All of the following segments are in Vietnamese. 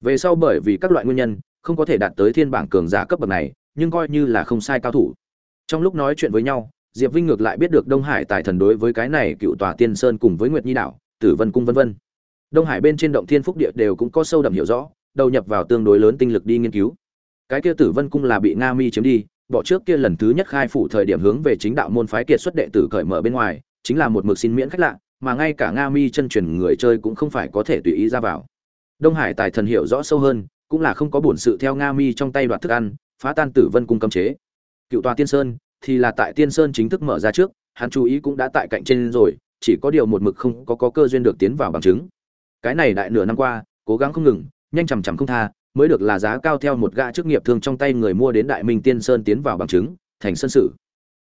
về sau bởi vì các loại nguyên nhân, không có thể đạt tới thiên bảng cường giả cấp bậc này, nhưng coi như là không sai cao thủ. Trong lúc nói chuyện với nhau, diệp vinh ngược lại biết được đông hải tài thần đối với cái này cựu tòa tiên sơn cùng với nguyệt nhi đảo, tử vân cung vân vân. Đông hải bên trên động thiên phúc địa đều cũng có sâu đậm hiểu rõ, đầu nhập vào tương đối lớn tinh lực đi nghiên cứu. Cái kia tử vân cung là bị nga mi chiếm đi, bỏ trước kia lần thứ nhất khai phủ thời điểm hướng về chính đạo môn phái kiệt xuất đệ tử cởi mở bên ngoài, chính là một mực xin miễn khách lạ, mà ngay cả nga mi chân truyền người chơi cũng không phải có thể tùy ý ra vào đông hải tài thần hiểu rõ sâu hơn cũng là không có bổn sự theo nga mi trong tay đoạt thức ăn phá tan tử vân cung cấm chế. Cựu tòa tiên sơn thì là tại tiên sơn chính thức mở ra trước hắn chú ý cũng đã tại cạnh trên rồi chỉ có điều một mực không có, có cơ duyên được tiến vào bằng chứng. Cái này đại nửa năm qua cố gắng không ngừng nhanh chằm chằm không tha mới được là giá cao theo một gã chức nghiệp thương trong tay người mua đến đại minh tiên sơn tiến vào bằng chứng thành sơn sử.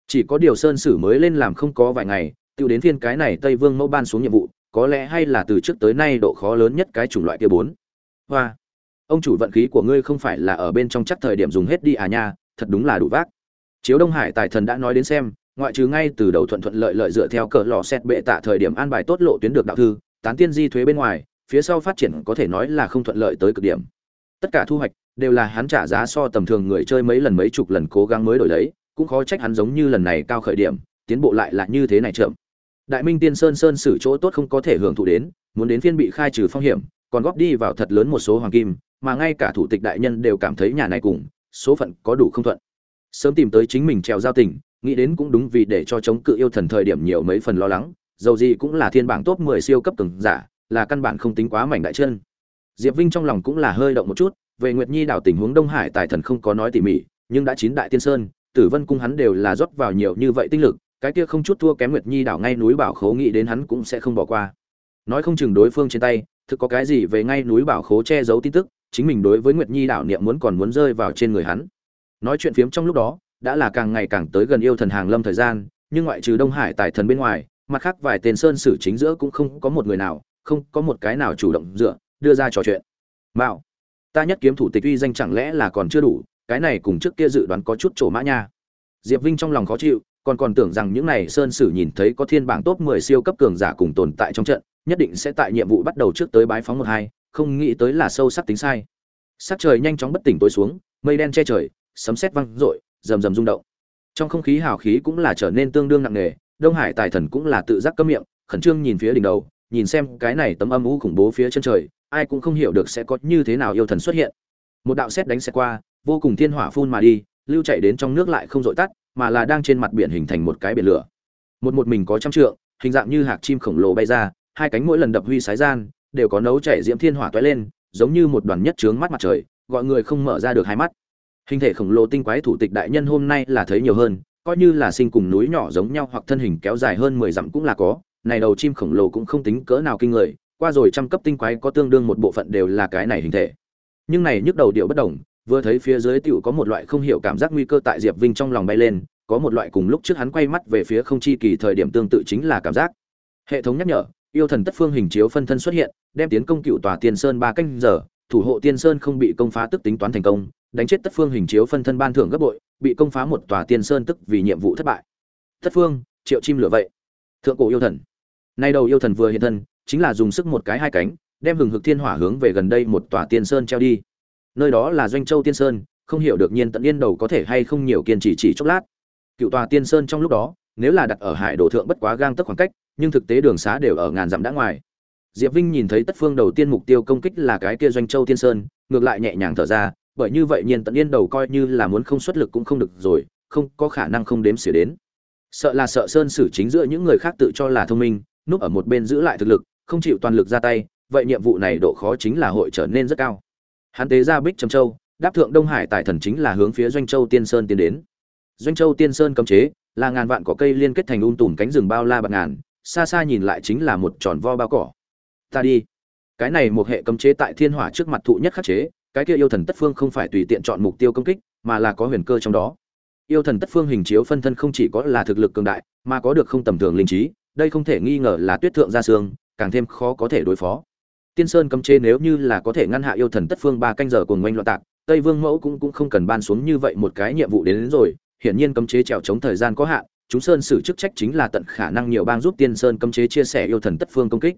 Chỉ có điều sơn sử mới lên làm không có vài ngày tiêu đến phiên cái này tây vương mẫu ban xuống nhiệm vụ có lẽ hay là từ trước tới nay độ khó lớn nhất cái chủng loại kia bốn. Hoa. Ông chủ vận khí của ngươi không phải là ở bên trong chắc thời điểm dùng hết đi à nha, thật đúng là đủ vác. Chiếu đông hải tài thần đã nói đến xem, ngoại trừ ngay từ đầu thuận thuận lợi lợi dựa theo cờ lò xét bệ tạ thời điểm an bài tốt lộ tuyến được đạo thư, tán tiên di thuế bên ngoài, phía sau phát triển có thể nói là không thuận lợi tới cực điểm. Tất cả thu hoạch đều là hắn trả giá so tầm thường người chơi mấy lần mấy chục lần cố gắng mới đổi lấy, cũng khó trách hắn giống như lần này cao khởi điểm, tiến bộ lại là như thế này chậm đại minh tiên sơn sơn xử chỗ tốt không có thể hưởng thụ đến, muốn đến phiên bị khai trừ phong hiểm, còn góp đi vào thật lớn một số hoàng kim, mà ngay cả thủ tịch đại nhân đều cảm thấy nhà này cùng, số phận có đủ không thuận. Sớm tìm tới chính mình trèo giao tình, nghĩ đến cũng đúng vì để cho chống cự yêu thần thời điểm nhiều mấy phần lo lắng, dầu gì cũng là thiên bảng top 10 siêu cấp cường giả, là căn bản không tính quá mảnh đại chân. Diệp vinh trong lòng cũng là hơi động một chút, về nguyệt nhi đảo tình huống đông hải tài thần không có nói tỉ mỉ, nhưng đã chín đại tiên sơn, tử vân cung hắn đều là rót vào nhiều như vậy tinh lực cái kia không chút thua kém nguyệt nhi đảo ngay núi bảo khố nghĩ đến hắn cũng sẽ không bỏ qua. Nói không chừng đối phương trên tay, thực có cái gì về ngay núi bảo khố che giấu tin tức, chính mình đối với nguyệt nhi đảo niệm muốn còn muốn rơi vào trên người hắn. Nói chuyện phiếm trong lúc đó, đã là càng ngày càng tới gần yêu thần hàng lâm thời gian, nhưng ngoại trừ đông hải tài thần bên ngoài, mặt khác vài tên sơn sử chính giữa cũng không có một người nào, không có một cái nào chủ động dựa, đưa ra trò chuyện. Mạo, ta nhất kiếm thủ tịch uy danh chẳng lẽ là còn chưa đủ, cái này cùng trước kia dự đoán có chút trổ mã nha. Diệp vinh trong lòng khó chịu còn còn tưởng rằng những này sơn sử nhìn thấy có thiên bảng top 10 siêu cấp cường giả cùng tồn tại trong trận, nhất định sẽ tại nhiệm vụ bắt đầu trước tới bái phóng một hai, không nghĩ tới là sâu sắc tính sai. Sắc trời nhanh chóng bất tỉnh tối xuống, mây đen che trời, sấm sét vang rội rầm rầm rung động. Trong không khí hào khí cũng là trở nên tương đương nặng nề, đông hải tài thần cũng là tự giác cấm miệng, khẩn trương nhìn phía đỉnh đầu, nhìn xem cái này tấm âm u khủng bố phía chân trời, ai cũng không hiểu được sẽ có như thế nào yêu thần xuất hiện. Một đạo sét đánh xe qua, vô cùng thiên hỏa phun mà đi, lưu chạy đến trong nước lại không dội tắt mà là đang trên mặt biển hình thành một cái biển lửa. Một một mình có trăm trượng, hình dạng như hạc chim khổng lồ bay ra, hai cánh mỗi lần đập huy sái gian, đều có nấu chảy diễm thiên hỏa toái lên, giống như một đoàn nhất trướng mắt mặt trời, gọi người không mở ra được hai mắt. Hình thể khổng lồ tinh quái thủ tịch đại nhân hôm nay là thấy nhiều hơn, coi như là sinh cùng núi nhỏ giống nhau hoặc thân hình kéo dài hơn mười dặm cũng là có, này đầu chim khổng lồ cũng không tính cỡ nào kinh người, qua rồi trăm cấp tinh quái có tương đương một bộ phận đều là cái này hình thể. Nhưng này nhức đầu điệu bất đồng vừa thấy phía dưới tiểu có một loại không hiểu cảm giác nguy cơ tại diệp vinh trong lòng bay lên, có một loại cùng lúc trước hắn quay mắt về phía không chi kỳ thời điểm tương tự chính là cảm giác. Hệ thống nhắc nhở, yêu thần tất phương hình chiếu phân thân xuất hiện, đem tiến công cựu tòa tiên sơn ba canh giờ, thủ hộ tiên sơn không bị công phá tức tính toán thành công, đánh chết tất phương hình chiếu phân thân ban thưởng gấp bội, bị công phá một tòa tiên sơn tức vì nhiệm vụ thất bại. Tất phương, triệu chim lửa vậy. Thượng cổ yêu thần. Nay đầu yêu thần vừa hiện thân, chính là dùng sức một cái hai cánh, đem hừng hực thiên hỏa hướng về gần đây một tòa tiên sơn treo đi nơi đó là doanh châu tiên sơn, không hiểu được nhiên tận yên đầu có thể hay không nhiều kiên trì chỉ chốc lát. Cựu tòa tiên sơn trong lúc đó, nếu là đặt ở hải đồ thượng bất quá gang tấc khoảng cách, nhưng thực tế đường xá đều ở ngàn dặm đã ngoài. Diệp vinh nhìn thấy tất phương đầu tiên mục tiêu công kích là cái kia doanh châu tiên sơn, ngược lại nhẹ nhàng thở ra, bởi như vậy nhiên tận yên đầu coi như là muốn không xuất lực cũng không được rồi, không có khả năng không đếm xỉa đến. Sợ là sợ sơn xử chính giữa những người khác tự cho là thông minh, núp ở một bên giữ lại thực lực, không chịu toàn lực ra tay, vậy nhiệm vụ này độ khó chính là hội trở nên rất cao hắn tế ra bích trầm châu, đáp thượng đông hải tại thần chính là hướng phía doanh châu tiên sơn tiến đến. Doanh châu tiên sơn cấm chế, là ngàn vạn cỏ cây liên kết thành um tùm cánh rừng bao la bạc ngàn, xa xa nhìn lại chính là một tròn vo bao cỏ. Ta đi. Cái này một hệ cấm chế tại thiên hỏa trước mặt thụ nhất khắc chế, cái kia yêu thần tất phương không phải tùy tiện chọn mục tiêu công kích, mà là có huyền cơ trong đó. Yêu thần tất phương hình chiếu phân thân không chỉ có là thực lực cường đại, mà có được không tầm thường linh trí, đây không thể nghi ngờ là tuyết thượng gia xương càng thêm khó có thể đối phó tiên sơn cấm chế nếu như là có thể ngăn hạ yêu thần tất phương ba canh giờ cùng ngoanh loạn tạc tây vương mẫu cũng cũng không cần ban xuống như vậy một cái nhiệm vụ đến, đến rồi. Hiển nhiên cấm chế trèo chống thời gian có hạn chúng sơn xử chức trách chính là tận khả năng nhiều bang giúp tiên sơn cấm chế chia sẻ yêu thần tất phương công kích.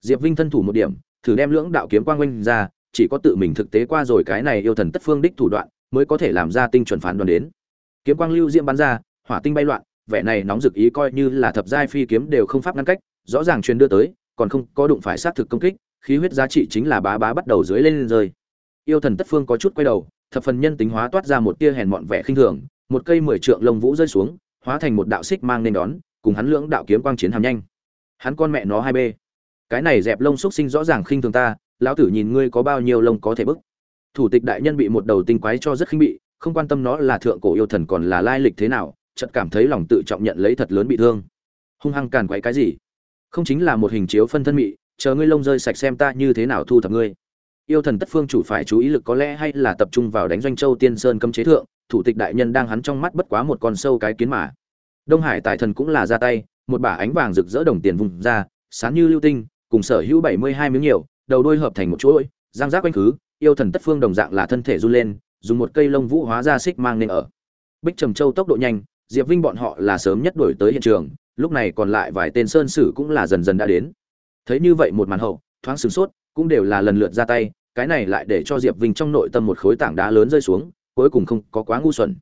Diệp vinh thân thủ một điểm thử đem lưỡng đạo kiếm quang oanh ra chỉ có tự mình thực tế qua rồi cái này yêu thần tất phương đích thủ đoạn mới có thể làm ra tinh chuẩn phán đoán đến. Kiếm quang lưu diễm bắn ra hỏa tinh bay loạn vẻ này nóng rực ý coi như là thập giai phi kiếm đều không pháp ngăn cách rõ ràng truyền đưa tới còn không có đụng phải sát thực công kích khí huyết giá trị chính là bá bá bắt đầu dưới lên, lên rơi. Yêu thần tất phương có chút quay đầu thập phần nhân tính hóa toát ra một tia hèn mọn vẻ khinh thường một cây mười trượng lông vũ rơi xuống hóa thành một đạo xích mang nên đón cùng hắn lưỡng đạo kiếm quang chiến hàm nhanh. Hắn con mẹ nó hai bê. Cái này dẹp lông xúc sinh rõ ràng khinh thường ta lão tử nhìn ngươi có bao nhiêu lông có thể bức. Thủ tịch đại nhân bị một đầu tinh quái cho rất khinh bị không quan tâm nó là thượng cổ yêu thần còn là lai lịch thế nào chợt cảm thấy lòng tự trọng nhận lấy thật lớn bị thương. Hung hăng càn quấy cái gì? Không chính là một hình chiếu phân thân mị chờ ngươi lông rơi sạch xem ta như thế nào thu thập ngươi. Yêu thần tất phương chủ phải chú ý lực có lẽ hay là tập trung vào đánh doanh châu tiên sơn cấm chế thượng, thủ tịch đại nhân đang hắn trong mắt bất quá một con sâu cái kiến mà. Đông hải tài thần cũng là ra tay, một bả ánh vàng rực rỡ đồng tiền vùng ra, sáng như lưu tinh, cùng sở hữu bảy mươi hai miếng nhiều, đầu đôi hợp thành một chuỗi, giang giác quanh khứ, yêu thần tất phương đồng dạng là thân thể run lên, dùng một cây lông vũ hóa ra xích mang nên ở. Bích trầm châu tốc độ nhanh, diệp vinh bọn họ là sớm nhất đuổi tới hiện trường, lúc này còn lại vài tên sơn sử cũng là dần dần đã đến thấy như vậy một màn hậu, thoáng sửng sốt, cũng đều là lần lượt ra tay, cái này lại để cho diệp vinh trong nội tâm một khối tảng đá lớn rơi xuống, cuối cùng không có quá ngu xuẩn.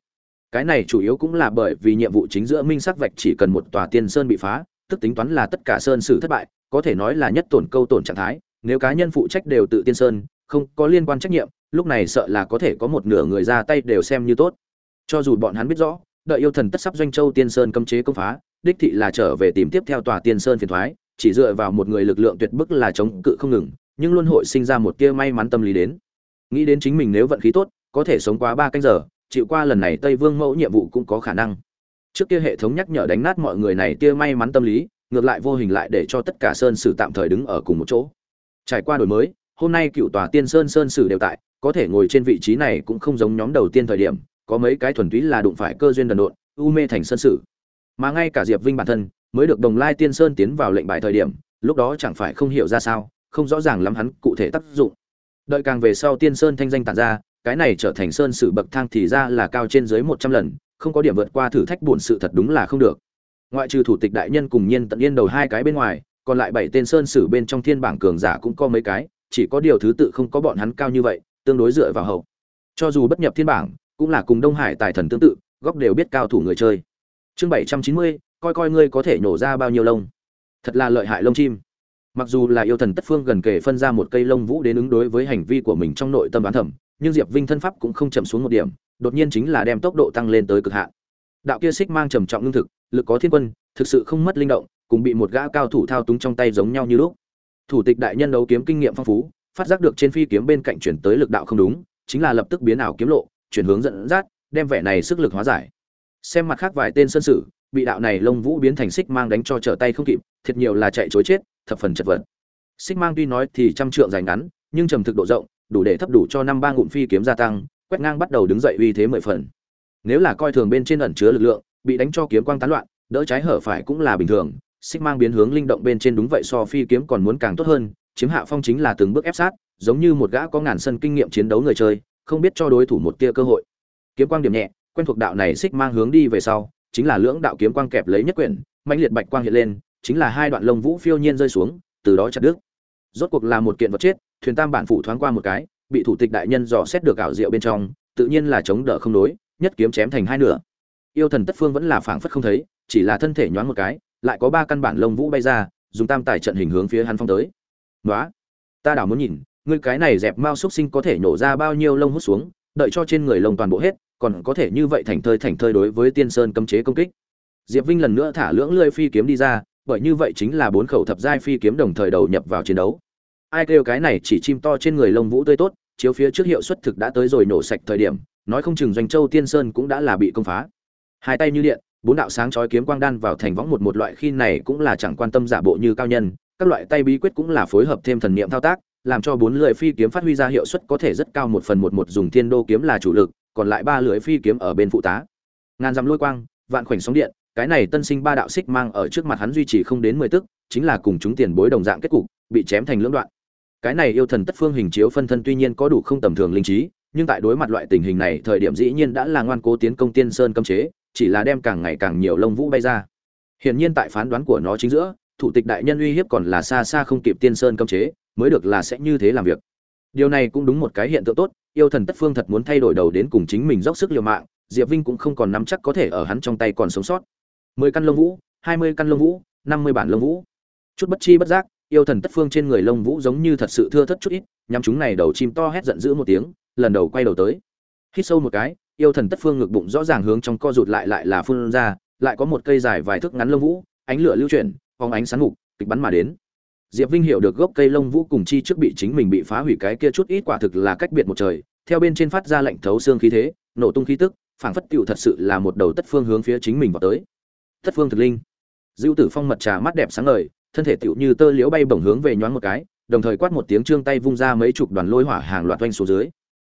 Cái này chủ yếu cũng là bởi vì nhiệm vụ chính giữa minh sắc vạch chỉ cần một tòa tiên sơn bị phá, tức tính toán là tất cả sơn sử thất bại, có thể nói là nhất tổn câu tổn trạng thái, nếu cá nhân phụ trách đều tự tiên sơn, không có liên quan trách nhiệm, lúc này sợ là có thể có một nửa người ra tay đều xem như tốt. Cho dù bọn hắn biết rõ, đợi yêu thần tất sắp doanh châu tiên sơn cấm chế công phá, đích thị là trở về tìm tiếp theo tòa tiên sơn phiền thoái chỉ dựa vào một người lực lượng tuyệt bức là chống cự không ngừng, nhưng luôn hội sinh ra một tia may mắn tâm lý đến. Nghĩ đến chính mình nếu vận khí tốt, có thể sống quá ba canh giờ, chịu qua lần này tây vương mẫu nhiệm vụ cũng có khả năng. Trước kia hệ thống nhắc nhở đánh nát mọi người này tia may mắn tâm lý, ngược lại vô hình lại để cho tất cả sơn sử tạm thời đứng ở cùng một chỗ. Trải qua đổi mới, hôm nay cựu tòa tiên sơn sơn sử đều tại, có thể ngồi trên vị trí này cũng không giống nhóm đầu tiên thời điểm, có mấy cái thuần túy là đụng phải cơ duyên đần độn, u mê thành sơn sử. Mà ngay cả diệp vinh bản thân mới được đồng lai tiên sơn tiến vào lệnh bài thời điểm, lúc đó chẳng phải không hiểu ra sao, không rõ ràng lắm hắn cụ thể tác dụng. Đợi càng về sau tiên sơn thanh danh tản ra, cái này trở thành sơn sử bậc thang thì ra là cao trên dưới một trăm lần, không có điểm vượt qua thử thách buồn sự thật đúng là không được. Ngoại trừ thủ tịch đại nhân cùng nhiên tận yên đầu hai cái bên ngoài, còn lại bảy tên sơn sử bên trong thiên bảng cường giả cũng có mấy cái, chỉ có điều thứ tự không có bọn hắn cao như vậy, tương đối dựa vào hậu. Cho dù bất nhập thiên bảng, cũng là cùng đông hải tài thần tương tự, góc đều biết cao thủ người chơi. Chương bảy trăm chín mươi coi coi ngươi có thể nổ ra bao nhiêu lông. Thật là lợi hại lông chim. Mặc dù là yêu thần tất phương gần kề phân ra một cây lông vũ đến ứng đối với hành vi của mình trong nội tâm bán thẩm, nhưng diệp vinh thân pháp cũng không chậm xuống một điểm, đột nhiên chính là đem tốc độ tăng lên tới cực hạn. Đạo kia xích mang trầm trọng lương thực, lực có thiên quân, thực sự không mất linh động, cùng bị một gã cao thủ thao túng trong tay giống nhau như lúc. Thủ tịch đại nhân đấu kiếm kinh nghiệm phong phú, phát giác được trên phi kiếm bên cạnh chuyển tới lực đạo không đúng, chính là lập tức biến ảo kiếm lộ, chuyển hướng dẫn dắt, đem vẻ này sức lực hóa giải. Xem mặt khác vài tên sân sử bị đạo này lông vũ biến thành xích mang đánh cho trở tay không kịp, thiệt nhiều là chạy chối chết, thập phần chật vật. Xích mang tuy nói thì trăm trượng dài ngắn, nhưng trầm thực độ rộng, đủ để thấp đủ cho năm ba ngụm phi kiếm gia tăng, quét ngang bắt đầu đứng dậy uy thế mười phần. Nếu là coi thường bên trên ẩn chứa lực lượng, bị đánh cho kiếm quang tán loạn, đỡ trái hở phải cũng là bình thường. Xích mang biến hướng linh động bên trên đúng vậy so phi kiếm còn muốn càng tốt hơn, chiếm hạ phong chính là từng bước ép sát, giống như một gã có ngàn sân kinh nghiệm chiến đấu người chơi, không biết cho đối thủ một tia cơ hội. Kiếm quang điểm nhẹ, quen thuộc đạo này xích mang hướng đi về sau chính là lưỡng đạo kiếm quang kẹp lấy nhất quyển mạnh liệt bạch quang hiện lên, chính là hai đoạn lông vũ phiêu nhiên rơi xuống, từ đó chặt đứt. Rốt cuộc là một kiện vật chết, thuyền tam bản phủ thoáng qua một cái, bị thủ tịch đại nhân dò xét được ảo diệu bên trong, tự nhiên là chống đỡ không đối nhất kiếm chém thành hai nửa. Yêu thần tất phương vẫn là phảng phất không thấy, chỉ là thân thể nhoáng một cái, lại có ba căn bản lông vũ bay ra, dùng tam tài trận hình hướng phía hắn phong tới. Nói ta đảo muốn nhìn, ngươi cái này dẹp mao xúc sinh có thể nổ ra bao nhiêu lông hút xuống, đợi cho trên người lông toàn bộ hết còn có thể như vậy thành thơi thành thơi đối với tiên sơn cấm chế công kích. Diệp vinh lần nữa thả lưỡng lưỡi phi kiếm đi ra, bởi như vậy chính là bốn khẩu thập giai phi kiếm đồng thời đầu nhập vào chiến đấu. Ai kêu cái này chỉ chim to trên người lông vũ tươi tốt, chiếu phía trước hiệu suất thực đã tới rồi nổ sạch thời điểm, nói không chừng doanh châu tiên sơn cũng đã là bị công phá. Hai tay như điện, bốn đạo sáng chói kiếm quang đan vào thành võng một một loại khi này cũng là chẳng quan tâm giả bộ như cao nhân, các loại tay bí quyết cũng là phối hợp thêm thần niệm thao tác, làm cho bốn lưỡi phi kiếm phát huy ra hiệu suất có thể rất cao một phần một một dùng thiên đô kiếm là chủ lực còn lại ba lưỡi phi kiếm ở bên phụ tá. Ngàn dặm lôi quang, vạn khoảnh sóng điện, cái này tân sinh ba đạo xích mang ở trước mặt hắn duy trì không đến mười tức, chính là cùng chúng tiền bối đồng dạng kết cục, bị chém thành lưỡng đoạn. Cái này yêu thần tất phương hình chiếu phân thân tuy nhiên có đủ không tầm thường linh trí, nhưng tại đối mặt loại tình hình này, thời điểm dĩ nhiên đã là ngoan cố tiến công tiên sơn cấm chế, chỉ là đem càng ngày càng nhiều lông vũ bay ra. Hiển nhiên tại phán đoán của nó chính giữa, thủ tịch đại nhân uy hiếp còn là xa xa không kịp tiên sơn cấm chế, mới được là sẽ như thế làm việc. Điều này cũng đúng một cái hiện tượng tốt yêu thần tất phương thật muốn thay đổi đầu đến cùng chính mình dốc sức liều mạng diệp vinh cũng không còn nắm chắc có thể ở hắn trong tay còn sống sót. Mười căn lông vũ hai mươi căn lông vũ năm mươi bản lông vũ. Chút bất chi bất giác yêu thần tất phương trên người lông vũ giống như thật sự thưa thất chút ít nhắm chúng này đầu chim to hét giận dữ một tiếng lần đầu quay đầu tới. Hít sâu một cái yêu thần tất phương ngực bụng rõ ràng hướng trong co rụt lại lại là phun ra lại có một cây dài vài thước ngắn lông vũ ánh lửa lưu chuyển phóng ánh sáng ngục, kịch bắn mà đến diệp vinh hiểu được gốc cây lông vũ cùng chi trước bị chính mình bị phá hủy cái kia chút ít quả thực là cách biệt một trời, theo bên trên phát ra lệnh thấu xương khí thế, nổ tung khí tức, phảng phất tựu thật sự là một đầu tất phương hướng phía chính mình vọt tới. Tất phương thực linh. Dữu tử phong mật trà mắt đẹp sáng ngời, thân thể tiểu như tơ liễu bay bổng hướng về nhoáng một cái, đồng thời quát một tiếng trương tay vung ra mấy chục đoàn lôi hỏa hàng loạt oanh xuống dưới.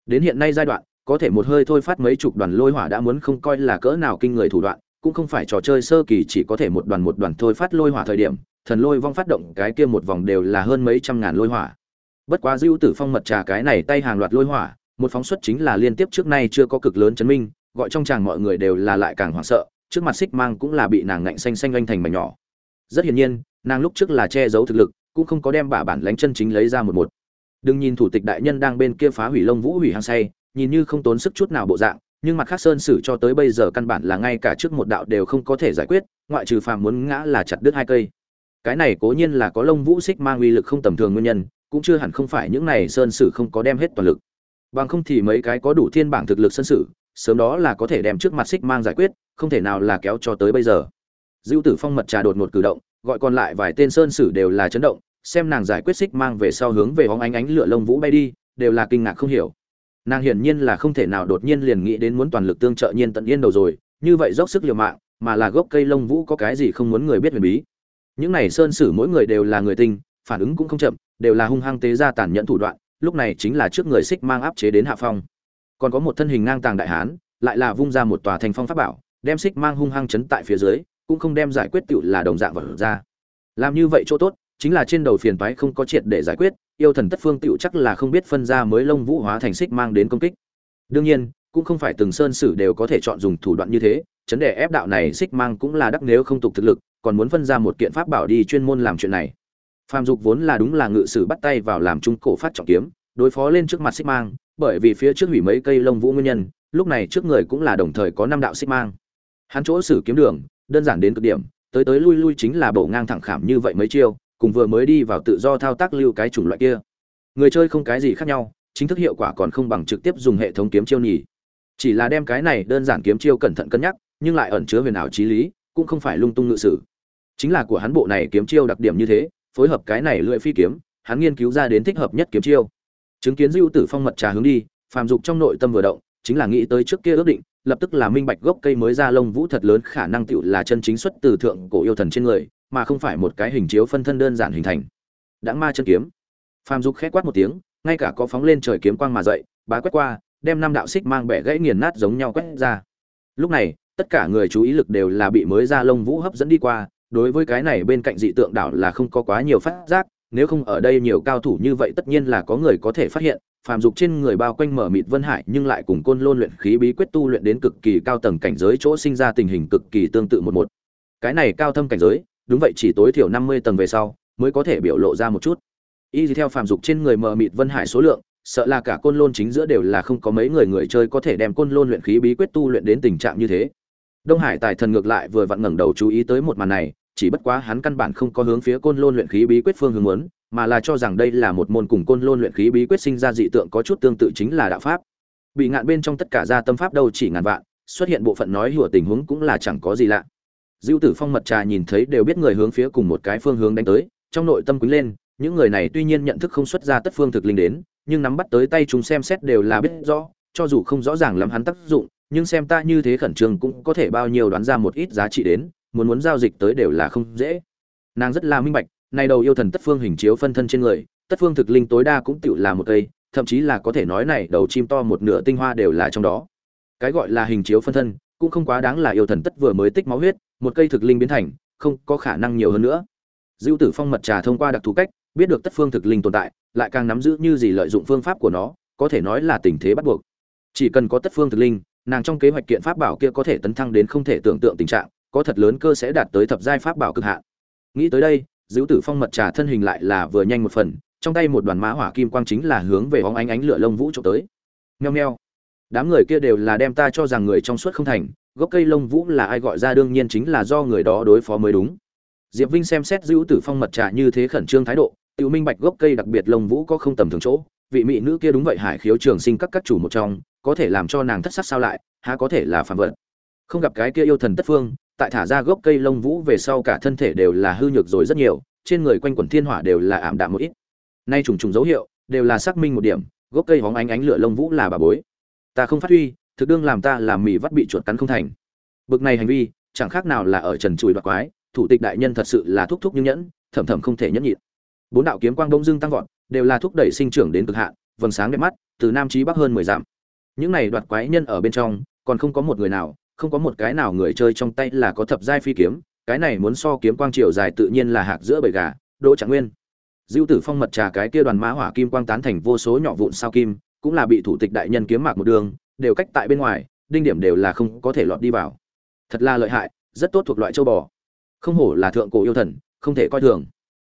Đến hiện nay giai đoạn, có thể một hơi thôi phát mấy chục đoàn lôi hỏa đã muốn không coi là cỡ nào kinh người thủ đoạn, cũng không phải trò chơi sơ kỳ chỉ có thể một đoàn một đoàn thôi phát lôi hỏa thời điểm thần lôi vong phát động cái kia một vòng đều là hơn mấy trăm ngàn lôi hỏa. Bất quá dữ tử phong mật trà cái này tay hàng loạt lôi hỏa, một phóng xuất chính là liên tiếp trước nay chưa có cực lớn chấn minh, gọi trong chàng mọi người đều là lại càng hoảng sợ, trước mặt xích mang cũng là bị nàng ngạnh xanh xanh oanh thành mảnh nhỏ. Rất hiển nhiên, nàng lúc trước là che giấu thực lực, cũng không có đem bả bản lánh chân chính lấy ra một một. Đừng nhìn thủ tịch đại nhân đang bên kia phá hủy lông vũ hủy hang say, nhìn như không tốn sức chút nào bộ dạng, nhưng mặt khác sơn sử cho tới bây giờ căn bản là ngay cả trước một đạo đều không có thể giải quyết, ngoại trừ phàm muốn ngã là chặt đứt hai cây cái này cố nhiên là có lông vũ xích mang uy lực không tầm thường nguyên nhân, cũng chưa hẳn không phải những này sơn sử không có đem hết toàn lực. Bằng không thì mấy cái có đủ thiên bảng thực lực sơn sử, sớm đó là có thể đem trước mặt xích mang giải quyết, không thể nào là kéo cho tới bây giờ. Dữ tử phong mật trà đột ngột cử động, gọi còn lại vài tên sơn sử đều là chấn động, xem nàng giải quyết xích mang về sau hướng về hóng ánh ánh lửa lông vũ bay đi, đều là kinh ngạc không hiểu. Nàng hiển nhiên là không thể nào đột nhiên liền nghĩ đến muốn toàn lực tương trợ nhiên tận yên đầu rồi, như vậy dốc sức liều mạng, mà là gốc cây lông vũ có cái gì không muốn người biết huyền bí những này sơn sử mỗi người đều là người tinh, phản ứng cũng không chậm, đều là hung hăng tế ra tàn nhẫn thủ đoạn, lúc này chính là trước người xích mang áp chế đến hạ phong. Còn có một thân hình ngang tàng đại hán, lại là vung ra một tòa thành phong pháp bảo, đem xích mang hung hăng chấn tại phía dưới, cũng không đem giải quyết tựu là đồng dạng vật ra. Làm như vậy chỗ tốt, chính là trên đầu phiền toái không có triệt để giải quyết, yêu thần tất phương tựu chắc là không biết phân ra mới lông vũ hóa thành xích mang đến công kích. Đương nhiên, cũng không phải từng sơn sử đều có thể chọn dùng thủ đoạn như thế, chấn đề ép đạo này xích mang cũng là đắc nếu không tục thực lực còn muốn phân ra một kiện pháp bảo đi chuyên môn làm chuyện này. Phàm dục vốn là đúng là ngự sử bắt tay vào làm trung cổ phát trọng kiếm, đối phó lên trước mặt xích mang, bởi vì phía trước hủy mấy cây lông vũ nguyên nhân, lúc này trước người cũng là đồng thời có năm đạo xích mang. Hắn chỗ sử kiếm đường, đơn giản đến cực điểm, tới tới lui lui chính là bộ ngang thẳng khảm như vậy mấy chiêu, cùng vừa mới đi vào tự do thao tác lưu cái chủng loại kia. Người chơi không cái gì khác nhau, chính thức hiệu quả còn không bằng trực tiếp dùng hệ thống kiếm chiêu nhỉ. Chỉ là đem cái này đơn giản kiếm chiêu cẩn thận cân nhắc, nhưng lại ẩn chứa huyền ảo trí lý cũng không phải lung tung ngự sử. Chính là của hắn bộ này kiếm chiêu đặc điểm như thế, phối hợp cái này lưỡi phi kiếm, hắn nghiên cứu ra đến thích hợp nhất kiếm chiêu. Chứng kiến dư tử phong mật trà hướng đi, phàm dục trong nội tâm vừa động, chính là nghĩ tới trước kia ước định, lập tức là minh bạch gốc cây mới ra lông vũ thật lớn khả năng tựu là chân chính xuất từ thượng cổ yêu thần trên người, mà không phải một cái hình chiếu phân thân đơn giản hình thành. Đãng ma chân kiếm. Phàm dục khét quát một tiếng, ngay cả có phóng lên trời kiếm quang mà dậy, bá quét qua, đem năm đạo xích mang bẻ gãy nghiền nát giống nhau quét ra. Lúc này tất cả người chú ý lực đều là bị mới ra lông vũ hấp dẫn đi qua, đối với cái này bên cạnh dị tượng đảo là không có quá nhiều phát giác, nếu không ở đây nhiều cao thủ như vậy tất nhiên là có người có thể phát hiện, phàm dục trên người bao quanh mở mịt vân hải nhưng lại cùng côn lôn luyện khí bí quyết tu luyện đến cực kỳ cao tầng cảnh giới chỗ sinh ra tình hình cực kỳ tương tự một một. Cái này cao thâm cảnh giới, đúng vậy chỉ tối thiểu năm mươi tầng về sau mới có thể biểu lộ ra một chút. Y theo phàm dục trên người mở mịt vân hải số lượng, sợ là cả côn lôn chính giữa đều là không có mấy người người chơi có thể đem côn lôn luyện khí bí quyết tu luyện đến tình trạng như thế đông hải tài thần ngược lại vừa vặn ngẩng đầu chú ý tới một màn này, chỉ bất quá hắn căn bản không có hướng phía côn lôn luyện khí bí quyết phương hướng muốn, mà là cho rằng đây là một môn cùng côn lôn luyện khí bí quyết sinh ra dị tượng có chút tương tự chính là đạo pháp. Bị ngạn bên trong tất cả gia tâm pháp đâu chỉ ngàn vạn, xuất hiện bộ phận nói hùa tình huống cũng là chẳng có gì lạ. Dữu tử phong mật trà nhìn thấy đều biết người hướng phía cùng một cái phương hướng đánh tới, trong nội tâm quýnh lên, những người này tuy nhiên nhận thức không xuất ra tất phương thực linh đến, nhưng nắm bắt tới tay chúng xem xét đều là biết rõ, cho dù không rõ ràng lắm hắn tác dụng nhưng xem ta như thế khẩn trương cũng có thể bao nhiêu đoán ra một ít giá trị đến, muốn muốn giao dịch tới đều là không dễ. Nàng rất là minh bạch nay đầu yêu thần tất phương hình chiếu phân thân trên người, tất phương thực linh tối đa cũng tựu là một cây, thậm chí là có thể nói này đầu chim to một nửa tinh hoa đều là trong đó. Cái gọi là hình chiếu phân thân, cũng không quá đáng là yêu thần tất vừa mới tích máu huyết, một cây thực linh biến thành, không có khả năng nhiều hơn nữa. Dữ tử phong mật trà thông qua đặc thù cách, biết được tất phương thực linh tồn tại, lại càng nắm giữ như gì lợi dụng phương pháp của nó, có thể nói là tình thế bắt buộc. Chỉ cần có tất phương thực linh nàng trong kế hoạch kiện pháp bảo kia có thể tấn thăng đến không thể tưởng tượng tình trạng, có thật lớn cơ sẽ đạt tới thập giai pháp bảo cực hạn. Nghĩ tới đây giữ tử phong mật trà thân hình lại là vừa nhanh một phần, trong tay một đoàn mã hỏa kim quang chính là hướng về hóng ánh ánh lửa lông vũ trộm tới. Nheo nheo đám người kia đều là đem ta cho rằng người trong suốt không thành, gốc cây lông vũ là ai gọi ra đương nhiên chính là do người đó đối phó mới đúng. Diệp vinh xem xét giữ tử phong mật trà như thế khẩn trương thái độ tự minh bạch gốc cây đặc biệt lông vũ có không tầm thường chỗ, vị mỹ nữ kia đúng vậy hải khiếu trường sinh các các chủ một trong có thể làm cho nàng thất sắc sao lại, há có thể là phản vật. Không gặp cái kia yêu thần tất phương, tại thả ra gốc cây lông vũ về sau cả thân thể đều là hư nhược rồi rất nhiều, trên người quanh quần thiên hỏa đều là ảm đạm một ít. Nay trùng trùng dấu hiệu, đều là xác minh một điểm, gốc cây hóng ánh ánh lửa lông vũ là bà bối. Ta không phát huy, thực đương làm ta làm mì vắt bị chuột cắn không thành. Bực này hành vi, chẳng khác nào là ở trần chùi đoạt quái, thủ tịch đại nhân thật sự là thúc thúc như nhẫn, thầm thầm không thể nhẫn nhịn. Bốn đạo kiếm quang đông dưng tăng vọt, đều là thúc đẩy sinh trưởng đến cực hạn, vầng sáng đẹp mắt, từ nam chí bắc hơn mười dặm những này đoạt quái nhân ở bên trong, còn không có một người nào, không có một cái nào người chơi trong tay là có thập giai phi kiếm, cái này muốn so kiếm quang triều dài tự nhiên là hạc giữa bầy gà, đỗ trạng nguyên. Diêu tử phong mật trà cái kia đoàn mã hỏa kim quang tán thành vô số nhỏ vụn sao kim, cũng là bị thủ tịch đại nhân kiếm mạc một đường, đều cách tại bên ngoài, đinh điểm đều là không có thể lọt đi vào. Thật là lợi hại, rất tốt thuộc loại châu bò. Không hổ là thượng cổ yêu thần, không thể coi thường.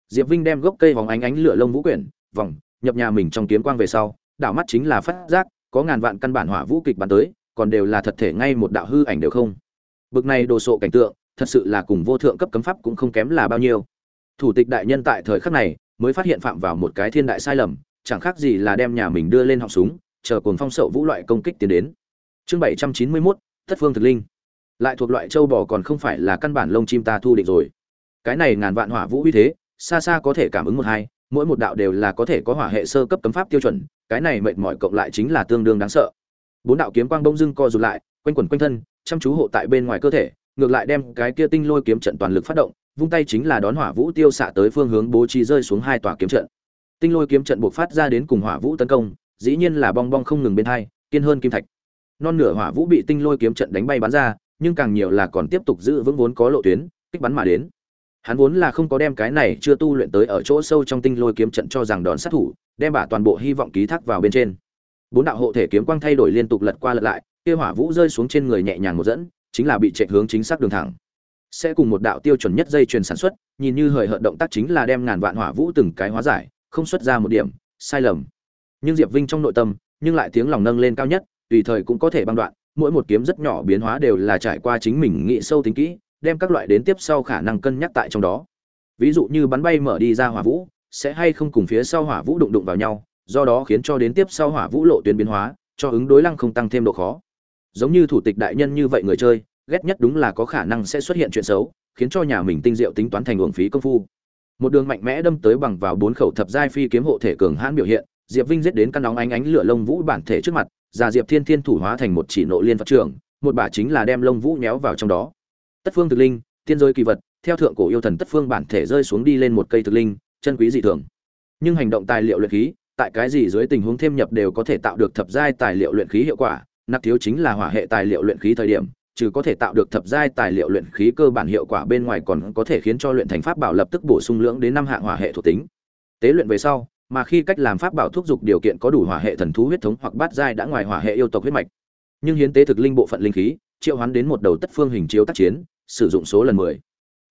Diệp vinh đem gốc cây vòng ánh ánh lửa lông vũ quyển, vòng, nhập nhà mình trong kiếm quang về sau, đảo mắt chính là phát giác có ngàn vạn căn bản hỏa vũ kịch bắn tới, còn đều là thật thể ngay một đạo hư ảnh đều không. Bực này đồ sộ cảnh tượng, thật sự là cùng vô thượng cấp cấm pháp cũng không kém là bao nhiêu. Thủ tịch đại nhân tại thời khắc này, mới phát hiện phạm vào một cái thiên đại sai lầm, chẳng khác gì là đem nhà mình đưa lên họng súng, chờ cồn phong sậu vũ loại công kích tiến đến. Chương bảy trăm chín mươi mốt, thất phương thực linh. Lại thuộc loại châu bò còn không phải là căn bản lông chim ta thu định rồi. Cái này ngàn vạn hỏa vũ uy thế, xa xa có thể cảm ứng một hai mỗi một đạo đều là có thể có hỏa hệ sơ cấp cấm pháp tiêu chuẩn, cái này mệt mỏi cộng lại chính là tương đương đáng sợ. Bốn đạo kiếm quang bông dưng co rụt lại, quanh quẩn quanh thân, chăm chú hộ tại bên ngoài cơ thể, ngược lại đem cái kia tinh lôi kiếm trận toàn lực phát động, vung tay chính là đón hỏa vũ tiêu xạ tới phương hướng bố trí rơi xuống hai tòa kiếm trận. Tinh lôi kiếm trận buộc phát ra đến cùng hỏa vũ tấn công, dĩ nhiên là bong bong không ngừng bên hai, kiên hơn kim thạch. Non nửa hỏa vũ bị tinh lôi kiếm trận đánh bay bắn ra, nhưng càng nhiều là còn tiếp tục giữ vững vốn có lộ tuyến, kích bắn mà đến hắn vốn là không có đem cái này chưa tu luyện tới ở chỗ sâu trong tinh lôi kiếm trận cho rằng đòn sát thủ, đem bả toàn bộ hy vọng ký thác vào bên trên. Bốn đạo hộ thể kiếm quang thay đổi liên tục lật qua lật lại, kia hỏa vũ rơi xuống trên người nhẹ nhàng một dẫn, chính là bị chạy hướng chính xác đường thẳng. Sẽ cùng một đạo tiêu chuẩn nhất dây chuyền sản xuất, nhìn như hời hợt động tác chính là đem ngàn vạn hỏa vũ từng cái hóa giải, không xuất ra một điểm, sai lầm. Nhưng diệp vinh trong nội tâm, nhưng lại tiếng lòng nâng lên cao nhất, tùy thời cũng có thể băng đoạn, mỗi một kiếm rất nhỏ biến hóa đều là trải qua chính mình nghĩ sâu tính kỹ đem các loại đến tiếp sau khả năng cân nhắc tại trong đó. Ví dụ như bắn bay mở đi ra hỏa vũ, sẽ hay không cùng phía sau hỏa vũ đụng đụng vào nhau, do đó khiến cho đến tiếp sau hỏa vũ lộ tuyến biến hóa, cho ứng đối lăng không tăng thêm độ khó. Giống như thủ tịch đại nhân như vậy người chơi, ghét nhất đúng là có khả năng sẽ xuất hiện chuyện xấu, khiến cho nhà mình tinh diệu tính toán thành uổng phí công phu. Một đường mạnh mẽ đâm tới bằng vào bốn khẩu thập giai phi kiếm hộ thể cường hãn biểu hiện, diệp vinh giết đến căn nóng ánh ánh lửa lông vũ bản thể trước mặt, già diệp thiên thiên thủ hóa thành một chỉ nộ liên phát trưởng, một bả chính là đem lông vũ néo vào trong đó tất phương thực linh, tiên giới kỳ vật, theo thượng cổ yêu thần tất phương bản thể rơi xuống đi lên một cây thực linh, chân quý dị thường. Nhưng hành động tài liệu luyện khí, tại cái gì dưới tình huống thêm nhập đều có thể tạo được thập giai tài liệu luyện khí hiệu quả, nặc thiếu chính là hỏa hệ tài liệu luyện khí thời điểm, trừ có thể tạo được thập giai tài liệu luyện khí cơ bản hiệu quả bên ngoài còn có thể khiến cho luyện thành pháp bảo lập tức bổ sung lưỡng đến năm hạng hỏa hệ thuộc tính. Tế luyện về sau, mà khi cách làm pháp bảo thúc giục điều kiện có đủ hỏa hệ thần thú huyết thống hoặc bát giai đã ngoài hỏa hệ yêu tộc huyết mạch. Nhưng hiến tế thực linh bộ phận linh khí, triệu hoán đến một đầu tất phương hình chiếu tác chiến sử dụng số lần mười.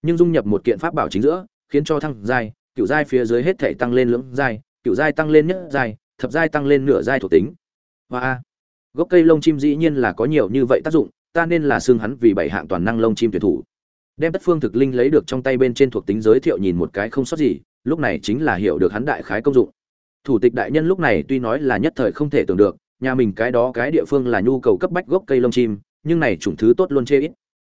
Nhưng dung nhập một kiện pháp bảo chính giữa, khiến cho thăng giai, cựu giai phía dưới hết thể tăng lên lưỡng giai, cựu giai tăng lên nhất giai, thập giai tăng lên nửa giai thuộc tính. Và gốc cây lông chim dĩ nhiên là có nhiều như vậy tác dụng, ta nên là xương hắn vì bảy hạng toàn năng lông chim tuyển thủ. Đem tất phương thực linh lấy được trong tay bên trên thuộc tính giới thiệu nhìn một cái không sót gì, lúc này chính là hiểu được hắn đại khái công dụng. Thủ tịch đại nhân lúc này tuy nói là nhất thời không thể tưởng được, nhà mình cái đó cái địa phương là nhu cầu cấp bách gốc cây lông chim, nhưng này chủng thứ tốt luôn chê ít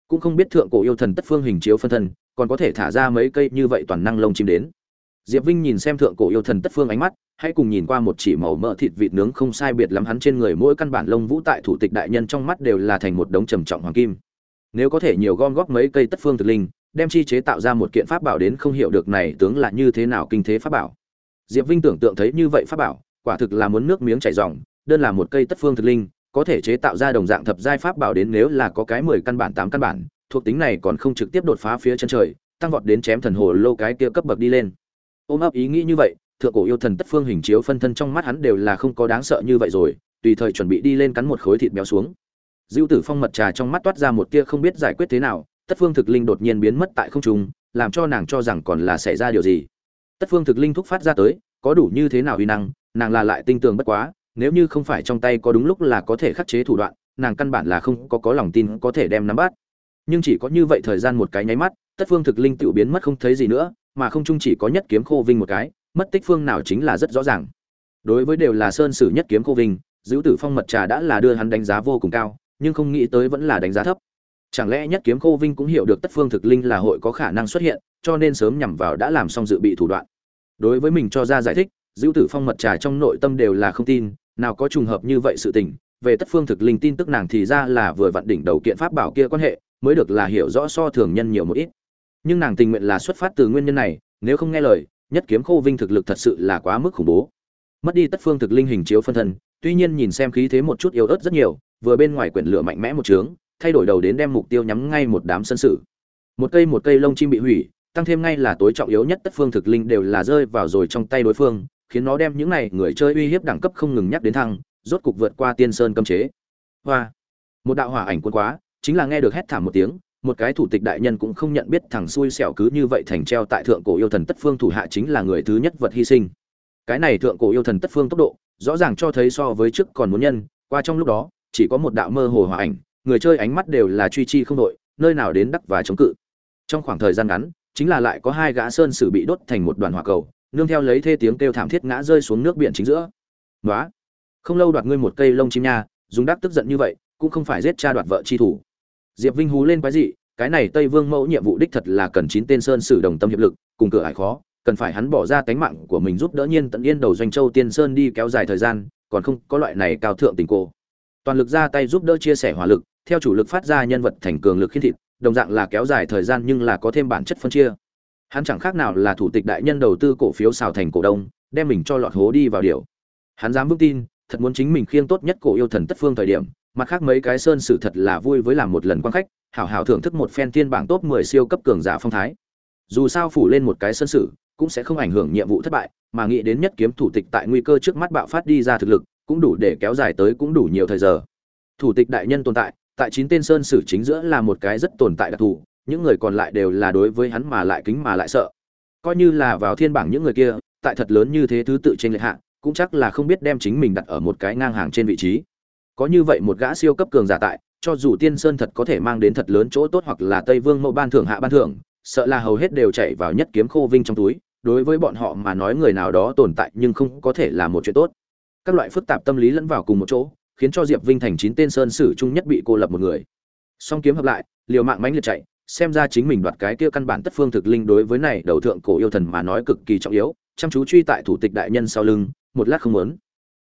cũng không biết thượng cổ yêu thần tất phương hình chiếu phân thân, còn có thể thả ra mấy cây như vậy toàn năng lông chim đến. Diệp vinh nhìn xem thượng cổ yêu thần tất phương ánh mắt, hãy cùng nhìn qua một chỉ màu mỡ thịt vịt nướng không sai biệt lắm hắn trên người mỗi căn bản lông vũ tại thủ tịch đại nhân trong mắt đều là thành một đống trầm trọng hoàng kim. Nếu có thể nhiều gom góp mấy cây tất phương thực linh, đem chi chế tạo ra một kiện pháp bảo đến không hiểu được này tướng là như thế nào kinh thế pháp bảo. Diệp vinh tưởng tượng thấy như vậy pháp bảo, quả thực là muốn nước miếng chảy ròng, đơn là một cây tất phương thực linh có thể chế tạo ra đồng dạng thập giai pháp bảo đến nếu là có cái mười căn bản, tám căn bản, thuộc tính này còn không trực tiếp đột phá phía chân trời, tăng vọt đến chém thần hồ lô cái kia cấp bậc đi lên. Ôm ấp ý nghĩ như vậy, thượng cổ yêu thần tất phương hình chiếu phân thân trong mắt hắn đều là không có đáng sợ như vậy rồi, tùy thời chuẩn bị đi lên cắn một khối thịt béo xuống. Dữu tử phong mật trà trong mắt toát ra một tia không biết giải quyết thế nào, tất phương thực linh đột nhiên biến mất tại không trung, làm cho nàng cho rằng còn là xảy ra điều gì. Tất phương thực linh thúc phát ra tới, có đủ như thế nào uy năng, nàng là lại tinh tường bất quá nếu như không phải trong tay có đúng lúc là có thể khắc chế thủ đoạn, nàng căn bản là không có có lòng tin có thể đem nắm bắt. Nhưng chỉ có như vậy thời gian một cái nháy mắt, tất phương thực linh tự biến mất không thấy gì nữa, mà không chung chỉ có nhất kiếm khô vinh một cái, mất tích phương nào chính là rất rõ ràng. Đối với đều là sơn sử nhất kiếm khô vinh, giữ tử phong mật trà đã là đưa hắn đánh giá vô cùng cao, nhưng không nghĩ tới vẫn là đánh giá thấp. Chẳng lẽ nhất kiếm khô vinh cũng hiểu được tất phương thực linh là hội có khả năng xuất hiện, cho nên sớm nhằm vào đã làm xong dự bị thủ đoạn. Đối với mình cho ra giải thích, giữ tử phong mật trà trong nội tâm đều là không tin nào có trùng hợp như vậy sự tình, về tất phương thực linh tin tức nàng thì ra là vừa vặn đỉnh đầu kiện pháp bảo kia quan hệ, mới được là hiểu rõ so thường nhân nhiều một ít. Nhưng nàng tình nguyện là xuất phát từ nguyên nhân này, nếu không nghe lời, nhất kiếm khô vinh thực lực thật sự là quá mức khủng bố. Mất đi tất phương thực linh hình chiếu phân thân, tuy nhiên nhìn xem khí thế một chút yếu ớt rất nhiều, vừa bên ngoài quyển lửa mạnh mẽ một trướng, thay đổi đầu đến đem mục tiêu nhắm ngay một đám sân sử. Một cây một cây lông chim bị hủy, tăng thêm ngay là tối trọng yếu nhất tất phương thực linh đều là rơi vào rồi trong tay đối phương khiến nó đem những này người chơi uy hiếp đẳng cấp không ngừng nhắc đến thăng, rốt cục vượt qua tiên sơn cấm chế. Hoa. Một đạo hỏa ảnh cuốn quá, chính là nghe được hét thảm một tiếng, một cái thủ tịch đại nhân cũng không nhận biết thằng xui xẻo cứ như vậy thành treo tại thượng cổ yêu thần tất phương thủ hạ chính là người thứ nhất vật hy sinh. Cái này thượng cổ yêu thần tất phương tốc độ, rõ ràng cho thấy so với trước còn muốn nhân, qua trong lúc đó, chỉ có một đạo mơ hồ hỏa ảnh, người chơi ánh mắt đều là truy chi không đội nơi nào đến đắc và chống cự. Trong khoảng thời gian ngắn, chính là lại có hai gã sơn sử bị đốt thành một đoàn hỏa cầu nương theo lấy thê tiếng kêu thảm thiết ngã rơi xuống nước biển chính giữa. Nói không lâu đoạt ngươi một cây lông chim nha, dùng đắc tức giận như vậy, cũng không phải giết cha đoạt vợ chi thủ. Diệp vinh hú lên quái dị, cái này tây vương mẫu nhiệm vụ đích thật là cần chín tên sơn sử đồng tâm hiệp lực, cùng cửa ải khó, cần phải hắn bỏ ra tánh mạng của mình giúp đỡ nhiên tận yên đầu doanh châu tiên sơn đi kéo dài thời gian, còn không có loại này cao thượng tình cô. Toàn lực ra tay giúp đỡ chia sẻ hỏa lực, theo chủ lực phát ra nhân vật thành cường lực khiến thịt, đồng dạng là kéo dài thời gian nhưng là có thêm bản chất phân chia hắn chẳng khác nào là thủ tịch đại nhân đầu tư cổ phiếu xào thành cổ đông, đem mình cho lọt hố đi vào điều. Hắn dám vững tin, thật muốn chính mình khiêng tốt nhất cổ yêu thần tất phương thời điểm, mặt khác mấy cái sơn sử thật là vui với làm một lần quan khách, hảo hảo thưởng thức một phen thiên bảng top 10 siêu cấp cường giả phong thái. Dù sao phủ lên một cái sơn sử cũng sẽ không ảnh hưởng nhiệm vụ thất bại, mà nghĩ đến nhất kiếm thủ tịch tại nguy cơ trước mắt bạo phát đi ra thực lực, cũng đủ để kéo dài tới cũng đủ nhiều thời giờ. Thủ tịch đại nhân tồn tại tại chín tên sơn sử chính giữa là một cái rất tồn tại đặc thù những người còn lại đều là đối với hắn mà lại kính mà lại sợ. Coi như là vào thiên bảng những người kia tại thật lớn như thế thứ tự trên lệ hạng, cũng chắc là không biết đem chính mình đặt ở một cái ngang hàng trên vị trí. Có như vậy một gã siêu cấp cường giả tại cho dù tiên sơn thật có thể mang đến thật lớn chỗ tốt hoặc là tây vương mẫu ban thưởng hạ ban thưởng sợ là hầu hết đều chạy vào nhất kiếm khô vinh trong túi đối với bọn họ mà nói người nào đó tồn tại nhưng không có thể là một chuyện tốt. Các loại phức tạp tâm lý lẫn vào cùng một chỗ khiến cho diệp vinh thành chín tên sơn sử chung nhất bị cô lập một người. Song kiếm hợp lại liều mạng mãnh liệt chạy xem ra chính mình đoạt cái kia căn bản tất phương thực linh đối với này đầu thượng cổ yêu thần mà nói cực kỳ trọng yếu, chăm chú truy tại thủ tịch đại nhân sau lưng, một lát không muốn.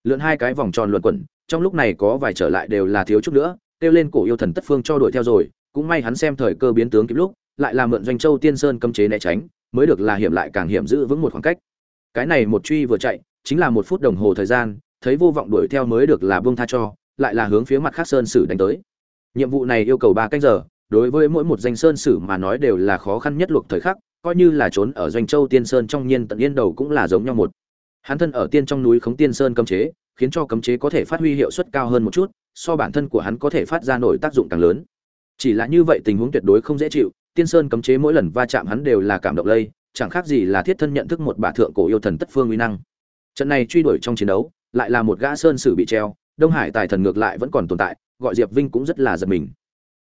Lượn hai cái vòng tròn luẩn quẩn, trong lúc này có vài trở lại đều là thiếu chút nữa, kêu lên cổ yêu thần tất phương cho đuổi theo rồi, cũng may hắn xem thời cơ biến tướng kịp lúc, lại là mượn doanh châu tiên sơn cấm chế né tránh, mới được là hiểm lại càng hiểm giữ vững một khoảng cách. Cái này một truy vừa chạy, chính là một phút đồng hồ thời gian, thấy vô vọng đuổi theo mới được là buông tha cho, lại là hướng phía mặt khác sơn sử đánh tới. Nhiệm vụ này yêu cầu ba canh giờ đối với mỗi một danh sơn sử mà nói đều là khó khăn nhất luộc thời khắc, coi như là trốn ở doanh châu tiên sơn trong nhiên tận yên đầu cũng là giống nhau một. Hắn thân ở tiên trong núi khống tiên sơn cấm chế, khiến cho cấm chế có thể phát huy hiệu suất cao hơn một chút, so bản thân của hắn có thể phát ra nổi tác dụng càng lớn. Chỉ là như vậy tình huống tuyệt đối không dễ chịu, tiên sơn cấm chế mỗi lần va chạm hắn đều là cảm động lây, chẳng khác gì là thiết thân nhận thức một bà thượng cổ yêu thần tất phương uy năng. Trận này truy đuổi trong chiến đấu, lại là một gã sơn sử bị treo, đông hải tài thần ngược lại vẫn còn tồn tại, gọi diệp vinh cũng rất là giật mình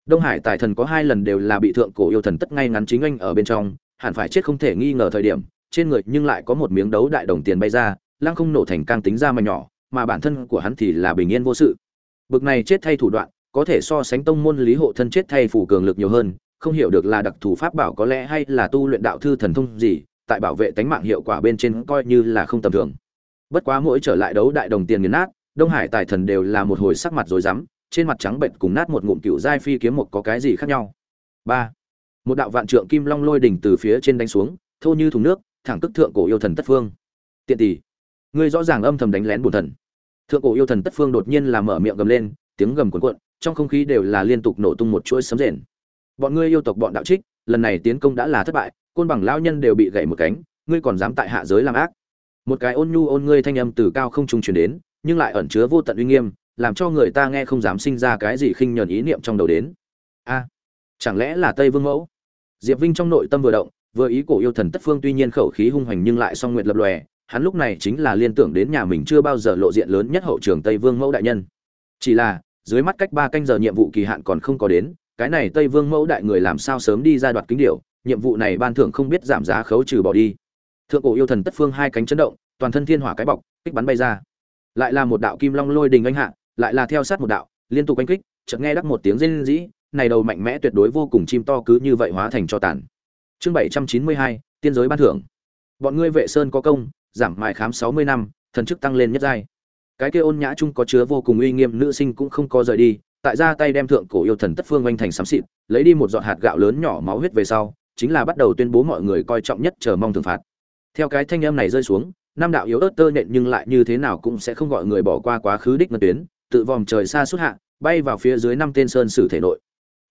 đông hải tài thần có hai lần đều là bị thượng cổ yêu thần tất ngay ngắn chính anh ở bên trong, hẳn phải chết không thể nghi ngờ thời điểm, trên người nhưng lại có một miếng đấu đại đồng tiền bay ra, lăng không nổ thành càng tính ra mà nhỏ, mà bản thân của hắn thì là bình yên vô sự. Bực này chết thay thủ đoạn, có thể so sánh tông môn lý hộ thân chết thay phủ cường lực nhiều hơn, không hiểu được là đặc thù pháp bảo có lẽ hay là tu luyện đạo thư thần thông gì, tại bảo vệ tánh mạng hiệu quả bên trên coi như là không tầm thường. Bất quá mỗi trở lại đấu đại đồng tiền nghiền nát, đông hải tài thần đều là một hồi sắc mặt rồi rắm trên mặt trắng bệnh cùng nát một ngụm cựu giai phi kiếm một có cái gì khác nhau? Ba. Một đạo vạn trượng kim long lôi đỉnh từ phía trên đánh xuống, thô như thùng nước, thẳng tức thượng cổ yêu thần tất phương. Tiện tỷ, ngươi rõ ràng âm thầm đánh lén bổn thần. Thượng cổ yêu thần tất phương đột nhiên làm mở miệng gầm lên, tiếng gầm cuồn cuộn, trong không khí đều là liên tục nổ tung một chuỗi sấm rền. Bọn ngươi yêu tộc bọn đạo trích, lần này tiến công đã là thất bại, côn bằng lao nhân đều bị gãy một cánh, ngươi còn dám tại hạ giới làm ác. Một cái ôn nhu ôn ngươi thanh âm từ cao không trung truyền đến, nhưng lại ẩn chứa vô tận uy nghiêm làm cho người ta nghe không dám sinh ra cái gì khinh nhờn ý niệm trong đầu đến. A, chẳng lẽ là tây vương mẫu? Diệp vinh trong nội tâm vừa động, vừa ý cổ yêu thần tất phương tuy nhiên khẩu khí hung hoành nhưng lại song nguyện lập lòe, hắn lúc này chính là liên tưởng đến nhà mình chưa bao giờ lộ diện lớn nhất hậu trường tây vương mẫu đại nhân. Chỉ là, dưới mắt cách ba canh giờ nhiệm vụ kỳ hạn còn không có đến, cái này tây vương mẫu đại người làm sao sớm đi ra đoạt kính điệu nhiệm vụ này ban thưởng không biết giảm giá khấu trừ bỏ đi. Thượng cổ yêu thần tất phương hai cánh chấn động, toàn thân thiên hỏa cái bọc, kích bắn bay ra. Lại là một đạo kim long lôi đình anh hạ lại là theo sát một đạo liên tục đánh kích chợt nghe đắc một tiếng rên rỉ, này đầu mạnh mẽ tuyệt đối vô cùng chim to cứ như vậy hóa thành cho tàn. Chương bảy trăm chín mươi hai tiên giới ban thưởng. Bọn ngươi vệ sơn có công giảm mài khám sáu mươi năm thần chức tăng lên nhất giai. Cái kia ôn nhã chung có chứa vô cùng uy nghiêm nữ sinh cũng không có rời đi tại ra tay đem thượng cổ yêu thần tất phương oanh thành xám xịt lấy đi một giọt hạt gạo lớn nhỏ máu huyết về sau chính là bắt đầu tuyên bố mọi người coi trọng nhất chờ mong thưởng phạt. Theo cái thanh âm này rơi xuống năm đạo yếu ớt tơ nện nhưng lại như thế nào cũng sẽ không gọi người bỏ qua quá khứ đích ngân tuyến tự vòm trời xa xuất hạ, bay vào phía dưới năm tên sơn sử thể nội.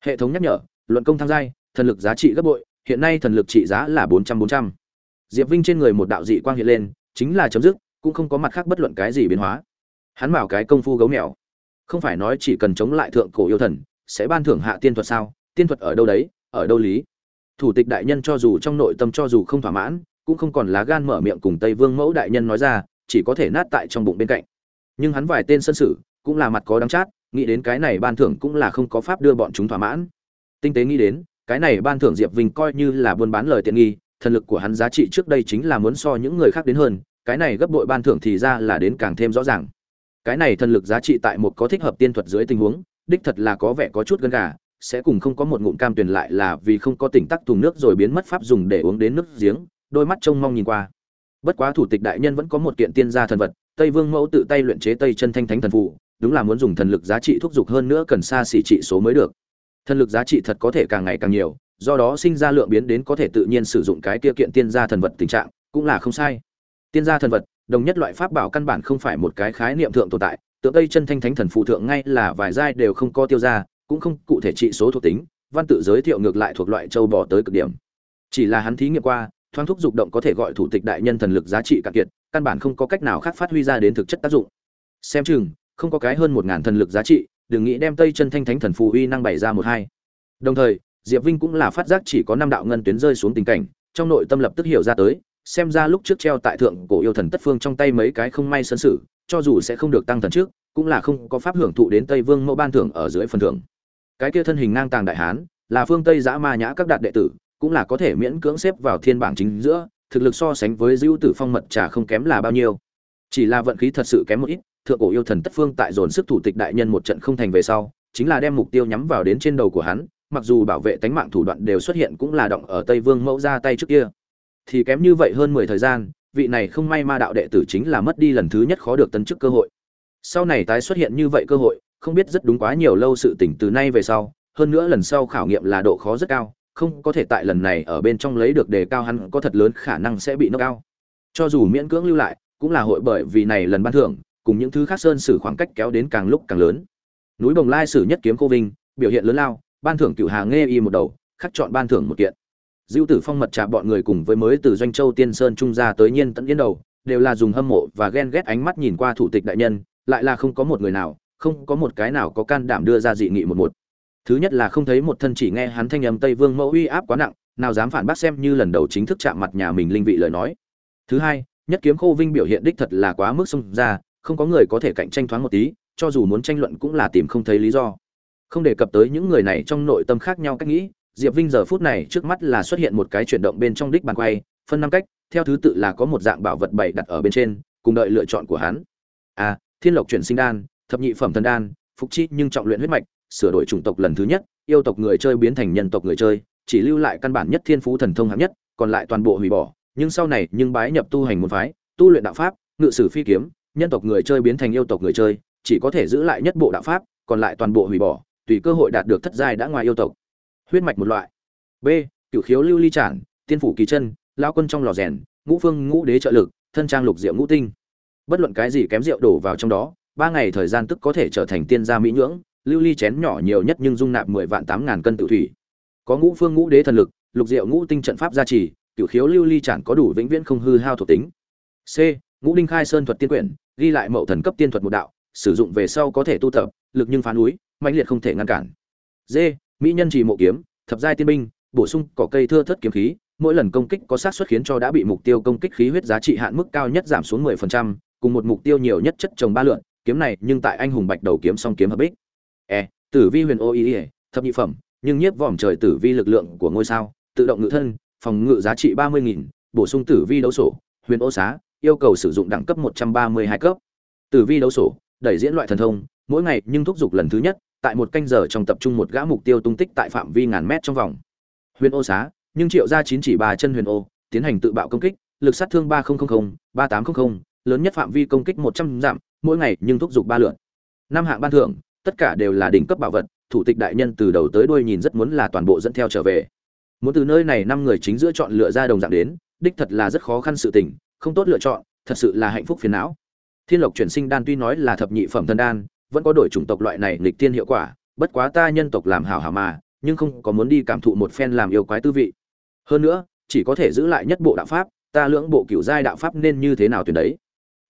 Hệ thống nhắc nhở, luận công tham giai, thần lực giá trị gấp bội, hiện nay thần lực trị giá là bốn trăm bốn trăm. Diệp vinh trên người một đạo dị quang hiện lên, chính là chấm dứt, cũng không có mặt khác bất luận cái gì biến hóa. Hắn bảo cái công phu gấu mèo. Không phải nói chỉ cần chống lại thượng cổ yêu thần, sẽ ban thưởng hạ tiên thuật sao? Tiên thuật ở đâu đấy? Ở đâu lý? Thủ tịch đại nhân cho dù trong nội tâm cho dù không thỏa mãn, cũng không còn lá gan mở miệng cùng tây vương mẫu đại nhân nói ra, chỉ có thể nát tại trong bụng bên cạnh. Nhưng hắn vài tên sân sử cũng là mặt có đắng chát, nghĩ đến cái này ban thưởng cũng là không có pháp đưa bọn chúng thỏa mãn. Tinh tế nghĩ đến, cái này ban thưởng diệp vinh coi như là buôn bán lời tiện nghi, thần lực của hắn giá trị trước đây chính là muốn so những người khác đến hơn, cái này gấp bội ban thưởng thì ra là đến càng thêm rõ ràng. Cái này thần lực giá trị tại một có thích hợp tiên thuật dưới tình huống, đích thật là có vẻ có chút gân gà, sẽ cùng không có một ngụm cam tuyền lại là vì không có tỉnh tắc thùng nước rồi biến mất pháp dùng để uống đến nước giếng, đôi mắt trông mong nhìn qua. Bất quá thủ tịch đại nhân vẫn có một kiện tiên gia thần vật, tây vương mẫu tự tay luyện chế tây chân thanh thánh thần phụ đúng là muốn dùng thần lực giá trị thúc giục hơn nữa cần xa xỉ trị số mới được. Thần lực giá trị thật có thể càng ngày càng nhiều, do đó sinh ra lượng biến đến có thể tự nhiên sử dụng cái kia kiện tiên gia thần vật tình trạng, cũng là không sai. Tiên gia thần vật, đồng nhất loại pháp bảo căn bản không phải một cái khái niệm thượng tồn tại, tượng tây chân thanh thánh thần phụ thượng ngay là vài giai đều không có tiêu ra, cũng không cụ thể trị số thuộc tính, văn tự giới thiệu ngược lại thuộc loại châu bò tới cực điểm. Chỉ là hắn thí nghiệm qua, thoáng thúc dục động có thể gọi thủ tịch đại nhân thần lực giá trị cạn kiệt, căn bản không có cách nào khác phát huy ra đến thực chất tác dụng. Xem chừng không có cái hơn một ngàn thần lực giá trị, đừng nghĩ đem tây chân thanh thánh thần phù uy năng bày ra một hai. Đồng thời, diệp vinh cũng là phát giác chỉ có năm đạo ngân tuyến rơi xuống tình cảnh, trong nội tâm lập tức hiểu ra tới, xem ra lúc trước treo tại thượng cổ yêu thần tất phương trong tay mấy cái không may sân sử, cho dù sẽ không được tăng thần trước, cũng là không có pháp hưởng thụ đến tây vương mẫu ban thưởng ở dưới phần thưởng. Cái kia thân hình ngang tàng đại hán, là phương tây giã ma nhã các đạt đệ tử, cũng là có thể miễn cưỡng xếp vào thiên bảng chính giữa, thực lực so sánh với dữ tử phong mật trà không kém là bao nhiêu. Chỉ là vận khí thật sự kém một ít thượng cổ yêu thần tất phương tại dồn sức thủ tịch đại nhân một trận không thành về sau, chính là đem mục tiêu nhắm vào đến trên đầu của hắn, mặc dù bảo vệ tánh mạng thủ đoạn đều xuất hiện cũng là động ở tây vương mẫu ra tay trước kia. Thì kém như vậy hơn mười thời gian, vị này không may ma đạo đệ tử chính là mất đi lần thứ nhất khó được tấn chức cơ hội. Sau này tái xuất hiện như vậy cơ hội, không biết rất đúng quá nhiều lâu sự tỉnh từ nay về sau, hơn nữa lần sau khảo nghiệm là độ khó rất cao, không có thể tại lần này ở bên trong lấy được đề cao hắn có thật lớn khả năng sẽ bị nâng cao. Cho dù miễn cưỡng lưu lại, cũng là hội bởi vì này lần ban thưởng cùng những thứ khác sơn sử khoảng cách kéo đến càng lúc càng lớn núi bồng lai sử nhất kiếm cô vinh biểu hiện lớn lao ban thưởng cựu hà nghe y một đầu khắc chọn ban thưởng một kiện Dữu Tử Phong mật trà bọn người cùng với mới từ Doanh Châu Tiên Sơn trung ra tới nhiên tận Yến đầu, đều là dùng hâm mộ và ghen ghét ánh mắt nhìn qua thủ tịch đại nhân, lại là không có một người nào, không có một cái nào có can đảm đưa ra dị nghị một một. Thứ nhất là không thấy một thân chỉ nghe hắn thanh âm Tây Vương Mẫu uy áp quá nặng, nào dám phản bác xem như lần đầu chính thức chạm mặt nhà mình linh vị lời nói. Thứ hai, nhất kiếm khô vinh biểu hiện đích thật là quá mức xung ra, không có người có thể cạnh tranh thoáng một tí, cho dù muốn tranh luận cũng là tìm không thấy lý do. Không đề cập tới những người này trong nội tâm khác nhau cách nghĩ, Diệp Vinh giờ phút này trước mắt là xuất hiện một cái chuyển động bên trong đích bàn quay, phân năm cách, theo thứ tự là có một dạng bảo vật bảy đặt ở bên trên, cùng đợi lựa chọn của hắn. A, Thiên Lộc chuyển sinh đan, thập nhị phẩm thần đan, phục chi nhưng trọng luyện huyết mạch, sửa đổi chủng tộc lần thứ nhất, yêu tộc người chơi biến thành nhân tộc người chơi, chỉ lưu lại căn bản nhất thiên phú thần thông hạng nhất, còn lại toàn bộ hủy bỏ, nhưng sau này nhưng bái nhập tu hành môn phái, tu luyện đạo pháp, ngự sử phi kiếm, nhân tộc người chơi biến thành yêu tộc người chơi, chỉ có thể giữ lại nhất bộ đạo pháp, còn lại toàn bộ hủy bỏ, tùy cơ hội đạt được thất giai đã ngoài yêu tộc. Huyết mạch một loại. B. Cửu khiếu lưu ly trản tiên phủ kỳ chân lao quân trong lò rèn ngũ phương ngũ đế trợ lực thân trang lục diệu ngũ tinh. Bất luận cái gì kém rượu đổ vào trong đó ba ngày thời gian tức có thể trở thành tiên gia mỹ nhưỡng lưu ly chén nhỏ nhiều nhất nhưng dung nạp mười vạn tám ngàn cân tự thủy. Có ngũ phương ngũ đế thần lực lục diệu ngũ tinh trận pháp gia trì Cửu khiếu lưu ly trản có đủ vĩnh viễn không hư hao thuộc tính. C. Ngũ đinh khai sơn thuật tiên quyển ghi lại mậu thần cấp tiên thuật một đạo sử dụng về sau có thể tu tập lực nhưng phá núi mạnh liệt không thể ngăn cản d mỹ nhân trì mộ kiếm thập giai tiên binh bổ sung cỏ cây thưa thất kiếm khí mỗi lần công kích có xác suất khiến cho đã bị mục tiêu công kích khí huyết giá trị hạn mức cao nhất giảm xuống 10%, cùng một mục tiêu nhiều nhất chất trồng ba lượn, kiếm này nhưng tại anh hùng bạch đầu kiếm song kiếm hợp bích. E, tử vi huyền ô y, thập nhị phẩm, nhưng nhiếp vòm trời tử vi lực lượng của ngôi sao, tự động ngự thân, phòng ngự giá trị 30.000, bổ sung tử vi đấu sổ, huyền ô xá, yêu cầu sử dụng đẳng cấp 132 cấp. Tử vi đấu sổ, đẩy diễn loại thần thông, mỗi ngày nhưng thúc dục lần thứ nhất, tại một canh giờ trong tập trung một gã mục tiêu tung tích tại phạm vi ngàn mét trong vòng. Huyền ô xá, nhưng triệu ra chín chỉ ba chân huyền ô, tiến hành tự bạo công kích, lực sát thương 3000, 3800, lớn nhất phạm vi công kích 100 giảm, mỗi ngày nhưng thúc dục ba lượt. Năm hạng ban thưởng, tất cả đều là đỉnh cấp bảo vật, thủ tịch đại nhân từ đầu tới đuôi nhìn rất muốn là toàn bộ dẫn theo trở về. Muốn từ nơi này năm người chính giữa chọn lựa ra đồng dạng đến, đích thật là rất khó khăn sự tình, không tốt lựa chọn, thật sự là hạnh phúc phiền não. Thiên Lộc chuyển sinh đan tuy nói là thập nhị phẩm thần đan, vẫn có đổi chủng tộc loại này nghịch tiên hiệu quả, bất quá ta nhân tộc làm hảo hảo mà, nhưng không có muốn đi cảm thụ một phen làm yêu quái tư vị. Hơn nữa, chỉ có thể giữ lại nhất bộ đạo pháp, ta lưỡng bộ cửu giai đạo pháp nên như thế nào tuyển đấy.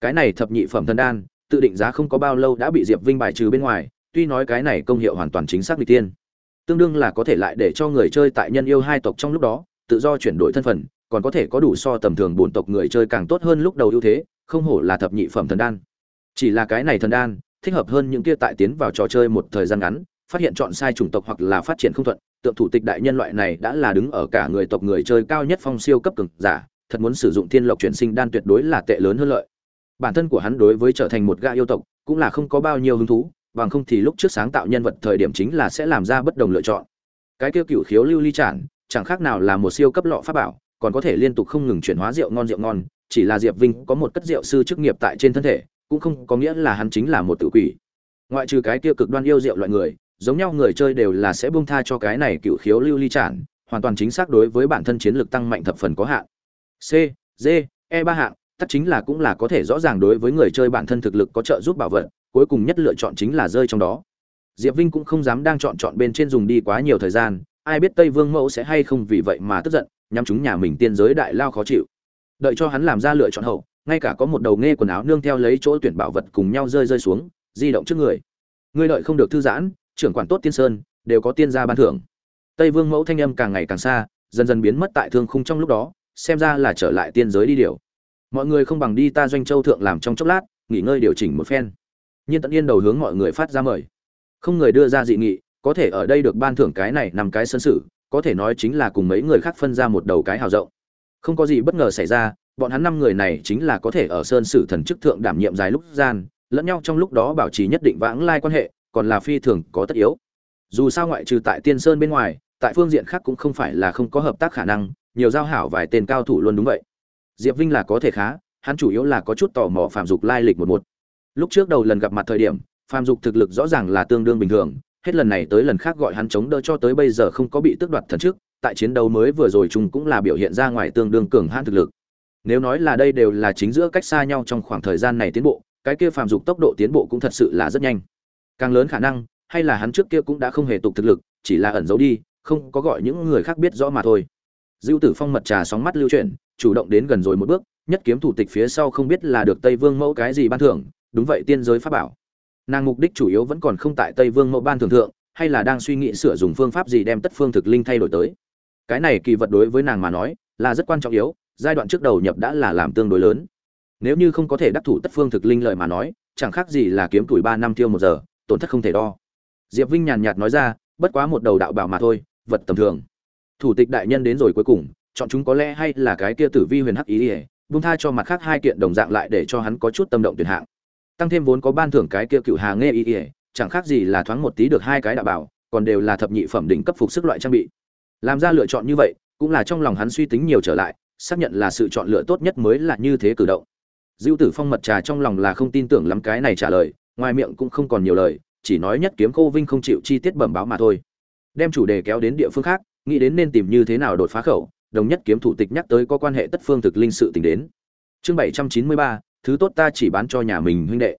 Cái này thập nhị phẩm thần đan, tự định giá không có bao lâu đã bị Diệp Vinh bài trừ bên ngoài, tuy nói cái này công hiệu hoàn toàn chính xác nghịch tiên, tương đương là có thể lại để cho người chơi tại nhân yêu hai tộc trong lúc đó, tự do chuyển đổi thân phận, còn có thể có đủ so tầm thường bổn tộc người chơi càng tốt hơn lúc đầu ưu thế, không hổ là thập nhị phẩm thần đan. Chỉ là cái này thần đan, thích hợp hơn những kia tại tiến vào trò chơi một thời gian ngắn, phát hiện chọn sai chủng tộc hoặc là phát triển không thuận, tượng thủ tịch đại nhân loại này đã là đứng ở cả người tộc người chơi cao nhất phong siêu cấp cường giả, thật muốn sử dụng thiên lộc chuyển sinh đan tuyệt đối là tệ lớn hơn lợi. Bản thân của hắn đối với trở thành một gã yêu tộc, cũng là không có bao nhiêu hứng thú, bằng không thì lúc trước sáng tạo nhân vật thời điểm chính là sẽ làm ra bất đồng lựa chọn. Cái kia cựu khiếu lưu ly trản, chẳng khác nào là một siêu cấp lọ pháp bảo, còn có thể liên tục không ngừng chuyển hóa rượu ngon rượu ngon, chỉ là Diệp Vinh có một cất rượu sư chức nghiệp tại trên thân thể, cũng không có nghĩa là hắn chính là một tự quỷ. Ngoại trừ cái kia cực đoan yêu rượu loại người, giống nhau người chơi đều là sẽ buông tha cho cái này cựu khiếu lưu ly trản, hoàn toàn chính xác đối với bản thân chiến lược tăng mạnh thập phần có hạn. C, D, E ba hạng, tất chính là cũng là có thể rõ ràng đối với người chơi bản thân thực lực có trợ giúp bảo vật, cuối cùng nhất lựa chọn chính là rơi trong đó. Diệp Vinh cũng không dám đang chọn chọn bên trên dùng đi quá nhiều thời gian, ai biết Tây Vương Mẫu sẽ hay không vì vậy mà tức giận, nhắm chúng nhà mình tiên giới đại lao khó chịu. Đợi cho hắn làm ra lựa chọn hậu, ngay cả có một đầu nghe quần áo nương theo lấy chỗ tuyển bảo vật cùng nhau rơi rơi xuống, di động trước người. Ngươi đợi không được thư giãn, trưởng quản tốt tiên sơn, đều có tiên gia ban thưởng. Tây Vương Mẫu thanh âm càng ngày càng xa, dần dần biến mất tại thương khung trong lúc đó, xem ra là trở lại tiên giới đi điều. Mọi người không bằng đi ta doanh châu thượng làm trong chốc lát, nghỉ ngơi điều chỉnh một phen. Nhiên Tận Yên đầu hướng mọi người phát ra mời. Không người đưa ra dị nghị, có thể ở đây được ban thưởng cái này nằm cái sân sự, có thể nói chính là cùng mấy người khác phân ra một đầu cái hào rộng. Không có gì bất ngờ xảy ra, bọn hắn năm người này chính là có thể ở sơn sử thần chức thượng đảm nhiệm dài lúc gian, lẫn nhau trong lúc đó bảo trì nhất định vãng lai quan hệ, còn là phi thường có tất yếu. Dù sao ngoại trừ tại Tiên Sơn bên ngoài, tại phương diện khác cũng không phải là không có hợp tác khả năng, nhiều giao hảo vài tên cao thủ luôn đúng vậy. Diệp Vinh là có thể khá, hắn chủ yếu là có chút tò mò Phạm Dục lai lịch một một. Lúc trước đầu lần gặp mặt thời điểm, Phạm Dục thực lực rõ ràng là tương đương bình thường, hết lần này tới lần khác gọi hắn chống đỡ cho tới bây giờ không có bị tước đoạt thần trước, tại chiến đấu mới vừa rồi chung cũng là biểu hiện ra ngoài tương đương cường hãn thực lực. Nếu nói là đây đều là chính giữa cách xa nhau trong khoảng thời gian này tiến bộ, cái kia phàm Dục tốc độ tiến bộ cũng thật sự là rất nhanh. Càng lớn khả năng, hay là hắn trước kia cũng đã không hề tục thực lực, chỉ là ẩn giấu đi, không có gọi những người khác biết rõ mà thôi. Dữu Tử Phong mật trà sóng mắt lưu chuyển, chủ động đến gần rồi một bước, nhất kiếm thủ tịch phía sau không biết là được Tây Vương mẫu cái gì ban thưởng, đúng vậy tiên giới pháp bảo. Nàng mục đích chủ yếu vẫn còn không tại Tây Vương mẫu ban Thường thượng, hay là đang suy nghĩ sửa dùng phương pháp gì đem tất phương thực linh thay đổi tới. Cái này kỳ vật đối với nàng mà nói, là rất quan trọng yếu, giai đoạn trước đầu nhập đã là làm tương đối lớn. Nếu như không có thể đắc thủ tất phương thực linh lợi mà nói, chẳng khác gì là kiếm tuổi ba năm tiêu một giờ, tổn thất không thể đo. Diệp Vinh nhàn nhạt nói ra, bất quá một đầu đạo bảo mà thôi, vật tầm thường. Thủ tịch đại nhân đến rồi cuối cùng, chọn chúng có lẽ hay là cái kia Tử Vi Huyền Hắc ý, ỉa bung tha cho mặt khác hai kiện đồng dạng lại để cho hắn có chút tâm động tuyệt hạng. Tăng thêm vốn có ban thưởng cái kia cựu hà nghe ý, ỉa chẳng khác gì là thoáng một tí được hai cái đạo bảo, còn đều là thập nhị phẩm đỉnh cấp phục sức loại trang bị. Làm ra lựa chọn như vậy, cũng là trong lòng hắn suy tính nhiều trở lại, xác nhận là sự chọn lựa tốt nhất mới là như thế cử động. Dữu Tử Phong mật trà trong lòng là không tin tưởng lắm cái này trả lời, ngoài miệng cũng không còn nhiều lời, chỉ nói nhất kiếm Khô Vinh không chịu chi tiết bẩm báo mà thôi. Đem chủ đề kéo đến địa phương khác, nghĩ đến nên tìm như thế nào đột phá khẩu, đồng nhất kiếm thủ tịch nhắc tới có quan hệ tất phương thực linh sự tình đến. Chương bảy trăm chín mươi ba thứ tốt ta chỉ bán cho nhà mình huynh đệ.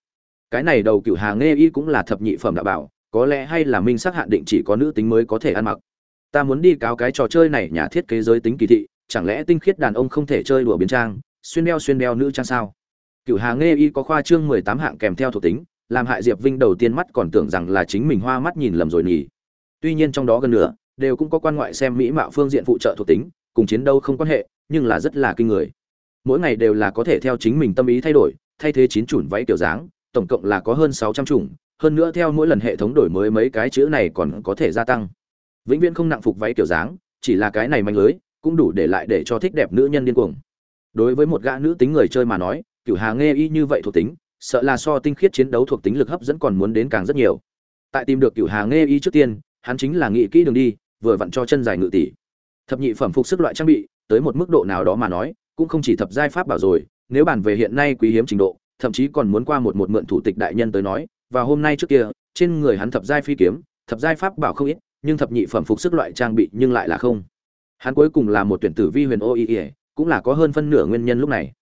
Cái này đầu cửu hàng nghe y cũng là thập nhị phẩm đạo bảo, có lẽ hay là minh xác hạn định chỉ có nữ tính mới có thể ăn mặc. Ta muốn đi cáo cái trò chơi này nhà thiết kế giới tính kỳ thị, chẳng lẽ tinh khiết đàn ông không thể chơi đùa biến trang, xuyên đeo xuyên đeo nữ trang sao? Cửu hàng nghe y có khoa trương mười tám hạng kèm theo thuộc tính, làm hại Diệp Vinh đầu tiên mắt còn tưởng rằng là chính mình hoa mắt nhìn lầm rồi nhỉ. Tuy nhiên trong đó gần nữa, đều cũng có quan ngoại xem mỹ mạo phương diện phụ trợ thuộc tính, cùng chiến đấu không quan hệ nhưng là rất là kinh người mỗi ngày đều là có thể theo chính mình tâm ý thay đổi, thay thế chín chủng váy kiểu dáng, tổng cộng là có hơn sáu trăm chủng, hơn nữa theo mỗi lần hệ thống đổi mới mấy cái chữ này còn có thể gia tăng. Vĩnh viễn không nặng phục váy kiểu dáng, chỉ là cái này manh lưới, cũng đủ để lại để cho thích đẹp nữ nhân điên cuồng. Đối với một gã nữ tính người chơi mà nói cửu hà nghe y như vậy thuộc tính, sợ là so tinh khiết chiến đấu thuộc tính lực hấp dẫn còn muốn đến càng rất nhiều. Tại tìm được cửu hà nghe y trước tiên, hắn chính là nghĩ kỹ đường đi, vừa vặn cho chân dài ngự tỷ. Thập nhị phẩm phục sức loại trang bị, tới một mức độ nào đó mà nói cũng không chỉ thập giai pháp bảo rồi, nếu bàn về hiện nay quý hiếm trình độ, thậm chí còn muốn qua một một mượn thủ tịch đại nhân tới nói, và hôm nay trước kia, trên người hắn thập giai phi kiếm, thập giai pháp bảo không ít, nhưng thập nhị phẩm phục sức loại trang bị nhưng lại là không. Hắn cuối cùng là một tuyển tử vi huyền ô ý ỉa cũng là có hơn phân nửa nguyên nhân lúc này.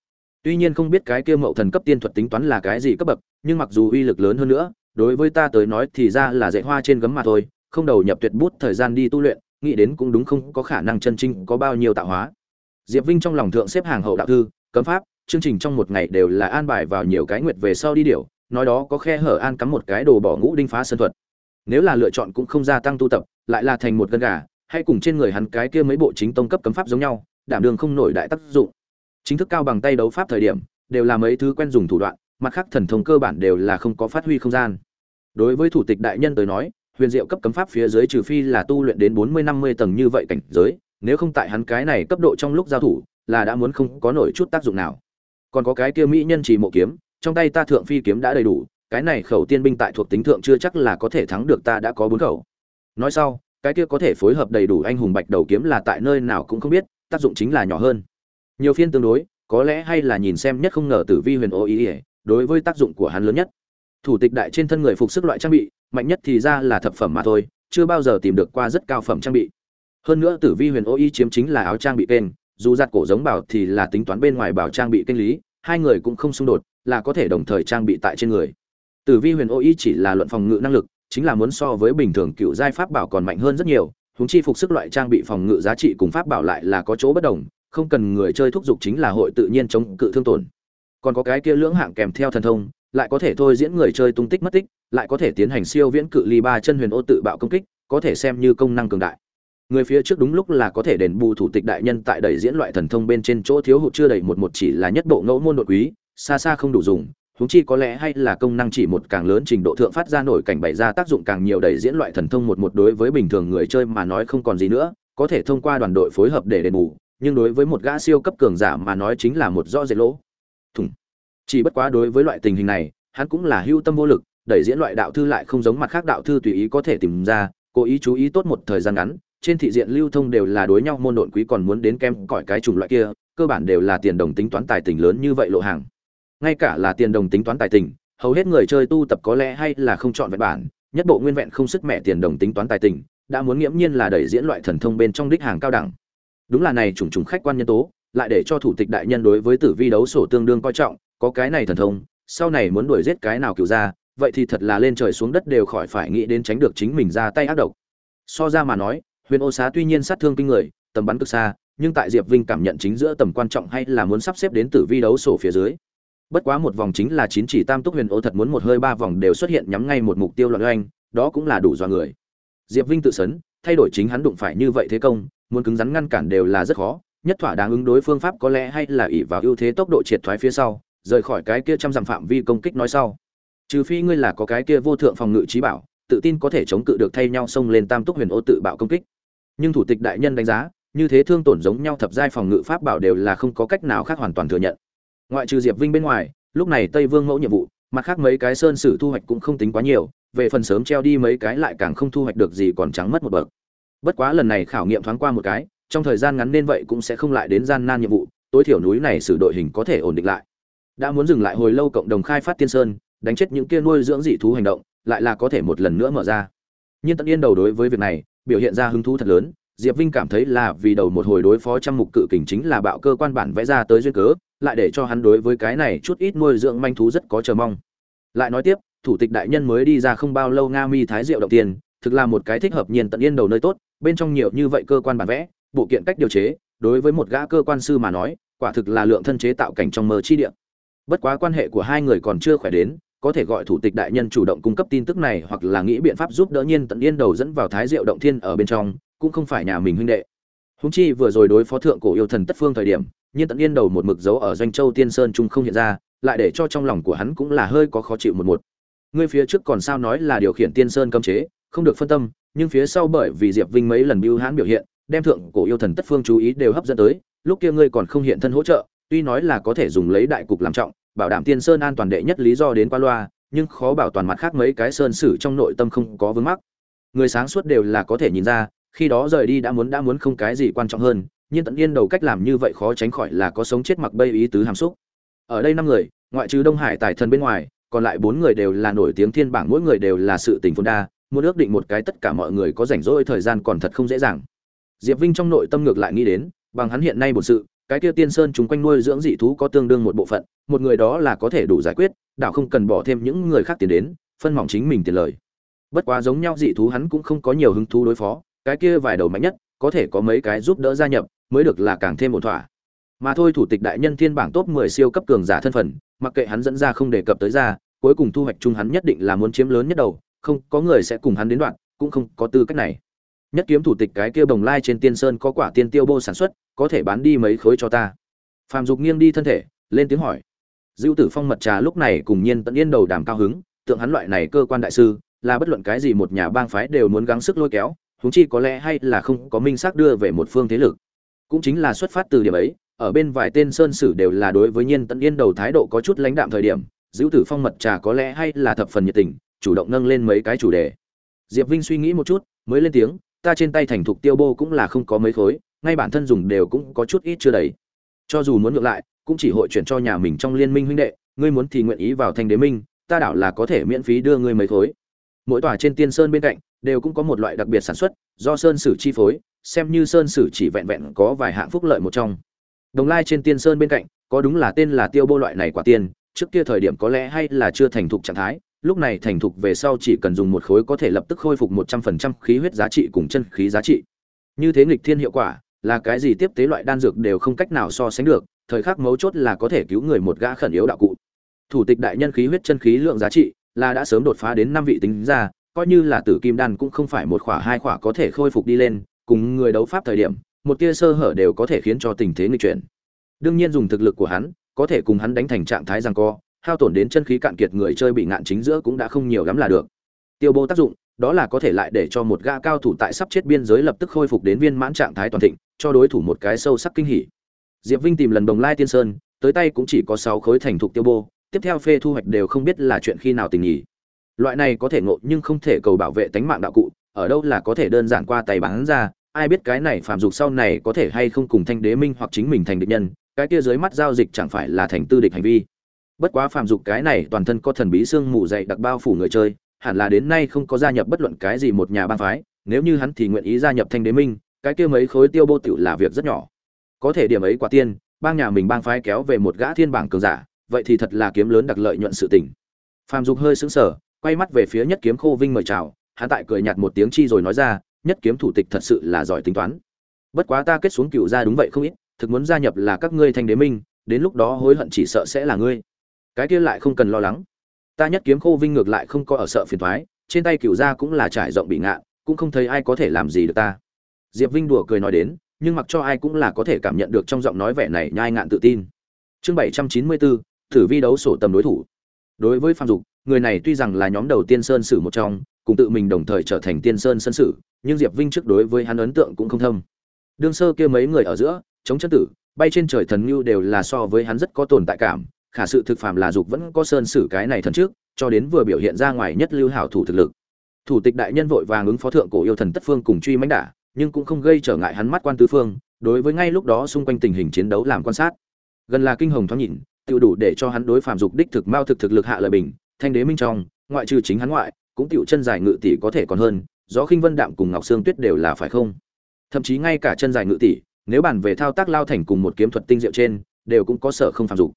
Tuy nhiên không biết cái kia mậu thần cấp tiên thuật tính toán là cái gì cấp bậc, nhưng mặc dù uy lực lớn hơn nữa, đối với ta tới nói thì ra là dạy hoa trên gấm mà thôi, không đầu nhập tuyệt bút thời gian đi tu luyện, nghĩ đến cũng đúng không có khả năng chân trinh có bao nhiêu tạo hóa diệp vinh trong lòng thượng xếp hàng hậu đạo thư, cấm pháp, chương trình trong một ngày đều là an bài vào nhiều cái nguyệt về sau đi điều nói đó có khe hở an cắm một cái đồ bỏ ngũ đinh phá sân thuật. Nếu là lựa chọn cũng không gia tăng tu tập, lại là thành một gân gà, hay cùng trên người hắn cái kia mấy bộ chính tông cấp cấm pháp giống nhau, đảm đường không nổi đại tác dụng. Chính thức cao bằng tay đấu pháp thời điểm, đều là mấy thứ quen dùng thủ đoạn, mặt khác thần thông cơ bản đều là không có phát huy không gian. Đối với thủ tịch đại nhân tới nói, huyền diệu cấp cấm pháp phía dưới trừ phi là tu luyện đến bốn mươi năm mươi tầng như vậy cảnh giới nếu không tại hắn cái này cấp độ trong lúc giao thủ, là đã muốn không có nổi chút tác dụng nào. Còn có cái kia mỹ nhân chỉ mộ kiếm, trong tay ta thượng phi kiếm đã đầy đủ, cái này khẩu tiên binh tại thuộc tính thượng chưa chắc là có thể thắng được ta đã có bốn khẩu. Nói sau, cái kia có thể phối hợp đầy đủ anh hùng bạch đầu kiếm là tại nơi nào cũng không biết, tác dụng chính là nhỏ hơn. Nhiều phiên tương đối, có lẽ hay là nhìn xem nhất không ngờ tử vi huyền ô ý ỉa đối với tác dụng của hắn lớn nhất. Thủ tịch đại trên thân người phục sức loại trang bị, mạnh nhất thì ra là thập phẩm mà thôi, chưa bao giờ tìm được qua rất cao phẩm trang bị hơn nữa tử vi huyền ô y chiếm chính là áo trang bị kênh, dù giặt cổ giống bảo thì là tính toán bên ngoài bảo trang bị kênh lý, hai người cũng không xung đột, là có thể đồng thời trang bị tại trên người. Tử vi huyền ô y chỉ là luận phòng ngự năng lực, chính là muốn so với bình thường cựu giai pháp bảo còn mạnh hơn rất nhiều húng chi phục sức loại trang bị phòng ngự giá trị cùng pháp bảo lại là có chỗ bất đồng, không cần người chơi thúc giục chính là hội tự nhiên chống cự thương tổn. Còn có cái kia lưỡng hạng kèm theo thần thông, lại có thể thôi diễn người chơi tung tích mất tích, lại có thể tiến hành siêu viễn cự ly ba chân huyền ô tự bạo công kích, có thể xem như công năng cường đại người phía trước đúng lúc là có thể đền bù thủ tịch đại nhân tại đẩy diễn loại thần thông bên trên chỗ thiếu hụt chưa đầy một một chỉ là nhất bộ ngẫu môn đột quý, xa xa không đủ dùng, huống chi có lẽ hay là công năng chỉ một càng lớn trình độ thượng phát ra nổi cảnh bày ra tác dụng càng nhiều đẩy diễn loại thần thông một một đối với bình thường người chơi mà nói không còn gì nữa, có thể thông qua đoàn đội phối hợp để đền bù, nhưng đối với một gã siêu cấp cường giả mà nói chính là một rõ dệt lỗ. Thủng chỉ bất quá đối với loại tình hình này, hắn cũng là hưu tâm vô lực, đẩy diễn loại đạo thư lại không giống mặt khác đạo thư tùy ý có thể tìm ra, cố ý chú ý tốt một thời gian ngắn trên thị diện lưu thông đều là đối nhau, môn độn quý còn muốn đến kem cõi cái chủng loại kia, cơ bản đều là tiền đồng tính toán tài tình lớn như vậy lộ hàng. Ngay cả là tiền đồng tính toán tài tình, hầu hết người chơi tu tập có lẽ hay là không chọn vẹn bản, nhất bộ nguyên vẹn không sức mẹ tiền đồng tính toán tài tình, đã muốn nghiễm nhiên là đẩy diễn loại thần thông bên trong đích hàng cao đẳng. Đúng là này trùng trùng khách quan nhân tố, lại để cho thủ tịch đại nhân đối với tử vi đấu sổ tương đương coi trọng, có cái này thần thông, sau này muốn đuổi giết cái nào kiểu ra, vậy thì thật là lên trời xuống đất đều khỏi phải nghĩ đến tránh được chính mình ra tay ác độc. So ra mà nói huyền ô xá tuy nhiên sát thương kinh người, tầm bắn cực xa, nhưng tại diệp vinh cảm nhận chính giữa tầm quan trọng hay là muốn sắp xếp đến tử vi đấu sổ phía dưới. Bất quá một vòng chính là chín chỉ tam túc huyền ô thật muốn một hơi ba vòng đều xuất hiện nhắm ngay một mục tiêu loạn oanh đó cũng là đủ do người. Diệp vinh tự sấn, thay đổi chính hắn đụng phải như vậy thế công, muốn cứng rắn ngăn cản đều là rất khó, nhất thỏa đáng ứng đối phương pháp có lẽ hay là ỷ vào ưu thế tốc độ triệt thoái phía sau, rời khỏi cái kia trăm dặm phạm vi công kích nói sau. Trừ phi ngươi là có cái kia vô thượng phòng ngự trí bảo, tự tin có thể chống cự được thay nhau xông lên tam túc huyền ô tự bạo công kích nhưng thủ tịch đại nhân đánh giá, như thế thương tổn giống nhau thập giai phòng ngự pháp bảo đều là không có cách nào khác hoàn toàn thừa nhận. Ngoại trừ diệp vinh bên ngoài, lúc này tây vương mẫu nhiệm vụ, mặt khác mấy cái sơn sử thu hoạch cũng không tính quá nhiều, về phần sớm treo đi mấy cái lại càng không thu hoạch được gì còn trắng mất một bậc. Bất quá lần này khảo nghiệm thoáng qua một cái, trong thời gian ngắn nên vậy cũng sẽ không lại đến gian nan nhiệm vụ, tối thiểu núi này sử đội hình có thể ổn định lại. Đã muốn dừng lại hồi lâu cộng đồng khai phát tiên sơn, đánh chết những kia nuôi dưỡng dị thú hành động, lại là có thể một lần nữa mở ra. Nhưng tận yên đầu đối với việc này biểu hiện ra hứng thú thật lớn, diệp vinh cảm thấy là vì đầu một hồi đối phó trăm mục cự kình chính là bạo cơ quan bản vẽ ra tới duyên cớ, lại để cho hắn đối với cái này chút ít nuôi dưỡng manh thú rất có chờ mong. Lại nói tiếp, thủ tịch đại nhân mới đi ra không bao lâu nga mi thái diệu động tiền, thực là một cái thích hợp nhiên tận yên đầu nơi tốt, bên trong nhiều như vậy cơ quan bản vẽ, bộ kiện cách điều chế, đối với một gã cơ quan sư mà nói, quả thực là lượng thân chế tạo cảnh trong mơ chi địa. Bất quá quan hệ của hai người còn chưa khỏe đến có thể gọi thủ tịch đại nhân chủ động cung cấp tin tức này hoặc là nghĩ biện pháp giúp đỡ nhiên tận yên đầu dẫn vào thái diệu động thiên ở bên trong, cũng không phải nhà mình huynh đệ. Húng chi vừa rồi đối phó thượng cổ yêu thần tất phương thời điểm, nhiên tận yên đầu một mực dấu ở doanh châu tiên sơn trung không hiện ra, lại để cho trong lòng của hắn cũng là hơi có khó chịu một một. Ngươi phía trước còn sao nói là điều khiển tiên sơn cấm chế, không được phân tâm, nhưng phía sau bởi vì diệp vinh mấy lần biêu hãn biểu hiện, đem thượng cổ yêu thần tất phương chú ý đều hấp dẫn tới, lúc kia ngươi còn không hiện thân hỗ trợ, tuy nói là có thể dùng lấy đại cục làm trọng bảo đảm tiên sơn an toàn đệ nhất lý do đến qua loa, nhưng khó bảo toàn mặt khác mấy cái sơn sử trong nội tâm không có vướng mắc. Người sáng suốt đều là có thể nhìn ra, khi đó rời đi đã muốn đã muốn không cái gì quan trọng hơn, nhưng tận yên đầu cách làm như vậy khó tránh khỏi là có sống chết mặc bây ý tứ hàm xúc. Ở đây năm người, ngoại trừ đông hải tài thần bên ngoài, còn lại bốn người đều là nổi tiếng thiên bảng, mỗi người đều là sự tình phồn đa, muốn ước định một cái tất cả mọi người có rảnh rỗi thời gian còn thật không dễ dàng. Diệp vinh trong nội tâm ngược lại nghĩ đến, bằng hắn hiện nay một sự cái kia tiên sơn chúng quanh nuôi dưỡng dị thú có tương đương một bộ phận, một người đó là có thể đủ giải quyết đạo không cần bỏ thêm những người khác tiền đến, phân mỏng chính mình tiền lời. Bất quá giống nhau dị thú hắn cũng không có nhiều hứng thú đối phó, cái kia vài đầu mạnh nhất, có thể có mấy cái giúp đỡ gia nhập, mới được là càng thêm một thỏa. Mà thôi thủ tịch đại nhân thiên bảng top 10 siêu cấp cường giả thân phận, mặc kệ hắn dẫn ra không đề cập tới ra, cuối cùng thu hoạch chung hắn nhất định là muốn chiếm lớn nhất đầu, không có người sẽ cùng hắn đến đoạn, cũng không có tư cách này nhất kiếm thủ tịch cái kia bồng lai trên tiên sơn có quả tiên tiêu bô sản xuất, có thể bán đi mấy khối cho ta. Phạm dục nghiêng đi thân thể, lên tiếng hỏi. Dữ tử phong mật trà lúc này cùng nhiên tận yên đầu đàm cao hứng, tượng hắn loại này cơ quan đại sư, là bất luận cái gì một nhà bang phái đều muốn gắng sức lôi kéo, huống chi có lẽ hay là không có minh xác đưa về một phương thế lực. Cũng chính là xuất phát từ điểm ấy, ở bên vài tên sơn sử đều là đối với nhiên tận yên đầu thái độ có chút lãnh đạm thời điểm dữ tử phong mật trà có lẽ hay là thập phần nhiệt tình, chủ động nâng lên mấy cái chủ đề. Diệp vinh suy nghĩ một chút, mới lên tiếng ta trên tay thành thục tiêu bô cũng là không có mấy khối, ngay bản thân dùng đều cũng có chút ít chưa đầy. Cho dù muốn ngược lại, cũng chỉ hội chuyển cho nhà mình trong liên minh huynh đệ, ngươi muốn thì nguyện ý vào thanh đế minh, ta đảo là có thể miễn phí đưa ngươi mấy khối. Mỗi tòa trên tiên sơn bên cạnh, đều cũng có một loại đặc biệt sản xuất, do sơn sử chi phối, xem như sơn sử chỉ vẹn vẹn có vài hạng phúc lợi một trong. Đồng lai trên tiên sơn bên cạnh, có đúng là tên là tiêu bô loại này quả tiên trước kia thời điểm có lẽ hay là chưa thành thục trạng thái lúc này thành thục về sau chỉ cần dùng một khối có thể lập tức khôi phục một trăm phần trăm khí huyết giá trị cùng chân khí giá trị. Như thế nghịch thiên hiệu quả, là cái gì tiếp tế loại đan dược đều không cách nào so sánh được, thời khắc mấu chốt là có thể cứu người một gã khẩn yếu đạo cụ. Thủ tịch đại nhân khí huyết chân khí lượng giá trị là đã sớm đột phá đến năm vị tính ra, coi như là tử kim đan cũng không phải một khỏa hai khỏa có thể khôi phục đi lên, cùng người đấu pháp thời điểm, một tia sơ hở đều có thể khiến cho tình thế nghịch chuyển. Đương nhiên dùng thực lực của hắn, có thể cùng hắn đánh thành trạng thái giằng co hao tổn đến chân khí cạn kiệt người chơi bị ngạn chính giữa cũng đã không nhiều lắm là được. Tiêu bô tác dụng, đó là có thể lại để cho một gã cao thủ tại sắp chết biên giới lập tức khôi phục đến viên mãn trạng thái toàn thịnh, cho đối thủ một cái sâu sắc kinh hỉ. Diệp vinh tìm lần đồng lai tiên sơn, tới tay cũng chỉ có sáu khối thành thục tiêu bô, tiếp theo phê thu hoạch đều không biết là chuyện khi nào tình nhỉ. Loại này có thể ngộ nhưng không thể cầu bảo vệ tánh mạng đạo cụ, ở đâu là có thể đơn giản qua tay bán ra, ai biết cái này phạm dục sau này có thể hay không cùng thanh đế minh hoặc chính mình thành địch nhân, cái kia dưới mắt giao dịch chẳng phải là thành tư địch hành vi bất quá phạm dục cái này toàn thân có thần bí xương mù dày đặc bao phủ người chơi, hẳn là đến nay không có gia nhập bất luận cái gì một nhà bang phái, nếu như hắn thì nguyện ý gia nhập thanh đế minh, cái kia mấy khối tiêu bô tiểu là việc rất nhỏ. Có thể điểm ấy quả tiên, bang nhà mình bang phái kéo về một gã thiên bảng cường giả, vậy thì thật là kiếm lớn đặc lợi nhuận sự tình. Phạm dục hơi sững sờ, quay mắt về phía nhất kiếm khô vinh mời chào, hắn tại cười nhạt một tiếng chi rồi nói ra, nhất kiếm thủ tịch thật sự là giỏi tính toán. Bất quá ta kết xuống cựu ra đúng vậy không ít, thực muốn gia nhập là các ngươi thanh đế minh, đến lúc đó hối hận chỉ sợ sẽ là ngươi cái kia lại không cần lo lắng. Ta nhất kiếm khô vinh ngược lại không có ở sợ phiền thoái trên tay cựu gia cũng là trải rộng bị ngạ, cũng không thấy ai có thể làm gì được ta. Diệp vinh đùa cười nói đến, nhưng mặc cho ai cũng là có thể cảm nhận được trong giọng nói vẻ này nhai ngạn tự tin. Chương bảy trăm chín mươi bốn, thử vi đấu sổ tầm đối thủ. Đối với phạm dục, người này tuy rằng là nhóm đầu tiên sơn sử một trong, cùng tự mình đồng thời trở thành tiên sơn sân sử, nhưng diệp vinh trước đối với hắn ấn tượng cũng không thâm. Đương sơ kia mấy người ở giữa, chống chân tử, bay trên trời thần ngưu đều là so với hắn rất có tồn tại cảm khả sự thực phàm là dục vẫn có sơn sử cái này thần trước, cho đến vừa biểu hiện ra ngoài nhất lưu hảo thủ thực lực. Thủ tịch đại nhân vội vàng ứng phó thượng cổ yêu thần tất phương cùng truy mãnh đả, nhưng cũng không gây trở ngại hắn mắt quan tứ phương, đối với ngay lúc đó xung quanh tình hình chiến đấu làm quan sát. Gần là kinh hồng thoáng nhìn tự đủ để cho hắn đối phàm dục đích thực mao thực thực lực hạ lợi bình, thanh đế minh trong, ngoại trừ chính hắn ngoại, cũng tiểu chân dài ngự tỷ có thể còn hơn, gió khinh vân đạm cùng ngọc sương tuyết đều là phải không? Thậm chí ngay cả chân dài ngự tỷ, nếu bàn về thao tác lao thành cùng một kiếm thuật tinh diệu trên, đều cũng có sở không phạm dục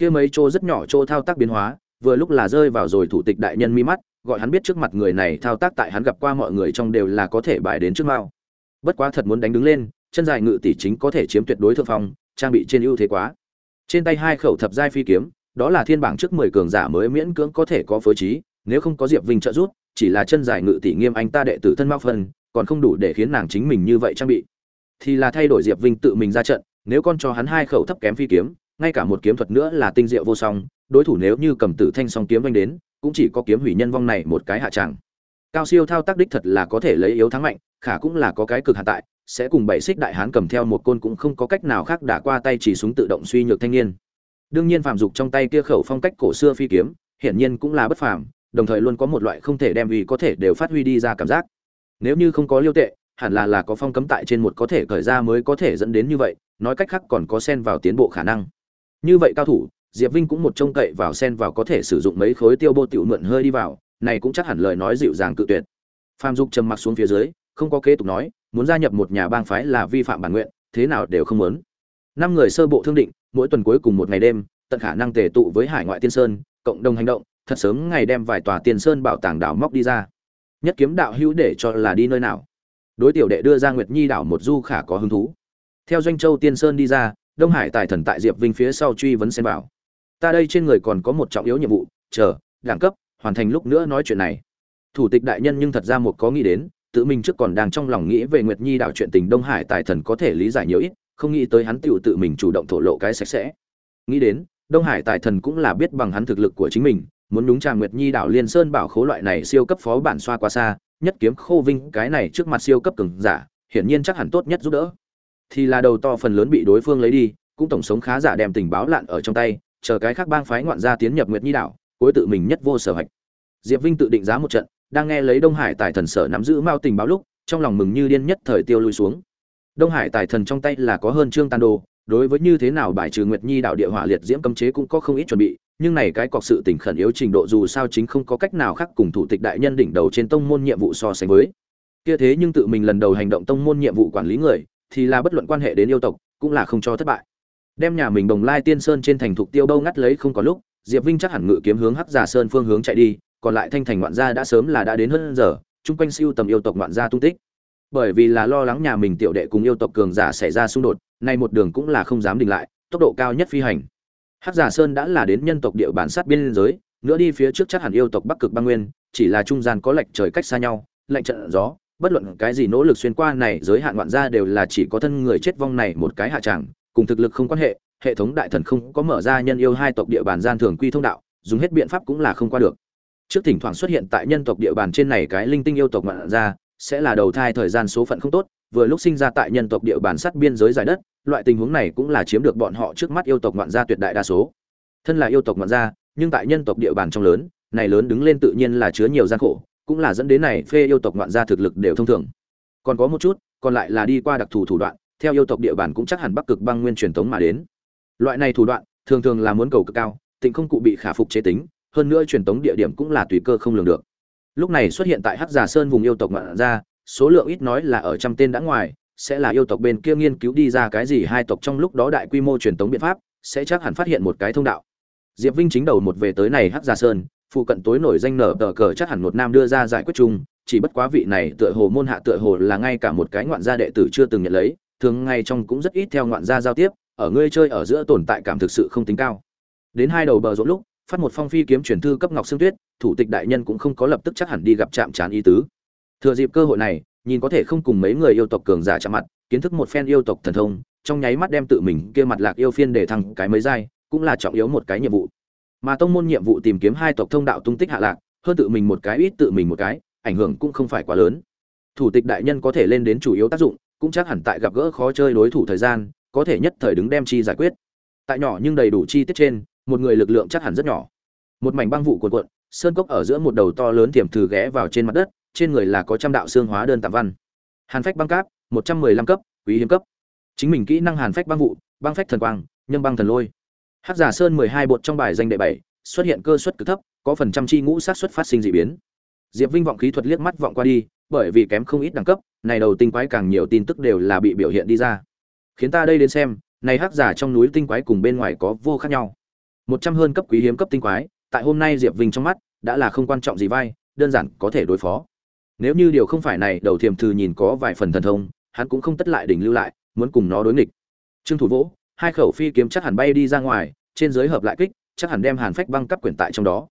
kia mấy chỗ rất nhỏ chỗ thao tác biến hóa, vừa lúc là rơi vào rồi thủ tịch đại nhân mi mắt, gọi hắn biết trước mặt người này thao tác tại hắn gặp qua mọi người trong đều là có thể bài đến trước mao. Bất quá thật muốn đánh đứng lên, chân dài ngự tỷ chính có thể chiếm tuyệt đối thượng phong, trang bị trên ưu thế quá. Trên tay hai khẩu thập giai phi kiếm, đó là thiên bảng trước mười cường giả mới miễn cưỡng có thể có phối trí, nếu không có diệp vinh trợ giúp, chỉ là chân dài ngự tỷ nghiêm anh ta đệ tử thân mao phân, còn không đủ để khiến nàng chính mình như vậy trang bị. Thì là thay đổi diệp vinh tự mình ra trận, nếu con cho hắn hai khẩu thấp kém phi kiếm ngay cả một kiếm thuật nữa là tinh diệu vô song, đối thủ nếu như cầm tử thanh song kiếm vánh đến, cũng chỉ có kiếm hủy nhân vong này một cái hạ trạng. cao siêu thao tác đích thật là có thể lấy yếu thắng mạnh, khả cũng là có cái cực hạn tại, sẽ cùng bảy xích đại hán cầm theo một côn cũng không có cách nào khác đả qua tay chỉ súng tự động suy nhược thanh niên. Đương nhiên phạm dục trong tay kia khẩu phong cách cổ xưa phi kiếm, hiển nhiên cũng là bất phàm, đồng thời luôn có một loại không thể đem uy có thể đều phát huy đi ra cảm giác. Nếu như không có liêu tệ, hẳn là là có phong cấm tại trên một có thể khởi ra mới có thể dẫn đến như vậy, nói cách khác còn có xen vào tiến bộ khả năng như vậy cao thủ, diệp vinh cũng một trông cậy vào sen vào có thể sử dụng mấy khối tiêu bô tiểu mượn hơi đi vào, này cũng chắc hẳn lời nói dịu dàng cự tuyệt. Phạm dục trầm mặc xuống phía dưới, không có kế tục nói, muốn gia nhập một nhà bang phái là vi phạm bản nguyện, thế nào đều không muốn. Năm người sơ bộ thương định, mỗi tuần cuối cùng một ngày đêm, tận khả năng tề tụ với hải ngoại tiên sơn, cộng đồng hành động, thật sớm ngày đem vài tòa tiên sơn bảo tàng đảo móc đi ra. Nhất kiếm đạo hữu để cho là đi nơi nào? Đối tiểu đệ đưa ra nguyệt nhi đảo một du khả có hứng thú. Theo doanh châu tiên sơn đi ra đông hải tài thần tại diệp vinh phía sau truy vấn xem bảo ta đây trên người còn có một trọng yếu nhiệm vụ, chờ, đẳng cấp, hoàn thành lúc nữa nói chuyện này. Thủ tịch đại nhân nhưng thật ra một có nghĩ đến, tự mình trước còn đang trong lòng nghĩ về nguyệt nhi đảo chuyện tình đông hải tài thần có thể lý giải nhiều ít, không nghĩ tới hắn tựu tự mình chủ động thổ lộ cái sạch sẽ. Nghĩ đến, đông hải tài thần cũng là biết bằng hắn thực lực của chính mình, muốn đúng trà nguyệt nhi đảo liên sơn bảo khố loại này siêu cấp phó bản xoa qua xa, nhất kiếm khô vinh, cái này trước mặt siêu cấp cường giả, hiển nhiên chắc hẳn tốt nhất giúp đỡ thì là đầu to phần lớn bị đối phương lấy đi, cũng tổng sống khá giả đem tình báo lạn ở trong tay, chờ cái khác bang phái ngoạn gia tiến nhập nguyệt nhi đảo, cuối tự mình nhất vô sở hạch diệp vinh tự định giá một trận, đang nghe lấy đông hải tài thần sở nắm giữ mao tình báo lúc, trong lòng mừng như điên nhất thời tiêu lui xuống. Đông hải tài thần trong tay là có hơn trương tàn đồ, đối với như thế nào bài trừ nguyệt nhi đạo địa hỏa liệt diễm cấm chế cũng có không ít chuẩn bị, nhưng này cái cọc sự tình khẩn yếu trình độ dù sao chính không có cách nào khác cùng thủ tịch đại nhân đỉnh đầu trên tông môn nhiệm vụ so sánh với. Kia thế nhưng tự mình lần đầu hành động tông môn nhiệm vụ quản lý người thì là bất luận quan hệ đến yêu tộc, cũng là không cho thất bại. Đem nhà mình bồng lai tiên sơn trên thành thục tiêu đâu ngắt lấy không có lúc, diệp vinh chắc hẳn ngự kiếm hướng hắc giả sơn phương hướng chạy đi, còn lại thanh thành ngoạn gia đã sớm là đã đến hơn giờ, chung quanh siêu tầm yêu tộc ngoạn gia tung tích. Bởi vì là lo lắng nhà mình tiểu đệ cùng yêu tộc cường giả xảy ra xung đột, nay một đường cũng là không dám đình lại, tốc độ cao nhất phi hành. Hắc giả sơn đã là đến nhân tộc địa bản sát biên giới, nữa đi phía trước chắc hẳn yêu tộc bắc cực băng nguyên, chỉ là trung gian có lệch trời cách xa nhau lệnh trận gió bất luận cái gì nỗ lực xuyên qua này giới hạn ngoạn ra đều là chỉ có thân người chết vong này một cái hạ tràng, cùng thực lực không quan hệ hệ thống đại thần không có mở ra nhân yêu hai tộc địa bàn gian thường quy thông đạo, dùng hết biện pháp cũng là không qua được. Trước thỉnh thoảng xuất hiện tại nhân tộc địa bàn trên này cái linh tinh yêu tộc ngoạn ra sẽ là đầu thai thời gian số phận không tốt, vừa lúc sinh ra tại nhân tộc địa bàn sát biên giới giải đất, loại tình huống này cũng là chiếm được bọn họ trước mắt yêu tộc ngoạn gia tuyệt đại đa số. Thân là yêu tộc ngoạn gia, nhưng tại nhân tộc địa bàn trong lớn, này lớn đứng lên tự nhiên là chứa nhiều gian khổ cũng là dẫn đến này phê yêu tộc ngoạn gia thực lực đều thông thường. Còn có một chút, còn lại là đi qua đặc thù thủ đoạn, theo yêu tộc địa bàn cũng chắc hẳn bắc cực băng nguyên truyền thống mà đến. Loại này thủ đoạn, thường thường là muốn cầu cực cao, tịnh không cụ bị khả phục chế tính, hơn nữa truyền thống địa điểm cũng là tùy cơ không lường được. Lúc này xuất hiện tại hắc giả sơn vùng yêu tộc ngoạn gia, số lượng ít nói là ở trăm tên đã ngoài, sẽ là yêu tộc bên kia nghiên cứu đi ra cái gì hai tộc trong lúc đó đại quy mô truyền thống biện pháp, sẽ chắc hẳn phát hiện một cái thông đạo. Diệp vinh chính đầu một về tới này hắc giả sơn phụ cận tối nổi danh nở tờ cờ chắc hẳn một nam đưa ra giải quyết chung, chỉ bất quá vị này tựa hồ môn hạ tựa hồ là ngay cả một cái ngoạn gia đệ tử chưa từng nhận lấy, thường ngay trong cũng rất ít theo ngoạn gia giao tiếp, ở ngươi chơi ở giữa tồn tại cảm thực sự không tính cao. Đến hai đầu bờ rỗ lúc, phát một phong phi kiếm truyền thư cấp ngọc xương tuyết, thủ tịch đại nhân cũng không có lập tức chắc hẳn đi gặp chạm trán ý tứ. Thừa dịp cơ hội này, nhìn có thể không cùng mấy người yêu tộc cường giả chạm mặt, kiến thức một phen yêu tộc thần thông, trong nháy mắt đem tự mình kia mặt lạc yêu phiên để thăng cái mới dai cũng là trọng yếu một cái nhiệm vụ mà tông môn nhiệm vụ tìm kiếm hai tộc thông đạo tung tích hạ lạc, hơn tự mình một cái, ít tự mình một cái, ảnh hưởng cũng không phải quá lớn. Thủ tịch đại nhân có thể lên đến chủ yếu tác dụng, cũng chắc hẳn tại gặp gỡ khó chơi đối thủ thời gian, có thể nhất thời đứng đem chi giải quyết. Tại nhỏ nhưng đầy đủ chi tiết trên, một người lực lượng chắc hẳn rất nhỏ. Một mảnh băng vụ cuộn cuộn, sơn cốc ở giữa một đầu to lớn tiềm thử ghé vào trên mặt đất, trên người là có trăm đạo xương hóa đơn tạm văn. Hàn phách băng cáp, một trăm mười lăm cấp, quý hiếm cấp. Chính mình kỹ năng hàn phách băng vụ, băng phách thần quang, nhâm băng thần lôi hát giả sơn mười hai bột trong bài danh đệ bảy, xuất hiện cơ suất cực thấp, có phần trăm chi ngũ sát xuất phát sinh d ị biến. Diệp vinh vọng khí thuật liếc mắt vọng qua đi, bởi vì kém không ít đẳng cấp, này đầu tinh quái càng nhiều tin tức đều là bị biểu hiện đi ra. Khiến ta đây đến xem, này hắc giả trong núi tinh quái cùng bên ngoài có vô khác nhau. Một trăm hơn cấp quý hiếm cấp tinh quái, tại hôm nay diệp vinh trong mắt, đã là không quan trọng gì vai, đơn giản có thể đối phó. Nếu như điều không phải này, đầu thiềm thư nhìn có vài phần thần thông, hắn cũng không tất lại đỉnh lưu lại, muốn cùng nó đối nghịch. Trương thủ vỗ hai khẩu phi kiếm chắc hẳn bay đi ra ngoài, trên dưới hợp lại kích, chắc hẳn đem hàn phách băng cấp quyển tại trong đó.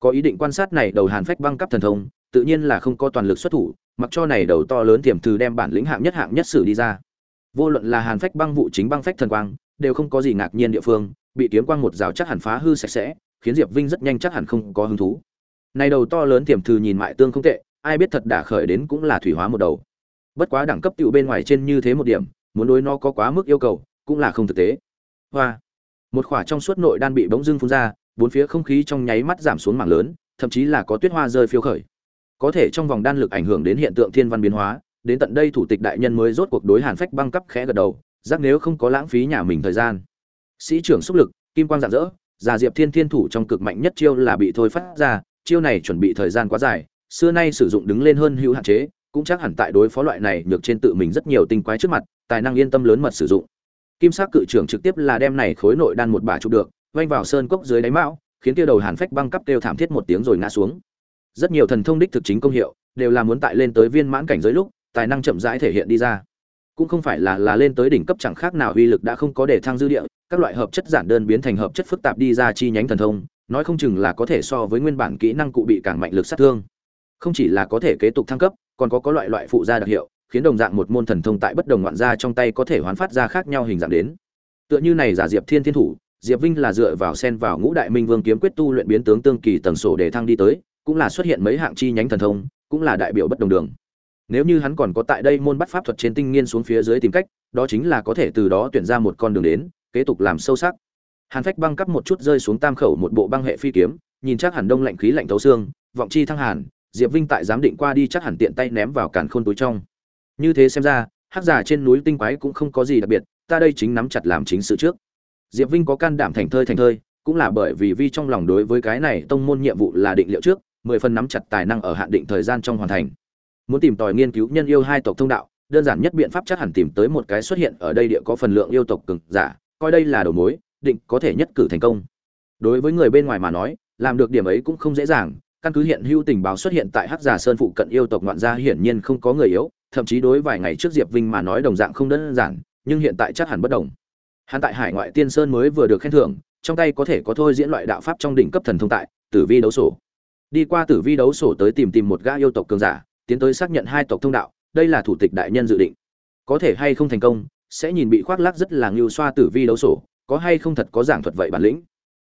Có ý định quan sát này đầu hàn phách băng cấp thần thông, tự nhiên là không có toàn lực xuất thủ, mặc cho này đầu to lớn tiềm từ đem bản lĩnh hạng nhất hạng nhất sử đi ra. Vô luận là hàn phách băng vụ chính băng phách thần quang, đều không có gì ngạc nhiên địa phương, bị kiếm quang một rào chắc hẳn phá hư sạch sẽ, khiến diệp vinh rất nhanh chắc hẳn không có hứng thú. Này đầu to lớn tiềm từ nhìn mại tương không tệ, ai biết thật đã khởi đến cũng là thủy hóa một đầu. Bất quá đẳng cấp tựu bên ngoài trên như thế một điểm, muốn đối nó có quá mức yêu cầu cũng là không thực tế. Hoa. Một khỏa trong suốt nội đan bị bỗng dưng phun ra, bốn phía không khí trong nháy mắt giảm xuống mảng lớn, thậm chí là có tuyết hoa rơi phiêu khởi. Có thể trong vòng đan lực ảnh hưởng đến hiện tượng thiên văn biến hóa, đến tận đây thủ tịch đại nhân mới rốt cuộc đối hàn phách băng cấp khẽ gật đầu giác nếu không có lãng phí nhà mình thời gian. Sĩ trưởng xúc lực, kim quang rạng rỡ, già diệp thiên thiên thủ trong cực mạnh nhất chiêu là bị thôi phát ra, chiêu này chuẩn bị thời gian quá dài, xưa nay sử dụng đứng lên hơn hữu hạn chế, cũng chắc hẳn tại đối phó loại này nhược trên tự mình rất nhiều tinh quái trước mặt, tài năng yên tâm lớn mật sử dụng kim sắc cự trưởng trực tiếp là đem này khối nội đan một bà chụp được vanh vào sơn cốc dưới đáy mão, khiến kia đầu hàn phách băng cấp kêu thảm thiết một tiếng rồi ngã xuống. Rất nhiều thần thông đích thực chính công hiệu, đều là muốn tại lên tới viên mãn cảnh giới lúc, tài năng chậm rãi thể hiện đi ra. Cũng không phải là là lên tới đỉnh cấp chẳng khác nào uy lực đã không có để thăng dư địa, các loại hợp chất giản đơn biến thành hợp chất phức tạp đi ra chi nhánh thần thông, nói không chừng là có thể so với nguyên bản kỹ năng cụ bị càng mạnh lực sát thương. Không chỉ là có thể kế tục thăng cấp, còn có có loại loại phụ gia đặc hiệu khiến đồng dạng một môn thần thông tại bất đồng ngoạn gia trong tay có thể hoán phát ra khác nhau hình dạng đến. Tựa như này giả diệp thiên thiên thủ, diệp vinh là dựa vào sen vào ngũ đại minh vương kiếm quyết tu luyện biến tướng tương kỳ tầng sổ để thăng đi tới, cũng là xuất hiện mấy hạng chi nhánh thần thông, cũng là đại biểu bất đồng đường. Nếu như hắn còn có tại đây môn bắt pháp thuật trên tinh nghiên xuống phía dưới tìm cách, đó chính là có thể từ đó tuyển ra một con đường đến, kế tục làm sâu sắc. Hàn phách băng cấp một chút rơi xuống tam khẩu một bộ băng hệ phi kiếm, nhìn chắc hẳn đông lạnh khí lạnh thấu xương, vọng chi thăng hàn, diệp vinh tại giám định qua đi chắc hẳn tiện tay ném vào càn khôn túi trong như thế xem ra, hắc giả trên núi tinh quái cũng không có gì đặc biệt, ta đây chính nắm chặt làm chính sự trước. Diệp vinh có can đảm thành thơi thành thơi, cũng là bởi vì vi trong lòng đối với cái này tông môn nhiệm vụ là định liệu trước, mười phần nắm chặt tài năng ở hạn định thời gian trong hoàn thành. Muốn tìm tòi nghiên cứu nhân yêu hai tộc thông đạo, đơn giản nhất biện pháp chắc hẳn tìm tới một cái xuất hiện ở đây địa có phần lượng yêu tộc cực giả, coi đây là đầu mối, định có thể nhất cử thành công. Đối với người bên ngoài mà nói, làm được điểm ấy cũng không dễ dàng, căn cứ hiện hữu tình báo xuất hiện tại hắc giả sơn phụ cận yêu tộc ngoạn gia hiển nhiên không có người yếu thậm chí đối vài ngày trước diệp vinh mà nói đồng dạng không đơn giản, nhưng hiện tại chắc hẳn bất đồng. Hắn tại hải ngoại tiên sơn mới vừa được khen thưởng, trong tay có thể có thôi diễn loại đạo pháp trong đỉnh cấp thần thông tại, tử vi đấu sổ. Đi qua tử vi đấu sổ tới tìm tìm một gã yêu tộc cường giả, tiến tới xác nhận hai tộc thông đạo, đây là thủ tịch đại nhân dự định. Có thể hay không thành công, sẽ nhìn bị khoác lác rất là ngưu xoa tử vi đấu sổ, có hay không thật có giảng thuật vậy bản lĩnh.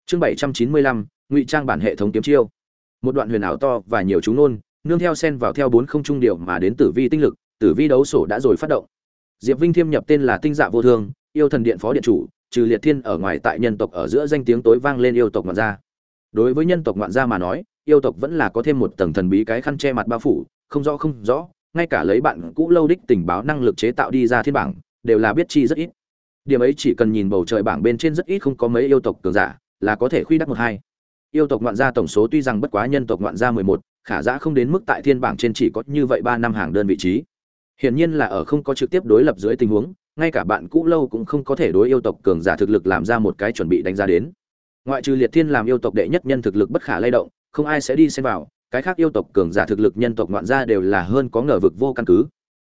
Chương bảy trăm chín mươi lăm, ngụy trang bản hệ thống kiếm chiêu. Một đoạn huyền ảo to và nhiều chú nôn nương theo sen vào theo bốn không trung điều mà đến tử vi tinh lực tử vi đấu sổ đã rồi phát động. Diệp vinh thiêm nhập tên là tinh dạ vô thương, yêu thần điện phó điện chủ, trừ liệt thiên ở ngoài tại nhân tộc ở giữa danh tiếng tối vang lên yêu tộc ngoạn gia. Đối với nhân tộc ngoạn gia mà nói, yêu tộc vẫn là có thêm một tầng thần bí cái khăn che mặt bao phủ, không rõ không rõ, ngay cả lấy bạn cũ lâu đích tình báo năng lực chế tạo đi ra thiên bảng, đều là biết chi rất ít. Điểm ấy chỉ cần nhìn bầu trời bảng bên trên rất ít không có mấy yêu tộc cường giả, là có thể khuy đắc một hai. Yêu tộc ngoạn gia tổng số tuy rằng bất quá nhân tộc ngoạn gia mười một, khả giã không đến mức tại thiên bảng trên chỉ có như vậy ba năm hàng đơn vị trí hiển nhiên là ở không có trực tiếp đối lập dưới tình huống, ngay cả bạn cũ lâu cũng không có thể đối yêu tộc cường giả thực lực làm ra một cái chuẩn bị đánh giá đến. Ngoại trừ liệt thiên làm yêu tộc đệ nhất nhân thực lực bất khả lay động, không ai sẽ đi xem vào, cái khác yêu tộc cường giả thực lực nhân tộc ngoạn gia đều là hơn có ngờ vực vô căn cứ.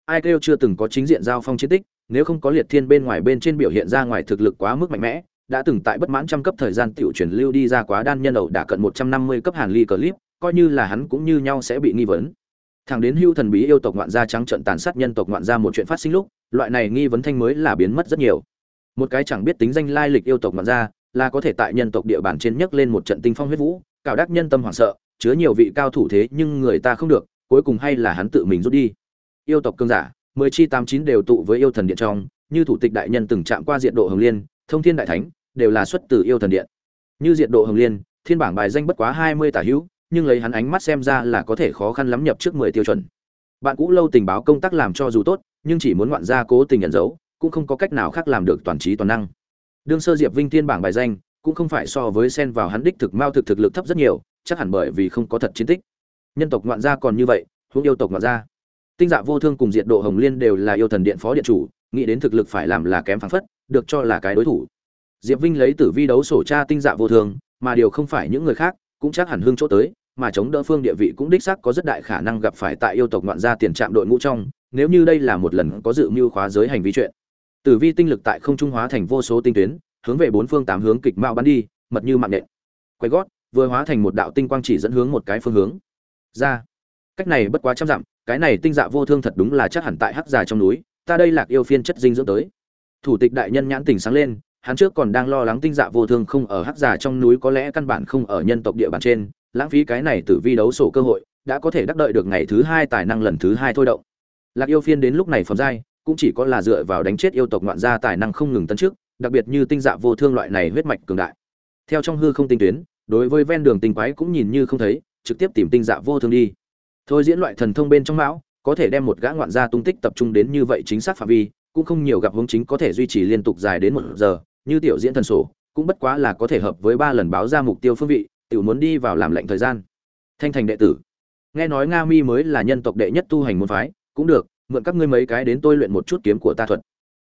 Ai kêu chưa từng có chính diện giao phong chiến tích, nếu không có liệt thiên bên ngoài bên trên biểu hiện ra ngoài thực lực quá mức mạnh mẽ, đã từng tại bất mãn trăm cấp thời gian tiểu truyền lưu đi ra quá đan nhân ẩu đã cận một trăm năm mươi cấp hàn ly clip, coi như là hắn cũng như nhau sẽ bị nghi vấn thẳng đến hưu thần bí yêu tộc ngoạn gia trắng trận tàn sát nhân tộc ngoạn gia một chuyện phát sinh lúc, loại này nghi vấn thanh mới là biến mất rất nhiều. Một cái chẳng biết tính danh lai lịch yêu tộc ngoạn gia là có thể tại nhân tộc địa bàn trên nhấc lên một trận tinh phong huyết vũ cào đắc nhân tâm hoảng sợ, chứa nhiều vị cao thủ thế nhưng người ta không được, cuối cùng hay là hắn tự mình rút đi. Yêu tộc cương giả, mười chi tám chín đều tụ với yêu thần điện trong, như thủ tịch đại nhân từng chạm qua diện độ hồng liên, thông thiên đại thánh, đều là xuất từ yêu thần điện. Như diện độ hồng liên, thiên bảng bài danh bất quá hai mươi tả hữu nhưng lấy hắn ánh mắt xem ra là có thể khó khăn lắm nhập trước mười tiêu chuẩn. Bạn cũ lâu tình báo công tác làm cho dù tốt, nhưng chỉ muốn ngoạn gia cố tình nhận dấu cũng không có cách nào khác làm được toàn trí toàn năng. Đương sơ diệp vinh thiên bảng bài danh, cũng không phải so với sen vào hắn đích thực mao thực thực lực thấp rất nhiều, chắc hẳn bởi vì không có thật chiến tích. Nhân tộc ngoạn gia còn như vậy, huống yêu tộc ngoạn gia. Tinh dạ vô thương cùng diệt độ hồng liên đều là yêu thần điện phó điện chủ, nghĩ đến thực lực phải làm là kém phảng phất, được cho là cái đối thủ. Diệp vinh lấy tử vi đấu sổ tra tinh dạ vô thương, mà điều không phải những người khác, cũng chắc hẳn hương chỗ tới mà chống đỡ phương địa vị cũng đích xác có rất đại khả năng gặp phải tại yêu tộc ngoạn gia tiền trạm đội ngũ trong, nếu như đây là một lần có dự mưu khóa giới hành vi chuyện. Tử vi tinh lực tại không trung hóa thành vô số tinh tuyến, hướng về bốn phương tám hướng kịch mạo bắn đi, mật như mạng nện quay gót, vừa hóa thành một đạo tinh quang chỉ dẫn hướng một cái phương hướng. Ra. Cách này bất quá trăm dặm, cái này tinh dạ vô thương thật đúng là chắc hẳn tại hắc già trong núi, ta đây lạc yêu phiên chất dinh dưỡng tới. Thủ tịch đại nhân nhãn tình sáng lên, hắn trước còn đang lo lắng tinh dạ vô thương không ở hắc giả trong núi có lẽ căn bản không ở nhân tộc địa bàn trên lãng phí cái này tử vi đấu sổ cơ hội, đã có thể đắc đợi được ngày thứ hai tài năng lần thứ hai thôi động. Lạc yêu phiên đến lúc này phẩm giai, cũng chỉ có là dựa vào đánh chết yêu tộc ngoạn gia tài năng không ngừng tấn trước, đặc biệt như tinh dạ vô thương loại này huyết mạch cường đại. Theo trong hư không tinh tuyến, đối với ven đường tinh quái cũng nhìn như không thấy, trực tiếp tìm tinh dạ vô thương đi. Thôi diễn loại thần thông bên trong mão có thể đem một gã ngoạn gia tung tích tập trung đến như vậy chính xác phạm vi, cũng không nhiều gặp hướng chính có thể duy trì liên tục dài đến một giờ, như tiểu diễn thần sổ, cũng bất quá là có thể hợp với ba lần báo ra mục tiêu phương vị tiểu muốn đi vào làm lệnh thời gian. Thanh thành đệ tử. Nghe nói nga mi mới là nhân tộc đệ nhất tu hành môn phái, cũng được, mượn các ngươi mấy cái đến tôi luyện một chút kiếm của ta thuật.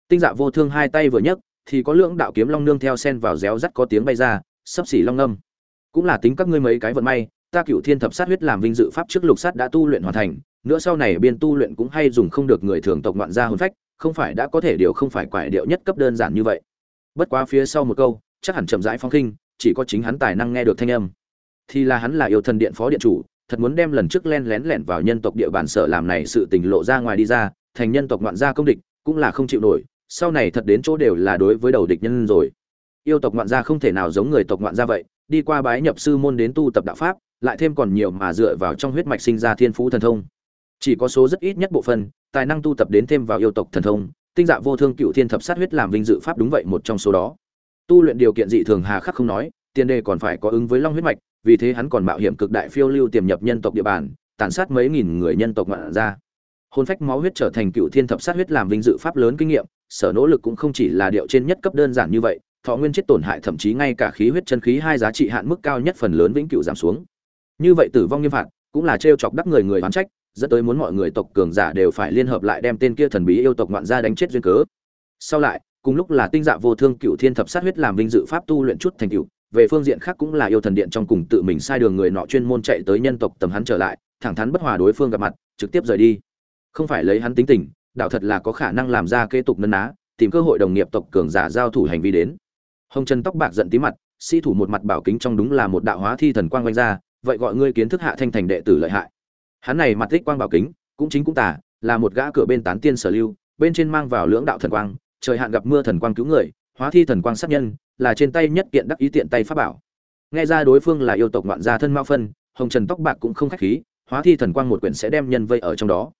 Tinh dạ vô thương hai tay vừa nhấc, thì có lượng đạo kiếm long nương theo sen vào réo rắt có tiếng bay ra, sấp xỉ long âm. Cũng là tính các ngươi mấy cái vận may, ta cựu thiên thập sát huyết làm vinh dự pháp trước lục sát đã tu luyện hoàn thành, nữa sau này biên tu luyện cũng hay dùng không được người thường tộc ngoạn gia hồn phách, không phải đã có thể điều không phải quải điệu nhất cấp đơn giản như vậy. Bất quá phía sau một câu, chắc hẳn chậm rãi phong khinh chỉ có chính hắn tài năng nghe được thanh âm. Thì là hắn là yêu thần điện phó điện chủ, thật muốn đem lần trước len lén lẻn vào nhân tộc địa bàn sở làm này sự tình lộ ra ngoài đi ra, thành nhân tộc ngoạn gia công địch, cũng là không chịu nổi, sau này thật đến chỗ đều là đối với đầu địch nhân rồi. Yêu tộc ngoạn gia không thể nào giống người tộc ngoạn gia vậy, đi qua bái nhập sư môn đến tu tập đạo pháp, lại thêm còn nhiều mà dựa vào trong huyết mạch sinh ra thiên phú thần thông. Chỉ có số rất ít nhất bộ phận, tài năng tu tập đến thêm vào yêu tộc thần thông, tinh dạ vô thương cựu thiên thập sát huyết làm vinh dự pháp đúng vậy một trong số đó tu luyện điều kiện dị thường hà khắc không nói, tiền đề còn phải có ứng với long huyết mạch, vì thế hắn còn mạo hiểm cực đại phiêu lưu tiềm nhập nhân tộc địa bàn, tàn sát mấy nghìn người nhân tộc ngoạn ra hôn phách máu huyết trở thành cựu thiên thập sát huyết làm vinh dự pháp lớn kinh nghiệm, sở nỗ lực cũng không chỉ là điệu trên nhất cấp đơn giản như vậy, thọ nguyên chết tổn hại thậm chí ngay cả khí huyết chân khí hai giá trị hạn mức cao nhất phần lớn vĩnh cửu giảm xuống. Như vậy tử vong nghiêm phạt, cũng là trêu chọc đắc người người oán trách, dẫn tới muốn mọi người tộc cường giả đều phải liên hợp lại đem tên kia thần bí yêu tộc ngoạn gia đánh chết duyên cớ. Sau lại cùng lúc là tinh dạ vô thương cựu thiên thập sát huyết làm vinh dự pháp tu luyện chút thành cựu về phương diện khác cũng là yêu thần điện trong cùng tự mình sai đường người nọ chuyên môn chạy tới nhân tộc tầm hắn trở lại, thẳng thắn bất hòa đối phương gặp mặt, trực tiếp rời đi. Không phải lấy hắn tính tình, đạo thật là có khả năng làm ra kế tục nân á tìm cơ hội đồng nghiệp tộc cường giả giao thủ hành vi đến. Hồng trần tóc bạc giận tí mặt, sĩ thủ một mặt bảo kính trong đúng là một đạo hóa thi thần quang quanh ra, vậy gọi ngươi kiến thức hạ thanh thành đệ tử lợi hại. Hắn này mặt tích quang bảo kính, cũng chính cũng tả là một gã cửa bên tán tiên sở lưu, bên trên mang vào lưỡng đạo thần quang trời hạn gặp mưa thần quang cứu người, hóa thi thần quang sát nhân, là trên tay nhất kiện đắc ý tiện tay pháp bảo. Nghe ra đối phương là yêu tộc ngoạn gia thân mao phân, hồng trần tóc bạc cũng không khách khí, hóa thi thần quang một quyển sẽ đem nhân vây ở trong đó.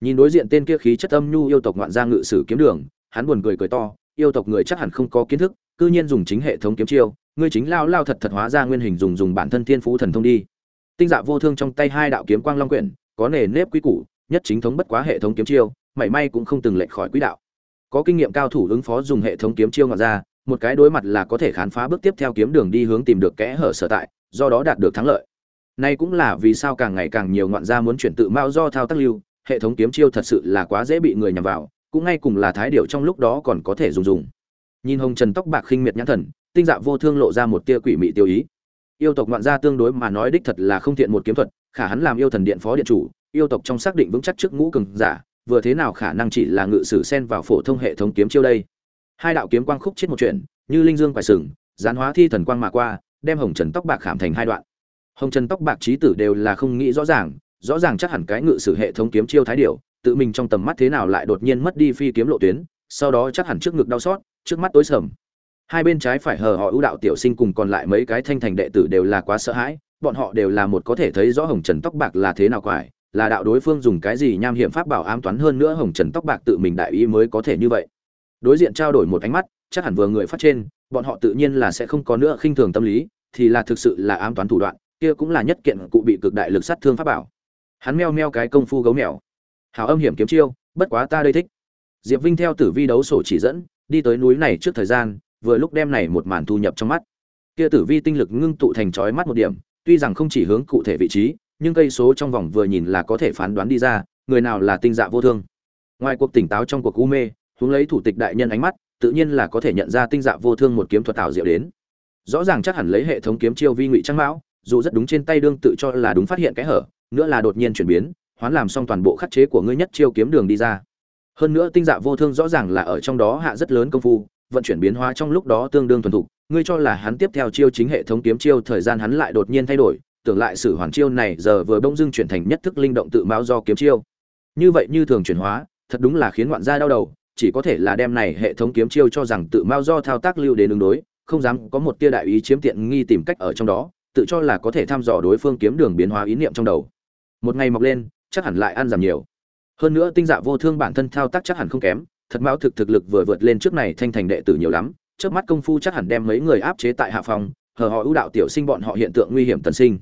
Nhìn đối diện tên kia khí chất âm nhu yêu tộc ngoạn gia ngự sử kiếm đường, hắn buồn cười cười to, yêu tộc người chắc hẳn không có kiến thức, cư nhiên dùng chính hệ thống kiếm chiêu, ngươi chính lao lao thật thật hóa ra nguyên hình dùng dùng bản thân thiên phú thần thông đi. Tinh dạ vô thương trong tay hai đạo kiếm quang long quyển, có nề nếp quý củ, nhất chính thống bất quá hệ thống kiếm chiêu, mảy may cũng không từng lệch khỏi quỹ đạo có kinh nghiệm cao thủ ứng phó dùng hệ thống kiếm chiêu ngọn ra, một cái đối mặt là có thể khám phá bước tiếp theo kiếm đường đi hướng tìm được kẽ hở sở tại, do đó đạt được thắng lợi. Nay cũng là vì sao càng ngày càng nhiều ngoạn gia muốn chuyển tự mao do thao tác lưu, hệ thống kiếm chiêu thật sự là quá dễ bị người nhằm vào, cũng ngay cùng là thái điệu trong lúc đó còn có thể dùng dùng. Nhìn hồng trần tóc bạc khinh miệt nhãn thần, tinh dạ vô thương lộ ra một tia quỷ mị tiêu ý. Yêu tộc ngoạn gia tương đối mà nói đích thật là không thiện một kiếm thuật, khả hắn làm yêu thần điện phó điện chủ, yêu tộc trong xác định vững chắc trước ngũ cường giả vừa thế nào khả năng chỉ là ngự sử sen vào phổ thông hệ thống kiếm chiêu đây? Hai đạo kiếm quang khúc chết một chuyện, như linh dương phải sừng, gián hóa thi thần quang mà qua, đem hồng trần tóc bạc khảm thành hai đoạn. Hồng trần tóc bạc trí tử đều là không nghĩ rõ ràng rõ ràng chắc hẳn cái ngự sử hệ thống kiếm chiêu thái điệu tự mình trong tầm mắt thế nào lại đột nhiên mất đi phi kiếm lộ tuyến, sau đó chắc hẳn trước ngực đau xót, trước mắt tối sầm. Hai bên trái phải hờ họ ưu đạo tiểu sinh cùng còn lại mấy cái thanh thành đệ tử đều là quá sợ hãi, bọn họ đều là một có thể thấy rõ hồng trần tóc bạc là thế nào quải là đạo đối phương dùng cái gì nham hiểm pháp bảo ám toán hơn nữa hồng trần tóc bạc tự mình đại ý mới có thể như vậy. Đối diện trao đổi một ánh mắt, chắc hẳn vừa người phát trên, bọn họ tự nhiên là sẽ không có nữa khinh thường tâm lý, thì là thực sự là ám toán thủ đoạn, kia cũng là nhất kiện cụ bị cực đại lực sát thương pháp bảo. Hắn meo meo cái công phu gấu mèo. Hào âm hiểm kiếm chiêu, bất quá ta đây thích. Diệp vinh theo tử vi đấu sổ chỉ dẫn, đi tới núi này trước thời gian, vừa lúc đem này một màn thu nhập trong mắt. Kia tử vi tinh lực ngưng tụ thành chói mắt một điểm, tuy rằng không chỉ hướng cụ thể vị trí nhưng cây số trong vòng vừa nhìn là có thể phán đoán đi ra, người nào là tinh dạ vô thương. Ngoài cuộc tỉnh táo trong cuộc u mê hướng lấy thủ tịch đại nhân ánh mắt, tự nhiên là có thể nhận ra tinh dạ vô thương một kiếm thuật ảo diệu đến. Rõ ràng chắc hẳn lấy hệ thống kiếm chiêu vi ngụy trang mão, dù rất đúng trên tay đương tự cho là đúng phát hiện cái hở, nữa là đột nhiên chuyển biến, hoán làm xong toàn bộ khắc chế của ngươi nhất chiêu kiếm đường đi ra. Hơn nữa tinh dạ vô thương rõ ràng là ở trong đó hạ rất lớn công phu, vận chuyển biến hóa trong lúc đó tương đương thuần thục, ngươi cho là hắn tiếp theo chiêu chính hệ thống kiếm chiêu thời gian hắn lại đột nhiên thay đổi tưởng lại sử hoàn chiêu này giờ vừa bỗng dưng chuyển thành nhất thức linh động tự mạo do kiếm chiêu. Như vậy như thường chuyển hóa, thật đúng là khiến ngoạn gia đau đầu, chỉ có thể là đem này hệ thống kiếm chiêu cho rằng tự mao do thao tác lưu đến ứng đối, không dám có một tia đại ý chiếm tiện nghi tìm cách ở trong đó, tự cho là có thể thăm dò đối phương kiếm đường biến hóa ý niệm trong đầu. Một ngày mọc lên, chắc hẳn lại ăn giảm nhiều. Hơn nữa tinh dạ vô thương bản thân thao tác chắc hẳn không kém, thật mão thực thực lực vừa vượt lên trước này thanh thành đệ tử nhiều lắm trước mắt công phu chắc hẳn đem mấy người áp chế tại hạ phòng, hờ họ ưu đạo tiểu sinh bọn họ hiện tượng nguy hiểm tần sinh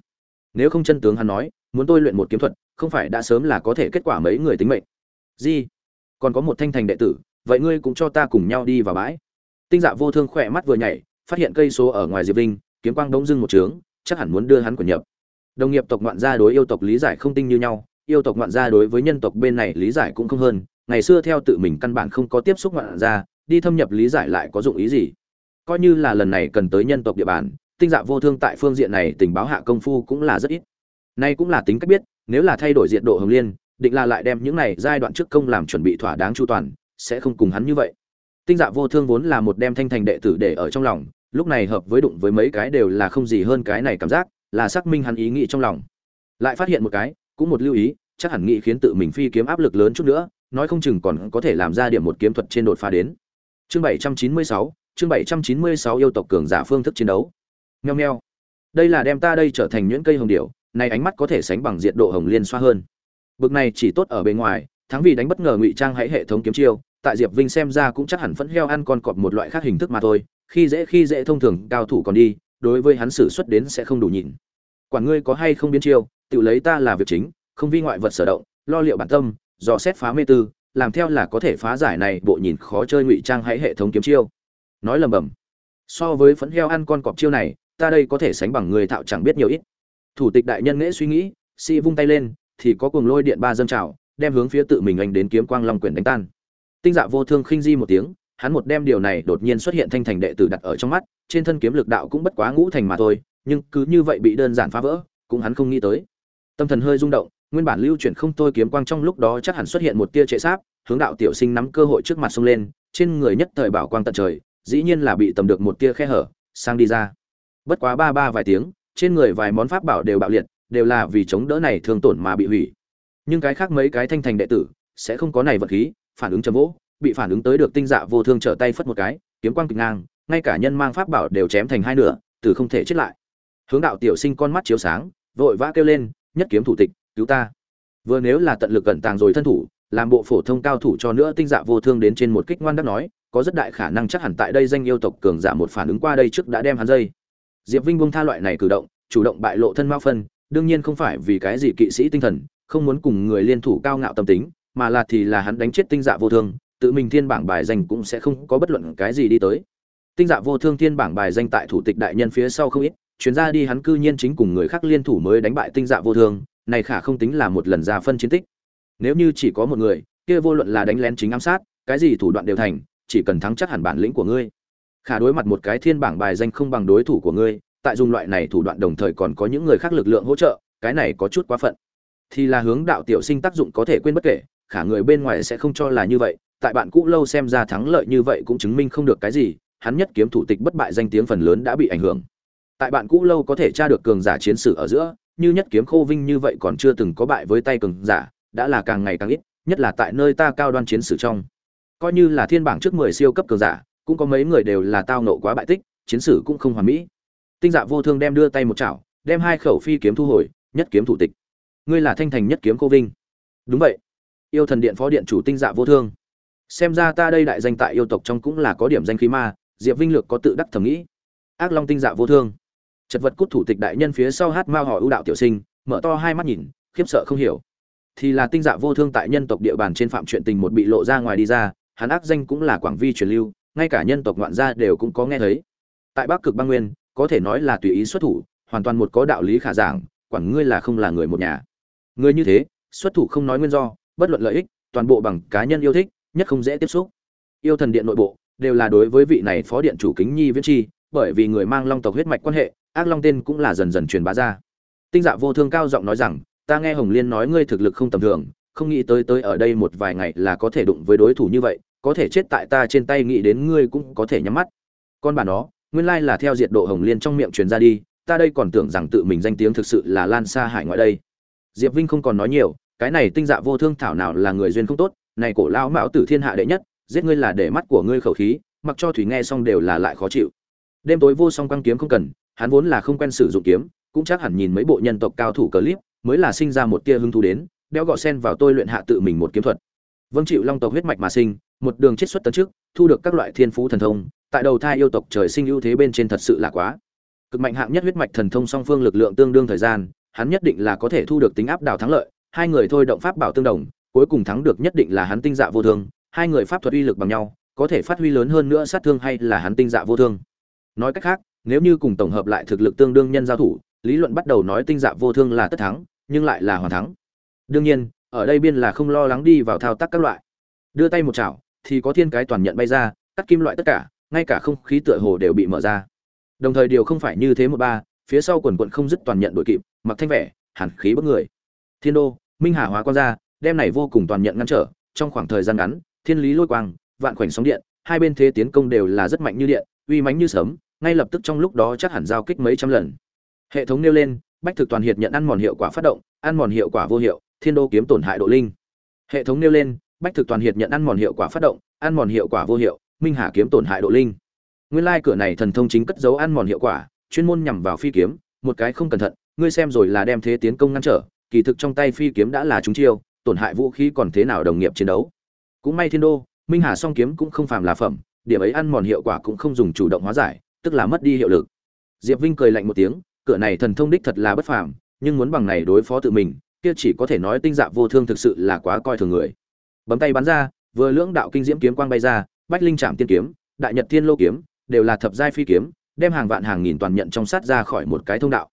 nếu không chân tướng hắn nói, muốn tôi luyện một kiếm thuật, không phải đã sớm là có thể kết quả mấy người tính mệnh. Gì? Còn có một thanh thành đệ tử, vậy ngươi cũng cho ta cùng nhau đi vào bãi. Tinh dạ vô thương khỏe mắt vừa nhảy, phát hiện cây số ở ngoài diệp linh kiếm quang đống dưng một trướng, chắc hẳn muốn đưa hắn của nhập. Đồng nghiệp tộc ngoạn gia đối yêu tộc lý giải không tinh như nhau, yêu tộc ngoạn gia đối với nhân tộc bên này lý giải cũng không hơn, ngày xưa theo tự mình căn bản không có tiếp xúc ngoạn gia, đi thâm nhập lý giải lại có dụng ý gì? Coi như là lần này cần tới nhân tộc địa bàn tinh dạ vô thương tại phương diện này tình báo hạ công phu cũng là rất ít. Nay cũng là tính cách biết nếu là thay đổi diện độ hồng liên định là lại đem những này giai đoạn trước công làm chuẩn bị thỏa đáng chu toàn sẽ không cùng hắn như vậy. Tinh dạ vô thương vốn là một đem thanh thành đệ tử để ở trong lòng lúc này hợp với đụng với mấy cái đều là không gì hơn cái này cảm giác là xác minh hắn ý nghĩ trong lòng. Lại phát hiện một cái cũng một lưu ý chắc hẳn nghĩ khiến tự mình phi kiếm áp lực lớn chút nữa nói không chừng còn có thể làm ra điểm một kiếm thuật trên đột phá đến. Chương 796, chương 796 yêu tộc cường giả phương thức chiến đấu nheo nheo đây là đem ta đây trở thành nhuyễn cây hồng điểu, này ánh mắt có thể sánh bằng diệt độ hồng liên xoa hơn. Bực này chỉ tốt ở bề ngoài, thắng vì đánh bất ngờ ngụy trang hãy hệ thống kiếm chiêu, tại diệp vinh xem ra cũng chắc hẳn phẫn heo ăn con cọp một loại khác hình thức mà thôi, khi dễ khi dễ thông thường, cao thủ còn đi, đối với hắn xử xuất đến sẽ không đủ nhịn. Quản ngươi có hay không biến chiêu, tự lấy ta là việc chính, không vi ngoại vật sở động, lo liệu bản tâm, dò xét phá mê tư, làm theo là có thể phá giải này bộ nhìn khó chơi ngụy trang hãy hệ thống kiếm chiêu. Nói lầm bầm. So với phẫn heo ăn con cọp chiêu này ta đây có thể sánh bằng người thạo chẳng biết nhiều ít. Thủ tịch đại nhân nghễ suy nghĩ, si vung tay lên, thì có cuồng lôi điện ba dâng trào, đem hướng phía tự mình anh đến kiếm quang long quyển đánh tan. Tinh dạ vô thương khinh di một tiếng, hắn một đem điều này đột nhiên xuất hiện thanh thành đệ tử đặt ở trong mắt, trên thân kiếm lực đạo cũng bất quá ngũ thành mà thôi, nhưng cứ như vậy bị đơn giản phá vỡ, cũng hắn không nghĩ tới. Tâm thần hơi rung động, nguyên bản lưu chuyển không thôi kiếm quang trong lúc đó chắc hẳn xuất hiện một tia trệ sáp, hướng đạo tiểu sinh nắm cơ hội trước mặt xông lên, trên người nhất thời bảo quang tận trời, dĩ nhiên là bị tầm được một tia khe hở, sang đi ra bất quá ba ba vài tiếng, trên người vài món pháp bảo đều bạo liệt, đều là vì chống đỡ này thương tổn mà bị hủy. Nhưng cái khác mấy cái thanh thành đệ tử, sẽ không có này vật khí, phản ứng chấm vỗ, bị phản ứng tới được tinh dạ vô thương trở tay phất một cái, kiếm quang kịch ngang, ngay cả nhân mang pháp bảo đều chém thành hai nửa, từ không thể chết lại. Hướng đạo tiểu sinh con mắt chiếu sáng, vội vã kêu lên, nhất kiếm thủ tịch, cứu ta. Vừa nếu là tận lực cẩn tàng rồi thân thủ, làm bộ phổ thông cao thủ cho nữa tinh dạ vô thương đến trên một kích ngoan đắc nói, có rất đại khả năng chắc hẳn tại đây danh yêu tộc cường giả một phản ứng qua đây trước đã đem hắn dây diệp vinh buông tha loại này cử động, chủ động bại lộ thân mao phân, đương nhiên không phải vì cái gì kỵ sĩ tinh thần, không muốn cùng người liên thủ cao ngạo tâm tính, mà là thì là hắn đánh chết tinh dạ vô thương, tự mình thiên bảng bài danh cũng sẽ không có bất luận cái gì đi tới. Tinh dạ vô thương thiên bảng bài danh tại thủ tịch đại nhân phía sau không ít chuyến ra đi hắn cư nhiên chính cùng người khác liên thủ mới đánh bại tinh dạ vô thương, này khả không tính là một lần ra phân chiến tích. Nếu như chỉ có một người, kia vô luận là đánh lén chính ám sát, cái gì thủ đoạn đều thành, chỉ cần thắng chắc hẳn bản lĩnh của ngươi khả đối mặt một cái thiên bảng bài danh không bằng đối thủ của ngươi, tại dùng loại này thủ đoạn đồng thời còn có những người khác lực lượng hỗ trợ, cái này có chút quá phận. Thì là hướng đạo tiểu sinh tác dụng có thể quên bất kể, khả người bên ngoài sẽ không cho là như vậy, tại bạn cũ lâu xem ra thắng lợi như vậy cũng chứng minh không được cái gì, hắn nhất kiếm thủ tịch bất bại danh tiếng phần lớn đã bị ảnh hưởng. Tại bạn cũ lâu có thể tra được cường giả chiến sử ở giữa, như nhất kiếm khô vinh như vậy còn chưa từng có bại với tay cường giả, đã là càng ngày càng ít, nhất là tại nơi ta cao đoan chiến sử trong. Coi như là thiên bảng trước mười siêu cấp cường giả cũng có mấy người đều là tao nộ quá bại tích, chiến sử cũng không hoàn mỹ. Tinh dạ vô thương đem đưa tay một chảo, đem hai khẩu phi kiếm thu hồi, nhất kiếm thủ tịch. Ngươi là thanh thành nhất kiếm cô vinh. Đúng vậy. Yêu thần điện phó điện chủ tinh dạ vô thương. Xem ra ta đây đại danh tại yêu tộc trong cũng là có điểm danh khí ma, diệp vinh lược có tự đắc thầm nghĩ. Ác long tinh dạ vô thương. Chật vật cút thủ tịch đại nhân phía sau hát mao hỏi ưu đạo tiểu sinh, mở to hai mắt nhìn, khiếp sợ không hiểu. Thì là tinh dạ vô thương tại nhân tộc địa bàn trên phạm chuyện tình một bị lộ ra ngoài đi ra, hắn ác danh cũng là quảng vi truyền lưu ngay cả nhân tộc ngoạn gia đều cũng có nghe thấy. Tại bắc cực băng nguyên, có thể nói là tùy ý xuất thủ, hoàn toàn một có đạo lý khả giảng, quản ngươi là không là người một nhà. Người như thế, xuất thủ không nói nguyên do, bất luận lợi ích, toàn bộ bằng cá nhân yêu thích, nhất không dễ tiếp xúc. Yêu thần điện nội bộ, đều là đối với vị này phó điện chủ kính nhi viễn chi, bởi vì người mang long tộc huyết mạch quan hệ, ác long tên cũng là dần dần truyền bá ra. Tinh dạ vô thương cao giọng nói rằng, ta nghe hồng liên nói ngươi thực lực không tầm thường, không nghĩ tới tới ở đây một vài ngày là có thể đụng với đối thủ như vậy có thể chết tại ta trên tay nghĩ đến ngươi cũng có thể nhắm mắt. Con bà nó, nguyên lai là theo diệt độ hồng liên trong miệng truyền ra đi, ta đây còn tưởng rằng tự mình danh tiếng thực sự là lan xa hải ngoại đây. Diệp vinh không còn nói nhiều, cái này tinh dạ vô thương thảo nào là người duyên không tốt, này cổ lão mạo tử thiên hạ đệ nhất, giết ngươi là để mắt của ngươi khẩu khí, mặc cho thủy nghe xong đều là lại khó chịu. Đêm tối vô song quang kiếm không cần, hắn vốn là không quen sử dụng kiếm, cũng chắc hẳn nhìn mấy bộ nhân tộc cao thủ clip, mới là sinh ra một tia hứng thú đến, đeo gọ sen vào tôi luyện hạ tự mình một kiếm thuật. Vâng chịu long tộc huyết mạch mà sinh một đường chiết xuất tấn trước thu được các loại thiên phú thần thông, tại đầu thai yêu tộc trời sinh ưu thế bên trên thật sự là quá. Cực mạnh hạng nhất huyết mạch thần thông song phương lực lượng tương đương thời gian, hắn nhất định là có thể thu được tính áp đảo thắng lợi, hai người thôi động pháp bảo tương đồng, cuối cùng thắng được nhất định là hắn tinh dạ vô thương, hai người pháp thuật uy lực bằng nhau, có thể phát huy lớn hơn nữa sát thương hay là hắn tinh dạ vô thương. Nói cách khác, nếu như cùng tổng hợp lại thực lực tương đương nhân giao thủ, lý luận bắt đầu nói tinh dạ vô thương là tất thắng, nhưng lại là hoàn thắng. Đương nhiên, ở đây biên là không lo lắng đi vào thao tác các loại. Đưa tay một chảo thì có thiên cái toàn nhận bay ra, cắt kim loại tất cả, ngay cả không khí tựa hồ đều bị mở ra. Đồng thời điều không phải như thế một ba, phía sau quần quận không dứt toàn nhận đội kịp, mặc thanh vẻ, hàn khí bất người. Thiên đô, minh hà hóa quang ra, đem này vô cùng toàn nhận ngăn trở, trong khoảng thời gian ngắn, thiên lý lôi quang, vạn khoảnh sóng điện, hai bên thế tiến công đều là rất mạnh như điện, uy mãnh như sấm, ngay lập tức trong lúc đó chắc hẳn giao kích mấy trăm lần. Hệ thống nêu lên, bách thực toàn hiệt nhận ăn mòn hiệu quả phát động, ăn mòn hiệu quả vô hiệu, thiên đô kiếm tổn hại độ linh. Hệ thống nêu lên bách thực toàn hiệt nhận ăn mòn hiệu quả phát động, ăn mòn hiệu quả vô hiệu, minh hà kiếm tổn hại độ linh. Nguyên lai cửa này thần thông chính cất dấu ăn mòn hiệu quả, chuyên môn nhằm vào phi kiếm, một cái không cẩn thận, ngươi xem rồi là đem thế tiến công ngăn trở, kỳ thực trong tay phi kiếm đã là chúng chiêu, tổn hại vũ khí còn thế nào đồng nghiệp chiến đấu. Cũng may thiên đô, minh hà song kiếm cũng không phàm là phẩm, điểm ấy ăn mòn hiệu quả cũng không dùng chủ động hóa giải, tức là mất đi hiệu lực. Diệp vinh cười lạnh một tiếng, cửa này thần thông đích thật là bất phàm, nhưng muốn bằng này đối phó tự mình, kia chỉ có thể nói tinh dạ vô thương thực sự là quá coi thường người bấm tay bắn ra, vừa lưỡng đạo kinh diễm kiếm quang bay ra, bách linh trạm tiên kiếm, đại nhật thiên lô kiếm, đều là thập giai phi kiếm, đem hàng vạn hàng nghìn toàn nhận trong sát ra khỏi một cái thông đạo.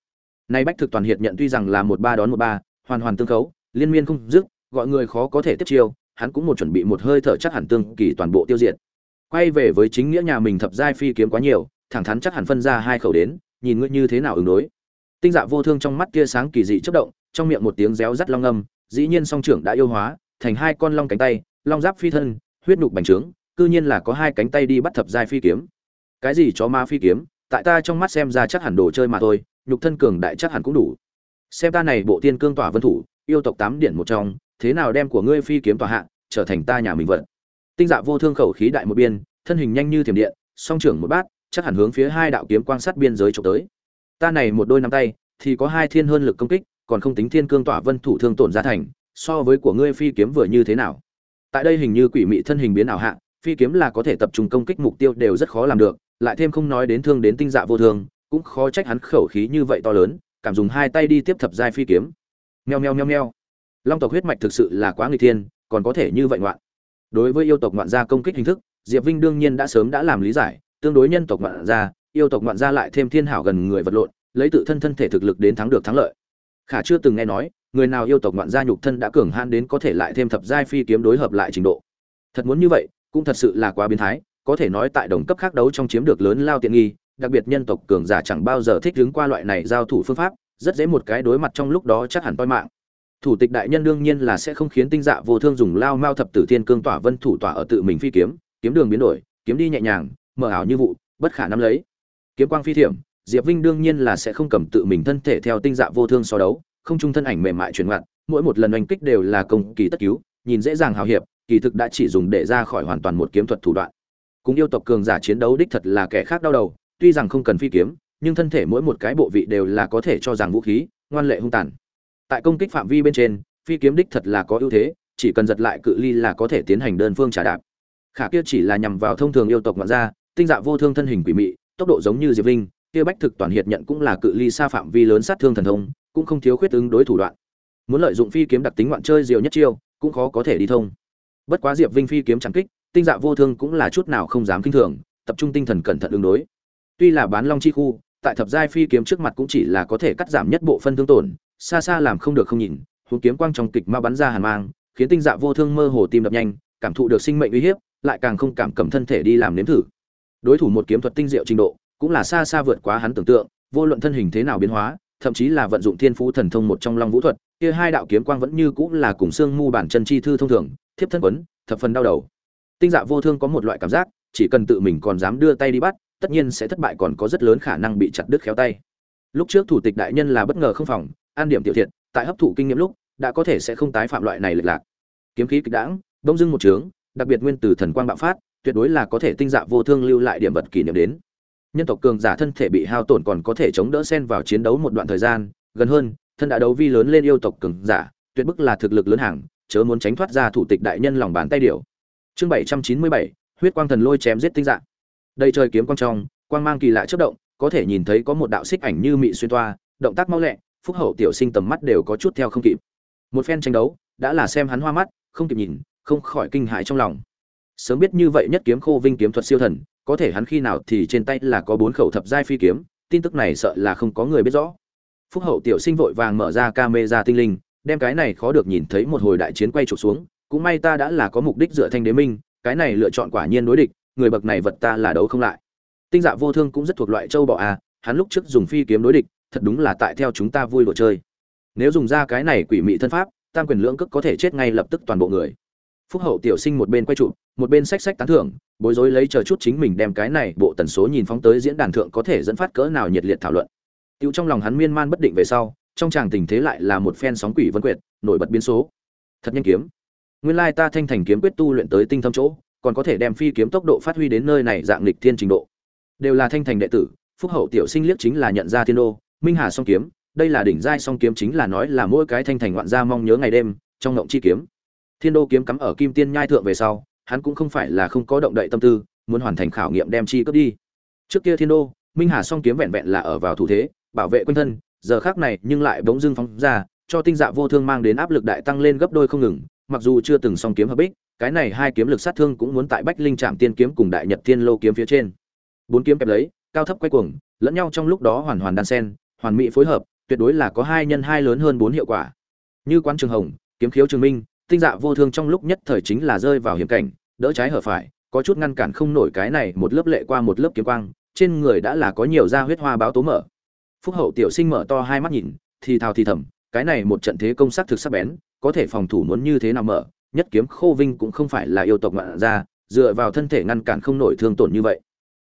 Nay bách thực toàn hiện nhận tuy rằng là một ba đón một ba, hoàn hoàn tương khấu, liên miên không dứt, gọi người khó có thể tiếp chiêu, hắn cũng một chuẩn bị một hơi thở chắc hẳn tương kỳ toàn bộ tiêu diệt. Quay về với chính nghĩa nhà mình thập giai phi kiếm quá nhiều, thẳng thắn chắc hẳn phân ra hai khẩu đến, nhìn ngươi như thế nào ứng đối. Tinh dạ vô thương trong mắt kia sáng kỳ dị chất động, trong miệng một tiếng réo rắt long âm, dĩ nhiên song trưởng đã yêu hóa thành hai con long cánh tay, long giáp phi thân, huyết nục bành trướng, cư nhiên là có hai cánh tay đi bắt thập giai phi kiếm. Cái gì chó ma phi kiếm? Tại ta trong mắt xem ra chắc hẳn đồ chơi mà thôi, nhục thân cường đại chắc hẳn cũng đủ. Xem ta này bộ tiên cương tỏa vân thủ, yêu tộc tám điển một trong, thế nào đem của ngươi phi kiếm tỏa hạ, trở thành ta nhà mình vận tinh dạ vô thương khẩu khí đại một biên, thân hình nhanh như thiểm điện, song trưởng một bát, chắc hẳn hướng phía hai đạo kiếm quang sát biên giới trộm tới. Ta này một đôi nắm tay, thì có hai thiên hơn lực công kích, còn không tính thiên cương tỏa vân thủ thương tổn ra thành so với của ngươi phi kiếm vừa như thế nào? Tại đây hình như quỷ mị thân hình biến ảo hạ, phi kiếm là có thể tập trung công kích mục tiêu đều rất khó làm được, lại thêm không nói đến thương đến tinh dạ vô thương cũng khó trách hắn khẩu khí như vậy to lớn, cảm dùng hai tay đi tiếp thập giai phi kiếm. Meo meo meo meo. Long tộc huyết mạch thực sự là quá người thiên, còn có thể như vậy ngoạn. Đối với yêu tộc ngoạn gia công kích hình thức, diệp vinh đương nhiên đã sớm đã làm lý giải, tương đối nhân tộc ngoạn gia, yêu tộc ngoạn gia lại thêm thiên hảo gần người vật lộn, lấy tự thân thân thể thực lực đến thắng được thắng lợi. Khả chưa từng nghe nói người nào yêu tộc ngoạn gia nhục thân đã cường han đến có thể lại thêm thập giai phi kiếm đối hợp lại trình độ. Thật muốn như vậy, cũng thật sự là quá biến thái, có thể nói tại đồng cấp khác đấu trong chiếm được lớn lao tiện nghi, đặc biệt nhân tộc cường giả chẳng bao giờ thích đứng qua loại này giao thủ phương pháp, rất dễ một cái đối mặt trong lúc đó chắc hẳn toi mạng. Thủ tịch đại nhân đương nhiên là sẽ không khiến tinh dạ vô thương dùng lao mao thập tử thiên cương tỏa vân thủ tỏa ở tự mình phi kiếm kiếm đường biến đổi, kiếm đi nhẹ nhàng, mở ảo như vụ, bất khả nắm lấy. Kiếm quang phi thiểm, diệp vinh đương nhiên là sẽ không cầm tự mình thân thể theo tinh dạ vô thương so đấu không trung thân ảnh mềm mại chuyển ngoặt, mỗi một lần oanh kích đều là công kỳ tất cứu, nhìn dễ dàng hào hiệp, kỳ thực đã chỉ dùng để ra khỏi hoàn toàn một kiếm thuật thủ đoạn. Cùng yêu tộc cường giả chiến đấu đích thật là kẻ khác đau đầu, tuy rằng không cần phi kiếm, nhưng thân thể mỗi một cái bộ vị đều là có thể cho rằng vũ khí, ngoan lệ hung tàn. Tại công kích phạm vi bên trên, phi kiếm đích thật là có ưu thế, chỉ cần giật lại cự ly là có thể tiến hành đơn phương trả đạp. Khả kia chỉ là nhằm vào thông thường yêu tộc ngoạn gia, tinh dạ vô thương thân hình quỷ mị, tốc độ giống như diệp linh, kia bách thực toàn hiệt nhận cũng là cự ly xa phạm vi lớn sát thương thần thông cũng không thiếu khuyết ứng đối thủ đoạn. Muốn lợi dụng phi kiếm đặc tính ngoạn chơi diều nhất chiêu, cũng khó có thể đi thông. Bất quá diệp vinh phi kiếm chẳng kích, tinh dạ vô thương cũng là chút nào không dám kinh thường, tập trung tinh thần cẩn thận ứng đối. Tuy là bán long chi khu, tại thập giai phi kiếm trước mặt cũng chỉ là có thể cắt giảm nhất bộ phân thương tổn, xa xa làm không được không nhìn huống kiếm quang trong kịch ma bắn ra hàn mang, khiến tinh dạ vô thương mơ hồ tim đập nhanh, cảm thụ được sinh mệnh uy hiếp, lại càng không cảm cầm thân thể đi làm nếm thử. Đối thủ một kiếm thuật tinh diệu trình độ, cũng là xa xa vượt quá hắn tưởng tượng, vô luận thân hình thế nào biến hóa thậm chí là vận dụng thiên phú thần thông một trong long vũ thuật kia hai đạo kiếm quang vẫn như cũng là cùng xương mu bản chân chi thư thông thường thiếp thân quấn thập phần đau đầu. Tinh dạ vô thương có một loại cảm giác chỉ cần tự mình còn dám đưa tay đi bắt tất nhiên sẽ thất bại còn có rất lớn khả năng bị chặt đứt khéo tay. Lúc trước thủ tịch đại nhân là bất ngờ không phòng an điểm tiểu thiện, tại hấp thụ kinh nghiệm lúc đã có thể sẽ không tái phạm loại này lệch lạc. Kiếm khí kịch đãng đông dưng một trướng đặc biệt nguyên từ thần quang bạo phát tuyệt đối là có thể tinh dạ vô thương lưu lại điểm vật kỷ niệm đến nhân tộc cường giả thân thể bị hao tổn còn có thể chống đỡ xen vào chiến đấu một đoạn thời gian, gần hơn, thân đã đấu vi lớn lên yêu tộc cường giả, tuyệt bức là thực lực lớn hàng, chớ muốn tránh thoát ra thủ tịch đại nhân lòng bàn tay điều. Chương bảy trăm chín mươi bảy, huyết quang thần lôi chém giết tinh dạng. Đây trời kiếm quang trong, quang mang kỳ lạ chớp động, có thể nhìn thấy có một đạo xích ảnh như mị xuyên toa, động tác mau lẹ, phúc hậu tiểu sinh tầm mắt đều có chút theo không kịp. Một phen tranh đấu, đã là xem hắn hoa mắt, không kịp nhìn, không khỏi kinh hãi trong lòng. Sớm biết như vậy nhất kiếm khô vinh kiếm thuật siêu thần có thể hắn khi nào thì trên tay là có bốn khẩu thập giai phi kiếm, tin tức này sợ là không có người biết rõ. Phúc hậu tiểu sinh vội vàng mở ra camera tinh linh, đem cái này khó được nhìn thấy một hồi đại chiến quay trục xuống, cũng may ta đã là có mục đích dựa thanh đế minh, cái này lựa chọn quả nhiên đối địch, người bậc này vật ta là đấu không lại. Tinh dạ vô thương cũng rất thuộc loại châu bọ à hắn lúc trước dùng phi kiếm đối địch, thật đúng là tại theo chúng ta vui đùa chơi. Nếu dùng ra cái này quỷ mị thân pháp, tam quyền lưỡng cước có thể chết ngay lập tức toàn bộ người phúc hậu tiểu sinh một bên quay trụ một bên sách sách tán thưởng, bối rối lấy chờ chút chính mình đem cái này bộ tần số nhìn phóng tới diễn đàn thượng có thể dẫn phát cỡ nào nhiệt liệt thảo luận. Tiêu trong lòng hắn miên man bất định về sau, trong chàng tình thế lại là một phen sóng quỷ vân quyệt, nổi bật biến số. Thật nhanh kiếm. Nguyên lai ta thanh thành kiếm quyết tu luyện tới tinh thâm chỗ, còn có thể đem phi kiếm tốc độ phát huy đến nơi này dạng lịch thiên trình độ. Đều là thanh thành đệ tử, phúc hậu tiểu sinh liếc chính là nhận ra thiên đô, minh hà song kiếm, đây là đỉnh giai song kiếm chính là nói là mỗi cái thanh thành ngoạn gia mong nhớ ngày đêm, trong ngộng chi kiếm thiên đô kiếm cắm ở kim tiên nhai thượng về sau, hắn cũng không phải là không có động đậy tâm tư, muốn hoàn thành khảo nghiệm đem chi cướp đi. Trước kia thiên đô, minh hà song kiếm vẹn vẹn là ở vào thủ thế, bảo vệ quân thân, giờ khác này nhưng lại bỗng dưng phóng ra, cho tinh dạ vô thương mang đến áp lực đại tăng lên gấp đôi không ngừng, mặc dù chưa từng song kiếm hợp bích, cái này hai kiếm lực sát thương cũng muốn tại bách linh Trảm tiên kiếm cùng đại nhật tiên lô kiếm phía trên. Bốn kiếm kẹp lấy, cao thấp quay cuồng, lẫn nhau trong lúc đó hoàn hoàn đan sen, hoàn mỹ phối hợp, tuyệt đối là có hai nhân hai lớn hơn bốn hiệu quả. Như quán trường hồng, kiếm khiếu trường minh tinh dạ vô thương trong lúc nhất thời chính là rơi vào hiểm cảnh, đỡ trái hở phải, có chút ngăn cản không nổi cái này một lớp lệ qua một lớp kiếm quang, trên người đã là có nhiều da huyết hoa báo tố mở. Phúc hậu tiểu sinh mở to hai mắt nhìn, thì thào thì thầm, cái này một trận thế công sát thực sắc bén, có thể phòng thủ muốn như thế nào mở, nhất kiếm khô vinh cũng không phải là yêu tộc ngoạn ra dựa vào thân thể ngăn cản không nổi thương tổn như vậy.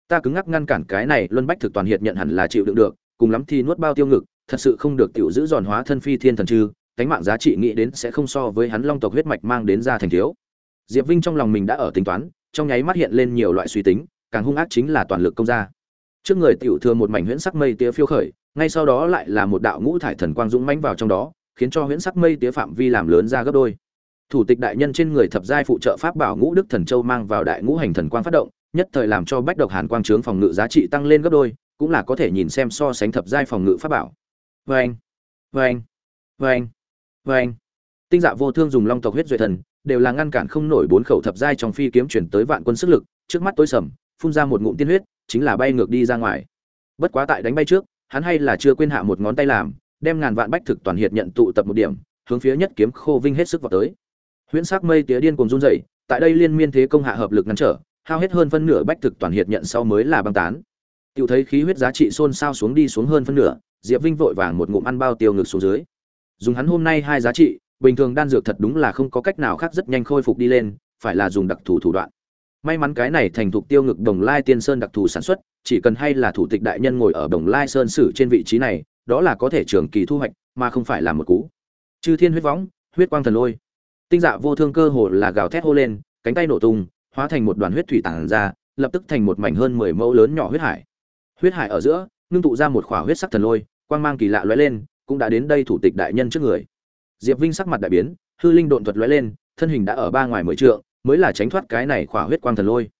Ta cứng ngắc ngăn cản cái này luân bách thực toàn hiện nhận hẳn là chịu đựng được, cùng lắm thì nuốt bao tiêu ngực, thật sự không được tiểu giữ giòn hóa thân phi thiên thần chư cánh mạng giá trị nghĩ đến sẽ không so với hắn long tộc huyết mạch mang đến ra thành thiếu. Diệp vinh trong lòng mình đã ở tính toán, trong nháy mắt hiện lên nhiều loại suy tính, càng hung ác chính là toàn lực công ra trước người tiểu thừa một mảnh huyễn sắc mây tía phiêu khởi, ngay sau đó lại là một đạo ngũ thải thần quang dũng mãnh vào trong đó, khiến cho huyễn sắc mây tía phạm vi làm lớn ra gấp đôi. Thủ tịch đại nhân trên người thập giai phụ trợ pháp bảo ngũ đức thần châu mang vào đại ngũ hành thần quang phát động, nhất thời làm cho bách độc hàn quang trướng phòng ngự giá trị tăng lên gấp đôi, cũng là có thể nhìn xem so sánh thập giai phòng ngự pháp bảo. Vê anh vê anh vê anh vâng anh, tinh dạ vô thương dùng long tộc huyết duệ thần, đều là ngăn cản không nổi bốn khẩu thập giai trong phi kiếm chuyển tới vạn quân sức lực, trước mắt tối sầm, phun ra một ngụm tiên huyết, chính là bay ngược đi ra ngoài. Bất quá tại đánh bay trước, hắn hay là chưa quên hạ một ngón tay làm, đem ngàn vạn bách thực toàn hiện nhận tụ tập một điểm, hướng phía nhất kiếm khô vinh hết sức vào tới. Huyễn sắc mây tía điên cùng run rẩy, tại đây liên miên thế công hạ hợp lực ngăn trở, hao hết hơn phân nửa bách thực toàn hiện nhận sau mới là băng tán. Tiểu thấy khí huyết giá trị xôn xao xuống đi xuống hơn phân nửa, diệp vinh vội vàng một ngụm ăn bao tiêu ngực xuống dưới dùng hắn hôm nay hai giá trị, bình thường đan dược thật đúng là không có cách nào khác rất nhanh khôi phục đi lên, phải là dùng đặc thù thủ đoạn. May mắn cái này thành thục tiêu ngực đồng lai tiên sơn đặc thù sản xuất, chỉ cần hay là thủ tịch đại nhân ngồi ở đồng lai sơn sử trên vị trí này, đó là có thể trường kỳ thu hoạch, mà không phải là một cú. Chư thiên huyết võng, huyết quang thần lôi. Tinh dạ vô thương cơ hồ là gào thét hô lên, cánh tay nổ tung, hóa thành một đoàn huyết thủy tản ra, lập tức thành một mảnh hơn mười mẫu lớn nhỏ huyết hải. Huyết hải ở giữa, ngưng tụ ra một khỏa huyết sắc thần lôi, quang mang kỳ lạ lóe lên cũng đã đến đây thủ tịch đại nhân trước người. Diệp vinh sắc mặt đại biến, hư linh độn thuật lóe lên, thân hình đã ở ba ngoài mười trượng, mới là tránh thoát cái này khỏa huyết quang thần lôi.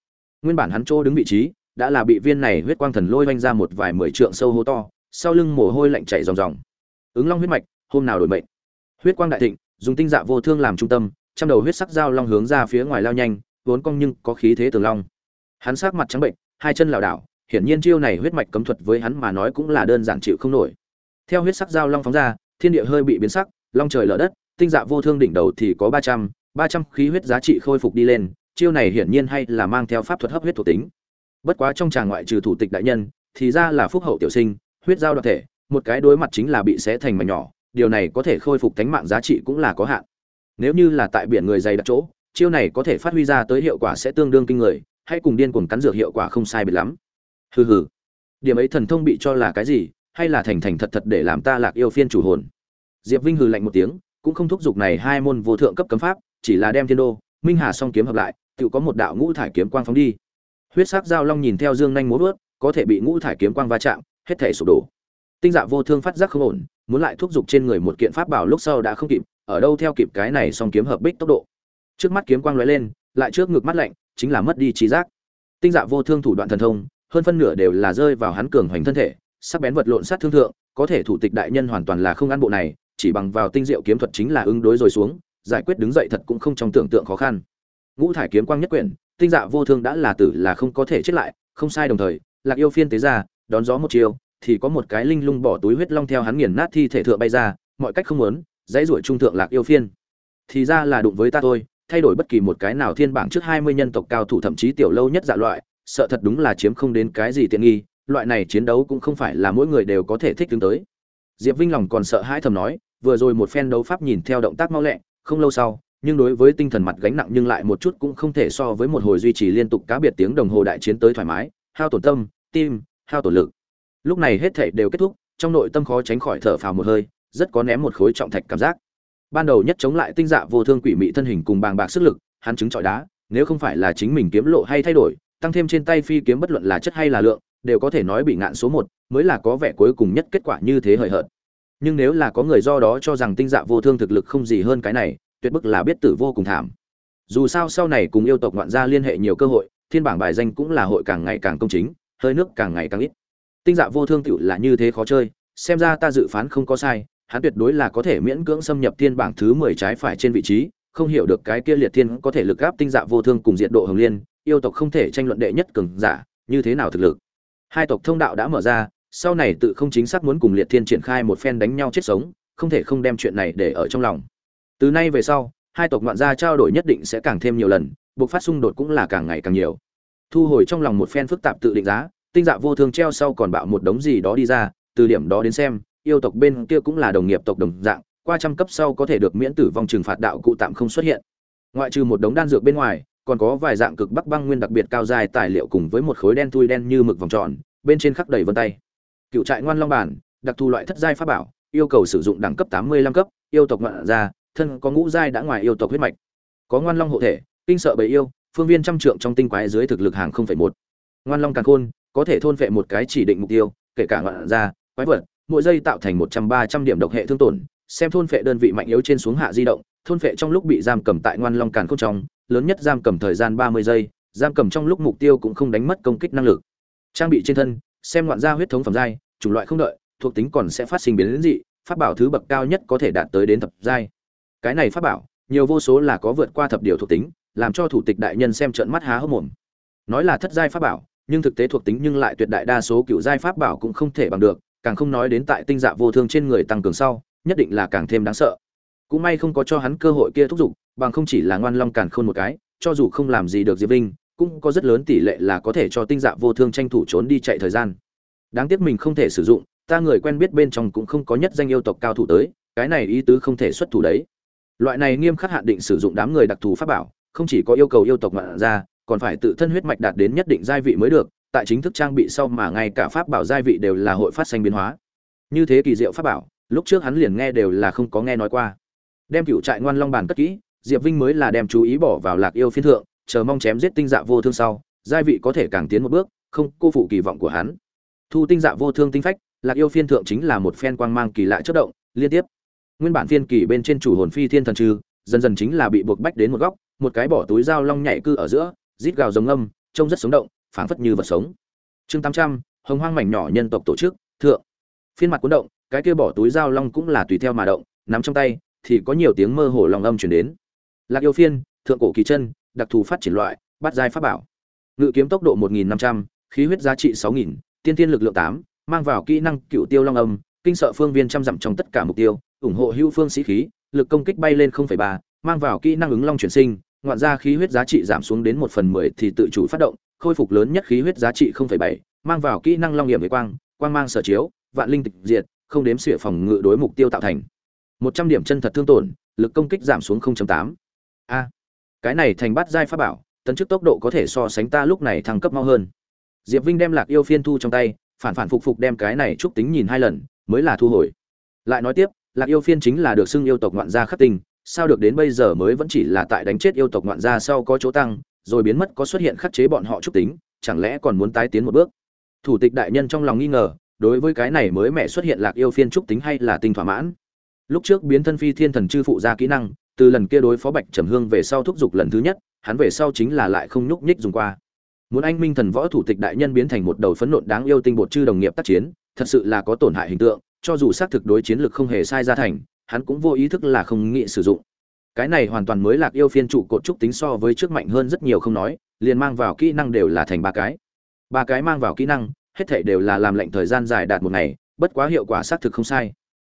Nguyên bản hắn chỗ đứng vị trí, đã là bị viên này huyết quang thần lôi vanh ra một vài mười trượng sâu hô to, sau lưng mồ hôi lạnh chảy ròng ròng. Ứng long huyết mạch, hôm nào đổi mệnh? Huyết quang đại thịnh, dùng tinh dạ vô thương làm trung tâm, trăm đầu huyết sắc dao long hướng ra phía ngoài lao nhanh, vốn cong nhưng có khí thế tường long. Hắn sắc mặt trắng bệnh, hai chân lảo đảo, hiển nhiên chiêu này huyết mạch cấm thuật với hắn mà nói cũng là đơn giản chịu không nổi theo huyết sắc dao long phóng ra, thiên địa hơi bị biến sắc, long trời lở đất, tinh dạ vô thương đỉnh đầu thì có ba trăm ba trăm khí huyết giá trị khôi phục đi lên, chiêu này hiển nhiên hay là mang theo pháp thuật hấp huyết thuộc tính. Bất quá trong tràng ngoại trừ thủ tịch đại nhân, thì ra là phúc hậu tiểu sinh, huyết giao đoạt thể, một cái đối mặt chính là bị xé thành mảnh nhỏ, điều này có thể khôi phục tánh mạng giá trị cũng là có hạn. Nếu như là tại biển người dày đặc chỗ, chiêu này có thể phát huy ra tới hiệu quả sẽ tương đương kinh người, hay cùng điên cuồng cắn dược hiệu quả không sai biệt lắm. Hừ hừ. Điểm ấy thần thông bị cho là cái gì hay là thành thành thật thật để làm ta lạc yêu phiên chủ hồn? Diệp vinh hừ lạnh một tiếng, cũng không thúc giục này hai môn vô thượng cấp cấm pháp, chỉ là đem thiên đô, minh hà song kiếm hợp lại, tự có một đạo ngũ thải kiếm quang phóng đi. Huyết sắc giao long nhìn theo dương nhanh múa vớt có thể bị ngũ thải kiếm quang va chạm, hết thể sụp đổ. Tinh dạ vô thương phát giác không ổn, muốn lại thúc giục trên người một kiện pháp bảo lúc sau đã không kịp, ở đâu theo kịp cái này song kiếm hợp bích tốc độ. Trước mắt kiếm quang lóe lên, lại trước ngực mắt lạnh, chính là mất đi trí giác. Tinh dạ vô thương thủ đoạn thần thông, hơn phân nửa đều là rơi vào hắn cường hoành thân thể sắc bén vật lộn sát thương thượng, có thể thủ tịch đại nhân hoàn toàn là không ăn bộ này, chỉ bằng vào tinh diệu kiếm thuật chính là ứng đối rồi xuống, giải quyết đứng dậy thật cũng không trong tưởng tượng khó khăn. Ngũ thải kiếm quang nhất quyển, tinh dạ vô thương đã là tử là không có thể chết lại, không sai đồng thời, lạc yêu phiên tế ra, đón gió một chiều, thì có một cái linh lung bỏ túi huyết long theo hắn nghiền nát thi thể thượng bay ra, mọi cách không muốn, dãy ruổi trung thượng lạc yêu phiên. Thì ra là đụng với ta thôi, thay đổi bất kỳ một cái nào thiên bảng trước hai mươi nhân tộc cao thủ thậm chí tiểu lâu nhất dạ loại, sợ thật đúng là chiếm không đến cái gì tiện nghi loại này chiến đấu cũng không phải là mỗi người đều có thể thích ứng tới. Diệp vinh lòng còn sợ hãi thầm nói, vừa rồi một phen đấu pháp nhìn theo động tác mau lẹ, không lâu sau, nhưng đối với tinh thần mặt gánh nặng nhưng lại một chút cũng không thể so với một hồi duy trì liên tục cá biệt tiếng đồng hồ đại chiến tới thoải mái, hao tổn tâm, tim, hao tổn lực. Lúc này hết thể đều kết thúc, trong nội tâm khó tránh khỏi thở phào một hơi, rất có ném một khối trọng thạch cảm giác. Ban đầu nhất chống lại tinh dạ vô thương quỷ mị thân hình cùng bàng bạc sức lực, hắn chứng trọi đá, nếu không phải là chính mình kiếm lộ hay thay đổi, tăng thêm trên tay phi kiếm bất luận là chất hay là lượng đều có thể nói bị ngạn số một, mới là có vẻ cuối cùng nhất kết quả như thế hời hợt. Nhưng nếu là có người do đó cho rằng tinh dạ vô thương thực lực không gì hơn cái này, tuyệt bức là biết tử vô cùng thảm. Dù sao sau này cùng yêu tộc ngoạn gia liên hệ nhiều cơ hội, thiên bảng bài danh cũng là hội càng ngày càng công chính, hơi nước càng ngày càng ít. Tinh dạ vô thương tựu là như thế khó chơi, xem ra ta dự phán không có sai, hắn tuyệt đối là có thể miễn cưỡng xâm nhập thiên bảng thứ mười trái phải trên vị trí, không hiểu được cái kia liệt thiên có thể lực gáp tinh dạ vô thương cùng diện độ hồng liên, yêu tộc không thể tranh luận đệ nhất cường giả, như thế nào thực lực hai tộc thông đạo đã mở ra, sau này tự không chính xác muốn cùng liệt thiên triển khai một phen đánh nhau chết sống, không thể không đem chuyện này để ở trong lòng. Từ nay về sau, hai tộc ngoạn gia trao đổi nhất định sẽ càng thêm nhiều lần, buộc phát xung đột cũng là càng ngày càng nhiều. Thu hồi trong lòng một phen phức tạp tự định giá, tinh dạ vô thương treo sau còn bạo một đống gì đó đi ra, từ điểm đó đến xem, yêu tộc bên kia cũng là đồng nghiệp tộc đồng dạng, qua trăm cấp sau có thể được miễn tử vong trừng phạt đạo cụ tạm không xuất hiện. Ngoại trừ một đống đan dược bên ngoài còn có vài dạng cực bắc băng nguyên đặc biệt cao dài tài liệu cùng với một khối đen thui đen như mực vòng tròn bên trên khắc đầy vân tay. Cựu trại ngoan long bản đặc thù loại thất giai pháp bảo yêu cầu sử dụng đẳng cấp tám mươi lăm cấp yêu tộc ngoạn gia, thân có ngũ giai đã ngoài yêu tộc huyết mạch. Có ngoan long hộ thể kinh sợ bầy yêu phương viên trăm trượng trong tinh quái dưới thực lực hàng không một. Ngoan long càng khôn có thể thôn phệ một cái chỉ định mục tiêu kể cả ngoạn gia, quái vật mỗi giây tạo thành một trăm ba trăm điểm độc hệ thương tổn xem thôn phệ đơn vị mạnh yếu trên xuống hạ di động, thôn phệ trong lúc bị giam cầm tại ngoan long càn khôn trong, lớn nhất giam cầm thời gian ba mươi giây, giam cầm trong lúc mục tiêu cũng không đánh mất công kích năng lực. Trang bị trên thân, xem ngoạn gia huyết thống phẩm giai, chủng loại không đợi, thuộc tính còn sẽ phát sinh biến đến dị, pháp bảo thứ bậc cao nhất có thể đạt tới đến thập giai. Cái này pháp bảo, nhiều vô số là có vượt qua thập điều thuộc tính, làm cho thủ tịch đại nhân xem trợn mắt há hốc mồm. Nói là thất giai pháp bảo, nhưng thực tế thuộc tính nhưng lại tuyệt đại đa số cựu giai pháp bảo cũng không thể bằng được, càng không nói đến tại tinh dạ vô thương trên người tăng cường sau nhất định là càng thêm đáng sợ. Cũng may không có cho hắn cơ hội kia thúc giục, bằng không chỉ là ngoan long càn khôn một cái, cho dù không làm gì được diệp vinh, cũng có rất lớn tỷ lệ là có thể cho tinh dạ vô thương tranh thủ trốn đi chạy thời gian. Đáng tiếc mình không thể sử dụng, ta người quen biết bên trong cũng không có nhất danh yêu tộc cao thủ tới, cái này ý tứ không thể xuất thủ đấy. Loại này nghiêm khắc hạn định sử dụng đám người đặc thù pháp bảo, không chỉ có yêu cầu yêu tộc ngoạn ra, còn phải tự thân huyết mạch đạt đến nhất định giai vị mới được, tại chính thức trang bị sau mà ngay cả pháp bảo giai vị đều là hội phát sinh biến hóa. Như thế kỳ diệu pháp bảo lúc trước hắn liền nghe đều là không có nghe nói qua. Đem cựu trại ngoan long bàn cất kỹ, diệp vinh mới là đem chú ý bỏ vào lạc yêu phiên thượng, chờ mong chém giết tinh dạ vô thương sau, giai vị có thể càng tiến một bước, không, cô phụ kỳ vọng của hắn. Thu tinh dạ vô thương tinh phách, lạc yêu phiên thượng chính là một phen quang mang kỳ lạ chất động, liên tiếp. Nguyên bản phiên kỳ bên trên chủ hồn phi thiên thần trừ, dần dần chính là bị buộc bách đến một góc, một cái bỏ túi dao long nhảy cư ở giữa, rít gào giống âm trông rất sống động, phảng phất như vật sống. Chương tám trăm, hồng hoang mảnh nhỏ nhân tộc tổ chức, thượng. Phiên mặt cuốn động cái kia bỏ túi dao long cũng là tùy theo mà động nắm trong tay thì có nhiều tiếng mơ hồ lòng âm chuyển đến. Lạc yêu phiên thượng cổ kỳ chân đặc thù phát triển loại bắt giai pháp bảo. Ngự kiếm tốc độ một nghìn năm trăm khí huyết giá trị sáu nghìn tiên tiên lực lượng tám mang vào kỹ năng cựu tiêu long âm kinh sợ phương viên trăm dặm trong tất cả mục tiêu ủng hộ hữu phương sĩ khí lực công kích bay lên 0,3, mang vào kỹ năng ứng long chuyển sinh ngoạn ra khí huyết giá trị giảm xuống đến một phần mười thì tự chủ phát động khôi phục lớn nhất khí huyết giá trị 0,7, mang vào kỹ năng long nghiệm với quang quang mang sở chiếu vạn linh tịch diệt không đếm xỉa phòng ngự đối mục tiêu tạo thành. Một trăm điểm chân thật thương tổn, lực công kích giảm xuống 0.8. a. Cái này thành bắt giai pháp bảo, tấn chức tốc độ có thể so sánh ta lúc này thăng cấp mau hơn. Diệp vinh đem lạc yêu phiên thu trong tay, phản phản phục phục đem cái này trúc tính nhìn hai lần, mới là thu hồi. Lại nói tiếp, lạc yêu phiên chính là được xưng yêu tộc ngoạn gia khắc tinh, sao được đến bây giờ mới vẫn chỉ là tại đánh chết yêu tộc ngoạn gia sau có chỗ tăng, rồi biến mất có xuất hiện khắc chế bọn họ trúc tính, chẳng lẽ còn muốn tái tiến một bước? Thủ tịch đại nhân trong lòng nghi ngờ đối với cái này mới mẹ xuất hiện lạc yêu phiên trúc tính hay là tinh thỏa mãn. Lúc trước biến thân phi thiên thần chư phụ ra kỹ năng, từ lần kia đối phó bạch trầm hương về sau thúc giục lần thứ nhất, hắn về sau chính là lại không nhúc nhích dùng qua. Muốn anh minh thần võ thủ tịch đại nhân biến thành một đầu phấn nộn đáng yêu tinh bột chư đồng nghiệp tác chiến, thật sự là có tổn hại hình tượng, cho dù xác thực đối chiến lực không hề sai ra thành, hắn cũng vô ý thức là không nghĩ sử dụng. Cái này hoàn toàn mới lạc yêu phiên trụ cột trúc tính so với trước mạnh hơn rất nhiều không nói, liền mang vào kỹ năng đều là thành ba cái. Ba cái mang vào kỹ năng hết thảy đều là làm lệnh thời gian dài đạt một ngày, bất quá hiệu quả xác thực không sai.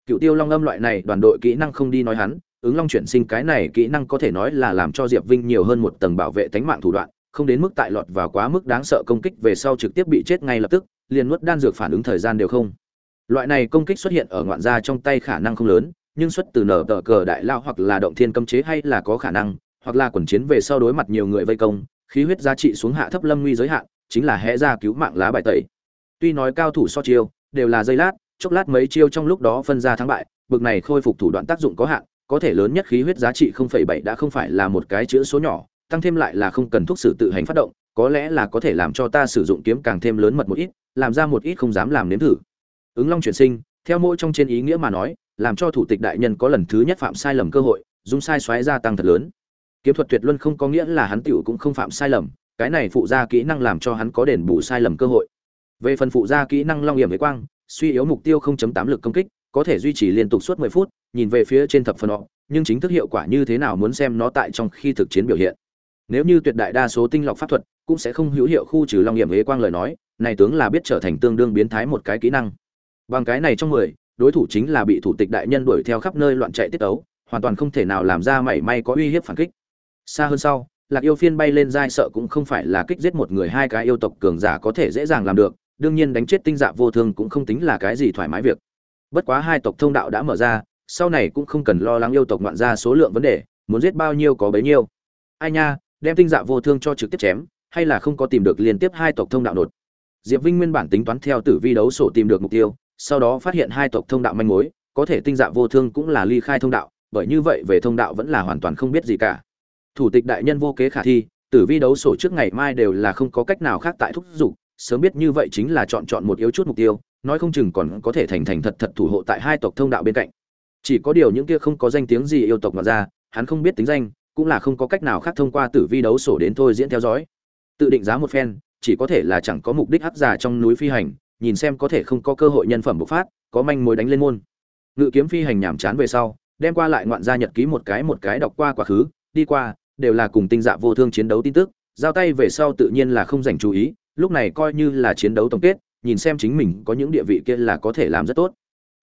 Cựu tiêu long âm loại này đoàn đội kỹ năng không đi nói hắn, ứng long chuyển sinh cái này kỹ năng có thể nói là làm cho diệp vinh nhiều hơn một tầng bảo vệ tính mạng thủ đoạn, không đến mức tại lọt vào quá mức đáng sợ công kích về sau trực tiếp bị chết ngay lập tức, liền nuốt đan dược phản ứng thời gian đều không. Loại này công kích xuất hiện ở ngoạn gia trong tay khả năng không lớn, nhưng xuất từ nở tờ cờ đại lao hoặc là động thiên cấm chế hay là có khả năng, hoặc là quần chiến về sau đối mặt nhiều người vây công, khí huyết giá trị xuống hạ thấp lâm nguy giới hạn, chính là hẽ ra cứu mạng lá bài tẩy tuy nói cao thủ so chiêu đều là dây lát chốc lát mấy chiêu trong lúc đó phân ra thắng bại bực này khôi phục thủ đoạn tác dụng có hạn có thể lớn nhất khí huyết giá trị 0,7 đã không phải là một cái chữ số nhỏ tăng thêm lại là không cần thuốc sử tự hành phát động có lẽ là có thể làm cho ta sử dụng kiếm càng thêm lớn mật một ít làm ra một ít không dám làm nếm thử. Ứng long chuyển sinh theo mỗi trong trên ý nghĩa mà nói làm cho thủ tịch đại nhân có lần thứ nhất phạm sai lầm cơ hội dùng sai xoáy gia tăng thật lớn. Kiếm thuật tuyệt luân không có nghĩa là hắn tiểu cũng không phạm sai lầm cái này phụ ra kỹ năng làm cho hắn có đền bù sai lầm cơ hội về phần phụ gia kỹ năng long hiểm với quang, suy yếu mục tiêu 0.8 lực công kích, có thể duy trì liên tục suốt 10 phút, nhìn về phía trên thập phần họ, nhưng chính thức hiệu quả như thế nào muốn xem nó tại trong khi thực chiến biểu hiện. Nếu như tuyệt đại đa số tinh lọc pháp thuật cũng sẽ không hữu hiệu khu trừ long hiểm với quang lời nói, này tướng là biết trở thành tương đương biến thái một cái kỹ năng. Bằng cái này trong mười, đối thủ chính là bị thủ tịch đại nhân đuổi theo khắp nơi loạn chạy tiết tấu, hoàn toàn không thể nào làm ra mảy may có uy hiếp phản kích. Xa hơn sau, lạc yêu phiên bay lên dai sợ cũng không phải là kích giết một người hai cái yêu tộc cường giả có thể dễ dàng làm được đương nhiên đánh chết tinh dạ vô thương cũng không tính là cái gì thoải mái việc. Bất quá hai tộc thông đạo đã mở ra, sau này cũng không cần lo lắng yêu tộc ngoạn ra số lượng vấn đề, muốn giết bao nhiêu có bấy nhiêu. Ai nha, đem tinh dạ vô thương cho trực tiếp chém, hay là không có tìm được liên tiếp hai tộc thông đạo nột. Diệp vinh nguyên bản tính toán theo tử vi đấu sổ tìm được mục tiêu, sau đó phát hiện hai tộc thông đạo manh mối, có thể tinh dạ vô thương cũng là ly khai thông đạo, bởi như vậy về thông đạo vẫn là hoàn toàn không biết gì cả. Thủ tịch đại nhân vô kế khả thi, tử vi đấu sổ trước ngày mai đều là không có cách nào khác tại thúc giục sớm biết như vậy chính là chọn chọn một yếu chút mục tiêu, nói không chừng còn có thể thành thành thật thật thủ hộ tại hai tộc thông đạo bên cạnh. Chỉ có điều những kia không có danh tiếng gì yêu tộc mà ra hắn không biết tính danh, cũng là không có cách nào khác thông qua tử vi đấu sổ đến thôi diễn theo dõi. Tự định giá một phen, chỉ có thể là chẳng có mục đích hấp giả trong núi phi hành, nhìn xem có thể không có cơ hội nhân phẩm bộc phát, có manh mối đánh lên môn. Ngự kiếm phi hành nhảm chán về sau, đem qua lại ngoạn gia nhật ký một cái một cái đọc qua quá khứ, đi qua, đều là cùng tinh dạ vô thương chiến đấu tin tức, giao tay về sau tự nhiên là không dành chú ý lúc này coi như là chiến đấu tổng kết, nhìn xem chính mình có những địa vị kia là có thể làm rất tốt.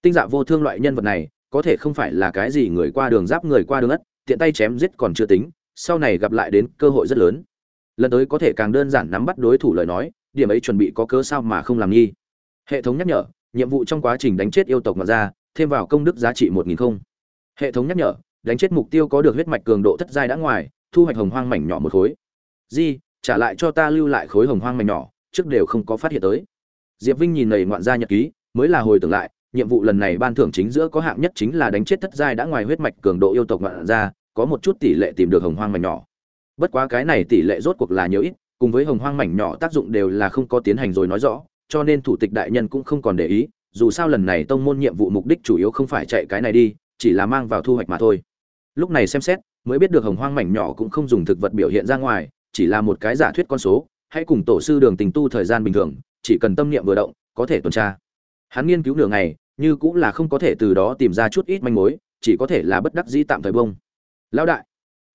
Tinh dạ vô thương loại nhân vật này, có thể không phải là cái gì người qua đường giáp người qua đường ất, tiện tay chém giết còn chưa tính, sau này gặp lại đến cơ hội rất lớn. Lần tới có thể càng đơn giản nắm bắt đối thủ lời nói, điểm ấy chuẩn bị có cớ sao mà không làm nghi. Hệ thống nhắc nhở, nhiệm vụ trong quá trình đánh chết yêu tộc mà ra, thêm vào công đức giá trị một nghìn không. Hệ thống nhắc nhở, đánh chết mục tiêu có được huyết mạch cường độ thất giai đã ngoài, thu hoạch hồng hoang mảnh nhỏ một khối. Di trả lại cho ta lưu lại khối hồng hoang mảnh nhỏ, trước đều không có phát hiện tới. Diệp vinh nhìn nầy ngoạn gia nhật ký, mới là hồi tưởng lại, nhiệm vụ lần này ban thưởng chính giữa có hạng nhất chính là đánh chết thất giai đã ngoài huyết mạch cường độ yêu tộc ngoạn gia, có một chút tỷ lệ tìm được hồng hoang mảnh nhỏ. Bất quá cái này tỷ lệ rốt cuộc là nhiều ít, cùng với hồng hoang mảnh nhỏ tác dụng đều là không có tiến hành rồi nói rõ, cho nên thủ tịch đại nhân cũng không còn để ý, dù sao lần này tông môn nhiệm vụ mục đích chủ yếu không phải chạy cái này đi, chỉ là mang vào thu hoạch mà thôi. Lúc này xem xét, mới biết được hồng hoang mảnh nhỏ cũng không dùng thực vật biểu hiện ra ngoài chỉ là một cái giả thuyết con số, hãy cùng tổ sư đường tình tu thời gian bình thường, chỉ cần tâm niệm vừa động, có thể tuần tra. Hắn nghiên cứu nửa ngày, như cũng là không có thể từ đó tìm ra chút ít manh mối, chỉ có thể là bất đắc dĩ tạm thời bông lão đại,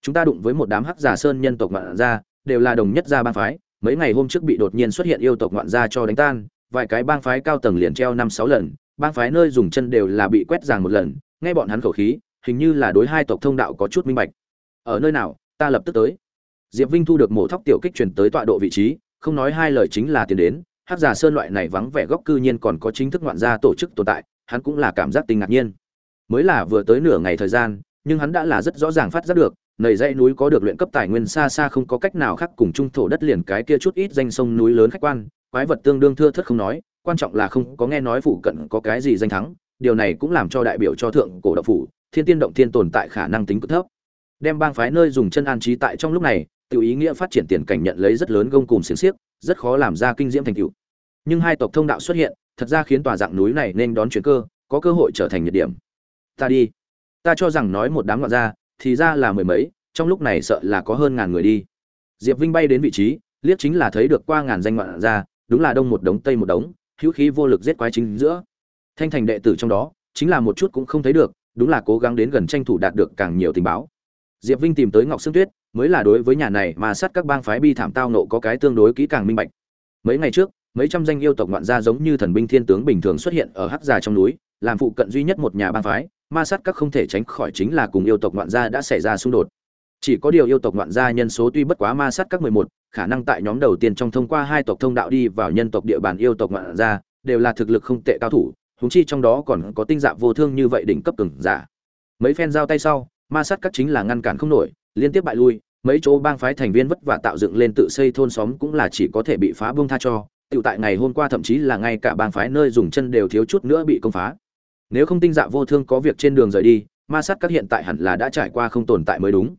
chúng ta đụng với một đám hắc giả sơn nhân tộc ngoạn gia, đều là đồng nhất gia bang phái, mấy ngày hôm trước bị đột nhiên xuất hiện yêu tộc ngoạn gia cho đánh tan, vài cái bang phái cao tầng liền treo năm sáu lần, bang phái nơi dùng chân đều là bị quét giàng một lần, nghe bọn hắn khẩu khí, hình như là đối hai tộc thông đạo có chút minh bạch. Ở nơi nào, ta lập tức tới diệp vinh thu được mổ thóc tiểu kích chuyển tới tọa độ vị trí, không nói hai lời chính là tiền đến, hắc giả sơn loại này vắng vẻ góc cư nhiên còn có chính thức ngoạn gia tổ chức tồn tại, hắn cũng là cảm giác tình ngạc nhiên. Mới là vừa tới nửa ngày thời gian, nhưng hắn đã là rất rõ ràng phát giác được, nầy dãy núi có được luyện cấp tài nguyên xa xa không có cách nào khác cùng trung thổ đất liền cái kia chút ít danh sông núi lớn khách quan, quái vật tương đương thưa thất không nói, quan trọng là không có nghe nói phụ cận có cái gì danh thắng, điều này cũng làm cho đại biểu cho thượng cổ độc phủ, thiên tiên động thiên tồn tại khả năng tính cực thấp. Đem bang phái nơi dùng chân an trí tại trong lúc này tự ý nghĩa phát triển tiền cảnh nhận lấy rất lớn gông cùng xiềng xiếc, rất khó làm ra kinh diễm thành tựu. Nhưng hai tộc thông đạo xuất hiện, thật ra khiến tòa dạng núi này nên đón chuyển cơ, có cơ hội trở thành nhiệt điểm. Ta đi. Ta cho rằng nói một đám loạn ra, thì ra là mười mấy, trong lúc này sợ là có hơn ngàn người đi. Diệp vinh bay đến vị trí, liếc chính là thấy được qua ngàn danh loạn ra, đúng là đông một đống, tây một đống, hữu khí vô lực giết quái chính giữa. Thanh thành đệ tử trong đó, chính là một chút cũng không thấy được, đúng là cố gắng đến gần tranh thủ đạt được càng nhiều tình báo diệp vinh tìm tới ngọc sương tuyết, mới là đối với nhà này mà sát các bang phái bi thảm tao nộ có cái tương đối kỹ càng minh bạch. Mấy ngày trước, mấy trăm danh yêu tộc ngoạn gia giống như thần binh thiên tướng bình thường xuất hiện ở hắc già trong núi, làm phụ cận duy nhất một nhà bang phái, ma sát các không thể tránh khỏi chính là cùng yêu tộc ngoạn gia đã xảy ra xung đột. Chỉ có điều yêu tộc ngoạn gia nhân số tuy bất quá ma sát các mười một, khả năng tại nhóm đầu tiên trong thông qua hai tộc thông đạo đi vào nhân tộc địa bàn yêu tộc ngoạn gia, đều là thực lực không tệ cao thủ húng chi trong đó còn có tinh dạ vô thương như vậy đỉnh cấp cường giả. Mấy phen giao tay sau ma sát các chính là ngăn cản không nổi liên tiếp bại lui mấy chỗ bang phái thành viên vất vả tạo dựng lên tự xây thôn xóm cũng là chỉ có thể bị phá bông tha cho tự tại ngày hôm qua thậm chí là ngay cả bang phái nơi dùng chân đều thiếu chút nữa bị công phá. Nếu không tinh dạ vô thương có việc trên đường rời đi, ma sát các hiện tại hẳn là đã trải qua không tồn tại mới đúng.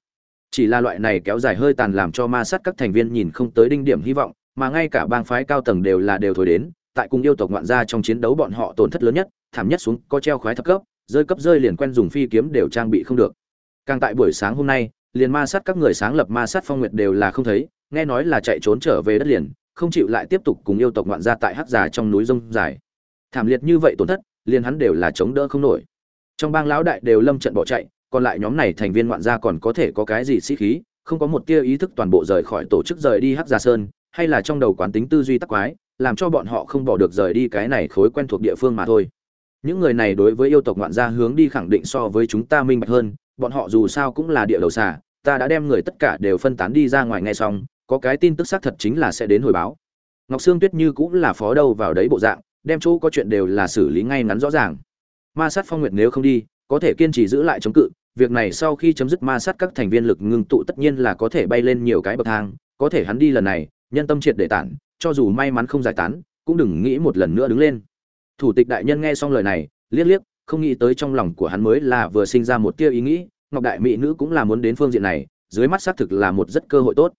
Chỉ là loại này kéo dài hơi tàn làm cho ma sát các thành viên nhìn không tới đinh điểm hy vọng, mà ngay cả bang phái cao tầng đều là đều thổi đến, tại cùng yêu tộc ngoạn gia trong chiến đấu bọn họ tổn thất lớn nhất, thảm nhất xuống có treo khoái thấp cấp, rơi cấp rơi liền quen dùng phi kiếm đều trang bị không được. Càng tại buổi sáng hôm nay, liền ma sát các người sáng lập ma sát phong nguyệt đều là không thấy, nghe nói là chạy trốn trở về đất liền, không chịu lại tiếp tục cùng yêu tộc ngoạn gia tại hắc già trong núi rông dài. Thảm liệt như vậy tổn thất liền hắn đều là chống đỡ không nổi. Trong bang lão đại đều lâm trận bỏ chạy còn lại nhóm này thành viên ngoạn gia còn có thể có cái gì sĩ khí không có một tia ý thức toàn bộ rời khỏi tổ chức rời đi hắc già sơn hay là trong đầu quán tính tư duy tắc quái làm cho bọn họ không bỏ được rời đi cái này khối quen thuộc địa phương mà thôi. Những người này đối với yêu tộc ngoạn gia hướng đi khẳng định so với chúng ta minh bạch hơn bọn họ dù sao cũng là địa đầu xà, ta đã đem người tất cả đều phân tán đi ra ngoài ngay xong, có cái tin tức xác thật chính là sẽ đến hồi báo. Ngọc sương tuyết như cũng là phó đâu vào đấy bộ dạng, đem chỗ có chuyện đều là xử lý ngay ngắn rõ ràng. Ma sát phong nguyệt nếu không đi, có thể kiên trì giữ lại chống cự, việc này sau khi chấm dứt ma sát các thành viên lực ngưng tụ tất nhiên là có thể bay lên nhiều cái bậc thang, có thể hắn đi lần này, nhân tâm triệt để tản, cho dù may mắn không giải tán, cũng đừng nghĩ một lần nữa đứng lên. Thủ tịch đại nhân nghe xong lời này, liếc liếc không nghĩ tới trong lòng của hắn mới là vừa sinh ra một tia ý nghĩ, ngọc đại mỹ nữ cũng là muốn đến phương diện này, dưới mắt xác thực là một rất cơ hội tốt.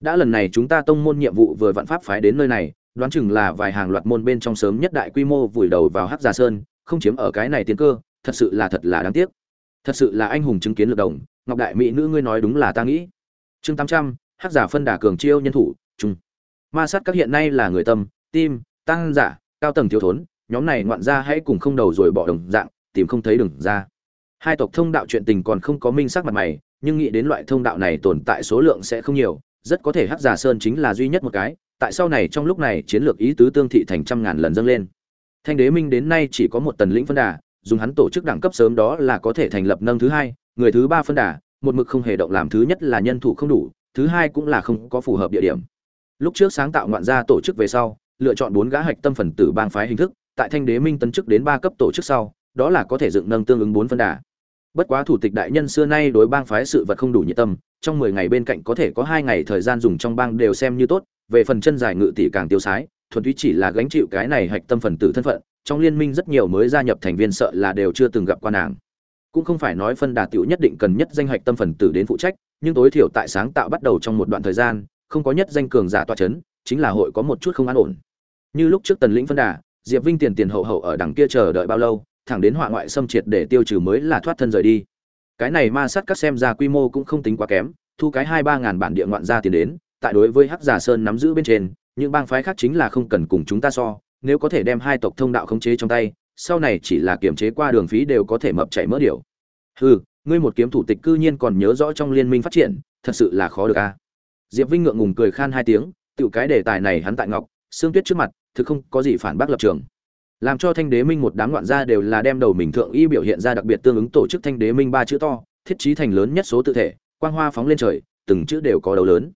Đã lần này chúng ta tông môn nhiệm vụ vừa vạn pháp phái đến nơi này, đoán chừng là vài hàng loạt môn bên trong sớm nhất đại quy mô vùi đầu vào hắc gia sơn, không chiếm ở cái này tiến cơ, thật sự là thật là đáng tiếc. Thật sự là anh hùng chứng kiến lực đồng, ngọc đại mỹ nữ ngươi nói đúng là ta nghĩ. Chương tám trăm, hắc giả phân đà cường chiêu nhân thủ chung ma sát các hiện nay là người tâm, tim, tăng giả, cao tầng thiếu thốn nhóm này ngoạn ra hãy cùng không đầu rồi bỏ đồng dạng, tìm không thấy đường ra. Hai tộc thông đạo chuyện tình còn không có minh sắc mặt mày, nhưng nghĩ đến loại thông đạo này tồn tại số lượng sẽ không nhiều, rất có thể hắc giả sơn chính là duy nhất một cái, tại sau này trong lúc này chiến lược ý tứ tương thị thành trăm ngàn lần dâng lên. Thanh đế minh đến nay chỉ có một tần lĩnh phân đà, dùng hắn tổ chức đẳng cấp sớm đó là có thể thành lập nâng thứ hai, người thứ ba phân đà, một mực không hề động làm thứ nhất là nhân thủ không đủ, thứ hai cũng là không có phù hợp địa điểm. Lúc trước sáng tạo ngoạn gia tổ chức về sau, lựa chọn bốn gã hạch tâm phần tử bang phái hình thức tại thanh đế minh tấn chức đến ba cấp tổ chức sau, đó là có thể dựng nâng tương ứng bốn phân đà. Bất quá thủ tịch đại nhân xưa nay đối bang phái sự vật không đủ nhiệt tâm, trong mười ngày bên cạnh có thể có hai ngày thời gian dùng trong bang đều xem như tốt, về phần chân dài ngự tỷ càng tiêu sái, thuần túy chỉ là gánh chịu cái này hạch tâm phần tử thân phận, trong liên minh rất nhiều mới gia nhập thành viên sợ là đều chưa từng gặp qua nàng. Cũng không phải nói phân đà tiểu nhất định cần nhất danh hạch tâm phần tử đến phụ trách, nhưng tối thiểu tại sáng tạo bắt đầu trong một đoạn thời gian, không có nhất danh cường giả toa chấn, chính là hội có một chút không an ổn. Như lúc trước tần lĩnh phân đà diệp vinh tiền tiền hậu hậu ở đằng kia chờ đợi bao lâu, thẳng đến họa ngoại xâm triệt để tiêu trừ mới là thoát thân rời đi. Cái này ma sát các xem ra quy mô cũng không tính quá kém, thu cái hai ba ngàn bản địa ngoạn ra tiền đến, tại đối với hắc giả sơn nắm giữ bên trên, những bang phái khác chính là không cần cùng chúng ta so, nếu có thể đem hai tộc thông đạo khống chế trong tay, sau này chỉ là kiểm chế qua đường phí đều có thể mập chảy mỡ điều hừ, ngươi một kiếm thủ tịch cư nhiên còn nhớ rõ trong liên minh phát triển, thật sự là khó được a. Diệp vinh ngượng ngùng cười khan hai tiếng tự cái đề tài này hắn tại ngọc xương tuyết trước mặt thực không có gì phản bác lập trường. Làm cho thanh đế minh một đám loạn gia đều là đem đầu mình thượng y biểu hiện ra đặc biệt tương ứng tổ chức thanh đế minh ba chữ to, thiết trí thành lớn nhất số tự thể, quang hoa phóng lên trời, từng chữ đều có đầu lớn.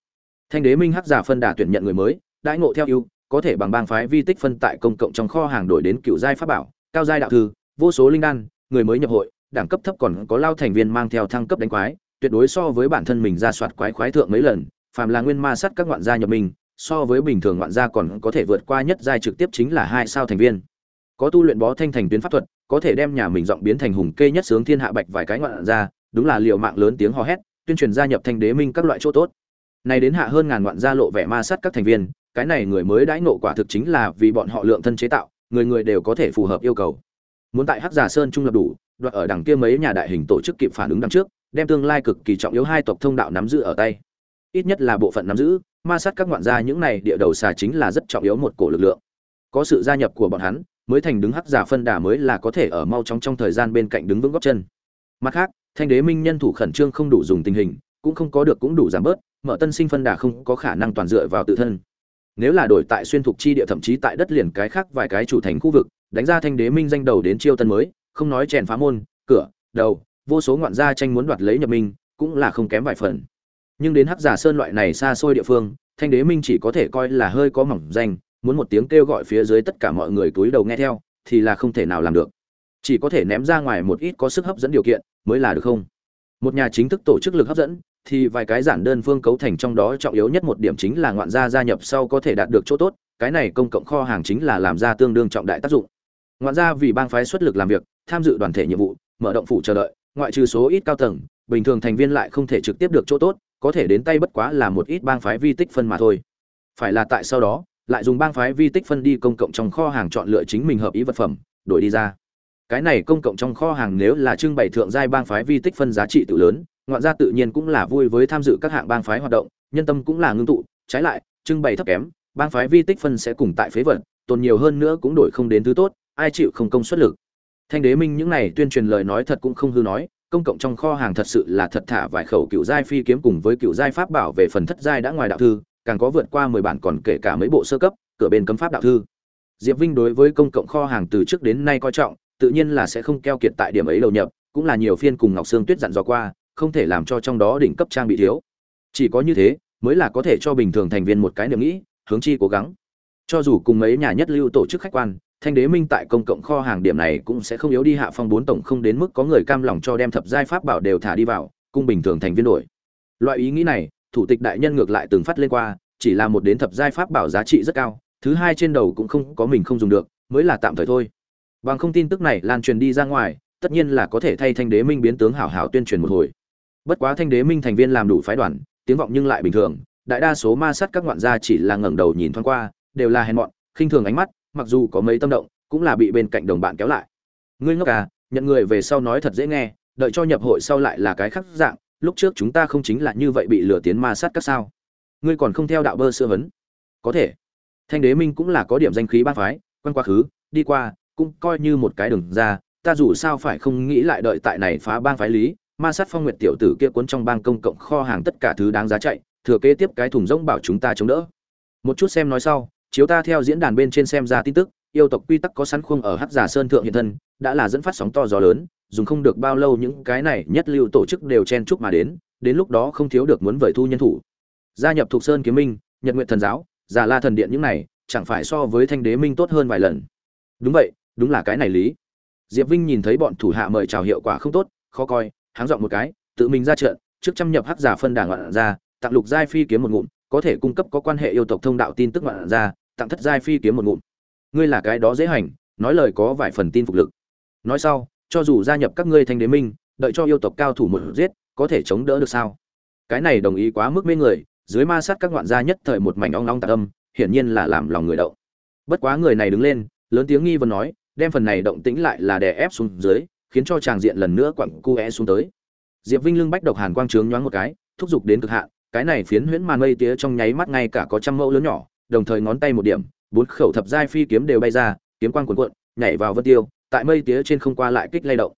Thanh đế minh hắc giả phân đà tuyển nhận người mới, đãi ngộ theo ưu, có thể bằng bang phái vi tích phân tại công cộng trong kho hàng đổi đến cựu giai pháp bảo, cao giai đạo thư, vô số linh đan, người mới nhập hội, đẳng cấp thấp còn có lao thành viên mang theo thăng cấp đánh quái, tuyệt đối so với bản thân mình ra soạt quái khoái thượng mấy lần, phàm là nguyên ma sắt các ngoạn gia nhập mình so với bình thường ngoạn gia còn có thể vượt qua nhất giai trực tiếp chính là hai sao thành viên. Có tu luyện bó thanh thành tuyến pháp thuật, có thể đem nhà mình giọng biến thành hùng kê nhất sướng thiên hạ bạch vài cái ngoạn ra đúng là liệu mạng lớn tiếng hò hét, tuyên truyền gia nhập thanh đế minh các loại chỗ tốt. Này đến hạ hơn ngàn ngoạn gia lộ vẻ ma sát các thành viên, cái này người mới đãi nộ quả thực chính là vì bọn họ lượng thân chế tạo, người người đều có thể phù hợp yêu cầu. Muốn tại hắc giả sơn trung lập đủ đoạn ở đằng kia mấy nhà đại hình tổ chức kịp phản ứng đằng trước, đem tương lai cực kỳ trọng yếu hai tộc thông đạo nắm giữ ở tay. Ít nhất là bộ phận nắm giữ ma sát các ngoạn gia những này địa đầu xà chính là rất trọng yếu một cổ lực lượng. Có sự gia nhập của bọn hắn, mới thành đứng hắc giả phân đà mới là có thể ở mau chóng trong thời gian bên cạnh đứng vững góc chân. Mặt khác, thanh đế minh nhân thủ khẩn trương không đủ dùng tình hình, cũng không có được cũng đủ giảm bớt, mở tân sinh phân đà không có khả năng toàn dựa vào tự thân. Nếu là đổi tại xuyên thục chi địa thậm chí tại đất liền cái khác vài cái chủ thành khu vực, đánh ra thanh đế minh danh đầu đến chiêu tân mới, không nói chèn phá môn, cửa, đầu, vô số ngoạn gia tranh muốn đoạt lấy nhập minh, cũng là không kém vài phần nhưng đến hắc giả sơn loại này xa xôi địa phương, thanh đế minh chỉ có thể coi là hơi có mỏng danh, muốn một tiếng kêu gọi phía dưới tất cả mọi người túi đầu nghe theo, thì là không thể nào làm được. Chỉ có thể ném ra ngoài một ít có sức hấp dẫn điều kiện, mới là được không? Một nhà chính thức tổ chức lực hấp dẫn, thì vài cái giản đơn phương cấu thành trong đó trọng yếu nhất một điểm chính là ngoạn gia gia nhập sau có thể đạt được chỗ tốt, cái này công cộng kho hàng chính là làm ra tương đương trọng đại tác dụng. Ngoạn gia vì bang phái xuất lực làm việc, tham dự đoàn thể nhiệm vụ, mở động phủ chờ đợi, ngoại trừ số ít cao tầng, bình thường thành viên lại không thể trực tiếp được chỗ tốt có thể đến tay bất quá là một ít bang phái vi tích phân mà thôi. Phải là tại sau đó, lại dùng bang phái vi tích phân đi công cộng trong kho hàng chọn lựa chính mình hợp ý vật phẩm, đổi đi ra. Cái này công cộng trong kho hàng nếu là trưng bày thượng giai bang phái vi tích phân giá trị tự lớn, ngoạn gia tự nhiên cũng là vui với tham dự các hạng bang phái hoạt động, nhân tâm cũng là ngưng tụ, trái lại, trưng bày thấp kém, bang phái vi tích phân sẽ cùng tại phế vật, tồn nhiều hơn nữa cũng đổi không đến thứ tốt, ai chịu không công suất lực. Thanh đế minh những này tuyên truyền lời nói thật cũng không hư nói công cộng trong kho hàng thật sự là thật thả vài khẩu cựu giai phi kiếm cùng với cựu giai pháp bảo về phần thất giai đã ngoài đạo thư, càng có vượt qua mười bản còn kể cả mấy bộ sơ cấp, cửa bên cấm pháp đạo thư. Diệp vinh đối với công cộng kho hàng từ trước đến nay coi trọng, tự nhiên là sẽ không keo kiệt tại điểm ấy đầu nhập, cũng là nhiều phiên cùng ngọc sương tuyết dặn dò qua, không thể làm cho trong đó đỉnh cấp trang bị thiếu. Chỉ có như thế, mới là có thể cho bình thường thành viên một cái niềm nghĩ, hướng chi cố gắng. Cho dù cùng mấy nhà nhất lưu tổ chức khách quan thanh đế minh tại công cộng kho hàng điểm này cũng sẽ không yếu đi hạ phong bốn tổng không đến mức có người cam lòng cho đem thập giai pháp bảo đều thả đi vào, cung bình thường thành viên đổi. Loại ý nghĩ này, thủ tịch đại nhân ngược lại từng phát lên qua, chỉ là một đến thập giai pháp bảo giá trị rất cao, thứ hai trên đầu cũng không có mình không dùng được, mới là tạm thời thôi. Bằng không tin tức này lan truyền đi ra ngoài, tất nhiên là có thể thay thanh đế minh biến tướng hảo hảo tuyên truyền một hồi. Bất quá thanh đế minh thành viên làm đủ phái đoàn, tiếng vọng nhưng lại bình thường, đại đa số ma sát các ngoạn gia chỉ là ngẩng đầu nhìn thoáng qua, đều là hèn mọn, khinh thường ánh mắt mặc dù có mấy tâm động, cũng là bị bên cạnh đồng bạn kéo lại. Ngươi ngốc à nhận người về sau nói thật dễ nghe, đợi cho nhập hội sau lại là cái khác dạng, lúc trước chúng ta không chính là như vậy bị lừa tiến ma sát các sao. Ngươi còn không theo đạo bơ sơ vấn có thể. Thanh đế minh cũng là có điểm danh khí ba phái quan quá khứ, đi qua, cũng coi như một cái đường ra, ta dù sao phải không nghĩ lại đợi tại này phá bang phái lý, ma sát phong nguyệt tiểu tử kia cuốn trong bang công cộng kho hàng tất cả thứ đáng giá chạy, thừa kế tiếp cái thùng rỗng bảo chúng ta chống đỡ. Một chút xem nói sau chiếu ta theo diễn đàn bên trên xem ra tin tức, yêu tộc quy tắc có sẵn khung ở hắc giả sơn thượng hiện thân, đã là dẫn phát sóng to gió lớn, dùng không được bao lâu những cái này nhất lưu tổ chức đều chen chúc mà đến đến lúc đó không thiếu được muốn vời thu nhân thủ. Gia nhập thuộc sơn kiếm minh, nhật nguyện thần giáo giả la thần điện những này, chẳng phải so với thanh đế minh tốt hơn vài lần. Đúng vậy, đúng là cái này lý. Diệp vinh nhìn thấy bọn thủ hạ mời chào hiệu quả không tốt, khó coi, háng dọn một cái, tự mình ra trận, trước chăm nhập hắc giả phân đảng ngoạn ra, tặng lục giai phi kiếm một ngụm, có thể cung cấp có quan hệ yêu tộc thông đạo tin tức ngoạn ra tặng thất giai phi kiếm một ngụm. Ngươi là cái đó dễ hành, nói lời có vài phần tin phục lực. Nói sau, cho dù gia nhập các ngươi thanh đế minh, đợi cho yêu tộc cao thủ một giết, có thể chống đỡ được sao? Cái này đồng ý quá mức mê người, dưới ma sát các ngoạn gia nhất thời một mảnh ong ong tạc âm, hiển nhiên là làm lòng người đậu bất quá người này đứng lên, lớn tiếng nghi vấn nói, đem phần này động tĩnh lại là đè ép xuống dưới, khiến cho tràng diện lần nữa quặng cu xuống tới. Diệp vinh lưng bách độc hàn quang trướng nhoáng một cái, thúc giục đến cực hạn, cái này phiến huyễn màn mây tía trong nháy mắt ngay cả có trăm mẫu lớn nhỏ đồng thời ngón tay một điểm, bốn khẩu thập giai phi kiếm đều bay ra, kiếm quang cuộn cuộn, nhảy vào vân tiêu, tại mây tía trên không qua lại kích lay động.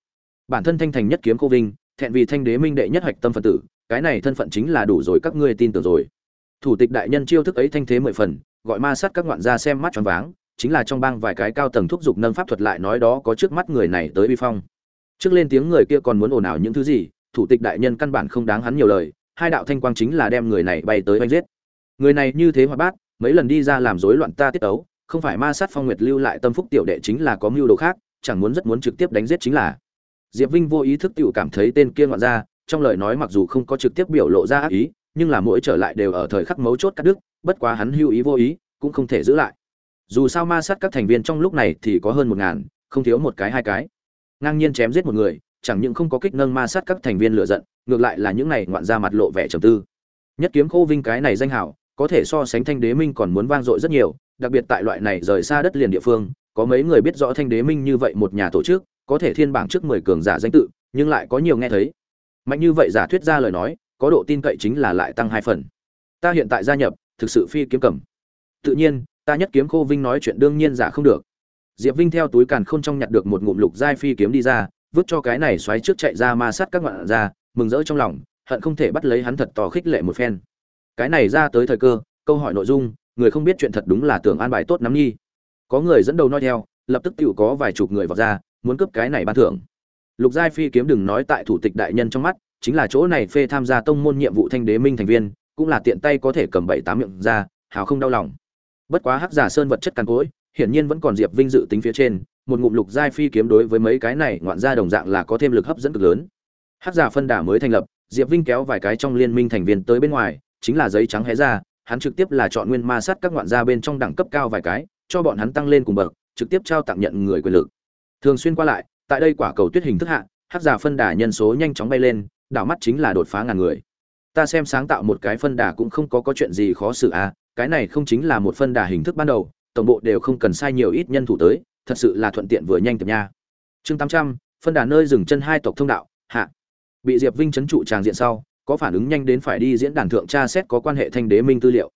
Bản thân thanh thành nhất kiếm cô vinh, thẹn vì thanh đế minh đệ nhất hoạch tâm phật tử, cái này thân phận chính là đủ rồi, các ngươi tin tưởng rồi. Thủ tịch đại nhân chiêu thức ấy thanh thế mười phần, gọi ma sát các ngoạn gia xem mắt tròn váng, chính là trong bang vài cái cao tầng thúc giục nâng pháp thuật lại nói đó có trước mắt người này tới bi phong. Trước lên tiếng người kia còn muốn ồn ào những thứ gì, thủ tịch đại nhân căn bản không đáng hắn nhiều lời, hai đạo thanh quang chính là đem người này bay tới oanh giết. Người này như thế hoạt bát mấy lần đi ra làm rối loạn ta tiết tấu, không phải ma sát phong nguyệt lưu lại tâm phúc tiểu đệ chính là có mưu đồ khác, chẳng muốn rất muốn trực tiếp đánh giết chính là. Diệp vinh vô ý thức tự cảm thấy tên kia ngoạn ra, trong lời nói mặc dù không có trực tiếp biểu lộ ra ác ý, nhưng là mỗi trở lại đều ở thời khắc mấu chốt cắt đứt, bất quá hắn hưu ý vô ý, cũng không thể giữ lại. Dù sao ma sát các thành viên trong lúc này thì có hơn một ngàn, không thiếu một cái hai cái. Ngang nhiên chém giết một người, chẳng những không có kích nâng ma sát các thành viên lựa giận, ngược lại là những này ngoạn ra mặt lộ vẻ trầm tư. Nhất kiếm khô vinh cái này danh hảo có thể so sánh thanh đế minh còn muốn vang dội rất nhiều, đặc biệt tại loại này rời xa đất liền địa phương, có mấy người biết rõ thanh đế minh như vậy một nhà tổ chức, có thể thiên bảng trước mười cường giả danh tự, nhưng lại có nhiều nghe thấy. Mạnh như vậy giả thuyết ra lời nói, có độ tin cậy chính là lại tăng hai phần. Ta hiện tại gia nhập, thực sự phi kiếm cầm. Tự nhiên, ta nhất kiếm khô vinh nói chuyện đương nhiên giả không được. Diệp vinh theo túi càn khôn trong nhặt được một ngụm lục giai phi kiếm đi ra, vứt cho cái này xoáy trước chạy ra ma sát các ngoạn ra mừng rỡ trong lòng, hận không thể bắt lấy hắn thật to khích lệ một phen cái này ra tới thời cơ, câu hỏi nội dung, người không biết chuyện thật đúng là tưởng an bài tốt nắm nhi. Có người dẫn đầu nói theo, lập tức tự có vài chục người vào ra, muốn cướp cái này ban thưởng. Lục giai phi kiếm đừng nói tại thủ tịch đại nhân trong mắt, chính là chỗ này phê tham gia tông môn nhiệm vụ thanh đế minh thành viên, cũng là tiện tay có thể cầm bảy tám miệng ra, hào không đau lòng. Bất quá hắc giả sơn vật chất càn cối hiển nhiên vẫn còn diệp vinh dự tính phía trên, một ngụm lục giai phi kiếm đối với mấy cái này ngoạn ra đồng dạng là có thêm lực hấp dẫn cực lớn. Hắc giả phân đà mới thành lập, diệp vinh kéo vài cái trong liên minh thành viên tới bên ngoài chính là giấy trắng hé ra, hắn trực tiếp là chọn nguyên ma sát các ngoạn gia bên trong đẳng cấp cao vài cái, cho bọn hắn tăng lên cùng bậc, trực tiếp trao tặng nhận người quyền lực. Thường xuyên qua lại, tại đây quả cầu tuyết hình thức hạ, hắc giả phân đà nhân số nhanh chóng bay lên, đảo mắt chính là đột phá ngàn người. Ta xem sáng tạo một cái phân đà cũng không có có chuyện gì khó xử à cái này không chính là một phân đà hình thức ban đầu, tổng bộ đều không cần sai nhiều ít nhân thủ tới, thật sự là thuận tiện vừa nhanh tiệp nha. Chương tám trăm, phân đà nơi dừng chân hai tộc thông đạo, hạ. Bị diệp vinh chấn trụ tràng diện sau có phản ứng nhanh đến phải đi diễn đàn thượng tra xét có quan hệ thanh đế minh tư liệu.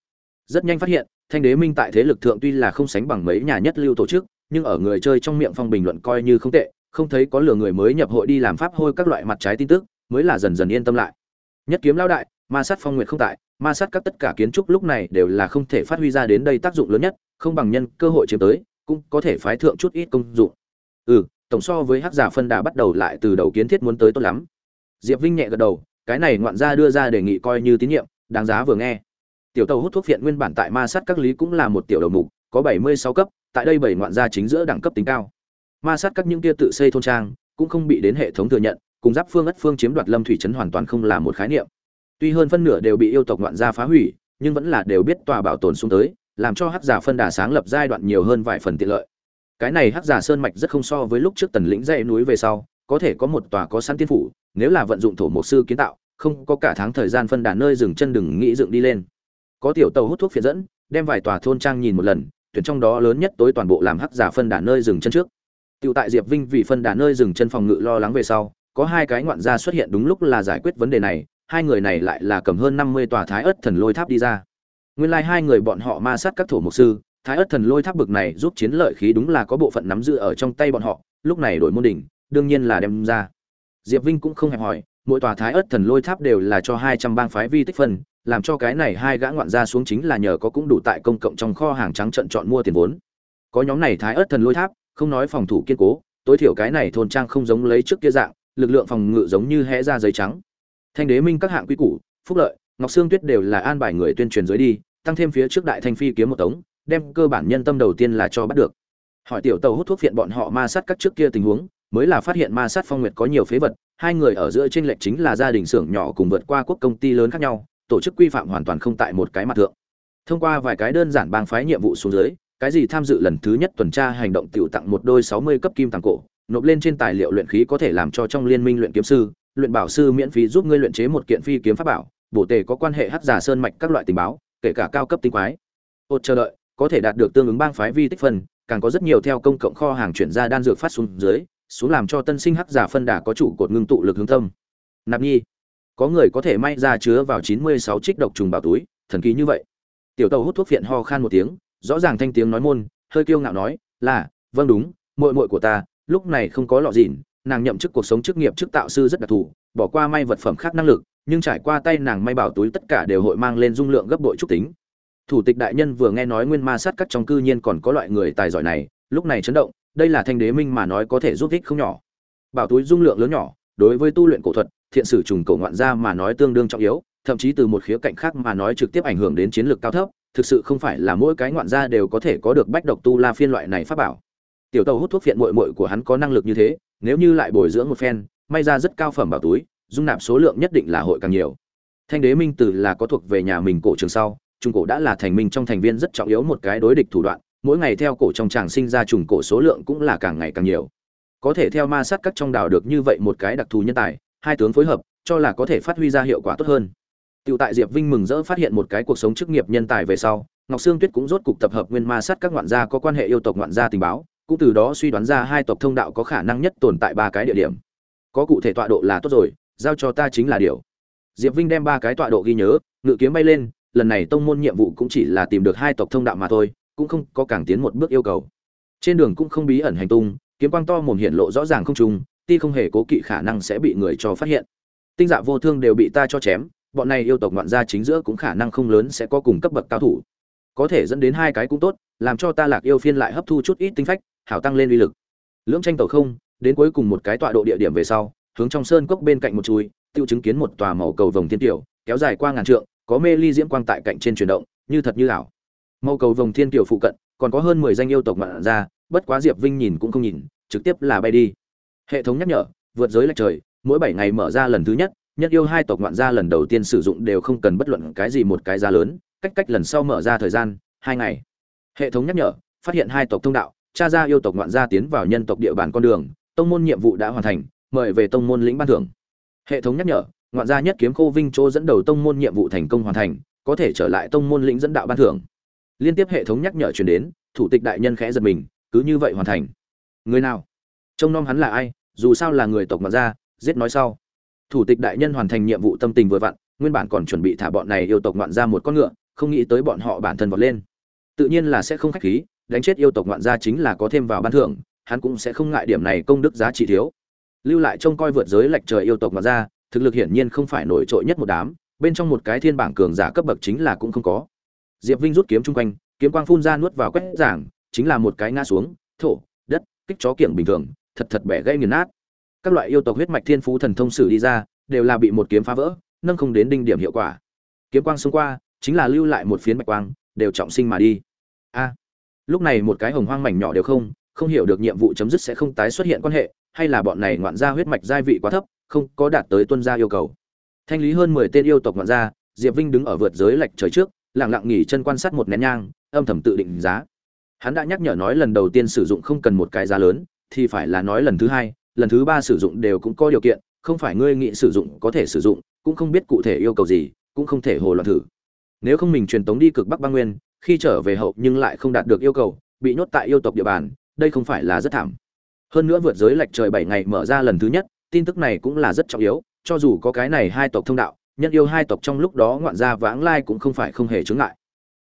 Rất nhanh phát hiện, thanh đế minh tại thế lực thượng tuy là không sánh bằng mấy nhà nhất lưu tổ chức, nhưng ở người chơi trong miệng phong bình luận coi như không tệ, không thấy có lừa người mới nhập hội đi làm pháp hôi các loại mặt trái tin tức, mới là dần dần yên tâm lại. Nhất kiếm lao đại, ma sát phong nguyện không tại, ma sát các tất cả kiến trúc lúc này đều là không thể phát huy ra đến đây tác dụng lớn nhất, không bằng nhân cơ hội chiếm tới, cũng có thể phái thượng chút ít công dụng. Ừ tổng so với hắc giả phân đà bắt đầu lại từ đầu kiến thiết muốn tới tốt lắm. Diệp vinh nhẹ gật đầu cái này ngoạn gia đưa ra đề nghị coi như tín nhiệm, đáng giá vừa nghe. Tiểu tàu hút thuốc phiện nguyên bản tại ma sát các lý cũng là một tiểu đầu mục, có bảy mươi sáu cấp, tại đây bảy ngoạn gia chính giữa đẳng cấp tính cao. Ma sát các những kia tự xây thôn trang, cũng không bị đến hệ thống thừa nhận, cùng giáp phương ất phương chiếm đoạt lâm thủy trấn hoàn toàn không là một khái niệm. Tuy hơn phân nửa đều bị yêu tộc ngoạn gia phá hủy, nhưng vẫn là đều biết tòa bảo tồn xuống tới, làm cho hắc giả phân đà sáng lập giai đoạn nhiều hơn vài phần tiện lợi. Cái này hắc giả sơn mạch rất không so với lúc trước tần lĩnh dãy núi về sau, có thể có một tòa có sẵn tiên phủ, nếu là vận dụng thổ mục sư kiến tạo không có cả tháng thời gian phân đàn nơi dừng chân đừng nghĩ dựng đi lên. Có tiểu tàu hút thuốc phiền dẫn, đem vài tòa thôn trang nhìn một lần, tuyển trong đó lớn nhất tối toàn bộ làm hắc giả phân đàn nơi dừng chân trước. Tiểu tại diệp vinh vì phân đà nơi dừng chân phòng ngự lo lắng về sau, có hai cái ngoạn gia xuất hiện đúng lúc là giải quyết vấn đề này, hai người này lại là cầm hơn năm mươi tòa thái ớt thần lôi tháp đi ra. Nguyên lai hai người bọn họ ma sát các thổ mục sư, thái ớt thần lôi tháp bực này giúp chiến lợi khí đúng là có bộ phận nắm giữ ở trong tay bọn họ, lúc này đổi môn đỉnh, đương nhiên là đem ra. Diệp vinh cũng không hẹp hỏi mỗi tòa thái ớt thần lôi tháp đều là cho hai trăm bang phái vi tích phân, làm cho cái này hai gã ngoạn gia xuống chính là nhờ có cũng đủ tại công cộng trong kho hàng trắng trận chọn mua tiền vốn. Có nhóm này thái ớt thần lôi tháp, không nói phòng thủ kiên cố, tối thiểu cái này thôn trang không giống lấy trước kia dạng, lực lượng phòng ngự giống như hẽ ra giấy trắng. Thanh đế minh các hạng quy củ, phúc lợi, ngọc sương tuyết đều là an bài người tuyên truyền dưới đi, tăng thêm phía trước đại thanh phi kiếm một tống, đem cơ bản nhân tâm đầu tiên là cho bắt được. Hỏi tiểu tàu hút thuốc phiện bọn họ ma sát các trước kia tình huống mới là phát hiện ma sát phong nguyệt có nhiều phế vật, hai người ở giữa trên lệch chính là gia đình xưởng nhỏ cùng vượt qua quốc công ty lớn khác nhau, tổ chức quy phạm hoàn toàn không tại một cái mặt thượng. Thông qua vài cái đơn giản bang phái nhiệm vụ xuống dưới, cái gì tham dự lần thứ nhất tuần tra hành động tiểu tặng một đôi sáu mươi cấp kim tàng cổ, nộp lên trên tài liệu luyện khí có thể làm cho trong liên minh luyện kiếm sư, luyện bảo sư miễn phí giúp ngươi luyện chế một kiện phi kiếm pháp bảo, bổ tề có quan hệ hắc giả sơn mạch các loại tình báo, kể cả cao cấp tinh quái. Ột chờ đợi, có thể đạt được tương ứng bang phái vi tích phân, càng có rất nhiều theo công cộng kho hàng chuyển ra đan dược phát xuống dưới xuống làm cho tân sinh hắc giả phân đà có chủ cột ngưng tụ lực hướng tâm. Nạp nhi, có người có thể may ra chứa vào chín mươi sáu trích độc trùng bảo túi, thần kỳ như vậy. Tiểu tàu hút thuốc phiện ho khan một tiếng, rõ ràng thanh tiếng nói môn, hơi kiêu ngạo nói, là vâng đúng, muội muội của ta, lúc này không có lọ dịn, nàng nhậm chức cuộc sống chức nghiệp chức tạo sư rất đặc thù, bỏ qua may vật phẩm khác năng lực, nhưng trải qua tay nàng may bảo túi tất cả đều hội mang lên dung lượng gấp bội trúc tính. Thủ tịch đại nhân vừa nghe nói nguyên ma sát các trong cư nhiên còn có loại người tài giỏi này, lúc này chấn động đây là thanh đế minh mà nói có thể giúp ích không nhỏ. Bảo túi dung lượng lớn nhỏ, đối với tu luyện cổ thuật, thiện sử trùng cổ ngoạn gia mà nói tương đương trọng yếu, thậm chí từ một khía cạnh khác mà nói trực tiếp ảnh hưởng đến chiến lược cao thấp, thực sự không phải là mỗi cái ngoạn gia đều có thể có được bách độc tu la phiên loại này pháp bảo. Tiểu tàu hút thuốc phiện muội muội của hắn có năng lực như thế, nếu như lại bồi dưỡng một phen, may ra rất cao phẩm bảo túi, dung nạp số lượng nhất định là hội càng nhiều. Thanh đế minh từ là có thuộc về nhà mình cổ trường sau, trung cổ đã là thành minh trong thành viên rất trọng yếu một cái đối địch thủ đoạn mỗi ngày theo cổ trong tràng sinh ra trùng cổ số lượng cũng là càng ngày càng nhiều có thể theo ma sát các trong đảo được như vậy một cái đặc thù nhân tài hai tướng phối hợp cho là có thể phát huy ra hiệu quả tốt hơn Tiểu tại Diệp Vinh mừng rỡ phát hiện một cái cuộc sống chức nghiệp nhân tài về sau, Ngọc Sương Tuyết cũng rốt cục tập hợp nguyên ma sát các ngoạn gia có quan hệ yêu tộc ngoạn gia tình báo, cũng từ đó suy đoán ra hai tộc thông đạo có khả năng nhất tồn tại ba cái địa điểm. Có cụ thể tọa độ là tốt rồi, giao cho ta chính là điều. Diệp Vinh đem ba cái tọa độ ghi nhớ, ngự kiếm bay lên, lần này tông môn nhiệm vụ cũng chỉ là tìm được hai tộc thông đạo mà thôi, cũng không có càng tiến một bước yêu cầu. Trên đường cũng không bí ẩn hành tung, kiếm quang to mồm hiện lộ rõ ràng không trùng, ti không hề cố kỵ khả năng sẽ bị người cho phát hiện. Tinh dạ vô thương đều bị ta cho chém, bọn này yêu tộc ngoạn gia chính giữa cũng khả năng không lớn sẽ có cùng cấp bậc cao thủ có thể dẫn đến hai cái cũng tốt làm cho ta lạc yêu phiên lại hấp thu chút ít tinh phách hảo tăng lên uy lực lưỡng tranh tàu không đến cuối cùng một cái tọa độ địa điểm về sau hướng trong sơn cốc bên cạnh một chuôi tiêu chứng kiến một tòa màu cầu vồng thiên tiểu kéo dài qua ngàn trượng có mê ly diễm quang tại cạnh trên chuyển động như thật như ảo Mâu cầu vồng thiên tiểu phụ cận còn có hơn mười danh yêu tộc ngoạn ra, bất quá diệp vinh nhìn cũng không nhìn trực tiếp là bay đi. Hệ thống nhắc nhở vượt giới lệch trời mỗi bảy ngày mở ra lần thứ nhất nhất yêu hai tộc ngoạn gia lần đầu tiên sử dụng đều không cần bất luận cái gì một cái giá lớn cách cách lần sau mở ra thời gian hai ngày. Hệ thống nhắc nhở phát hiện hai tộc thông đạo cha ra yêu tộc ngoạn gia tiến vào nhân tộc địa bàn con đường tông môn nhiệm vụ đã hoàn thành mời về tông môn lĩnh ban thưởng. Hệ thống nhắc nhở ngoạn gia nhất kiếm khô vinh chỗ dẫn đầu tông môn nhiệm vụ thành công hoàn thành có thể trở lại tông môn lĩnh dẫn đạo ban thưởng liên tiếp hệ thống nhắc nhở truyền đến, thủ tịch đại nhân khẽ giật mình, cứ như vậy hoàn thành. Người nào? Trông nom hắn là ai, dù sao là người tộc mặt gia giết nói sau. Thủ tịch đại nhân hoàn thành nhiệm vụ tâm tình vừa vặn, nguyên bản còn chuẩn bị thả bọn này yêu tộc ngoạn ra một con ngựa, không nghĩ tới bọn họ bản thân vọt lên. Tự nhiên là sẽ không khách khí, đánh chết yêu tộc ngoạn gia chính là có thêm vào ban thưởng, hắn cũng sẽ không ngại điểm này công đức giá trị thiếu. Lưu lại trông coi vượt giới lệch trời yêu tộc ngoạn gia, thực lực hiển nhiên không phải nổi trội nhất một đám, bên trong một cái thiên bảng cường giả cấp bậc chính là cũng không có diệp vinh rút kiếm chung quanh, kiếm quang phun ra nuốt vào quét giảng, chính là một cái ngã xuống, thổ, đất, kích chó kiểng bình thường, thật thật bẻ gây nghiền nát. Các loại yêu tộc huyết mạch thiên phú thần thông sử đi ra, đều là bị một kiếm phá vỡ, nâng không đến đinh điểm hiệu quả. Kiếm quang xông qua, chính là lưu lại một phiến bạch quang, đều trọng sinh mà đi. A, lúc này một cái hồng hoang mảnh nhỏ đều không không hiểu được nhiệm vụ chấm dứt sẽ không tái xuất hiện quan hệ, hay là bọn này ngoạn gia huyết mạch giai vị quá thấp, không có đạt tới tuân gia yêu cầu. Thanh lý hơn mười tên yêu tộc ngoạn gia, diệp vinh đứng ở vượt giới lệch trời trước lặng lặng nghỉ chân quan sát một nén nhang, âm thầm tự định giá. Hắn đã nhắc nhở nói lần đầu tiên sử dụng không cần một cái giá lớn, thì phải là nói lần thứ hai, lần thứ ba sử dụng đều cũng có điều kiện, không phải ngươi nghĩ sử dụng có thể sử dụng, cũng không biết cụ thể yêu cầu gì, cũng không thể hồ loạn thử. Nếu không mình truyền tống đi cực bắc băng nguyên, khi trở về hậu nhưng lại không đạt được yêu cầu, bị nhốt tại yêu tộc địa bàn, đây không phải là rất thảm. Hơn nữa vượt giới lệch trời bảy ngày mở ra lần thứ nhất, tin tức này cũng là rất trọng yếu, cho dù có cái này hai tộc thông đạo nhân yêu hai tộc trong lúc đó ngoạn ra vãng lai cũng không phải không hề chướng ngại.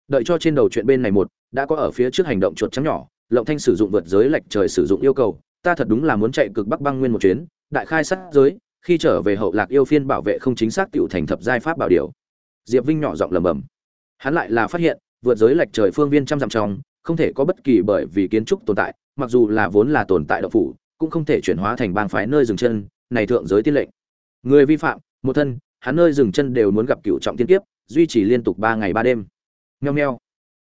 Đợi cho trên đầu chuyện bên này một, đã có ở phía trước hành động chuột trắng nhỏ, lộng thanh sử dụng vượt giới lệch trời sử dụng yêu cầu, ta thật đúng là muốn chạy cực bắc băng nguyên một chuyến, đại khai sát giới, khi trở về hậu lạc yêu phiên bảo vệ không chính xác tiểu thành thập giai pháp bảo điều. Diệp vinh nhỏ giọng lầm bầm hắn lại là phát hiện, vượt giới lệch trời phương viên trăm dặm trong, không thể có bất kỳ bởi vì kiến trúc tồn tại, mặc dù là vốn là tồn tại độc phủ, cũng không thể chuyển hóa thành bang phái nơi dừng chân, này thượng giới tiên lệnh. Người vi phạm, một thân hắn nơi dừng chân đều muốn gặp cựu trọng tiên kiếp, duy trì liên tục ba ngày ba đêm. Nheo nheo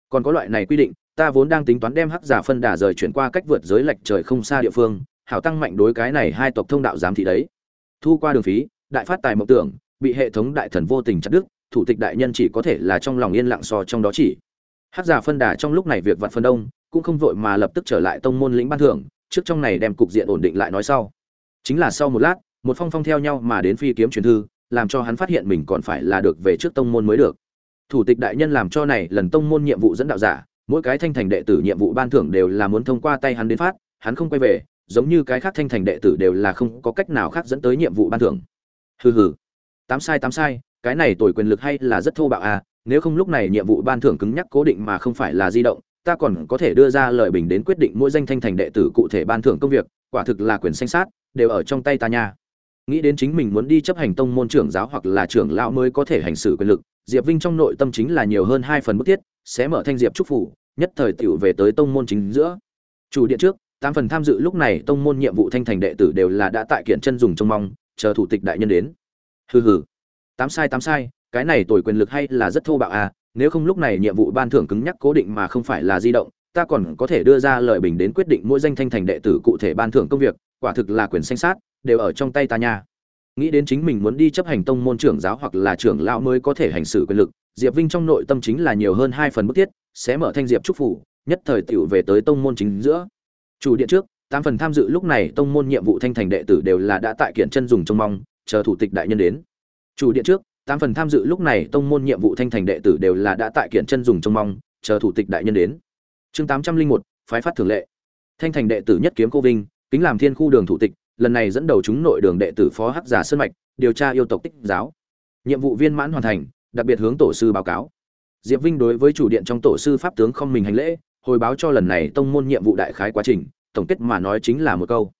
còn có loại này quy định, ta vốn đang tính toán đem hắc giả phân đà rời chuyển qua cách vượt giới lệch trời không xa địa phương, hảo tăng mạnh đối cái này hai tộc thông đạo giám thị đấy. Thu qua đường phí, đại phát tài mộng tưởng, bị hệ thống đại thần vô tình chặt đứt, thủ tịch đại nhân chỉ có thể là trong lòng yên lặng so trong đó chỉ. Hắc giả phân đà trong lúc này việc vặt phân đông, cũng không vội mà lập tức trở lại tông môn lĩnh ban thưởng, trước trong này đem cục diện ổn định lại nói sau. Chính là sau một lát, một phong phong theo nhau mà đến phi kiếm truyền thư làm cho hắn phát hiện mình còn phải là được về trước tông môn mới được. Thủ tịch đại nhân làm cho này, lần tông môn nhiệm vụ dẫn đạo giả, mỗi cái thanh thành đệ tử nhiệm vụ ban thưởng đều là muốn thông qua tay hắn đến phát, hắn không quay về, giống như cái khác thanh thành đệ tử đều là không có cách nào khác dẫn tới nhiệm vụ ban thưởng. Hừ hừ. Tám sai tám sai, cái này tuổi quyền lực hay là rất thô bạo à nếu không lúc này nhiệm vụ ban thưởng cứng nhắc cố định mà không phải là di động, ta còn có thể đưa ra lời bình đến quyết định mỗi danh thanh thành đệ tử cụ thể ban thưởng công việc, quả thực là quyền xanh sát đều ở trong tay ta nha nghĩ đến chính mình muốn đi chấp hành tông môn trưởng giáo hoặc là trưởng lão mới có thể hành xử quyền lực diệp vinh trong nội tâm chính là nhiều hơn hai phần bức thiết sẽ mở thanh diệp trúc phủ nhất thời tiểu về tới tông môn chính giữa. Chủ điện trước, tám phần tham dự lúc này tông môn nhiệm vụ thanh thành đệ tử đều là đã tại kiện chân dùng trông mong, chờ thủ tịch đại nhân đến. Hừ hừ. Tám sai tám sai, cái này tuổi quyền lực hay là rất thô bạo à, nếu không lúc này nhiệm vụ ban thưởng cứng nhắc cố định mà không phải là di động, ta còn có thể đưa ra lời bình đến quyết định mỗi danh thanh thành đệ tử cụ thể ban thưởng công việc, quả thực là quyền xanh sát, đều ở trong tay ta nha. Nghĩ đến chính mình muốn đi chấp hành tông môn trưởng giáo hoặc là trưởng lão mới có thể hành xử quyền lực, Diệp Vinh trong nội tâm chính là nhiều hơn hai phần bức thiết, sẽ mở thanh diệp trúc phủ nhất thời tiểu về tới tông môn chính giữa. Chủ điện trước tám phần tham dự lúc này tông môn nhiệm vụ thanh thành đệ tử đều là đã tại kiện chân dùng trông mong chờ thủ tịch đại nhân đến. Chủ điện trước tám phần tham dự lúc này tông môn nhiệm vụ thanh thành đệ tử đều là đã tại kiện chân dùng trông mong chờ thủ tịch đại nhân đến. Chương tám trăm linh một phái phát thường lệ. Thanh thành đệ tử nhất kiếm cô vinh kính làm thiên khu đường thủ tịch lần này dẫn đầu chúng nội đường đệ tử phó hắc giả sơn mạch, điều tra yêu tộc tích giáo. Nhiệm vụ viên mãn hoàn thành, đặc biệt hướng tổ sư báo cáo. Diệp vinh đối với chủ điện trong tổ sư pháp tướng không mình hành lễ, hồi báo cho lần này tông môn nhiệm vụ đại khái quá trình, tổng kết mà nói chính là một câu.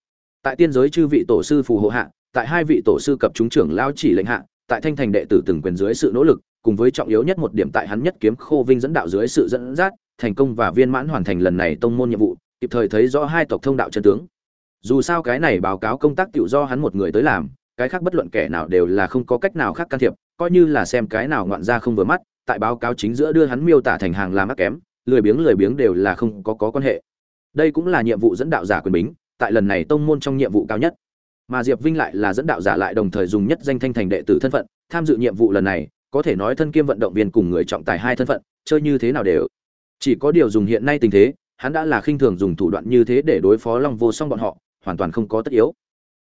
Tại tiên giới chư vị tổ sư phù hộ hạ, tại hai vị tổ sư cập chúng trưởng lao chỉ lệnh hạ, tại thanh thành đệ tử từng quyền dưới sự nỗ lực, cùng với trọng yếu nhất một điểm tại hắn nhất kiếm khô vinh dẫn đạo dưới sự dẫn dắt, thành công và viên mãn hoàn thành lần này tông môn nhiệm vụ, kịp thời thấy rõ hai tộc thông đạo chân tướng dù sao cái này báo cáo công tác tự do hắn một người tới làm, cái khác bất luận kẻ nào đều là không có cách nào khác can thiệp, coi như là xem cái nào ngoạn ra không vừa mắt, tại báo cáo chính giữa đưa hắn miêu tả thành hàng làm ác kém, lười biếng lười biếng đều là không có có quan hệ. Đây cũng là nhiệm vụ dẫn đạo giả quyền bính, tại lần này tông môn trong nhiệm vụ cao nhất. Mà diệp vinh lại là dẫn đạo giả lại đồng thời dùng nhất danh thanh thành đệ tử thân phận, tham dự nhiệm vụ lần này, có thể nói thân kiêm vận động viên cùng người trọng tài hai thân phận, chơi như thế nào đều. Chỉ có điều dùng hiện nay tình thế, hắn đã là khinh thường dùng thủ đoạn như thế để đối phó long vô song bọn họ hoàn toàn không có tất yếu.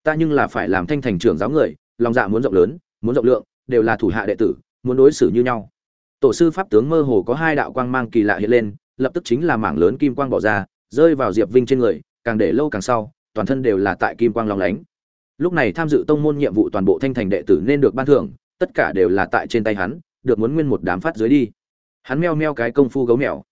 Ta nhưng là phải làm thanh thành trưởng giáo người, lòng dạ muốn rộng lớn, muốn rộng lượng, đều là thủ hạ đệ tử, muốn đối xử như nhau. Tổ sư pháp tướng mơ hồ có hai đạo quang mang kỳ lạ hiện lên, lập tức chính là mảng lớn kim quang bỏ ra, rơi vào diệp vinh trên người, càng để lâu càng sau, toàn thân đều là tại kim quang long lánh. Lúc này tham dự tông môn nhiệm vụ toàn bộ thanh thành đệ tử nên được ban thưởng, tất cả đều là tại trên tay hắn, được muốn nguyên một đám phát dưới đi. Hắn meo meo cái công phu gấu mèo.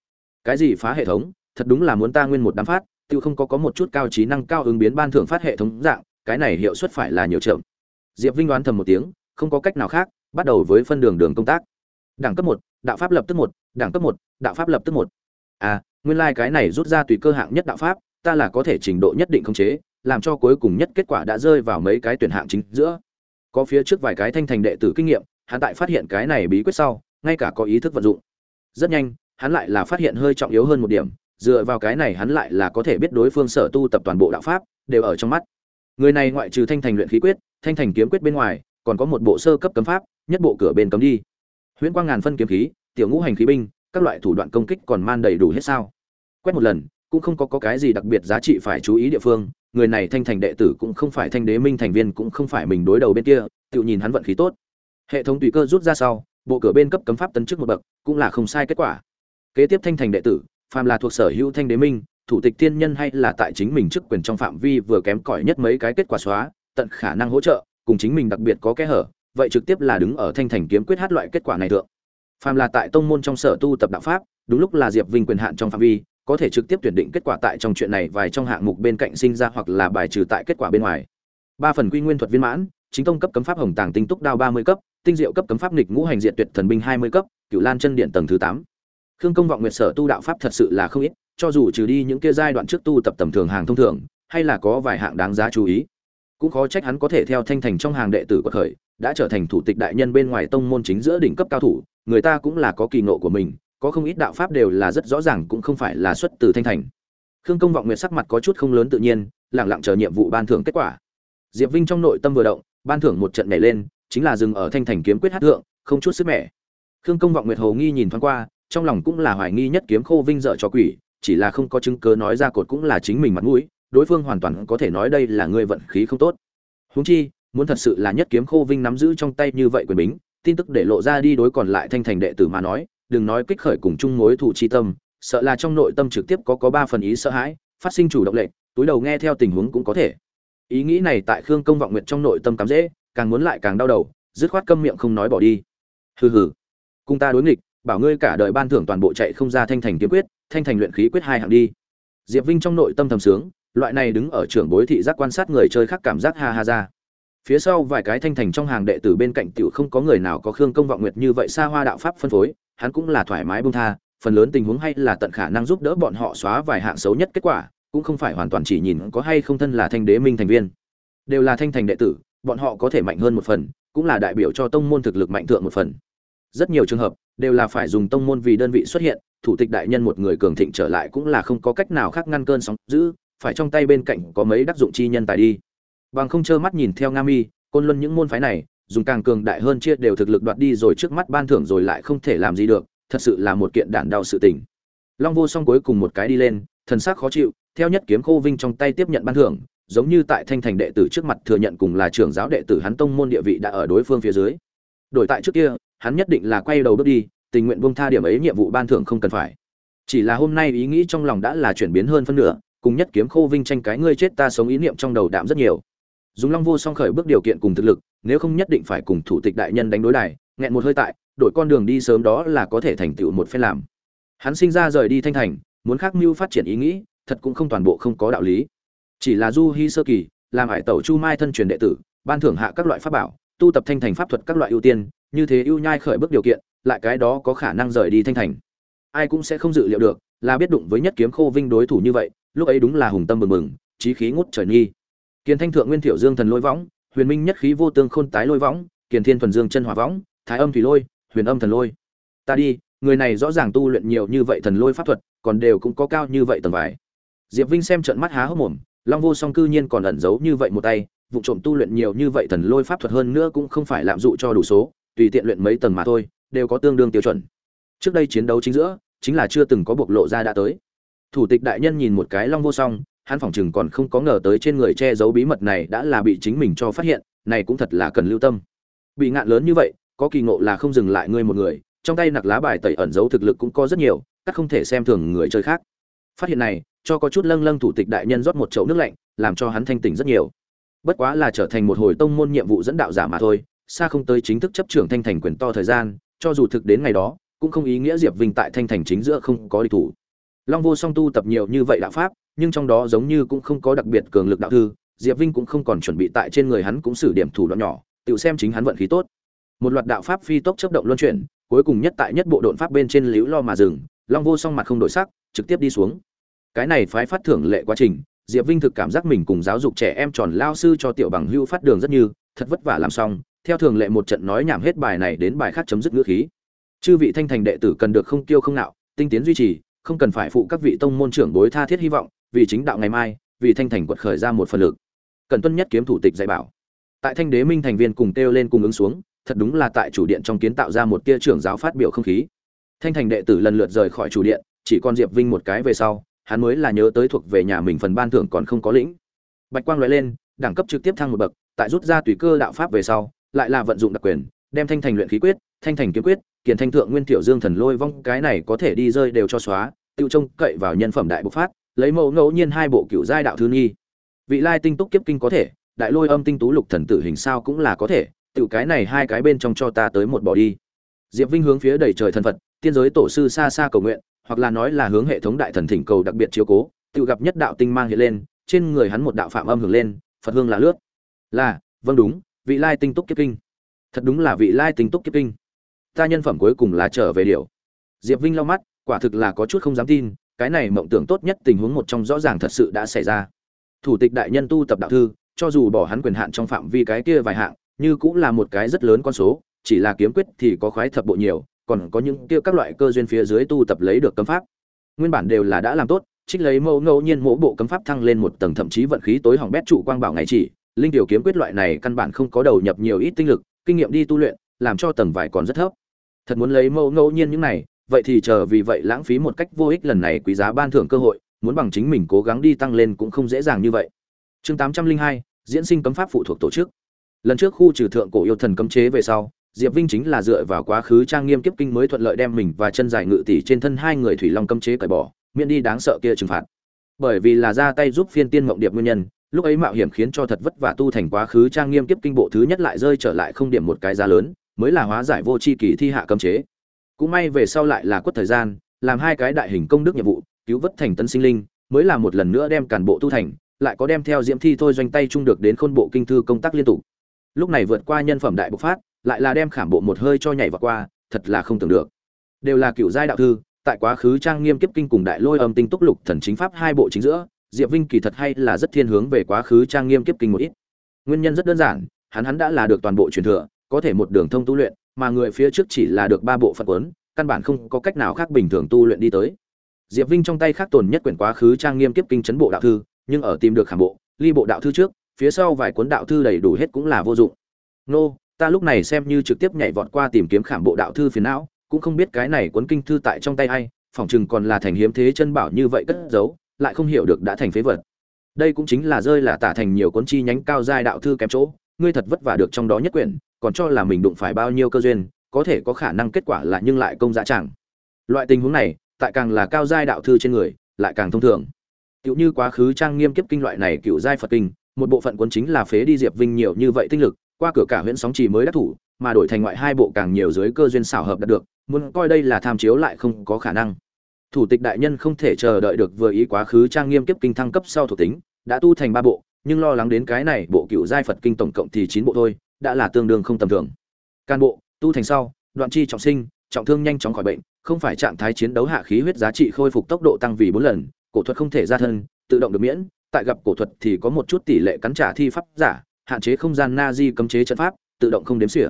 Cái gì phá hệ thống? Thật đúng là muốn ta nguyên một đám phát tự không có có một chút cao trí năng cao ứng biến ban thưởng phát hệ thống dạng, cái này hiệu suất phải là nhiều chậm. Diệp vinh đoán thầm một tiếng, không có cách nào khác, bắt đầu với phân đường đường công tác. Đẳng cấp một, đạo pháp lập tức một, đẳng cấp một, đạo pháp lập tức một. À nguyên lai cái này rút ra tùy cơ hạng nhất đạo pháp, ta là có thể trình độ nhất định khống chế, làm cho cuối cùng nhất kết quả đã rơi vào mấy cái tuyển hạng chính giữa. Có phía trước vài cái thanh thành đệ tử kinh nghiệm, hắn tại phát hiện cái này bí quyết sau, ngay cả có ý thức vận dụng. Rất nhanh, hắn lại là phát hiện hơi trọng yếu hơn một điểm dựa vào cái này hắn lại là có thể biết đối phương sở tu tập toàn bộ đạo pháp đều ở trong mắt. Người này ngoại trừ thanh thành luyện khí quyết thanh thành kiếm quyết bên ngoài còn có một bộ sơ cấp cấm pháp nhất bộ cửa bên cấm đi. Huyễn quang ngàn phân kiếm khí tiểu ngũ hành khí binh các loại thủ đoạn công kích còn man đầy đủ hết sao. Quét một lần cũng không có, có cái gì đặc biệt giá trị phải chú ý địa phương người này thanh thành đệ tử cũng không phải thanh đế minh thành viên cũng không phải mình đối đầu bên kia tự nhìn hắn vận khí tốt. Hệ thống tùy cơ rút ra sau bộ cửa bên cấp cấm pháp tấn chức một bậc cũng là không sai kết quả. Kế tiếp thanh thành đệ tử phàm là thuộc sở hữu thanh đế minh, thủ tịch thiên nhân hay là tại chính mình chức quyền trong phạm vi vừa kém cỏi nhất mấy cái kết quả xóa, tận khả năng hỗ trợ, cùng chính mình đặc biệt có kẽ hở, vậy trực tiếp là đứng ở thanh thành kiếm quyết hát loại kết quả này thượng. Phàm là tại tông môn trong sở tu tập đạo pháp, đúng lúc là diệp vinh quyền hạn trong phạm vi, có thể trực tiếp tuyển định kết quả tại trong chuyện này vài trong hạng mục bên cạnh sinh ra hoặc là bài trừ tại kết quả bên ngoài. Ba phần quy nguyên thuật viên mãn, chính tông cấp cấm pháp hồng tàng tinh túc đao ba mươi cấp, tinh diệu cấp cấm pháp nghịch ngũ hành diện tuyệt thần binh hai mươi cấp cựu lan chân điện tầng thứ tám khương công vọng nguyệt sở tu đạo pháp thật sự là không ít, cho dù trừ đi những kia giai đoạn trước tu tập tầm thường hàng thông thường, hay là có vài hạng đáng giá chú ý. Cũng khó trách hắn có thể theo thanh thành trong hàng đệ tử của khởi đã trở thành thủ tịch đại nhân bên ngoài tông môn chính giữa đỉnh cấp cao thủ, người ta cũng là có kỳ ngộ của mình, có không ít đạo pháp đều là rất rõ ràng cũng không phải là xuất từ thanh thành. Khương công vọng nguyệt sắc mặt có chút không lớn tự nhiên lẳng lặng chờ nhiệm vụ ban thưởng kết quả. Diệp vinh trong nội tâm vừa động, ban thưởng một trận nhảy lên, chính là dừng ở thanh thành kiếm quyết hát thượng, không chút sức mẻ. Khương công vọng nguyệt hồ nghi nhìn thoáng qua trong lòng cũng là hoài nghi nhất kiếm khô vinh dợ cho quỷ, chỉ là không có chứng cớ nói ra cột cũng là chính mình mặt mũi, đối phương hoàn toàn có thể nói đây là người vận khí không tốt. Huống chi, muốn thật sự là nhất kiếm khô vinh nắm giữ trong tay như vậy quyền bính, tin tức để lộ ra đi đối còn lại thanh thành đệ tử mà nói, đừng nói kích khởi cùng chung mối thủ chi tâm, sợ là trong nội tâm trực tiếp có có ba phần ý sợ hãi, phát sinh chủ động lệnh, túi đầu nghe theo tình huống cũng có thể. Ý nghĩ này tại khương công vọng nguyện trong nội tâm cắm dễ, càng muốn lại càng đau đầu, dứt khoát câm miệng không nói bỏ đi. Hừ hừ, cùng ta đối nghịch bảo ngươi cả đời ban thưởng toàn bộ chạy không ra thanh thành kiếm quyết, thanh thành luyện khí quyết hai hạng đi. Diệp vinh trong nội tâm thầm sướng, loại này đứng ở trưởng bối thị giác quan sát người chơi khác cảm giác ha ha ra. Phía sau vài cái thanh thành trong hàng đệ tử bên cạnh tiểu không có người nào có khương công vọng nguyệt như vậy xa hoa đạo pháp phân phối, hắn cũng là thoải mái buông tha, phần lớn tình huống hay là tận khả năng giúp đỡ bọn họ xóa vài hạng xấu nhất kết quả, cũng không phải hoàn toàn chỉ nhìn có hay không thân là thanh đế minh thành viên. Đều là thanh thành đệ tử, bọn họ có thể mạnh hơn một phần, cũng là đại biểu cho tông môn thực lực mạnh thượng một phần rất nhiều trường hợp đều là phải dùng tông môn vì đơn vị xuất hiện, thủ tịch đại nhân một người cường thịnh trở lại cũng là không có cách nào khác ngăn cơn sóng giữ phải trong tay bên cạnh có mấy đắc dụng chi nhân tài đi. Bằng không trơ mắt nhìn theo nga mi, côn luân những môn phái này, dùng càng cường đại hơn chia đều thực lực đoạt đi rồi trước mắt ban thưởng rồi lại không thể làm gì được, thật sự là một kiện đản đau sự tình. Long vô song cuối cùng một cái đi lên, thần sắc khó chịu, theo nhất kiếm khô vinh trong tay tiếp nhận ban thưởng, giống như tại thanh thành đệ tử trước mặt thừa nhận cùng là trưởng giáo đệ tử hắn tông môn địa vị đã ở đối phương phía dưới. Đổi tại trước kia hắn nhất định là quay đầu bước đi, tình nguyện buông tha điểm ấy nhiệm vụ ban thưởng không cần phải. Chỉ là hôm nay ý nghĩ trong lòng đã là chuyển biến hơn phân nửa, cùng nhất kiếm khô vinh tranh cái ngươi chết ta sống ý niệm trong đầu đạm rất nhiều. Dùng long vô song khởi bước điều kiện cùng thực lực, nếu không nhất định phải cùng thủ tịch đại nhân đánh đối đài, nghẹn một hơi tại, đổi con đường đi sớm đó là có thể thành tựu một phen làm. Hắn sinh ra rời đi thanh thành, muốn khắc mưu phát triển ý nghĩ, thật cũng không toàn bộ không có đạo lý. Chỉ là du hi sơ kỳ, làm hải tẩu chu mai thân truyền đệ tử, ban thưởng hạ các loại pháp bảo, tu tập thanh thành pháp thuật các loại ưu tiên như thế ưu nhai khởi bước điều kiện, lại cái đó có khả năng rời đi thanh thành. Ai cũng sẽ không dự liệu được, là biết đụng với nhất kiếm khô vinh đối thủ như vậy, lúc ấy đúng là hùng tâm mừng mừng trí khí ngút trời nghi. Kiền thanh thượng nguyên thiểu dương thần lôi võng, huyền minh nhất khí vô tương khôn tái lôi võng, kiền thiên thuần dương chân hỏa võng, thái âm thủy lôi, huyền âm thần lôi. Ta đi, người này rõ ràng tu luyện nhiều như vậy thần lôi pháp thuật, còn đều cũng có cao như vậy tầng vải. Diệp vinh xem trận mắt há hốc mồm, long vô song cư nhiên còn ẩn giấu như vậy một tay, vụ trộm tu luyện nhiều như vậy thần lôi pháp thuật hơn nữa cũng không phải lạm dụ cho đủ số tùy tiện luyện mấy tầng mà thôi, đều có tương đương tiêu chuẩn. Trước đây chiến đấu chính giữa, chính là chưa từng có bộc lộ ra đã tới. Thủ tịch đại nhân nhìn một cái long vô song, hắn phỏng chừng còn không có ngờ tới trên người che giấu bí mật này đã là bị chính mình cho phát hiện, này cũng thật là cần lưu tâm. Bị ngạn lớn như vậy, có kỳ ngộ là không dừng lại ngươi một người, trong tay nặc lá bài tẩy ẩn giấu thực lực cũng có rất nhiều, các không thể xem thường người chơi khác. Phát hiện này, cho có chút lâng lâng thủ tịch đại nhân rót một chậu nước lạnh, làm cho hắn thanh tỉnh rất nhiều. Bất quá là trở thành một hồi tông môn nhiệm vụ dẫn đạo giả mà thôi xa không tới chính thức chấp trưởng thanh thành quyền to thời gian, cho dù thực đến ngày đó, cũng không ý nghĩa diệp vinh tại thanh thành chính giữa không có địch thủ. Long vô song tu tập nhiều như vậy đạo pháp, nhưng trong đó giống như cũng không có đặc biệt cường lực đạo thư, diệp vinh cũng không còn chuẩn bị tại trên người hắn cũng xử điểm thủ đoạn nhỏ, tự xem chính hắn vận khí tốt. Một loạt đạo pháp phi tốc chấp động luân chuyển, cuối cùng nhất tại nhất bộ độn pháp bên trên liễu lo mà dừng, long vô song mặt không đổi sắc, trực tiếp đi xuống. Cái này phái phát thưởng lệ quá trình, diệp vinh thực cảm giác mình cùng giáo dục trẻ em tròn lao sư cho tiểu bằng hưu phát đường rất như, thật vất vả làm xong theo thường lệ một trận nói nhảm hết bài này đến bài khác chấm dứt ngữ khí. Chư vị thanh thành đệ tử cần được không tiêu không nạo, tinh tiến duy trì, không cần phải phụ các vị tông môn trưởng bối tha thiết hy vọng, vì chính đạo ngày mai, vì thanh thành quật khởi ra một phần lực. Cần tuân nhất kiếm thủ tịch dạy bảo. Tại thanh đế minh thành viên cùng kêu lên cùng ứng xuống, thật đúng là tại chủ điện trong kiến tạo ra một tia trưởng giáo phát biểu không khí. Thanh thành đệ tử lần lượt rời khỏi chủ điện, chỉ còn diệp vinh một cái về sau, hắn mới là nhớ tới thuộc về nhà mình phần ban thưởng còn không có lĩnh. Bạch quang lóe lên, đẳng cấp trực tiếp thăng một bậc, tại rút ra tùy cơ đạo pháp về sau lại là vận dụng đặc quyền, đem thanh thành luyện khí quyết, thanh thành kiếm quyết kiền thanh thượng nguyên tiểu dương thần lôi vong, cái này có thể đi rơi đều cho xóa, tiêu trông cậy vào nhân phẩm đại bộc phát, lấy mẫu ngẫu nhiên hai bộ cựu giai đạo thư nghi. Vị lai tinh túc kiếp kinh có thể, đại lôi âm tinh tú lục thần tử hình sao cũng là có thể, tiểu cái này hai cái bên trong cho ta tới một bỏ đi. Diệp vinh hướng phía đầy trời thần phật, tiên giới tổ sư xa xa cầu nguyện, hoặc là nói là hướng hệ thống đại thần thỉnh cầu đặc biệt chiếu cố tự gặp nhất đạo tinh mang hiện lên, trên người hắn một đạo phạm âm hưởng lên, phật hương là lướt. Là vâng đúng vị lai tinh túc kiếp kinh. Thật đúng là vị lai tinh túc kiếp kinh. Ta nhân phẩm cuối cùng là trở về điều diệp vinh lau mắt, quả thực là có chút không dám tin, cái này mộng tưởng tốt nhất tình huống một trong rõ ràng thật sự đã xảy ra. Thủ tịch đại nhân tu tập đạo thư, cho dù bỏ hắn quyền hạn trong phạm vi cái kia vài hạng, như cũng là một cái rất lớn con số, chỉ là kiếm quyết thì có khoái thập bộ nhiều, còn có những kia các loại cơ duyên phía dưới tu tập lấy được cấm pháp. Nguyên bản đều là đã làm tốt, trích lấy mẫu ngẫu nhiên mỗi bộ cấm pháp thăng lên một tầng thậm chí vận khí tối hỏng bét trụ quang bảo ngày chỉ linh tiểu kiếm quyết loại này căn bản không có đầu nhập nhiều ít tinh lực, kinh nghiệm đi tu luyện, làm cho tầng vải còn rất thấp. Thật muốn lấy mẫu ngẫu nhiên những này, vậy thì chờ vì vậy lãng phí một cách vô ích lần này quý giá ban thưởng cơ hội, muốn bằng chính mình cố gắng đi tăng lên cũng không dễ dàng như vậy. Chương tám trăm linh hai, diễn sinh cấm pháp phụ thuộc tổ chức. Lần trước khu trừ thượng cổ yêu thần cấm chế về sau, diệp vinh chính là dựa vào quá khứ trang nghiêm kiếp kinh mới thuận lợi đem mình và chân dài ngự tỷ trên thân hai người thủy long cấm chế cởi bỏ, miễn đi đáng sợ kia trừng phạt. Bởi vì là ra tay giúp phiên tiên mộng điệp nguyên nhân lúc ấy mạo hiểm khiến cho thật vất vả tu thành quá khứ trang nghiêm kiếp kinh bộ thứ nhất lại rơi trở lại không điểm một cái giá lớn, mới là hóa giải vô c h i kỳ thi hạ cấm chế. Cũng may về sau lại là quất thời gian, làm hai cái đại hình công đức nhiệm vụ, cứu vớt thành tân sinh linh, mới là một lần nữa đem cản bộ tu thành, lại có đem theo diễm thi thôi doanh tay chung được đến khôn bộ kinh thư công tác liên tục. Lúc này vượt qua nhân phẩm đại bộc phát, lại là đem khảm bộ một hơi cho nhảy vào qua, thật là không tưởng được. Đều là cựu giai đạo thư, tại quá khứ trang nghiêm kiếp kinh cùng đại lôi âm tinh túc lục thần chính pháp hai bộ chính giữa diệp vinh kỳ thật hay là rất thiên hướng về quá khứ trang nghiêm kiếp kinh một ít. Nguyên nhân rất đơn giản hắn hắn đã là được toàn bộ truyền thừa có thể một đường thông tu luyện mà người phía trước chỉ là được ba bộ phận cuốn, căn bản không có cách nào khác bình thường tu luyện đi tới. Diệp vinh trong tay khác tồn nhất quyển quá khứ trang nghiêm kiếp kinh chấn bộ đạo thư nhưng ở tìm được khảm bộ ly bộ đạo thư trước phía sau vài cuốn đạo thư đầy đủ hết cũng là vô dụng. Nô ta lúc này xem như trực tiếp nhảy vọt qua tìm kiếm khảm bộ đạo thư phiền não cũng không biết cái này cuốn kinh thư tại trong tay ai phỏng chừng còn là thành hiếm thế chân bảo như vậy cất giấu lại không hiểu được đã thành phế vật. Đây cũng chính là rơi là tả thành nhiều cuốn chi nhánh cao giai đạo thư kém chỗ, ngươi thật vất vả được trong đó nhất quyển, còn cho là mình đụng phải bao nhiêu cơ duyên, có thể có khả năng kết quả là nhưng lại công dạ chẳng loại tình huống này, tại càng là cao giai đạo thư trên người, lại càng thông thường. Tựu như quá khứ trang nghiêm kiếp kinh loại này cựu giai phật kinh, một bộ phận quân chính là phế đi diệp vinh nhiều như vậy tinh lực, qua cửa cả huyện sóng trì mới đắc thủ, mà đổi thành ngoại hai bộ càng nhiều dưới cơ duyên xảo hợp đạt được, muốn coi đây là tham chiếu lại không có khả năng thủ tịch đại nhân không thể chờ đợi được vừa ý quá khứ trang nghiêm kiếp kinh thăng cấp sau thuộc tính, đã tu thành ba bộ, nhưng lo lắng đến cái này bộ cựu giai phật kinh tổng cộng thì chín bộ thôi, đã là tương đương không tầm thường. Can bộ, tu thành sau, đoạn chi trọng sinh, trọng thương nhanh chóng khỏi bệnh, không phải trạng thái chiến đấu hạ khí huyết giá trị khôi phục tốc độ tăng vì bốn lần, cổ thuật không thể ra thân, tự động được miễn, tại gặp cổ thuật thì có một chút tỷ lệ cắn trả thi pháp giả, hạn chế không gian na di cấm chế trận pháp, tự động không đếm xỉa.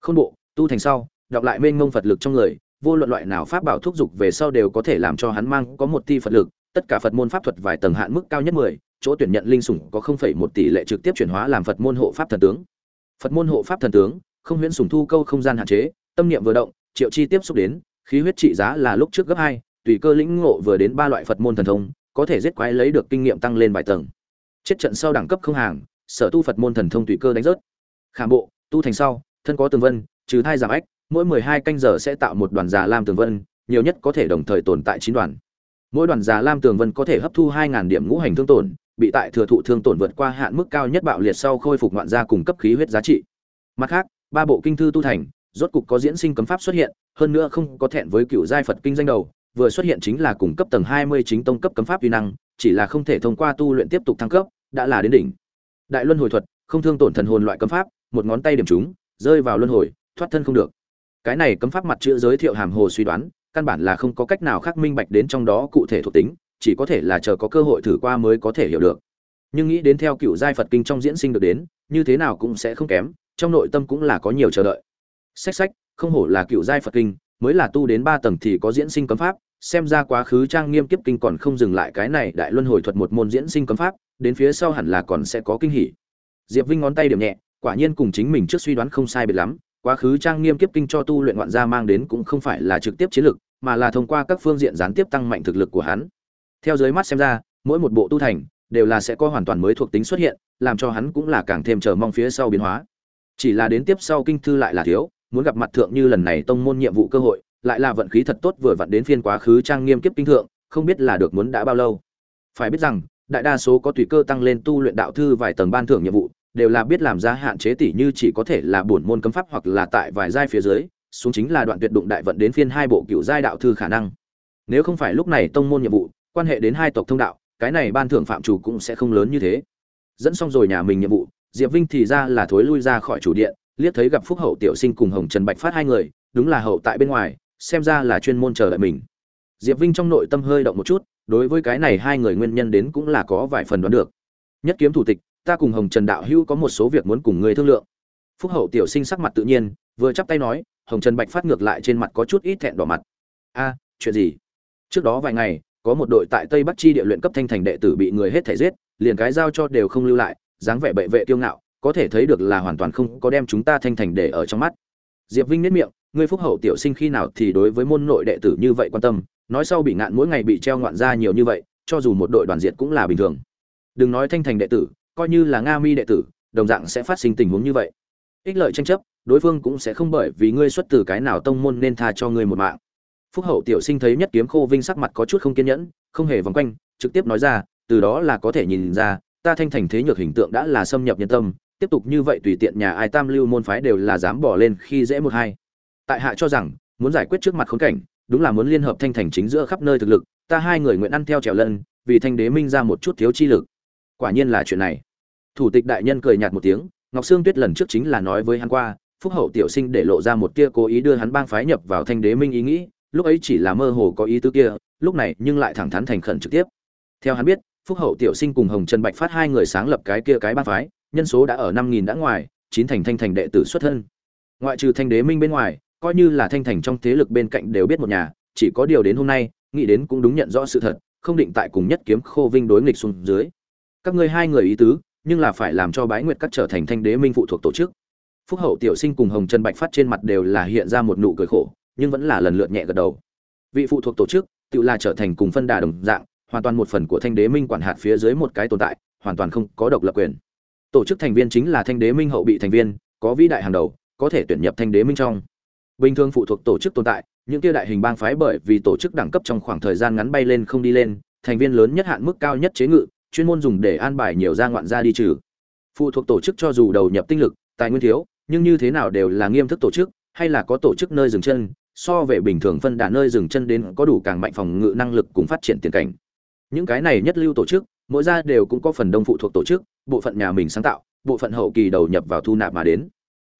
Không bộ, tu thành sau, đọc lại mênh mông phật lực trong người vô luận loại nào pháp bảo thúc dục về sau đều có thể làm cho hắn mang có một ti phật lực, tất cả phật môn pháp thuật vài tầng hạn mức cao nhất mười, chỗ tuyển nhận linh sủng có không phẩy một tỷ lệ trực tiếp chuyển hóa làm phật môn hộ pháp thần tướng. Phật môn hộ pháp thần tướng, không huyễn sủng thu câu không gian hạn chế, tâm niệm vừa động, triệu chi tiếp xúc đến, khí huyết trị giá là lúc trước gấp hai, tùy cơ lĩnh ngộ vừa đến ba loại phật môn thần thông, có thể giết quái lấy được kinh nghiệm tăng lên vài tầng. Chết trận sau đẳng cấp không hàng, sở tu phật môn thần thông tùy cơ đánh rớt. Khảm bộ, tu thành sau, thân có tường vân, trừ thai giảm ách mỗi mười hai canh giờ sẽ tạo một đoàn già lam tường vân, nhiều nhất có thể đồng thời tồn tại chín đoàn. Mỗi đoàn già lam tường vân có thể hấp thu hai ngàn điểm ngũ hành thương tổn, bị tại thừa thụ thương tổn vượt qua hạn mức cao nhất bạo liệt sau khôi phục ngoạn gia cùng cấp khí huyết giá trị. Mặt khác, ba bộ kinh thư tu thành, rốt cục có diễn sinh cấm pháp xuất hiện, hơn nữa không có thẹn với cựu giai phật kinh danh đầu, vừa xuất hiện chính là cùng cấp tầng hai mươi chính tông cấp cấm pháp uy năng, chỉ là không thể thông qua tu luyện tiếp tục thăng cấp, đã là đến đỉnh. Đại luân hồi thuật, không thương tổn thần hồn loại cấm pháp, một ngón tay điểm chúng, rơi vào luân hồi, thoát thân không được cái này cấm pháp mặt chữ giới thiệu hàm hồ suy đoán, căn bản là không có cách nào khác minh bạch đến trong đó cụ thể thuộc tính, chỉ có thể là chờ có cơ hội thử qua mới có thể hiểu được. Nhưng nghĩ đến theo cựu giai phật kinh trong diễn sinh được đến, như thế nào cũng sẽ không kém, trong nội tâm cũng là có nhiều chờ đợi. Sách sách không hổ là cựu giai phật kinh, mới là tu đến ba tầng thì có diễn sinh cấm pháp, xem ra quá khứ trang nghiêm kiếp kinh còn không dừng lại cái này đại luân hồi thuật một môn diễn sinh cấm pháp, đến phía sau hẳn là còn sẽ có kinh hỉ. Diệp vinh ngón tay điểm nhẹ, quả nhiên cùng chính mình trước suy đoán không sai biệt lắm quá khứ trang nghiêm kiếp kinh cho tu luyện ngoạn gia mang đến cũng không phải là trực tiếp chiến lực mà là thông qua các phương diện gián tiếp tăng mạnh thực lực của hắn. Theo dưới mắt xem ra, mỗi một bộ tu thành đều là sẽ có hoàn toàn mới thuộc tính xuất hiện, làm cho hắn cũng là càng thêm chờ mong phía sau biến hóa. Chỉ là đến tiếp sau kinh thư lại là thiếu, muốn gặp mặt thượng như lần này tông môn nhiệm vụ cơ hội, lại là vận khí thật tốt vừa vặn đến phiên quá khứ trang nghiêm kiếp kinh thượng, không biết là được muốn đã bao lâu. Phải biết rằng, đại đa số có tùy cơ tăng lên tu luyện đạo thư vài tầng ban thưởng nhiệm vụ đều là biết làm ra hạn chế tỷ như chỉ có thể là bổn môn cấm pháp hoặc là tại vài giai phía dưới, xuống chính là đoạn tuyệt đụng đại vận đến phiên hai bộ cựu giai đạo thư khả năng. Nếu không phải lúc này tông môn nhiệm vụ, quan hệ đến hai tộc thông đạo, cái này ban thưởng phạm chủ cũng sẽ không lớn như thế. Dẫn xong rồi nhà mình nhiệm vụ, diệp vinh thì ra là thối lui ra khỏi chủ điện, liếc thấy gặp phúc hậu tiểu sinh cùng hồng trần bạch phát hai người, đúng là hậu tại bên ngoài, xem ra là chuyên môn chờ đợi mình. Diệp vinh trong nội tâm hơi động một chút, đối với cái này hai người nguyên nhân đến cũng là có vài phần đoán được. Nhất kiếm thủ tịch ta cùng hồng trần đạo hữu có một số việc muốn cùng ngươi thương lượng. Phúc hậu tiểu sinh sắc mặt tự nhiên, vừa chắp tay nói, hồng trần bạch phát ngược lại trên mặt có chút ít thẹn đỏ mặt. A, chuyện gì? Trước đó vài ngày, có một đội tại tây bắc chi địa luyện cấp thanh thành đệ tử bị người hết thể giết, liền cái giao cho đều không lưu lại, dáng vẻ bệ vệ tiêu ngạo, có thể thấy được là hoàn toàn không có đem chúng ta thanh thành để ở trong mắt. Diệp vinh nếp miệng, ngươi phúc hậu tiểu sinh khi nào thì đối với môn nội đệ tử như vậy quan tâm, nói sau bị ngạn mỗi ngày bị treo ngoạn ra nhiều như vậy, cho dù một đội đoàn diệt cũng là bình thường. Đừng nói thanh thành đệ tử coi như là nga mi đệ tử, đồng dạng sẽ phát sinh tình huống như vậy. Ích lợi tranh chấp, đối phương cũng sẽ không bởi vì ngươi xuất từ cái nào tông môn nên tha cho ngươi một mạng. Phúc hậu tiểu sinh thấy nhất kiếm khô vinh sắc mặt có chút không kiên nhẫn, không hề vòng quanh, trực tiếp nói ra, từ đó là có thể nhìn ra, ta thanh thành thế nhược hình tượng đã là xâm nhập nhân tâm, tiếp tục như vậy tùy tiện nhà ai tam lưu môn phái đều là dám bỏ lên khi dễ một hai. Tại hạ cho rằng, muốn giải quyết trước mặt khốn cảnh, đúng là muốn liên hợp thanh thành chính giữa khắp nơi thực lực, ta hai người nguyện ăn theo trèo lân, vì thanh đế minh ra một chút thiếu chi lực. Quả nhiên là chuyện này thủ tịch đại nhân cười nhạt một tiếng, ngọc sương tuyết lần trước chính là nói với hắn qua, phúc hậu tiểu sinh để lộ ra một tia cố ý đưa hắn bang phái nhập vào thanh đế minh ý nghĩ, lúc ấy chỉ là mơ hồ có ý tứ kia, lúc này nhưng lại thẳng thắn thành khẩn trực tiếp. Theo hắn biết, phúc hậu tiểu sinh cùng hồng trần bạch phát hai người sáng lập cái kia cái bang phái, nhân số đã ở năm nghìn đã ngoài, chín thành thanh thành đệ tử xuất thân. Ngoại trừ thanh đế minh bên ngoài, coi như là thanh thành trong thế lực bên cạnh đều biết một nhà, chỉ có điều đến hôm nay, nghĩ đến cũng đúng nhận rõ sự thật, không định tại cùng nhất kiếm khô vinh đối nghịch xuống dưới. Các ngươi hai người ý tứ nhưng là phải làm cho bái nguyệt các trở thành thanh đế minh phụ thuộc tổ chức. Phúc hậu tiểu sinh cùng hồng trần bạch phát trên mặt đều là hiện ra một nụ cười khổ, nhưng vẫn là lần lượt nhẹ gật đầu. Vị phụ thuộc tổ chức, tự là trở thành cùng phân đà đồng dạng, hoàn toàn một phần của thanh đế minh quản hạt phía dưới một cái tồn tại, hoàn toàn không có độc lập quyền. Tổ chức thành viên chính là thanh đế minh hậu bị thành viên, có vĩ đại hàng đầu, có thể tuyển nhập thanh đế minh trong. Bình thường phụ thuộc tổ chức tồn tại, những kia đại hình bang phái bởi vì tổ chức đẳng cấp trong khoảng thời gian ngắn bay lên không đi lên, thành viên lớn nhất hạn mức cao nhất chế ngự chuyên môn dùng để an bài nhiều gia ngoạn gia đi trừ. Phụ thuộc tổ chức cho dù đầu nhập tinh lực, tài nguyên thiếu, nhưng như thế nào đều là nghiêm thức tổ chức, hay là có tổ chức nơi dừng chân, so về bình thường phân đà nơi dừng chân đến có đủ càng mạnh phòng ngự năng lực cùng phát triển tiền cảnh. Những cái này nhất lưu tổ chức, mỗi gia đều cũng có phần đông phụ thuộc tổ chức, bộ phận nhà mình sáng tạo, bộ phận hậu kỳ đầu nhập vào thu nạp mà đến.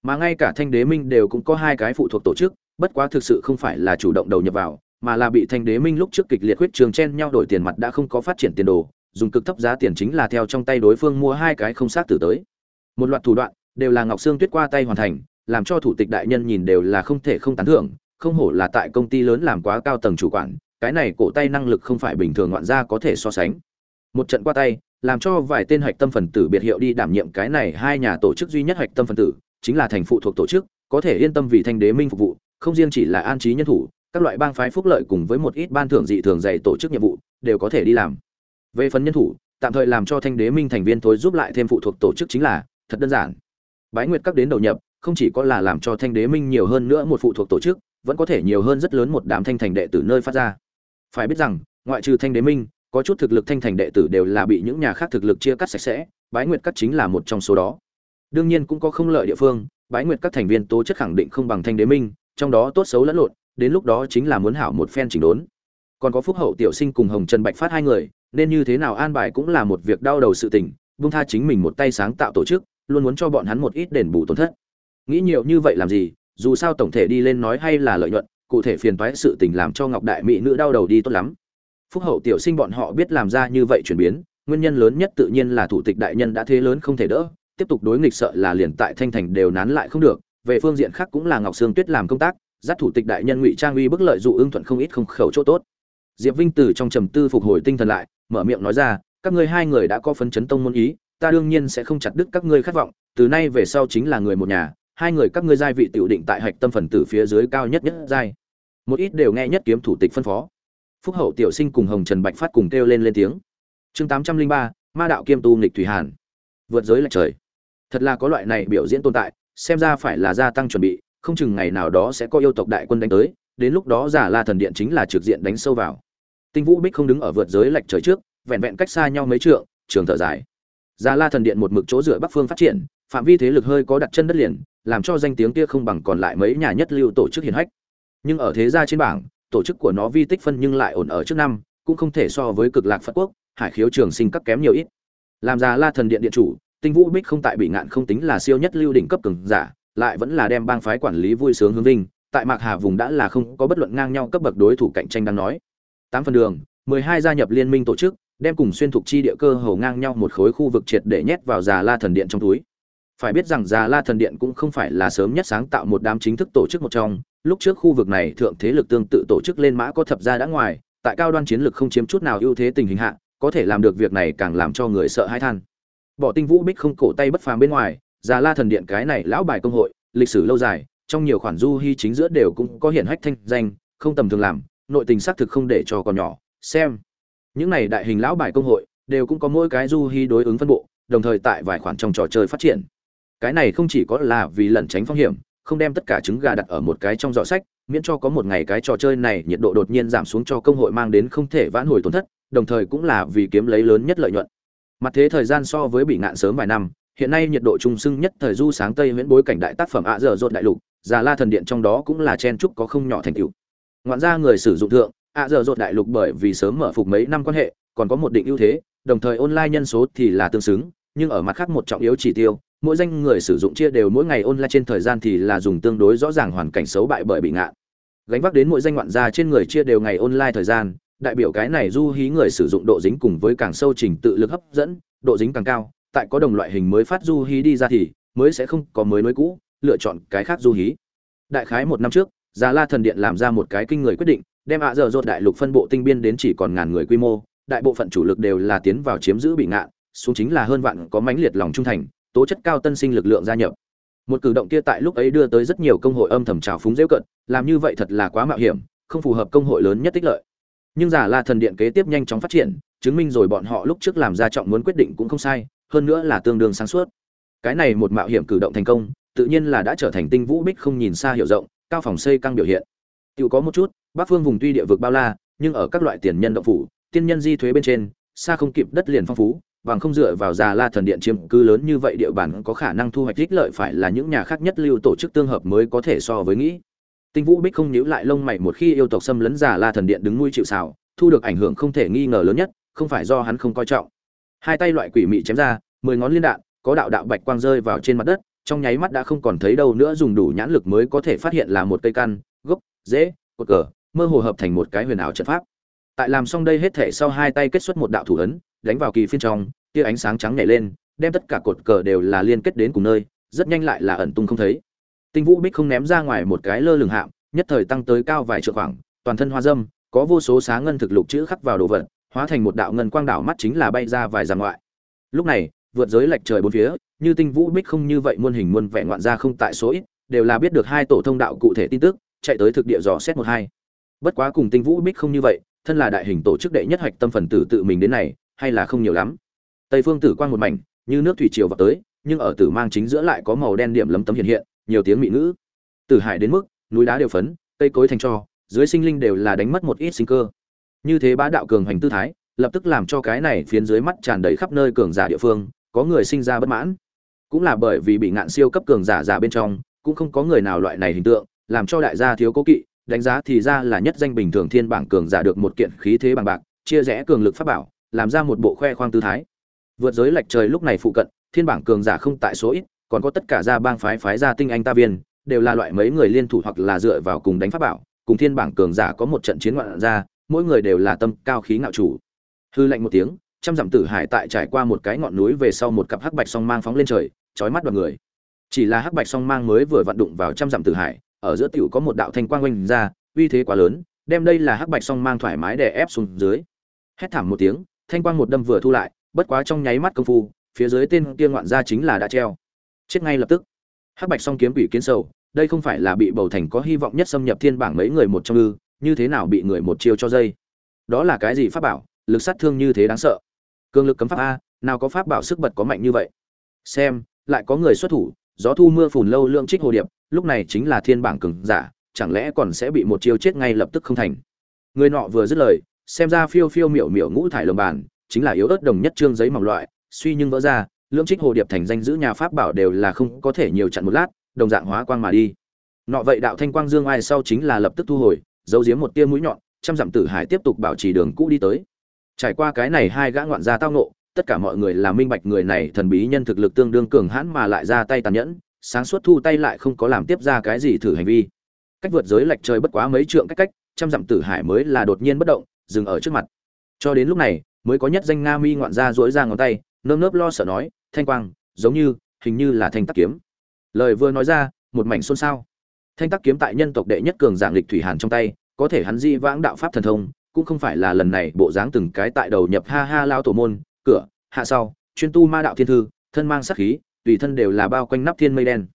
Mà ngay cả thanh đế minh đều cũng có hai cái phụ thuộc tổ chức, bất quá thực sự không phải là chủ động đầu nhập vào, mà là bị thanh đế minh lúc trước kịch liệt huyết trường chen nhau đổi tiền mặt đã không có phát triển tiền đồ dùng cực thấp giá tiền chính là theo trong tay đối phương mua hai cái không sát tử tới. Một loạt thủ đoạn đều là ngọc sương tuyết qua tay hoàn thành, làm cho thủ tịch đại nhân nhìn đều là không thể không tán thưởng, không hổ là tại công ty lớn làm quá cao tầng chủ quản, cái này cổ tay năng lực không phải bình thường ngoạn gia có thể so sánh. Một trận qua tay, làm cho vài tên hạch tâm phần tử biệt hiệu đi đảm nhiệm cái này hai nhà tổ chức duy nhất hạch tâm phần tử, chính là thành phụ thuộc tổ chức, có thể yên tâm vì thanh đế minh phục vụ, không riêng chỉ là an trí nhân thủ, các loại bang phái phúc lợi cùng với một ít ban thưởng dị thường dạy tổ chức nhiệm vụ, đều có thể đi làm về phần nhân thủ, tạm thời làm cho thanh đế minh thành viên thối giúp lại thêm phụ thuộc tổ chức chính là thật đơn giản. Bái nguyệt các đến đầu nhập, không chỉ có là làm cho thanh đế minh nhiều hơn nữa một phụ thuộc tổ chức, vẫn có thể nhiều hơn rất lớn một đám thanh thành đệ tử nơi phát ra. Phải biết rằng, ngoại trừ thanh đế minh, có chút thực lực thanh thành đệ tử đều là bị những nhà khác thực lực chia cắt sạch sẽ, bái nguyệt các chính là một trong số đó. Đương nhiên cũng có không lợi địa phương, bái nguyệt các thành viên tố chất khẳng định không bằng thanh đế minh, trong đó tốt xấu lẫn lộn, đến lúc đó chính là muốn hảo một phen chỉnh đốn. Còn có phúc hậu tiểu sinh cùng hồng trần bạch phát hai người nên như thế nào an bài cũng là một việc đau đầu sự tình buông tha chính mình một tay sáng tạo tổ chức, luôn muốn cho bọn hắn một ít đền bù tổn thất. Nghĩ nhiều như vậy làm gì, dù sao tổng thể đi lên nói hay là lợi nhuận, cụ thể phiền toái sự tình làm cho ngọc đại mỹ nữ đau đầu đi tốt lắm. Phúc hậu tiểu sinh bọn họ biết làm ra như vậy chuyển biến, nguyên nhân lớn nhất tự nhiên là thủ tịch đại nhân đã thế lớn không thể đỡ, tiếp tục đối nghịch sợ là liền tại thanh thành đều nán lại không được, về phương diện khác cũng là ngọc sương tuyết làm công tác, dắt thủ tịch đại nhân ngụy trang uy bức lợi dụ ưng thuận không ít không khẩu chỗ tốt. Diệp vinh từ trong trầm tư phục hồi tinh thần lại mở miệng nói ra, các ngươi hai người đã có phấn chấn tông môn ý, ta đương nhiên sẽ không chặt đứt các ngươi khát vọng, từ nay về sau chính là người một nhà, hai người các ngươi giai vị tiểu định tại hạch tâm phần tử phía dưới cao nhất nhất giai. Một ít đều nghe nhất kiếm thủ tịch phân phó. Phúc hậu tiểu sinh cùng hồng trần bạch phát cùng kêu lên lên tiếng. Chương tám trăm linh ba, ma đạo kiêm tu nghịch thủy hàn. Vượt giới lệch trời. Thật là có loại này biểu diễn tồn tại, xem ra phải là gia tăng chuẩn bị, không chừng ngày nào đó sẽ có yêu tộc đại quân đánh tới, đến lúc đó giả la thần điện chính là trực diện đánh sâu vào tinh vũ bích không đứng ở vượt giới lệch trời trước, vẹn vẹn cách xa nhau mấy trượng, trường thở dài. Giả la thần điện một mực chỗ dựa bắc phương phát triển, phạm vi thế lực hơi có đặt chân đất liền, làm cho danh tiếng kia không bằng còn lại mấy nhà nhất lưu tổ chức hiển hách. Nhưng ở thế gia trên bảng, tổ chức của nó vi tích phân nhưng lại ổn ở trước năm, cũng không thể so với cực lạc phật quốc, hải khiếu trường sinh cấp kém nhiều ít. Làm già la thần điện điện chủ, tinh vũ bích không tại bị ngạn không tính là siêu nhất lưu đỉnh cấp cường giả, lại vẫn là đem bang phái quản lý vui sướng hướng vinh, tại mạc hà vùng đã là không có bất luận ngang nhau cấp bậc đối thủ cạnh tranh đang nói tám phần đường, mười hai gia nhập liên minh tổ chức, đem cùng xuyên thuộc chi địa cơ hầu ngang nhau một khối khu vực triệt để nhét vào già la thần điện trong túi. Phải biết rằng già la thần điện cũng không phải là sớm nhất sáng tạo một đám chính thức tổ chức một trong. Lúc trước khu vực này thượng thế lực tương tự tổ chức lên mã có thập gia đã ngoài, tại cao đoan chiến lực không chiếm chút nào ưu thế tình hình hạ, có thể làm được việc này càng làm cho người sợ hãi than. Bỏ tinh vũ bích không cổ tay bất phàm bên ngoài, già la thần điện cái này lão bài công hội, lịch sử lâu dài, trong nhiều khoản du hy chính giữa đều cũng có hiển hách thanh danh, không tầm thường làm nội tình xác thực không để cho còn nhỏ. Xem. Những này đại hình lão bài công hội, đều cũng có mỗi cái du hy đối ứng phân bộ, đồng thời tại vài khoản trong trò chơi phát triển. Cái này không chỉ có là vì lẩn tránh phong hiểm, không đem tất cả trứng gà đặt ở một cái trong giỏ sách, miễn cho có một ngày cái trò chơi này nhiệt độ đột nhiên giảm xuống cho công hội mang đến không thể vãn hồi tổn thất, đồng thời cũng là vì kiếm lấy lớn nhất lợi nhuận. Mặt thế thời gian so với bị ngạn sớm vài năm, hiện nay nhiệt độ trung sưng nhất thời du sáng tây miễn bối cảnh đại tác phẩm ạ dở dột đại lục, già la thần điện trong đó cũng là chen trúc có không nhỏ thành tựu ngoạn ra người sử dụng thượng, ạ dở dột đại lục bởi vì sớm mở phục mấy năm quan hệ, còn có một định ưu thế, đồng thời online nhân số thì là tương xứng, nhưng ở mặt khác một trọng yếu chỉ tiêu, mỗi danh người sử dụng chia đều mỗi ngày online trên thời gian thì là dùng tương đối rõ ràng hoàn cảnh xấu bại bởi bị ngạn. Gánh vác đến mỗi danh ngoạn gia trên người chia đều ngày online thời gian, đại biểu cái này du hí người sử dụng độ dính cùng với càng sâu trình tự lực hấp dẫn, độ dính càng cao, tại có đồng loại hình mới phát du hí đi ra thì mới sẽ không có mới nối cũ, lựa chọn cái khác du hí. Đại khái một năm trước già la thần điện làm ra một cái kinh người quyết định, đem ạ dở dột đại lục phân bộ tinh biên đến chỉ còn ngàn người quy mô, đại bộ phận chủ lực đều là tiến vào chiếm giữ bị ngạn, xuống chính là hơn vạn có mãnh liệt lòng trung thành, tố chất cao tân sinh lực lượng gia nhập. Một cử động kia tại lúc ấy đưa tới rất nhiều công hội âm thầm trào phúng dễ cận, làm như vậy thật là quá mạo hiểm, không phù hợp công hội lớn nhất tích lợi. Nhưng giả la thần điện kế tiếp nhanh chóng phát triển, chứng minh rồi bọn họ lúc trước làm ra trọng muốn quyết định cũng không sai, hơn nữa là tương đương sáng suốt. Cái này một mạo hiểm cử động thành công, tự nhiên là đã trở thành tinh vũ bích không nhìn xa hiểu rộng cao phòng xây căng biểu hiện. Tự có một chút, bắc phương vùng tuy địa vực bao la, nhưng ở các loại tiền nhân động phủ, tiên nhân di thuế bên trên, xa không kịp đất liền phong phú, bằng không dựa vào già la thần điện chiếm cư lớn như vậy địa bàn có khả năng thu hoạch ích lợi phải là những nhà khác nhất lưu tổ chức tương hợp mới có thể so với nghĩ. Tinh vũ bích không nhíu lại lông mày một khi yêu tộc xâm lấn già la thần điện đứng nuôi chịu xào thu được ảnh hưởng không thể nghi ngờ lớn nhất, không phải do hắn không coi trọng. Hai tay loại quỷ mị chém ra, mười ngón liên đạn, có đạo đạo bạch quang rơi vào trên mặt đất trong nháy mắt đã không còn thấy đâu nữa dùng đủ nhãn lực mới có thể phát hiện là một cây căn, gốc dễ cột cờ, mơ hồ hợp thành một cái huyền ảo trận pháp. Tại làm xong đây hết thể sau hai tay kết xuất một đạo thủ ấn, đánh vào kỳ phiên trong, tia ánh sáng trắng nhảy lên, đem tất cả cột cờ đều là liên kết đến cùng nơi, rất nhanh lại là ẩn tung không thấy. Tinh vũ bích không ném ra ngoài một cái lơ lửng hạm, nhất thời tăng tới cao vài trượng khoảng, toàn thân hoa dâm, có vô số sáng ngân thực lục chữ khắc vào đồ vật, hóa thành một đạo ngân quang đảo mắt chính là bay ra vài dặm ngoại. Lúc này vượt giới lệch trời bốn phía, như tinh vũ bích không như vậy muôn hình muôn vẻ ngoạn ra không tại số ít, đều là biết được hai tổ thông đạo cụ thể tin tức, chạy tới thực địa dò xét một hai. Bất quá cùng tinh vũ bích không như vậy, thân là đại hình tổ chức đệ nhất hoạch tâm phần tử tự mình đến này, hay là không nhiều lắm. Tây phương tử quang một mảnh, như nước thủy triều vào tới, nhưng ở tử mang chính giữa lại có màu đen điểm lấm tấm hiện hiện, nhiều tiếng mị ngữ. Tử hải đến mức, núi đá đều phấn, cây cối thành cho, dưới sinh linh đều là đánh mất một ít sinh cơ. Như thế bá đạo cường hành tư thái, lập tức làm cho cái này phiến dưới mắt tràn đầy khắp nơi cường giả địa phương có người sinh ra bất mãn. Cũng là bởi vì bị ngạn siêu cấp cường giả giả bên trong, cũng không có người nào loại này hình tượng, làm cho đại gia thiếu cố kỵ, đánh giá thì ra là nhất danh bình thường thiên bảng cường giả được một kiện khí thế bằng bạc, chia rẽ cường lực pháp bảo, làm ra một bộ khoe khoang tư thái. Vượt giới lệch trời lúc này phụ cận, thiên bảng cường giả không tại số ít, còn có tất cả gia bang phái phái gia tinh anh ta viên, đều là loại mấy người liên thủ hoặc là dựa vào cùng đánh pháp bảo, cùng thiên bảng cường giả có một trận chiến ngoạn ra, mỗi người đều là tâm cao khí ngạo chủ. Hư lạnh một tiếng trăm dặm tử hải tại trải qua một cái ngọn núi về sau một cặp hắc bạch song mang phóng lên trời, chói mắt đoàn người. Chỉ là hắc bạch song mang mới vừa vặn đụng vào trăm dặm tử hải, ở giữa tiểu có một đạo thanh quang oanh ra, uy thế quá lớn, đem đây là hắc bạch song mang thoải mái để ép xuống dưới. Hét thảm một tiếng, thanh quang một đâm vừa thu lại, bất quá trong nháy mắt công phu, phía dưới tên kia ngoạn ra chính là đã treo. Chết ngay lập tức. Hắc bạch song kiếm quỷ kiến sầu, đây không phải là bị bầu thành có hy vọng nhất xâm nhập thiên bảng mấy người một trong ư, như thế nào bị người một chiêu cho dây? Đó là cái gì pháp bảo, lực sát thương như thế đáng sợ cường lực cấm pháp a, nào có pháp bảo sức bật có mạnh như vậy? Xem, lại có người xuất thủ, gió thu mưa phùn lâu lượng trích hồ điệp, lúc này chính là thiên bảng cường giả, chẳng lẽ còn sẽ bị một chiêu chết ngay lập tức không thành? Người nọ vừa dứt lời, xem ra phiêu phiêu miểu miểu ngũ thải lồng bàn, chính là yếu ớt đồng nhất trương giấy mỏng loại, suy nhưng vỡ ra lưỡng trích hồ điệp thành danh giữ nhà pháp bảo đều là không có thể nhiều chặn một lát, đồng dạng hóa quang mà đi. Nọ vậy đạo thanh quang dương ai sau chính là lập tức thu hồi, giấu giếm một tia mũi nhọn, trăm dặm tử hải tiếp tục bảo trì đường cũ đi tới trải qua cái này hai gã ngoạn gia tao nộ tất cả mọi người là minh bạch người này thần bí nhân thực lực tương đương cường hãn mà lại ra tay tàn nhẫn, sáng suốt thu tay lại không có làm tiếp ra cái gì thử hành vi. Cách vượt giới lệch trời bất quá mấy trượng cách cách, trăm dặm tử hải mới là đột nhiên bất động, dừng ở trước mặt. Cho đến lúc này, mới có nhất danh nga mi ngoạn gia dỗi ra ngón tay, nơm nớp lo sợ nói, thanh quang, giống như, hình như là thanh tắc kiếm. Lời vừa nói ra, một mảnh xôn xao. Thanh tắc kiếm tại nhân tộc đệ nhất cường giảng lịch thủy hàn trong tay, có thể hắn di vãng đạo pháp thần thông cũng không phải là lần này bộ dáng từng cái tại đầu nhập ha ha lao tổ môn, cửa, hạ sau, chuyên tu ma đạo thiên thư, thân mang sát khí, tùy thân đều là bao quanh nắp thiên mây đen.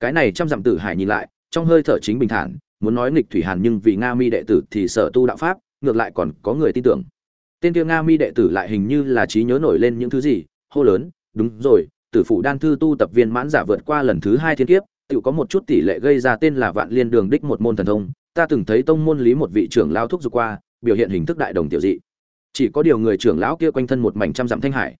Cái này trăm dặm tử hải nhìn lại, trong hơi thở chính bình thản, muốn nói nghịch thủy hàn nhưng vì nga mi đệ tử thì sở tu đạo pháp, ngược lại còn có người tin tưởng. Tên kia nga mi đệ tử lại hình như là trí nhớ nổi lên những thứ gì, hô lớn, đúng rồi, tử phụ đan thư tu tập viên mãn giả vượt qua lần thứ hai thiên kiếp tự có một chút tỷ lệ gây ra tên là vạn liên đường đích một môn thần thông, ta từng thấy tông môn lý một vị trưởng lao thúc giục qua biểu hiện hình thức đại đồng tiểu dị. Chỉ có điều người trưởng lão kia quanh thân một mảnh trăm dặm thanh hải.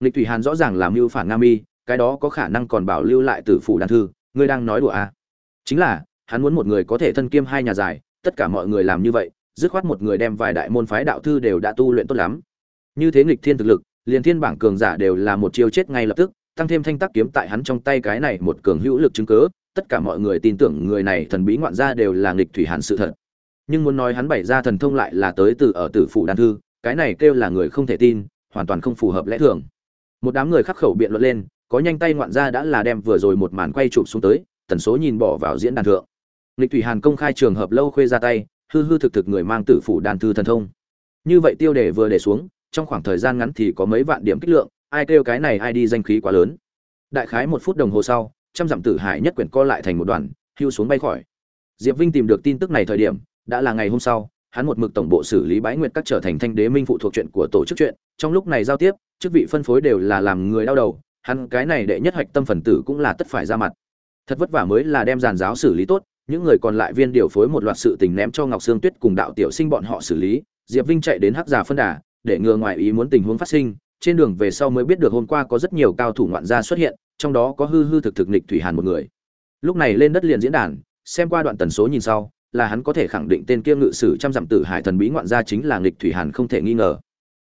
Lịch thủy hàn rõ ràng làm mưu phản nga mi, cái đó có khả năng còn bảo lưu lại tử phủ đan thư, ngươi đang nói đùa à? chính là, hắn muốn một người có thể thân kiêm hai nhà dài, tất cả mọi người làm như vậy, dứt khoát một người đem vài đại môn phái đạo thư đều đã tu luyện tốt lắm. Như thế nghịch thiên thực lực, liền thiên bảng cường giả đều là một chiêu chết ngay lập tức, tăng thêm thanh tác kiếm tại hắn trong tay cái này một cường hữu lực chứng cớ tất cả mọi người tin tưởng người này thần bí ngoạn gia đều là nghịch thủy hàn sự thật nhưng muốn nói hắn bày ra thần thông lại là tới từ ở tử phủ đan thư, cái này kêu là người không thể tin, hoàn toàn không phù hợp lẽ thường. Một đám người khắc khẩu biện luận lên, có nhanh tay ngoạn gia đã là đem vừa rồi một màn quay chụp xuống tới, tần số nhìn bỏ vào diễn đàn thượng. Nghịch thủy hàn công khai trường hợp lâu khuê ra tay, hư hư thực thực người mang tử phủ đan thư thần thông. Như vậy tiêu đề vừa để xuống, trong khoảng thời gian ngắn thì có mấy vạn điểm kích lượng, ai kêu cái này ai đi danh khí quá lớn. Đại khái một phút đồng hồ sau, trăm dặm tử hải nhất quyển co lại thành một đoàn hưu xuống bay khỏi. Diệp vinh tìm được tin tức này thời điểm đã là ngày hôm sau, hắn một mực tổng bộ xử lý bái nguyệt các trở thành thanh đế minh phụ thuộc chuyện của tổ chức chuyện, trong lúc này giao tiếp, chức vị phân phối đều là làm người đau đầu, hắn cái này đệ nhất hoạch tâm phần tử cũng là tất phải ra mặt. Thật vất vả mới là đem giàn giáo xử lý tốt, những người còn lại viên điều phối một loạt sự tình ném cho ngọc sương tuyết cùng đạo tiểu sinh bọn họ xử lý, diệp vinh chạy đến hắc giả phân đà, để ngừa ngoài ý muốn tình huống phát sinh, trên đường về sau mới biết được hôm qua có rất nhiều cao thủ ngoạn gia xuất hiện, trong đó có hư hư thực thực nịch thủy hàn một người. Lúc này lên đất liền diễn đàn, xem qua đoạn tần số nhìn sau là hắn có thể khẳng định tên kia ngự sử trăm dặm tử hải thần bí ngoạn gia chính là nghịch thủy hàn không thể nghi ngờ.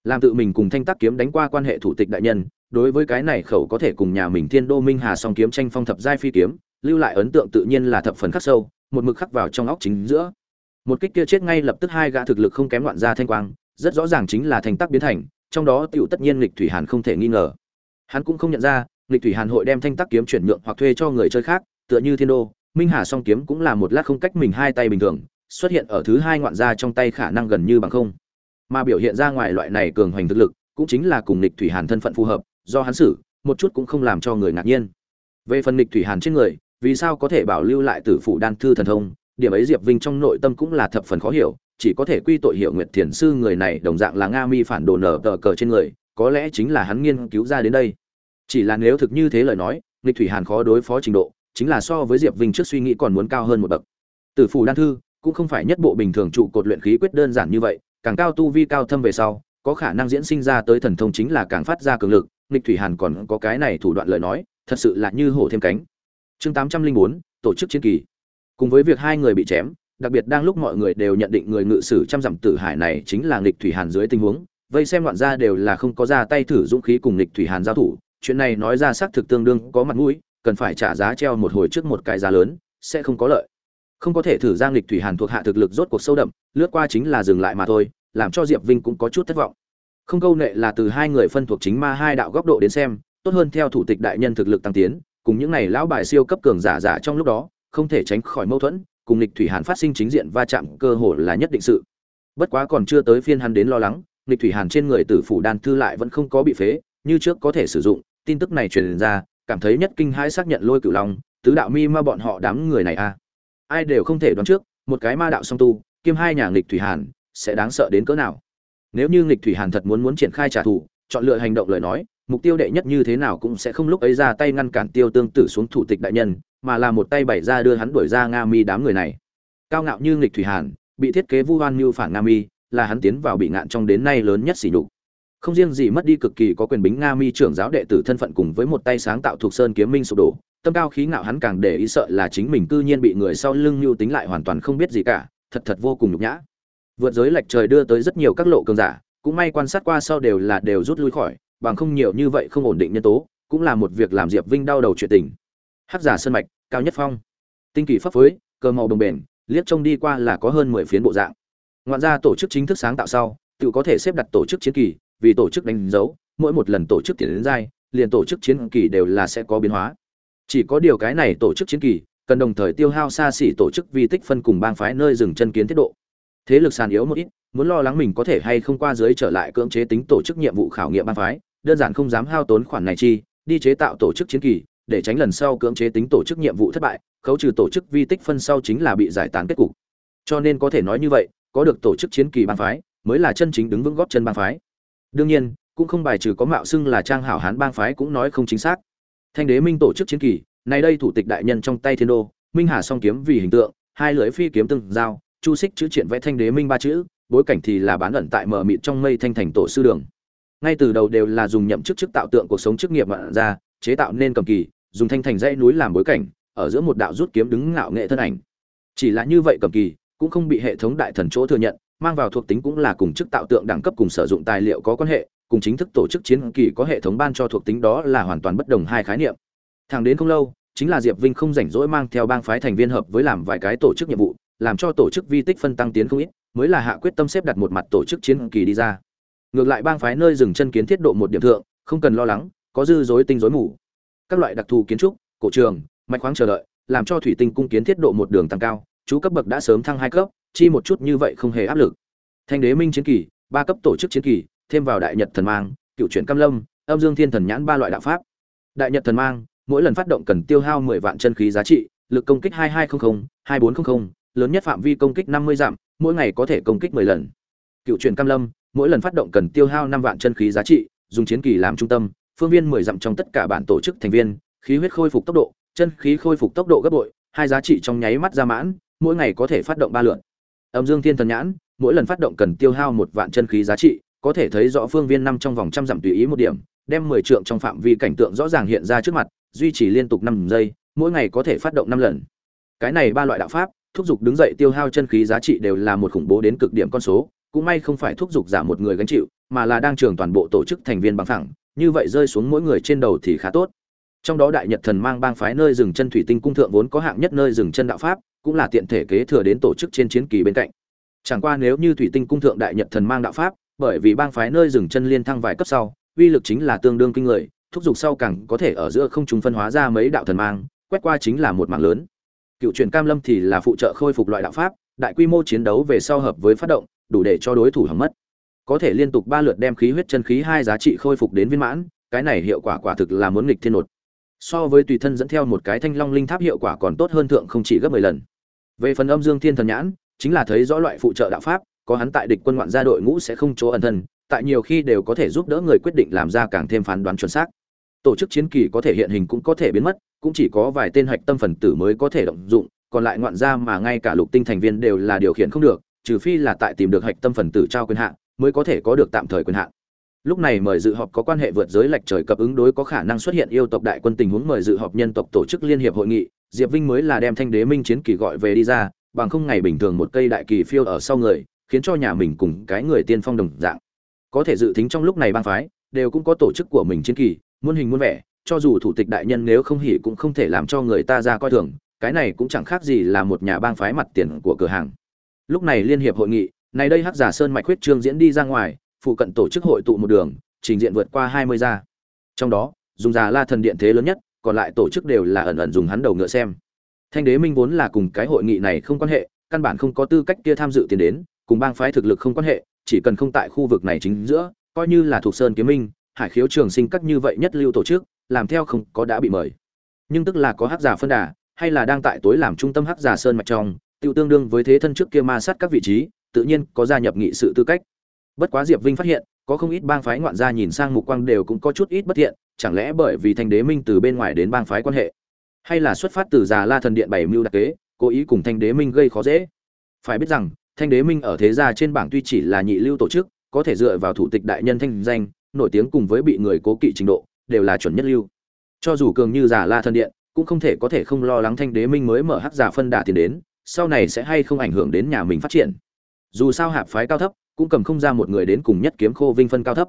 Làm tự mình cùng thanh tác kiếm đánh qua quan hệ thủ tịch đại nhân, đối với cái này khẩu có thể cùng nhà mình thiên đô minh hà song kiếm tranh phong thập giai phi kiếm, lưu lại ấn tượng tự nhiên là thập phần khắc sâu, một mực khắc vào trong óc chính giữa. Một kích kia chết ngay lập tức hai gã thực lực không kém loạn ra thanh quang, rất rõ ràng chính là thanh tác biến thành, trong đó tựu tất nhiên lịch thủy hàn không thể nghi ngờ. Hắn cũng không nhận ra lịch thủy hàn hội đem thanh tác kiếm chuyển nhượng hoặc thuê cho người chơi khác, tựa như thiên đô minh hà song kiếm cũng là một lát không cách mình hai tay bình thường, xuất hiện ở thứ hai ngoạn gia trong tay khả năng gần như bằng không. Mà biểu hiện ra ngoài loại này cường hoành thực lực, cũng chính là cùng lịch thủy hàn thân phận phù hợp, do hắn xử, một chút cũng không làm cho người ngạc nhiên. Về phần lịch thủy hàn trên người, vì sao có thể bảo lưu lại tử phụ đan thư thần thông, điểm ấy diệp vinh trong nội tâm cũng là thập phần khó hiểu, chỉ có thể quy tội hiệu nguyệt thiền sư người này đồng dạng là nga mi phản đồ nở tờ cờ trên người, có lẽ chính là hắn nghiên cứu ra đến đây. Chỉ là nếu thực như thế lời nói nghịch thủy hàn khó đối phó trình độ chính là so với diệp vinh trước suy nghĩ còn muốn cao hơn một bậc. Tử phủ đan thư cũng không phải nhất bộ bình thường trụ cột luyện khí quyết đơn giản như vậy, càng cao tu vi cao thâm về sau, có khả năng diễn sinh ra tới thần thông chính là càng phát ra cường lực, nghịch thủy hàn còn có cái này thủ đoạn lời nói, thật sự là như hổ thêm cánh. Chương tám trăm linh bốn, tổ chức chiến kỳ. Cùng với việc hai người bị chém, đặc biệt đang lúc mọi người đều nhận định người ngự sử trăm dặm tử hải này chính là nghịch thủy hàn dưới tình huống, vây xem loạn ra đều là không có ra tay thử dũng khí cùng nghịch thủy hàn giao thủ, chuyện này nói ra xác thực tương đương có mặt mũi cần phải trả giá treo một hồi trước một cái giá lớn, sẽ không có lợi. Không có thể thử giang lịch thủy hàn thuộc hạ thực lực rốt cuộc sâu đậm, lướt qua chính là dừng lại mà thôi, làm cho diệp vinh cũng có chút thất vọng. Không câu nệ là từ hai người phân thuộc chính ma hai đạo góc độ đến xem, tốt hơn theo thủ tịch đại nhân thực lực tăng tiến, cùng những này lão bài siêu cấp cường giả giả trong lúc đó, không thể tránh khỏi mâu thuẫn, cùng lịch thủy hàn phát sinh chính diện va chạm cơ hội là nhất định sự. Bất quá còn chưa tới phiên hắn đến lo lắng lịch thủy hàn trên người tử phủ đan thư lại vẫn không có bị phế, như trước có thể sử dụng, tin tức này truyền ra cảm thấy nhất kinh hãi xác nhận lôi cửu long, tứ đạo mi ma bọn họ đám người này a ai đều không thể đoán trước, một cái ma đạo song tu, kiêm hai nhà nghịch thủy hàn, sẽ đáng sợ đến cỡ nào. Nếu như nghịch thủy hàn thật muốn muốn triển khai trả thù, chọn lựa hành động lời nói, mục tiêu đệ nhất như thế nào cũng sẽ không lúc ấy ra tay ngăn cản tiêu tương tử xuống thủ tịch đại nhân, mà là một tay bày ra đưa hắn đuổi ra nga mi đám người này. Cao ngạo như nghịch thủy hàn, bị thiết kế vu hoan mưu phản nga mi, là hắn tiến vào bị ngạn trong đến nay lớn nhất sỉ nhục không riêng gì mất đi cực kỳ có quyền bính nga mi trưởng giáo đệ tử thân phận cùng với một tay sáng tạo thuộc sơn kiếm minh sụp đổ, tâm cao khí ngạo hắn càng để ý sợ là chính mình cư nhiên bị người sau lưng mưu tính lại hoàn toàn không biết gì cả, thật thật vô cùng nhục nhã. Vượt giới lệch trời đưa tới rất nhiều các lộ cường giả, cũng may quan sát qua sau đều là đều rút lui khỏi, bằng không nhiều như vậy không ổn định nhân tố, cũng là một việc làm diệp vinh đau đầu chuyện tình. Hắc giả sơn mạch, cao nhất phong. Tinh kỳ pháp phối cơ màu đồng bền, liếc trông đi qua là có hơn mười phiến bộ dạng. Ngoạn ra tổ chức chính thức sáng tạo sau, tự có thể xếp đặt tổ chức chiến kỳ vì tổ chức đánh dấu mỗi một lần tổ chức tiền đến giai liền tổ chức chiến kỳ đều là sẽ có biến hóa chỉ có điều cái này tổ chức chiến kỳ cần đồng thời tiêu hao xa xỉ tổ chức vi tích phân cùng bang phái nơi dừng chân kiến tiết độ thế lực sàn yếu một ít muốn lo lắng mình có thể hay không qua dưới trở lại cưỡng chế tính tổ chức nhiệm vụ khảo nghiệm bang phái đơn giản không dám hao tốn khoản này chi đi chế tạo tổ chức chiến kỳ để tránh lần sau cưỡng chế tính tổ chức nhiệm vụ thất bại khấu trừ tổ chức vi tích phân sau chính là bị giải tán kết cục cho nên có thể nói như vậy có được tổ chức chiến kỳ bang phái mới là chân chính đứng vững góp chân bang phái đương nhiên, cũng không bài trừ có mạo xưng là trang hảo hán bang phái cũng nói không chính xác. Thanh đế minh tổ chức chiến kỳ, nay đây thủ tịch đại nhân trong tay thiên đô, minh hà song kiếm vì hình tượng, hai lưỡi phi kiếm từng dao chu xích chữ triện vẽ thanh đế minh ba chữ, bối cảnh thì là bán ẩn tại mờ mịt trong mây thanh thành tổ sư đường. Ngay từ đầu đều là dùng nhậm chức chức tạo tượng cuộc sống chức nghiệp mạn ra, chế tạo nên cầm kỳ, dùng thanh thành dãy núi làm bối cảnh, ở giữa một đạo rút kiếm đứng ngạo nghệ thân ảnh. Chỉ là như vậy cầm kỳ, cũng không bị hệ thống đại thần chỗ thừa nhận mang vào thuộc tính cũng là cùng chức tạo tượng đẳng cấp cùng sử dụng tài liệu có quan hệ, cùng chính thức tổ chức chiến kỳ có hệ thống ban cho thuộc tính đó là hoàn toàn bất đồng hai khái niệm. Thẳng đến không lâu, chính là diệp vinh không rảnh rỗi mang theo bang phái thành viên hợp với làm vài cái tổ chức nhiệm vụ, làm cho tổ chức vi tích phân tăng tiến không ít, mới là hạ quyết tâm xếp đặt một mặt tổ chức chiến kỳ đi ra. Ngược lại bang phái nơi dừng chân kiến thiết độ một điểm thượng, không cần lo lắng, có dư dối tinh dối mù. Các loại đặc thù kiến trúc, cổ trường, mạch khoáng chờ đợi, làm cho thủy tinh cung kiến thiết độ một đường tăng cao chú cấp bậc đã sớm thăng hai cấp, chi một chút như vậy không hề áp lực. Thanh đế minh chiến kỳ, ba cấp tổ chức chiến kỳ, thêm vào đại nhật thần mang, cựu chuyển cam lâm, âm dương thiên thần nhãn ba loại đạo pháp. Đại nhật thần mang, mỗi lần phát động cần tiêu hao mười vạn chân khí giá trị, lực công kích hai hai trăm linh hai bốn trăm linh lớn nhất phạm vi công kích năm mươi dặm, mỗi ngày có thể công kích mười lần. Cựu truyền cam lâm, mỗi lần phát động cần tiêu hao năm vạn chân khí giá trị, dùng chiến kỳ làm trung tâm, phương viên mười dặm trong tất cả bản tổ chức thành viên, khí huyết khôi phục tốc độ, chân khí khôi phục tốc độ gấp bội, hai giá trị trong nháy mắt ra mãn mỗi ngày có thể phát động ba lượt. Âm dương thiên thần nhãn, mỗi lần phát động cần tiêu hao một vạn chân khí giá trị, có thể thấy rõ phương viên năm trong vòng trăm dặm tùy ý một điểm, đem mười trượng trong phạm vi cảnh tượng rõ ràng hiện ra trước mặt, duy trì liên tục năm giây, mỗi ngày có thể phát động năm lần. Cái này ba loại đạo pháp, thúc giục đứng dậy tiêu hao chân khí giá trị đều là một khủng bố đến cực điểm con số, cũng may không phải thúc giục giảm một người gánh chịu, mà là đang trường toàn bộ tổ chức thành viên bằng thẳng như vậy rơi xuống mỗi người trên đầu thì khá tốt trong đó đại nhật thần mang bang phái nơi dừng chân thủy tinh cung thượng vốn có hạng nhất nơi dừng chân đạo pháp, cũng là tiện thể kế thừa đến tổ chức trên chiến kỳ bên cạnh. Chẳng qua nếu như thủy tinh cung thượng đại nhật thần mang đạo pháp, bởi vì bang phái nơi dừng chân liên thăng vài cấp sau, uy lực chính là tương đương kinh người, thúc giục sau càng có thể ở giữa không trung phân hóa ra mấy đạo thần mang, quét qua chính là một mạng lớn. Cựu truyền cam lâm thì là phụ trợ khôi phục loại đạo pháp, đại quy mô chiến đấu về sau hợp với phát động, đủ để cho đối thủ hỏng mất. Có thể liên tục ba lượt đem khí huyết chân khí hai giá trị khôi phục đến viên mãn, cái này hiệu quả quả thực là muốn nghịch thiên nột so với tùy thân dẫn theo một cái thanh long linh tháp hiệu quả còn tốt hơn thượng không chỉ gấp mười lần. Về phần âm dương thiên thần nhãn, chính là thấy rõ loại phụ trợ đạo pháp, có hắn tại địch quân ngoạn gia đội ngũ sẽ không chỗ ẩn thân, tại nhiều khi đều có thể giúp đỡ người quyết định làm ra càng thêm phán đoán chuẩn xác. Tổ chức chiến kỳ có thể hiện hình cũng có thể biến mất, cũng chỉ có vài tên hạch tâm phần tử mới có thể động dụng, còn lại ngoạn gia mà ngay cả lục tinh thành viên đều là điều khiển không được, trừ phi là tại tìm được hạch tâm phần tử trao quyền hạn mới có thể có được tạm thời quyền hạn lúc này mời dự họp có quan hệ vượt giới lệch trời cập ứng đối có khả năng xuất hiện yêu tộc đại quân tình huống mời dự họp nhân tộc tổ chức liên hiệp hội nghị. Diệp vinh mới là đem thanh đế minh chiến kỳ gọi về đi ra, bằng không ngày bình thường một cây đại kỳ phiêu ở sau người, khiến cho nhà mình cùng cái người tiên phong đồng dạng. Có thể dự tính trong lúc này bang phái, đều cũng có tổ chức của mình chiến kỳ, muôn hình muôn vẻ, cho dù thủ tịch đại nhân nếu không hỉ cũng không thể làm cho người ta ra coi thường, cái này cũng chẳng khác gì là một nhà bang phái mặt tiền của cửa hàng. Lúc này liên hiệp hội nghị, này đây hắc giả sơn mạch huyết trương diễn đi ra ngoài phụ cận tổ chức hội tụ một đường, trình diện vượt qua hai mươi gia. Trong đó, dùng già la thần điện thế lớn nhất, còn lại tổ chức đều là ẩn ẩn dùng hắn đầu ngựa xem. Thanh đế minh vốn là cùng cái hội nghị này không quan hệ, căn bản không có tư cách kia tham dự tiền đến, cùng bang phái thực lực không quan hệ, chỉ cần không tại khu vực này chính giữa, coi như là thuộc sơn kiếm minh, hải khiếu trường sinh các như vậy nhất lưu tổ chức, làm theo không có đã bị mời. Nhưng tức là có hắc giả phân đà, hay là đang tại tối làm trung tâm hắc giả sơn mạch trong tiêu tương đương với thế thân trước kia ma sát các vị trí, tự nhiên có gia nhập nghị sự tư cách bất quá diệp vinh phát hiện, có không ít bang phái ngoạn gia nhìn sang mục quang đều cũng có chút ít bất thiện, chẳng lẽ bởi vì thanh đế minh từ bên ngoài đến bang phái quan hệ? Hay là xuất phát từ già la thần điện bảy mưu đặc kế, cố ý cùng thanh đế minh gây khó dễ? Phải biết rằng, thanh đế minh ở thế gia trên bảng tuy chỉ là nhị lưu tổ chức, có thể dựa vào thủ tịch đại nhân thanh danh, nổi tiếng cùng với bị người cố kỵ trình độ, đều là chuẩn nhất lưu. Cho dù cường như giả la thần điện, cũng không thể có thể không lo lắng thanh đế minh mới mở hắc giả phân đà tiền đến, sau này sẽ hay không ảnh hưởng đến nhà mình phát triển. Dù sao hạp phái cao thấp cũng cầm không ra một người đến cùng nhất kiếm khô vinh phân cao thấp.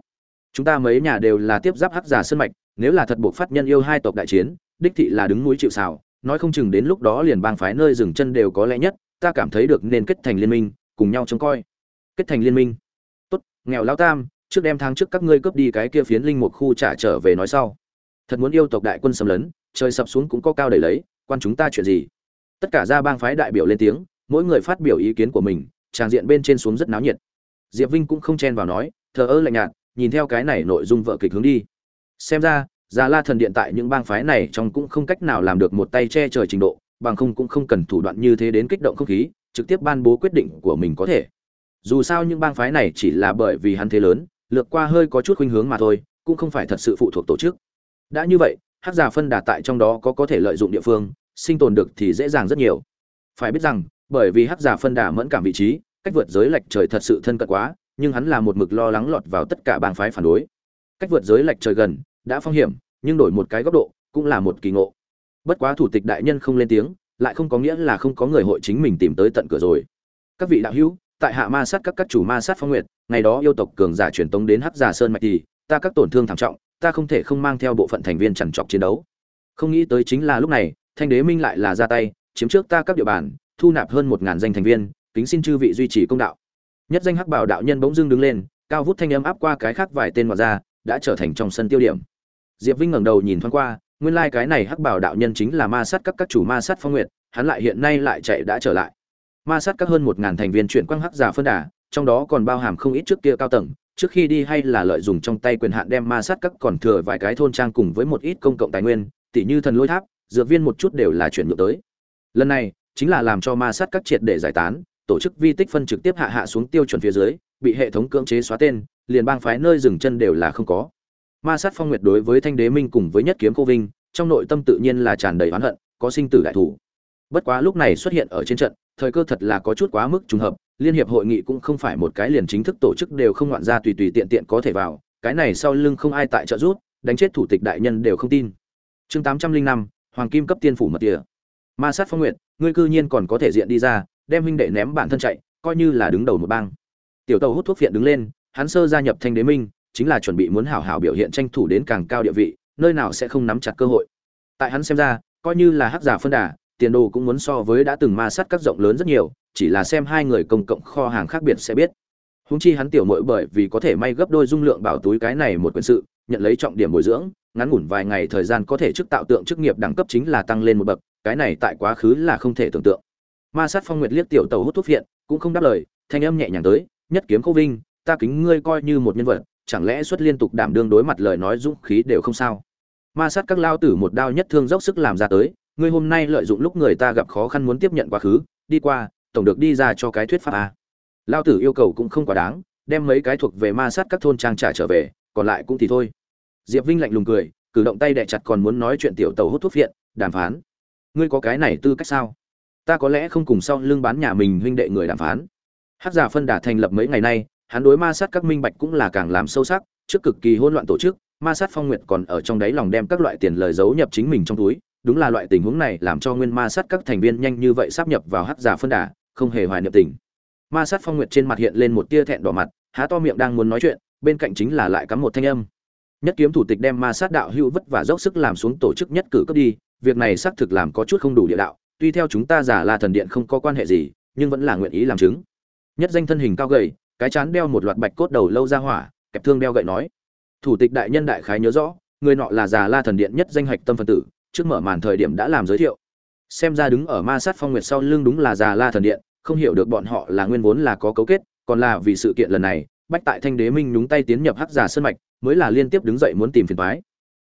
Chúng ta mấy nhà đều là tiếp giáp hắc giả sơn mạch, nếu là thật buộc phát nhân yêu hai tộc đại chiến, đích thị là đứng núi chịu xào nói không chừng đến lúc đó liền bang phái nơi dừng chân đều có lẽ nhất, ta cảm thấy được nên kết thành liên minh, cùng nhau trông coi. Kết thành liên minh. Tốt, nghèo lao tam, trước đem tháng trước các ngươi cướp đi cái kia phiến linh một khu trả trở về nói sau. Thật muốn yêu tộc đại quân xâm lấn, trời sập xuống cũng có cao để lấy, quan chúng ta chuyện gì? Tất cả ra bang phái đại biểu lên tiếng, mỗi người phát biểu ý kiến của mình, tràng diện bên trên xuống rất náo nhiệt diệp vinh cũng không chen vào nói, thờ ơ lạnh nhạt, nhìn theo cái này nội dung vợ kịch hướng đi. Xem ra, già la thần điện tại những bang phái này trong cũng không cách nào làm được một tay che trời trình độ, bằng không cũng không cần thủ đoạn như thế đến kích động không khí, trực tiếp ban bố quyết định của mình có thể. Dù sao những bang phái này chỉ là bởi vì hắn thế lớn, lược qua hơi có chút khuynh hướng mà thôi, cũng không phải thật sự phụ thuộc tổ chức. Đã như vậy, hắc giả phân đà tại trong đó có có thể lợi dụng địa phương, sinh tồn được thì dễ dàng rất nhiều. Phải biết rằng, bởi vì hắc giả phân đà mẫn cảm vị trí cách vượt giới lệch trời thật sự thân cận quá, nhưng hắn là một mực lo lắng lọt vào tất cả bang phái phản đối. Cách vượt giới lệch trời gần, đã phong hiểm, nhưng đổi một cái góc độ, cũng là một kỳ ngộ. Bất quá thủ tịch đại nhân không lên tiếng, lại không có nghĩa là không có người hội chính mình tìm tới tận cửa rồi. Các vị đạo hữu, tại hạ ma sát các các chủ ma sát phong nguyệt, ngày đó yêu tộc cường giả truyền tống đến hắc giả sơn mạch thì, ta các tổn thương thảm trọng, ta không thể không mang theo bộ phận thành viên chằn trọc chiến đấu. Không nghĩ tới chính là lúc này, thanh đế minh lại là ra tay, chiếm trước ta các địa bàn, thu nạp hơn một ngàn danh thành viên kính xin chư vị duy trì công đạo. Nhất danh hắc bảo đạo nhân bỗng dưng đứng lên, cao vút thanh âm áp qua cái khác vài tên ngoại ra đã trở thành trong sân tiêu điểm. Diệp vinh ngẩng đầu nhìn thoáng qua, nguyên lai cái này hắc bảo đạo nhân chính là ma sát các các chủ ma sát phong nguyệt, hắn lại hiện nay lại chạy đã trở lại. Ma sát các hơn một ngàn thành viên chuyển quang hắc giả phân đà, trong đó còn bao hàm không ít trước kia cao tầng, trước khi đi hay là lợi dụng trong tay quyền hạn đem ma sát các còn thừa vài cái thôn trang cùng với một ít công cộng tài nguyên tỷ như thần lôi tháp, dược viên một chút đều là chuyển nhượng tới. Lần này, chính là làm cho ma sát các triệt để giải tán tổ chức vi tích phân trực tiếp hạ hạ xuống tiêu chuẩn phía dưới bị hệ thống cưỡng chế xóa tên liền bang phái nơi dừng chân đều là không có. Ma sát phong nguyệt đối với thanh đế minh cùng với nhất kiếm cô vinh trong nội tâm tự nhiên là tràn đầy oán hận có sinh tử đại thủ. Bất quá lúc này xuất hiện ở trên trận thời cơ thật là có chút quá mức trùng hợp liên hiệp hội nghị cũng không phải một cái liền chính thức tổ chức đều không ngoạn ra tùy tùy tiện tiện có thể vào cái này sau lưng không ai tại trợ giúp đánh chết thủ tịch đại nhân đều không tin. Chương tám trăm linh năm hoàng kim cấp tiên phủ mật địa ma sát phong nguyệt, ngươi cư nhiên còn có thể diện đi ra đem huynh đệ ném bản thân chạy, coi như là đứng đầu một bang. Tiểu tàu hút thuốc viện đứng lên, hắn sơ gia nhập thanh đế minh, chính là chuẩn bị muốn hảo hảo biểu hiện tranh thủ đến càng cao địa vị, nơi nào sẽ không nắm chặt cơ hội. Tại hắn xem ra, coi như là hắc giả phân đà, tiền đồ cũng muốn so với đã từng ma sát các rộng lớn rất nhiều, chỉ là xem hai người công cộng kho hàng khác biệt sẽ biết. Húng chi hắn tiểu mội bởi vì có thể may gấp đôi dung lượng bảo túi cái này một quyền sự, nhận lấy trọng điểm bồi dưỡng, ngắn ngủn vài ngày thời gian có thể chức tạo tượng chức nghiệp đẳng cấp chính là tăng lên một bậc, cái này tại quá khứ là không thể tưởng tượng ma sát phong nguyệt liếc tiểu tàu hút thuốc viện cũng không đáp lời, thanh âm nhẹ nhàng tới, nhất kiếm khâu vinh, ta kính ngươi coi như một nhân vật, chẳng lẽ xuất liên tục đảm đương đối mặt lời nói dũng khí đều không sao? Ma sát các lao tử một đao nhất thương dốc sức làm ra tới, ngươi hôm nay lợi dụng lúc người ta gặp khó khăn muốn tiếp nhận quá khứ, đi qua, tổng được đi ra cho cái thuyết pháp a. Lao tử yêu cầu cũng không quá đáng, đem mấy cái thuộc về ma sát các thôn trang trả trở về, còn lại cũng thì thôi. Diệp vinh lạnh lùng cười, cử động tay đẻ chặt còn muốn nói chuyện tiểu tàu hút thuốc viện đàm phán. Ngươi có cái này tư cách sao? Ta có lẽ không cùng sau lưng bán nhà mình huynh đệ người đàm phán. Hát giả phân đà thành lập mấy ngày nay, hắn đối ma sát các minh bạch cũng là càng làm sâu sắc, trước cực kỳ hỗn loạn tổ chức, ma sát phong nguyệt còn ở trong đáy lòng đem các loại tiền lời giấu nhập chính mình trong túi, đúng là loại tình huống này làm cho nguyên ma sát các thành viên nhanh như vậy sắp nhập vào hát giả phân đà, không hề hoài niệm tình. Ma sát phong nguyệt trên mặt hiện lên một tia thẹn đỏ mặt, há to miệng đang muốn nói chuyện, bên cạnh chính là lại cắm một thanh âm. Nhất kiếm thủ tịch đem ma sát đạo hữu vất và dốc sức làm xuống tổ chức nhất cử cấp đi, việc này xác thực làm có chút không đủ địa đạo tuy theo chúng ta giả là thần điện không có quan hệ gì, nhưng vẫn là nguyện ý làm chứng. Nhất danh thân hình cao gầy, cái chán đeo một loạt bạch cốt đầu lâu ra hỏa, kẹp thương đeo gậy nói. Thủ tịch đại nhân đại khái nhớ rõ, người nọ là già la thần điện nhất danh hạch tâm phân tử, trước mở màn thời điểm đã làm giới thiệu. Xem ra đứng ở ma sát phong nguyệt sau lưng đúng là già la thần điện, không hiểu được bọn họ là nguyên vốn là có cấu kết, còn là vì sự kiện lần này, bách tại thanh đế minh nhúng tay tiến nhập hắc giả sơn mạch, mới là liên tiếp đứng dậy muốn tìm phiền toái.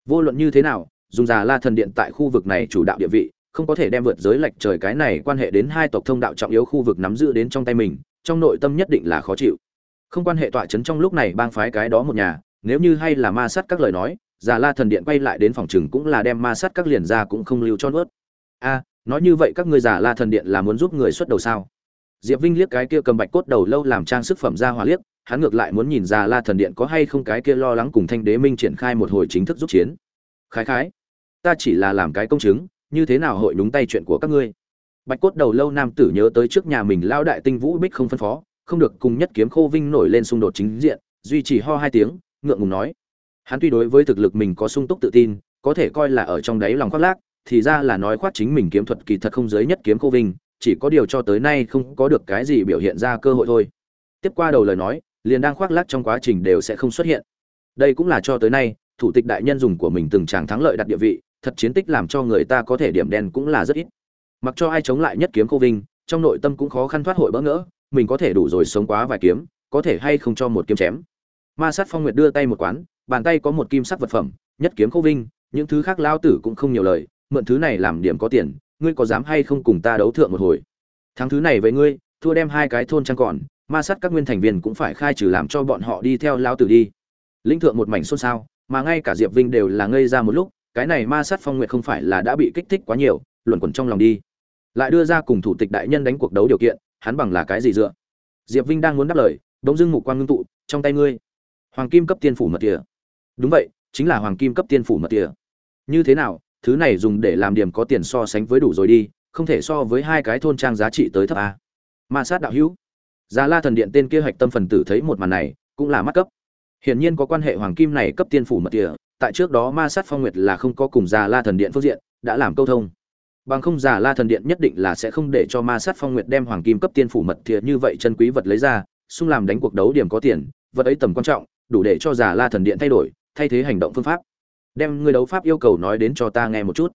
Vô luận như thế nào, dùng già la thần điện tại khu vực này chủ đạo địa vị không có thể đem vượt giới lệch trời cái này quan hệ đến hai tộc thông đạo trọng yếu khu vực nắm giữ đến trong tay mình, trong nội tâm nhất định là khó chịu. Không quan hệ tọa chấn trong lúc này bang phái cái đó một nhà, nếu như hay là ma sát các lời nói già la thần điện quay lại đến phòng chừng cũng là đem ma sát các liền ra cũng không lưu cho nuốt. A, nói như vậy các ngươi già la thần điện là muốn giúp người xuất đầu sao? Diệp vinh liếc cái kia cầm bạch cốt đầu lâu làm trang sức phẩm ra hòa liếc, hắn ngược lại muốn nhìn già la thần điện có hay không cái kia lo lắng cùng thanh đế minh triển khai một hồi chính thức giúp chiến. Khái khái, ta chỉ là làm cái công chứng như thế nào hội đúng tay chuyện của các ngươi? Bạch cốt đầu lâu nam tử nhớ tới trước nhà mình lao đại tinh vũ bích không phân phó, không được cùng nhất kiếm khô vinh nổi lên xung đột chính diện, duy trì ho hai tiếng, ngượng ngùng nói. Hắn tuy đối với thực lực mình có sung túc tự tin, có thể coi là ở trong đáy lòng khoác lác, thì ra là nói khoác chính mình kiếm thuật kỳ thật không giới nhất kiếm khô vinh, chỉ có điều cho tới nay không có được cái gì biểu hiện ra cơ hội thôi. Tiếp qua đầu lời nói, liền đang khoác lác trong quá trình đều sẽ không xuất hiện. Đây cũng là cho tới nay, thủ tịch đại nhân dùng của mình từng tràng thắng lợi đặt địa vị thật chiến tích làm cho người ta có thể điểm đen cũng là rất ít. Mặc cho ai chống lại nhất kiếm cô vinh, trong nội tâm cũng khó khăn thoát hội bỡ ngỡ, mình có thể đủ rồi sống quá vài kiếm, có thể hay không cho một kiếm chém. Ma sát phong nguyệt đưa tay một quán, bàn tay có một kim sắc vật phẩm, nhất kiếm cô vinh, những thứ khác lao tử cũng không nhiều lời, mượn thứ này làm điểm có tiền, ngươi có dám hay không cùng ta đấu thượng một hồi? Thắng thứ này với ngươi, thua đem hai cái thôn trang còn, ma sát các nguyên thành viên cũng phải khai trừ làm cho bọn họ đi theo lao tử đi. Linh thượng một mảnh xôn xao, mà ngay cả diệp vinh đều là ngây ra một lúc cái này ma sát phong nguyệt không phải là đã bị kích thích quá nhiều, luẩn quẩn trong lòng đi. Lại đưa ra cùng thủ tịch đại nhân đánh cuộc đấu điều kiện, hắn bằng là cái gì dựa? Diệp vinh đang muốn đáp lời đống dưng mục quan ngưng tụ, trong tay ngươi. Hoàng kim cấp tiên phủ mật tỉa. Đúng vậy, chính là hoàng kim cấp tiên phủ mật tỉa. Như thế nào, thứ này dùng để làm điểm có tiền so sánh với đủ rồi đi, không thể so với hai cái thôn trang giá trị tới thấp a. Ma sát đạo hữu. Già la thần điện tên kia hạch tâm phần tử thấy một màn này, cũng là mắt cấp. Hiển nhiên có quan hệ hoàng kim này cấp tiên phủ mật tỉa tại trước đó ma sát phong nguyệt là không có cùng già la thần điện phương diện, đã làm câu thông. Bằng không già la thần điện nhất định là sẽ không để cho ma sát phong nguyệt đem hoàng kim cấp tiên phủ mật thiệt như vậy chân quý vật lấy ra, xung làm đánh cuộc đấu điểm có tiền, vật ấy tầm quan trọng, đủ để cho già la thần điện thay đổi, thay thế hành động phương pháp. Đem người đấu pháp yêu cầu nói đến cho ta nghe một chút.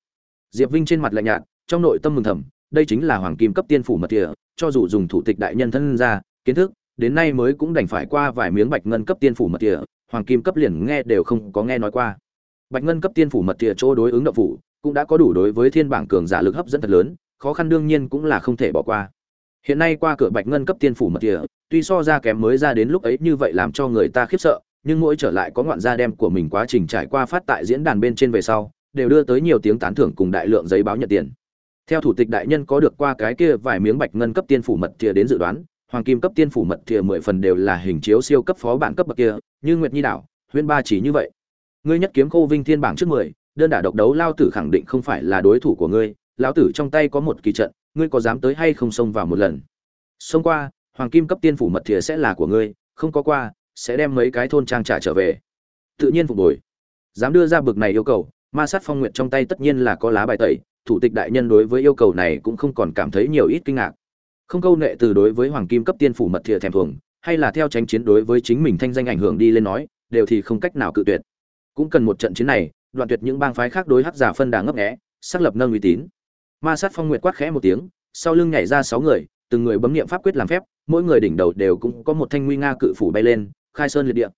Diệp vinh trên mặt lạnh nhạt, trong nội tâm mừng thầm, đây chính là hoàng kim cấp tiên phủ mật thiệt cho dù dùng thủ tịch đại nhân thân ra, kiến thức, đến nay mới cũng đành phải qua vài miếng bạch ngân cấp tiên phủ mật thiệt hoàng kim cấp liền nghe đều không có nghe nói qua. Bạch ngân cấp tiên phủ mật địa chỗ đối ứng động phủ, cũng đã có đủ đối với thiên bảng cường giả lực hấp dẫn thật lớn, khó khăn đương nhiên cũng là không thể bỏ qua. Hiện nay qua cửa bạch ngân cấp tiên phủ mật địa tuy so ra kém mới ra đến lúc ấy như vậy làm cho người ta khiếp sợ, nhưng mỗi trở lại có ngoạn gia đem của mình quá trình trải qua phát tại diễn đàn bên trên về sau, đều đưa tới nhiều tiếng tán thưởng cùng đại lượng giấy báo nhận tiền. Theo thủ tịch đại nhân có được qua cái kia vài miếng bạch ngân cấp tiên phủ mật thìa đến dự đoán hoàng kim cấp tiên phủ mật thìa mười phần đều là hình chiếu siêu cấp phó bản cấp bậc kia, như nguyệt nhi đảo huyên ba chỉ như vậy. Ngươi nhất kiếm khô vinh thiên bảng trước mười, đơn đả độc đấu lao tử khẳng định không phải là đối thủ của ngươi, lão tử trong tay có một kỳ trận, ngươi có dám tới hay không xông vào một lần? Xông qua, hoàng kim cấp tiên phủ mật thìa sẽ là của ngươi, không có qua, sẽ đem mấy cái thôn trang trả trở về. Tự nhiên phục hồi. Dám đưa ra bực này yêu cầu, ma sát phong nguyện trong tay tất nhiên là có lá bài tẩy, thủ tịch đại nhân đối với yêu cầu này cũng không còn cảm thấy nhiều ít kinh ngạc không câu nệ từ đối với hoàng kim cấp tiên phủ mật thiệt thèm thuồng, hay là theo tránh chiến đối với chính mình thanh danh ảnh hưởng đi lên nói, đều thì không cách nào cự tuyệt. Cũng cần một trận chiến này, đoạn tuyệt những bang phái khác đối hắc giả phân đà ngấp nghé, xác lập nâng uy tín. Ma sát phong nguyệt quát khẽ một tiếng, sau lưng nhảy ra sáu người, từng người bấm nghiệm pháp quyết làm phép, mỗi người đỉnh đầu đều cũng có một thanh nguy nga cự phủ bay lên, khai sơn liệt địa.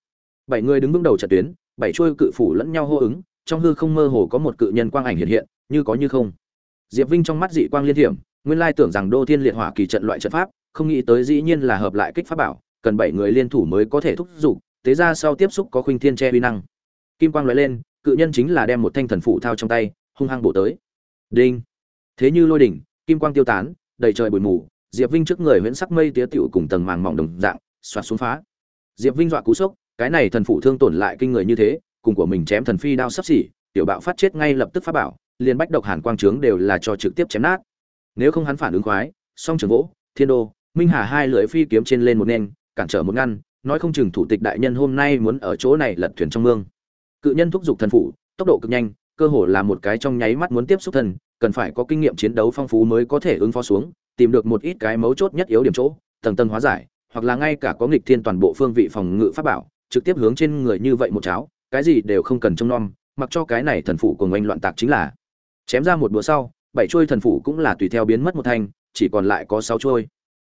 Bảy người đứng vững đầu trận tuyến, bảy chuôi cự phủ lẫn nhau hô ứng, trong hư không mơ hồ có một cự nhân quang ảnh hiện hiện, như có như không. Diệp vinh trong mắt dị quang liên hiểm nguyên lai tưởng rằng đô thiên liệt hỏa kỳ trận loại trận pháp, không nghĩ tới dĩ nhiên là hợp lại kích pháp bảo, cần bảy người liên thủ mới có thể thúc giục tế ra sau tiếp xúc có khuynh thiên che uy năng. Kim quang lóe lên, cự nhân chính là đem một thanh thần phủ thao trong tay, hung hăng bổ tới. Đinh. Thế như lôi đỉnh, kim quang tiêu tán, đầy trời bụi mù, diệp vinh trước người huyễn sắc mây tía tựu cùng tầng màng mỏng đồng dạng, xoạt xuống phá. Diệp vinh dọa cú sốc, cái này thần phủ thương tổn lại kinh người như thế, cùng của mình chém thần phi đao sắp xỉ, tiểu bạo phát chết ngay lập tức phá bảo, liền bách độc hàn quang trướng đều là cho trực tiếp chém nát nếu không hắn phản ứng khoái, song trường vỗ thiên đô, minh hà hai lưỡi phi kiếm trên lên một nền, cản trở một ngăn, nói không chừng thủ tịch đại nhân hôm nay muốn ở chỗ này lật thuyền trong mương. Cự nhân thúc giục thần phủ, tốc độ cực nhanh, cơ hồ là một cái trong nháy mắt muốn tiếp xúc thần, cần phải có kinh nghiệm chiến đấu phong phú mới có thể ứng phó xuống, tìm được một ít cái mấu chốt nhất yếu điểm chỗ, tầng tầng hóa giải, hoặc là ngay cả có nghịch thiên toàn bộ phương vị phòng ngự pháp bảo, trực tiếp hướng trên người như vậy một cháo, cái gì đều không cần trông nom, mặc cho cái này thần phủ của ngoanh loạn tạc chính là. Chém ra một bữa sau bảy chuôi thần phủ cũng là tùy theo biến mất một thanh, chỉ còn lại có sáu chuôi.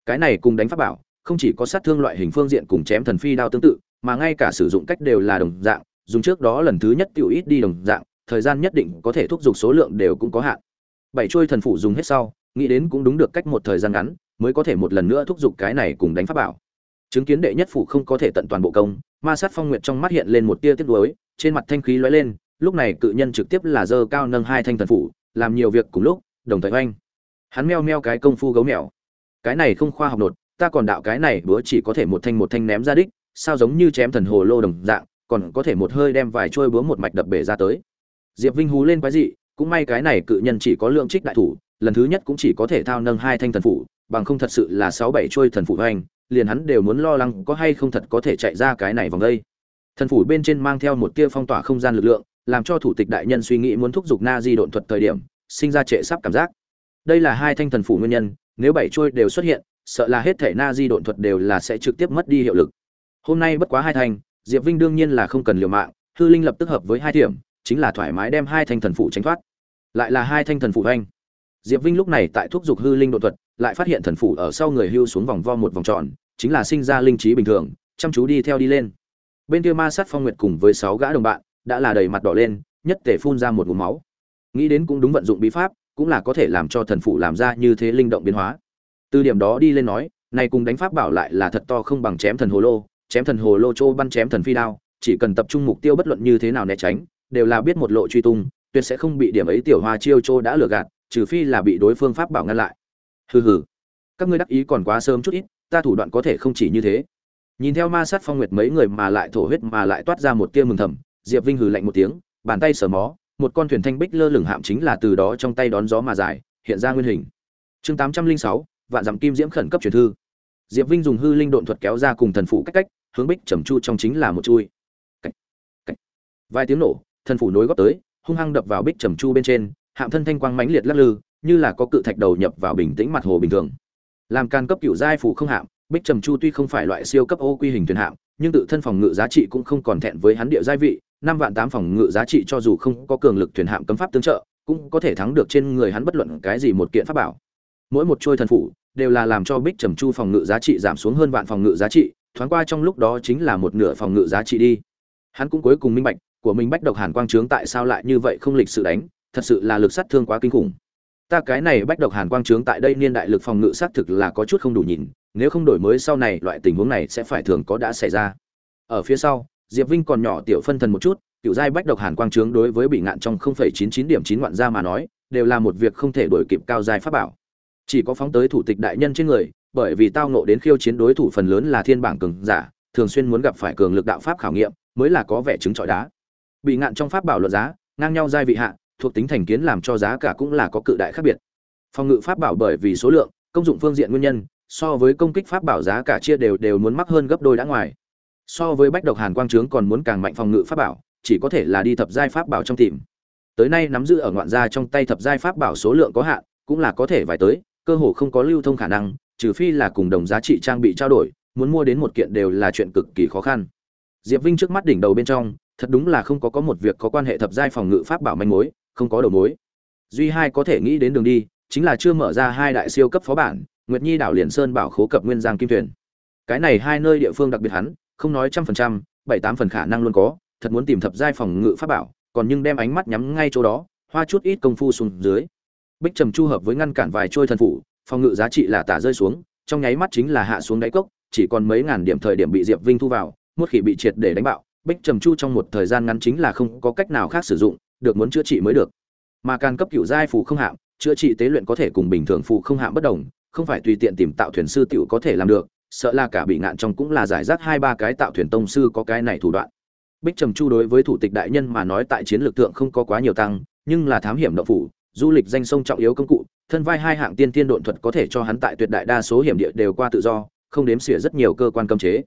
Cái này cùng đánh pháp bảo, không chỉ có sát thương loại hình phương diện cùng chém thần phi đao tương tự, mà ngay cả sử dụng cách đều là đồng dạng, dùng trước đó lần thứ nhất tiêu ít đi đồng dạng, thời gian nhất định có thể thúc giục số lượng đều cũng có hạn. Bảy chuôi thần phủ dùng hết sau, nghĩ đến cũng đúng được cách một thời gian ngắn, mới có thể một lần nữa thúc giục cái này cùng đánh pháp bảo. Chứng kiến đệ nhất phủ không có thể tận toàn bộ công, ma sát phong nguyệt trong mắt hiện lên một tia tiếc nuối, trên mặt thanh khí lóe lên, lúc này cự nhân trực tiếp là giơ cao nâng hai thanh thần phủ làm nhiều việc cùng lúc, đồng thời oanh. Hắn meo meo cái công phu gấu mèo. Cái này không khoa học nột, ta còn đạo cái này bữa chỉ có thể một thanh một thanh ném ra đích, sao giống như chém thần hồ lô đồng dạng, còn có thể một hơi đem vài trôi búa một mạch đập bể ra tới. Diệp vinh hú lên quái dị, cũng may cái này cự nhân chỉ có lượng trích đại thủ, lần thứ nhất cũng chỉ có thể thao nâng hai thanh thần phủ, bằng không thật sự là sáu bảy trôi thần phủ hoành liền hắn đều muốn lo lắng có hay không thật có thể chạy ra cái này vòng đây. Thần phủ bên trên mang theo một tia phong tỏa không gian lực lượng làm cho thủ tịch đại nhân suy nghĩ muốn thúc giục na di độn thuật thời điểm, sinh ra trệ sắp cảm giác. Đây là hai thanh thần phủ nguyên nhân, nếu bảy trôi đều xuất hiện, sợ là hết thể na di độn thuật đều là sẽ trực tiếp mất đi hiệu lực. Hôm nay bất quá hai thanh, diệp vinh đương nhiên là không cần liều mạng, hư linh lập tức hợp với hai thiểm chính là thoải mái đem hai thanh thần phủ tránh thoát. Lại là hai thanh thần phủ anh diệp vinh lúc này tại thúc giục hư linh độn thuật, lại phát hiện thần phủ ở sau người hưu xuống vòng vo một vòng tròn, chính là sinh ra linh trí bình thường, chăm chú đi theo đi lên. Bên kia ma sát phong nguyệt cùng với sáu gã đồng bạn đã là đầy mặt đỏ lên, nhất thể phun ra một vùng máu. Nghĩ đến cũng đúng vận dụng bí pháp, cũng là có thể làm cho thần phụ làm ra như thế linh động biến hóa. Từ điểm đó đi lên nói, này cùng đánh pháp bảo lại là thật to không bằng chém thần hồ lô, chém thần hồ lô châu băn chém thần phi đao, chỉ cần tập trung mục tiêu bất luận như thế nào né tránh, đều là biết một lộ truy tung, tuyệt sẽ không bị điểm ấy tiểu hoa chiêu châu đã lừa gạt, trừ phi là bị đối phương pháp bảo ngăn lại. Hừ hừ. Các ngươi đắc ý còn quá sớm chút ít, ta thủ đoạn có thể không chỉ như thế. Nhìn theo ma sát phong nguyệt mấy người mà lại thổ huyết mà lại toát ra một tia mừng thầm diệp vinh hừ lạnh một tiếng bàn tay sờ mó một con thuyền thanh bích lơ lửng hạm chính là từ đó trong tay đón gió mà dài hiện ra nguyên hình. Chương tám trăm linh sáu vạn dặm kim diễm khẩn cấp truyền thư. Diệp vinh dùng hư linh độn thuật kéo ra cùng thần phủ cách cách hướng bích trầm chu trong chính là một chui. Cách, cách. vài tiếng nổ thần phủ nối góp tới hung hăng đập vào bích trầm chu bên trên hạm thân thanh quang mãnh liệt lắc lư như là có cự thạch đầu nhập vào bình tĩnh mặt hồ bình thường. Làm can cấp cựu giai phủ không hạm bích trầm chu tuy không phải loại siêu cấp ô quy hình thuyền hạm nhưng tự thân phòng ngự giá trị cũng không còn thẹn với hắn địa giai vị năm vạn tám phòng ngự giá trị cho dù không có cường lực thuyền hạm cấm pháp tương trợ, cũng có thể thắng được trên người hắn bất luận cái gì một kiện pháp bảo. Mỗi một trôi thần phủ đều là làm cho bích trầm chu phòng ngự giá trị giảm xuống hơn vạn phòng ngự giá trị, thoáng qua trong lúc đó chính là một nửa phòng ngự giá trị đi. Hắn cũng cuối cùng minh bạch, của mình bách độc hàn quang trướng tại sao lại như vậy không lịch sự đánh, thật sự là lực sát thương quá kinh khủng. Ta cái này bách độc hàn quang trướng tại đây niên đại lực phòng ngự xác thực là có chút không đủ nhìn, nếu không đổi mới sau này, loại tình huống này sẽ phải thường có đã xảy ra. Ở phía sau diệp vinh còn nhỏ tiểu phân thần một chút, cựu giai bách độc hàn quang trướng đối với bị ngạn trong 0.99 điểm chín ngoạn gia mà nói, đều là một việc không thể đổi kịp cao giai pháp bảo. Chỉ có phóng tới thủ tịch đại nhân trên người, bởi vì tao nộ đến khiêu chiến đối thủ phần lớn là thiên bảng cường giả, thường xuyên muốn gặp phải cường lực đạo pháp khảo nghiệm, mới là có vẻ chứng trọi đá. Bị ngạn trong pháp bảo luận giá, ngang nhau giai vị hạ, thuộc tính thành kiến làm cho giá cả cũng là có cự đại khác biệt. Phòng ngự pháp bảo bởi vì số lượng, công dụng phương diện nguyên nhân, so với công kích pháp bảo giá cả chia đều đều muốn mắc hơn gấp đôi đã ngoài so với bách độc hàn quang trướng còn muốn càng mạnh phòng ngự pháp bảo, chỉ có thể là đi thập giai pháp bảo trong tìm. Tới nay nắm giữ ở ngoạn gia trong tay thập giai pháp bảo số lượng có hạn, cũng là có thể vài tới, cơ hồ không có lưu thông khả năng, trừ phi là cùng đồng giá trị trang bị trao đổi, muốn mua đến một kiện đều là chuyện cực kỳ khó khăn. Diệp vinh trước mắt đỉnh đầu bên trong, thật đúng là không có có một việc có quan hệ thập giai phòng ngự pháp bảo manh mối, không có đầu mối. Duy hai có thể nghĩ đến đường đi, chính là chưa mở ra hai đại siêu cấp phó bản, nguyệt nhi đảo liền sơn bảo khố cập nguyên giang kim thuyền. Cái này hai nơi địa phương đặc biệt hắn không nói trăm phần trăm, bảy tám phần khả năng luôn có, thật muốn tìm thập giai phòng ngự pháp bảo, còn nhưng đem ánh mắt nhắm ngay chỗ đó, hoa chút ít công phu xuống dưới. Bích trầm chu hợp với ngăn cản vài trôi thần phủ, phòng ngự giá trị là tả rơi xuống, trong nháy mắt chính là hạ xuống đáy cốc, chỉ còn mấy ngàn điểm thời điểm bị diệp vinh thu vào, một khi bị triệt để đánh bạo. Bích trầm chu trong một thời gian ngắn chính là không có cách nào khác sử dụng, được muốn chữa trị mới được. Mà càng cấp cựu giai phù không hạm, chữa trị tế luyện có thể cùng bình thường phù không hạm bất đồng, không phải tùy tiện tìm tạo thuyền sư tiểu có thể làm được sợ là cả bị ngạn trong cũng là giải rác hai ba cái tạo thuyền tông sư có cái này thủ đoạn. Bích trầm chu đối với thủ tịch đại nhân mà nói tại chiến lược thượng không có quá nhiều tăng, nhưng là thám hiểm động phủ, du lịch danh sông trọng yếu công cụ, thân vai hai hạng tiên tiên độn thuật có thể cho hắn tại tuyệt đại đa số hiểm địa đều qua tự do, không đếm xỉa rất nhiều cơ quan cấm chế.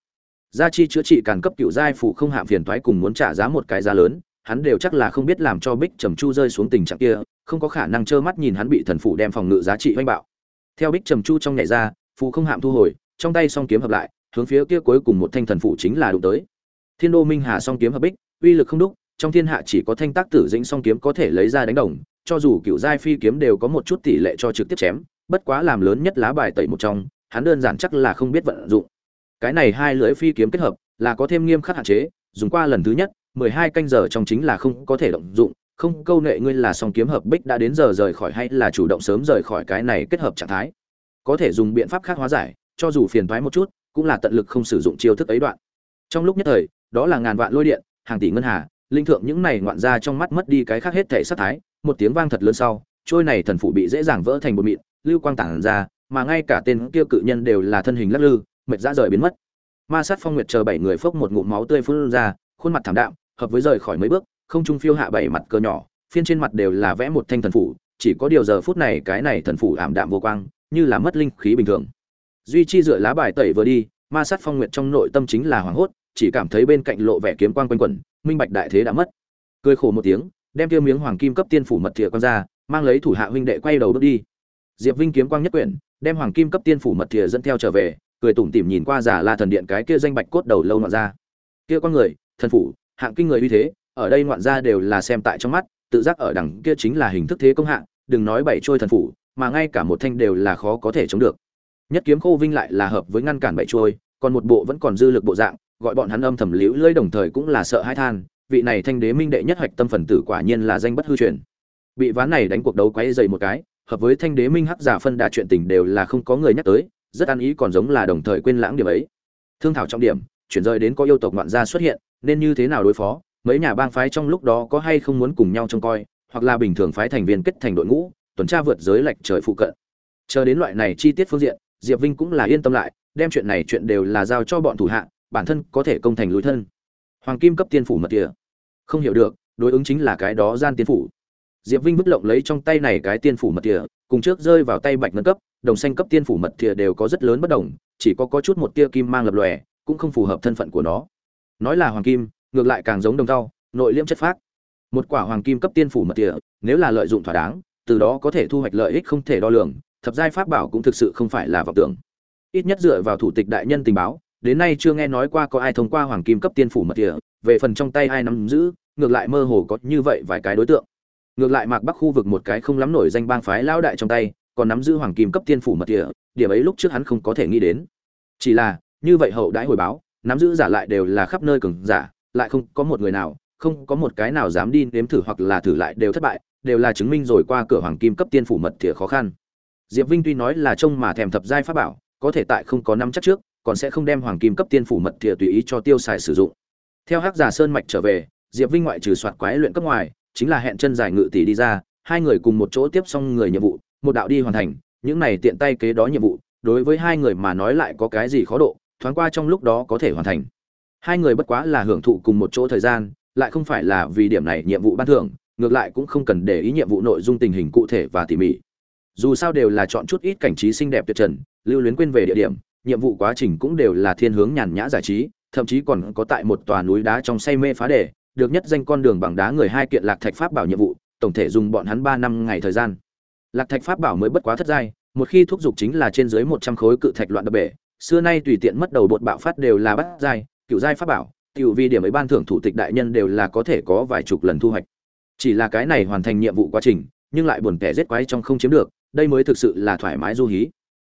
Gia chi chữa trị càn cấp cựu giai phủ không hạm phiền thoái cùng muốn trả giá một cái giá lớn, hắn đều chắc là không biết làm cho bích trầm chu rơi xuống tình trạng kia, không có khả năng trơ mắt nhìn hắn bị thần phủ đem phòng ngự giá trị oanh bạo. Theo bích trầm chu trong nhảy ra phù không hạm thu hồi trong tay song kiếm hợp lại, hướng phía kia cuối cùng một thanh thần phủ chính là đụng tới. Thiên đô minh hà song kiếm hợp bích, uy lực không đúc, trong thiên hạ chỉ có thanh tác tử dĩnh song kiếm có thể lấy ra đánh đồng, cho dù cựu giai phi kiếm đều có một chút tỷ lệ cho trực tiếp chém, bất quá làm lớn nhất lá bài tẩy một trong, hắn đơn giản chắc là không biết vận dụng. Cái này hai lưỡi phi kiếm kết hợp, là có thêm nghiêm khắc hạn chế, dùng qua lần thứ nhất, mười hai canh giờ trong chính là không có thể động dụng, không câu nệ ngươi là song kiếm hợp bích đã đến giờ rời khỏi hay là chủ động sớm rời khỏi cái này kết hợp trạng thái. Có thể dùng biện pháp khác hóa giải cho dù phiền thoái một chút, cũng là tận lực không sử dụng chiêu thức ấy đoạn. Trong lúc nhất thời, đó là ngàn vạn lôi điện, hàng tỷ ngân hà, linh thượng những này ngoạn ra trong mắt mất đi cái khác hết thể sát thái, một tiếng vang thật lớn sau, trôi này thần phụ bị dễ dàng vỡ thành một mịn, lưu quang tản ra, mà ngay cả tên kia cự nhân đều là thân hình lắc lư, mệt ra rời biến mất. Ma sát phong nguyệt chờ bảy người phốc một ngụm máu tươi phun ra, khuôn mặt thảm đạm, hợp với rời khỏi mấy bước, không trung phiêu hạ bảy mặt cờ nhỏ, phiên trên mặt đều là vẽ một thanh thần phủ, chỉ có điều giờ phút này cái này thần phủ ảm đạm vô quang, như là mất linh khí bình thường duy chi dựa lá bài tẩy vừa đi, ma sát phong nguyệt trong nội tâm chính là hoảng hốt, chỉ cảm thấy bên cạnh lộ vẻ kiếm quang quanh quẩn, minh bạch đại thế đã mất. Cười khổ một tiếng, đem kia miếng hoàng kim cấp tiên phủ mật thìa quang ra, mang lấy thủ hạ huynh đệ quay đầu bước đi. Diệp vinh kiếm quang nhất quyển, đem hoàng kim cấp tiên phủ mật thìa dẫn theo trở về, cười tủm tỉm nhìn qua giả la thần điện cái kia danh bạch cốt đầu lâu ngoạn ra. Kia con người, thần phủ, hạng kinh người uy thế, ở đây ngoạn gia đều là xem tại trong mắt, tự giác ở đằng kia chính là hình thức thế công hạng, đừng nói bảy trôi thần phủ, mà ngay cả một thanh đều là khó có thể chống được nhất kiếm khô vinh lại là hợp với ngăn cản bảy trôi còn một bộ vẫn còn dư lực bộ dạng, gọi bọn hắn âm thầm liễu lưỡi đồng thời cũng là sợ hãi than, vị này thanh đế minh đệ nhất hoạch tâm phần tử quả nhiên là danh bất hư truyền. Bị ván này đánh cuộc đấu quấy dày một cái, hợp với thanh đế minh hắc giả phân đà chuyện tình đều là không có người nhắc tới, rất ăn ý còn giống là đồng thời quên lãng điểm ấy. Thương thảo trọng điểm, chuyển rời đến có yêu tộc ngoạn gia xuất hiện, nên như thế nào đối phó, mấy nhà bang phái trong lúc đó có hay không muốn cùng nhau trông coi, hoặc là bình thường phái thành viên kết thành đội ngũ, tuần tra vượt giới lệch trời phụ cận. Chờ đến loại này chi tiết phương diện diệp vinh cũng là yên tâm lại, đem chuyện này chuyện đều là giao cho bọn thủ hạ, bản thân có thể công thành lối thân. Hoàng kim cấp tiên phủ mật địa. Không hiểu được, đối ứng chính là cái đó gian tiên phủ. Diệp vinh vứt lộng lấy trong tay này cái tiên phủ mật địa, cùng trước rơi vào tay bạch ngân cấp, đồng xanh cấp tiên phủ mật địa đều có rất lớn bất đồng, chỉ có có chút một tia kim mang lập lòe, cũng không phù hợp thân phận của nó. Nói là hoàng kim, ngược lại càng giống đồng thau, nội liễm chất phác. Một quả hoàng kim cấp tiên phủ mật địa, nếu là lợi dụng thỏa đáng, từ đó có thể thu hoạch lợi ích không thể đo lường thập giai pháp bảo cũng thực sự không phải là vọng tưởng. Ít nhất dựa vào thủ tịch đại nhân tình báo, đến nay chưa nghe nói qua có ai thông qua hoàng kim cấp tiên phủ mật địa, về phần trong tay ai nắm giữ, ngược lại mơ hồ có như vậy vài cái đối tượng. Ngược lại mạc bắc khu vực một cái không lắm nổi danh bang phái lão đại trong tay, còn nắm giữ hoàng kim cấp tiên phủ mật địa, điểm ấy lúc trước hắn không có thể nghĩ đến. Chỉ là, như vậy hậu đãi hồi báo, nắm giữ giả lại đều là khắp nơi cường giả, lại không có một người nào, không có một cái nào dám đi nếm thử hoặc là thử lại đều thất bại, đều là chứng minh rồi qua cửa hoàng kim cấp tiên phủ mật địa khó khăn diệp vinh tuy nói là trông mà thèm thập giai pháp bảo, có thể tại không có năm chắc trước, còn sẽ không đem hoàng kim cấp tiên phủ mật thìa tùy ý cho tiêu xài sử dụng. Theo hắc giả sơn mạch trở về, diệp vinh ngoại trừ soạt quái luyện cấp ngoài, chính là hẹn chân dài ngự tỷ đi ra, hai người cùng một chỗ tiếp xong người nhiệm vụ, một đạo đi hoàn thành, những này tiện tay kế đó nhiệm vụ, đối với hai người mà nói lại có cái gì khó độ, thoáng qua trong lúc đó có thể hoàn thành. Hai người bất quá là hưởng thụ cùng một chỗ thời gian, lại không phải là vì điểm này nhiệm vụ ban thưởng, ngược lại cũng không cần để ý nhiệm vụ nội dung tình hình cụ thể và tỉ mỉ dù sao đều là chọn chút ít cảnh trí xinh đẹp tuyệt trần, lưu luyến quên về địa điểm, nhiệm vụ quá trình cũng đều là thiên hướng nhàn nhã giải trí, thậm chí còn có tại một tòa núi đá trong say mê phá đề, được nhất danh con đường bằng đá người hai kiện lạc thạch pháp bảo nhiệm vụ, tổng thể dùng bọn hắn ba năm ngày thời gian. Lạc thạch pháp bảo mới bất quá thất giai, một khi thúc giục chính là trên dưới một trăm khối cự thạch loạn đập bể, xưa nay tùy tiện mất đầu bột bạo phát đều là bắt giai, cựu giai pháp bảo cựu vì điểm ấy ban thưởng thủ tịch đại nhân đều là có thể có vài chục lần thu hoạch. Chỉ là cái này hoàn thành nhiệm vụ quá trình, nhưng lại buồn kẻ giết quái trong không chiếm được đây mới thực sự là thoải mái du hí.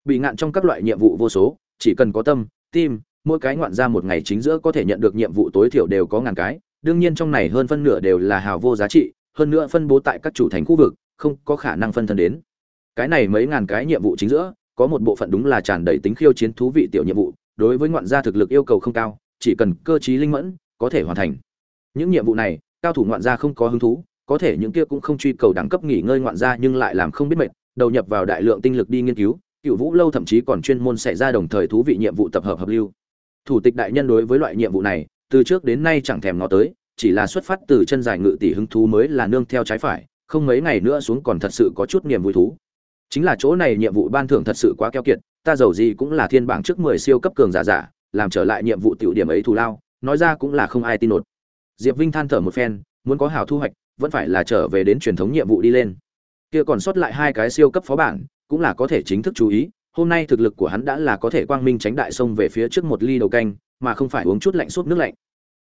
Bị ngạn trong các loại nhiệm vụ vô số, chỉ cần có tâm, tim, mỗi cái ngoạn ra một ngày chính giữa có thể nhận được nhiệm vụ tối thiểu đều có ngàn cái. Đương nhiên trong này hơn phân nửa đều là hào vô giá trị, hơn nữa phân bố tại các chủ thành khu vực, không có khả năng phân thân đến. Cái này mấy ngàn cái nhiệm vụ chính giữa, có một bộ phận đúng là tràn đầy tính khiêu chiến thú vị tiểu nhiệm vụ, đối với ngoạn gia thực lực yêu cầu không cao, chỉ cần cơ trí linh mẫn, có thể hoàn thành. Những nhiệm vụ này, cao thủ ngoạn gia không có hứng thú, có thể những kia cũng không truy cầu đẳng cấp nghỉ ngơi ngoạn gia nhưng lại làm không biết mệt đầu nhập vào đại lượng tinh lực đi nghiên cứu, cựu vũ lâu thậm chí còn chuyên môn xảy ra đồng thời thú vị nhiệm vụ tập hợp hợp lưu. Thủ tịch đại nhân đối với loại nhiệm vụ này, từ trước đến nay chẳng thèm nó tới, chỉ là xuất phát từ chân dài ngự tỷ hứng thú mới là nương theo trái phải, không mấy ngày nữa xuống còn thật sự có chút niềm vui thú. Chính là chỗ này nhiệm vụ ban thưởng thật sự quá keo kiệt, ta giàu gì cũng là thiên bảng trước mười siêu cấp cường giả giả, làm trở lại nhiệm vụ tiểu điểm ấy thù lao, nói ra cũng là không ai tin nột diệp vinh than thở một phen, muốn có hào thu hoạch, vẫn phải là trở về đến truyền thống nhiệm vụ đi lên kia còn sót lại hai cái siêu cấp phó bản, cũng là có thể chính thức chú ý, hôm nay thực lực của hắn đã là có thể quang minh tránh đại sông về phía trước một ly đầu canh, mà không phải uống chút lạnh suốt nước lạnh.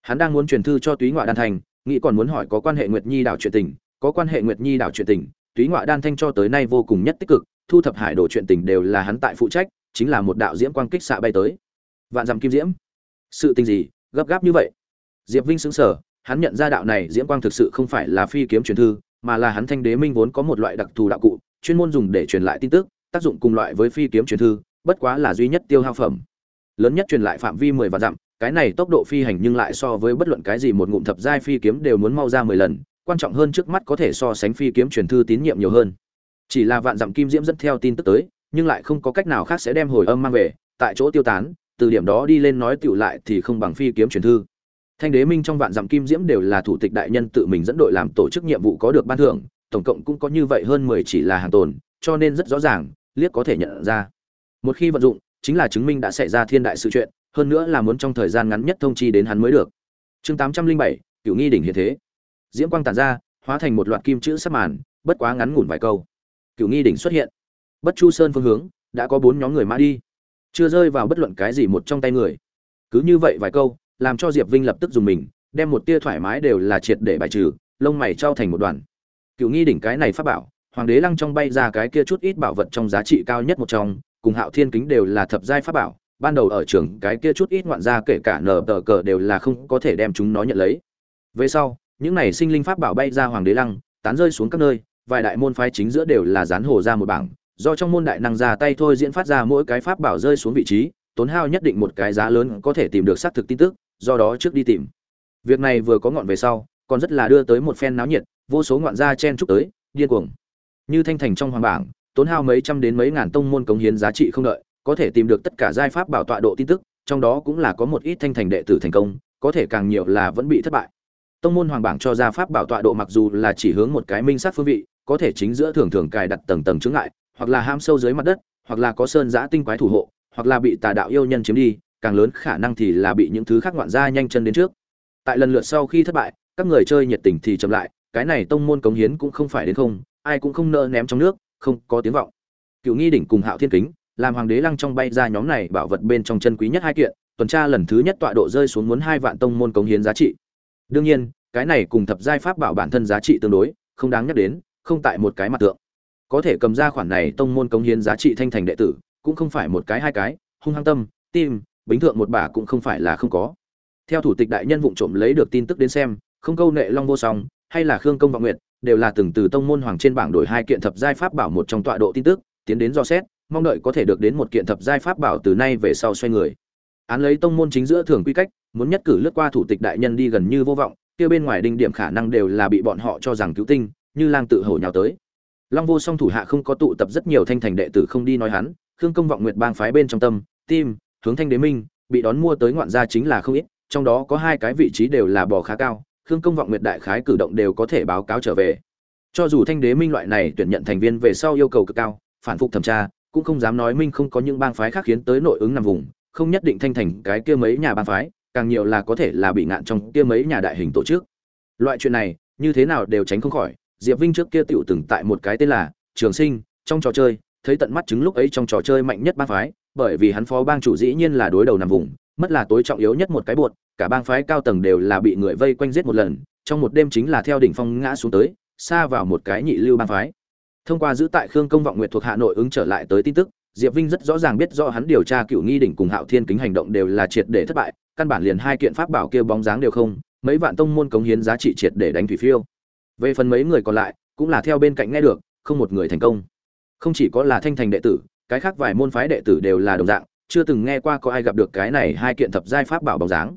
Hắn đang muốn truyền thư cho túy ngoại đan thành nghĩ còn muốn hỏi có quan hệ nguyệt nhi đảo chuyện tình, có quan hệ nguyệt nhi đảo chuyện tình, túy ngoại đan thanh cho tới nay vô cùng nhất tích cực, thu thập hải đồ chuyện tình đều là hắn tại phụ trách, chính là một đạo diễm quang kích xạ bay tới. Vạn dặm kim diễm. Sự tình gì? Gấp gáp như vậy? Diệp vinh xứng sở hắn nhận ra đạo này diễm quang thực sự không phải là phi kiếm truyền thư mà là hắn thanh đế minh vốn có một loại đặc thù đạo cụ, chuyên môn dùng để truyền lại tin tức, tác dụng cùng loại với phi kiếm truyền thư, bất quá là duy nhất tiêu hao phẩm. Lớn nhất truyền lại phạm vi mười vạn dặm, cái này tốc độ phi hành nhưng lại so với bất luận cái gì một ngụm thập giai phi kiếm đều muốn mau ra mười lần, quan trọng hơn trước mắt có thể so sánh phi kiếm truyền thư tín nhiệm nhiều hơn. Chỉ là vạn dặm kim diễm dẫn theo tin tức tới, nhưng lại không có cách nào khác sẽ đem hồi âm mang về, tại chỗ tiêu tán, từ điểm đó đi lên nói tựu lại thì không bằng phi kiếm truyền thư thanh đế minh trong vạn dặm kim diễm đều là thủ tịch đại nhân tự mình dẫn đội làm tổ chức nhiệm vụ có được ban thưởng, tổng cộng cũng có như vậy hơn mười chỉ là hàng tồn, cho nên rất rõ ràng, liếc có thể nhận ra. Một khi vận dụng, chính là chứng minh đã xảy ra thiên đại sự chuyện, hơn nữa là muốn trong thời gian ngắn nhất thông chi đến hắn mới được. Chương tám trăm linh bảy cựu nghi đỉnh hiện thế. Diễm quang tản ra, hóa thành một loạt kim chữ sắp màn, bất quá ngắn ngủn vài câu. Cựu nghi đỉnh xuất hiện. Bất chu sơn phương hướng, đã có bốn nhóm người mã đi. Chưa rơi vào bất luận cái gì một trong tay người. Cứ như vậy vài câu làm cho diệp vinh lập tức dùng mình, đem một tia thoải mái đều là triệt để bài trừ, lông mày trao thành một đoàn. Cựu nghi đỉnh cái này pháp bảo, hoàng đế lăng trong bay ra cái kia chút ít bảo vật trong giá trị cao nhất một trong, cùng hạo thiên kính đều là thập giai pháp bảo, ban đầu ở trường cái kia chút ít ngoạn gia kể cả nở tờ cờ đều là không có thể đem chúng nó nhận lấy. Về sau, những này sinh linh pháp bảo bay ra hoàng đế lăng, tán rơi xuống các nơi, vài đại môn phái chính giữa đều là dán hồ ra một bảng, do trong môn đại năng ra tay thôi diễn phát ra mỗi cái pháp bảo rơi xuống vị trí, tốn hao nhất định một cái giá lớn có thể tìm được xác thực tin tức do đó trước đi tìm. Việc này vừa có ngọn về sau, còn rất là đưa tới một phen náo nhiệt, vô số ngoạn gia chen chúc tới, điên cuồng. Như thanh thành trong hoàng bảng, tốn hao mấy trăm đến mấy ngàn tông môn cống hiến giá trị không đợi, có thể tìm được tất cả giai pháp bảo tọa độ tin tức, trong đó cũng là có một ít thanh thành đệ tử thành công, có thể càng nhiều là vẫn bị thất bại. Tông môn hoàng bảng cho ra pháp bảo tọa độ mặc dù là chỉ hướng một cái minh sát phương vị, có thể chính giữa thường thường cài đặt tầng tầng chướng ngại, hoặc là ham sâu dưới mặt đất, hoặc là có sơn giã tinh quái thủ hộ, hoặc là bị tà đạo yêu nhân chiếm đi càng lớn khả năng thì là bị những thứ khác ngoạn gia nhanh chân đến trước. Tại lần lượt sau khi thất bại, các người chơi nhiệt tình thì chậm lại, cái này tông môn cống hiến cũng không phải đến không, ai cũng không nỡ ném trong nước, không có tiếng vọng. Cựu nghi đỉnh cùng hạo thiên kính, làm hoàng đế lăng trong bay ra nhóm này bảo vật bên trong chân quý nhất hai kiện, tuần tra lần thứ nhất tọa độ rơi xuống muốn hai vạn tông môn cống hiến giá trị. Đương nhiên, cái này cùng thập giai pháp bảo bản thân giá trị tương đối, không đáng nhắc đến, không tại một cái mặt tượng. Có thể cầm ra khoản này tông môn cống hiến giá trị thanh thành đệ tử, cũng không phải một cái hai cái, hung hăng tâm, tim bính thượng một bà cũng không phải là không có. Theo thủ tịch đại nhân vụng trộm lấy được tin tức đến xem, không câu nệ long vô song, hay là khương công vọng nguyệt, đều là từng từ tông môn hoàng trên bảng đổi hai kiện thập giai pháp bảo một trong tọa độ tin tức, tiến đến do xét, mong đợi có thể được đến một kiện thập giai pháp bảo từ nay về sau xoay người. Án lấy tông môn chính giữa thường quy cách, muốn nhất cử lướt qua thủ tịch đại nhân đi gần như vô vọng, kia bên ngoài đinh điểm khả năng đều là bị bọn họ cho rằng cứu tinh, như lang tự hổ nhào tới. Long vô song thủ hạ không có tụ tập rất nhiều thanh thành đệ tử không đi nói hắn, khương công vọng nguyệt bang phái bên trong tâm, tim hướng thanh đế minh, bị đón mua tới ngoạn gia chính là không ít, trong đó có hai cái vị trí đều là bò khá cao, khương công vọng nguyệt đại khái cử động đều có thể báo cáo trở về. Cho dù thanh đế minh loại này tuyển nhận thành viên về sau yêu cầu cực cao, phản phục thẩm tra, cũng không dám nói minh không có những bang phái khác khiến tới nội ứng nằm vùng, không nhất định thanh thành cái kia mấy nhà bang phái, càng nhiều là có thể là bị ngạn trong kia mấy nhà đại hình tổ chức. Loại chuyện này, như thế nào đều tránh không khỏi, diệp vinh trước kia tựu từng tại một cái tên là trường sinh, trong trò chơi, thấy tận mắt chứng lúc ấy trong trò chơi mạnh nhất bang phái bởi vì hắn phó bang chủ dĩ nhiên là đối đầu nằm vùng, mất là tối trọng yếu nhất một cái buột cả bang phái cao tầng đều là bị người vây quanh giết một lần, trong một đêm chính là theo đỉnh phong ngã xuống tới, xa vào một cái nhị lưu bang phái. Thông qua giữ tại khương công vọng nguyệt thuộc hà nội ứng trở lại tới tin tức, diệp vinh rất rõ ràng biết rõ hắn điều tra cựu nghi đỉnh cùng hạo thiên kính hành động đều là triệt để thất bại, căn bản liền hai kiện pháp bảo kia bóng dáng đều không, mấy vạn tông môn cống hiến giá trị triệt để đánh thủy phiêu. Về phần mấy người còn lại, cũng là theo bên cạnh nghe được, không một người thành công. Không chỉ có là thanh thành đệ tử cái khác vài môn phái đệ tử đều là đồng dạng, chưa từng nghe qua có ai gặp được cái này hai kiện thập giai pháp bảo bóng dáng.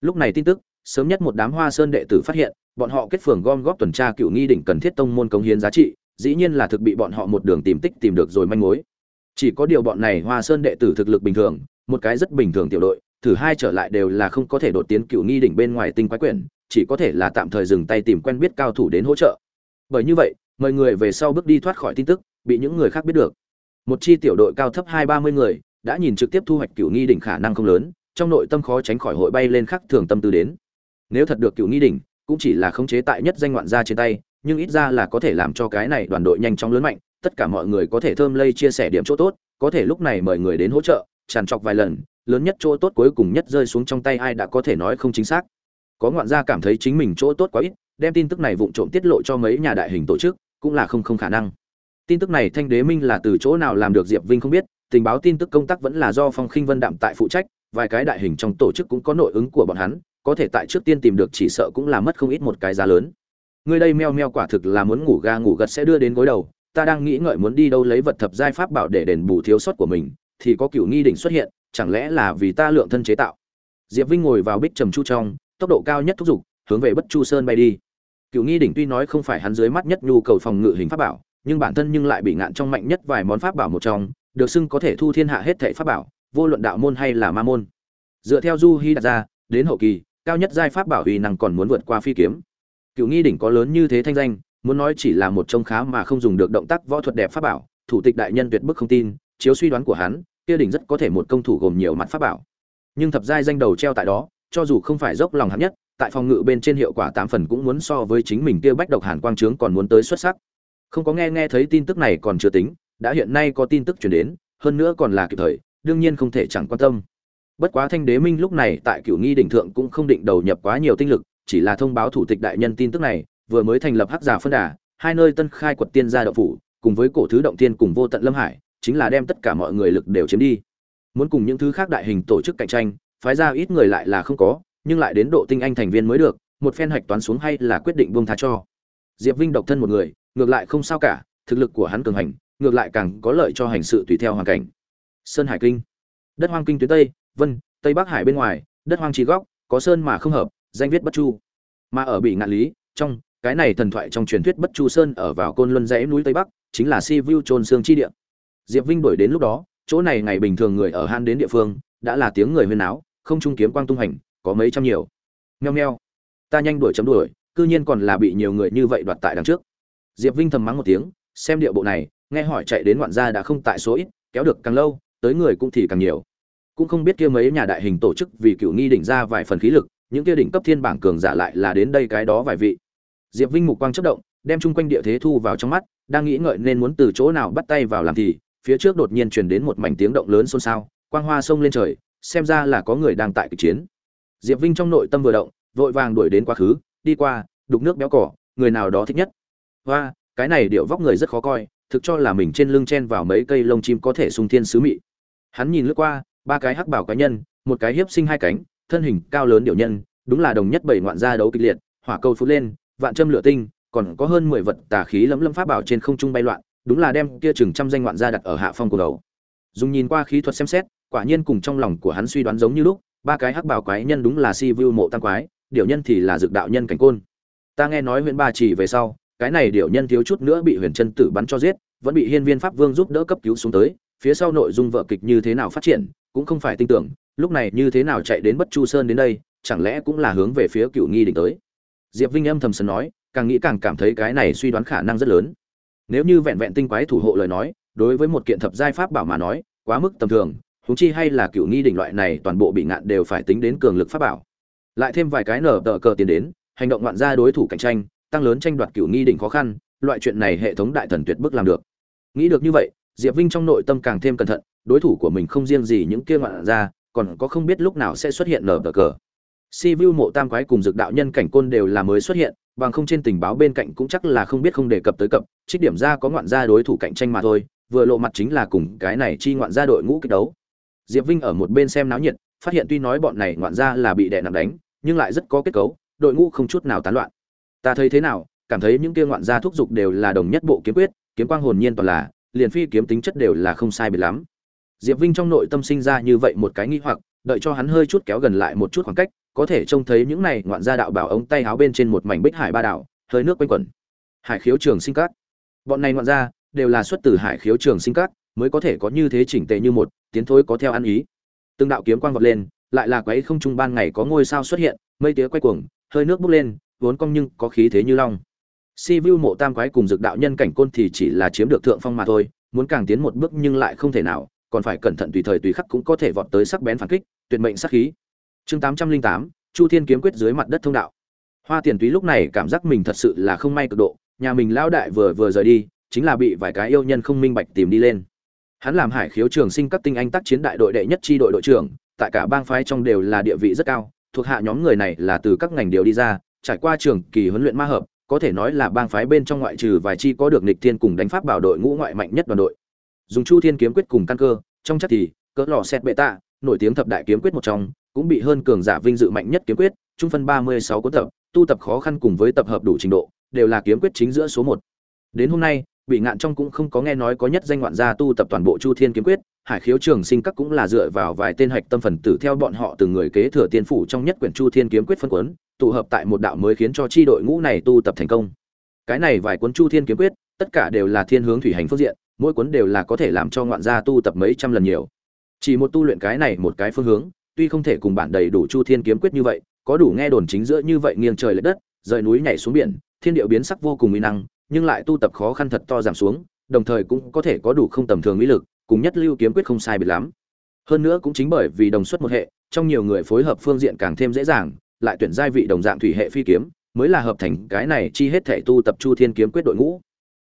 Lúc này tin tức, sớm nhất một đám hoa sơn đệ tử phát hiện, bọn họ kết phường gom góp tuần tra cựu nghi đỉnh cần thiết tông môn cống hiến giá trị, dĩ nhiên là thực bị bọn họ một đường tìm tích tìm được rồi manh mối. Chỉ có điều bọn này hoa sơn đệ tử thực lực bình thường, một cái rất bình thường tiểu đội thử hai trở lại đều là không có thể đột tiến cựu nghi đỉnh bên ngoài tinh quái quyển, chỉ có thể là tạm thời dừng tay tìm quen biết cao thủ đến hỗ trợ. Bởi như vậy, mời người về sau bước đi thoát khỏi tin tức, bị những người khác biết được một chi tiểu đội cao thấp hai ba mươi người, đã nhìn trực tiếp thu hoạch cựu nghi đỉnh khả năng không lớn, trong nội tâm khó tránh khỏi hội bay lên khắc thường tâm tư đến. Nếu thật được cựu nghi đỉnh, cũng chỉ là khống chế tại nhất danh ngoạn gia trên tay, nhưng ít ra là có thể làm cho cái này đoàn đội nhanh chóng lớn mạnh, tất cả mọi người có thể thơm lây chia sẻ điểm chỗ tốt, có thể lúc này mời người đến hỗ trợ, tràn trọc vài lần, lớn nhất chỗ tốt cuối cùng nhất rơi xuống trong tay ai đã có thể nói không chính xác. Có ngoạn gia cảm thấy chính mình chỗ tốt quá ít, đem tin tức này vụng trộm tiết lộ cho mấy nhà đại hình tổ chức, cũng là không không khả năng tin tức này thanh đế minh là từ chỗ nào làm được diệp vinh không biết, tình báo tin tức công tác vẫn là do phong khinh vân đạm tại phụ trách, vài cái đại hình trong tổ chức cũng có nội ứng của bọn hắn, có thể tại trước tiên tìm được chỉ sợ cũng là mất không ít một cái giá lớn. Người đây meo meo quả thực là muốn ngủ ga ngủ gật sẽ đưa đến gối đầu, ta đang nghĩ ngợi muốn đi đâu lấy vật thập giai pháp bảo để đền bù thiếu sót của mình, thì có cựu nghi đỉnh xuất hiện, chẳng lẽ là vì ta lượng thân chế tạo? Diệp vinh ngồi vào bích trầm chu trong, tốc độ cao nhất thúc giục, hướng về bất chu sơn bay đi. Cựu nghi đỉnh tuy nói không phải hắn dưới mắt nhất nhu cầu phòng ngự hình pháp bảo nhưng bản thân nhưng lại bị ngạn trong mạnh nhất vài món pháp bảo một trong, được xưng có thể thu thiên hạ hết thảy pháp bảo, vô luận đạo môn hay là ma môn. Dựa theo du hi đặt ra, đến hậu kỳ, cao nhất giai pháp bảo uy năng còn muốn vượt qua phi kiếm. Cựu nghi đỉnh có lớn như thế thanh danh, muốn nói chỉ là một trông khá mà không dùng được động tác võ thuật đẹp pháp bảo, thủ tịch đại nhân tuyệt bức không tin, chiếu suy đoán của hắn, kia đỉnh rất có thể một công thủ gồm nhiều mặt pháp bảo. Nhưng thập giai danh đầu treo tại đó, cho dù không phải dốc lòng hạng nhất, tại phòng ngự bên trên hiệu quả tám phần cũng muốn so với chính mình kia bách độc hàn quang trướng còn muốn tới xuất sắc không có nghe nghe thấy tin tức này còn chưa tính, đã hiện nay có tin tức truyền đến, hơn nữa còn là kịp thời, đương nhiên không thể chẳng quan tâm. Bất quá thanh đế minh lúc này tại cửu nghi đỉnh thượng cũng không định đầu nhập quá nhiều tinh lực, chỉ là thông báo thủ tịch đại nhân tin tức này, vừa mới thành lập hắc giả phân đà, hai nơi tân khai quật tiên gia đậu phủ, cùng với cổ thứ động tiên cùng vô tận lâm hải, chính là đem tất cả mọi người lực đều chiếm đi. Muốn cùng những thứ khác đại hình tổ chức cạnh tranh, phái ra ít người lại là không có, nhưng lại đến độ tinh anh thành viên mới được, một phen hạch toán xuống hay là quyết định buông tha cho. Diệp vinh độc thân một người ngược lại không sao cả, thực lực của hắn cường hành, ngược lại càng có lợi cho hành sự tùy theo hoàn cảnh. Sơn hải kinh. Đất hoang kinh tuyến tây, vân, tây bắc hải bên ngoài, đất hoang trí góc, có sơn mà không hợp, danh viết bất chu. Mà ở bị ngạn lý, trong, cái này thần thoại trong truyền thuyết bất chu sơn ở vào côn luân dãy núi tây bắc, chính là si vu trôn xương chi địa. Diệp vinh đổi đến lúc đó, chỗ này ngày bình thường người ở han đến địa phương, đã là tiếng người huyên áo không trung kiếm quang tung hành, có mấy trăm nhiều. Nheo nheo ta nhanh đuổi chấm đuổi, cư nhiên còn là bị nhiều người như vậy đoạt tại đằng trước diệp vinh thầm mắng một tiếng, xem địa bộ này, nghe hỏi chạy đến ngoạn gia đã không tại số ít, kéo được càng lâu, tới người cũng thì càng nhiều. Cũng không biết kia mấy nhà đại hình tổ chức vì cựu nghi đỉnh ra vài phần khí lực, những kia đỉnh cấp thiên bảng cường giả lại là đến đây cái đó vài vị. Diệp vinh mục quang chất động, đem chung quanh địa thế thu vào trong mắt, đang nghĩ ngợi nên muốn từ chỗ nào bắt tay vào làm thì, phía trước đột nhiên truyền đến một mảnh tiếng động lớn xôn xao, quang hoa sông lên trời, xem ra là có người đang tại kịch chiến. Diệp vinh trong nội tâm vừa động, vội vàng đuổi đến quá khứ, đi qua, đục nước béo cỏ, người nào đó thích nhất hoa, cái này điệu vóc người rất khó coi, thực cho là mình trên lưng chen vào mấy cây lông chim có thể sung thiên sứ mị. Hắn nhìn lướt qua, ba cái hắc bảo cá nhân, một cái hiếp sinh hai cánh, thân hình cao lớn điệu nhân, đúng là đồng nhất bảy ngoạn gia đấu kịch liệt, hỏa câu phút lên, vạn châm lửa tinh, còn có hơn mười vật tà khí lấm lấm pháp bảo trên không trung bay loạn, đúng là đem kia chừng trăm danh ngoạn gia đặt ở hạ phong của đầu. Dùng nhìn qua khí thuật xem xét, quả nhiên cùng trong lòng của hắn suy đoán giống như lúc, ba cái hắc bảo quái nhân đúng là si vu mộ tam quái, điệu nhân thì là dược đạo nhân cảnh côn. Ta nghe nói huyện ba chỉ về sau cái này điệu nhân thiếu chút nữa bị huyền chân tử bắn cho giết, vẫn bị hiên viên pháp vương giúp đỡ cấp cứu xuống tới, phía sau nội dung vợ kịch như thế nào phát triển, cũng không phải tin tưởng, lúc này như thế nào chạy đến bất chu sơn đến đây, chẳng lẽ cũng là hướng về phía cựu nghi đỉnh tới? Diệp vinh âm thầm sần nói, càng nghĩ càng cảm thấy cái này suy đoán khả năng rất lớn. Nếu như vẹn vẹn tinh quái thủ hộ lời nói, đối với một kiện thập giai pháp bảo mà nói, quá mức tầm thường, huống chi hay là cựu nghi đỉnh loại này toàn bộ bị ngạn đều phải tính đến cường lực pháp bảo. Lại thêm vài cái nở tờ cờ tiền đến, hành động ngoạn ra đối thủ cạnh tranh tăng lớn tranh đoạt cựu nghi đỉnh khó khăn, loại chuyện này hệ thống đại thần tuyệt bức làm được. Nghĩ được như vậy, diệp vinh trong nội tâm càng thêm cẩn thận, đối thủ của mình không riêng gì những kia ngoạn ra còn có không biết lúc nào sẽ xuất hiện nở tờ cờ. Si vu mộ tam quái cùng dược đạo nhân cảnh côn đều là mới xuất hiện, bằng không trên tình báo bên cạnh cũng chắc là không biết không đề cập tới cập, trích điểm ra có ngoạn gia đối thủ cạnh tranh mà thôi, vừa lộ mặt chính là cùng cái này chi ngoạn gia đội ngũ kích đấu. Diệp vinh ở một bên xem náo nhiệt, phát hiện tuy nói bọn này ngoạn gia là bị đè nặng đánh, nhưng lại rất có kết cấu, đội ngũ không chút nào tán loạn ta thấy thế nào, cảm thấy những kia ngoạn gia thúc giục đều là đồng nhất bộ kiếm quyết, kiếm quang hồn nhiên toàn là, liền phi kiếm tính chất đều là không sai biệt lắm. Diệp vinh trong nội tâm sinh ra như vậy một cái nghi hoặc, đợi cho hắn hơi chút kéo gần lại một chút khoảng cách, có thể trông thấy những này ngoạn gia đạo bảo ống tay áo bên trên một mảnh bích hải ba đảo, hơi nước quanh quẩn. Hải khiếu trường sinh cát bọn này ngoạn gia đều là xuất từ hải khiếu trường sinh cát mới có thể có như thế chỉnh tề như một, tiến thối có theo ăn ý. Từng đạo kiếm quang vọt lên, lại là quấy không trung ban ngày có ngôi sao xuất hiện, mây tía quay cuồng, hơi nước bốc lên vốn cong nhưng có khí thế như long. Si vu mộ tam quái cùng dược đạo nhân cảnh côn thì chỉ là chiếm được thượng phong mà thôi, muốn càng tiến một bước nhưng lại không thể nào, còn phải cẩn thận tùy thời tùy khắc cũng có thể vọt tới sắc bén phản kích, tuyệt mệnh sát khí. Chương tám trăm linh tám, chu thiên kiếm quyết dưới mặt đất thông đạo. Hoa tiền túy lúc này cảm giác mình thật sự là không may cực độ, nhà mình lão đại vừa vừa rời đi, chính là bị vài cái yêu nhân không minh bạch tìm đi lên. Hắn làm hải khiếu trường sinh các tinh anh tác chiến đại đội đệ nhất chi đội đội trưởng, tại cả bang phái trong đều là địa vị rất cao, thuộc hạ nhóm người này là từ các ngành điều đi ra trải qua trường kỳ huấn luyện ma hợp có thể nói là bang phái bên trong ngoại trừ vài chi có được nghịch thiên cùng đánh pháp bảo đội ngũ ngoại mạnh nhất đoàn đội dùng chu thiên kiếm quyết cùng căn cơ trong chắc thì cỡ lò xét bệ tạ nổi tiếng thập đại kiếm quyết một trong cũng bị hơn cường giả vinh dự mạnh nhất kiếm quyết, trung phân 36 cuốn tập, tu tập khó khăn cùng với tập hợp đủ trình độ, đều là kiếm quyết chính giữa số 1. Đến hôm nay, bị ngạn trong cũng không có nghe nói có nhất danh ngoạn gia tu tập toàn bộ Chu Thiên kiếm quyết, Hải Khiếu Trường Sinh các cũng là dựa vào vài tên hạch tâm phần tử theo bọn họ từng người kế thừa tiên phủ trong nhất quyển Chu Thiên kiếm quyết phân cuốn, tụ hợp tại một đạo mới khiến cho chi đội ngũ này tu tập thành công. Cái này vài cuốn Chu Thiên kiếm quyết, tất cả đều là thiên hướng thủy hành phương diện, mỗi cuốn đều là có thể làm cho ngoạn gia tu tập mấy trăm lần nhiều. Chỉ một tu luyện cái này một cái phương hướng, tuy không thể cùng bản đầy đủ chu thiên kiếm quyết như vậy có đủ nghe đồn chính giữa như vậy nghiêng trời lệch đất rời núi nhảy xuống biển thiên điệu biến sắc vô cùng uy năng nhưng lại tu tập khó khăn thật to giảm xuống đồng thời cũng có thể có đủ không tầm thường mỹ lực cùng nhất lưu kiếm quyết không sai biệt lắm. Hơn nữa cũng chính bởi vì đồng xuất một hệ, trong nhiều người phối hợp phương diện càng thêm dễ dàng, lại tuyển giai vị đồng dạng thủy hệ phi kiếm, mới là hợp thành cái này chi hết thể tu tập chu thiên kiếm quyết đội ngũ.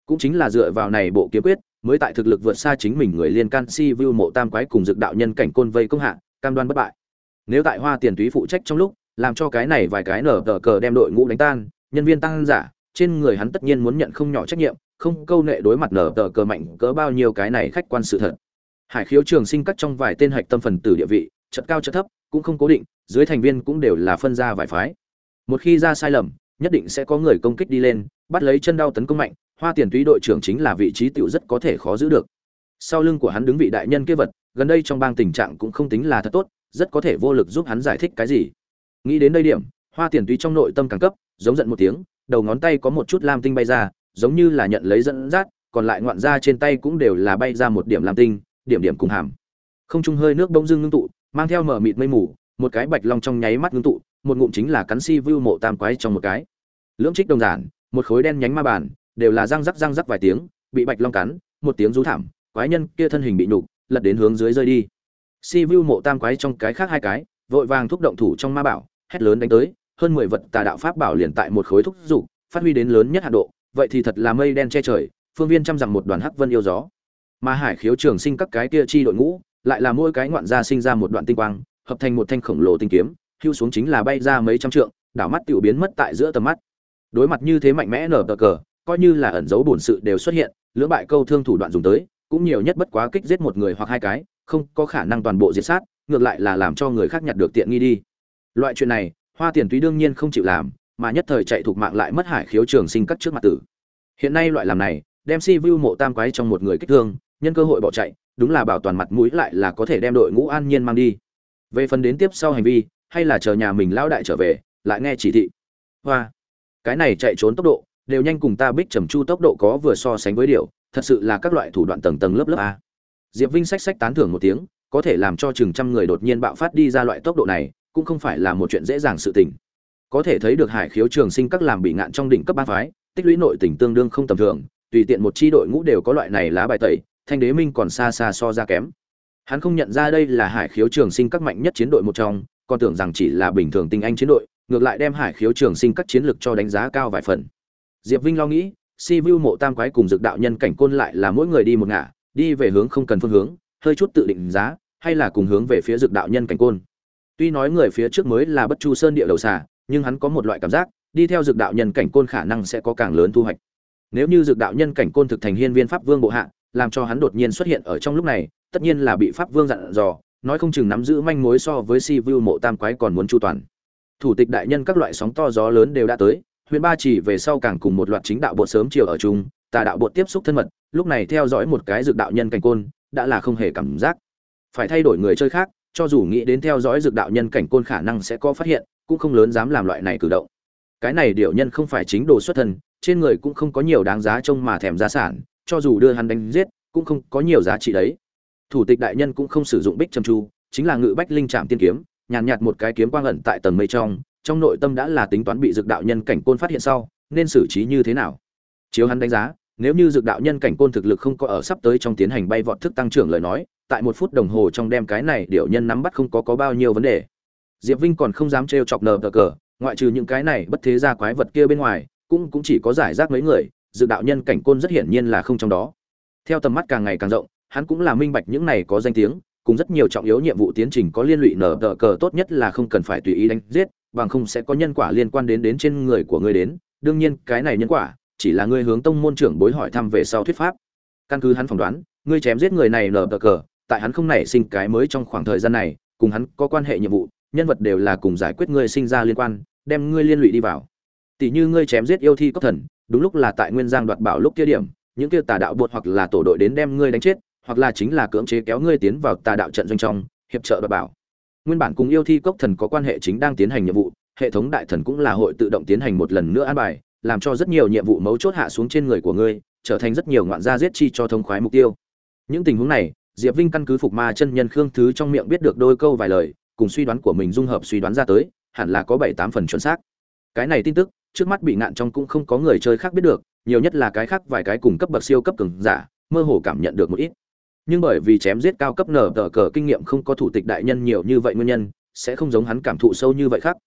Cũng chính là dựa vào này bộ kiếm quyết, mới tại thực lực vượt xa chính mình người liên can si view mộ tam quái cùng dược đạo nhân cảnh côn vây công hạ, cam đoan bất bại. Nếu tại hoa tiền túy phụ trách trong lúc, làm cho cái này vài cái nở tờ cờ đem đội ngũ đánh tan, nhân viên tăng giả, trên người hắn tất nhiên muốn nhận không nhỏ trách nhiệm không câu nệ đối mặt nở tờ cờ mạnh cỡ bao nhiêu cái này khách quan sự thật. Hải khiếu trường sinh cắt trong vài tên hạch tâm phần tử địa vị, chất cao chất thấp, cũng không cố định, dưới thành viên cũng đều là phân ra vài phái. Một khi ra sai lầm, nhất định sẽ có người công kích đi lên, bắt lấy chân đau tấn công mạnh, hoa tiền túy đội trưởng chính là vị trí tựu rất có thể khó giữ được. Sau lưng của hắn đứng vị đại nhân kế vật, gần đây trong bang tình trạng cũng không tính là thật tốt, rất có thể vô lực giúp hắn giải thích cái gì. Nghĩ đến đây điểm, hoa tiền túy trong nội tâm càng cấp, giống giận một tiếng, đầu ngón tay có một chút lam tinh bay ra giống như là nhận lấy dẫn dắt, còn lại ngoạn ra trên tay cũng đều là bay ra một điểm lam tinh, điểm điểm cùng hàm. Không trung hơi nước bỗng dưng ngưng tụ, mang theo mở mịt mây mù, một cái bạch long trong nháy mắt ngưng tụ, một ngụm chính là cắn si view mộ tam quái trong một cái. Lưỡng trích đồng giản, một khối đen nhánh ma bản đều là răng rắc răng rắc vài tiếng, bị bạch long cắn, một tiếng rú thảm, quái nhân kia thân hình bị nhục, lật đến hướng dưới rơi đi. Si vu mộ tam quái trong cái khác hai cái, vội vàng thúc động thủ trong ma bảo, hét lớn đánh tới, hơn mười vật tà đạo pháp bảo liền tại một khối thúc dục, phát huy đến lớn nhất hạn độ vậy thì thật là mây đen che trời, phương viên chăm dặm một đoàn hắc vân yêu gió. Mà hải khiếu trường sinh các cái kia chi đội ngũ, lại là mỗi cái ngoạn gia sinh ra một đoạn tinh quang, hợp thành một thanh khổng lồ tinh kiếm, hưu xuống chính là bay ra mấy trăm trượng, đảo mắt tiểu biến mất tại giữa tầm mắt. Đối mặt như thế mạnh mẽ nở cờ cờ, coi như là ẩn dấu bổn sự đều xuất hiện, lưỡng bại câu thương thủ đoạn dùng tới, cũng nhiều nhất bất quá kích giết một người hoặc hai cái, không có khả năng toàn bộ diệt sát, ngược lại là làm cho người khác nhặt được tiện nghi đi. Loại chuyện này, hoa tiền túy đương nhiên không chịu làm mà nhất thời chạy thuộc mạng lại mất hải khiếu trường sinh cắt trước mặt tử. Hiện nay loại làm này, đem si vu mộ tam quái trong một người kích thương, nhân cơ hội bỏ chạy, đúng là bảo toàn mặt mũi lại là có thể đem đội ngũ an nhiên mang đi. Về phần đến tiếp sau hành vi, hay là chờ nhà mình lão đại trở về, lại nghe chỉ thị. Hoa, cái này chạy trốn tốc độ, đều nhanh cùng ta bích trầm chu tốc độ có vừa so sánh với điều, thật sự là các loại thủ đoạn tầng tầng lớp lớp a. Diệp vinh sách sách tán thưởng một tiếng, có thể làm cho chừng trăm người đột nhiên bạo phát đi ra loại tốc độ này, cũng không phải là một chuyện dễ dàng sự tình có thể thấy được hải khiếu trường sinh các làm bị ngạn trong đỉnh cấp ba phái, tích lũy nội tình tương đương không tầm thường, tùy tiện một chi đội ngũ đều có loại này lá bài tẩy, thanh đế minh còn xa xa so ra kém. Hắn không nhận ra đây là hải khiếu trường sinh các mạnh nhất chiến đội một trong, còn tưởng rằng chỉ là bình thường tinh anh chiến đội, ngược lại đem hải khiếu trường sinh các chiến lược cho đánh giá cao vài phần. Diệp vinh lo nghĩ, si vu mộ tam quái cùng dược đạo nhân cảnh côn lại là mỗi người đi một ngả, đi về hướng không cần phương hướng, hơi chút tự định giá, hay là cùng hướng về phía dược đạo nhân cảnh côn. Tuy nói người phía trước mới là bất chu sơn địa đầu xà nhưng hắn có một loại cảm giác, đi theo dược đạo nhân cảnh côn khả năng sẽ có càng lớn thu hoạch. Nếu như dược đạo nhân cảnh côn thực thành hiên viên pháp vương bộ hạ, làm cho hắn đột nhiên xuất hiện ở trong lúc này, tất nhiên là bị pháp vương dặn dò, nói không chừng nắm giữ manh mối so với si vu mộ tam quái còn muốn chu toàn. Thủ tịch đại nhân các loại sóng to gió lớn đều đã tới, huyện ba chỉ về sau càng cùng một loạt chính đạo bộ sớm chiều ở chung, tà đạo bộ tiếp xúc thân mật, lúc này theo dõi một cái dược đạo nhân cảnh côn, đã là không hề cảm giác. Phải thay đổi người chơi khác, cho dù nghĩ đến theo dõi dược đạo nhân cảnh côn khả năng sẽ có phát hiện cũng không lớn dám làm loại này cử động. Cái này điệu nhân không phải chính đồ xuất thân, trên người cũng không có nhiều đáng giá trông mà thèm gia sản, cho dù đưa hắn đánh giết, cũng không có nhiều giá trị đấy. Thủ tịch đại nhân cũng không sử dụng bích trầm chu, chính là ngự bách linh trạm tiên kiếm, nhàn nhạt một cái kiếm quang ẩn tại tầng mây trong trong nội tâm đã là tính toán bị dược đạo nhân cảnh côn phát hiện sau, nên xử trí như thế nào? Chiếu hắn đánh giá, nếu như dược đạo nhân cảnh côn thực lực không có ở sắp tới trong tiến hành bay vọt thức tăng trưởng lời nói, tại một phút đồng hồ trong đem cái này điệu nhân nắm bắt không có có bao nhiêu vấn đề diệp vinh còn không dám trêu chọc nờ cờ cờ, ngoại trừ những cái này bất thế ra quái vật kia bên ngoài, cũng cũng chỉ có giải rác mấy người, dự đạo nhân cảnh côn rất hiển nhiên là không trong đó. Theo tầm mắt càng ngày càng rộng, hắn cũng là minh bạch những này có danh tiếng, cùng rất nhiều trọng yếu nhiệm vụ tiến trình có liên lụy nở tờ cờ tốt nhất là không cần phải tùy ý đánh giết, bằng không sẽ có nhân quả liên quan đến đến trên người của ngươi đến. Đương nhiên, cái này nhân quả, chỉ là ngươi hướng tông môn trưởng bối hỏi thăm về sau thuyết pháp. Căn cứ hắn phỏng đoán, ngươi chém giết người này nở tờ cờ, tại hắn không nảy sinh cái mới trong khoảng thời gian này, cùng hắn có quan hệ nhiệm vụ nhân vật đều là cùng giải quyết ngươi sinh ra liên quan, đem ngươi liên lụy đi vào. Tỷ như ngươi chém giết yêu thi cốc thần, đúng lúc là tại nguyên giang đoạt bảo lúc kia điểm, những kia tà đạo bột hoặc là tổ đội đến đem ngươi đánh chết, hoặc là chính là cưỡng chế kéo ngươi tiến vào tà đạo trận doanh trong, hiệp trợ đoạt bảo. Nguyên bản cùng yêu thi cốc thần có quan hệ chính đang tiến hành nhiệm vụ, hệ thống đại thần cũng là hội tự động tiến hành một lần nữa an bài, làm cho rất nhiều nhiệm vụ mấu chốt hạ xuống trên người của ngươi, trở thành rất nhiều ngoạn gia giết chi cho thông khoái mục tiêu. Những tình huống này, diệp vinh căn cứ phục ma chân nhân khương thứ trong miệng biết được đôi câu vài lời cùng suy đoán của mình dung hợp suy đoán ra tới, hẳn là có bảy tám phần chuẩn xác. Cái này tin tức, trước mắt bị ngạn trong cũng không có người chơi khác biết được, nhiều nhất là cái khác vài cái cùng cấp bậc siêu cấp cường giả, mơ hồ cảm nhận được một ít. Nhưng bởi vì chém giết cao cấp nở tờ cờ kinh nghiệm không có thủ tịch đại nhân nhiều như vậy nguyên nhân, sẽ không giống hắn cảm thụ sâu như vậy khác.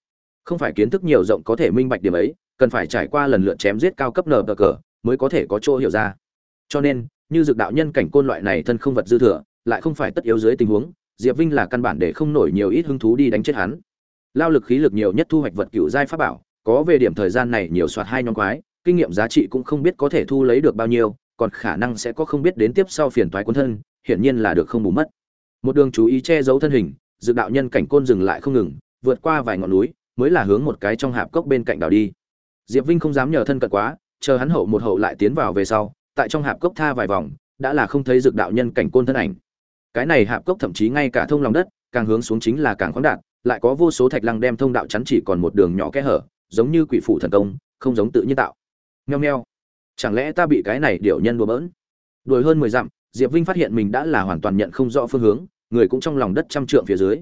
Không phải kiến thức nhiều rộng có thể minh bạch điểm ấy, cần phải trải qua lần lượt chém giết cao cấp nở tờ cờ mới có thể có chỗ hiểu ra. Cho nên, như dược đạo nhân cảnh côn loại này thân không vật dư thừa, lại không phải tất yếu dưới tình huống diệp vinh là căn bản để không nổi nhiều ít hứng thú đi đánh chết hắn. Lao lực khí lực nhiều nhất thu hoạch vật cựu giai pháp bảo, có về điểm thời gian này nhiều soạt hai nhóm quái, kinh nghiệm giá trị cũng không biết có thể thu lấy được bao nhiêu, còn khả năng sẽ có không biết đến tiếp sau phiền toái quân thân, hiển nhiên là được không bù mất. Một đường chú ý che giấu thân hình dự đạo nhân cảnh côn dừng lại không ngừng, vượt qua vài ngọn núi, mới là hướng một cái trong hạp cốc bên cạnh đảo đi. Diệp vinh không dám nhờ thân cận quá, chờ hắn hậu một hậu lại tiến vào về sau, tại trong hạp cốc tha vài vòng, đã là không thấy dược đạo nhân cảnh côn thân ảnh cái này hạp cốc thậm chí ngay cả thông lòng đất, càng hướng xuống chính là càng khoáng đạt, lại có vô số thạch lăng đem thông đạo chắn chỉ còn một đường nhỏ kẽ hở, giống như quỷ phủ thần công, không giống tự nhiên tạo. Nheo nheo chẳng lẽ ta bị cái này điệu nhân đùa bỡn? Đuổi hơn mười dặm, diệp vinh phát hiện mình đã là hoàn toàn nhận không rõ phương hướng, người cũng trong lòng đất trăm trượng phía dưới.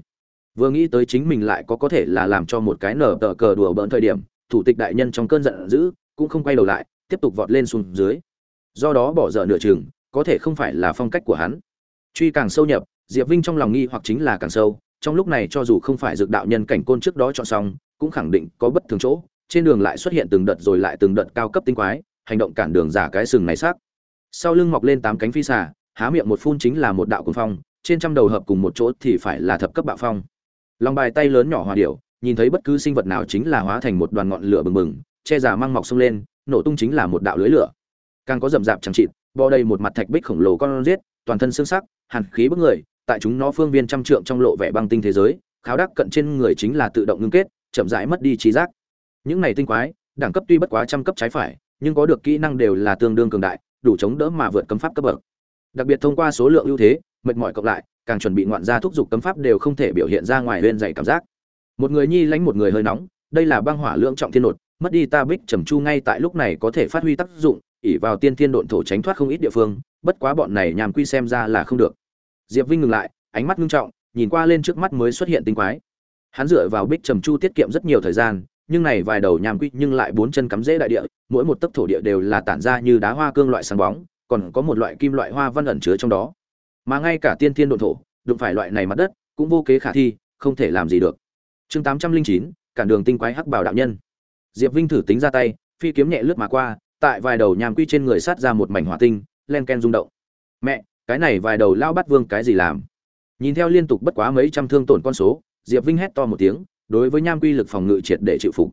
Vừa nghĩ tới chính mình lại có có thể là làm cho một cái nở tờ cờ đùa bỡn thời điểm, thủ tịch đại nhân trong cơn giận dữ, cũng không quay đầu lại, tiếp tục vọt lên xuống dưới. Do đó bỏ dở nửa chừng, có thể không phải là phong cách của hắn truy càng sâu nhập, diệp vinh trong lòng nghi hoặc chính là càng sâu, trong lúc này cho dù không phải dược đạo nhân cảnh côn trước đó chọn xong, cũng khẳng định có bất thường chỗ, trên đường lại xuất hiện từng đợt rồi lại từng đợt cao cấp tinh quái, hành động cản đường giả cái sừng này xác. Sau lưng mọc lên tám cánh phi xà, há miệng một phun chính là một đạo cuồng phong, trên trăm đầu hợp cùng một chỗ thì phải là thập cấp bạo phong. Lòng bài tay lớn nhỏ hòa điệu, nhìn thấy bất cứ sinh vật nào chính là hóa thành một đoàn ngọn lửa bừng bừng, che giả mang mọc sông lên, nổ tung chính là một đạo lưới lửa. Càng có rậm rạp chẳng chịt, bò đầy một mặt thạch bích khổng lồ con giết, toàn thân xương sắc hàn khí bức người, tại chúng nó phương viên trăm trượng trong lộ vẻ băng tinh thế giới, kháo đắc cận trên người chính là tự động ngưng kết, chậm rãi mất đi trí giác. Những này tinh quái, đẳng cấp tuy bất quá trăm cấp trái phải, nhưng có được kỹ năng đều là tương đương cường đại, đủ chống đỡ mà vượt cấm pháp cấp bậc. Đặc biệt thông qua số lượng ưu thế, mệt mỏi cộng lại, càng chuẩn bị ngoạn gia thúc giục cấm pháp đều không thể biểu hiện ra ngoài lên dày cảm giác. Một người nhi lánh một người hơi nóng, đây là băng hỏa lượng trọng thiên nột mất đi ta bích trầm chu ngay tại lúc này có thể phát huy tác dụng ỉ vào tiên thiên độn thổ tránh thoát không ít địa phương bất quá bọn này nhàm quy xem ra là không được. Diệp vinh ngừng lại, ánh mắt ngưng trọng, nhìn qua lên trước mắt mới xuất hiện tinh quái. Hắn dựa vào bích trầm chu tiết kiệm rất nhiều thời gian, nhưng này vài đầu nhàm quy nhưng lại bốn chân cắm rễ đại địa, mỗi một tấc thổ địa đều là tản ra như đá hoa cương loại sáng bóng, còn có một loại kim loại hoa văn ẩn chứa trong đó. Mà ngay cả tiên thiên độn thổ, đụng phải loại này mặt đất, cũng vô kế khả thi, không thể làm gì được. Chương tám trăm linh chín, cản đường tinh quái hắc bảo đạo nhân. Diệp vinh thử tính ra tay, phi kiếm nhẹ lướt mà qua, tại vài đầu nhàm quy trên người sát ra một mảnh hỏa tinh len ken rung động. Mẹ, cái này vài đầu lao bắt vương cái gì làm? Nhìn theo liên tục bất quá mấy trăm thương tổn con số, diệp vinh hét to một tiếng, đối với nham quy lực phòng ngự triệt để chịu phục.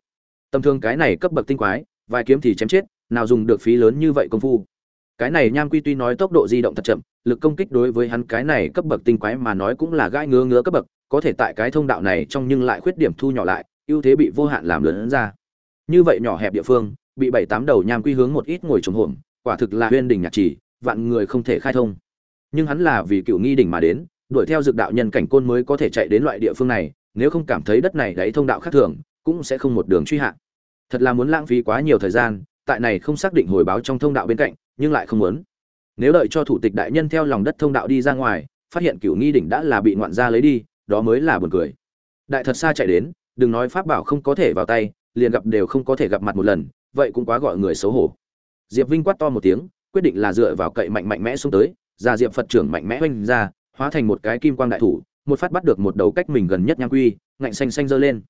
Tầm thương cái này cấp bậc tinh quái, vài kiếm thì chém chết, nào dùng được phí lớn như vậy công phu. Cái này nham quy tuy nói tốc độ di động thật chậm, lực công kích đối với hắn cái này cấp bậc tinh quái mà nói cũng là gai ngứa ngứa cấp bậc, có thể tại cái thông đạo này trong nhưng lại khuyết điểm thu nhỏ lại, ưu thế bị vô hạn làm lớn ra. Như vậy nhỏ hẹp địa phương, bị bảy tám đầu nham quy hướng một ít ngồi trống hổm, quả thực là huyên đình nhạc chỉ vạn người không thể khai thông. Nhưng hắn là vì cựu nghi đỉnh mà đến, đuổi theo dược đạo nhân cảnh côn mới có thể chạy đến loại địa phương này, nếu không cảm thấy đất này đáy thông đạo khác thường, cũng sẽ không một đường truy hạ. Thật là muốn lãng phí quá nhiều thời gian, tại này không xác định hồi báo trong thông đạo bên cạnh, nhưng lại không muốn. Nếu đợi cho thủ tịch đại nhân theo lòng đất thông đạo đi ra ngoài, phát hiện cựu nghi đỉnh đã là bị ngoạn gia lấy đi, đó mới là buồn cười. Đại thật xa chạy đến, đừng nói pháp bảo không có thể vào tay, liền gặp đều không có thể gặp mặt một lần, vậy cũng quá gọi người xấu hổ. Diệp vinh quát to một tiếng quyết định là dựa vào cậy mạnh mạnh mẽ xuống tới già diệp phật trưởng mạnh mẽ oanh ra, hóa thành một cái kim quang đại thủ, một phát bắt được một đầu cách mình gần nhất nhang quy, ngạnh xanh xanh giơ lên.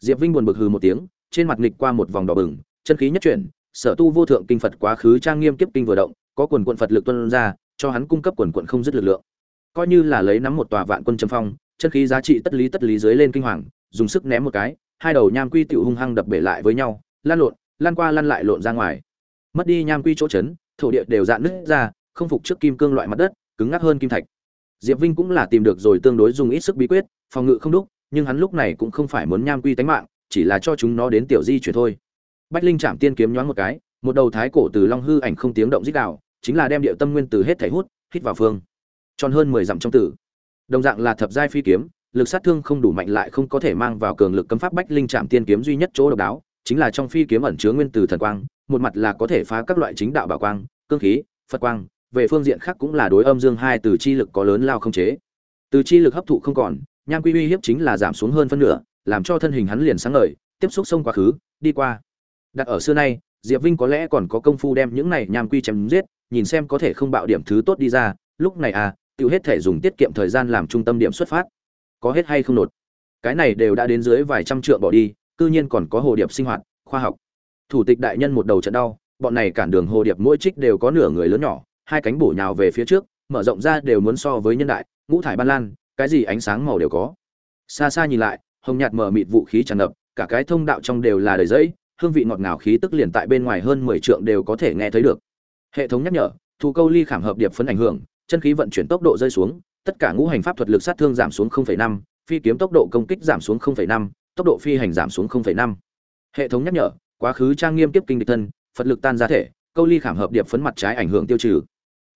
Diệp vinh buồn bực hừ một tiếng, trên mặt nghịch qua một vòng đỏ bừng, chân khí nhất chuyển, sở tu vô thượng kinh phật quá khứ trang nghiêm kiếp kinh vừa động, có quần quận phật lực tuân ra, cho hắn cung cấp quần quận không dứt lực lượng. Coi như là lấy nắm một tòa vạn quân châm phong, chân khí giá trị tất lý tất lý dưới lên kinh hoàng, dùng sức ném một cái, hai đầu nham quy tự hung hăng đập bể lại với nhau, lan lộn, lan qua lan lại lộn ra ngoài. Mất đi nham quy chỗ chấn thổ địa đều dạn nứt ra không phục trước kim cương loại mặt đất cứng ngắc hơn kim thạch. Diệp vinh cũng là tìm được rồi tương đối dùng ít sức bí quyết phòng ngự không đúc nhưng hắn lúc này cũng không phải muốn nham quy tánh mạng chỉ là cho chúng nó đến tiểu di chuyển thôi. Bách linh Trảm tiên kiếm nhoáng một cái một đầu thái cổ từ long hư ảnh không tiếng động rít gào, chính là đem điệu tâm nguyên từ hết thảy hút hít vào phương. Tròn hơn mười dặm trong tử. Đồng dạng là thập giai phi kiếm lực sát thương không đủ mạnh lại không có thể mang vào cường lực cấm pháp bách linh Trảm tiên kiếm duy nhất chỗ độc đáo chính là trong phi kiếm ẩn chứa nguyên từ thần quang, một mặt là có thể phá các loại chính đạo bảo quang, cương khí, phật quang, về phương diện khác cũng là đối âm dương hai từ chi lực có lớn lao không chế. Từ chi lực hấp thụ không còn, nham quy uy hiếp chính là giảm xuống hơn phân nửa, làm cho thân hình hắn liền sáng ngời, tiếp xúc sông quá khứ, đi qua. Đặt ở xưa nay, diệp vinh có lẽ còn có công phu đem những này nham quy chém giết, nhìn xem có thể không bạo điểm thứ tốt đi ra, lúc này à tiêu hết thể dùng tiết kiệm thời gian làm trung tâm điểm xuất phát. Có hết hay không nột? Cái này đều đã đến dưới vài trăm trượng bỏ đi cư nhiên còn có hồ điệp sinh hoạt khoa học. Thủ tịch đại nhân một đầu trận đau bọn này cản đường hồ điệp mỗi trích đều có nửa người lớn nhỏ hai cánh bổ nhào về phía trước mở rộng ra đều muốn so với nhân đại ngũ thải ban lan cái gì ánh sáng màu đều có. Xa xa nhìn lại hồng nhạt mở mịt vũ khí tràn ngập cả cái thông đạo trong đều là đầy dẫy hương vị ngọt ngào khí tức liền tại bên ngoài hơn mười trượng đều có thể nghe thấy được. Hệ thống nhắc nhở thu câu ly khảm hợp điệp phấn ảnh hưởng chân khí vận chuyển tốc độ rơi xuống tất cả ngũ hành pháp thuật lực sát thương giảm xuống 0,5, phi kiếm tốc độ công kích giảm xuống 0,5, tốc độ phi hành giảm xuống 0,5. hệ thống nhắc nhở quá khứ trang nghiêm tiếp kinh địch thân phật lực tan ra thể câu ly khảm hợp điệp phấn mặt trái ảnh hưởng tiêu trừ.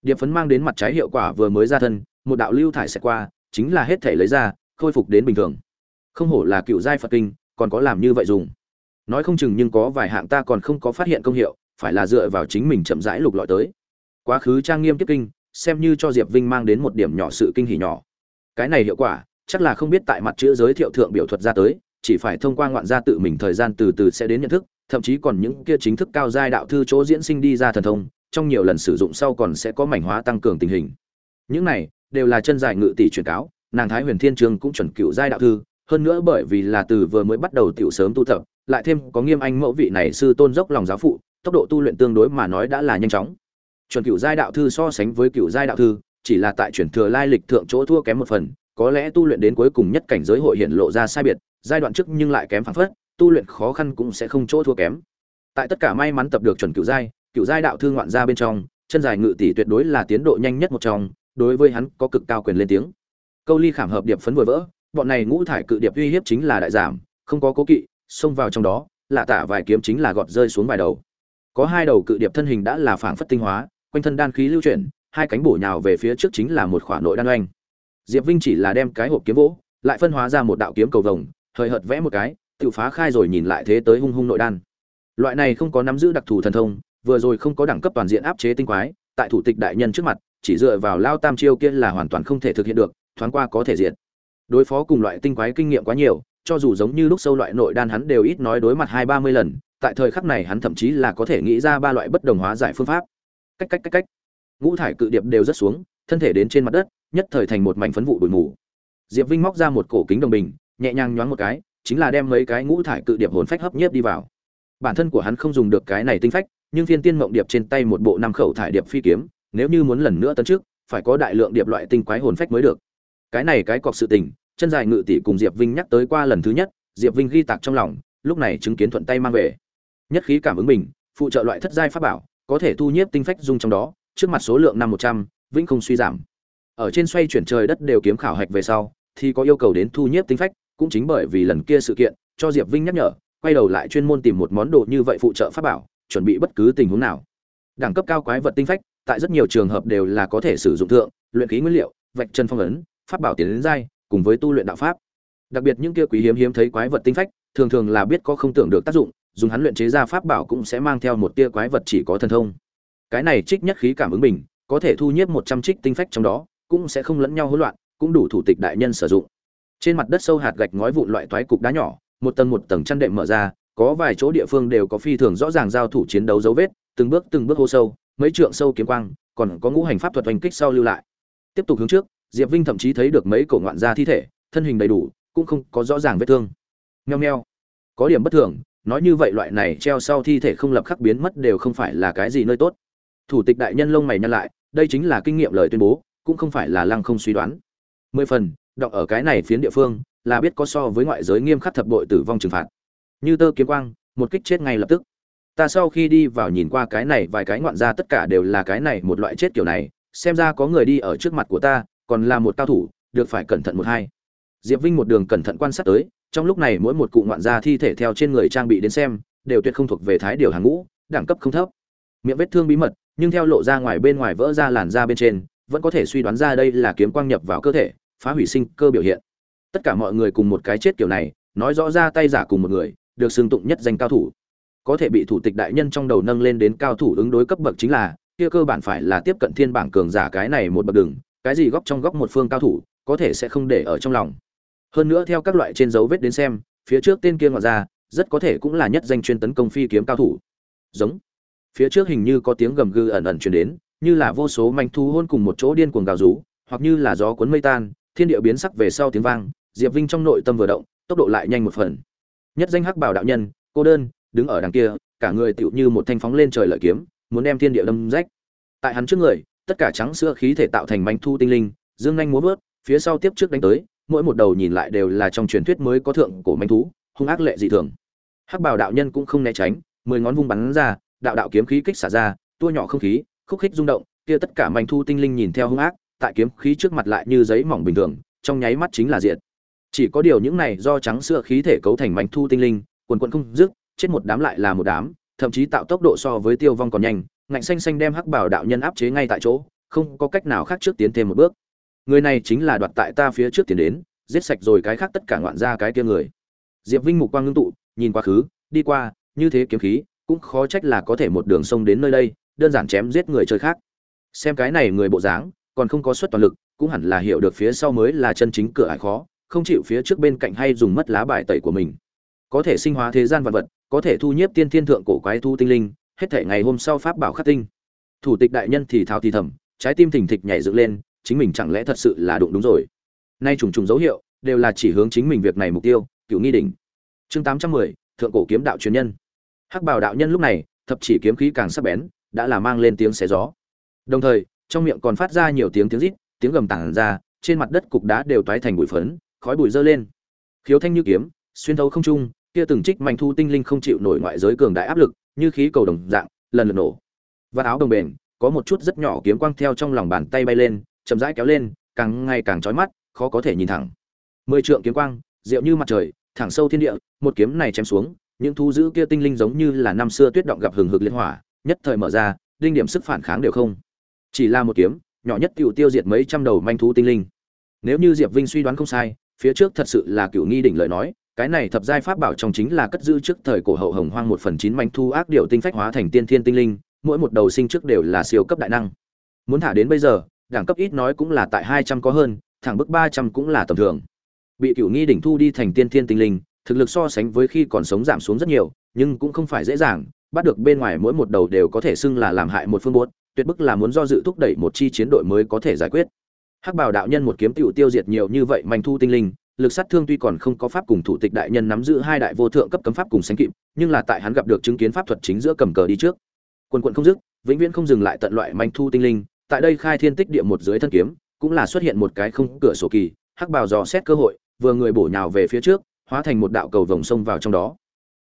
Điệp phấn mang đến mặt trái hiệu quả vừa mới ra thân một đạo lưu thải sẽ qua chính là hết thể lấy ra khôi phục đến bình thường. Không hổ là cựu giai phật kinh còn có làm như vậy dùng. Nói không chừng nhưng có vài hạng ta còn không có phát hiện công hiệu phải là dựa vào chính mình chậm rãi lục lọi tới. Quá khứ trang nghiêm tiếp kinh xem như cho diệp vinh mang đến một điểm nhỏ sự kinh hỉ nhỏ. Cái này hiệu quả chắc là không biết tại mặt chữ giới thiệu thượng biểu thuật ra tới chỉ phải thông qua ngoạn gia tự mình thời gian từ từ sẽ đến nhận thức, thậm chí còn những kia chính thức cao giai đạo thư chỗ diễn sinh đi ra thần thông, trong nhiều lần sử dụng sau còn sẽ có mảnh hóa tăng cường tình hình. Những này đều là chân dài ngự tỷ truyền cáo, nàng thái huyền thiên trường cũng chuẩn cựu giai đạo thư, hơn nữa bởi vì là từ vừa mới bắt đầu tiểu sớm tu tập, lại thêm có nghiêm anh mẫu vị này sư tôn dốc lòng giáo phụ, tốc độ tu luyện tương đối mà nói đã là nhanh chóng. Chuẩn cựu giai đạo thư so sánh với cựu giai đạo thư, chỉ là tại chuyển thừa lai lịch thượng chỗ thua kém một phần, có lẽ tu luyện đến cuối cùng nhất cảnh giới hội hiện lộ ra sai biệt giai đoạn trước nhưng lại kém phản phất, tu luyện khó khăn cũng sẽ không chỗ thua kém. Tại tất cả may mắn tập được chuẩn cựu giai cựu giai đạo thư ngoạn ra bên trong, chân dài ngự tỷ tuyệt đối là tiến độ nhanh nhất một trong, đối với hắn có cực cao quyền lên tiếng. Câu ly khảm hợp điệp phấn vừa vỡ, bọn này ngũ thải cự điệp uy hiếp chính là đại giảm, không có cố kỵ, xông vào trong đó, lạ tả vài kiếm chính là gọt rơi xuống vài đầu. Có hai đầu cự điệp thân hình đã là phảng phất tinh hóa, quanh thân đan khí lưu chuyển, hai cánh bổ nhào về phía trước chính là một khỏa nội đan oanh. Diệp vinh chỉ là đem cái hộp kiếm vỗ, lại phân hóa ra một đạo kiếm cầu vồng hời hợt vẽ một cái, tự phá khai rồi nhìn lại thế tới hung hung nội đan. Loại này không có nắm giữ đặc thù thần thông, vừa rồi không có đẳng cấp toàn diện áp chế tinh quái, tại thủ tịch đại nhân trước mặt, chỉ dựa vào lao tam chiêu kia là hoàn toàn không thể thực hiện được, thoáng qua có thể diện đối phó cùng loại tinh quái kinh nghiệm quá nhiều, cho dù giống như lúc sâu loại nội đan hắn đều ít nói đối mặt hai ba mươi lần, tại thời khắc này hắn thậm chí là có thể nghĩ ra ba loại bất đồng hóa giải phương pháp. Cách cách cách cách. Ngũ thải cự điệp đều rất xuống, thân thể đến trên mặt đất, nhất thời thành một mảnh phấn vụ bụi mù. Diệp vinh móc ra một cổ kính đồng bình nhẹ nhàng nhoáng một cái chính là đem mấy cái ngũ thải cự điệp hồn phách hấp nhiếp đi vào. Bản thân của hắn không dùng được cái này tinh phách nhưng phiên tiên mộng điệp trên tay một bộ năm khẩu thải điệp phi kiếm nếu như muốn lần nữa tấn trước phải có đại lượng điệp loại tinh quái hồn phách mới được. Cái này cái cọc sự tình chân dài ngự tỷ cùng diệp vinh nhắc tới qua lần thứ nhất diệp vinh ghi tạc trong lòng lúc này chứng kiến thuận tay mang về. Nhất khí cảm ứng mình, phụ trợ loại thất giai pháp bảo có thể thu nhiếp tinh phách dung trong đó trước mặt số lượng năm một trăm vĩnh không suy giảm. Ở trên xoay chuyển trời đất đều kiếm khảo hạch về sau thì có yêu cầu đến thu nhiếp tinh phách cũng chính bởi vì lần kia sự kiện, cho diệp vinh nhắc nhở, quay đầu lại chuyên môn tìm một món đồ như vậy phụ trợ pháp bảo, chuẩn bị bất cứ tình huống nào. Đẳng cấp cao quái vật tinh phách, tại rất nhiều trường hợp đều là có thể sử dụng thượng, luyện khí nguyên liệu, vạch chân phong ấn, pháp bảo tiến đến giai, cùng với tu luyện đạo pháp. Đặc biệt những kia quý hiếm hiếm thấy quái vật tinh phách, thường thường là biết có không tưởng được tác dụng, dùng hắn luyện chế ra pháp bảo cũng sẽ mang theo một tia quái vật chỉ có thần thông. Cái này trích nhất khí cảm ứng bình, có thể thu nhiếp một trăm trích tinh phách trong đó, cũng sẽ không lẫn nhau hỗn loạn, cũng đủ thủ tịch đại nhân sử dụng trên mặt đất sâu hạt gạch ngói vụn loại toái cục đá nhỏ, một tầng một tầng chăn đệm mở ra, có vài chỗ địa phương đều có phi thường rõ ràng giao thủ chiến đấu dấu vết, từng bước từng bước hô sâu, mấy trượng sâu kiếm quang, còn có ngũ hành pháp thuật oanh kích sau lưu lại. Tiếp tục hướng trước, diệp vinh thậm chí thấy được mấy cổ ngoạn da thi thể, thân hình đầy đủ, cũng không có rõ ràng vết thương. Nheo nheo có điểm bất thường, nói như vậy loại này treo sau thi thể không lập khắc biến mất đều không phải là cái gì nơi tốt. Thủ tịch đại nhân lông mày nhăn lại, đây chính là kinh nghiệm lời tuyên bố, cũng không phải là lăng không suy đoán. Mười phần đọc ở cái này phiến địa phương, là biết có so với ngoại giới nghiêm khắc thập bội tử vong trừng phạt. Như tơ kiếm quang, một kích chết ngay lập tức. Ta sau khi đi vào nhìn qua cái này vài cái ngoạn ra tất cả đều là cái này một loại chết kiểu này, xem ra có người đi ở trước mặt của ta, còn là một cao thủ, được phải cẩn thận một hai. Diệp vinh một đường cẩn thận quan sát tới, trong lúc này mỗi một cụ ngoạn gia thi thể theo trên người trang bị đến xem, đều tuyệt không thuộc về thái điều hàng ngũ, đẳng cấp không thấp. Miệng vết thương bí mật, nhưng theo lộ ra ngoài bên ngoài vỡ ra làn da bên trên, vẫn có thể suy đoán ra đây là kiếm quang nhập vào cơ thể phá hủy sinh cơ biểu hiện. Tất cả mọi người cùng một cái chết kiểu này, nói rõ ra tay giả cùng một người, được xưng tụng nhất danh cao thủ. Có thể bị thủ tịch đại nhân trong đầu nâng lên đến cao thủ ứng đối cấp bậc chính là, kia cơ bản phải là tiếp cận thiên bảng cường giả cái này một bậc đường, cái gì góc trong góc một phương cao thủ, có thể sẽ không để ở trong lòng. Hơn nữa theo các loại trên dấu vết đến xem, phía trước tên kia ngọt ra, rất có thể cũng là nhất danh chuyên tấn công phi kiếm cao thủ. Giống. Phía trước hình như có tiếng gầm gừ ẩn ẩn truyền đến, như là vô số manh thu hôn cùng một chỗ điên cuồng gào rú, hoặc như là gió cuốn mây tan thiên địa biến sắc về sau tiếng vang, diệp vinh trong nội tâm vừa động, tốc độ lại nhanh một phần. Nhất danh hắc bảo đạo nhân, cô đơn, đứng ở đằng kia, cả người tựu như một thanh phóng lên trời lợi kiếm, muốn đem thiên địa đâm rách. Tại hắn trước người, tất cả trắng sữa khí thể tạo thành manh thu tinh linh, dương nhanh múa vớt, phía sau tiếp trước đánh tới, mỗi một đầu nhìn lại đều là trong truyền thuyết mới có thượng cổ manh thú, hung ác lệ dị thường. Hắc bảo đạo nhân cũng không né tránh, mười ngón vung bắn ra, đạo đạo kiếm khí kích xả ra, tua nhỏ không khí, khúc khích rung động, kia tất cả manh thu tinh linh nhìn theo hung ác tại kiếm khí trước mặt lại như giấy mỏng bình thường, trong nháy mắt chính là diệt. chỉ có điều những này do trắng sữa khí thể cấu thành mảnh thu tinh linh, quần quần không dứt, chết một đám lại là một đám, thậm chí tạo tốc độ so với tiêu vong còn nhanh, ngạnh xanh xanh đem hắc bảo đạo nhân áp chế ngay tại chỗ, không có cách nào khác trước tiến thêm một bước. Người này chính là đoạt tại ta phía trước tiến đến, giết sạch rồi cái khác tất cả ngoạn ra cái kia người. Diệp vinh mục quang ngưng tụ, nhìn quá khứ, đi qua, như thế kiếm khí, cũng khó trách là có thể một đường sông đến nơi đây, đơn giản chém giết người chơi khác. Xem cái này người bộ dáng còn không có suất toàn lực, cũng hẳn là hiểu được phía sau mới là chân chính cửa ải khó, không chịu phía trước bên cạnh hay dùng mất lá bài tẩy của mình. Có thể sinh hóa thế gian vật vật, có thể thu nhiếp tiên thiên thượng cổ quái thu tinh linh, hết thể ngày hôm sau pháp bảo khắc tinh. Thủ tịch đại nhân thì thào thì thầm, trái tim thình thịch nhảy dựng lên, chính mình chẳng lẽ thật sự là đụng đúng rồi? Nay trùng trùng dấu hiệu, đều là chỉ hướng chính mình việc này mục tiêu, cựu nghi đỉnh. Chương tám trăm mười, thượng cổ kiếm đạo truyền nhân. Hắc bảo đạo nhân lúc này, thập chỉ kiếm khí càng sắc bén, đã là mang lên tiếng xé gió. Đồng thời trong miệng còn phát ra nhiều tiếng tiếng rít, tiếng gầm tảng ra, trên mặt đất cục đá đều toái thành bụi phấn, khói bụi dơ lên. Khiếu thanh như kiếm, xuyên thấu không trung, kia từng trích mạnh thu tinh linh không chịu nổi ngoại giới cường đại áp lực, như khí cầu đồng dạng, lần lượt nổ. Và áo đồng bền, có một chút rất nhỏ kiếm quang theo trong lòng bàn tay bay lên, chậm rãi kéo lên, càng ngày càng chói mắt, khó có thể nhìn thẳng. Mười trượng kiếm quang diệu như mặt trời, thẳng sâu thiên địa, một kiếm này chém xuống, những thú dữ kia tinh linh giống như là năm xưa tuyết động gặp hừng hực liên hỏa, nhất thời mở ra, đinh điểm sức phản kháng đều không chỉ là một kiếm, nhỏ nhất cựu tiêu diệt mấy trăm đầu manh thú tinh linh. Nếu như diệp vinh suy đoán không sai, phía trước thật sự là cựu nghi đỉnh lời nói, cái này thập giai pháp bảo trong chính là cất giữ trước thời cổ hậu hồng hoang một phần chín manh thu ác điệu tinh phách hóa thành tiên thiên tinh linh, mỗi một đầu sinh trước đều là siêu cấp đại năng. Muốn thả đến bây giờ, đẳng cấp ít nói cũng là tại hai trăm có hơn, thẳng bức ba trăm cũng là tầm thường. Bị cựu nghi đỉnh thu đi thành tiên thiên tinh linh, thực lực so sánh với khi còn sống giảm xuống rất nhiều, nhưng cũng không phải dễ dàng, bắt được bên ngoài mỗi một đầu đều có thể xưng là làm hại một phương bốt tuyệt bức là muốn do dự thúc đẩy một chi chiến đội mới có thể giải quyết. Hắc bảo đạo nhân một kiếm tiểu tiêu diệt nhiều như vậy manh thu tinh linh, lực sát thương tuy còn không có pháp cùng thủ tịch đại nhân nắm giữ hai đại vô thượng cấp cấm pháp cùng sánh kịp, nhưng là tại hắn gặp được chứng kiến pháp thuật chính giữa cầm cờ đi trước. Quân quận không dứt, vĩnh viễn không dừng lại tận loại manh thu tinh linh, tại đây khai thiên tích địa một dưới thân kiếm, cũng là xuất hiện một cái không cửa sổ kỳ, hắc bào dò xét cơ hội, vừa người bổ nhào về phía trước, hóa thành một đạo cầu vồng sông vào trong đó.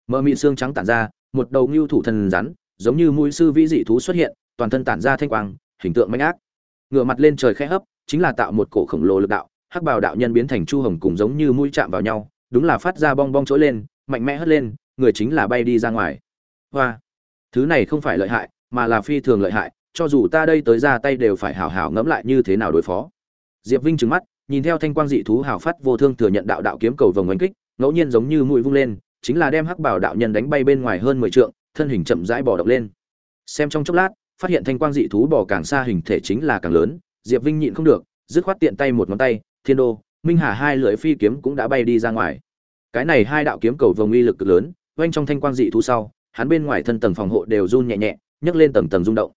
Mờ mịn xương trắng tản ra, một đầu ngưu thủ thần rắn giống như mũi sư vĩ dị thú xuất hiện, toàn thân tản ra thanh quang, hình tượng manh ác. Ngửa mặt lên trời khẽ hấp, chính là tạo một cổ khổng lồ lực đạo, hắc bào đạo nhân biến thành chu hồng cùng giống như mũi chạm vào nhau, đúng là phát ra bong bong trỗi lên, mạnh mẽ hất lên, người chính là bay đi ra ngoài. Hoa! Thứ này không phải lợi hại, mà là phi thường lợi hại, cho dù ta đây tới ra tay đều phải hảo hảo ngẫm lại như thế nào đối phó. Diệp vinh trừng mắt, nhìn theo thanh quang dị thú hảo phát vô thương thừa nhận đạo đạo kiếm cầu vòng oanh kích, ngẫu nhiên giống như mũi vung lên, chính là đem hắc bảo đạo nhân đánh bay bên ngoài hơn mười trượng thân hình chậm rãi bò động lên. Xem trong chốc lát, phát hiện thanh quang dị thú bò càng xa hình thể chính là càng lớn, diệp vinh nhịn không được, dứt khoát tiện tay một ngón tay, thiên đô, minh hà hai lưỡi phi kiếm cũng đã bay đi ra ngoài. Cái này hai đạo kiếm cầu vồng uy lực cực lớn oanh trong thanh quang dị thú sau, hắn bên ngoài thân tầng phòng hộ đều run nhẹ nhẹ, nhấc lên tầng tầng rung động.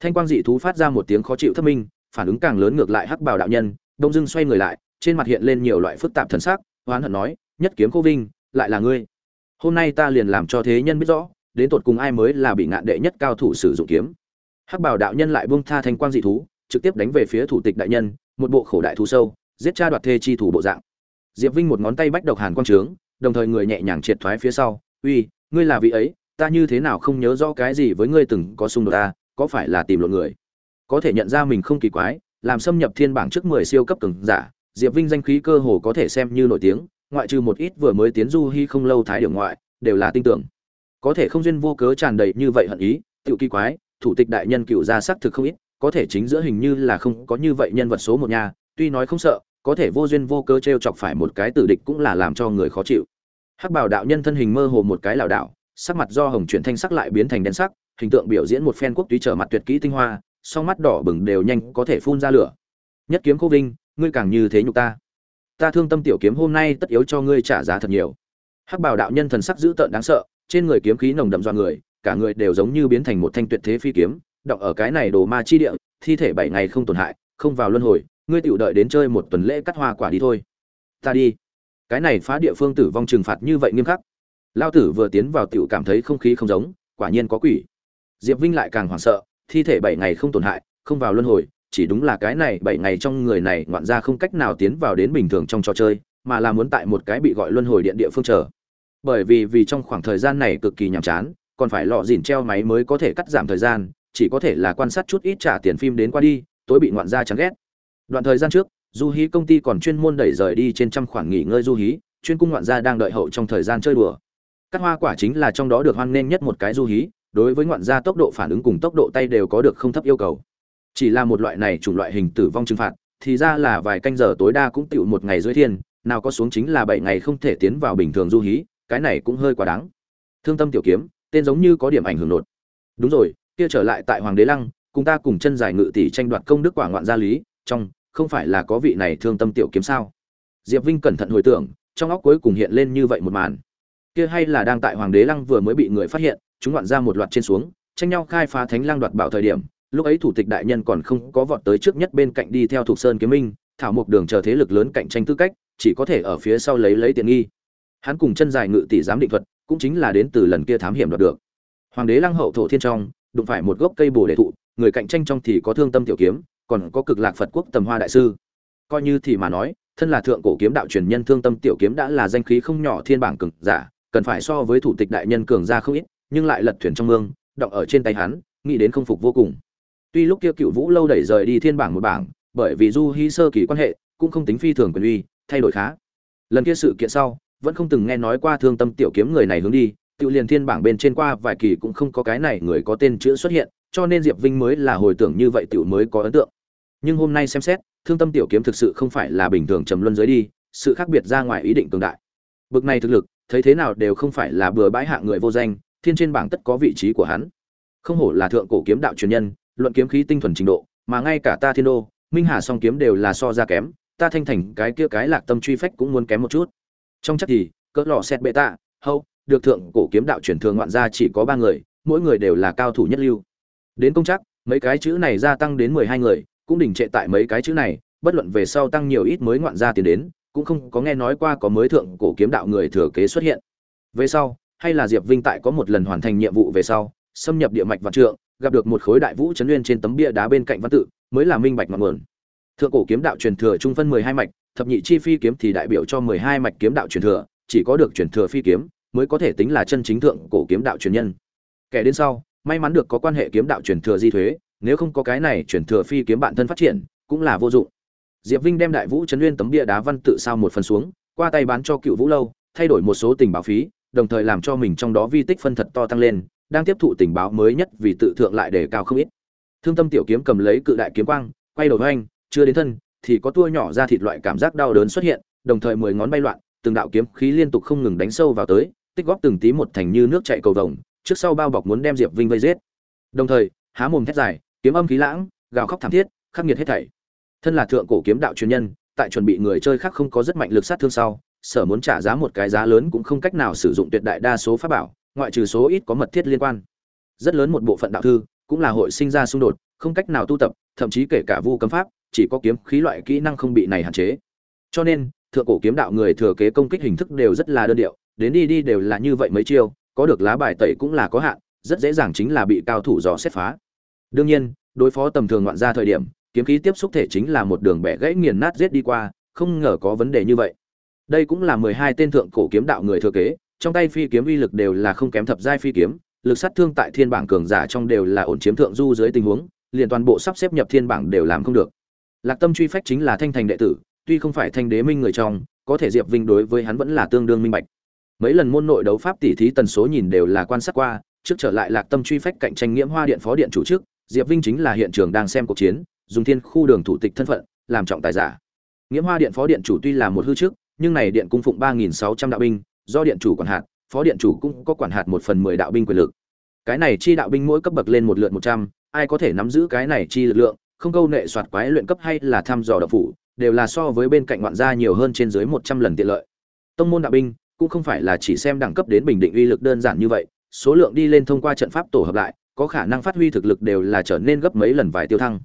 Thanh quang dị thú phát ra một tiếng khó chịu thất minh, phản ứng càng lớn ngược lại hắc bảo đạo nhân, đông dưng xoay người lại, trên mặt hiện lên nhiều loại phức tạp thần sắc hoán hận nói, nhất kiếm cô vinh, lại là ngươi. Hôm nay ta liền làm cho thế nhân biết rõ đến tột cùng ai mới là bị ngạn đệ nhất cao thủ sử dụng kiếm. Hắc bảo đạo nhân lại buông tha thanh quang dị thú, trực tiếp đánh về phía thủ tịch đại nhân, một bộ khổ đại thú sâu, giết cha đoạt thê chi thủ bộ dạng. Diệp vinh một ngón tay bách độc hàn quang trướng, đồng thời người nhẹ nhàng triệt thoái phía sau, uy, ngươi là vị ấy, ta như thế nào không nhớ rõ cái gì với ngươi từng có xung đột ta, có phải là tìm lộn người? Có thể nhận ra mình không kỳ quái, làm xâm nhập thiên bảng trước mười siêu cấp cường giả, diệp vinh danh khí cơ hồ có thể xem như nổi tiếng, ngoại trừ một ít vừa mới tiến du hy không lâu thái điểm ngoại, đều là tin tưởng có thể không duyên vô cớ tràn đầy như vậy hận ý tự kỳ quái, thủ tịch đại nhân cựu gia xác thực không ít, có thể chính giữa hình như là không có như vậy nhân vật số một nhà tuy nói không sợ, có thể vô duyên vô cớ t r e o chọc phải một cái tử địch cũng là làm cho người khó chịu. Hắc bảo đạo nhân thân hình mơ hồ một cái lảo đảo, sắc mặt do hồng chuyển thanh sắc lại biến thành đen sắc, hình tượng biểu diễn một phen quốc túy trở mặt tuyệt kỹ tinh hoa, song mắt đỏ bừng đều nhanh có thể phun ra lửa. Nhất kiếm cô vinh, ngươi càng như thế nhục ta. Ta thương tâm tiểu kiếm hôm nay tất yếu cho ngươi trả giá thật nhiều. Hắc bảo đạo nhân thần sắc dữ tợn đáng sợ trên người kiếm khí nồng đậm do người, cả người đều giống như biến thành một thanh tuyệt thế phi kiếm đọng ở cái này đồ ma chi địa, thi thể bảy ngày không tổn hại, không vào luân hồi, ngươi tựu đợi đến chơi một tuần lễ cắt hoa quả đi thôi. Ta đi. Cái này phá địa phương tử vong trừng phạt như vậy nghiêm khắc. Lao tử vừa tiến vào tiểu cảm thấy không khí không giống, quả nhiên có quỷ. Diệp vinh lại càng hoảng sợ, thi thể bảy ngày không tổn hại, không vào luân hồi, chỉ đúng là cái này bảy ngày trong người này ngoạn ra không cách nào tiến vào đến bình thường trong trò chơi, mà là muốn tại một cái bị gọi luân hồi điện địa phương chờ bởi vì vì trong khoảng thời gian này cực kỳ nhàm chán, còn phải lọ dìn treo máy mới có thể cắt giảm thời gian, chỉ có thể là quan sát chút ít trả tiền phim đến qua đi, tối bị ngoạn ra chán ghét. Đoạn thời gian trước, du hí công ty còn chuyên môn đẩy rời đi trên trăm khoản nghỉ ngơi du hí, chuyên cung ngoạn gia đang đợi hậu trong thời gian chơi đùa. Cắt hoa quả chính là trong đó được hoan nghênh nhất một cái du hí, đối với ngoạn gia tốc độ phản ứng cùng tốc độ tay đều có được không thấp yêu cầu. Chỉ là một loại này chủng loại hình tử vong trừng phạt, thì ra là vài canh giờ tối đa cũng tựu một ngày dưới thiên, nào có xuống chính là bảy ngày không thể tiến vào bình thường du hí cái này cũng hơi quá đáng. Thương tâm tiểu kiếm, tên giống như có điểm ảnh hưởng nột. Đúng rồi, kia trở lại tại hoàng đế lăng, cùng ta cùng chân dài ngự tỷ tranh đoạt công đức quả ngoạn gia lý, trong, không phải là có vị này thương tâm tiểu kiếm sao? Diệp vinh cẩn thận hồi tưởng, trong óc cuối cùng hiện lên như vậy một màn. Kia hay là đang tại hoàng đế lăng vừa mới bị người phát hiện, chúng ngoạn ra một loạt trên xuống, tranh nhau khai phá thánh lăng đoạt bảo thời điểm, lúc ấy thủ tịch đại nhân còn không có vọt tới trước nhất bên cạnh đi theo thuộc sơn kiếm minh, thảo mục đường chờ thế lực lớn cạnh tranh tư cách, chỉ có thể ở phía sau lấy lấy tiện nghi hắn cùng chân dài ngự tỷ giám định thuật cũng chính là đến từ lần kia thám hiểm đoạt được. Hoàng đế lăng hậu thổ thiên trong, đụng phải một gốc cây bồ đề thụ, người cạnh tranh trong thì có thương tâm tiểu kiếm, còn có cực lạc phật quốc tầm hoa đại sư. Coi như thì mà nói, thân là thượng cổ kiếm đạo truyền nhân thương tâm tiểu kiếm đã là danh khí không nhỏ thiên bảng cực giả, cần phải so với thủ tịch đại nhân cường gia không ít, nhưng lại lật thuyền trong mương động ở trên tay hắn, nghĩ đến không phục vô cùng. Tuy lúc kia cựu vũ lâu đẩy rời đi thiên bảng một bảng, bởi vì du hy sơ kỳ quan hệ, cũng không tính phi thường quyền uy, thay đổi khá. Lần kia sự kiện sau vẫn không từng nghe nói qua thương tâm tiểu kiếm người này hướng đi tự liền thiên bảng bên trên qua vài kỳ cũng không có cái này người có tên chữ xuất hiện, cho nên diệp vinh mới là hồi tưởng như vậy tiểu mới có ấn tượng. Nhưng hôm nay xem xét, thương tâm tiểu kiếm thực sự không phải là bình thường trầm luân giới đi, sự khác biệt ra ngoài ý định cường đại. Bực này thực lực, thấy thế nào đều không phải là bừa bãi hạng người vô danh, thiên trên bảng tất có vị trí của hắn. Không hổ là thượng cổ kiếm đạo truyền nhân, luận kiếm khí tinh thuần trình độ, mà ngay cả ta thiên đô, minh hà song kiếm đều là so ra kém, ta thanh thành cái kia cái lạc tâm truy phách cũng muốn kém một chút trong chắc thì, cỡ lò xét bệ tạ hâu được thượng cổ kiếm đạo truyền thường ngoạn ra chỉ có ba người, mỗi người đều là cao thủ nhất lưu. Đến công chắc, mấy cái chữ này gia tăng đến mười hai người, cũng đình trệ tại mấy cái chữ này, bất luận về sau tăng nhiều ít mới ngoạn ra tiền đến, cũng không có nghe nói qua có mới thượng cổ kiếm đạo người thừa kế xuất hiện. Về sau, hay là diệp vinh tại có một lần hoàn thành nhiệm vụ về sau, xâm nhập địa mạch vạn trượng, gặp được một khối đại vũ chấn nguyên trên tấm bia đá bên cạnh văn tự, mới là minh bạch ngọn nguồn. Thượng cổ kiếm đạo truyền thừa trung phân mười hai mạch thập nhị chi phi kiếm thì đại biểu cho mười hai mạch kiếm đạo truyền thừa chỉ có được truyền thừa phi kiếm mới có thể tính là chân chính thượng cổ kiếm đạo truyền nhân. Kẻ đến sau may mắn được có quan hệ kiếm đạo truyền thừa di thuế nếu không có cái này truyền thừa phi kiếm bản thân phát triển cũng là vô dụng. Diệp vinh đem đại vũ trấn nguyên tấm bia đá văn tự sao một phần xuống qua tay bán cho cựu vũ lâu thay đổi một số tình báo phí đồng thời làm cho mình trong đó vi tích phân thật to tăng lên đang tiếp thụ tình báo mới nhất vì tự thượng lại đề cao không ít. Thương tâm tiểu kiếm cầm lấy cự đại kiếm quang quay đầu hoành, chưa đến thân thì có tua nhỏ ra thịt loại cảm giác đau đớn xuất hiện, đồng thời mười ngón bay loạn, từng đạo kiếm khí liên tục không ngừng đánh sâu vào tới, tích góp từng tí một thành như nước chạy cầu vồng, trước sau bao bọc muốn đem diệp vinh vây giết. Đồng thời, há mồm thét dài, kiếm âm khí lãng, gào khóc thảm thiết, khắc nghiệt hết thảy. Thân là thượng cổ kiếm đạo truyền nhân, tại chuẩn bị người chơi khác không có rất mạnh lực sát thương sau, sở muốn trả giá một cái giá lớn cũng không cách nào sử dụng tuyệt đại đa số pháp bảo, ngoại trừ số ít có mật thiết liên quan. Rất lớn một bộ phận đạo thư cũng là hội sinh ra xung đột, không cách nào tu tập, thậm chí kể cả vu cấm pháp chỉ có kiếm khí loại kỹ năng không bị này hạn chế. Cho nên, thượng cổ kiếm đạo người thừa kế công kích hình thức đều rất là đơn điệu, đến đi đi đều là như vậy mấy chiêu, có được lá bài tẩy cũng là có hạn, rất dễ dàng chính là bị cao thủ dò xét phá. Đương nhiên, đối phó tầm thường ngoạn ra thời điểm, kiếm khí tiếp xúc thể chính là một đường bẻ gãy nghiền nát giết đi qua, không ngờ có vấn đề như vậy. Đây cũng là mười hai tên thượng cổ kiếm đạo người thừa kế, trong tay phi kiếm uy lực đều là không kém thập giai phi kiếm, lực sát thương tại thiên bảng cường giả trong đều là ổn chiếm thượng du dưới tình huống, liền toàn bộ sắp xếp nhập thiên bảng đều làm không được lạc tâm truy phách chính là thanh thành đệ tử, tuy không phải thanh đế minh người trong, có thể diệp vinh đối với hắn vẫn là tương đương minh bạch. Mấy lần môn nội đấu pháp tỉ thí tần số nhìn đều là quan sát qua, trước trở lại lạc tâm truy phách cạnh tranh nghiễm hoa điện phó điện chủ trước, diệp vinh chính là hiện trường đang xem cuộc chiến, dùng thiên khu đường thủ tịch thân phận, làm trọng tài giả. Nghiễm hoa điện phó điện chủ tuy là một hư trước, nhưng này điện cung phụng ba nghìn sáu trăm đạo binh, do điện chủ quản hạt, phó điện chủ cũng có quản hạt một phần mười đạo binh quyền lực. Cái này chi đạo binh mỗi cấp bậc lên một lượt một trăm, ai có thể nắm giữ cái này chi lực lượng không câu nệ soạt quái luyện cấp hay là thăm dò độc phủ, đều là so với bên cạnh ngoạn gia nhiều hơn trên dưới một trăm lần tiện lợi. Tông môn đạo binh cũng không phải là chỉ xem đẳng cấp đến bình định uy lực đơn giản như vậy, số lượng đi lên thông qua trận pháp tổ hợp lại, có khả năng phát huy thực lực đều là trở nên gấp mấy lần vài tiêu thăng.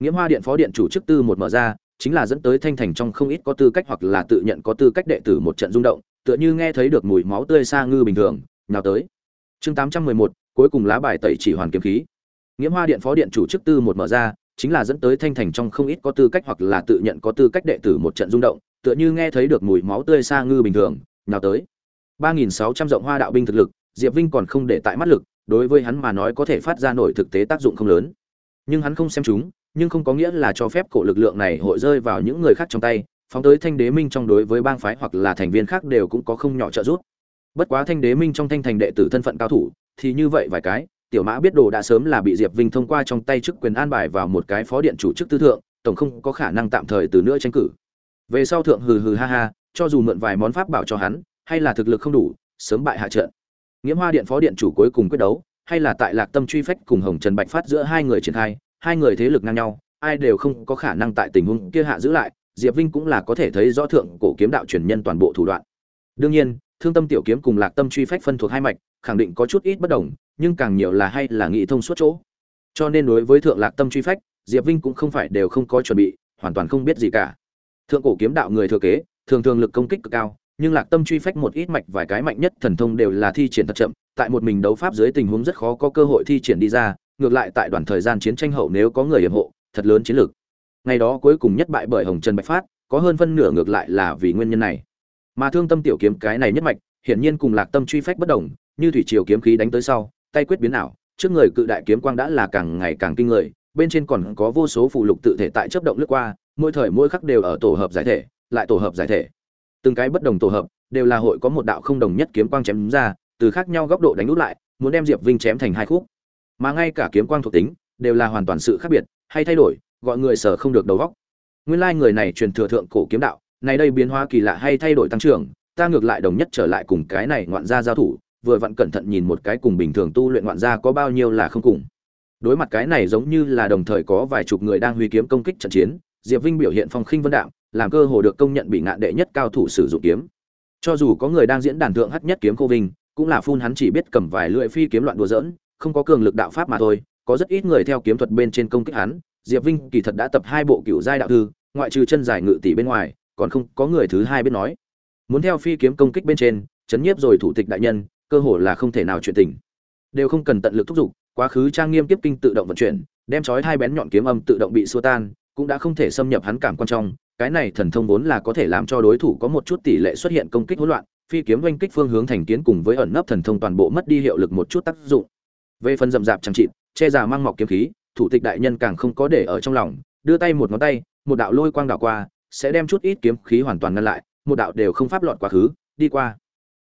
Nghiễm hoa điện phó điện chủ chức tư một mở ra, chính là dẫn tới thanh thành trong không ít có tư cách hoặc là tự nhận có tư cách đệ tử một trận rung động, tựa như nghe thấy được mùi máu tươi xa ngư bình thường nào tới. Chương tám trăm mười một, cuối cùng lá bài tẩy chỉ hoàn kiếm khí. Nghiễm hoa điện phó điện chủ chức tư một mở ra chính là dẫn tới thanh thành trong không ít có tư cách hoặc là tự nhận có tư cách đệ tử một trận rung động, tựa như nghe thấy được mùi máu tươi xa ngư bình thường nào tới. Ba nghìn sáu trăm rộng hoa đạo binh thực lực, diệp vinh còn không để tại mắt lực, đối với hắn mà nói có thể phát ra nổi thực tế tác dụng không lớn. Nhưng hắn không xem chúng, nhưng không có nghĩa là cho phép cổ lực lượng này hội rơi vào những người khác trong tay, phóng tới thanh đế minh trong đối với bang phái hoặc là thành viên khác đều cũng có không nhỏ trợ giúp. Bất quá thanh đế minh trong thanh thành đệ tử thân phận cao thủ, thì như vậy vài cái tiểu mã biết đồ đã sớm là bị diệp vinh thông qua trong tay chức quyền an bài vào một cái phó điện chủ chức tư thượng, tổng không có khả năng tạm thời từ nữa tranh cử. Về sau thượng hừ hừ ha ha, cho dù mượn vài món pháp bảo cho hắn, hay là thực lực không đủ, sớm bại hạ trận. Nghiễm hoa điện phó điện chủ cuối cùng quyết đấu, hay là tại lạc tâm truy phách cùng hồng trần bạch phát giữa hai người triển khai, hai người thế lực ngang nhau, ai đều không có khả năng tại tình huống kia hạ giữ lại, diệp vinh cũng là có thể thấy rõ thượng cổ kiếm đạo truyền nhân toàn bộ thủ đoạn. Đương nhiên thương tâm tiểu kiếm cùng lạc tâm truy phách phân thuộc hai mạch, khẳng định có chút ít bất đồng, nhưng càng nhiều là hay là nghĩ thông suốt chỗ. Cho nên đối với thượng lạc tâm truy phách, diệp vinh cũng không phải đều không có chuẩn bị, hoàn toàn không biết gì cả. Thượng cổ kiếm đạo người thừa kế, thường thường lực công kích cực cao, nhưng lạc tâm truy phách một ít mạch vài cái mạnh nhất thần thông đều là thi triển thật chậm, tại một mình đấu pháp dưới tình huống rất khó có cơ hội thi triển đi ra, ngược lại tại đoạn thời gian chiến tranh hậu nếu có người hiểm hộ, thật lớn chiến lược. Ngày đó cuối cùng nhất bại bởi hồng trần bạch phát, có hơn phân nửa ngược lại là vì nguyên nhân này mà thương tâm tiểu kiếm cái này nhất mạch, hiển nhiên cùng lạc tâm truy phách bất đồng, như thủy triều kiếm khí đánh tới sau, tay quyết biến ảo, trước người cự đại kiếm quang đã là càng ngày càng kinh người, bên trên còn có vô số phụ lục tự thể tại chấp động lướt qua, mỗi thời mỗi khắc đều ở tổ hợp giải thể, lại tổ hợp giải thể. Từng cái bất đồng tổ hợp, đều là hội có một đạo không đồng nhất kiếm quang chém ra, từ khác nhau góc độ đánh út lại, muốn đem diệp vinh chém thành hai khúc. Mà ngay cả kiếm quang thuộc tính, đều là hoàn toàn sự khác biệt, hay thay đổi, gọi người sở không được đầu góc nguyên lai người này truyền thừa thượng cổ kiếm đạo này đây biến hóa kỳ lạ hay thay đổi tăng trưởng ta ngược lại đồng nhất trở lại cùng cái này ngoạn gia giao thủ vừa vặn cẩn thận nhìn một cái cùng bình thường tu luyện ngoạn gia có bao nhiêu là không cùng. Đối mặt cái này giống như là đồng thời có vài chục người đang huy kiếm công kích trận chiến diệp vinh biểu hiện phong khinh vân đạm làm cơ hồ được công nhận bị ngạn đệ nhất cao thủ sử dụng kiếm. Cho dù có người đang diễn đàn thượng hắc nhất kiếm cô vinh cũng là phun hắn chỉ biết cầm vài lưỡi phi kiếm loạn đùa giỡn, không có cường lực đạo pháp mà thôi có rất ít người theo kiếm thuật bên trên công kích hắn. Diệp vinh kỳ thật đã tập hai bộ cựu giai đạo thư ngoại trừ chân giải ngự tỷ bên ngoài còn không có người thứ hai biết nói. Muốn theo phi kiếm công kích bên trên, chấn nhiếp rồi thủ tịch đại nhân, cơ hồ là không thể nào chuyện tình. Đều không cần tận lực thúc giục, quá khứ trang nghiêm tiếp kinh tự động vận chuyển, đem chói hai bén nhọn kiếm âm tự động bị xua tan, cũng đã không thể xâm nhập hắn cảm quan trọng cái này thần thông vốn là có thể làm cho đối thủ có một chút tỷ lệ xuất hiện công kích hỗn loạn, phi kiếm oanh kích phương hướng thành kiến cùng với ẩn nấp thần thông toàn bộ mất đi hiệu lực một chút tác dụng. Về phần rậm rạp chẳng trị che già mang mọc kiếm khí, thủ tịch đại nhân càng không có để ở trong lòng, đưa tay một ngón tay, một đạo lôi quang đảo qua sẽ đem chút ít kiếm khí hoàn toàn ngăn lại, một đạo đều không pháp lọt quá khứ, đi qua.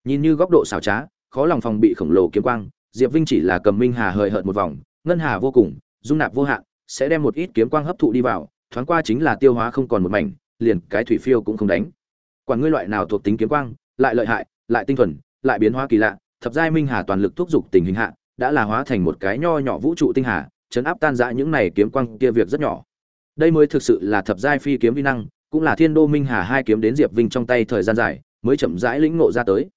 Nhìn như góc độ xảo trá, khó lòng phòng bị khổng lồ kiếm quang, diệp vinh chỉ là cầm minh hà hời hợt một vòng, ngân hà vô cùng, dung nạp vô hạn, sẽ đem một ít kiếm quang hấp thụ đi vào, thoáng qua chính là tiêu hóa không còn một mảnh, liền cái thủy phiêu cũng không đánh. Quả ngươi loại nào thuộc tính kiếm quang, lại lợi hại, lại tinh thuần, lại biến hóa kỳ lạ, thập giai minh hà toàn lực thúc dục tình hình hạ, đã là hóa thành một cái nho nhỏ vũ trụ tinh hà, chấn áp tan rã những này kiếm quang kia việc rất nhỏ. Đây mới thực sự là thập giai phi kiếm vi năng cũng là thiên đô minh hà hai kiếm đến diệp vinh trong tay thời gian dài, mới chậm rãi lĩnh ngộ ra tới.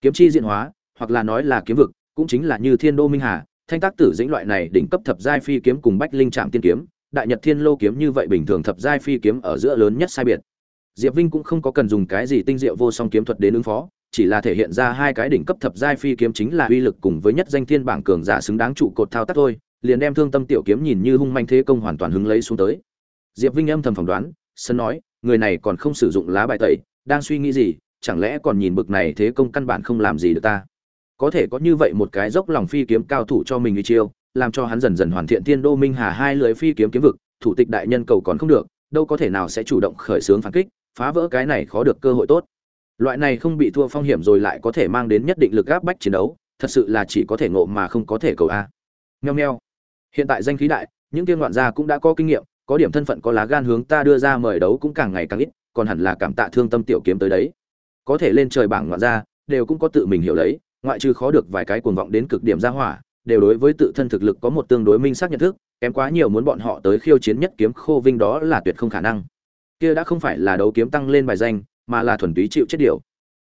Kiếm chi diện hóa, hoặc là nói là kiếm vực, cũng chính là như thiên đô minh hà, thanh tác tử dĩnh loại này đỉnh cấp thập giai phi kiếm cùng bách linh trạm tiên kiếm, đại nhật thiên lô kiếm như vậy bình thường thập giai phi kiếm ở giữa lớn nhất sai biệt. Diệp vinh cũng không có cần dùng cái gì tinh diệu vô song kiếm thuật đến ứng phó, chỉ là thể hiện ra hai cái đỉnh cấp thập giai phi kiếm chính là uy lực cùng với nhất danh thiên bảng cường giả xứng đáng trụ cột thao tác thôi, liền đem thương tâm tiểu kiếm nhìn như hung manh thế công hoàn toàn hứng lấy xuống tới. Diệp vinh âm thầm phỏng đoán, sân nói người này còn không sử dụng lá bài tẩy, đang suy nghĩ gì, chẳng lẽ còn nhìn bực này thế công căn bản không làm gì được ta? Có thể có như vậy một cái dốc lòng phi kiếm cao thủ cho mình đi chiêu, làm cho hắn dần dần hoàn thiện tiên đô minh hà hai lưỡi phi kiếm kiếm vực, thủ tịch đại nhân cầu còn không được, đâu có thể nào sẽ chủ động khởi xướng phản kích, phá vỡ cái này khó được cơ hội tốt. Loại này không bị thua phong hiểm rồi lại có thể mang đến nhất định lực áp bách chiến đấu, thật sự là chỉ có thể ngộ mà không có thể cầu a. Nheo nheo hiện tại danh khí đại, những tiên loạn gia cũng đã có kinh nghiệm có điểm thân phận có lá gan hướng ta đưa ra mời đấu cũng càng ngày càng ít, còn hẳn là cảm tạ thương tâm tiểu kiếm tới đấy. Có thể lên trời bảng ngoạn ra, đều cũng có tự mình hiểu lấy, ngoại trừ khó được vài cái cuồng vọng đến cực điểm ra hỏa, đều đối với tự thân thực lực có một tương đối minh xác nhận thức, kém quá nhiều muốn bọn họ tới khiêu chiến nhất kiếm khô vinh đó là tuyệt không khả năng. Kia đã không phải là đấu kiếm tăng lên bài danh, mà là thuần túy chịu chết điều.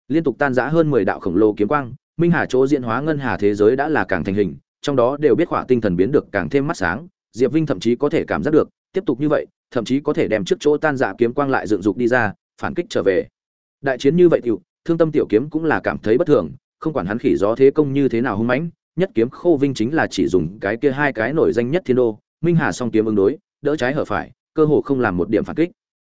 Liên tục tan rã hơn mười đạo khổng lồ kiếm quang, minh hà chỗ diễn hóa ngân hà thế giới đã là càng thành hình, trong đó đều biết khỏa tinh thần biến được càng thêm mắt sáng, diệp vinh thậm chí có thể cảm giác được tiếp tục như vậy, thậm chí có thể đem trước chỗ tan rã kiếm quang lại dựng dục đi ra, phản kích trở về. Đại chiến như vậy tiểu, thương tâm tiểu kiếm cũng là cảm thấy bất thường, không quản hắn khỉ gió thế công như thế nào hung mãnh, nhất kiếm khô vinh chính là chỉ dùng cái kia hai cái nổi danh nhất thiên đô, minh hà song kiếm ứng đối, đỡ trái hở phải, cơ hồ không làm một điểm phản kích.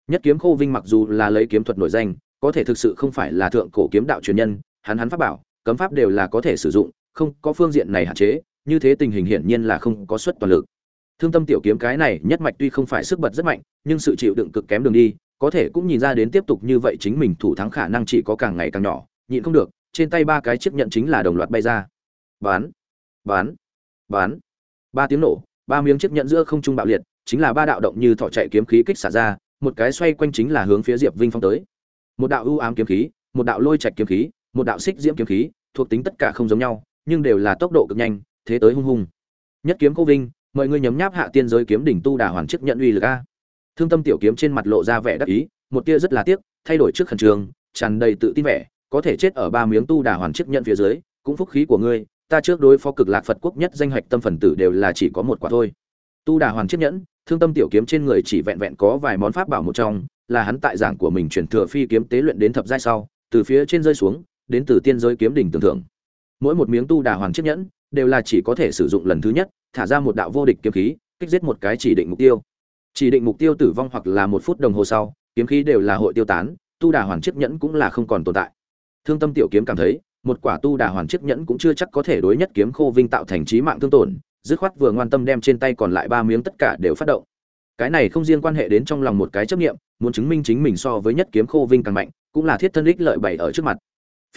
Nhất kiếm khô vinh mặc dù là lấy kiếm thuật nổi danh, có thể thực sự không phải là thượng cổ kiếm đạo truyền nhân, hắn hắn pháp bảo, cấm pháp đều là có thể sử dụng, không có phương diện này hạn chế, như thế tình hình hiển nhiên là không có suất toàn lực thương tâm tiểu kiếm cái này nhất mạch tuy không phải sức bật rất mạnh, nhưng sự chịu đựng cực kém đường đi, có thể cũng nhìn ra đến tiếp tục như vậy chính mình thủ thắng khả năng chỉ có càng ngày càng nhỏ, nhịn không được, trên tay ba cái chiếc nhận chính là đồng loạt bay ra. Bán bán bán ba tiếng nổ, ba miếng chiếc nhận giữa không trung bạo liệt, chính là ba đạo động như thỏ chạy kiếm khí kích xả ra, một cái xoay quanh chính là hướng phía diệp vinh phong tới. Một đạo ưu ám kiếm khí, một đạo lôi trạch kiếm khí, một đạo xích diễm kiếm khí, thuộc tính tất cả không giống nhau, nhưng đều là tốc độ cực nhanh, thế tới hung hung. Nhất kiếm cô vinh mọi người nhấm nháp hạ tiên giới kiếm đỉnh tu đà hoàn chức nhận uy lực a. Thương tâm tiểu kiếm trên mặt lộ ra vẻ đắc ý, một tia rất là tiếc, thay đổi trước khẩn trường tràn đầy tự tin vẻ, có thể chết ở ba miếng tu đà hoàn chức nhận phía dưới, cũng phúc khí của ngươi, ta trước đối phó cực lạc phật quốc nhất danh hạch tâm phần tử đều là chỉ có một quả thôi. Tu đà hoàn chiếc nhẫn, thương tâm tiểu kiếm trên người chỉ vẹn vẹn có vài món pháp bảo một trong, là hắn tại giảng của mình chuyển thừa phi kiếm tế luyện đến thập giai sau, từ phía trên rơi xuống, đến từ tiên giới kiếm đỉnh tưởng thưởng. Mỗi một miếng tu đà hoàn chiếc nhẫn, đều là chỉ có thể sử dụng lần thứ nhất thả ra một đạo vô địch kiếm khí, kích giết một cái chỉ định mục tiêu. Chỉ định mục tiêu tử vong hoặc là một phút đồng hồ sau, kiếm khí đều là hội tiêu tán, tu đà hoàn chiếc nhẫn cũng là không còn tồn tại. Thương tâm tiểu kiếm cảm thấy, một quả tu đà hoàn chiếc nhẫn cũng chưa chắc có thể đối nhất kiếm khô vinh tạo thành trí mạng thương tổn, dứt khoát vừa ngoan tâm đem trên tay còn lại ba miếng tất cả đều phát động. Cái này không riêng quan hệ đến trong lòng một cái chấp nghiệm muốn chứng minh chính mình so với nhất kiếm khô vinh càng mạnh, cũng là thiết thân ích lợi bày ở trước mặt.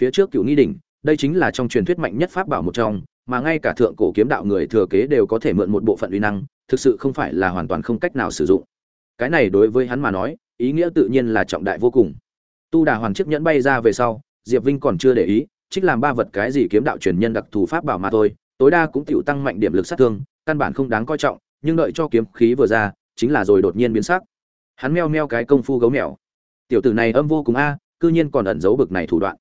Phía trước cựu nghi đỉnh, đây chính là trong truyền thuyết mạnh nhất pháp bảo một trong mà ngay cả thượng cổ kiếm đạo người thừa kế đều có thể mượn một bộ phận uy năng, thực sự không phải là hoàn toàn không cách nào sử dụng. Cái này đối với hắn mà nói, ý nghĩa tự nhiên là trọng đại vô cùng. Tu đà hoàng chiếc nhẫn bay ra về sau, diệp vinh còn chưa để ý, trích làm ba vật cái gì kiếm đạo truyền nhân đặc thù pháp bảo mà thôi, tối đa cũng tiểu tăng mạnh điểm lực sát thương, căn bản không đáng coi trọng, nhưng đợi cho kiếm khí vừa ra, chính là rồi đột nhiên biến sắc. Hắn meo meo cái công phu gấu mèo. Tiểu tử này âm vô cùng a, cư nhiên còn ẩn giấu bực này thủ đoạn.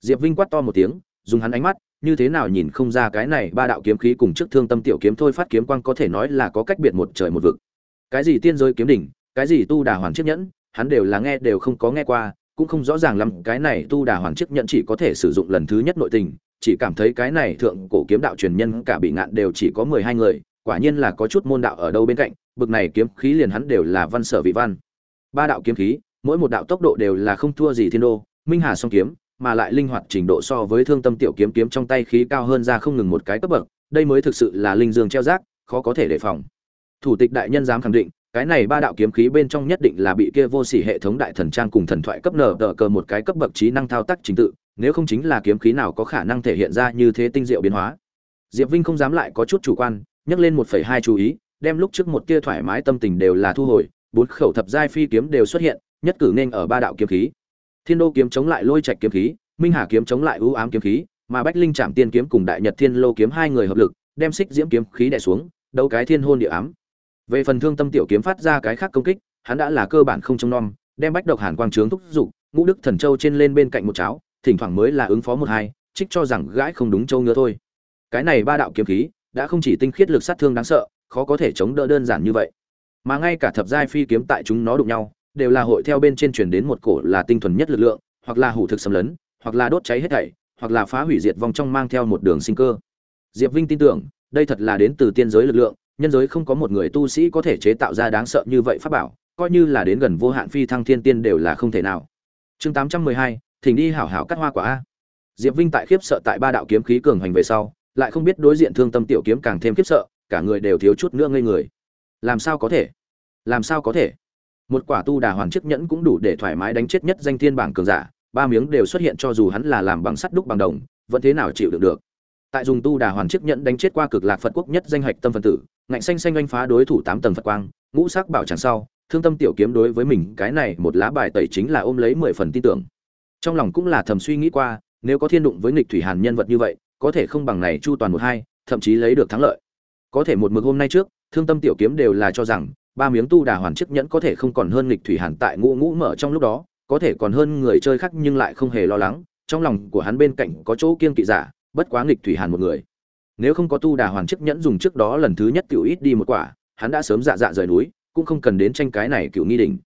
Diệp vinh quát to một tiếng, dùng hắn ánh mắt như thế nào nhìn không ra cái này ba đạo kiếm khí cùng trước thương tâm tiểu kiếm thôi phát kiếm quang có thể nói là có cách biệt một trời một vực. Cái gì tiên giới kiếm đỉnh, cái gì tu đà hoàn chiếc nhẫn, hắn đều là nghe đều không có nghe qua, cũng không rõ ràng lắm, cái này tu đà hoàn chiếc nhẫn chỉ có thể sử dụng lần thứ nhất nội tình, chỉ cảm thấy cái này thượng cổ kiếm đạo truyền nhân cả bị ngạn đều chỉ có mười hai người, quả nhiên là có chút môn đạo ở đâu bên cạnh, bực này kiếm khí liền hắn đều là văn sở vị văn. Ba đạo kiếm khí, mỗi một đạo tốc độ đều là không thua gì thiên đô, minh hà song kiếm mà lại linh hoạt trình độ so với thương tâm tiểu kiếm kiếm trong tay khí cao hơn ra không ngừng một cái cấp bậc, đây mới thực sự là linh dương treo rác, khó có thể đề phòng. Thủ tịch đại nhân dám khẳng định, cái này ba đạo kiếm khí bên trong nhất định là bị kia vô sỉ hệ thống đại thần trang cùng thần thoại cấp nở đỡ cờ một cái cấp bậc trí năng thao tác trình tự, nếu không chính là kiếm khí nào có khả năng thể hiện ra như thế tinh diệu biến hóa. Diệp vinh không dám lại có chút chủ quan, nhắc lên một phẩy hai chú ý, đem lúc trước một kia thoải mái tâm tình đều là thu hồi, bốn khẩu thập giai phi kiếm đều xuất hiện, nhất cử nên ở ba đạo kiếm khí thiên đô kiếm chống lại lôi trạch kiếm khí, minh hà kiếm chống lại ưu ám kiếm khí, mà bách linh Chạm tiên kiếm cùng đại nhật thiên lô kiếm hai người hợp lực, đem xích diễm kiếm khí đè xuống, đấu cái thiên hôn địa ám. Về phần thương tâm tiểu kiếm phát ra cái khác công kích, hắn đã là cơ bản không trông nom, đem bách độc hàn quang trướng thúc giục, ngũ đức thần châu trên lên bên cạnh một cháo, thỉnh thoảng mới là ứng phó một hai, trích cho rằng gãi không đúng châu ngứa thôi. Cái này ba đạo kiếm khí, đã không chỉ tinh khiết lực sát thương đáng sợ, khó có thể chống đỡ đơn giản như vậy. Mà ngay cả thập giai phi kiếm tại chúng nó đụng nhau đều là hội theo bên trên truyền đến một cổ là tinh thuần nhất lực lượng, hoặc là hủ thực xâm lấn, hoặc là đốt cháy hết thảy, hoặc là phá hủy diệt vong trong mang theo một đường sinh cơ. Diệp vinh tin tưởng, đây thật là đến từ tiên giới lực lượng, nhân giới không có một người tu sĩ có thể chế tạo ra đáng sợ như vậy pháp bảo, coi như là đến gần vô hạn phi thăng thiên tiên đều là không thể nào. Chương tám trăm mười hai, thỉnh đi hảo hảo cắt hoa quả a. Diệp vinh tại khiếp sợ tại ba đạo kiếm khí cường hành về sau, lại không biết đối diện thương tâm tiểu kiếm càng thêm khiếp sợ, cả người đều thiếu chút nữa ngây người. Làm sao có thể? Làm sao có thể? Một quả tu đà hoàn chiếc nhẫn cũng đủ để thoải mái đánh chết nhất danh thiên bảng cường giả, ba miếng đều xuất hiện cho dù hắn là làm bằng sắt đúc bằng đồng, vẫn thế nào chịu được được. Tại dùng tu đà hoàn chiếc nhẫn đánh chết qua cực lạc phật quốc nhất danh hạch tâm phân tử, ngạnh xanh xanh oanh phá đối thủ tám tầng phật quang, ngũ sắc bảo chẳng sau, thương tâm tiểu kiếm đối với mình, cái này một lá bài tẩy chính là ôm lấy mười phần tin tưởng. Trong lòng cũng là thầm suy nghĩ qua, nếu có thiên đụng với nghịch thủy hàn nhân vật như vậy, có thể không bằng này chu toàn một hai, thậm chí lấy được thắng lợi. Có thể một mực hôm nay trước, thương tâm tiểu kiếm đều là cho rằng ba miếng tu đà hoàn chiếc nhẫn có thể không còn hơn nghịch thủy hàn tại ngũ ngũ mở trong lúc đó, có thể còn hơn người chơi khác nhưng lại không hề lo lắng, trong lòng của hắn bên cạnh có chỗ kiên kỵ giả, bất quá nghịch thủy hàn một người. Nếu không có tu đà hoàn chiếc nhẫn dùng trước đó lần thứ nhất cựu ít đi một quả, hắn đã sớm dạ dạ rời núi, cũng không cần đến tranh cái này cựu nghi đỉnh.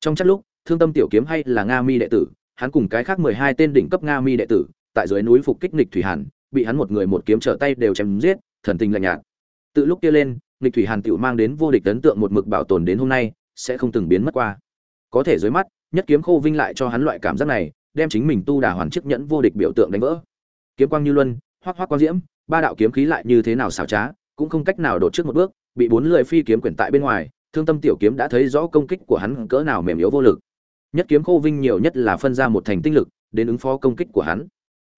Trong chắc lúc, thương tâm tiểu kiếm hay là nga mi đệ tử, hắn cùng cái khác mười hai tên đỉnh cấp nga mi đệ tử, tại dưới núi phục kích nghịch thủy hàn, bị hắn một người một kiếm trở tay đều chém giết, thần tình lạnh nhạt. Tự lúc kia lên nghịch thủy hàn tiểu mang đến vô địch ấn tượng một mực bảo tồn đến hôm nay, sẽ không từng biến mất qua. Có thể dưới mắt, nhất kiếm khô vinh lại cho hắn loại cảm giác này, đem chính mình tu đà hoàn chiếc nhẫn vô địch biểu tượng đánh vỡ. Kiếm quang như luân, hoắc hoắc quang diễm, ba đạo kiếm khí lại như thế nào xảo trá, cũng không cách nào đột trước một bước, bị bốn lưỡi phi kiếm quyển tại bên ngoài, thương tâm tiểu kiếm đã thấy rõ công kích của hắn cỡ nào mềm yếu vô lực. Nhất kiếm khô vinh nhiều nhất là phân ra một thành tinh lực, đến ứng phó công kích của hắn.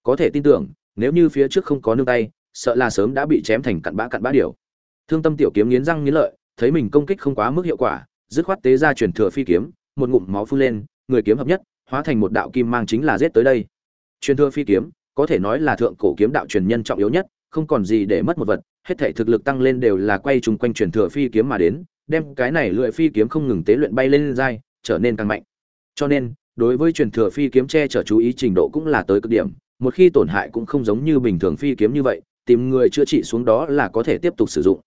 Có thể tin tưởng, nếu như phía trước không có nương tay, sợ là sớm đã bị chém thành cặn bã cặn bã điều thương tâm tiểu kiếm nghiến răng nghiến lợi, thấy mình công kích không quá mức hiệu quả, dứt khoát tế ra truyền thừa phi kiếm, một ngụm máu phun lên, người kiếm hợp nhất, hóa thành một đạo kim mang chính là giết tới đây. Truyền thừa phi kiếm, có thể nói là thượng cổ kiếm đạo truyền nhân trọng yếu nhất, không còn gì để mất một vật, hết thảy thực lực tăng lên đều là quay chung quanh truyền thừa phi kiếm mà đến, đem cái này lưỡi phi kiếm không ngừng tế luyện bay lên dai, trở nên càng mạnh. Cho nên, đối với truyền thừa phi kiếm che chở chú ý trình độ cũng là tới cực điểm, một khi tổn hại cũng không giống như bình thường phi kiếm như vậy, tìm người chữa trị xuống đó là có thể tiếp tục sử dụng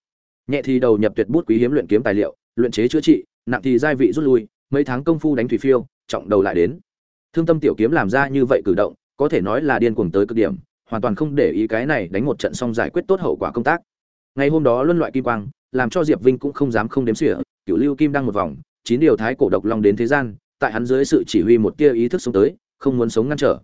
nhẹ thì đầu nhập tuyệt bút quý hiếm luyện kiếm tài liệu, luyện chế chữa trị, nặng thì giai vị rút lui, mấy tháng công phu đánh thủy phiêu, trọng đầu lại đến. Thương tâm tiểu kiếm làm ra như vậy cử động, có thể nói là điên cuồng tới cực điểm, hoàn toàn không để ý cái này đánh một trận xong giải quyết tốt hậu quả công tác. Ngày hôm đó luân loại kim quang, làm cho diệp vinh cũng không dám không đếm xỉa cựu lưu kim đang một vòng, chín điều thái cổ độc long đến thế gian, tại hắn dưới sự chỉ huy một tia ý thức sống tới, không muốn sống ngăn trở.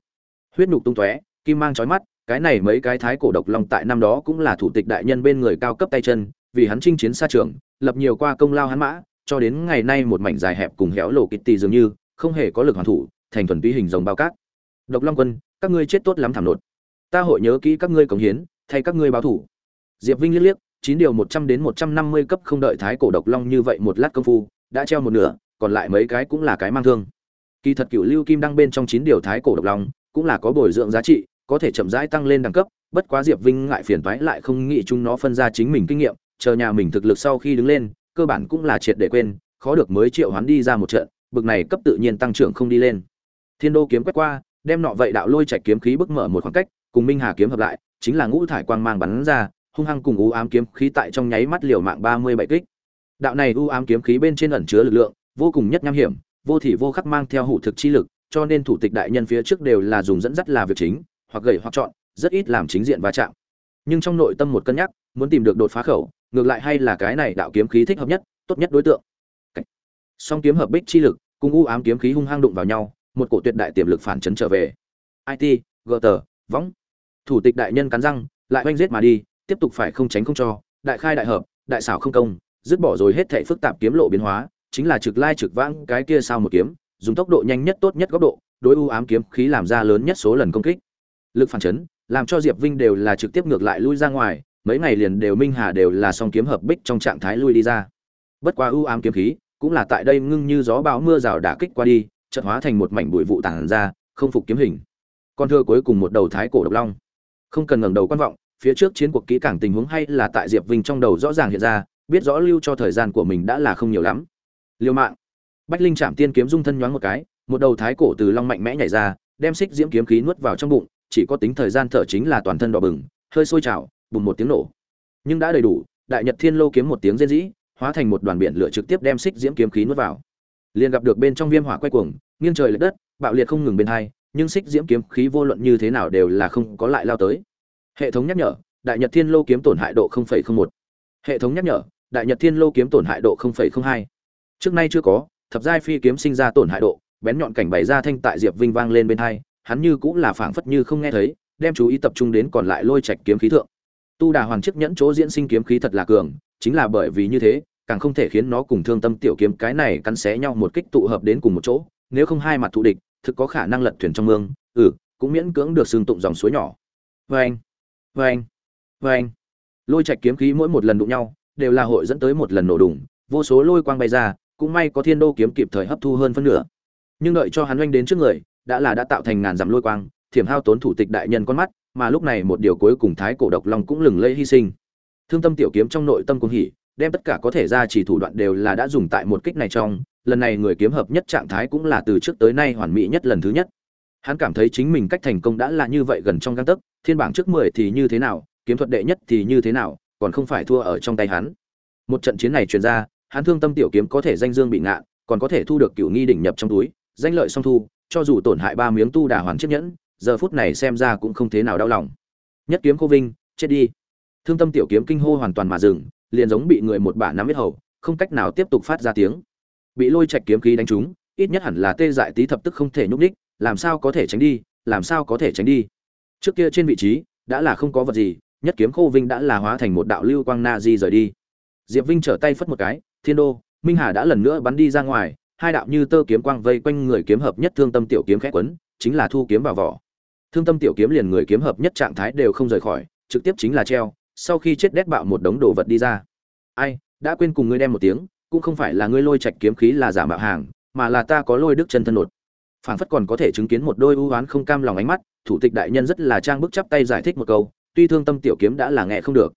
Huyết nhục tung tóe, kim mang chói mắt, cái này mấy cái thái cổ độc long tại năm đó cũng là thủ tịch đại nhân bên người cao cấp tay chân vì hắn chinh chiến xa trường, lập nhiều qua công lao hắn mã, cho đến ngày nay một mảnh dài hẹp cùng héo lộ kitty dường như, không hề có lực hoàn thủ, thành thuần túy hình rồng bao cát. Độc long quân, các ngươi chết tốt lắm thảm nột. Ta hội nhớ kỹ các ngươi cống hiến, thay các ngươi báo thủ. Diệp vinh liếc liếc, chín điều một trăm đến một trăm năm mươi cấp không đợi thái cổ độc long như vậy một lát công phu, đã treo một nửa, còn lại mấy cái cũng là cái mang thương. Kỳ thật cửu lưu kim đăng bên trong chín điều thái cổ độc long, cũng là có bồi dưỡng giá trị, có thể chậm rãi tăng lên đẳng cấp, bất quá diệp vinh ngại phiền toái lại không nghĩ chúng nó phân ra chính mình kinh nghiệm chờ nhà mình thực lực sau khi đứng lên, cơ bản cũng là triệt để quên, khó được mới triệu hoán đi ra một trận, bực này cấp tự nhiên tăng trưởng không đi lên. Thiên đô kiếm quét qua, đem nọ vậy đạo lôi chạy kiếm khí bức mở một khoảng cách, cùng minh hà kiếm hợp lại, chính là ngũ thải quang mang bắn ra, hung hăng cùng u ám kiếm khí tại trong nháy mắt liều mạng ba mươi bảy kích. Đạo này u ám kiếm khí bên trên ẩn chứa lực lượng, vô cùng nhất nham hiểm, vô thị vô khắc mang theo hủ thực chi lực, cho nên thủ tịch đại nhân phía trước đều là dùng dẫn dắt là việc chính, hoặc gầy hoặc chọn, rất ít làm chính diện va chạm. Nhưng trong nội tâm một cân nhắc, muốn tìm được đột phá khẩu ngược lại hay là cái này đạo kiếm khí thích hợp nhất, tốt nhất đối tượng. Song kiếm hợp bích chi lực, cùng u ám kiếm khí hung hăng đụng vào nhau, một cổ tuyệt đại tiềm lực phản chấn trở về. It gờ tờ võng. Thủ tịch đại nhân cắn răng, lại oanh giết mà đi, tiếp tục phải không tránh không cho, đại khai đại hợp, đại xảo không công, dứt bỏ rồi hết thảy phức tạp kiếm lộ biến hóa, chính là trực lai trực vãng cái kia sao một kiếm, dùng tốc độ nhanh nhất tốt nhất góc độ, đối u ám kiếm khí làm ra lớn nhất số lần công kích. Lực phản chấn, làm cho diệp vinh đều là trực tiếp ngược lại lui ra ngoài mấy ngày liền đều minh hà đều là song kiếm hợp bích trong trạng thái lui đi ra. Bất quá ưu ám kiếm khí, cũng là tại đây ngưng như gió bão mưa rào đả kích qua đi, chợt hóa thành một mảnh bụi vụ tản ra, không phục kiếm hình. Con thưa cuối cùng một đầu thái cổ độc long. Không cần ngẩng đầu quan vọng, phía trước chiến cuộc kỹ càng tình huống hay là tại diệp vinh trong đầu rõ ràng hiện ra, biết rõ lưu cho thời gian của mình đã là không nhiều lắm. Liêu mạng. Bách linh chạm tiên kiếm dung thân nhoáng một cái, một đầu thái cổ từ long mạnh mẽ nhảy ra, đem xích diễm kiếm khí nuốt vào trong bụng, chỉ có tính thời gian thở chính là toàn thân đỏ bừng, hơi sôi trào bùng một tiếng nổ nhưng đã đầy đủ đại nhật thiên lô kiếm một tiếng rên rỉ hóa thành một đoàn biển lửa trực tiếp đem xích diễm kiếm khí nuốt vào liền gặp được bên trong viêm hỏa quay cuồng nghiêng trời lệch đất bạo liệt không ngừng bên hai nhưng xích diễm kiếm khí vô luận như thế nào đều là không có lại lao tới hệ thống nhắc nhở đại nhật thiên lô kiếm tổn hại độ 0,01. hệ thống nhắc nhở đại nhật thiên lô kiếm tổn hại độ 0,02. trước nay chưa có thập giai phi kiếm sinh ra tổn hại độ bén nhọn cảnh bày ra thanh tại diệp vinh vang lên bên hai hắn như cũng là phảng phất như không nghe thấy đem chú ý tập trung đến còn lại lôi trạch kiếm khí thượng tu đà hoàng chiếc nhẫn chỗ diễn sinh kiếm khí thật là cường, chính là bởi vì như thế, càng không thể khiến nó cùng thương tâm tiểu kiếm cái này cắn xé nhau một kích tụ hợp đến cùng một chỗ, nếu không hai mặt thù địch, thực có khả năng lật thuyền trong mương ừ cũng miễn cưỡng được xương tụng dòng suối nhỏ. Vê anh vê anh vê anh lôi trạch kiếm khí mỗi một lần đụng nhau, đều là hội dẫn tới một lần nổ đùng, vô số lôi quang bay ra, cũng may có thiên đô kiếm kịp thời hấp thu hơn phân nửa. Nhưng đợi cho hắn oanh đến trước người, đã là đã tạo thành ngàn dặm lôi quang, thiểm hao tốn thủ tịch đại nhân con mắt mà lúc này một điều cuối cùng thái cổ độc long cũng lừng lẫy hy sinh. Thương tâm tiểu kiếm trong nội tâm cuồng hỉ, đem tất cả có thể ra chỉ thủ đoạn đều là đã dùng tại một kích này trong, lần này người kiếm hợp nhất trạng thái cũng là từ trước tới nay hoàn mỹ nhất lần thứ nhất. Hắn cảm thấy chính mình cách thành công đã là như vậy gần trong gang tấc, thiên bảng trước mười thì như thế nào, kiếm thuật đệ nhất thì như thế nào, còn không phải thua ở trong tay hắn. Một trận chiến này truyền ra, hắn thương tâm tiểu kiếm có thể danh dương bị ngạn còn có thể thu được cửu nghi đỉnh nhập trong túi, danh lợi song thu, cho dù tổn hại ba miếng tu đà hoàn chiếc nhẫn giờ phút này xem ra cũng không thế nào đau lòng. Nhất kiếm cô vinh, chết đi. Thương tâm tiểu kiếm kinh hô hoàn toàn mà dừng, liền giống bị người một bả nắm biết hầu, không cách nào tiếp tục phát ra tiếng. Bị lôi chạch kiếm khí đánh trúng, ít nhất hẳn là tê dại tí thập tức không thể nhúc ních làm sao có thể tránh đi, làm sao có thể tránh đi. Trước kia trên vị trí, đã là không có vật gì, nhất kiếm khô vinh đã là hóa thành một đạo lưu quang na di rời đi. Diệp vinh trở tay phất một cái, thiên đô, minh hà đã lần nữa bắn đi ra ngoài, hai đạo như tơ kiếm quang vây quanh người kiếm hợp nhất thương tâm tiểu kiếm khẽ quấn, chính là thu kiếm vào vỏ thương tâm tiểu kiếm liền người kiếm hợp nhất trạng thái đều không rời khỏi, trực tiếp chính là treo, sau khi chết đét bạo một đống đồ vật đi ra. Ai, đã quên cùng ngươi đem một tiếng, cũng không phải là ngươi lôi trạch kiếm khí là giả mạo hàng, mà là ta có lôi đức chân thân nột. Phảng phất còn có thể chứng kiến một đôi ưu oán không cam lòng ánh mắt, thủ tịch đại nhân rất là trang bức chắp tay giải thích một câu, tuy thương tâm tiểu kiếm đã là nghe không được.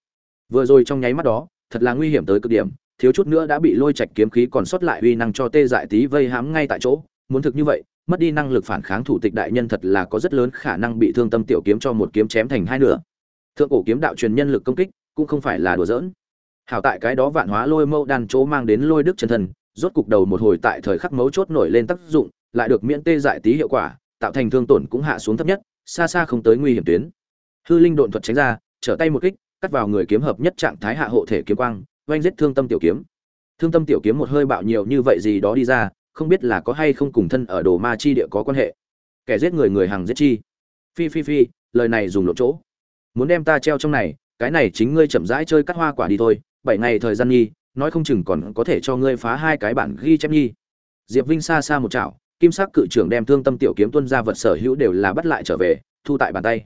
Vừa rồi trong nháy mắt đó, thật là nguy hiểm tới cực điểm, thiếu chút nữa đã bị lôi trạch kiếm khí còn sót lại uy năng cho tê dại tí vây hãm ngay tại chỗ, muốn thực như vậy mất đi năng lực phản kháng thủ tịch đại nhân thật là có rất lớn khả năng bị thương tâm tiểu kiếm cho một kiếm chém thành hai nửa. Thượng cổ kiếm đạo truyền nhân lực công kích cũng không phải là đùa giỡn. Hảo tại cái đó vạn hóa lôi mâu đan chỗ mang đến lôi đức chân thần, rốt cục đầu một hồi tại thời khắc mấu chốt nổi lên tác dụng lại được miễn tê dại tí hiệu quả tạo thành thương tổn cũng hạ xuống thấp nhất xa xa không tới nguy hiểm tuyến. Hư linh độn thuật tránh ra trở tay một kích cắt vào người kiếm hợp nhất trạng thái hạ hộ thể kiếm quang oanh giết thương tâm tiểu kiếm. Thương tâm tiểu kiếm một hơi bạo nhiều như vậy gì đó đi ra không biết là có hay không cùng thân ở đồ ma chi địa có quan hệ. Kẻ giết người người hàng giết chi. Phi phi phi, lời này dùng lộ chỗ. Muốn đem ta treo trong này, cái này chính ngươi chậm rãi chơi cắt hoa quả đi thôi. Bảy ngày thời gian nhi, nói không chừng còn có thể cho ngươi phá hai cái bản ghi chép nhi. Diệp vinh xa xa một chảo, kim sắc cự trưởng đem thương tâm tiểu kiếm tuân ra vật sở hữu đều là bắt lại trở về, thu tại bàn tay.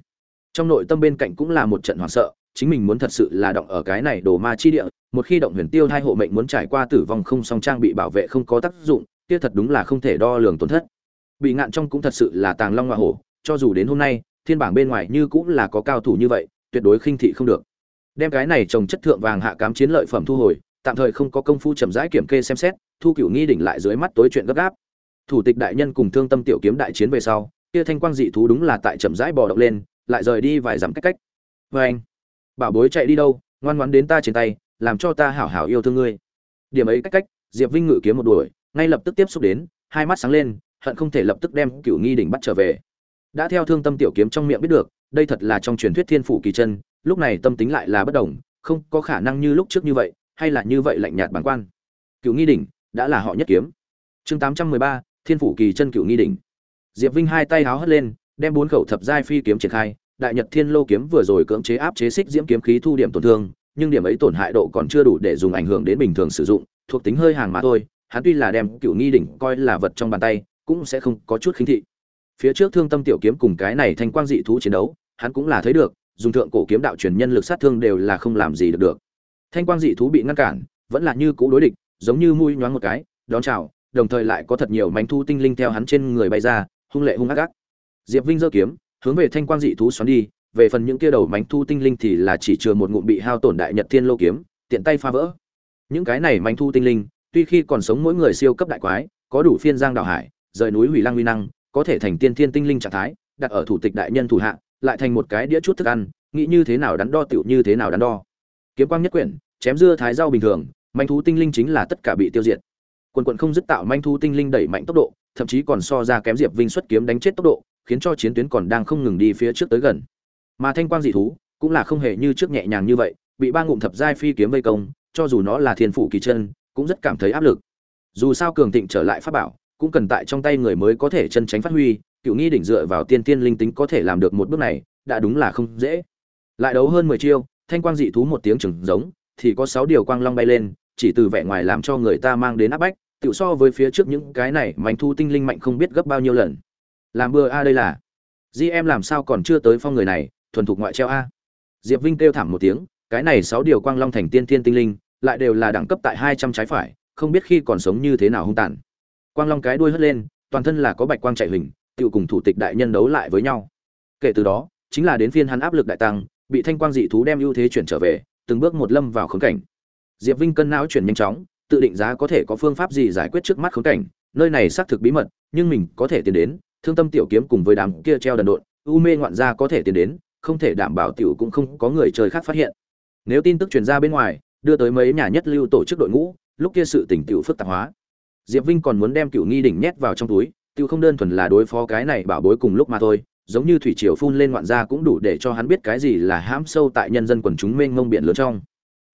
Trong nội tâm bên cạnh cũng là một trận hoảng sợ, chính mình muốn thật sự là động ở cái này đồ ma chi địa, một khi động huyền tiêu hai hộ mệnh muốn trải qua tử vong không song trang bị bảo vệ không có tác dụng kia thật đúng là không thể đo lường tổn thất. Bị ngạn trong cũng thật sự là tàng long hoa hổ, cho dù đến hôm nay, thiên bảng bên ngoài như cũng là có cao thủ như vậy, tuyệt đối khinh thị không được. Đem cái này trồng chất thượng vàng hạ cám chiến lợi phẩm thu hồi, tạm thời không có công phu chậm rãi kiểm kê xem xét, thu cửu nghi đỉnh lại dưới mắt tối chuyện gấp gáp. Thủ tịch đại nhân cùng thương tâm tiểu kiếm đại chiến về sau, kia thanh quang dị thú đúng là tại chậm rãi bò động lên, lại rời đi vài dặm cách cách. Vê anh. Bảo bối chạy đi đâu, ngoan ngoãn đến ta trên tay, làm cho ta hảo hảo yêu thương ngươi. Điểm ấy cách cách, diệp vinh ngự kiếm một đuổi ngay lập tức tiếp xúc đến, hai mắt sáng lên, hận không thể lập tức đem cửu nghi đỉnh bắt trở về. Đã theo thương tâm tiểu kiếm trong miệng biết được, đây thật là trong truyền thuyết thiên phủ kỳ chân, lúc này tâm tính lại là bất đồng, không có khả năng như lúc trước như vậy, hay là như vậy lạnh nhạt bản quan. Cựu nghi đỉnh, đã là họ nhất kiếm. Chương tám trăm mười ba, thiên phủ kỳ chân cựu nghi đỉnh. Diệp vinh hai tay háo hất lên, đem bốn khẩu thập giai phi kiếm triển khai, đại nhật thiên lô kiếm vừa rồi cưỡng chế áp chế xích diễm kiếm khí thu điểm tổn thương, nhưng điểm ấy tổn hại độ còn chưa đủ để dùng ảnh hưởng đến bình thường sử dụng, thuộc tính hơi hàng mà thôi hắn tuy là đem cựu nghi đỉnh coi là vật trong bàn tay, cũng sẽ không có chút khinh thị. Phía trước thương tâm tiểu kiếm cùng cái này thanh quang dị thú chiến đấu, hắn cũng là thấy được, dùng thượng cổ kiếm đạo truyền nhân lực sát thương đều là không làm gì được được. Thanh quang dị thú bị ngăn cản, vẫn là như cũ đối địch, giống như mũi nhoáng một cái, đón chào, đồng thời lại có thật nhiều mánh thu tinh linh theo hắn trên người bay ra, hung lệ hung ác ác. Diệp vinh giơ kiếm, hướng về thanh quang dị thú xoắn đi, về phần những kia đầu mánh thu tinh linh thì là chỉ chừa một ngụm bị hao tổn đại nhật thiên lô kiếm, tiện tay phá vỡ. Những cái này mánh thu tinh linh tuy khi còn sống mỗi người siêu cấp đại quái, có đủ phiên giang đảo hải, rời núi hủy lang uy năng, có thể thành tiên thiên tinh linh trạng thái, đặt ở thủ tịch đại nhân thủ hạ, lại thành một cái đĩa chút thức ăn, nghĩ như thế nào đắn đo tiểu như thế nào đắn đo. Kiếm quang nhất quyển, chém dưa thái rau bình thường, manh thú tinh linh chính là tất cả bị tiêu diệt. Quần quận không dứt tạo manh thú tinh linh đẩy mạnh tốc độ, thậm chí còn so ra kém diệp vinh xuất kiếm đánh chết tốc độ, khiến cho chiến tuyến còn đang không ngừng đi phía trước tới gần. Mà thanh quang dị thú, cũng là không hề như trước nhẹ nhàng như vậy, bị ba ngụm thập giai phi kiếm vây công, cho dù nó là thiên phủ kỳ chân cũng rất cảm thấy áp lực. Dù sao cường thịnh trở lại pháp bảo, cũng cần tại trong tay người mới có thể chân tránh phát huy, cựu nghi đỉnh dựa vào tiên tiên linh tính có thể làm được một bước này, đã đúng là không dễ. Lại đấu hơn mười chiêu, thanh quang dị thú một tiếng chừng giống, thì có sáu điều quang long bay lên, chỉ từ vẻ ngoài làm cho người ta mang đến áp bách, tự so với phía trước những cái này mạnh thu tinh linh mạnh không biết gấp bao nhiêu lần. Làm bừa a đây là. Di em làm sao còn chưa tới phong người này, thuần thục ngoại treo a. Diệp vinh kêu thảm một tiếng, cái này sáu điều quang long thành tiên thiên tinh linh lại đều là đẳng cấp tại hai trăm trái phải, không biết khi còn sống như thế nào hung tàn. Quang long cái đuôi hất lên, toàn thân là có bạch quang chạy hình tự cùng thủ tịch đại nhân đấu lại với nhau. Kể từ đó, chính là đến phiên hắn áp lực đại tăng, bị thanh quang dị thú đem ưu thế chuyển trở về, từng bước một lâm vào khốn cảnh. Diệp vinh cân não chuyển nhanh chóng, tự định giá có thể có phương pháp gì giải quyết trước mắt khốn cảnh, nơi này xác thực bí mật, nhưng mình có thể tiến đến, thương tâm tiểu kiếm cùng với đám kia treo đần độn, u mê ngoạn gia có thể tiến đến, không thể đảm bảo tiểu cũng không có người trời khác phát hiện. Nếu tin tức truyền ra bên ngoài đưa tới mấy nhà nhất lưu tổ chức đội ngũ, lúc kia sự tỉnh tiểu phức tạp hóa. Diệp vinh còn muốn đem cựu nghi đỉnh nhét vào trong túi tiêu không đơn thuần là đối phó cái này bảo bối cùng lúc mà thôi, giống như thủy triều phun lên ngoạn gia cũng đủ để cho hắn biết cái gì là hãm sâu tại nhân dân quần chúng mênh mông biển lớn trong.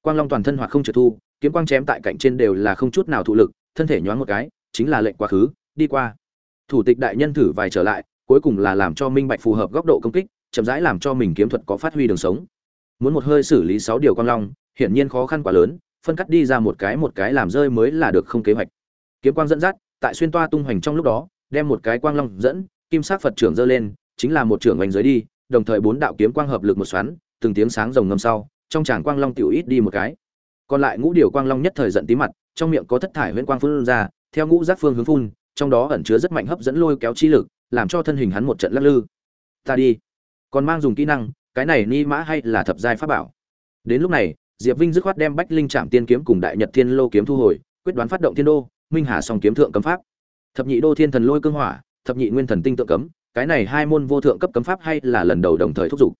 Quang long toàn thân hoặc không trượt thu, kiếm quang chém tại cạnh trên đều là không chút nào thụ lực, thân thể nhoáng một cái, chính là lệnh quá khứ, đi qua. Thủ tịch đại nhân thử vài trở lại, cuối cùng là làm cho minh bạch phù hợp góc độ công kích, chậm rãi làm cho mình kiếm thuật có phát huy đường sống. Muốn một hơi xử lý sáu điều quang long hiển nhiên khó khăn quá lớn, phân cắt đi ra một cái một cái làm rơi mới là được không kế hoạch. Kiếm quang dẫn dắt, tại xuyên toa tung hoành trong lúc đó, đem một cái quang long dẫn, kim sắc phật trưởng giơ lên, chính là một trưởng oanh dưới đi, đồng thời bốn đạo kiếm quang hợp lực một xoắn, từng tiếng sáng rồng ngâm sau, trong tràng quang long tiểu ít đi một cái. Còn lại ngũ điều quang long nhất thời giận tí mặt, trong miệng có thất thải huyễn quang phun ra, theo ngũ giác phương hướng phun, trong đó ẩn chứa rất mạnh hấp dẫn lôi kéo chi lực, làm cho thân hình hắn một trận lắc lư. Ta đi. Còn mang dùng kỹ năng, cái này ni mã hay là thập giai pháp bảo? Đến lúc này diệp vinh dứt khoát đem bách linh Trảm tiên kiếm cùng đại nhật thiên lô kiếm thu hồi, quyết đoán phát động thiên đô, minh hà song kiếm thượng cấm pháp. Thập nhị đô thiên thần lôi cương hỏa, thập nhị nguyên thần tinh tượng cấm, cái này hai môn vô thượng cấp cấm pháp hay là lần đầu đồng thời thúc dục.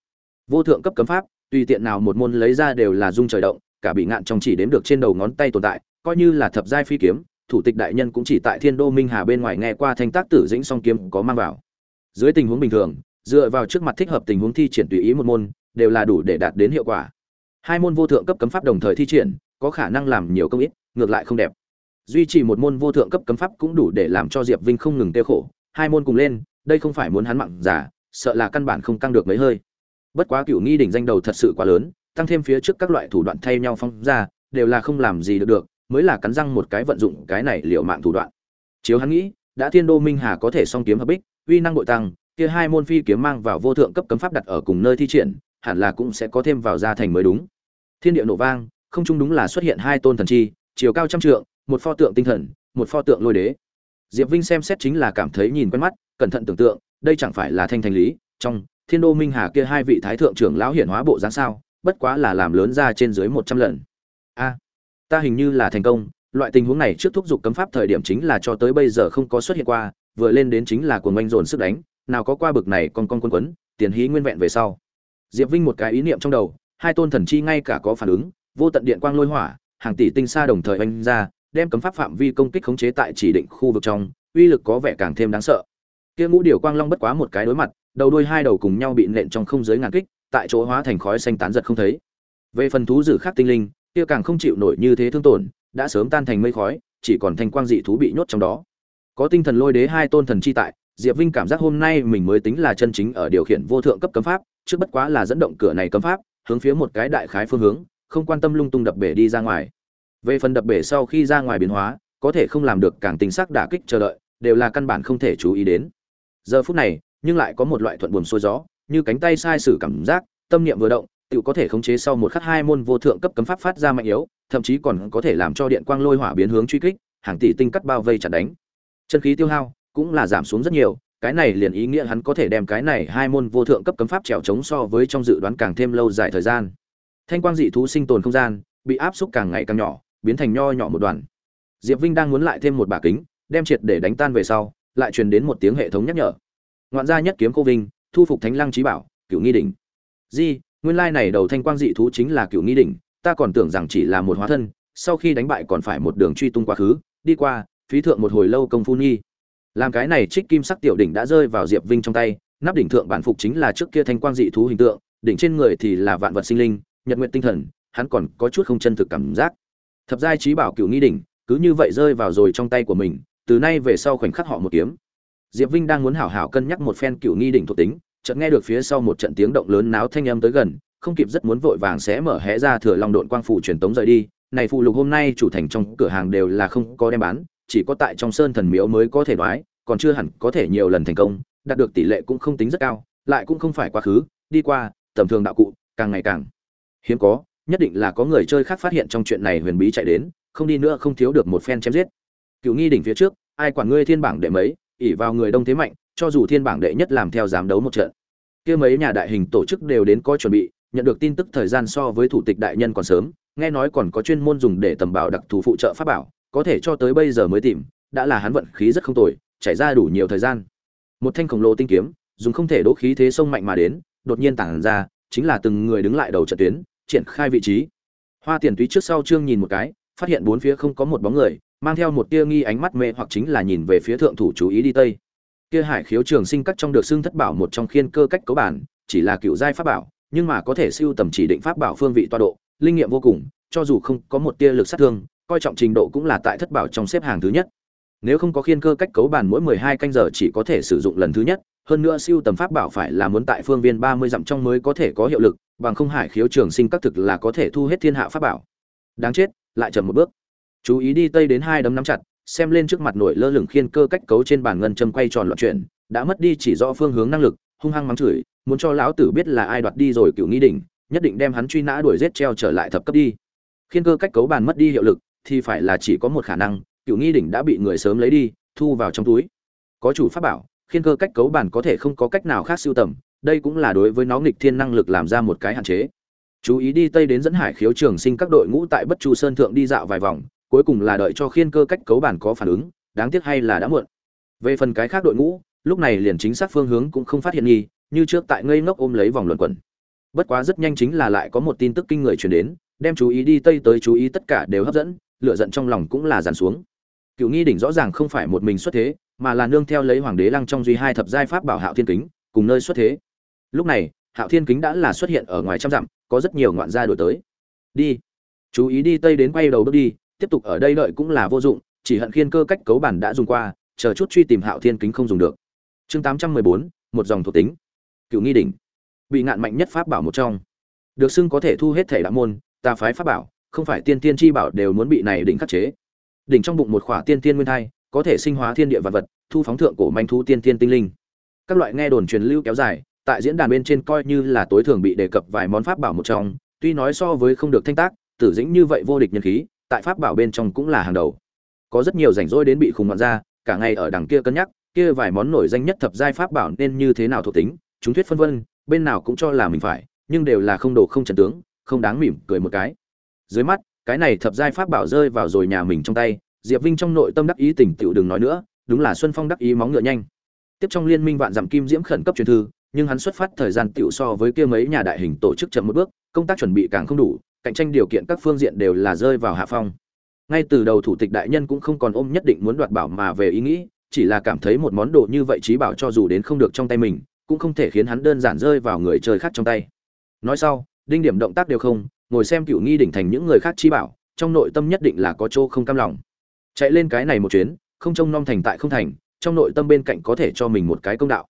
vô thượng cấp cấm pháp, tùy tiện nào một môn lấy ra đều là dung trời động, cả bị ngạn trong chỉ đếm được trên đầu ngón tay tồn tại, coi như là thập giai phi kiếm, thủ tịch đại nhân cũng chỉ tại thiên đô minh hà bên ngoài nghe qua thanh tác tử dĩnh song kiếm có mang vào. Dưới tình huống bình thường, dựa vào trước mặt thích hợp tình huống thi triển tùy ý một môn, đều là đủ để đạt đến hiệu quả hai môn vô thượng cấp cấm pháp đồng thời thi triển, có khả năng làm nhiều công ít, ngược lại không đẹp. Duy trì một môn vô thượng cấp cấm pháp cũng đủ để làm cho diệp vinh không ngừng tiêu khổ. Hai môn cùng lên, đây không phải muốn hắn mặn giả, sợ là căn bản không tăng được mấy hơi. Bất quá cựu nghi đỉnh danh đầu thật sự quá lớn, tăng thêm phía trước các loại thủ đoạn thay nhau phong ra, đều là không làm gì được được, mới là cắn răng một cái vận dụng cái này liệu mạng thủ đoạn. Chiếu hắn nghĩ, đã thiên đô minh hà có thể song kiếm hợp bích, uy năng bội tăng, kia hai môn phi kiếm mang vào vô thượng cấp cấm pháp đặt ở cùng nơi thi triển hẳn là cũng sẽ có thêm vào gia thành mới đúng. Thiên địa nổ vang, không chung đúng là xuất hiện hai tôn thần chi, chiều cao trăm trượng, một pho tượng tinh thần, một pho tượng lôi đế. Diệp vinh xem xét chính là cảm thấy nhìn quen mắt, cẩn thận tưởng tượng, đây chẳng phải là thanh thành lý, trong thiên đô minh hà kia hai vị thái thượng trưởng lão hiển hóa bộ dáng sao, bất quá là làm lớn ra trên dưới một trăm lần. A, ta hình như là thành công, loại tình huống này trước thúc giục cấm pháp thời điểm chính là cho tới bây giờ không có xuất hiện qua, vừa lên đến chính là cuồng oanh dồn sức đánh, nào có qua bực này con con quân quấn, tiền hí nguyên vẹn về sau diệp vinh một cái ý niệm trong đầu, hai tôn thần chi ngay cả có phản ứng, vô tận điện quang lôi hỏa, hàng tỷ tinh sa đồng thời oanh ra, đem cấm pháp phạm vi công kích khống chế tại chỉ định khu vực trong, uy lực có vẻ càng thêm đáng sợ. Kia ngũ điều quang long bất quá một cái đối mặt, đầu đuôi hai đầu cùng nhau bị nện trong không giới ngàn kích, tại chỗ hóa thành khói xanh tán giật không thấy. Về phần thú dữ khác tinh linh, kia càng không chịu nổi như thế thương tổn, đã sớm tan thành mây khói, chỉ còn thành quang dị thú bị nhốt trong đó. Có tinh thần lôi đế hai tôn thần chi tại, diệp vinh cảm giác hôm nay mình mới tính là chân chính ở điều khiển vô thượng cấp cấm pháp trước bất quá là dẫn động cửa này cấm pháp, hướng phía một cái đại khái phương hướng, không quan tâm lung tung đập bể đi ra ngoài. Về phần đập bể sau khi ra ngoài biến hóa, có thể không làm được càng tính xác đả kích chờ đợi, đều là căn bản không thể chú ý đến. Giờ phút này, nhưng lại có một loại thuận buồm xuôi gió, như cánh tay sai sử cảm giác, tâm niệm vừa động tự có thể khống chế sau một khắc hai môn vô thượng cấp cấm pháp phát ra mạnh yếu, thậm chí còn có thể làm cho điện quang lôi hỏa biến hướng truy kích, hàng tỷ tinh cắt bao vây chặt đánh. Chân khí tiêu hao cũng là giảm xuống rất nhiều cái này liền ý nghĩa hắn có thể đem cái này hai môn vô thượng cấp cấm pháp trèo chống so với trong dự đoán càng thêm lâu dài thời gian. Thanh quang dị thú sinh tồn không gian, bị áp xúc càng ngày càng nhỏ, biến thành nho nhỏ một đoàn. Diệp vinh đang muốn lại thêm một bả kính, đem triệt để đánh tan về sau, lại truyền đến một tiếng hệ thống nhắc nhở. Ngoạn gia nhất kiếm cô vinh, thu phục thánh lăng trí bảo cựu nghi đỉnh. Di, nguyên lai này đầu thanh quang dị thú chính là cựu nghi đỉnh, ta còn tưởng rằng chỉ là một hóa thân, sau khi đánh bại còn phải một đường truy tung quá khứ, đi qua, phí thượng một hồi lâu công phu nghi làm cái này trích kim sắc tiểu đỉnh đã rơi vào diệp vinh trong tay, nắp đỉnh thượng bản phục chính là trước kia thanh quang dị thú hình tượng, đỉnh trên người thì là vạn vật sinh linh, nhật nguyện tinh thần, hắn còn có chút không chân thực cảm giác. Thập giai trí bảo cựu nghi đỉnh, cứ như vậy rơi vào rồi trong tay của mình, từ nay về sau khoảnh khắc họ một kiếm. Diệp vinh đang muốn hảo hảo cân nhắc một phen cựu nghi đỉnh thuộc tính, chợt nghe được phía sau một trận tiếng động lớn náo thanh âm tới gần, không kịp rất muốn vội vàng sẽ mở hé ra thừa long độn quang phủ truyền tống rời đi. Này phụ lục hôm nay chủ thành trong cửa hàng đều là không có đem bán, chỉ có tại trong sơn thần miếu mới có thể đoái còn chưa hẳn có thể nhiều lần thành công, đạt được tỷ lệ cũng không tính rất cao, lại cũng không phải quá khứ, đi qua, tầm thường đạo cụ, càng ngày càng hiếm có, nhất định là có người chơi khác phát hiện trong chuyện này huyền bí chạy đến, không đi nữa không thiếu được một phen chém giết. Cựu nghi đỉnh phía trước, ai quản ngươi thiên bảng đệ mấy ỉ vào người đông thế mạnh, cho dù thiên bảng đệ nhất làm theo giám đấu một trận. Kia mấy nhà đại hình tổ chức đều đến coi chuẩn bị, nhận được tin tức thời gian so với thủ tịch đại nhân còn sớm, nghe nói còn có chuyên môn dùng để tầm bảo đặc thù phụ trợ pháp bảo, có thể cho tới bây giờ mới tìm, đã là hắn vận khí rất không tồi chảy ra đủ nhiều thời gian. Một thanh khổng lồ tinh kiếm, dùng không thể đỗ khí thế sông mạnh mà đến, đột nhiên tản ra, chính là từng người đứng lại đầu trận tuyến, triển khai vị trí. Hoa tiền túy trước sau trương nhìn một cái, phát hiện bốn phía không có một bóng người, mang theo một tia nghi ánh mắt mê hoặc chính là nhìn về phía thượng thủ chú ý đi tây. Kia hải khiếu trường sinh cắt trong được xương thất bảo một trong khiên cơ cách cấu bản, chỉ là cựu giai pháp bảo, nhưng mà có thể siêu tầm chỉ định pháp bảo phương vị toa độ, linh nghiệm vô cùng, cho dù không có một tia lực sát thương, coi trọng trình độ cũng là tại thất bảo trong xếp hàng thứ nhất nếu không có khiên cơ cách cấu bản mỗi mười hai canh giờ chỉ có thể sử dụng lần thứ nhất, hơn nữa siêu tầm pháp bảo phải là muốn tại phương viên ba mươi dặm trong mới có thể có hiệu lực, bằng không hải khiếu trường sinh các thực là có thể thu hết thiên hạ pháp bảo. Đáng chết, lại chậm một bước. Chú ý đi tây đến hai đấm nắm chặt, xem lên trước mặt nổi lơ lửng khiên cơ cách cấu trên bàn ngân châm quay tròn loạn chuyển, đã mất đi chỉ rõ phương hướng năng lực, hung hăng mắng chửi, muốn cho lão tử biết là ai đoạt đi rồi cựu nghi đỉnh, nhất định đem hắn truy nã đuổi giết treo trở lại thập cấp đi. Khiên cơ cách cấu bàn mất đi hiệu lực, thì phải là chỉ có một khả năng cựu nghi đỉnh đã bị người sớm lấy đi, thu vào trong túi. Có chủ pháp bảo, khiên cơ cách cấu bản có thể không có cách nào khác siêu tầm, đây cũng là đối với nó nghịch thiên năng lực làm ra một cái hạn chế. Chú ý đi tây đến dẫn hải khiếu trường sinh các đội ngũ tại bất chu sơn thượng đi dạo vài vòng, cuối cùng là đợi cho khiên cơ cách cấu bản có phản ứng, đáng tiếc hay là đã muộn. Về phần cái khác đội ngũ, lúc này liền chính xác phương hướng cũng không phát hiện nghi, như trước tại ngây ngốc ôm lấy vòng luẩn quẩn. Bất quá rất nhanh chính là lại có một tin tức kinh người truyền đến, đem chú ý đi tây tới chú ý tất cả đều hấp dẫn lựa giận trong lòng cũng là dàn xuống cựu nghi đỉnh rõ ràng không phải một mình xuất thế, mà là nương theo lấy hoàng đế lăng trong duy hai thập giai pháp bảo hạo thiên kính, cùng nơi xuất thế. Lúc này, hạo thiên kính đã là xuất hiện ở ngoài trăm dặm, có rất nhiều ngoạn gia đổi tới. Đi. Chú ý đi tây đến quay đầu bước đi, tiếp tục ở đây đợi cũng là vô dụng, chỉ hận khiên cơ cách cấu bản đã dùng qua, chờ chút truy tìm hạo thiên kính không dùng được. Chương tám trăm mười bốn, một dòng thuộc tính. Cựu nghi đỉnh. Bị ngạn mạnh nhất pháp bảo một trong. Được xưng có thể thu hết thể đạo môn tà phái pháp bảo, không phải tiên tiên chi bảo đều muốn bị này đỉnh khắc chế đỉnh trong bụng một khỏa tiên tiên nguyên thai, có thể sinh hóa thiên địa vật vật, thu phóng thượng cổ manh thu tiên tiên tinh linh. Các loại nghe đồn truyền lưu kéo dài, tại diễn đàn bên trên coi như là tối thường bị đề cập vài món pháp bảo một trong, tuy nói so với không được thanh tác, tử dĩnh như vậy vô địch nhân khí, tại pháp bảo bên trong cũng là hàng đầu. Có rất nhiều rảnh rỗi đến bị khủng loạn ra, cả ngày ở đằng kia cân nhắc, kia vài món nổi danh nhất thập giai pháp bảo nên như thế nào thuộc tính, chúng thuyết phân vân, bên nào cũng cho là mình phải, nhưng đều là không đồ không trần tướng, không đáng mỉm cười một cái. Dưới mắt cái này thập giai pháp bảo rơi vào rồi nhà mình trong tay, diệp vinh trong nội tâm đắc ý tỉnh tựu đừng nói nữa, đúng là xuân phong đắc ý móng ngựa nhanh. Tiếp trong liên minh vạn dặm kim diễm khẩn cấp truyền thư, nhưng hắn xuất phát thời gian tựu so với kia mấy nhà đại hình tổ chức chậm một bước, công tác chuẩn bị càng không đủ, cạnh tranh điều kiện các phương diện đều là rơi vào hạ phong. Ngay từ đầu thủ tịch đại nhân cũng không còn ôm nhất định muốn đoạt bảo mà về ý nghĩ, chỉ là cảm thấy một món đồ như vậy trí bảo cho dù đến không được trong tay mình, cũng không thể khiến hắn đơn giản rơi vào người chơi khác trong tay. Nói sau, đinh điểm động tác đều không ngồi xem cựu nghi đỉnh thành những người khác chi bảo, trong nội tâm nhất định là có chỗ không cam lòng. Chạy lên cái này một chuyến, không trông nom thành tại không thành, trong nội tâm bên cạnh có thể cho mình một cái công đạo.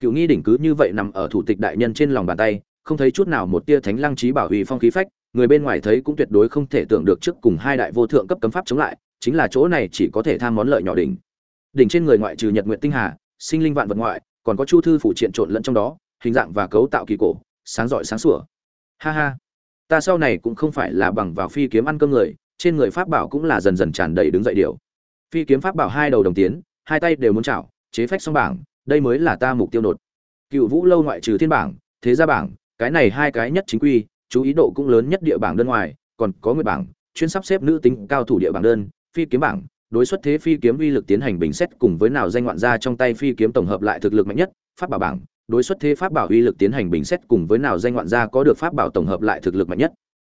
Cựu nghi đỉnh cứ như vậy nằm ở thủ tịch đại nhân trên lòng bàn tay, không thấy chút nào một tia thánh lăng trí bảo uy phong khí phách, người bên ngoài thấy cũng tuyệt đối không thể tưởng được trước cùng hai đại vô thượng cấp cấm pháp chống lại, chính là chỗ này chỉ có thể tham món lợi nhỏ đỉnh. Đỉnh trên người ngoại trừ nhật nguyện tinh hà, sinh linh vạn vật ngoại, còn có chu thư phủ triện trộn lẫn trong đó, hình dạng và cấu tạo kỳ cổ, sáng rọi sáng sủa. Ha ha ta sau này cũng không phải là bằng vào phi kiếm ăn cơm người, trên người pháp bảo cũng là dần dần tràn đầy đứng dậy điều. Phi kiếm pháp bảo hai đầu đồng tiến, hai tay đều muốn chảo, chế phách xong bảng, đây mới là ta mục tiêu nột. Cựu vũ lâu ngoại trừ thiên bảng, thế gia bảng, cái này hai cái nhất chính quy, chú ý độ cũng lớn nhất địa bảng đơn ngoài, còn có nguyệt bảng, chuyên sắp xếp nữ tính cao thủ địa bảng đơn, phi kiếm bảng, đối xuất thế phi kiếm uy lực tiến hành bình xét cùng với nào danh ngoạn gia trong tay phi kiếm tổng hợp lại thực lực mạnh nhất, pháp bảo bảng đối xuất thế pháp bảo uy lực tiến hành bình xét cùng với nào danh ngoạn gia có được pháp bảo tổng hợp lại thực lực mạnh nhất.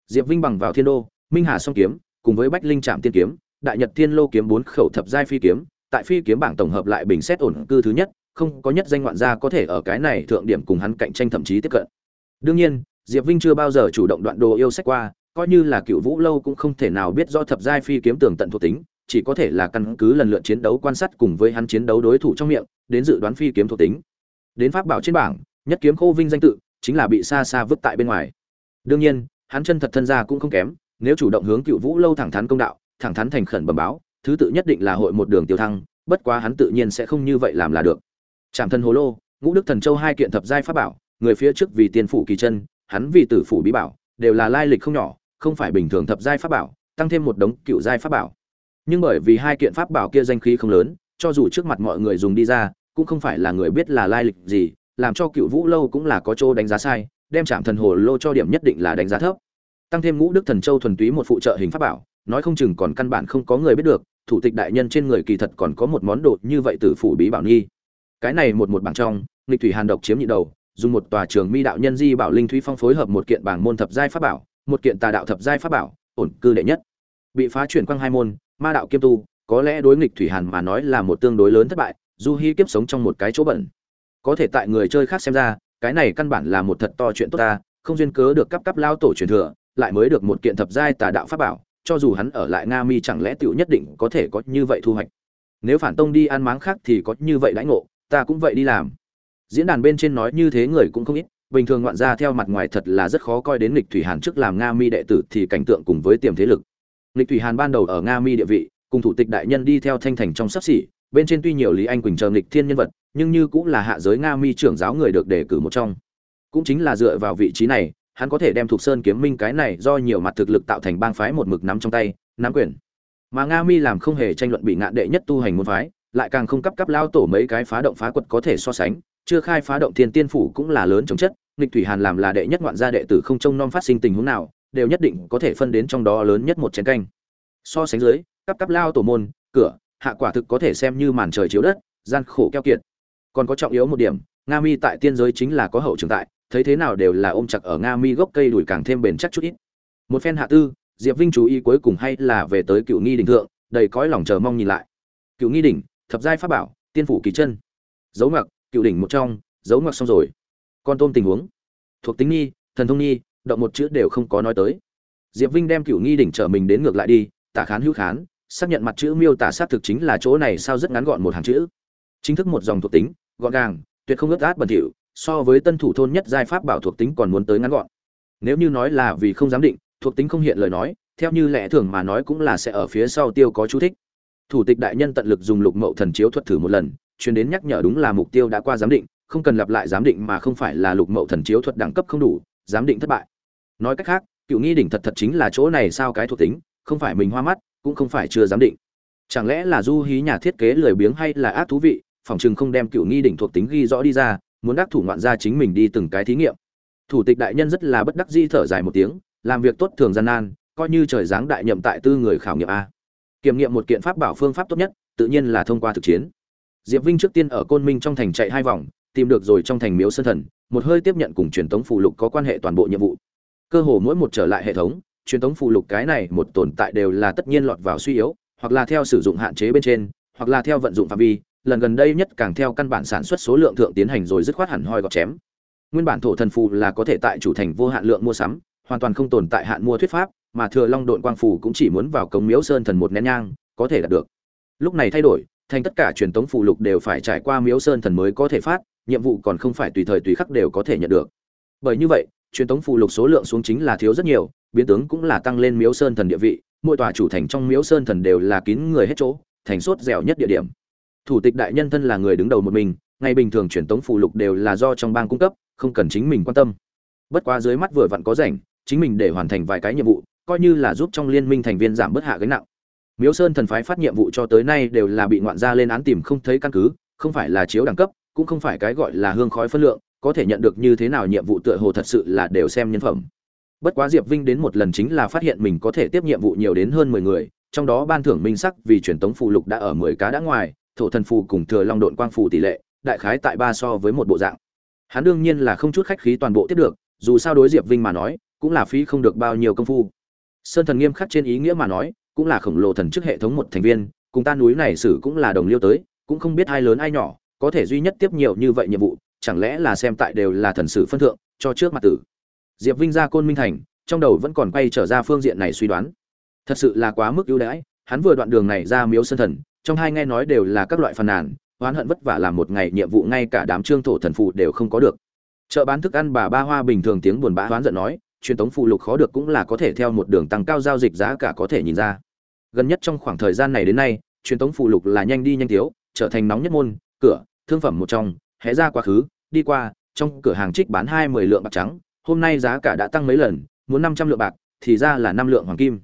Diệp vinh bằng vào thiên đô, minh hà song kiếm, cùng với bách linh trạm tiên kiếm, đại nhật thiên lô kiếm bốn khẩu thập giai phi kiếm, tại phi kiếm bảng tổng hợp lại bình xét ổn cư thứ nhất, không có nhất danh ngoạn gia có thể ở cái này thượng điểm cùng hắn cạnh tranh thậm chí tiếp cận. Đương nhiên, diệp vinh chưa bao giờ chủ động đoạn đồ yêu sách qua, coi như là cựu vũ lâu cũng không thể nào biết rõ thập giai phi kiếm tường tận thuộc tính, chỉ có thể là căn cứ lần lượt chiến đấu quan sát cùng với hắn chiến đấu đối thủ trong miệng, đến dự đoán phi kiếm thuộc tính đến pháp bảo trên bảng, nhất kiếm khô vinh danh tự, chính là bị xa xa vứt tại bên ngoài. Đương nhiên, hắn chân thật thân gia cũng không kém, nếu chủ động hướng cựu vũ lâu thẳng thắn công đạo, thẳng thắn thành khẩn bẩm báo, thứ tự nhất định là hội một đường tiêu thăng, bất quá hắn tự nhiên sẽ không như vậy làm là được. Trạm thân hồ lô, ngũ đức thần châu hai kiện thập giai pháp bảo, người phía trước vì tiền phủ kỳ chân, hắn vì tử phủ bí bảo, đều là lai lịch không nhỏ, không phải bình thường thập giai pháp bảo, tăng thêm một đống cựu giai pháp bảo. Nhưng bởi vì hai kiện pháp bảo kia danh khí không lớn, cho dù trước mặt mọi người dùng đi ra cũng không phải là người biết là lai lịch gì, làm cho cựu vũ lâu cũng là có chỗ đánh giá sai, đem trạm thần hồ lô cho điểm nhất định là đánh giá thấp. Tăng thêm ngũ đức thần châu thuần túy một phụ trợ hình pháp bảo, nói không chừng còn căn bản không có người biết được, thủ tịch đại nhân trên người kỳ thật còn có một món đồ như vậy từ phủ bí bảo nghi. Cái này một một bảng trong, nghịch thủy hàn độc chiếm nhị đầu, dùng một tòa trường mi đạo nhân di bảo linh thúy phong phối hợp một kiện bảng môn thập giai pháp bảo, một kiện tà đạo thập giai pháp bảo, ổn cư đệ nhất. Bị phá chuyển quang hai môn, ma đạo kiêm tu, có lẽ đối nghịch thủy hàn mà nói là một tương đối lớn thất bại du hy kiếp sống trong một cái chỗ bẩn. Có thể tại người chơi khác xem ra, cái này căn bản là một thật to chuyện tốt ta, không duyên cớ được cấp cấp lao tổ truyền thừa, lại mới được một kiện thập giai tà đạo pháp bảo, cho dù hắn ở lại nga mi chẳng lẽ tựu nhất định có thể có như vậy thu hoạch. Nếu phản tông đi ăn máng khác thì có như vậy đãi ngộ, ta cũng vậy đi làm. Diễn đàn bên trên nói như thế người cũng không ít, bình thường ngoạn ra theo mặt ngoài thật là rất khó coi đến lịch thủy hàn trước làm nga mi đệ tử thì cảnh tượng cùng với tiềm thế lực. Lịch thủy hàn ban đầu ở nga mi địa vị, cùng thủ tịch đại nhân đi theo thanh thành trong sắp xỉ bên trên tuy nhiều lý anh quỳnh chờ nghịch thiên nhân vật, nhưng như cũng là hạ giới nga mi trưởng giáo người được đề cử một trong. Cũng chính là dựa vào vị trí này, hắn có thể đem thuộc sơn kiếm minh cái này do nhiều mặt thực lực tạo thành bang phái một mực nắm trong tay, nắm quyền. Mà nga mi làm không hề tranh luận bị ngạn đệ nhất tu hành môn phái, lại càng không cấp cấp lao tổ mấy cái phá động phá quật có thể so sánh, chưa khai phá động thiên tiên phủ cũng là lớn chống chất, nghịch thủy hàn làm là đệ nhất ngoạn gia đệ tử không trông nom phát sinh tình huống nào, đều nhất định có thể phân đến trong đó lớn nhất một chén canh. So sánh dưới, cấp cấp lao tổ môn, cửa hạ quả thực có thể xem như màn trời chiếu đất, gian khổ keo kiệt. Còn có trọng yếu một điểm, nga mi tại tiên giới chính là có hậu trường tại, thấy thế nào đều là ôm chặt ở nga mi gốc cây đùi càng thêm bền chắc chút ít. Một phen hạ tư, diệp vinh chú ý cuối cùng hay là về tới cựu nghi đình thượng, đầy cõi lòng chờ mong nhìn lại. Cựu nghi đỉnh, thập giai pháp bảo, tiên phủ kỳ chân. Dấu ngoặc, cựu đỉnh một trong, dấu ngoặc xong rồi. Con tôm tình huống. Thuộc tính nghi, thần thông nghi, động một chữ đều không có nói tới. Diệp vinh đem cựu nghi đỉnh trở mình đến ngược lại đi, tả khán hữu khán xác nhận mặt chữ miêu tả xác thực chính là chỗ này sao rất ngắn gọn một hàng chữ. Chính thức một dòng thuộc tính, gọn gàng, tuyệt không ướt át bẩn thỉu, so với tân thủ thôn nhất giai pháp bảo thuộc tính còn muốn tới ngắn gọn. Nếu như nói là vì không giám định, thuộc tính không hiện lời nói, theo như lẽ thường mà nói cũng là sẽ ở phía sau tiêu có chú thích. Thủ tịch đại nhân tận lực dùng lục mậu thần chiếu thuật thử một lần, chuyên đến nhắc nhở đúng là mục tiêu đã qua giám định, không cần lặp lại giám định mà không phải là lục mậu thần chiếu thuật đẳng cấp không đủ, giám định thất bại. Nói cách khác, cựu nghi đỉnh thật thật chính là chỗ này sao cái thuộc tính, không phải mình hoa mắt cũng không phải chưa giám định. Chẳng lẽ là du hí nhà thiết kế lười biếng hay là ác thú vị, phòng chừng không đem cựu nghi đỉnh thuộc tính ghi rõ đi ra, muốn đắc thủ ngoạn ra chính mình đi từng cái thí nghiệm. Thủ tịch đại nhân rất là bất đắc di thở dài một tiếng, làm việc tốt thường gian nan, coi như trời giáng đại nhậm tại tư người khảo nghiệm a. Kiểm nghiệm một kiện pháp bảo phương pháp tốt nhất, tự nhiên là thông qua thực chiến. Diệp vinh trước tiên ở côn minh trong thành chạy hai vòng, tìm được rồi trong thành miếu sơn thần, một hơi tiếp nhận cùng truyền thống phụ lục có quan hệ toàn bộ nhiệm vụ. Cơ hồ mỗi một trở lại hệ thống truyền thống phụ lục cái này một tồn tại đều là tất nhiên lọt vào suy yếu, hoặc là theo sử dụng hạn chế bên trên, hoặc là theo vận dụng phạm vi, lần gần đây nhất càng theo căn bản sản xuất số lượng thượng tiến hành rồi dứt khoát hẳn hoi gọt chém. Nguyên bản thổ thần phù là có thể tại chủ thành vô hạn lượng mua sắm, hoàn toàn không tồn tại hạn mua thuyết pháp, mà thừa long đội quang phù cũng chỉ muốn vào cống miếu sơn thần một nén nhang, có thể đạt được. Lúc này thay đổi, thành tất cả truyền tống phù lục đều phải trải qua miếu sơn thần mới có thể phát, nhiệm vụ còn không phải tùy thời tùy khắc đều có thể nhận được. Bởi như vậy, truyền tống phù lục số lượng xuống chính là thiếu rất nhiều biến tướng cũng là tăng lên miếu sơn thần địa vị, mỗi tòa chủ thành trong miếu sơn thần đều là kín người hết chỗ, thành sốt dẻo nhất địa điểm. Thủ tịch đại nhân thân là người đứng đầu một mình, ngày bình thường truyền tống phụ lục đều là do trong bang cung cấp, không cần chính mình quan tâm. Bất quá dưới mắt vừa vặn có rảnh, chính mình để hoàn thành vài cái nhiệm vụ, coi như là giúp trong liên minh thành viên giảm bớt hạ gánh nặng. Miếu sơn thần phái phát nhiệm vụ cho tới nay đều là bị ngoạn gia lên án tìm không thấy căn cứ, không phải là chiếu đẳng cấp, cũng không phải cái gọi là hương khói phân lượng, có thể nhận được như thế nào nhiệm vụ tựa hồ thật sự là đều xem nhân phẩm bất quá diệp vinh đến một lần chính là phát hiện mình có thể tiếp nhiệm vụ nhiều đến hơn mười người, trong đó ban thưởng minh sắc vì truyền tống phù lục đã ở mười cá đã ngoài, thổ thần phù cùng thừa long đội quang phù tỷ lệ, đại khái tại ba so với một bộ dạng. Hắn đương nhiên là không chút khách khí toàn bộ tiếp được, dù sao đối diệp vinh mà nói, cũng là phí không được bao nhiêu công phu. Sơn thần nghiêm khắc trên ý nghĩa mà nói, cũng là khổng lồ thần chức hệ thống một thành viên, cùng ta núi này xử cũng là đồng liêu tới, cũng không biết ai lớn ai nhỏ, có thể duy nhất tiếp nhiều như vậy nhiệm vụ, chẳng lẽ là xem tại đều là thần sử phân thượng, cho trước mặt tử diệp vinh ra côn minh thành, trong đầu vẫn còn quay trở ra phương diện này suy đoán. Thật sự là quá mức ưu đãi, hắn vừa đoạn đường này ra miếu sơn thần, trong hai nghe nói đều là các loại phàn nàn, oán hận vất vả làm một ngày nhiệm vụ ngay cả đám trương thổ thần phụ đều không có được. Chợ bán thức ăn bà ba hoa bình thường tiếng buồn bã oán giận nói, truyền thống phụ lục khó được cũng là có thể theo một đường tăng cao giao dịch giá cả có thể nhìn ra. Gần nhất trong khoảng thời gian này đến nay, truyền thống phụ lục là nhanh đi nhanh thiếu, trở thành nóng nhất môn, cửa, thương phẩm một trong, hé ra quá khứ, đi qua, trong cửa hàng trích bán hai mươi lượng bạc trắng hôm nay giá cả đã tăng mấy lần, muốn năm trăm lượng bạc, thì ra là năm lượng hoàng kim.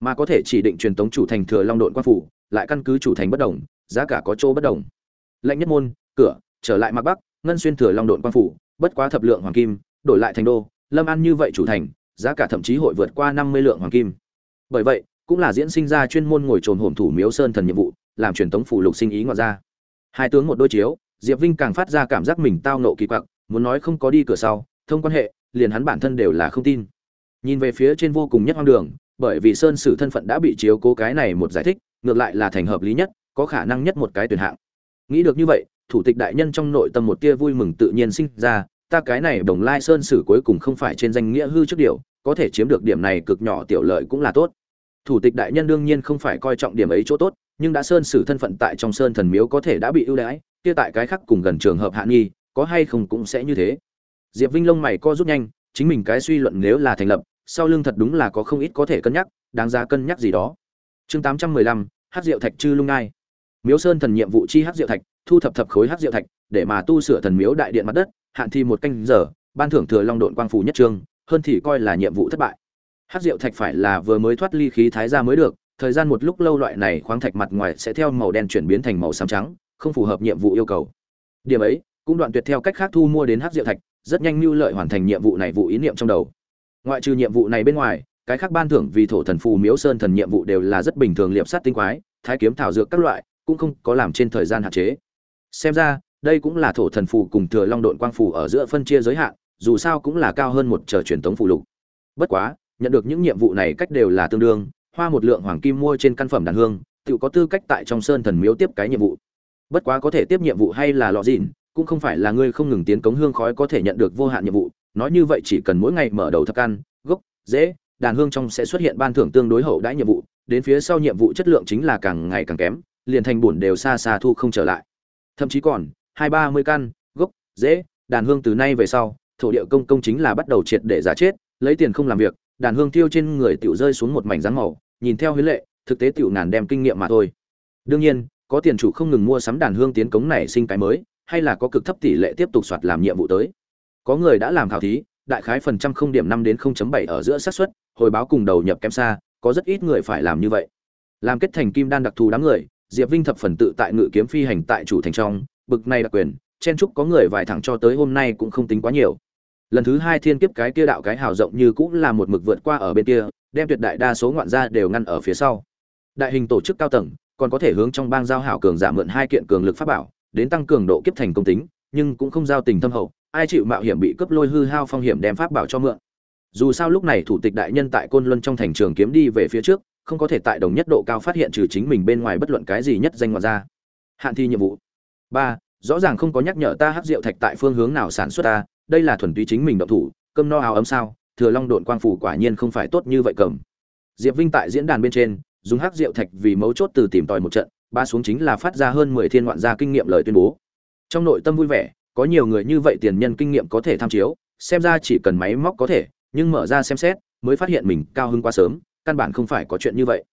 Mà có thể chỉ định truyền tống chủ thành thừa long Độn quan phủ, lại căn cứ chủ thành bất đồng, giá cả có chỗ bất đồng. Lệnh nhất môn, cửa, trở lại Mạc bắc, ngân xuyên thừa long Độn quan phủ, bất quá thập lượng hoàng kim, đổi lại thành đô, lâm An như vậy chủ thành, giá cả thậm chí hội vượt qua năm mươi lượng hoàng kim. Bởi vậy, cũng là diễn sinh ra chuyên môn ngồi trồn hổm thủ miếu sơn thần nhiệm vụ, làm truyền tống phủ lục sinh ý ngoài ra. Hai tướng một đôi chiếu, diệp vinh càng phát ra cảm giác mình tao nộ kỳ quặc, muốn nói không có đi cửa sau thông quan hệ, liền hắn bản thân đều là không tin. Nhìn về phía trên vô cùng nhất hoang đường, bởi vì sơn sử thân phận đã bị chiếu cố cái này một giải thích, ngược lại là thành hợp lý nhất, có khả năng nhất một cái tuyển hạng. Nghĩ được như vậy, thủ tịch đại nhân trong nội tâm một tia vui mừng tự nhiên sinh ra, ta cái này đồng lai sơn sử cuối cùng không phải trên danh nghĩa hư trước điều, có thể chiếm được điểm này cực nhỏ tiểu lợi cũng là tốt. Thủ tịch đại nhân đương nhiên không phải coi trọng điểm ấy chỗ tốt, nhưng đã sơn sử thân phận tại trong sơn thần miếu có thể đã bị ưu đãi, kia tại cái khác cùng gần trường hợp hạ nghi, có hay không cũng sẽ như thế diệp vinh lông mày co rút nhanh, chính mình cái suy luận nếu là thành lập, sau lưng thật đúng là có không ít có thể cân nhắc, đáng giá cân nhắc gì đó. Chương tám trăm mười lăm hát diệu thạch chư lung ngai. Miếu sơn thần nhiệm vụ chi hát diệu thạch, thu thập thập khối hát diệu thạch, để mà tu sửa thần miếu đại điện mặt đất, hạn thi một canh giờ, ban thưởng thừa long đội quang phủ nhất trương, hơn thì coi là nhiệm vụ thất bại. Hát diệu thạch phải là vừa mới thoát ly khí thái ra mới được, thời gian một lúc lâu loại này khoáng thạch mặt ngoài sẽ theo màu đen chuyển biến thành màu xám trắng, không phù hợp nhiệm vụ yêu cầu. Điểm ấy, cũng đoạn tuyệt theo cách khác thu mua đến hát diệu thạch rất nhanh mưu lợi hoàn thành nhiệm vụ này vụ ý niệm trong đầu. Ngoại trừ nhiệm vụ này bên ngoài, cái khác ban thưởng vì thổ thần phù miếu sơn thần nhiệm vụ đều là rất bình thường liệp sát tinh quái, thái kiếm thảo dược các loại, cũng không có làm trên thời gian hạn chế. Xem ra, đây cũng là thổ thần phù cùng thừa long độn quang phù ở giữa phân chia giới hạn, dù sao cũng là cao hơn một chờ truyền thống phù lục. Bất quá, nhận được những nhiệm vụ này cách đều là tương đương, hoa một lượng hoàng kim mua trên căn phẩm đàn hương, tự có tư cách tại trong sơn thần miếu tiếp cái nhiệm vụ. Bất quá có thể tiếp nhiệm vụ hay là lọ dịn cũng không phải là ngươi không ngừng tiến cống hương khói có thể nhận được vô hạn nhiệm vụ, nói như vậy chỉ cần mỗi ngày mở đầu thập căn, gốc dễ đàn hương trong sẽ xuất hiện ban thưởng tương đối hậu đãi nhiệm vụ, đến phía sau nhiệm vụ chất lượng chính là càng ngày càng kém, liền thành bổn đều xa xa thu không trở lại. Thậm chí còn, hai ba mươi căn, gốc dễ đàn hương từ nay về sau, thổ địa công công chính là bắt đầu triệt để giá chết, lấy tiền không làm việc, đàn hương tiêu trên người tiểu rơi xuống một mảnh dáng màu, nhìn theo huyết lệ, thực tế tiểu ngàn đem kinh nghiệm mà thôi. Đương nhiên, có tiền chủ không ngừng mua sắm đàn hương tiến cống này sinh cái mới hay là có cực thấp tỷ lệ tiếp tục soạt làm nhiệm vụ tới. Có người đã làm khảo thí, đại khái phần trăm không điểm năm đến 0.7 ở giữa xác suất, hồi báo cùng đầu nhập kém xa, có rất ít người phải làm như vậy. Làm kết thành kim đan đặc thù đám người, diệp vinh thập phần tự tại ngự kiếm phi hành tại chủ thành trong, bực này đặc quyền, chen chúc có người vài thẳng cho tới hôm nay cũng không tính quá nhiều. Lần thứ hai thiên kiếp cái kia đạo cái hào rộng như cũng là một mực vượt qua ở bên kia, đem tuyệt đại đa số ngoạn gia đều ngăn ở phía sau. Đại hình tổ chức cao tầng, còn có thể hướng trong bang giao hảo cường giả mượn hai kiện cường lực pháp bảo đến tăng cường độ kiếp thành công tính, nhưng cũng không giao tình thâm hậu, ai chịu mạo hiểm bị cướp lôi hư hao phong hiểm đem pháp bảo cho mượn. Dù sao lúc này thủ tịch đại nhân tại côn luân trong thành trường kiếm đi về phía trước, không có thể tại đồng nhất độ cao phát hiện trừ chính mình bên ngoài bất luận cái gì nhất danh ngoại ra hạn thi nhiệm vụ. Ba, rõ ràng không có nhắc nhở ta hắc rượu thạch tại phương hướng nào sản xuất ta, đây là thuần túy chính mình động thủ, cơm no áo ấm sao, thừa long độn quang phủ quả nhiên không phải tốt như vậy cầm. Diệp vinh tại diễn đàn bên trên, dùng hắc rượu thạch vì mấu chốt từ tìm tòi một trận ba xuống chính là phát ra hơn mười thiên ngoạn gia kinh nghiệm lời tuyên bố. Trong nội tâm vui vẻ, có nhiều người như vậy tiền nhân kinh nghiệm có thể tham chiếu, xem ra chỉ cần máy móc có thể, nhưng mở ra xem xét, mới phát hiện mình cao hơn quá sớm, căn bản không phải có chuyện như vậy.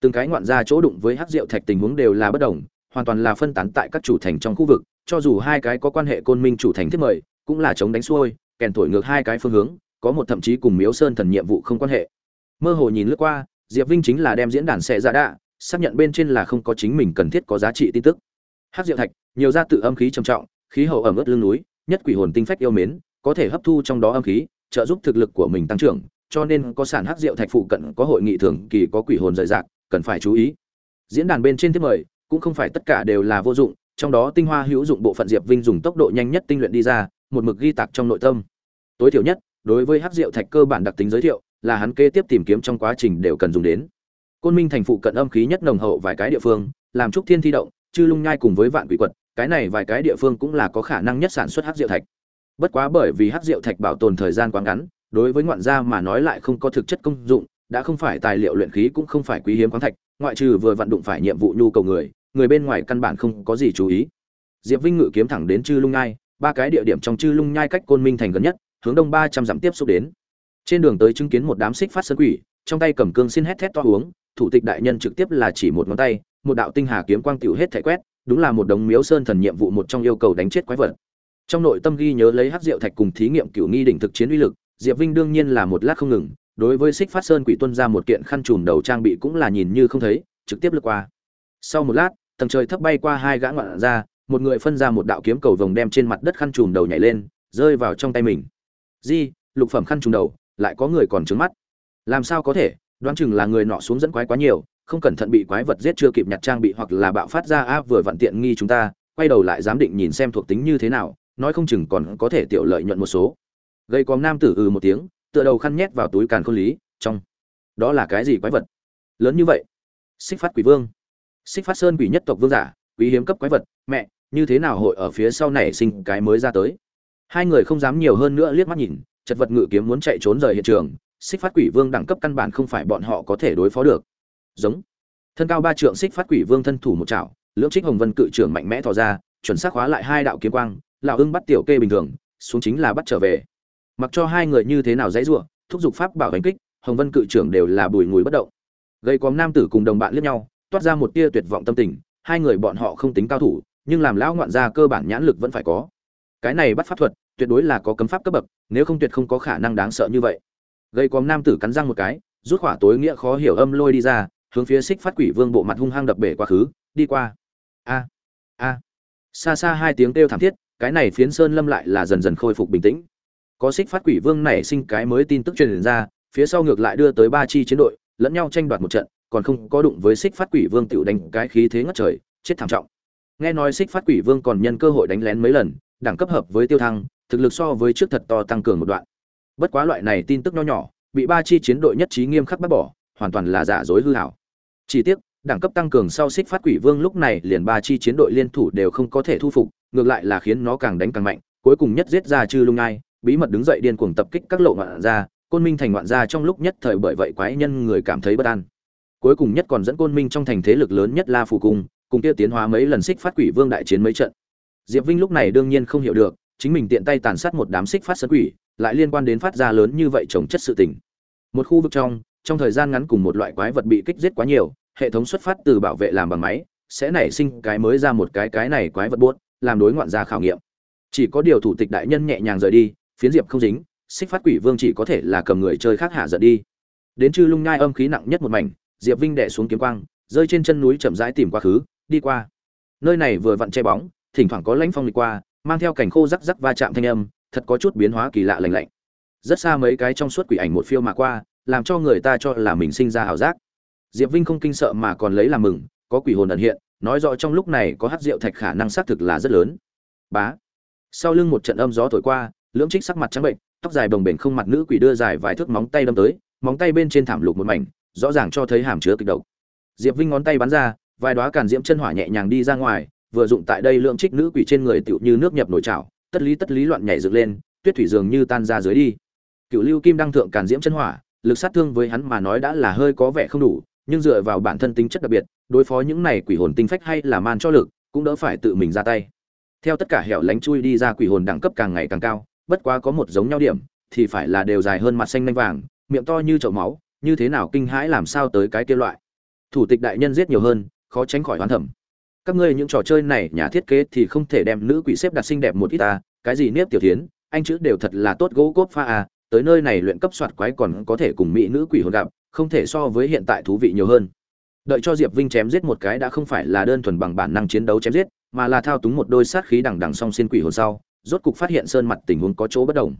Từng cái ngoạn gia chỗ đụng với hắc rượu thạch tình huống đều là bất đồng, hoàn toàn là phân tán tại các chủ thành trong khu vực, cho dù hai cái có quan hệ côn minh chủ thành thiết mời, cũng là chống đánh xuôi, kèn thổi ngược hai cái phương hướng, có một thậm chí cùng miếu sơn thần nhiệm vụ không quan hệ. Mơ hồ nhìn lướt qua, diệp vinh chính là đem diễn đàn xẻ ra đạ xác nhận bên trên là không có chính mình cần thiết có giá trị tin tức. Hát diệu thạch, nhiều gia tự âm khí trầm trọng, khí hậu ẩm ướt lưng núi, nhất quỷ hồn tinh phách yêu mến, có thể hấp thu trong đó âm khí, trợ giúp thực lực của mình tăng trưởng, cho nên có sản hát diệu thạch phụ cận có hội nghị thường kỳ có quỷ hồn rời rạc, cần phải chú ý. Diễn đàn bên trên tiếp mời, cũng không phải tất cả đều là vô dụng, trong đó tinh hoa hữu dụng bộ phận diệp vinh dùng tốc độ nhanh nhất tinh luyện đi ra, một mực ghi tạc trong nội tâm. Tối thiểu nhất, đối với hát rượu thạch cơ bản đặc tính giới thiệu, là hắn kế tiếp tìm kiếm trong quá trình đều cần dùng đến côn minh thành phụ cận âm khí nhất nồng hậu vài cái địa phương, làm trúc thiên thi động, chư lung nhai cùng với vạn quỷ quật, cái này vài cái địa phương cũng là có khả năng nhất sản xuất hắc diệu thạch. Bất quá bởi vì hắc diệu thạch bảo tồn thời gian quá ngắn, đối với ngoạn gia mà nói lại không có thực chất công dụng, đã không phải tài liệu luyện khí cũng không phải quý hiếm khoáng thạch, ngoại trừ vừa vận đụng phải nhiệm vụ nhu cầu người người bên ngoài căn bản không có gì chú ý. Diệp vinh ngự kiếm thẳng đến chư lung nhai, ba cái địa điểm trong chư lung nhai cách côn minh thành gần nhất, hướng đông ba trăm dặm tiếp xúc đến. Trên đường tới chứng kiến một đám xích phát sơn quỷ, trong tay cầm cương xin hét thét to uống thủ tịch đại nhân trực tiếp là chỉ một ngón tay một đạo tinh hà kiếm quang tiểu hết thảy quét đúng là một đống miếu sơn thần nhiệm vụ một trong yêu cầu đánh chết quái vật. Trong nội tâm ghi nhớ lấy hắc diệu thạch cùng thí nghiệm cửu nghi đỉnh thực chiến uy lực diệp vinh đương nhiên là một lát không ngừng đối với xích phát sơn quỷ tuân ra một kiện khăn trùm đầu trang bị cũng là nhìn như không thấy trực tiếp lướt qua. Sau một lát tầng trời thấp bay qua hai gã ngoạn ra một người phân ra một đạo kiếm cầu vòng đem trên mặt đất khăn trùm đầu nhảy lên rơi vào trong tay mình. Gì, lục phẩm khăn trùm đầu lại có người còn trướng mắt. Làm sao có thể? Đoán chừng là người nọ xuống dẫn quái quá nhiều, không cẩn thận bị quái vật giết chưa kịp nhặt trang bị hoặc là bạo phát ra áp vừa vặn tiện nghi chúng ta, quay đầu lại giám định nhìn xem thuộc tính như thế nào, nói không chừng còn có thể tiểu lợi nhuận một số. Gây cóm nam tử ừ một tiếng, tựa đầu khăn nhét vào túi càn khôn lý, trong. Đó là cái gì quái vật? Lớn như vậy. Xích phát quỷ vương. Xích phát sơn quỷ nhất tộc vương giả, quý hiếm cấp quái vật, mẹ, như thế nào hội ở phía sau này sinh cái mới ra tới? Hai người không dám nhiều hơn nữa liếc mắt nhìn, chật vật ngự kiếm muốn chạy trốn rời hiện trường xích phát quỷ vương đẳng cấp căn bản không phải bọn họ có thể đối phó được. Giống. Thân cao ba trượng xích phát quỷ vương thân thủ một chảo, lưỡng trích hồng vân cự trưởng mạnh mẽ thò ra, chuẩn xác hóa lại hai đạo kiếm quang, lão ưng bắt tiểu kê bình thường, xuống chính là bắt trở về. Mặc cho hai người như thế nào dãy giụa thúc giục pháp bảo đánh kích, hồng vân cự trưởng đều là bùi ngùi bất động. Gây quóm nam tử cùng đồng bạn liếc nhau, toát ra một tia tuyệt vọng tâm tình, hai người bọn họ không tính cao thủ, nhưng làm lão ngoạn gia cơ bản nhãn lực vẫn phải có. Cái này bắt pháp thuật, tuyệt đối là có cấm pháp cấp bậc, nếu không tuyệt không có khả năng đáng sợ như vậy gây quóm nam tử cắn răng một cái, rút khỏa tối nghĩa khó hiểu âm lôi đi ra, hướng phía xích phát quỷ vương bộ mặt hung hăng đập bể quá khứ, đi qua. A a. Xa xa hai tiếng kêu thảm thiết, cái này phiến sơn lâm lại là dần dần khôi phục bình tĩnh. Có xích phát quỷ vương này sinh cái mới tin tức truyền ra, phía sau ngược lại đưa tới ba chi chiến đội, lẫn nhau tranh đoạt một trận, còn không có đụng với xích phát quỷ vương tiểu đánh cái khí thế ngất trời, chết thảm trọng. Nghe nói xích phát quỷ vương còn nhân cơ hội đánh lén mấy lần, đẳng cấp hợp với tiêu thăng, thực lực so với trước thật to tăng cường một đoạn bất quá loại này tin tức nho nhỏ, bị ba chi chiến đội nhất trí nghiêm khắc bác bỏ, hoàn toàn là giả dối hư hảo. Chỉ tiếc, đẳng cấp tăng cường sau xích phát quỷ vương lúc này liền ba chi chiến đội liên thủ đều không có thể thu phục, ngược lại là khiến nó càng đánh càng mạnh, cuối cùng nhất giết ra chư lung ngai, bí mật đứng dậy điên cuồng tập kích các lộ ngoạn gia, côn minh thành ngoạn gia trong lúc nhất thời bởi vậy quái nhân người cảm thấy bất an. Cuối cùng nhất còn dẫn côn minh trong thành thế lực lớn nhất la phù cung, cùng kia tiến hóa mấy lần xích phát quỷ vương đại chiến mấy trận. Diệp vinh lúc này đương nhiên không hiểu được, chính mình tiện tay tàn sát một đám xích phát sân quỷ lại liên quan đến phát ra lớn như vậy trồng chất sự tình. Một khu vực trong trong thời gian ngắn cùng một loại quái vật bị kích giết quá nhiều, hệ thống xuất phát từ bảo vệ làm bằng máy, sẽ nảy sinh cái mới ra một cái cái này quái vật buốt, làm đối ngoạn gia khảo nghiệm. Chỉ có điều thủ tịch đại nhân nhẹ nhàng rời đi, phiến diệp không dính, xích phát quỷ vương chỉ có thể là cầm người chơi khác hạ giận đi. Đến chư lung nhai âm khí nặng nhất một mảnh, diệp vinh đè xuống kiếm quang, rơi trên chân núi chậm rãi tìm quá khứ, đi qua. Nơi này vừa vặn che bóng, thỉnh thoảng có lãnh phong đi qua, mang theo cảnh khô rắc rắc va chạm thanh âm thật có chút biến hóa kỳ lạ lạnh lạnh. Rất xa mấy cái trong suốt quỷ ảnh một phiêu mà qua, làm cho người ta cho là mình sinh ra ảo giác. Diệp vinh không kinh sợ mà còn lấy làm mừng, có quỷ hồn ẩn hiện, nói rõ trong lúc này có hát rượu thạch khả năng xác thực là rất lớn. Bá. Sau lưng một trận âm gió thổi qua, lưỡng trích sắc mặt trắng bệnh, tóc dài bồng bềnh không mặt nữ quỷ đưa dài vài thước móng tay đâm tới, móng tay bên trên thảm lục một mảnh, rõ ràng cho thấy hàm chứa kịch độc. Diệp vinh ngón tay bắn ra, vài đoá càn diễm chân hỏa nhẹ nhàng đi ra ngoài, vừa dụng tại đây lượng trích nữ quỷ trên người tựu như nước nhập nổi trào tất lý tất lý loạn nhảy dựng lên, tuyết thủy dường như tan ra dưới đi. Cựu lưu kim đăng thượng càn diễm chân hỏa, lực sát thương với hắn mà nói đã là hơi có vẻ không đủ, nhưng dựa vào bản thân tính chất đặc biệt, đối phó những này quỷ hồn tinh phách hay là man cho lực, cũng đỡ phải tự mình ra tay. Theo tất cả hẻo lánh chui đi ra quỷ hồn đẳng cấp càng ngày càng cao, bất quá có một giống nhau điểm, thì phải là đều dài hơn mặt xanh nanh vàng, miệng to như chậu máu, như thế nào kinh hãi làm sao tới cái kia loại. Thủ tịch đại nhân giết nhiều hơn, khó tránh khỏi hoán thẩm các ngươi những trò chơi này, nhà thiết kế thì không thể đem nữ quỷ xếp đặt xinh đẹp một ít ta, cái gì nếp tiểu thiến, anh chữ đều thật là tốt gỗ cốt pha à tới nơi này luyện cấp soạt quái còn có thể cùng mỹ nữ quỷ hồn gặp, không thể so với hiện tại thú vị nhiều hơn. Đợi cho diệp vinh chém giết một cái đã không phải là đơn thuần bằng bản năng chiến đấu chém giết, mà là thao túng một đôi sát khí đằng đằng song xin quỷ hồn sau, rốt cục phát hiện sơn mặt tình huống có chỗ bất đồng.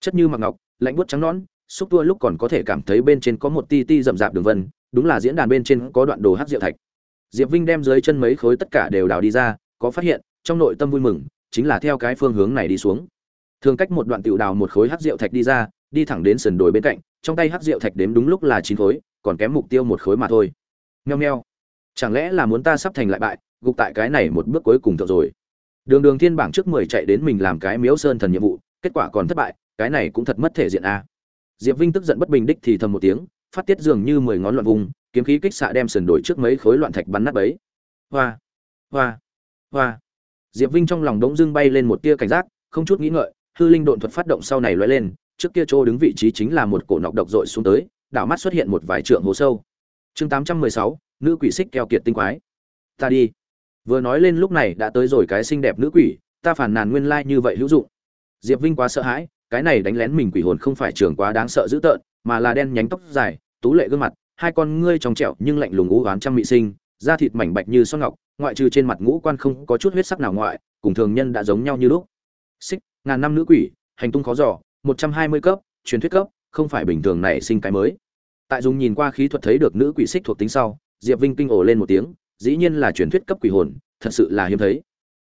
Chất như mặc ngọc, lạnh buốt trắng nón xúc tua lúc còn có thể cảm thấy bên trên có một ti ti rậm rạp đường vân, đúng là diễn đàn bên trên có đoạn đồ hát diệu thạch diệp vinh đem dưới chân mấy khối tất cả đều đào đi ra có phát hiện trong nội tâm vui mừng chính là theo cái phương hướng này đi xuống. Thường cách một đoạn tiểu đào một khối hắc rượu thạch đi ra đi thẳng đến sườn đồi bên cạnh trong tay hắc rượu thạch đếm đúng lúc là chín khối còn kém mục tiêu một khối mà thôi. Meo meo, chẳng lẽ là muốn ta sắp thành lại bại gục tại cái này một bước cuối cùng thượng rồi? Đường đường thiên bảng trước mười chạy đến mình làm cái miếu sơn thần nhiệm vụ kết quả còn thất bại cái này cũng thật mất thể diện a. Diệp vinh tức giận bất bình đích thì thầm một tiếng phát tiết dường như mười ngón loạn vùng, kiếm khí kích xạ đem sườn đổi trước mấy khối loạn thạch bắn nát bấy. Hoa hoa hoa. Diệp vinh trong lòng đống dưng bay lên một tia cảnh giác, không chút nghĩ ngợi, hư linh độn thuật phát động sau này lóe lên, trước kia chỗ đứng vị trí chính là một cổ nọc độc dội xuống tới, đảo mắt xuất hiện một vài trượng hồ sâu. Chương tám trăm mười sáu, nữ quỷ xích keo kiệt tinh quái. Ta đi. Vừa nói lên lúc này đã tới rồi cái xinh đẹp nữ quỷ, ta phản nàn nguyên lai như vậy hữu dụng. Diệp vinh quá sợ hãi, cái này đánh lén mình quỷ hồn không phải trường quá đáng sợ dữ tợn, mà là đen nhánh tóc dài tú lệ gương mặt, hai con ngươi trong trẻo nhưng lạnh lùng u oán trăm mị sinh, da thịt mảnh bạch như son ngọc, ngoại trừ trên mặt ngũ quan không có chút huyết sắc nào ngoại, cùng thường nhân đã giống nhau như lúc. Xích, ngàn năm nữ quỷ, hành tung khó giỏ một trăm hai mươi cấp, truyền thuyết cấp, không phải bình thường này sinh cái mới. Tại dùng nhìn qua khí thuật thấy được nữ quỷ xích thuộc tính sau, diệp vinh kinh ổ lên một tiếng, dĩ nhiên là truyền thuyết cấp quỷ hồn, thật sự là hiếm thấy.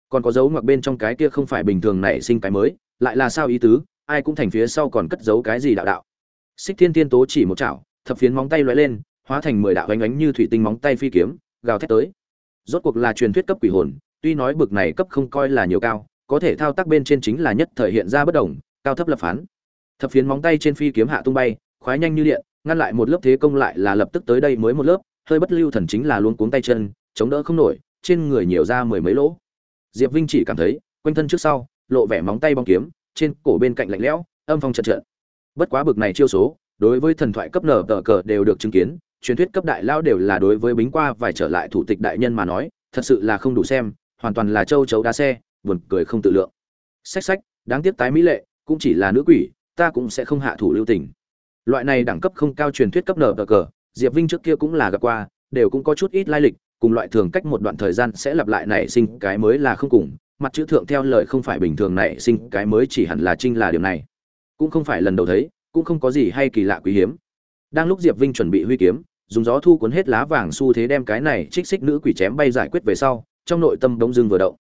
Còn có dấu ngoặc bên trong cái kia không phải bình thường nảy sinh cái mới, lại là sao ý tứ, ai cũng thành phía sau còn cất giấu cái gì đạo đạo. Xích thiên tiên tố chỉ một chảo thập phiến móng tay lóe lên, hóa thành mười đạo ánh ánh như thủy tinh móng tay phi kiếm, gào thét tới. Rốt cuộc là truyền thuyết cấp quỷ hồn, tuy nói bực này cấp không coi là nhiều cao, có thể thao tác bên trên chính là nhất thời hiện ra bất đồng, cao thấp lập phán. Thập phiến móng tay trên phi kiếm hạ tung bay, khoái nhanh như điện, ngăn lại một lớp thế công lại là lập tức tới đây mới một lớp, hơi bất lưu thần chính là luôn cuống tay chân, chống đỡ không nổi, trên người nhiều ra mười mấy lỗ. Diệp vinh chỉ cảm thấy, quanh thân trước sau, lộ vẻ móng tay bong kiếm, trên cổ bên cạnh lạnh lẽo, âm phong trận trận bất quá bực này chiêu số đối với thần thoại cấp nở tờ cờ đều được chứng kiến, truyền thuyết cấp đại lao đều là đối với bính qua vài trở lại thủ tịch đại nhân mà nói, thật sự là không đủ xem, hoàn toàn là châu chấu đá xe, buồn cười không tự lượng. Sách sách đáng tiếc tái mỹ lệ, cũng chỉ là nữ quỷ, ta cũng sẽ không hạ thủ lưu tình. Loại này đẳng cấp không cao truyền thuyết cấp nở tờ cờ, diệp vinh trước kia cũng là gặp qua, đều cũng có chút ít lai lịch, cùng loại thường cách một đoạn thời gian sẽ lặp lại nảy sinh cái mới là không cùng, mặt chữ thượng theo lời không phải bình thường nảy sinh cái mới chỉ hẳn là trinh là điều này. Cũng không phải lần đầu thấy cũng không có gì hay kỳ lạ quý hiếm. Đang lúc diệp vinh chuẩn bị huy kiếm, dùng gió thu cuốn hết lá vàng xu thế đem cái này trích xích nữ quỷ chém bay giải quyết về sau, trong nội tâm đống dưng vừa động.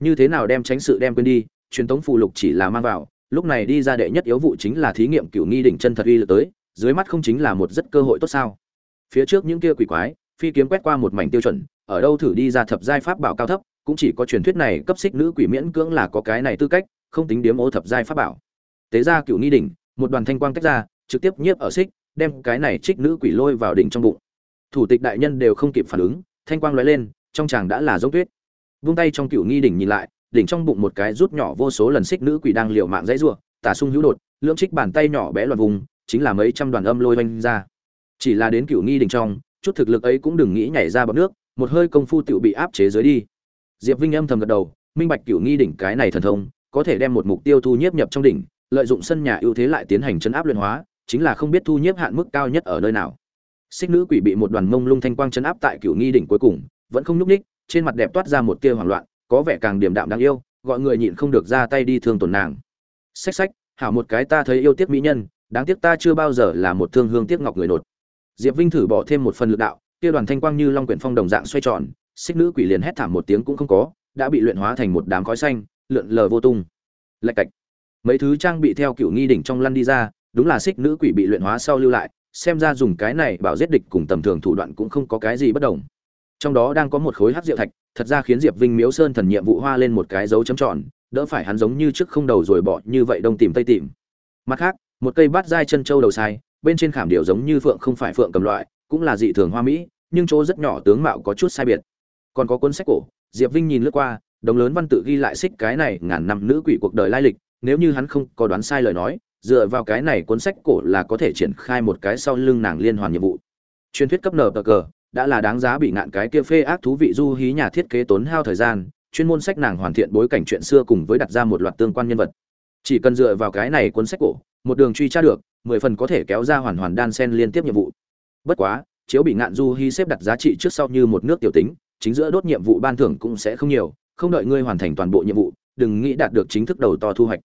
Như thế nào đem tránh sự đem quên đi, truyền tống phụ lục chỉ là mang vào, lúc này đi ra đệ nhất yếu vụ chính là thí nghiệm cựu nghi đỉnh chân thật uy lực tới, dưới mắt không chính là một rất cơ hội tốt sao? Phía trước những kia quỷ quái, phi kiếm quét qua một mảnh tiêu chuẩn, ở đâu thử đi ra thập giai pháp bảo cao thấp, cũng chỉ có truyền thuyết này cấp xích nữ quỷ miễn cưỡng là có cái này tư cách, không tính điếm ô thập giai pháp bảo. Tế ra cựu nghi đỉnh một đoàn thanh quang tách ra, trực tiếp nhiếp ở xích, đem cái này trích nữ quỷ lôi vào đỉnh trong bụng. Thủ tịch đại nhân đều không kịp phản ứng, thanh quang lóe lên, trong chàng đã là giống tuyết. Vung tay trong cựu nghi đỉnh nhìn lại, đỉnh trong bụng một cái rút nhỏ vô số lần xích nữ quỷ đang liều mạng dãy rủa tả sung hữu đột, lưỡng trích bàn tay nhỏ bé loạn vùng, chính là mấy trăm đoàn âm lôi vanh ra. Chỉ là đến cựu nghi đỉnh trong, chút thực lực ấy cũng đừng nghĩ nhảy ra bọc nước, một hơi công phu tựu bị áp chế dưới đi. Diệp vinh âm thầm gật đầu, minh bạch cửu nghi đỉnh cái này thần thông, có thể đem một mục tiêu thu nhiếp nhập trong đỉnh lợi dụng sân nhà ưu thế lại tiến hành chấn áp luyện hóa, chính là không biết thu nhiếp hạn mức cao nhất ở nơi nào. Xích nữ quỷ bị một đoàn mông lung thanh quang chấn áp tại cửu nghi đỉnh cuối cùng, vẫn không nhúc ních trên mặt đẹp toát ra một tia hoảng loạn, có vẻ càng điềm đạm đáng yêu, gọi người nhịn không được ra tay đi thương tổn nàng. Xách xách hảo một cái ta thấy yêu tiếc mỹ nhân, đáng tiếc ta chưa bao giờ là một thương hương tiếc ngọc người nột. Diệp vinh thử bỏ thêm một phần lực đạo kia đoàn thanh quang như long quyển phong đồng dạng xoay tròn, xích nữ quỷ liền hét thảm một tiếng cũng không có, đã bị luyện hóa thành một đám khói xanh, lượn lờ vô tung. Lạch cạch mấy thứ trang bị theo cựu nghi đỉnh trong lăn đi ra, đúng là xích nữ quỷ bị luyện hóa sau lưu lại, xem ra dùng cái này bảo giết địch cùng tầm thường thủ đoạn cũng không có cái gì bất đồng. Trong đó đang có một khối hắc diệu thạch, thật ra khiến diệp vinh miếu sơn thần nhiệm vụ hoa lên một cái dấu chấm tròn, đỡ phải hắn giống như trước không đầu rồi bỏ như vậy đông tìm tây tìm. Mặt khác, một cây bát dai chân châu đầu sai, bên trên khảm điệu giống như phượng không phải phượng cầm loại, cũng là dị thường hoa mỹ, nhưng chỗ rất nhỏ tướng mạo có chút sai biệt. Còn có cuốn sách cổ, diệp vinh nhìn lướt qua, đồng lớn văn tự ghi lại xích cái này ngàn năm nữ quỷ cuộc đời lai lịch nếu như hắn không có đoán sai lời nói, dựa vào cái này cuốn sách cổ là có thể triển khai một cái sau lưng nàng liên hoàn nhiệm vụ. Truyền thuyết cấp nở cờ, đã là đáng giá bị ngạn cái kia phê ác thú vị du hí nhà thiết kế tốn hao thời gian, chuyên môn sách nàng hoàn thiện bối cảnh chuyện xưa cùng với đặt ra một loạt tương quan nhân vật. Chỉ cần dựa vào cái này cuốn sách cổ, một đường truy tra được, mười phần có thể kéo ra hoàn hoàn đan sen liên tiếp nhiệm vụ. Bất quá, chiếu bị ngạn du hy xếp đặt giá trị trước sau như một nước tiểu tính, chính giữa đốt nhiệm vụ ban thưởng cũng sẽ không nhiều, không đợi ngươi hoàn thành toàn bộ nhiệm vụ, đừng nghĩ đạt được chính thức đầu to thu hoạch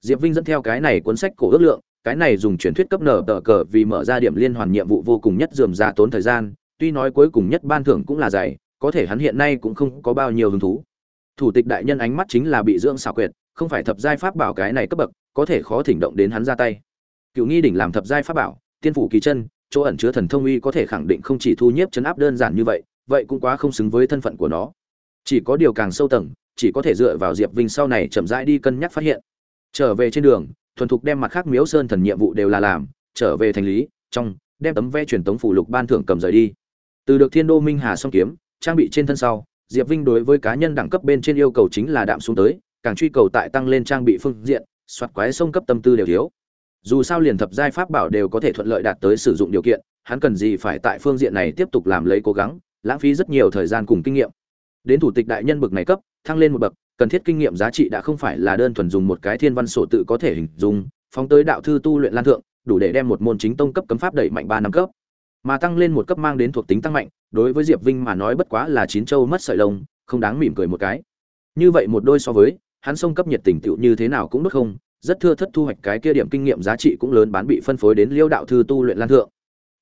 diệp vinh dẫn theo cái này cuốn sách cổ ước lượng, cái này dùng truyền thuyết cấp nở tờ cờ vì mở ra điểm liên hoàn nhiệm vụ vô cùng nhất dườm ra tốn thời gian, tuy nói cuối cùng nhất ban thưởng cũng là dày, có thể hắn hiện nay cũng không có bao nhiêu hứng thú. Thủ tịch đại nhân ánh mắt chính là bị dưỡng xảo quyệt, không phải thập giai pháp bảo cái này cấp bậc, có thể khó thỉnh động đến hắn ra tay. Cựu nghi đỉnh làm thập giai pháp bảo, tiên phủ kỳ chân, chỗ ẩn chứa thần thông uy có thể khẳng định không chỉ thu nhiếp chấn áp đơn giản như vậy vậy cũng quá không xứng với thân phận của nó. Chỉ có điều càng sâu tầng, chỉ có thể dựa vào diệp vinh sau này chậm rãi đi cân nhắc phát hiện trở về trên đường, thuần thục đem mặt khác miếu sơn thần nhiệm vụ đều là làm, trở về thành lý, trong, đem tấm vé truyền tống phủ lục ban thưởng cầm rời đi. Từ được thiên đô minh hà song kiếm, trang bị trên thân sau, diệp vinh đối với cá nhân đẳng cấp bên trên yêu cầu chính là đạm xuống tới, càng truy cầu tại tăng lên trang bị phương diện, soạt quái sông cấp tâm tư đều thiếu. Dù sao liền thập giai pháp bảo đều có thể thuận lợi đạt tới sử dụng điều kiện, hắn cần gì phải tại phương diện này tiếp tục làm lấy cố gắng, lãng phí rất nhiều thời gian cùng kinh nghiệm. Đến thủ tịch đại nhân bực này cấp, thăng lên một bậc cần thiết kinh nghiệm giá trị đã không phải là đơn thuần dùng một cái thiên văn sổ tự có thể hình dung, phóng tới đạo thư tu luyện lan thượng, đủ để đem một môn chính tông cấp cấm pháp đẩy mạnh ba năm cấp. Mà tăng lên một cấp mang đến thuộc tính tăng mạnh, đối với diệp vinh mà nói bất quá là chín châu mất sợi lông, không đáng mỉm cười một cái. Như vậy một đôi so với, hắn sông cấp nhiệt tình tựu như thế nào cũng đốt không, rất thưa thất thu hoạch cái kia điểm kinh nghiệm giá trị cũng lớn bán bị phân phối đến liêu đạo thư tu luyện lan thượng.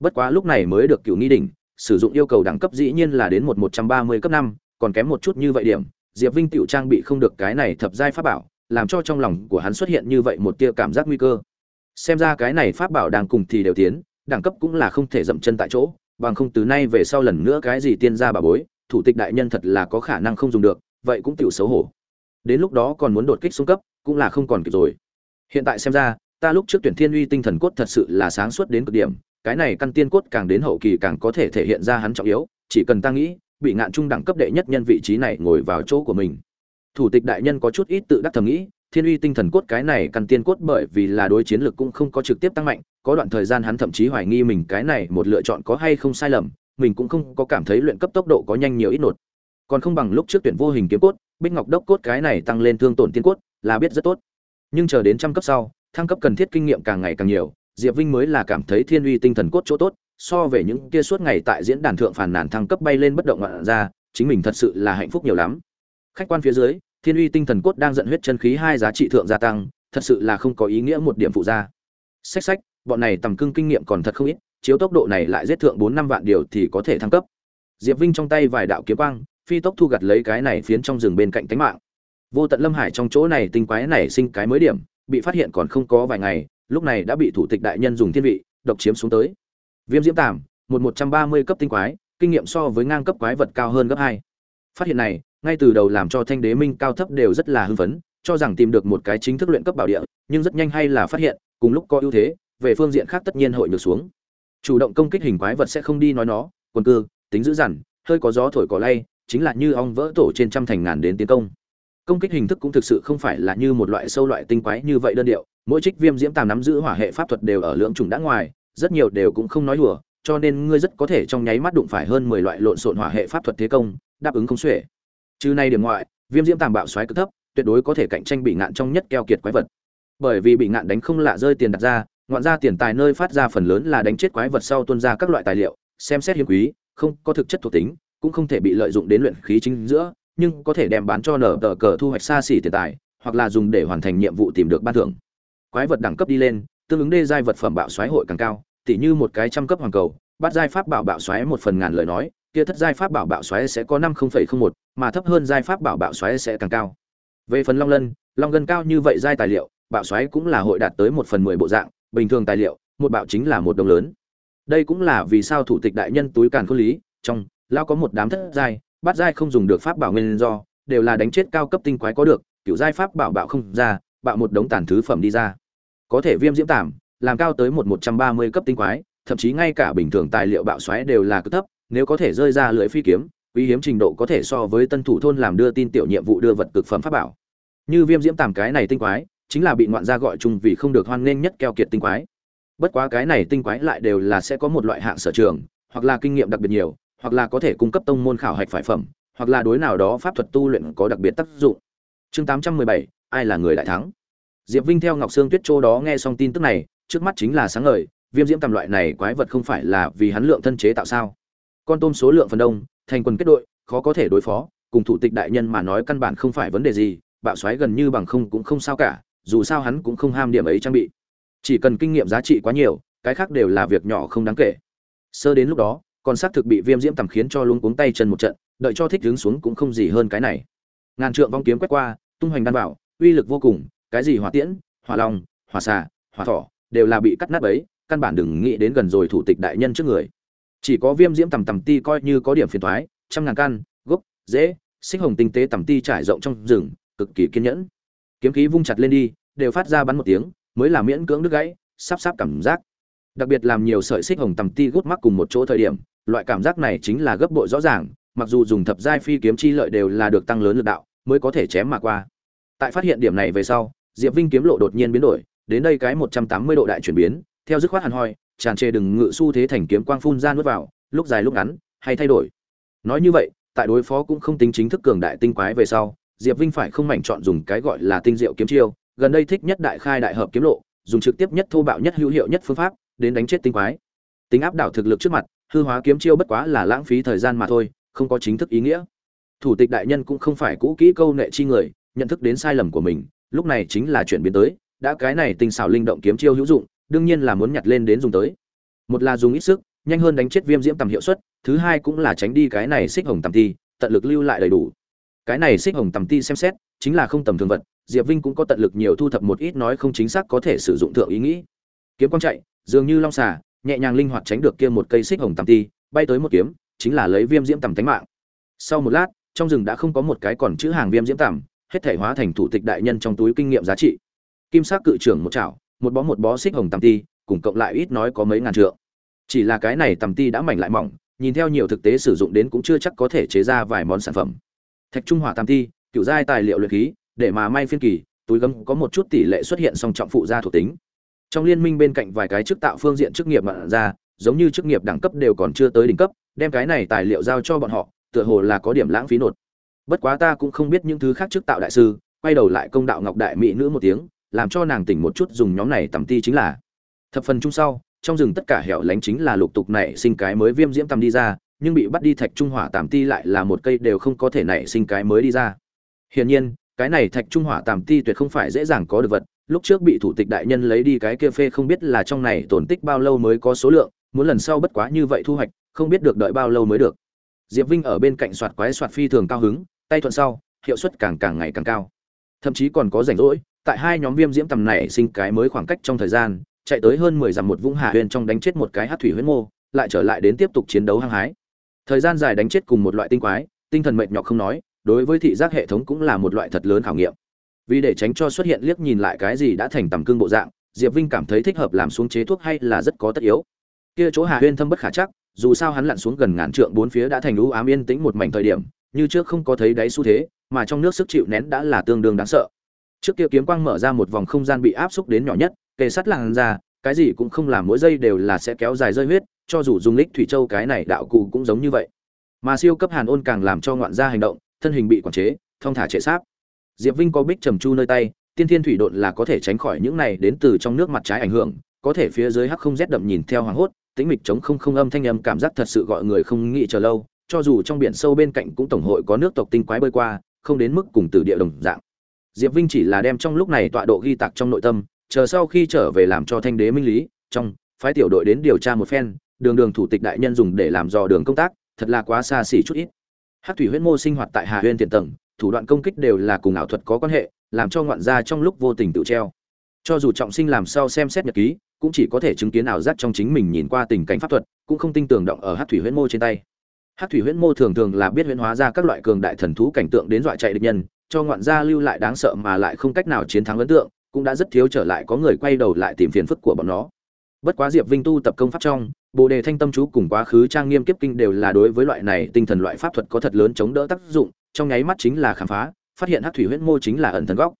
Bất quá lúc này mới được cựu nghi đỉnh, sử dụng yêu cầu đẳng cấp dĩ nhiên là đến một một trăm ba mươi cấp năm, còn kém một chút như vậy điểm diệp vinh tiểu trang bị không được cái này thập giai pháp bảo, làm cho trong lòng của hắn xuất hiện như vậy một tia cảm giác nguy cơ. Xem ra cái này pháp bảo đang cùng thì đều tiến, đẳng cấp cũng là không thể dậm chân tại chỗ, bằng không từ nay về sau lần nữa cái gì tiên gia bà bối, thủ tịch đại nhân thật là có khả năng không dùng được, vậy cũng tiểu xấu hổ. Đến lúc đó còn muốn đột kích xuống cấp, cũng là không còn kịp rồi. Hiện tại xem ra, ta lúc trước tuyển thiên uy tinh thần cốt thật sự là sáng suốt đến cực điểm, cái này căn tiên cốt càng đến hậu kỳ càng có thể thể hiện ra hắn trọng yếu, chỉ cần ta nghĩ bị ngạn trung đẳng cấp đệ nhất nhân vị trí này ngồi vào chỗ của mình. Thủ tịch đại nhân có chút ít tự đắc thầm nghĩ, thiên uy tinh thần cốt cái này căn tiên cốt bởi vì là đối chiến lực cũng không có trực tiếp tăng mạnh, có đoạn thời gian hắn thậm chí hoài nghi mình cái này một lựa chọn có hay không sai lầm, mình cũng không có cảm thấy luyện cấp tốc độ có nhanh nhiều ít nột. Còn không bằng lúc trước tuyển vô hình kiếm cốt, bích ngọc đốc cốt cái này tăng lên thương tổn tiên cốt, là biết rất tốt. Nhưng chờ đến trăm cấp sau, thăng cấp cần thiết kinh nghiệm càng ngày càng nhiều, diệp vinh mới là cảm thấy thiên uy tinh thần cốt chỗ tốt so về những kia suốt ngày tại diễn đàn thượng phản nàn thăng cấp bay lên bất động ngoạn ra, chính mình thật sự là hạnh phúc nhiều lắm. Khách quan phía dưới, thiên uy tinh thần cốt đang dẫn huyết chân khí hai giá trị thượng gia tăng, thật sự là không có ý nghĩa một điểm phụ gia sách sách bọn này tầm cưng kinh nghiệm còn thật không ít, chiếu tốc độ này lại giết thượng bốn năm vạn điều thì có thể thăng cấp. Diệp vinh trong tay vài đạo kiếm quang, phi tốc thu gặt lấy cái này phiến trong rừng bên cạnh tánh mạng. Vô tận lâm hải trong chỗ này tinh quái này sinh cái mới điểm, bị phát hiện còn không có vài ngày, lúc này đã bị thủ tịch đại nhân dùng thiên vị, độc chiếm xuống tới viêm diễm tàm, một một trăm ba mươi cấp tinh quái, kinh nghiệm so với ngang cấp quái vật cao hơn gấp hai. Phát hiện này, ngay từ đầu làm cho thanh đế minh cao thấp đều rất là hưng phấn, cho rằng tìm được một cái chính thức luyện cấp bảo địa, nhưng rất nhanh hay là phát hiện, cùng lúc có ưu thế, về phương diện khác tất nhiên hội được xuống. Chủ động công kích hình quái vật sẽ không đi nói nó, quần cư, tính dữ dằn, hơi có gió thổi cỏ lay, chính là như ong vỡ tổ trên trăm thành ngàn đến tiến công. Công kích hình thức cũng thực sự không phải là như một loại sâu loại tinh quái như vậy đơn điệu, mỗi trích viêm diễm tàm nắm giữ hỏa hệ pháp thuật đều ở lượng trùng đã ngoài rất nhiều đều cũng không nói đùa, cho nên ngươi rất có thể trong nháy mắt đụng phải hơn mười loại lộn xộn hỏa hệ pháp thuật thế công, đáp ứng không xuể. Trừ này điểm ngoại, viêm diễm tàm bạo xoáy cực thấp, tuyệt đối có thể cạnh tranh bị ngạn trong nhất keo kiệt quái vật. Bởi vì bị ngạn đánh không lạ rơi tiền đặt ra, ngoạn ra tiền tài nơi phát ra phần lớn là đánh chết quái vật sau tuân ra các loại tài liệu, xem xét hiếm quý, không có thực chất thuộc tính, cũng không thể bị lợi dụng đến luyện khí chính giữa, nhưng có thể đem bán cho nở tờ cờ thu hoạch xa xỉ tiền tài, hoặc là dùng để hoàn thành nhiệm vụ tìm được ban thưởng. Quái vật đẳng cấp đi lên tương ứng đê giai vật phẩm bạo xoáy hội càng cao, tỉ như một cái trăm cấp hoàng cầu bắt giai pháp bảo bạo xoáy một phần ngàn lời nói, kia thất giai pháp bảo bạo xoáy sẽ có năm một, mà thấp hơn giai pháp bảo bạo xoáy sẽ càng cao. Về phần long lân, long gân cao như vậy giai tài liệu, bạo xoáy cũng là hội đạt tới một phần mười bộ dạng, bình thường tài liệu, một bạo chính là một đồng lớn. Đây cũng là vì sao thủ tịch đại nhân túi càn khôn lý, trong lao có một đám thất giai, bát giai không dùng được pháp bảo nguyên do, đều là đánh chết cao cấp tinh quái có được, kiểu giai pháp bảo bạo không ra, bạo một đống tàn thứ phẩm đi ra có thể viêm diễm tảm, làm cao tới một một trăm ba mươi cấp tinh quái, thậm chí ngay cả bình thường tài liệu bạo xoáy đều là cực thấp, nếu có thể rơi ra lưỡi phi kiếm, quý hiếm trình độ có thể so với tân thủ thôn làm đưa tin tiểu nhiệm vụ đưa vật cực phẩm pháp bảo. Như viêm diễm tàm cái này tinh quái, chính là bị ngoạn gia gọi chung vì không được hoan nghênh nhất keo kiệt tinh quái. Bất quá cái này tinh quái lại đều là sẽ có một loại hạng sở trường, hoặc là kinh nghiệm đặc biệt nhiều, hoặc là có thể cung cấp tông môn khảo hạch phải phẩm, hoặc là đối nào đó pháp thuật tu luyện có đặc biệt tác dụng. Chương tám trăm mười bảy, ai là người đại thắng? Diệp vinh theo ngọc sương tuyết châu đó nghe xong tin tức này, trước mắt chính là sáng ngời, viêm diễm tầm loại này quái vật không phải là vì hắn lượng thân chế tạo sao? Con tôm số lượng phần đông, thành quần kết đội, khó có thể đối phó, cùng thủ tịch đại nhân mà nói căn bản không phải vấn đề gì, bạo xoáy gần như bằng không cũng không sao cả, dù sao hắn cũng không ham điểm ấy trang bị. Chỉ cần kinh nghiệm giá trị quá nhiều, cái khác đều là việc nhỏ không đáng kể. Sơ đến lúc đó, còn xác thực bị viêm diễm tầm khiến cho luống cuống tay chân một trận, đợi cho thích đứng xuống cũng không gì hơn cái này. Ngàn trượng vong kiếm quét qua, tung hoành đan bảo, uy lực vô cùng cái gì hỏa tiễn, hỏa long, hỏa xà, hỏa thỏ, đều là bị cắt nát ấy căn bản đừng nghĩ đến gần rồi thủ tịch đại nhân trước người. Chỉ có viêm diễm tầm tầm ti coi như có điểm phiền thoái trăm ngàn căn, gốc dễ xích hồng tinh tế tầm ti trải rộng trong rừng, cực kỳ kiên nhẫn. Kiếm khí vung chặt lên đi, đều phát ra bắn một tiếng, mới là miễn cưỡng đứt gãy, sắp sắp cảm giác. Đặc biệt làm nhiều sợi xích hồng tầm ti gút mắc cùng một chỗ thời điểm, loại cảm giác này chính là gấp bội rõ ràng, mặc dù dùng thập giai phi kiếm chi lợi đều là được tăng lớn lực đạo, mới có thể chém mà qua tại phát hiện điểm này về sau, diệp vinh kiếm lộ đột nhiên biến đổi, đến đây cái một trăm tám mươi độ đại chuyển biến, theo dứt khoát hàn hoi, tràn trề đừng ngự xu thế thành kiếm quang phun ra nuốt vào, lúc dài lúc ngắn, hay thay đổi. Nói như vậy, tại đối phó cũng không tính chính thức cường đại tinh quái về sau, diệp vinh phải không mảnh chọn dùng cái gọi là tinh diệu kiếm chiêu, gần đây thích nhất đại khai đại hợp kiếm lộ, dùng trực tiếp nhất thô bạo nhất hữu hiệu nhất phương pháp, đến đánh chết tinh quái. Tính áp đảo thực lực trước mặt, hư hóa kiếm chiêu bất quá là lãng phí thời gian mà thôi, không có chính thức ý nghĩa. Thủ tịch đại nhân cũng không phải cũ kỹ câu nệ chi người nhận thức đến sai lầm của mình, lúc này chính là chuyển biến tới, đã cái này tinh xảo linh động kiếm chiêu hữu dụng, đương nhiên là muốn nhặt lên đến dùng tới. Một là dùng ít sức, nhanh hơn đánh chết viêm diễm tầm hiệu suất, thứ hai cũng là tránh đi cái này xích hồng tầm ti, tận lực lưu lại đầy đủ. Cái này xích hồng tầm ti xem xét, chính là không tầm thường vật, diệp vinh cũng có tận lực nhiều thu thập một ít nói không chính xác có thể sử dụng thượng ý nghĩ. Kiếm quang chạy, dường như long xà, nhẹ nhàng linh hoạt tránh được kia một cây xích hồng tầm ti, bay tới một kiếm, chính là lấy viêm diễm tầm tánh mạng. Sau một lát, trong rừng đã không có một cái còn chữ hàng viêm diễm tầm hết thể hóa thành thủ tịch đại nhân trong túi kinh nghiệm giá trị. Kim sắc cự trưởng một chảo, một bó một bó xích hồng tầm ti, cùng cộng lại ít nói có mấy ngàn trượng. Chỉ là cái này tầm ti đã mảnh lại mỏng, nhìn theo nhiều thực tế sử dụng đến cũng chưa chắc có thể chế ra vài món sản phẩm. Thạch trung hỏa tầm ti, kiểu giai tài liệu luyện khí, để mà may phiên kỳ, túi gấm có một chút tỷ lệ xuất hiện song trọng phụ gia thuộc tính. Trong liên minh bên cạnh vài cái chức tạo phương diện chức nghiệp mạn ra, giống như chức nghiệp đẳng cấp đều còn chưa tới đỉnh cấp, đem cái này tài liệu giao cho bọn họ, tựa hồ là có điểm lãng phí nột bất quá ta cũng không biết những thứ khác trước tạo đại sư, quay đầu lại công đạo ngọc đại mỹ nữ một tiếng, làm cho nàng tỉnh một chút dùng nhóm này tầm ti chính là. Thập phần chung sau, trong rừng tất cả hẻo lánh chính là lục tục nảy sinh cái mới viêm diễm tầm đi ra, nhưng bị bắt đi thạch trung hỏa tàm ti lại là một cây đều không có thể nảy sinh cái mới đi ra. Hiển nhiên, cái này thạch trung hỏa tàm ti tuyệt không phải dễ dàng có được vật, lúc trước bị thủ tịch đại nhân lấy đi cái kia phê không biết là trong này tổn tích bao lâu mới có số lượng, muốn lần sau bất quá như vậy thu hoạch, không biết được đợi bao lâu mới được. Diệp vinh ở bên cạnh soạt quái soạt phi thường cao hứng tay thuận sau, hiệu suất càng càng ngày càng cao. Thậm chí còn có rảnh rỗi, tại hai nhóm viêm diễm tầm này sinh cái mới khoảng cách trong thời gian, chạy tới hơn mười dặm một vũng hạ huyền trong đánh chết một cái hát thủy huyết mô, lại trở lại đến tiếp tục chiến đấu hăng hái. Thời gian dài đánh chết cùng một loại tinh quái, tinh thần mệt nhọc không nói, đối với thị giác hệ thống cũng là một loại thật lớn khảo nghiệm. Vì để tránh cho xuất hiện liếc nhìn lại cái gì đã thành tầm cương bộ dạng, diệp vinh cảm thấy thích hợp làm xuống chế thuốc hay là rất có tất yếu. Kia chỗ hà huyên thâm bất khả chắc, dù sao hắn lặn xuống gần ngàn trượng bốn phía đã thành lũ ám yên tĩnh một mảnh thời điểm như trước không có thấy đáy xu thế, mà trong nước sức chịu nén đã là tương đương đáng sợ. Trước kia kiếm quang mở ra một vòng không gian bị áp xúc đến nhỏ nhất, kề sắt làn ra, cái gì cũng không làm mỗi giây đều là sẽ kéo dài rơi huyết, cho dù dùng lích thủy châu cái này đạo cụ cũng giống như vậy. Mà siêu cấp hàn ôn càng làm cho ngoạn gia hành động, thân hình bị quản chế, thong thả trệ sáp. Diệp vinh có bích trầm chu nơi tay, tiên thiên thủy độn là có thể tránh khỏi những này đến từ trong nước mặt trái ảnh hưởng, có thể phía dưới hắc không rét đậm nhìn theo hoàng hốt, tĩnh mịch chống không không âm thanh âm cảm giác thật sự gọi người không nghĩ chờ lâu cho dù trong biển sâu bên cạnh cũng tổng hội có nước tộc tinh quái bơi qua, không đến mức cùng tử địa đồng dạng. Diệp vinh chỉ là đem trong lúc này tọa độ ghi tạc trong nội tâm, chờ sau khi trở về làm cho thanh đế minh lý, trong, phái tiểu đội đến điều tra một phen, đường đường thủ tịch đại nhân dùng để làm dò đường công tác, thật là quá xa xỉ chút ít. Hắc thủy huyễn mô sinh hoạt tại hà huyên tiền tầng, thủ đoạn công kích đều là cùng ảo thuật có quan hệ, làm cho ngoạn gia trong lúc vô tình tự treo. Cho dù trọng sinh làm sao xem xét nhật ký, cũng chỉ có thể chứng kiến ảo giác trong chính mình nhìn qua tình cảnh pháp thuật, cũng không tin tưởng động ở Hắc thủy huyễn mô trên tay. Hắc thủy huyễn mô thường thường là biết huyễn hóa ra các loại cường đại thần thú cảnh tượng đến dọa chạy địch nhân, cho ngoạn gia lưu lại đáng sợ mà lại không cách nào chiến thắng ấn tượng, cũng đã rất thiếu trở lại có người quay đầu lại tìm phiền phức của bọn nó. Bất quá diệp vinh tu tập công pháp trong, bồ đề thanh tâm chú cùng quá khứ trang nghiêm kiếp kinh đều là đối với loại này tinh thần loại pháp thuật có thật lớn chống đỡ tác dụng, trong nháy mắt chính là khám phá, phát hiện Hắc thủy huyễn mô chính là ẩn thần góc.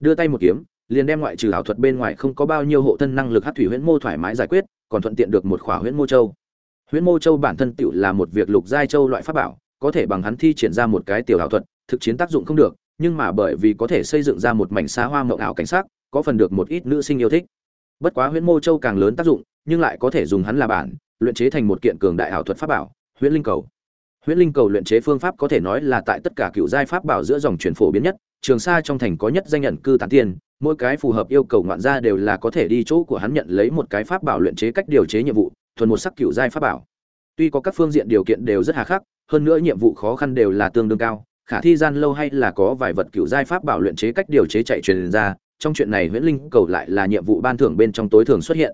Đưa tay một kiếm, liền đem ngoại trừ ảo thuật bên ngoài không có bao nhiêu hộ thân năng lực Hắc thủy huyễn mô thoải mái giải quyết, còn thuận tiện được một khỏa huyễn mô châu huyễn mô châu bản thân tựu là một việc lục giai châu loại pháp bảo, có thể bằng hắn thi triển ra một cái tiểu ảo thuật, thực chiến tác dụng không được, nhưng mà bởi vì có thể xây dựng ra một mảnh xa hoa mộng ảo cảnh sắc, có phần được một ít nữ sinh yêu thích. Bất quá huyễn mô châu càng lớn tác dụng, nhưng lại có thể dùng hắn là bản, luyện chế thành một kiện cường đại ảo thuật pháp bảo, huyễn linh cầu. Huyễn linh cầu luyện chế phương pháp có thể nói là tại tất cả cựu giai pháp bảo giữa dòng truyền phổ biến nhất, trường sa trong thành có nhất danh nhận cư tán tiên, mỗi cái phù hợp yêu cầu ngoạn gia đều là có thể đi chỗ của hắn nhận lấy một cái pháp bảo luyện chế cách điều chế nhiệm vụ thuần một sắc cựu giai pháp bảo. Tuy có các phương diện điều kiện đều rất hà khắc, hơn nữa nhiệm vụ khó khăn đều là tương đương cao, khả thi gian lâu hay là có vài vật cựu giai pháp bảo luyện chế cách điều chế chạy truyền ra, trong chuyện này nguyễn linh cầu lại là nhiệm vụ ban thưởng bên trong tối thường xuất hiện.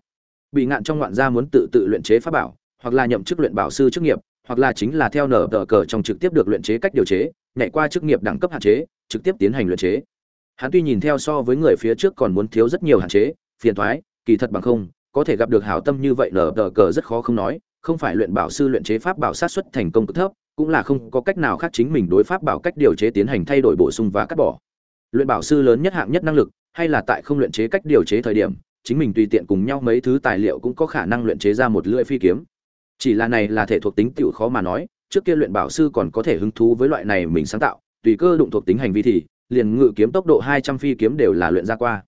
Bị ngạn trong ngoạn gia muốn tự tự luyện chế pháp bảo, hoặc là nhậm chức luyện bảo sư chức nghiệp, hoặc là chính là theo nở tờ cờ trong trực tiếp được luyện chế cách điều chế, nhảy qua chức nghiệp đẳng cấp hạn chế, trực tiếp tiến hành luyện chế. Hắn tuy nhìn theo so với người phía trước còn muốn thiếu rất nhiều hạn chế, phiền thoái, kỳ thật bằng không có thể gặp được hảo tâm như vậy nở tờ cờ rất khó không nói, không phải luyện bảo sư luyện chế pháp bảo sát xuất thành công cực thấp, cũng là không có cách nào khác chính mình đối pháp bảo cách điều chế tiến hành thay đổi bổ sung và cắt bỏ. Luyện bảo sư lớn nhất hạng nhất năng lực, hay là tại không luyện chế cách điều chế thời điểm, chính mình tùy tiện cùng nhau mấy thứ tài liệu cũng có khả năng luyện chế ra một lưỡi phi kiếm. Chỉ là này là thể thuộc tính tiểu khó mà nói, trước kia luyện bảo sư còn có thể hứng thú với loại này mình sáng tạo, tùy cơ đụng thuộc tính hành vi thì, liền ngự kiếm tốc độ hai trăm phi kiếm đều là luyện ra qua.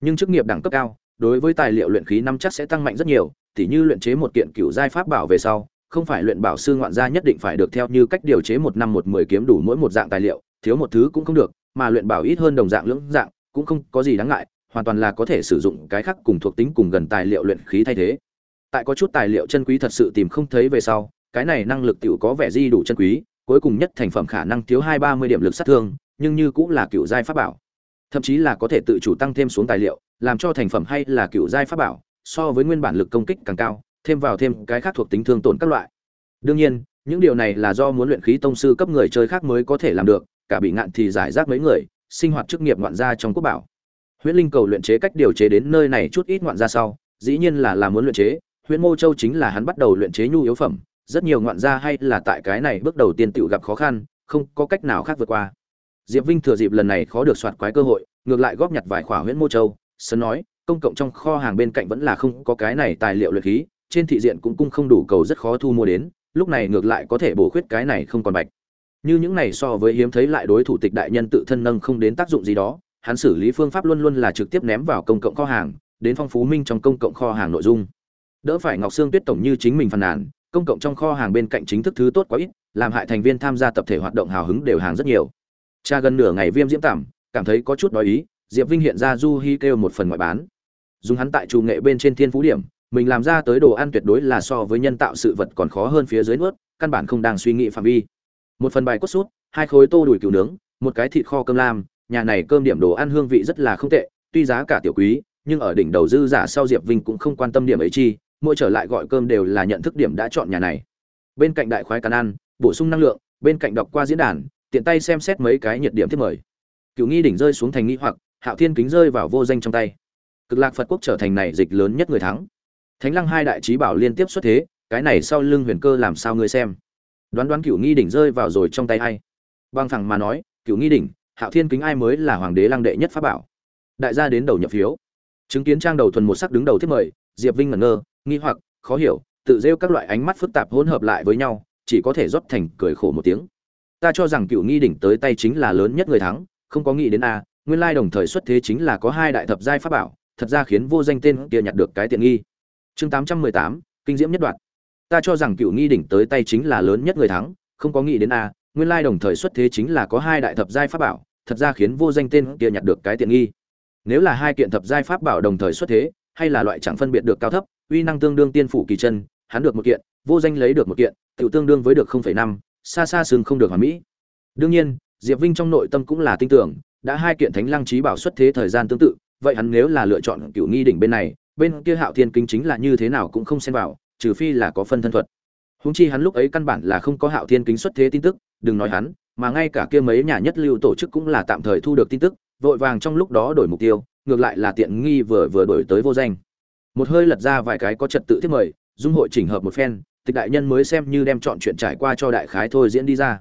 Nhưng chức nghiệp đẳng cấp cao đối với tài liệu luyện khí năm chắc sẽ tăng mạnh rất nhiều, tỉ như luyện chế một kiện cựu giai pháp bảo về sau, không phải luyện bảo sư ngoạn gia nhất định phải được theo như cách điều chế một năm một mười kiếm đủ mỗi một dạng tài liệu, thiếu một thứ cũng không được, mà luyện bảo ít hơn đồng dạng lưỡng dạng, cũng không có gì đáng ngại, hoàn toàn là có thể sử dụng cái khác cùng thuộc tính cùng gần tài liệu luyện khí thay thế. Tại có chút tài liệu chân quý thật sự tìm không thấy về sau, cái này năng lực tiểu có vẻ di đủ chân quý, cuối cùng nhất thành phẩm khả năng thiếu hai ba mươi điểm lực sát thương, nhưng như cũng là cựu giai pháp bảo thậm chí là có thể tự chủ tăng thêm xuống tài liệu, làm cho thành phẩm hay là cựu giai pháp bảo, so với nguyên bản lực công kích càng cao, thêm vào thêm cái khác thuộc tính thương tổn các loại. Đương nhiên, những điều này là do muốn luyện khí tông sư cấp người chơi khác mới có thể làm được, cả bị ngạn thì giải rác mấy người, sinh hoạt chức nghiệp ngoạn gia trong quốc bảo. Huyễn linh cầu luyện chế cách điều chế đến nơi này chút ít ngoạn gia sau, dĩ nhiên là làm muốn luyện chế, huyễn mô châu chính là hắn bắt đầu luyện chế nhu yếu phẩm, rất nhiều ngoạn gia hay là tại cái này bước đầu tiên tự gặp khó khăn, không có cách nào khác vượt qua diệp vinh thừa dịp lần này khó được soạt quái cơ hội, ngược lại góp nhặt vài khỏa huyễn mô châu. Sân nói, công cộng trong kho hàng bên cạnh vẫn là không có cái này tài liệu luyện khí, trên thị diện cũng cung không đủ cầu rất khó thu mua đến, lúc này ngược lại có thể bổ khuyết cái này không còn bạch. Như những này so với hiếm thấy lại đối thủ tịch đại nhân tự thân nâng không đến tác dụng gì đó, hắn xử lý phương pháp luôn luôn là trực tiếp ném vào công cộng kho hàng, đến phong phú minh trong công cộng kho hàng nội dung. Đỡ phải ngọc sương tuyết tổng như chính mình phàn nàn, công cộng trong kho hàng bên cạnh chính thức thứ tốt quá ít, làm hại thành viên tham gia tập thể hoạt động hào hứng đều hàng rất nhiều cha gần nửa ngày viêm diễm tảm cảm thấy có chút đói ý, diệp vinh hiện ra du hi kêu một phần ngoại bán. Dùng hắn tại chủ nghệ bên trên thiên phú điểm, mình làm ra tới đồ ăn tuyệt đối là so với nhân tạo sự vật còn khó hơn phía dưới nuốt, căn bản không đang suy nghĩ phạm vi. Một phần bài cốt sút, hai khối tô đùi cừu nướng, một cái thịt kho cơm lam, nhà này cơm điểm đồ ăn hương vị rất là không tệ, tuy giá cả tiểu quý, nhưng ở đỉnh đầu dư giả sau diệp vinh cũng không quan tâm điểm ấy chi, mỗi trở lại gọi cơm đều là nhận thức điểm đã chọn nhà này. Bên cạnh đại khoái càn ăn, bổ sung năng lượng, bên cạnh đọc qua diễn đàn tiện tay xem xét mấy cái nhiệt điểm thiết mời. Cựu nghi đỉnh rơi xuống thành nghi hoặc, hạo thiên kính rơi vào vô danh trong tay. Cực lạc phật quốc trở thành này dịch lớn nhất người thắng. Thánh lăng hai đại trí bảo liên tiếp xuất thế, cái này sau lưng huyền cơ làm sao ngươi xem? Đoán đoán cựu nghi đỉnh rơi vào rồi trong tay ai? Băng thẳng mà nói cựu nghi đỉnh, hạo thiên kính ai mới là hoàng đế lăng đệ nhất pháp bảo? Đại gia đến đầu nhập phiếu. Chứng kiến trang đầu thuần một sắc đứng đầu thiết mời, diệp vinh ngẩn ngơ, nghi hoặc, khó hiểu, tự rêu các loại ánh mắt phức tạp hỗn hợp lại với nhau, chỉ có thể rót thành cười khổ một tiếng ta cho rằng cựu nghi đỉnh tới tay chính là lớn nhất người thắng, không có nghĩ đến a, nguyên lai đồng thời xuất thế chính là có hai đại thập giai pháp bảo, thật ra khiến vô danh tên kia nhặt được cái tiện nghi. Chương tám trăm mười tám, kinh diễm nhất đoạn ta cho rằng cựu nghi đỉnh tới tay chính là lớn nhất người thắng, không có nghĩ đến a, nguyên lai đồng thời xuất thế chính là có hai đại thập giai pháp bảo, thật ra khiến vô danh tên kia nhặt được cái tiện nghi. Nếu là hai kiện thập giai pháp bảo đồng thời xuất thế, hay là loại chẳng phân biệt được cao thấp, uy năng tương đương tiên phủ kỳ chân, hắn được một kiện, vô danh lấy được một kiện tự tương đương với được không phẩy năm xa xa sừng không được hoàn mỹ. Đương nhiên, diệp vinh trong nội tâm cũng là tin tưởng, đã hai kiện thánh lăng Chí bảo xuất thế thời gian tương tự, vậy hắn nếu là lựa chọn cựu nghi đỉnh bên này, bên kia hạo thiên kính chính là như thế nào cũng không xen vào, trừ phi là có phân thân thuật. Huống chi hắn lúc ấy căn bản là không có hạo thiên kính xuất thế tin tức, đừng nói hắn, mà ngay cả kia mấy nhà nhất lưu tổ chức cũng là tạm thời thu được tin tức, vội vàng trong lúc đó đổi mục tiêu, ngược lại là tiện nghi vừa vừa đổi tới vô danh. Một hơi lật ra vài cái có trật tự thiết mời, dung hội chỉnh hợp một phen tịch đại nhân mới xem như đem chọn chuyện trải qua cho đại khái thôi diễn đi ra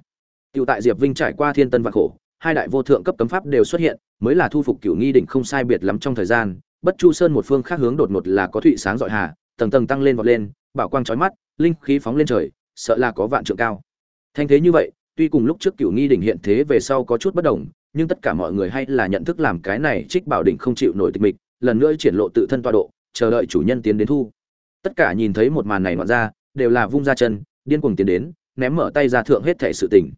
Tiểu tại Diệp Vinh trải qua thiên tân vạn khổ, hai đại vô thượng cấp cấm pháp đều xuất hiện, mới là thu phục cửu nghi đỉnh không sai biệt lắm trong thời gian, Bất Chu Sơn một phương khác hướng đột ngột là có thụy sáng rọi hà, tầng tầng tăng lên vọt lên, bảo quang chói mắt, linh khí phóng lên trời, sợ là có vạn trượng cao. Thanh thế như vậy, tuy cùng lúc trước cửu nghi đỉnh hiện thế về sau có chút bất đồng, nhưng tất cả mọi người hay là nhận thức làm cái này Trích Bảo đỉnh không chịu nổi tịch mịch, lần nữa triển lộ tự thân tọa độ, chờ đợi chủ nhân tiến đến thu. Tất cả nhìn thấy một màn này ngoạn ra, đều là vung ra chân, điên cuồng tiến đến, ném mở tay ra thượng hết thể sự tình.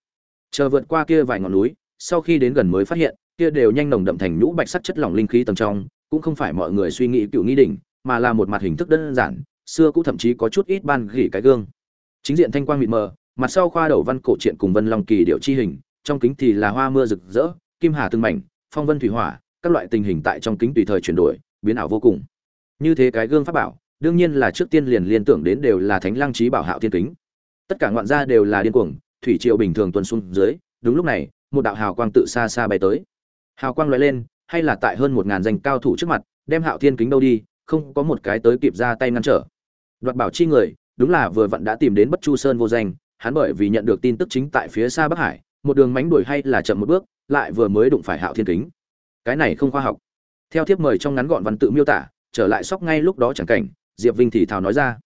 Chờ vượt qua kia vài ngọn núi sau khi đến gần mới phát hiện kia đều nhanh nồng đậm thành nhũ bạch sắc chất lỏng linh khí tầng trong cũng không phải mọi người suy nghĩ cựu nghi đỉnh mà là một mặt hình thức đơn giản xưa cũng thậm chí có chút ít ban gỉ cái gương. Chính diện thanh quang mịt mờ mặt sau khoa đầu văn cổ truyện cùng vân long kỳ điệu chi hình trong kính thì là hoa mưa rực rỡ kim hà từng mảnh phong vân thủy hỏa các loại tình hình tại trong kính tùy thời chuyển đổi biến ảo vô cùng. Như thế cái gương pháp bảo đương nhiên là trước tiên liền liên tưởng đến đều là thánh lăng trí bảo hạo thiên kính. Tất cả ngoạn gia đều là điên cuồng, thủy triều bình thường tuần xuống dưới, đúng lúc này, một đạo hào quang tự xa xa bay tới. Hào quang lóe lên, hay là tại hơn một ngàn danh cao thủ trước mặt, đem hạo thiên kính đâu đi, không có một cái tới kịp ra tay ngăn trở. Đoạt bảo chi người, đúng là vừa vặn đã tìm đến bất chu sơn vô danh, hắn bởi vì nhận được tin tức chính tại phía xa bắc hải, một đường mánh đuổi hay là chậm một bước, lại vừa mới đụng phải hạo thiên kính. Cái này không khoa học. Theo thiếp mời trong ngắn gọn văn tự miêu tả, trở lại sóc ngay lúc đó chẳng cảnh diệp vinh thì thào nói ra.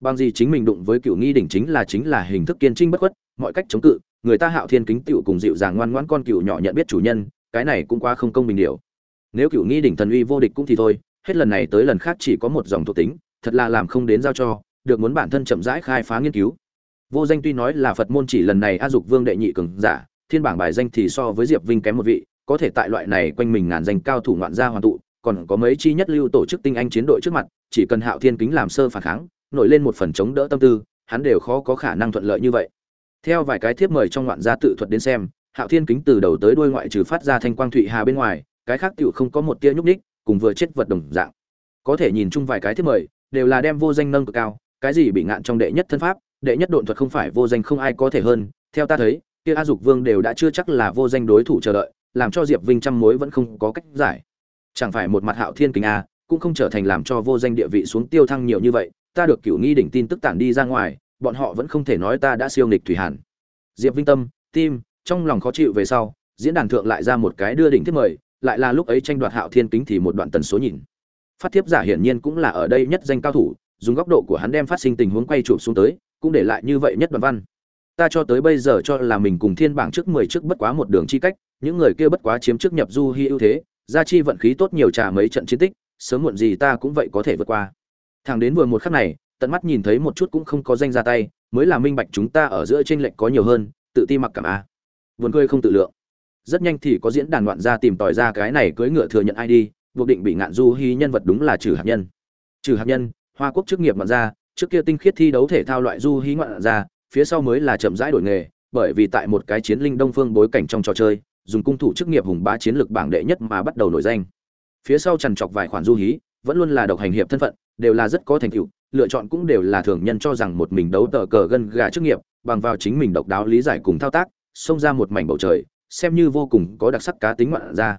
Bằng gì chính mình đụng với cựu nghi đỉnh chính là chính là hình thức kiên trinh bất khuất, mọi cách chống cự, người ta hạo thiên kính tựu cùng dịu dàng ngoan ngoãn con cựu nhỏ nhận biết chủ nhân, cái này cũng quá không công bình điều. Nếu cựu nghi đỉnh thần uy vô địch cũng thì thôi, hết lần này tới lần khác chỉ có một dòng thuộc tính, thật là làm không đến giao cho, được muốn bản thân chậm rãi khai phá nghiên cứu. Vô danh tuy nói là phật môn chỉ lần này a dục vương đệ nhị cường giả, thiên bảng bài danh thì so với diệp vinh kém một vị, có thể tại loại này quanh mình ngàn danh cao thủ ngoạn gia hoàn tụ, còn có mấy chi nhất lưu tổ chức tinh anh chiến đội trước mặt chỉ cần hạo thiên kính làm sơ phản kháng, nổi lên một phần chống đỡ tâm tư, hắn đều khó có khả năng thuận lợi như vậy. Theo vài cái thiếp mời trong ngoạn gia tự thuật đến xem, hạo thiên kính từ đầu tới đuôi ngoại trừ phát ra thanh quang thụy hà bên ngoài, cái khác tiểu không có một tia nhúc ních cùng vừa chết vật đồng dạng. Có thể nhìn chung vài cái thiếp mời, đều là đem vô danh nâng cực cao, cái gì bị ngạn trong đệ nhất thân pháp, đệ nhất độn thuật không phải vô danh không ai có thể hơn. Theo ta thấy, kia a dục vương đều đã chưa chắc là vô danh đối thủ chờ đợi, làm cho diệp vinh trăm mối vẫn không có cách giải. Chẳng phải một mặt hạo thiên kính a cũng không trở thành làm cho vô danh địa vị xuống tiêu thăng nhiều như vậy, ta được cửu nghi đỉnh tin tức tản đi ra ngoài, bọn họ vẫn không thể nói ta đã siêu nghịch thủy hàn. Diệp vinh tâm, tim, trong lòng khó chịu về sau, diễn đàn thượng lại ra một cái đưa đỉnh tiếp mời, lại là lúc ấy tranh đoạt hạo thiên kính thì một đoạn tần số nhìn. Phát thiếp giả hiển nhiên cũng là ở đây nhất danh cao thủ, dùng góc độ của hắn đem phát sinh tình huống quay chụp xuống tới, cũng để lại như vậy nhất đoạn văn. Ta cho tới bây giờ cho là mình cùng thiên bảng trước mười trước bất quá một đường chi cách, những người kia bất quá chiếm trước nhập du hy ưu thế, gia chi vận khí tốt nhiều trà mấy trận chiến tích sớm muộn gì ta cũng vậy có thể vượt qua. Thằng đến vừa một khắc này, tận mắt nhìn thấy một chút cũng không có danh ra tay, mới là minh bạch chúng ta ở giữa tranh lệch có nhiều hơn, tự ti mặc cảm a. Vườn cười không tự lượng. Rất nhanh thì có diễn đàn loạn ra tìm tòi ra cái này cưỡi ngựa thừa nhận ai đi, buộc định bị ngạn du hy nhân vật đúng là trừ hạt nhân. Trừ hạt nhân, hoa quốc chức nghiệp ngoạn ra trước kia tinh khiết thi đấu thể thao loại du hí ngoạn ra phía sau mới là chậm rãi đổi nghề, bởi vì tại một cái chiến linh đông phương bối cảnh trong trò chơi, dùng cung thủ chức nghiệp hùng bá chiến lược bảng đệ nhất mà bắt đầu nổi danh phía sau trằn trọc vài khoản du hí, vẫn luôn là độc hành hiệp thân phận, đều là rất có thành tựu, lựa chọn cũng đều là thường nhân cho rằng một mình đấu tờ cờ gân gà chức nghiệp, bằng vào chính mình độc đáo lý giải cùng thao tác, xông ra một mảnh bầu trời, xem như vô cùng có đặc sắc cá tính ngoạn ra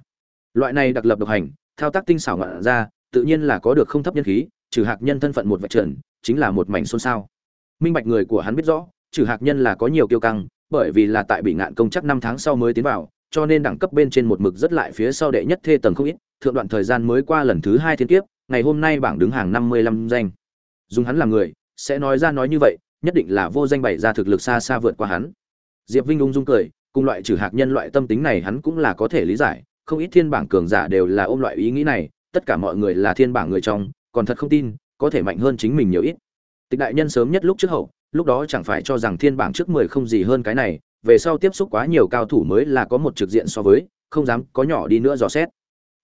loại này đặc lập độc hành, thao tác tinh xảo ngoạn ra tự nhiên là có được không thấp nhân khí, trừ hạc nhân thân phận một vạch trần, chính là một mảnh xôn xao. Minh bạch người của hắn biết rõ, trừ hạc nhân là có nhiều kiêu căng, bởi vì là tại bị ngạn công chắc năm tháng sau mới tiến vào cho nên đẳng cấp bên trên một mực rất lại phía sau đệ nhất thê tầng không ít, thượng đoạn thời gian mới qua lần thứ hai thiên kiếp, ngày hôm nay bảng đứng hàng năm mươi lăm danh. Dùng hắn làm người, sẽ nói ra nói như vậy, nhất định là vô danh bày ra thực lực xa xa vượt qua hắn. Diệp vinh ung dung cười, cùng loại trừ hạc nhân loại tâm tính này hắn cũng là có thể lý giải, không ít thiên bảng cường giả đều là ôm loại ý nghĩ này, tất cả mọi người là thiên bảng người trong, còn thật không tin, có thể mạnh hơn chính mình nhiều ít. Tịch đại nhân sớm nhất lúc trước hậu, lúc đó chẳng phải cho rằng thiên bảng trước mười không gì hơn cái này về sau tiếp xúc quá nhiều cao thủ mới là có một trực diện so với, không dám có nhỏ đi nữa dò xét.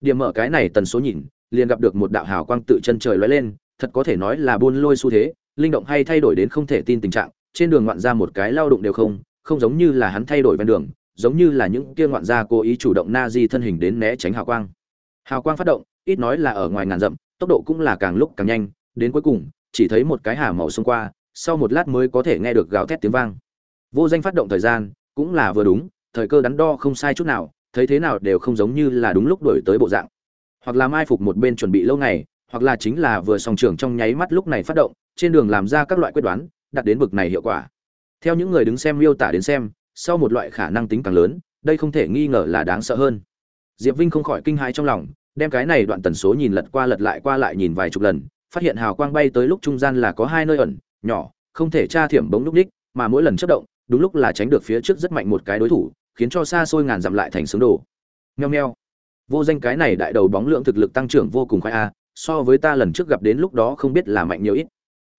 Điểm mở cái này tần số nhìn, liền gặp được một đạo hào quang tự chân trời lóe lên, thật có thể nói là buôn lôi xu thế, linh động hay thay đổi đến không thể tin tình trạng, trên đường ngoạn ra một cái lao đụng đều không không giống như là hắn thay đổi ven đường, giống như là những kia ngoạn gia cố ý chủ động na di thân hình đến né tránh hào quang. Hào quang phát động, ít nói là ở ngoài ngàn dặm, tốc độ cũng là càng lúc càng nhanh, đến cuối cùng, chỉ thấy một cái hà màu xông qua, sau một lát mới có thể nghe được gào thét tiếng vang vô danh phát động thời gian, cũng là vừa đúng, thời cơ đắn đo không sai chút nào, thấy thế nào đều không giống như là đúng lúc đổi tới bộ dạng. Hoặc là mai phục một bên chuẩn bị lâu ngày, hoặc là chính là vừa song trường trong nháy mắt lúc này phát động, trên đường làm ra các loại quyết đoán, đạt đến bực này hiệu quả. Theo những người đứng xem miêu tả đến xem, sau một loại khả năng tính càng lớn, đây không thể nghi ngờ là đáng sợ hơn. Diệp vinh không khỏi kinh hãi trong lòng, đem cái này đoạn tần số nhìn lật qua lật lại qua lại nhìn vài chục lần, phát hiện hào quang bay tới lúc trung gian là có hai nơi ẩn, nhỏ, không thể tra thiểm bóng lúc ních mà mỗi lần chất động đúng lúc là tránh được phía trước rất mạnh một cái đối thủ, khiến cho xa xôi ngàn dặm lại thành sướng đồ. Nheo nheo vô danh cái này đại đầu bóng lượng thực lực tăng trưởng vô cùng khoái a, so với ta lần trước gặp đến lúc đó không biết là mạnh nhiều ít.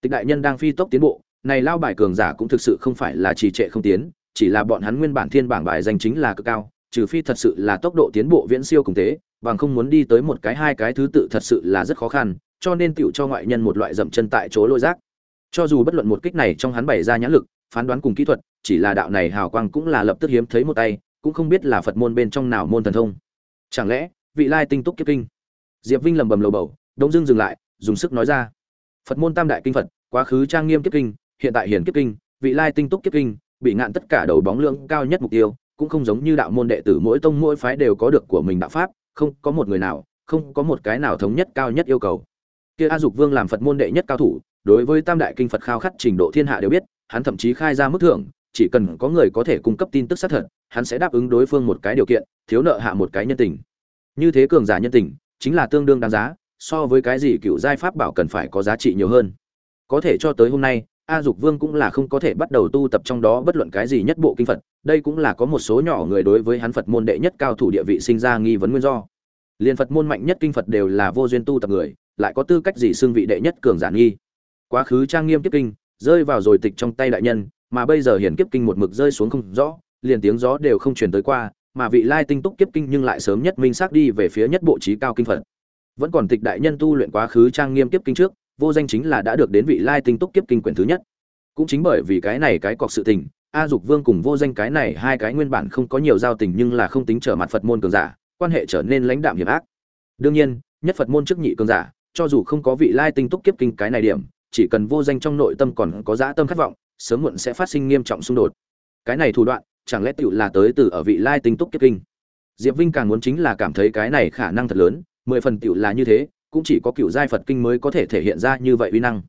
Tịch đại nhân đang phi tốc tiến bộ, này lao bài cường giả cũng thực sự không phải là trì trệ không tiến, chỉ là bọn hắn nguyên bản thiên bảng bài danh chính là cực cao, trừ phi thật sự là tốc độ tiến bộ viễn siêu cùng thế, bằng không muốn đi tới một cái hai cái thứ tự thật sự là rất khó khăn, cho nên tựu cho ngoại nhân một loại dậm chân tại chỗ lôi rác. Cho dù bất luận một kích này trong hắn bày ra nhãn lực, phán đoán cùng kỹ thuật chỉ là đạo này hào quang cũng là lập tức hiếm thấy một tay, cũng không biết là phật môn bên trong nào môn thần thông. Chẳng lẽ, vị lai tinh túc kiếp kinh? Diệp vinh lầm bầm lầu bầu, đông dưng dừng lại, dùng sức nói ra. Phật môn tam đại kinh phật, quá khứ trang nghiêm kiếp kinh, hiện tại hiển kiếp kinh, vị lai tinh túc kiếp kinh, bị ngạn tất cả đầu bóng lượng cao nhất mục tiêu, cũng không giống như đạo môn đệ tử mỗi tông mỗi phái đều có được của mình đạo pháp, không có một người nào, không có một cái nào thống nhất cao nhất yêu cầu. Kia a dục vương làm phật môn đệ nhất cao thủ, đối với tam đại kinh phật khao khát trình độ thiên hạ đều biết, hắn thậm chí khai ra mức thưởng chỉ cần có người có thể cung cấp tin tức xác thật, hắn sẽ đáp ứng đối phương một cái điều kiện, thiếu nợ hạ một cái nhân tình. Như thế cường giả nhân tình, chính là tương đương đáng giá, so với cái gì cựu giai pháp bảo cần phải có giá trị nhiều hơn. Có thể cho tới hôm nay, a dục vương cũng là không có thể bắt đầu tu tập trong đó bất luận cái gì nhất bộ kinh phật, đây cũng là có một số nhỏ người đối với hắn phật môn đệ nhất cao thủ địa vị sinh ra nghi vấn nguyên do. Liên phật môn mạnh nhất kinh phật đều là vô duyên tu tập người, lại có tư cách gì xưng vị đệ nhất cường giả nghi? Quá khứ trang nghiêm tiếp kinh, rơi vào rồi tịch trong tay đại nhân mà bây giờ hiển kiếp kinh một mực rơi xuống không rõ, liền tiếng gió đều không truyền tới qua, mà vị lai tinh túc kiếp kinh nhưng lại sớm nhất minh xác đi về phía nhất bộ trí cao kinh phật. Vẫn còn tịch đại nhân tu luyện quá khứ trang nghiêm kiếp kinh trước, vô danh chính là đã được đến vị lai tinh túc kiếp kinh quyển thứ nhất. Cũng chính bởi vì cái này cái cọc sự tình, a dục vương cùng vô danh cái này hai cái nguyên bản không có nhiều giao tình nhưng là không tính trở mặt phật môn cường giả, quan hệ trở nên lãnh đạm hiểm ác. Đương nhiên, nhất phật môn trước nhị cường giả, cho dù không có vị lai tinh túc kiếp kinh cái này điểm, chỉ cần vô danh trong nội tâm còn có dã tâm khát vọng sớm muộn sẽ phát sinh nghiêm trọng xung đột. Cái này thủ đoạn, chẳng lẽ tựu là tới từ ở vị lai tinh túc kiếp kinh? Diệp vinh càng muốn chính là cảm thấy cái này khả năng thật lớn, mười phần tựu là như thế, cũng chỉ có cựu giai phật kinh mới có thể thể hiện ra như vậy uy năng.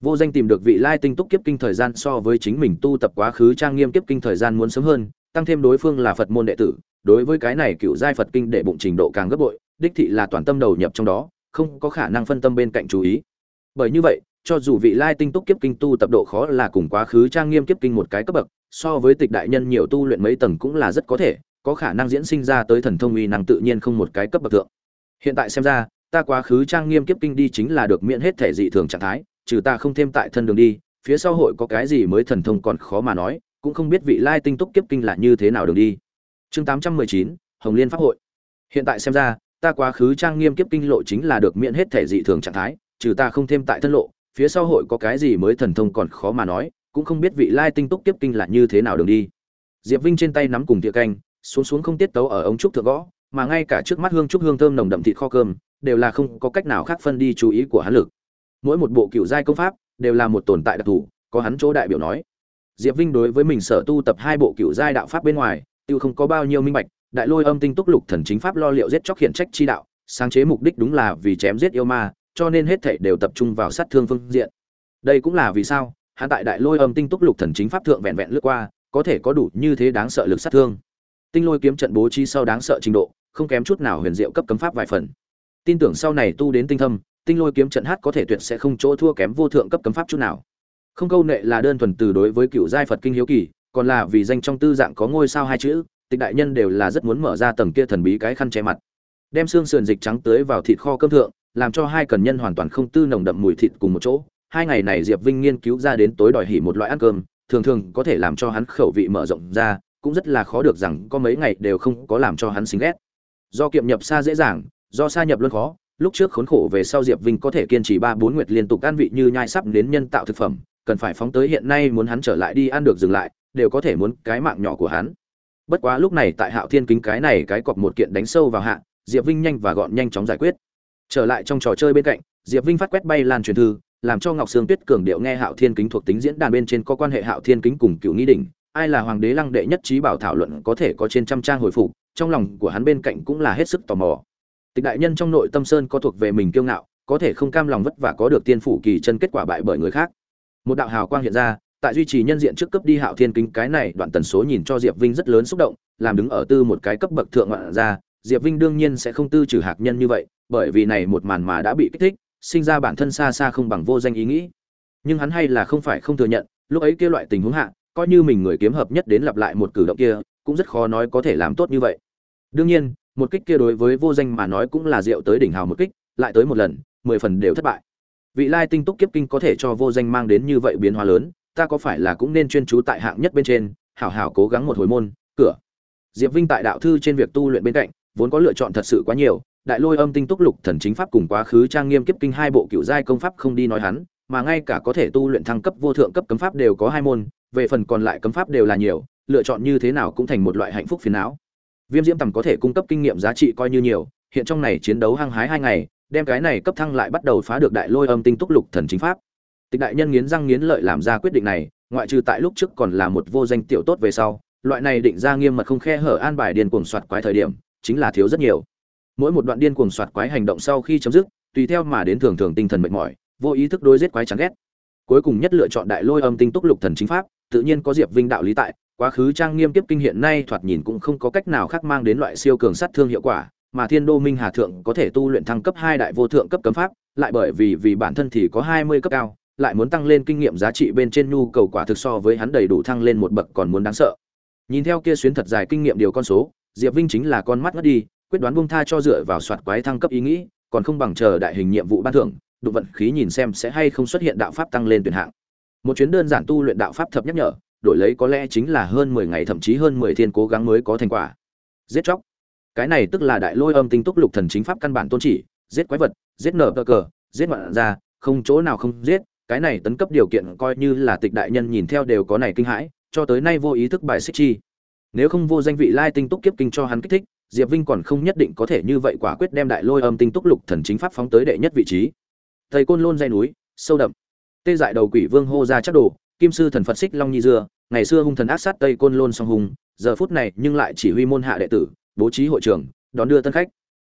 Vô danh tìm được vị lai tinh túc kiếp kinh thời gian so với chính mình tu tập quá khứ trang nghiêm kiếp kinh thời gian muốn sớm hơn, tăng thêm đối phương là phật môn đệ tử, đối với cái này cựu giai phật kinh để bụng trình độ càng gấp bội, đích thị là toàn tâm đầu nhập trong đó, không có khả năng phân tâm bên cạnh chú ý. Bởi như vậy cho dù vị lai tinh túc kiếp kinh tu tập độ khó là cùng quá khứ trang nghiêm kiếp kinh một cái cấp bậc, so với tịch đại nhân nhiều tu luyện mấy tầng cũng là rất có thể, có khả năng diễn sinh ra tới thần thông uy năng tự nhiên không một cái cấp bậc thượng. Hiện tại xem ra, ta quá khứ trang nghiêm kiếp kinh đi chính là được miễn hết thể dị thường trạng thái, trừ ta không thêm tại thân đường đi, phía sau hội có cái gì mới thần thông còn khó mà nói, cũng không biết vị lai tinh túc kiếp kinh là như thế nào đường đi. Chương tám trăm mười chín, hồng liên pháp hội. Hiện tại xem ra, ta quá khứ trang nghiêm kiếp kinh lộ chính là được miễn hết thể dị thường trạng thái, trừ ta không thêm tại thân lộ phía sau hội có cái gì mới thần thông còn khó mà nói, cũng không biết vị lai tinh túc tiếp kinh là như thế nào đường đi. Diệp vinh trên tay nắm cùng tiệc canh, xuống xuống không tiết tấu ở ống trúc thượng gõ, mà ngay cả trước mắt hương trúc hương thơm nồng đậm thịt kho cơm, đều là không có cách nào khác phân đi chú ý của hắn lực. Mỗi một bộ cựu giai công pháp, đều là một tồn tại đặc thù, có hắn chỗ đại biểu nói. Diệp vinh đối với mình sở tu tập hai bộ cựu giai đạo pháp bên ngoài, tiêu không có bao nhiêu minh bạch, đại lôi âm tinh túc lục thần chính pháp lo liệu giết chóc hiện trách chi đạo, sáng chế mục đích đúng là vì chém giết yêu ma cho nên hết thảy đều tập trung vào sát thương phương diện. Đây cũng là vì sao, hắn tại đại lôi âm tinh túc lục thần chính pháp thượng vẹn vẹn lướt qua, có thể có đủ như thế đáng sợ lực sát thương. Tinh lôi kiếm trận bố trí sau đáng sợ trình độ, không kém chút nào huyền diệu cấp cấm pháp vài phần. Tin tưởng sau này tu đến tinh thâm, tinh lôi kiếm trận hát có thể tuyệt sẽ không chỗ thua kém vô thượng cấp cấm pháp chút nào. Không câu nệ là đơn thuần từ đối với cựu giai phật kinh hiếu kỳ, còn là vì danh trong tư dạng có ngôi sao hai chữ, tịch đại nhân đều là rất muốn mở ra tầng kia thần bí cái khăn che mặt. Đem xương sườn dịch trắng tới vào thịt kho cơm thượng làm cho hai cần nhân hoàn toàn không tư nồng đậm mùi thịt cùng một chỗ. Hai ngày này diệp vinh nghiên cứu ra đến tối đòi hỉ một loại ăn cơm, thường thường có thể làm cho hắn khẩu vị mở rộng ra, cũng rất là khó được rằng có mấy ngày đều không có làm cho hắn xính ghét. Do kiệm nhập xa dễ dàng, do xa nhập luôn khó, lúc trước khốn khổ về sau diệp vinh có thể kiên trì ba bốn nguyệt liên tục ăn vị như nhai sắp đến nhân tạo thực phẩm, cần phải phóng tới hiện nay muốn hắn trở lại đi ăn được dừng lại, đều có thể muốn cái mạng nhỏ của hắn. Bất quá lúc này tại hạo thiên kính cái này cái cọc một kiện đánh sâu vào hạ, diệp vinh nhanh và gọn nhanh chóng giải quyết trở lại trong trò chơi bên cạnh, diệp vinh phát quét bay lan truyền thư, làm cho ngọc sương tuyết cường điệu nghe hạo thiên kính thuộc tính diễn đàn bên trên có quan hệ hạo thiên kính cùng cựu Nghi đỉnh, ai là hoàng đế lăng đệ nhất trí bảo thảo luận có thể có trên trăm trang hồi phục, trong lòng của hắn bên cạnh cũng là hết sức tò mò. Tịch đại nhân trong nội tâm sơn có thuộc về mình kiêu ngạo, có thể không cam lòng vất vả có được tiên phủ kỳ chân kết quả bại bởi người khác. Một đạo hào quang hiện ra, tại duy trì nhân diện trước cấp đi hạo thiên kính, cái này đoạn tần số nhìn cho diệp vinh rất lớn xúc động, làm đứng ở tư một cái cấp bậc thượng ngoạn ra, diệp vinh đương nhiên sẽ không tư trừ hạt nhân như vậy bởi vì này một màn mà đã bị kích thích, sinh ra bản thân xa xa không bằng vô danh ý nghĩ. Nhưng hắn hay là không phải không thừa nhận, lúc ấy kia loại tình huống hạ, coi như mình người kiếm hợp nhất đến lặp lại một cử động kia, cũng rất khó nói có thể làm tốt như vậy. Đương nhiên, một kích kia đối với vô danh mà nói cũng là rượu tới đỉnh hào một kích, lại tới một lần, mười phần đều thất bại. Vị lai tinh túc kiếp kinh có thể cho vô danh mang đến như vậy biến hóa lớn, ta có phải là cũng nên chuyên chú tại hạng nhất bên trên, hảo hảo cố gắng một hồi môn, cửa. Diệp vinh tại đạo thư trên việc tu luyện bên cạnh, vốn có lựa chọn thật sự quá nhiều đại lôi âm tinh túc lục thần chính pháp cùng quá khứ trang nghiêm kiếp kinh hai bộ cựu giai công pháp không đi nói hắn, mà ngay cả có thể tu luyện thăng cấp vô thượng cấp cấm pháp đều có hai môn, về phần còn lại cấm pháp đều là nhiều, lựa chọn như thế nào cũng thành một loại hạnh phúc phiền não. Viêm diễm tầm có thể cung cấp kinh nghiệm giá trị coi như nhiều, hiện trong này chiến đấu hăng hái hai ngày, đem cái này cấp thăng lại bắt đầu phá được đại lôi âm tinh túc lục thần chính pháp. Tịch đại nhân nghiến răng nghiến lợi làm ra quyết định này, ngoại trừ tại lúc trước còn là một vô danh tiểu tốt về sau, loại này định ra nghiêm mật không khe hở an bài điền cuồng soạt quái thời điểm, chính là thiếu rất nhiều mỗi một đoạn điên cuồng soạt quái hành động sau khi chấm dứt, tùy theo mà đến thường thường tinh thần mệt mỏi, vô ý thức đối giết quái chán ghét. Cuối cùng nhất lựa chọn đại lôi âm tinh túc lục thần chính pháp, tự nhiên có diệp vinh đạo lý tại, quá khứ trang nghiêm tiếp kinh hiện nay thoạt nhìn cũng không có cách nào khác mang đến loại siêu cường sát thương hiệu quả, mà thiên đô minh hà thượng có thể tu luyện thăng cấp hai đại vô thượng cấp cấm pháp, lại bởi vì vì bản thân thì có hai mươi cấp cao, lại muốn tăng lên kinh nghiệm giá trị bên trên nhu cầu quả thực so với hắn đầy đủ thăng lên một bậc còn muốn đáng sợ. Nhìn theo kia xuyến thật dài kinh nghiệm điều con số, diệp vinh chính là con mắt ngất đi quyết đoán buông tha cho dựa vào soạt quái thăng cấp ý nghĩ còn không bằng chờ đại hình nhiệm vụ ban thưởng đụng vận khí nhìn xem sẽ hay không xuất hiện đạo pháp tăng lên tuyển hạng. Một chuyến đơn giản tu luyện đạo pháp thập nhắc nhở đổi lấy có lẽ chính là hơn mười ngày thậm chí hơn mười thiên cố gắng mới có thành quả. Giết chóc. Cái này tức là đại lôi âm tinh túc lục thần chính pháp căn bản tôn chỉ giết quái vật giết nở cơ, cờ giết ngoạn ra không chỗ nào không giết cái này tấn cấp điều kiện coi như là tịch đại nhân nhìn theo đều có này kinh hãi cho tới nay vô ý thức bài xích chi. Nếu không vô danh vị lai tinh túc kiếp kinh cho hắn kích thích diệp vinh còn không nhất định có thể như vậy quả quyết đem đại lôi âm tinh túc lục thần chính pháp phóng tới đệ nhất vị trí. Thầy côn lôn dây núi, sâu đậm. Tê dại đầu quỷ vương hô ra chắc đồ, kim sư thần phật xích long nhi dưa, ngày xưa hung thần ác sát tây côn lôn song hùng, giờ phút này nhưng lại chỉ huy môn hạ đệ tử, bố trí hội trường, đón đưa tân khách.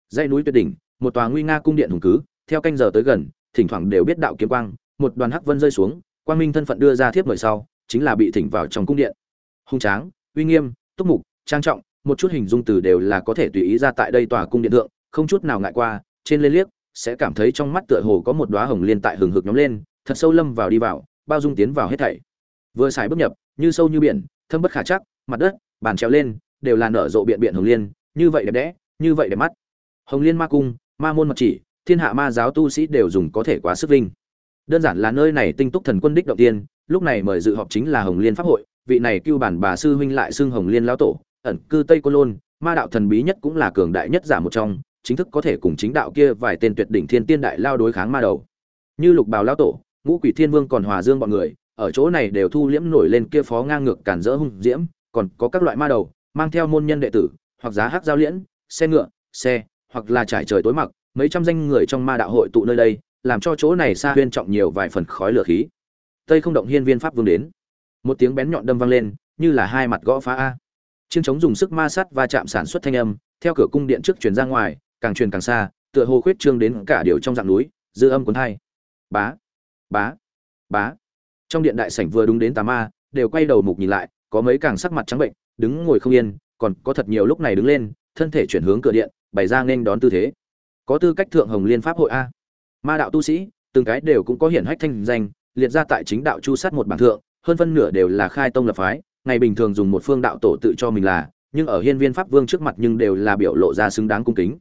Dãy núi tuyệt đỉnh, một tòa nguy nga cung điện hùng cứ, theo canh giờ tới gần, thỉnh thoảng đều biết đạo kiếm quang, một đoàn hắc vân rơi xuống, quang minh thân phận đưa ra thiếp mời sau, chính là bị thỉnh vào trong cung điện. Hung tráng, uy nghiêm, túc mục, trang trọng một chút hình dung từ đều là có thể tùy ý ra tại đây tòa cung điện thượng, không chút nào ngại qua, trên lên liếc, sẽ cảm thấy trong mắt tựa hồ có một đóa hồng liên tại hừng hực nhóm lên, thật sâu lâm vào đi vào, bao dung tiến vào hết thảy. Vừa xài bước nhập, như sâu như biển, thâm bất khả chắc, mặt đất, bàn treo lên, đều là nở rộ biện biện hồng liên, như vậy đẹp đẽ, như vậy đẹp mắt. Hồng liên ma cung, ma môn mật chỉ, thiên hạ ma giáo tu sĩ đều dùng có thể quá sức linh đơn giản là nơi này tinh túc thần quân đích động tiên, lúc này mời dự họp chính là hồng liên pháp hội, vị này cưu bản bà sư huynh lại xưng hồng liên lão tổ ẩn cư tây côn lôn, ma đạo thần bí nhất cũng là cường đại nhất giả một trong, chính thức có thể cùng chính đạo kia vài tên tuyệt đỉnh thiên tiên đại lao đối kháng ma đầu. Như lục bào lão tổ, ngũ quỷ thiên vương còn hòa dương bọn người, ở chỗ này đều thu liễm nổi lên kia phó ngang ngược cản rỡ hung diễm, còn có các loại ma đầu, mang theo môn nhân đệ tử, hoặc giá hắc giao liễn, xe ngựa, xe, hoặc là trải trời tối mặc, mấy trăm danh người trong ma đạo hội tụ nơi đây, làm cho chỗ này xa huyên trọng nhiều vài phần khói lửa khí. Tây không động hiên viên pháp vương đến. Một tiếng bén nhọn đâm vang lên, như là hai mặt gõ phá a chiên chống dùng sức ma sát va chạm sản xuất thanh âm, theo cửa cung điện trước truyền ra ngoài, càng truyền càng xa, tựa hồ khuyết trương đến cả điều trong dạng núi, dư âm cuốn hai. Bá bá bá. Trong điện đại sảnh vừa đúng đến tà ma, đều quay đầu mục nhìn lại, có mấy càng sắc mặt trắng bệnh, đứng ngồi không yên, còn có thật nhiều lúc này đứng lên, thân thể chuyển hướng cửa điện, bày ra nên đón tư thế. Có tư cách thượng hồng liên pháp hội a. Ma đạo tu sĩ, từng cái đều cũng có hiển hách thanh danh, liệt ra tại chính đạo chu sát một bản thượng, hơn phân nửa đều là khai tông lập phái ngày bình thường dùng một phương đạo tổ tự cho mình là, nhưng ở hiên viên pháp vương trước mặt nhưng đều là biểu lộ ra xứng đáng cung kính.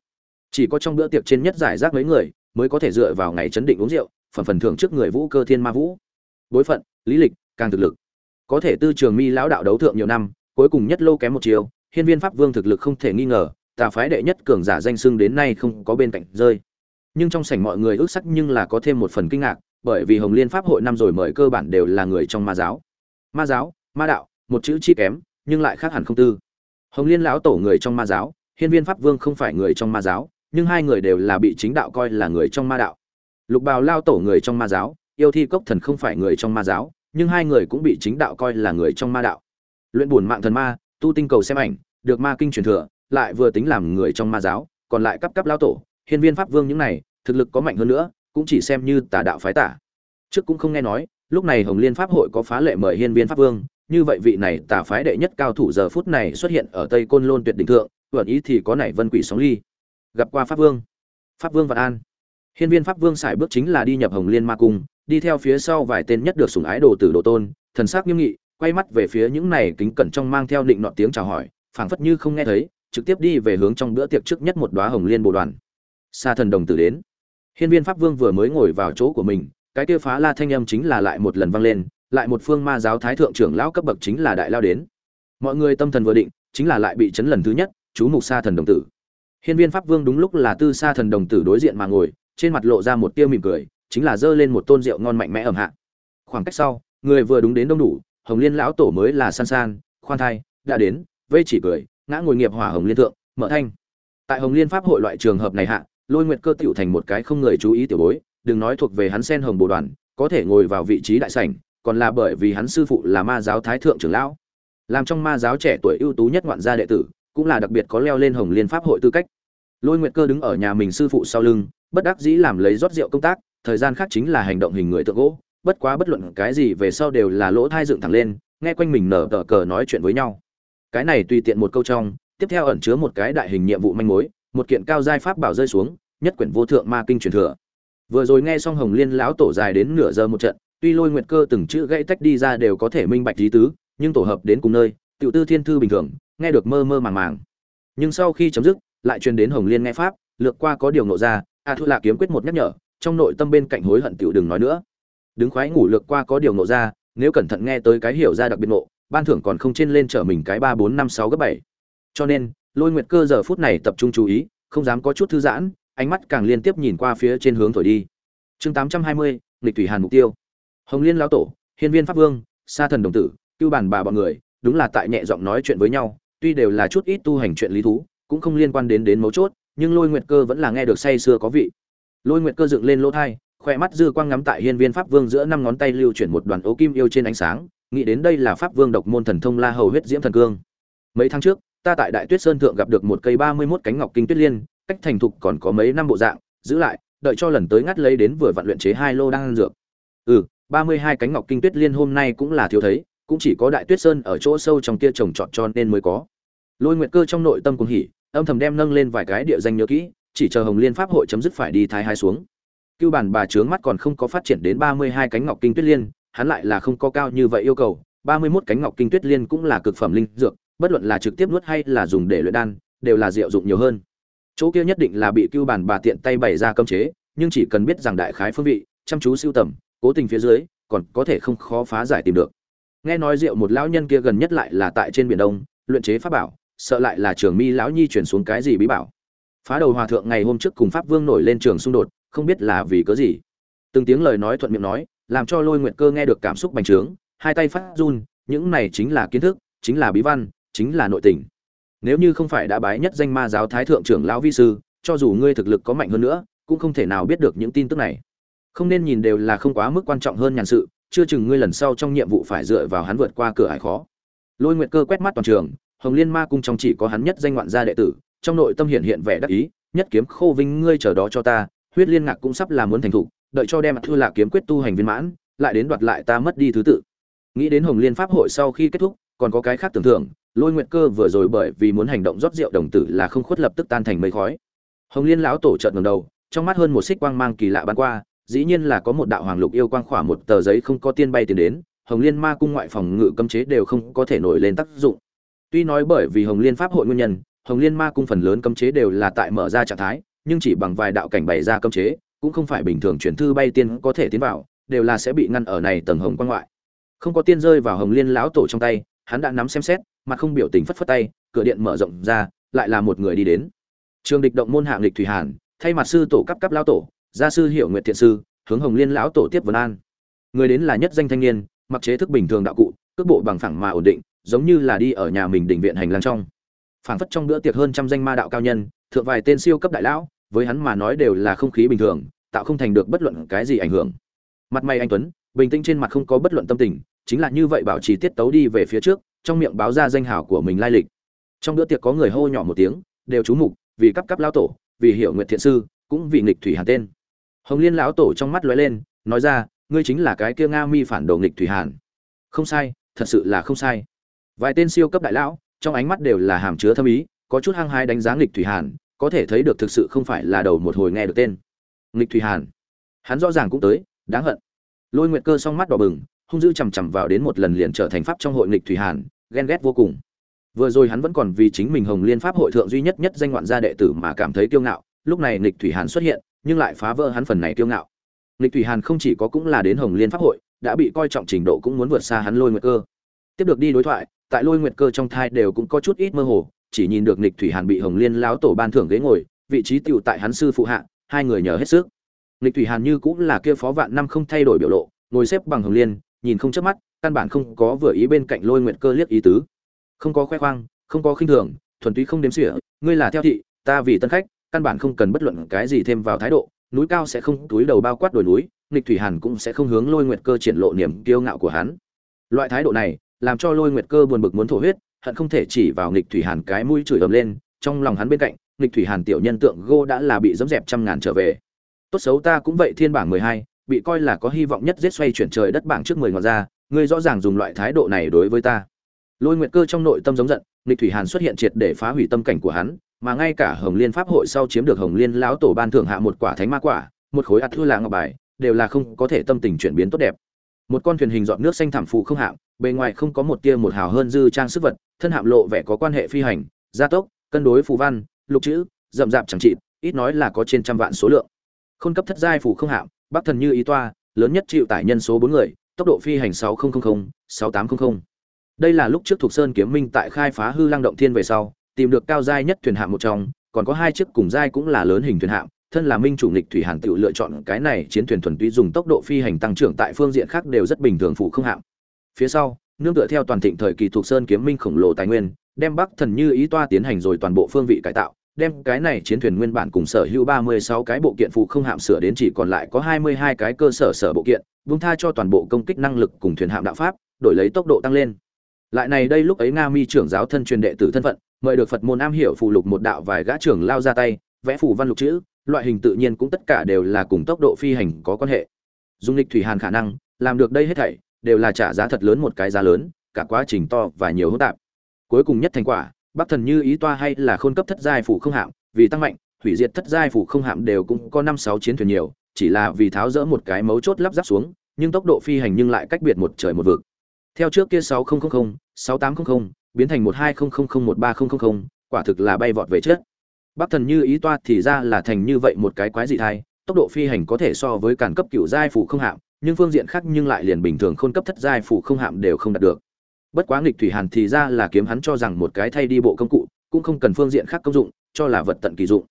Chỉ có trong bữa tiệc trên nhất giải rác mấy người, mới có thể dựa vào ngày chấn định uống rượu, phần phần thưởng trước người vũ cơ thiên ma vũ. Bối phận, lý lịch, càng thực lực. Có thể tư trường mi lão đạo đấu thượng nhiều năm, cuối cùng nhất lô kém một chiều hiên viên pháp vương thực lực không thể nghi ngờ, tà phái đệ nhất cường giả danh xưng đến nay không có bên cạnh rơi. Nhưng trong sảnh mọi người ước sắc nhưng là có thêm một phần kinh ngạc, bởi vì hồng liên pháp hội năm rồi mời cơ bản đều là người trong ma giáo. Ma giáo, ma đạo một chữ chi kém, nhưng lại khác hẳn không tư. Hồng liên lão tổ người trong ma giáo, hiên viên pháp vương không phải người trong ma giáo, nhưng hai người đều là bị chính đạo coi là người trong ma đạo. Lục bào lao tổ người trong ma giáo, yêu thi cốc thần không phải người trong ma giáo, nhưng hai người cũng bị chính đạo coi là người trong ma đạo. Luyện buồn mạng thần ma, tu tinh cầu xem ảnh, được ma kinh truyền thừa, lại vừa tính làm người trong ma giáo, còn lại cấp cấp lao tổ, hiên viên pháp vương những này, thực lực có mạnh hơn nữa, cũng chỉ xem như tà đạo phái tả. Trước cũng không nghe nói, lúc này hồng liên pháp hội có phá lệ mời hiên viên pháp vương như vậy vị này tà phái đệ nhất cao thủ giờ phút này xuất hiện ở tây côn lôn tuyệt đỉnh thượng, ẩn ý thì có nảy vân quỷ sóng ly. Gặp qua pháp vương. Pháp vương vạn an. Hiên viên pháp vương xài bước chính là đi nhập hồng liên ma cung, đi theo phía sau vài tên nhất được sủng ái đồ tử đồ tôn, thần sắc nghiêm nghị, quay mắt về phía những này kính cẩn trong mang theo định nọ tiếng chào hỏi, phảng phất như không nghe thấy, trực tiếp đi về hướng trong bữa tiệc trước nhất một đóa hồng liên bộ đoàn. Sa thần đồng tử đến. Hiên viên pháp vương vừa mới ngồi vào chỗ của mình, cái kia phá la thanh âm chính là lại một lần vang lên lại một phương ma giáo thái thượng trưởng lão cấp bậc chính là đại lao đến. Mọi người tâm thần vừa định, chính là lại bị chấn lần thứ nhất, chú mục sa thần đồng tử. Hiên viên pháp vương đúng lúc là tư sa thần đồng tử đối diện mà ngồi, trên mặt lộ ra một tia mỉm cười, chính là dơ lên một tôn rượu ngon mạnh mẽ ẩm hạ. Khoảng cách sau, người vừa đúng đến đông đủ, hồng liên lão tổ mới là san san, khoan thai, đã đến, vây chỉ cười, ngã ngồi nghiệp hỏa hồng liên thượng, mở thanh. Tại hồng liên pháp hội loại trường hợp này hạ, lôi nguyệt cơ tiểu thành một cái không người chú ý tiểu bối, đừng nói thuộc về hắn sen hồng bồ đoàn, có thể ngồi vào vị trí đại sảnh còn là bởi vì hắn sư phụ là ma giáo thái thượng trưởng lão. Làm trong ma giáo trẻ tuổi ưu tú nhất ngoạn gia đệ tử, cũng là đặc biệt có leo lên hồng liên pháp hội tư cách. Lôi nguyệt cơ đứng ở nhà mình sư phụ sau lưng, bất đắc dĩ làm lấy rót rượu công tác, thời gian khác chính là hành động hình người tượng gỗ, bất quá bất luận cái gì về sau đều là lỗ thai dựng thẳng lên, nghe quanh mình nở tờ cờ nói chuyện với nhau. Cái này tùy tiện một câu trong, tiếp theo ẩn chứa một cái đại hình nhiệm vụ manh mối, một kiện cao giai pháp bảo rơi xuống, nhất quyển vô thượng ma kinh truyền thừa. Vừa rồi nghe xong hồng liên lão tổ dài đến nửa giờ một trận tuy lôi nguyệt cơ từng chữ gãy tách đi ra đều có thể minh bạch lý tứ, nhưng tổ hợp đến cùng nơi, tiểu tư thiên thư bình thường, nghe được mơ mơ màng màng. Nhưng sau khi chấm dứt, lại truyền đến hồng liên nghe pháp, lược qua có điều nộ ra, a thu lạ kiếm quyết một nhắc nhở, trong nội tâm bên cạnh hối hận tiểu đừng nói nữa. Đứng khoái ngủ lược qua có điều nộ ra, nếu cẩn thận nghe tới cái hiểu ra đặc biệt nộ, ban thưởng còn không trên lên trở mình cái ba bốn năm sáu gấp bảy. Cho nên, lôi nguyệt cơ giờ phút này tập trung chú ý, không dám có chút thư giãn, ánh mắt càng liên tiếp nhìn qua phía trên hướng thổi đi. Chương tám trăm hai mươi, nghịch thủy hàn mục tiêu hồng liên lão tổ, hiên viên pháp vương, sa thần đồng tử, cưu bản bà bọn người, đúng là tại nhẹ giọng nói chuyện với nhau, tuy đều là chút ít tu hành chuyện lý thú, cũng không liên quan đến đến mấu chốt, nhưng lôi nguyệt cơ vẫn là nghe được say sưa có vị. Lôi nguyệt cơ dựng lên lỗ thai khoe mắt dư quang ngắm tại hiên viên pháp vương giữa năm ngón tay lưu chuyển một đoàn ố kim yêu trên ánh sáng, nghĩ đến đây là pháp vương độc môn thần thông la hầu huyết diễm thần cương. Mấy tháng trước, ta tại đại tuyết sơn thượng gặp được một cây ba mươi mốt cánh ngọc kinh tuyết liên, cách thành thục còn có mấy năm bộ dạng, giữ lại, đợi cho lần tới ngắt lấy đến vừa vạn luyện chế hai lô đang dược. Ừ ba mươi hai cánh ngọc kinh tuyết liên hôm nay cũng là thiếu thấy, cũng chỉ có đại tuyết sơn ở chỗ sâu trong kia trồng trọt cho nên mới có. Lôi nguyệt cơ trong nội tâm cùng hỉ, âm thầm đem nâng lên vài cái địa danh nhớ kỹ, chỉ chờ hồng liên pháp hội chấm dứt phải đi thái hai xuống. Cưu bản bà trướng mắt còn không có phát triển đến ba mươi hai cánh ngọc kinh tuyết liên, hắn lại là không có cao như vậy yêu cầu. Ba mươi 31 cánh ngọc kinh tuyết liên cũng là cực phẩm linh dược, bất luận là trực tiếp nuốt hay là dùng để luyện đan, đều là diệu dụng nhiều hơn. Chỗ kia nhất định là bị cưu bản bà tiện tay bày ra cấm chế, nhưng chỉ cần biết rằng đại khái phương vị, chăm chú siêu tầm cố tình phía dưới, còn có thể không khó phá giải tìm được. Nghe nói rượu một lão nhân kia gần nhất lại là tại trên biển đông, luyện chế pháp bảo, sợ lại là trường mi lão nhi chuyển xuống cái gì bí bảo. Phá đầu hòa thượng ngày hôm trước cùng pháp vương nổi lên trường xung đột, không biết là vì cớ gì. Từng tiếng lời nói thuận miệng nói, làm cho lôi nguyện cơ nghe được cảm xúc bành trướng, hai tay phát run, những này chính là kiến thức, chính là bí văn, chính là nội tình. Nếu như không phải đã bái nhất danh ma giáo thái thượng trưởng lão vi sư, cho dù ngươi thực lực có mạnh hơn nữa, cũng không thể nào biết được những tin tức này không nên nhìn đều là không quá mức quan trọng hơn nhàn sự, chưa chừng ngươi lần sau trong nhiệm vụ phải dựa vào hắn vượt qua cửa ải khó. Lôi nguyệt cơ quét mắt toàn trường, hồng liên ma cung trong chỉ có hắn nhất danh ngoạn gia đệ tử, trong nội tâm hiện hiện vẻ đắc ý, nhất kiếm khô vinh ngươi chờ đó cho ta, huyết liên ngạc cũng sắp làm muốn thành thủ đợi cho đem thư lạc kiếm quyết tu hành viên mãn, lại đến đoạt lại ta mất đi thứ tự. Nghĩ đến hồng liên pháp hội sau khi kết thúc, còn có cái khác tưởng tượng lôi nguyệt cơ vừa rồi bởi vì muốn hành động rót rượu đồng tử là không khuất lập tức tan thành mây khói. Hồng liên lão tổ trợn ngầm đầu, trong mắt hơn một xích quang mang kỳ lạ bắn qua dĩ nhiên là có một đạo hoàng lục yêu quang khỏa một tờ giấy không có tiên bay tiền đến, hồng liên ma cung ngoại phòng ngự cấm chế đều không có thể nổi lên tác dụng. Tuy nói bởi vì hồng liên pháp hội nguyên nhân, hồng liên ma cung phần lớn cấm chế đều là tại mở ra trạng thái, nhưng chỉ bằng vài đạo cảnh bày ra cấm chế, cũng không phải bình thường chuyển thư bay tiên có thể tiến vào, đều là sẽ bị ngăn ở này tầng hồng quan ngoại. Không có tiên rơi vào hồng liên lão tổ trong tay, hắn đã nắm xem xét, mặt không biểu tình phất phất tay, cửa điện mở rộng ra, lại là một người đi đến. Trường địch động môn hạng lịch thủy hàn, thay mặt sư tổ cấp cấp lão tổ gia sư hiệu nguyệt thiện sư, hướng hồng liên lão tổ tiếp vấn an. Người đến là nhất danh thanh niên, mặc chế thức bình thường đạo cụ, cước bộ bằng phẳng mà ổn định, giống như là đi ở nhà mình đình viện hành lang trong. Phảng phất trong bữa tiệc hơn trăm danh ma đạo cao nhân, thượng vài tên siêu cấp đại lão, với hắn mà nói đều là không khí bình thường, tạo không thành được bất luận cái gì ảnh hưởng. Mặt mày anh tuấn, bình tĩnh trên mặt không có bất luận tâm tình, chính là như vậy bảo trì tiết tấu đi về phía trước, trong miệng báo ra danh hào của mình lai lịch. Trong bữa tiệc có người hô nhỏ một tiếng, đều chú mục, vì cấp cấp lao tổ, vì hiểu nguyệt thiện sư, cũng vì nghịch thủy hàn tên hồng liên lão tổ trong mắt lóe lên, nói ra, ngươi chính là cái kia nga mi phản đồ nghịch thủy hàn. Không sai, thật sự là không sai. Vài tên siêu cấp đại lão, trong ánh mắt đều là hàm chứa thâm ý, có chút hăng hái đánh giá nghịch thủy hàn, có thể thấy được thực sự không phải là đầu một hồi nghe được tên. Nghịch thủy hàn. Hắn rõ ràng cũng tới, đáng hận. Lôi nguyệt cơ song mắt đỏ bừng, hung dữ chằm chằm vào đến một lần liền trở thành pháp trong hội nghịch thủy hàn, ghen ghét vô cùng. Vừa rồi hắn vẫn còn vì chính mình hồng liên pháp hội thượng duy nhất nhất danh ngoạn gia đệ tử mà cảm thấy kiêu ngạo, lúc này nghịch thủy hàn xuất hiện nhưng lại phá vỡ hắn phần này kiêu ngạo. Lịch thủy hàn không chỉ có cũng là đến hồng liên pháp hội, đã bị coi trọng trình độ cũng muốn vượt xa hắn lôi nguyệt cơ. Tiếp được đi đối thoại, tại lôi nguyệt cơ trong thai đều cũng có chút ít mơ hồ, chỉ nhìn được lịch thủy hàn bị hồng liên lão tổ ban thưởng ghế ngồi, vị trí tựu tại hắn sư phụ hạ, hai người nhờ hết sức. Lịch thủy hàn như cũng là kia phó vạn năm không thay đổi biểu lộ, ngồi xếp bằng hồng liên, nhìn không chớp mắt, căn bản không có vừa ý bên cạnh lôi nguyệt cơ liếc ý tứ. Không có khoe khoang, không có khinh thường, thuần túy không đếm xỉa, ngươi là theo thị, ta vì tân khách căn bản không cần bất luận cái gì thêm vào thái độ, núi cao sẽ không túi đầu bao quát đồi núi, nghịch thủy hàn cũng sẽ không hướng lôi nguyệt cơ triển lộ niềm kiêu ngạo của hắn. Loại thái độ này, làm cho lôi nguyệt cơ buồn bực muốn thổ huyết, hận không thể chỉ vào nghịch thủy hàn cái mũi chửi ầm lên, trong lòng hắn bên cạnh, nghịch thủy hàn tiểu nhân tượng gô đã là bị dẫm dẹp trăm ngàn trở về. Tốt xấu ta cũng vậy thiên bảng mười hai, bị coi là có hy vọng nhất giết xoay chuyển trời đất bảng trước mười ngọn ra, ngươi rõ ràng dùng loại thái độ này đối với ta. Lôi nguyệt cơ trong nội tâm giống giận, nghịch thủy hàn xuất hiện triệt để phá hủy tâm cảnh của hắn mà ngay cả hồng liên pháp hội sau chiếm được hồng liên lão tổ ban thưởng hạ một quả thánh ma quả, một khối ắt thư là ngọc bài, đều là không có thể tâm tình chuyển biến tốt đẹp. Một con thuyền hình dọn nước xanh thảm phụ không hạng, bề ngoài không có một tia một hào hơn dư trang sức vật, thân hạm lộ vẻ có quan hệ phi hành, gia tốc, cân đối phù văn, lục chữ, rậm rạp chẳng trị ít nói là có trên trăm vạn số lượng. Khôn cấp thất giai phủ không hạm bắc thần như ý toa, lớn nhất chịu tải nhân số bốn người, tốc độ phi hành sáu nghìn sáu tám trăm linh đây là lúc trước thuộc sơn kiếm minh tại khai phá hư lang động thiên về sau tìm được cao giai nhất thuyền hạm một trong còn có hai chiếc cùng giai cũng là lớn hình thuyền hạm thân là minh chủ nghịch thủy hàn tự lựa chọn cái này chiến thuyền thuần túy dùng tốc độ phi hành tăng trưởng tại phương diện khác đều rất bình thường phụ không hạm phía sau nương tựa theo toàn thịnh thời kỳ thuộc sơn kiếm minh khổng lồ tài nguyên đem bắc thần như ý toa tiến hành rồi toàn bộ phương vị cải tạo đem cái này chiến thuyền nguyên bản cùng sở hữu 36 cái bộ kiện phụ không hạm sửa đến chỉ còn lại có 22 cái cơ sở sở bộ kiện, buông tha cho toàn bộ công kích năng lực cùng thuyền hạm đạo pháp, đổi lấy tốc độ tăng lên. Lại này đây lúc ấy Nga Mi trưởng giáo thân truyền đệ tử thân phận, mời được Phật môn am hiểu phụ lục một đạo vài gã trưởng lao ra tay, vẽ phù văn lục chữ, loại hình tự nhiên cũng tất cả đều là cùng tốc độ phi hành có quan hệ. Dung lịch thủy hàn khả năng, làm được đây hết thảy, đều là trả giá thật lớn một cái giá lớn, cả quá trình to và nhiều hỗn tạp. Cuối cùng nhất thành quả, Bắc Thần như ý toa hay là khôn cấp thất giai phủ không hạm, vì tăng mạnh, hủy diệt thất giai phủ không hạm đều cũng có năm sáu chiến thuyền nhiều, chỉ là vì tháo rỡ một cái mấu chốt lắp ráp xuống, nhưng tốc độ phi hành nhưng lại cách biệt một trời một vực. Theo trước kia 6000, 6800, biến thành 1200013000, quả thực là bay vọt về trước. Bắc Thần như ý toa thì ra là thành như vậy một cái quái dị thai, tốc độ phi hành có thể so với cản cấp cựu giai phủ không hạm, nhưng phương diện khác nhưng lại liền bình thường khôn cấp thất giai phủ không hạm đều không đạt được bất quá nghịch thủy hàn thì ra là kiếm hắn cho rằng một cái thay đi bộ công cụ cũng không cần phương diện khác công dụng cho là vật tận kỳ dụng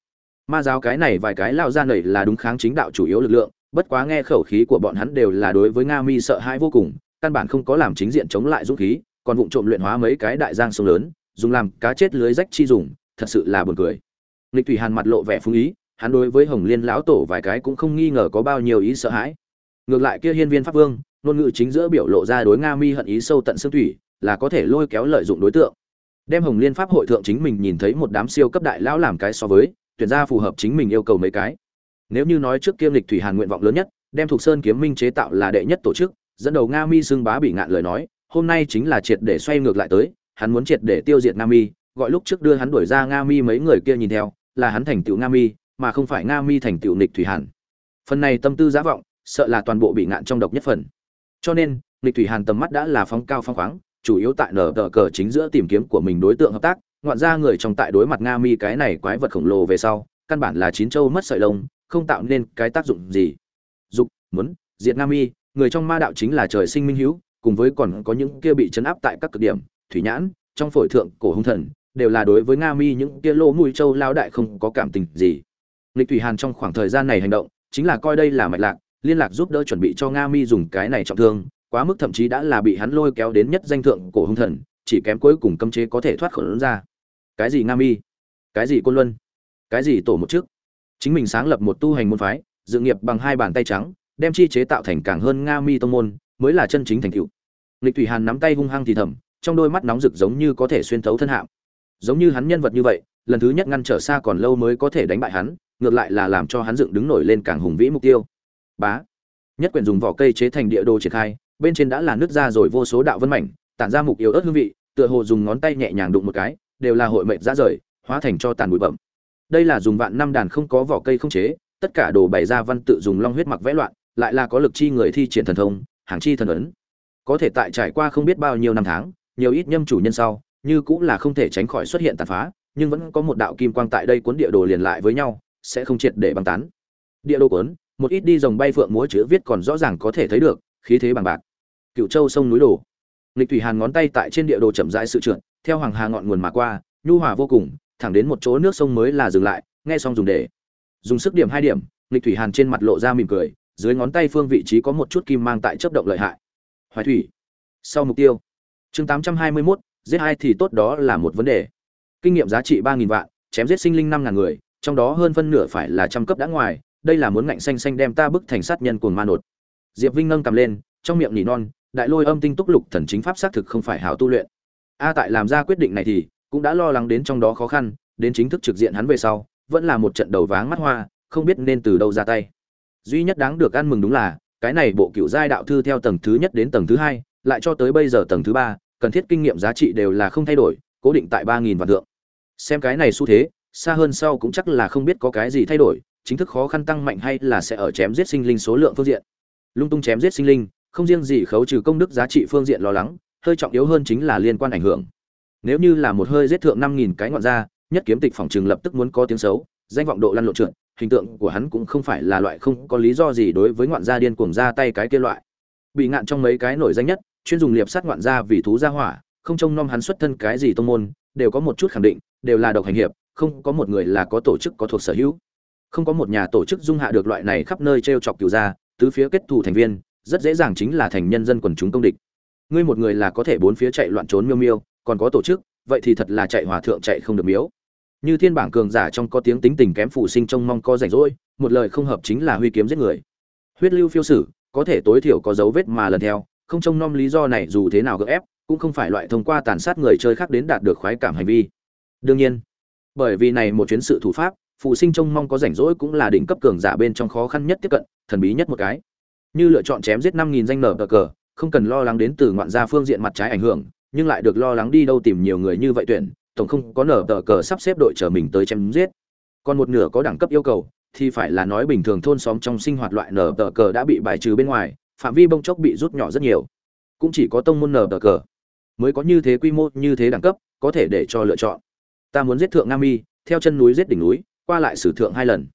ma giáo cái này vài cái lao ra nảy là đúng kháng chính đạo chủ yếu lực lượng bất quá nghe khẩu khí của bọn hắn đều là đối với nga mi sợ hãi vô cùng căn bản không có làm chính diện chống lại dũng khí còn vụng trộm luyện hóa mấy cái đại giang sông lớn, dùng làm cá chết lưới rách chi dùng, thật sự là buồn cười. Lịch thủy hàn mặt lộ vẻ phung ý, hắn đối với hồng liên lão tổ vài cái cũng không nghi ngờ có bao nhiêu ý sợ hãi. Ngược lại kia hiên viên pháp vương, ngôn ngữ chính giữa biểu lộ ra đối nga mi hận ý sâu tận xương thủy, là có thể lôi kéo lợi dụng đối tượng. Đem hồng liên pháp hội thượng chính mình nhìn thấy một đám siêu cấp đại lão làm cái so với, tuyển ra phù hợp chính mình yêu cầu mấy cái. Nếu như nói trước kiêm lịch thủy hàn nguyện vọng lớn nhất, đem thuộc sơn kiếm minh chế tạo là đệ nhất tổ chức, dẫn đầu nga mi xưng bá bị ngạn lời nói hôm nay chính là triệt để xoay ngược lại tới, hắn muốn triệt để tiêu diệt nga mi, gọi lúc trước đưa hắn đuổi ra nga mi mấy người kia nhìn theo, là hắn thành tựu nga mi, mà không phải nga mi thành tựu nịch thủy hàn. Phần này tâm tư giả vọng, sợ là toàn bộ bị ngạn trong độc nhất phần. Cho nên, Nịch thủy hàn tầm mắt đã là phóng cao phong khoáng, chủ yếu tại nở tờ cờ chính giữa tìm kiếm của mình đối tượng hợp tác, ngoạn ra người trong tại đối mặt nga mi cái này quái vật khổng lồ về sau, căn bản là chín châu mất sợi lông, không tạo nên cái tác dụng gì. Dục, muốn, diệt nga mi, người trong ma đạo chính là trời sinh minh hữu cùng với còn có những kia bị chấn áp tại các cực điểm, thủy nhãn, trong phổi thượng cổ hung thần, đều là đối với nga mi những kia lô mùi châu lao đại không có cảm tình gì. Lịch thủy hàn trong khoảng thời gian này hành động, chính là coi đây là mạch lạc, liên lạc giúp đỡ chuẩn bị cho nga mi dùng cái này trọng thương, quá mức thậm chí đã là bị hắn lôi kéo đến nhất danh thượng cổ hung thần, chỉ kém cuối cùng cấm chế có thể thoát khỏi ra. Cái gì nga mi? Cái gì côn luân? Cái gì tổ một trước? Chính mình sáng lập một tu hành môn phái, dự nghiệp bằng hai bàn tay trắng, đem chi chế tạo thành càng hơn nga mi tông môn mới là chân chính thành tựu. Lịch thủy hàn nắm tay hung hăng thì thầm, trong đôi mắt nóng rực giống như có thể xuyên thấu thân hạm. Giống như hắn nhân vật như vậy, lần thứ nhất ngăn trở xa còn lâu mới có thể đánh bại hắn, ngược lại là làm cho hắn dựng đứng nổi lên càng hùng vĩ mục tiêu. Bá. Nhất Quyền dùng vỏ cây chế thành địa đồ triển khai, bên trên đã là nước ra rồi vô số đạo vân mảnh, tản ra mục yếu ớt hương vị, tựa hồ dùng ngón tay nhẹ nhàng đụng một cái, đều là hội mệnh ra rời, hóa thành cho tàn bụi bẩm đây là dùng vạn năm đàn không có vỏ cây không chế, tất cả đồ bày ra văn tự dùng long huyết mặc vẽ loạn, lại là có lực chi người thi triển thần thông hàng chi thần ấn. Có thể tại trải qua không biết bao nhiêu năm tháng, nhiều ít nhâm chủ nhân sau, như cũng là không thể tránh khỏi xuất hiện tàn phá, nhưng vẫn có một đạo kim quang tại đây cuốn địa đồ liền lại với nhau, sẽ không triệt để băng tán. Địa đồ cuốn, một ít đi dòng bay phượng múa chữ viết còn rõ ràng có thể thấy được, khí thế bằng bạc. Cựu châu sông núi đồ lịch thủy hàn ngón tay tại trên địa đồ chậm rãi sự trượt, theo hoàng hà ngọn nguồn mà qua, nhu hòa vô cùng, thẳng đến một chỗ nước sông mới là dừng lại, nghe xong dùng để. Dùng sức điểm hai điểm lịch thủy hàn trên mặt lộ ra mỉm cười dưới ngón tay phương vị trí có một chút kim mang tại chấp động lợi hại. Hoài thủy sau mục tiêu. Chương tám trăm hai mươi 821, giết hai thì tốt đó là một vấn đề. Kinh nghiệm giá trị ba nghìn vạn chém giết sinh linh năm ngàn người trong đó hơn phân nửa phải là trăm cấp đã ngoài đây là muốn ngạnh xanh xanh đem ta bức thành sát nhân cuồng ma nột. Diệp vinh nâng cầm lên trong miệng nỉ non đại lôi âm tinh túc lục thần chính pháp xác thực không phải hảo tu luyện. A tại làm ra quyết định này thì cũng đã lo lắng đến trong đó khó khăn đến chính thức trực diện hắn về sau vẫn là một trận đầu váng mắt hoa không biết nên từ đâu ra tay duy nhất đáng được ăn mừng đúng là, cái này bộ cựu giai đạo thư theo tầng thứ nhất đến tầng thứ hai, lại cho tới bây giờ tầng thứ ba, cần thiết kinh nghiệm giá trị đều là không thay đổi, cố định tại ba nghìn vạn thượng xem cái này xu thế, xa hơn sau cũng chắc là không biết có cái gì thay đổi, chính thức khó khăn tăng mạnh hay là sẽ ở chém giết sinh linh số lượng phương diện. Lung tung chém giết sinh linh, không riêng gì khấu trừ công đức giá trị phương diện lo lắng, hơi trọng yếu hơn chính là liên quan ảnh hưởng. Nếu như là một hơi giết thượng năm nghìn cái ngọn ra, nhất kiếm tịch phòng trường lập tức muốn có tiếng xấu, danh vọng độ lăn lộn trượt hình tượng của hắn cũng không phải là loại không có lý do gì đối với ngoạn gia điên cuồng ra tay cái kia loại. Bị ngạn trong mấy cái nổi danh nhất, chuyên dùng liệp sát ngoạn gia vì thú gia hỏa, không trông nom hắn xuất thân cái gì tông môn, đều có một chút khẳng định, đều là độc hành hiệp, không có một người là có tổ chức có thuộc sở hữu. Không có một nhà tổ chức dung hạ được loại này khắp nơi t r e o chọc cựu gia, tứ phía kết thù thành viên, rất dễ dàng chính là thành nhân dân quần chúng công địch. Ngươi một người là có thể bốn phía chạy loạn trốn miêu miêu, còn có tổ chức, vậy thì thật là chạy hòa thượng chạy không được miếu như thiên bảng cường giả trong có tiếng tính tình kém phụ sinh trông mong có rảnh rỗi, một lời không hợp chính là huy kiếm giết người. Huyết lưu phiêu sử, có thể tối thiểu có dấu vết mà lần theo, không trông nom lý do này dù thế nào gỡ ép, cũng không phải loại thông qua tàn sát người chơi khác đến đạt được khoái cảm hành vi. Đương nhiên, bởi vì này một chuyến sự thủ pháp, phụ sinh trông mong có rảnh rỗi cũng là đỉnh cấp cường giả bên trong khó khăn nhất tiếp cận, thần bí nhất một cái. Như lựa chọn chém giết năm nghìn danh nở cờ cờ, không cần lo lắng đến từ ngoạn gia phương diện mặt trái ảnh hưởng, nhưng lại được lo lắng đi đâu tìm nhiều người như vậy tuyển tổng không có nở tờ cờ sắp xếp đội chờ mình tới chém giết. Còn một nửa có đẳng cấp yêu cầu, thì phải là nói bình thường thôn xóm trong sinh hoạt loại nở tờ cờ đã bị bài trừ bên ngoài, phạm vi bông chốc bị rút nhỏ rất nhiều. Cũng chỉ có tông môn nở tờ cờ mới có như thế quy mô, như thế đẳng cấp, có thể để cho lựa chọn. Ta muốn giết thượng nam y theo chân núi giết đỉnh núi, qua lại sử thượng hai lần.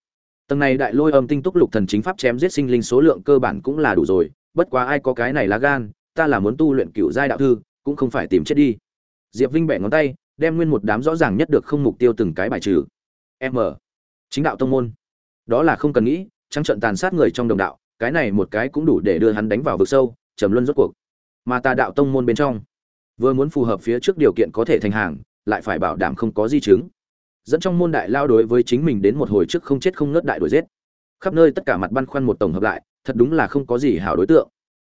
Tầng này đại lôi âm tinh túc lục thần chính pháp chém giết sinh linh số lượng cơ bản cũng là đủ rồi, bất quá ai có cái này lá gan, ta là muốn tu luyện cựu giai đạo thư, cũng không phải tìm chết đi. Diệp vinh bẻ ngón tay đem nguyên một đám rõ ràng nhất được không mục tiêu từng cái bài trừ. M. Chính đạo tông môn. Đó là không cần nghĩ, trắng trận tàn sát người trong đồng đạo, cái này một cái cũng đủ để đưa hắn đánh vào vực sâu, trầm luân rốt cuộc. Mà tà đạo tông môn bên trong, vừa muốn phù hợp phía trước điều kiện có thể thành hàng, lại phải bảo đảm không có di chứng. Dẫn trong môn đại lao đối với chính mình đến một hồi trước không chết không nớt đại đuổi giết. Khắp nơi tất cả mặt băn khoăn một tổng hợp lại, thật đúng là không có gì hảo đối tượng.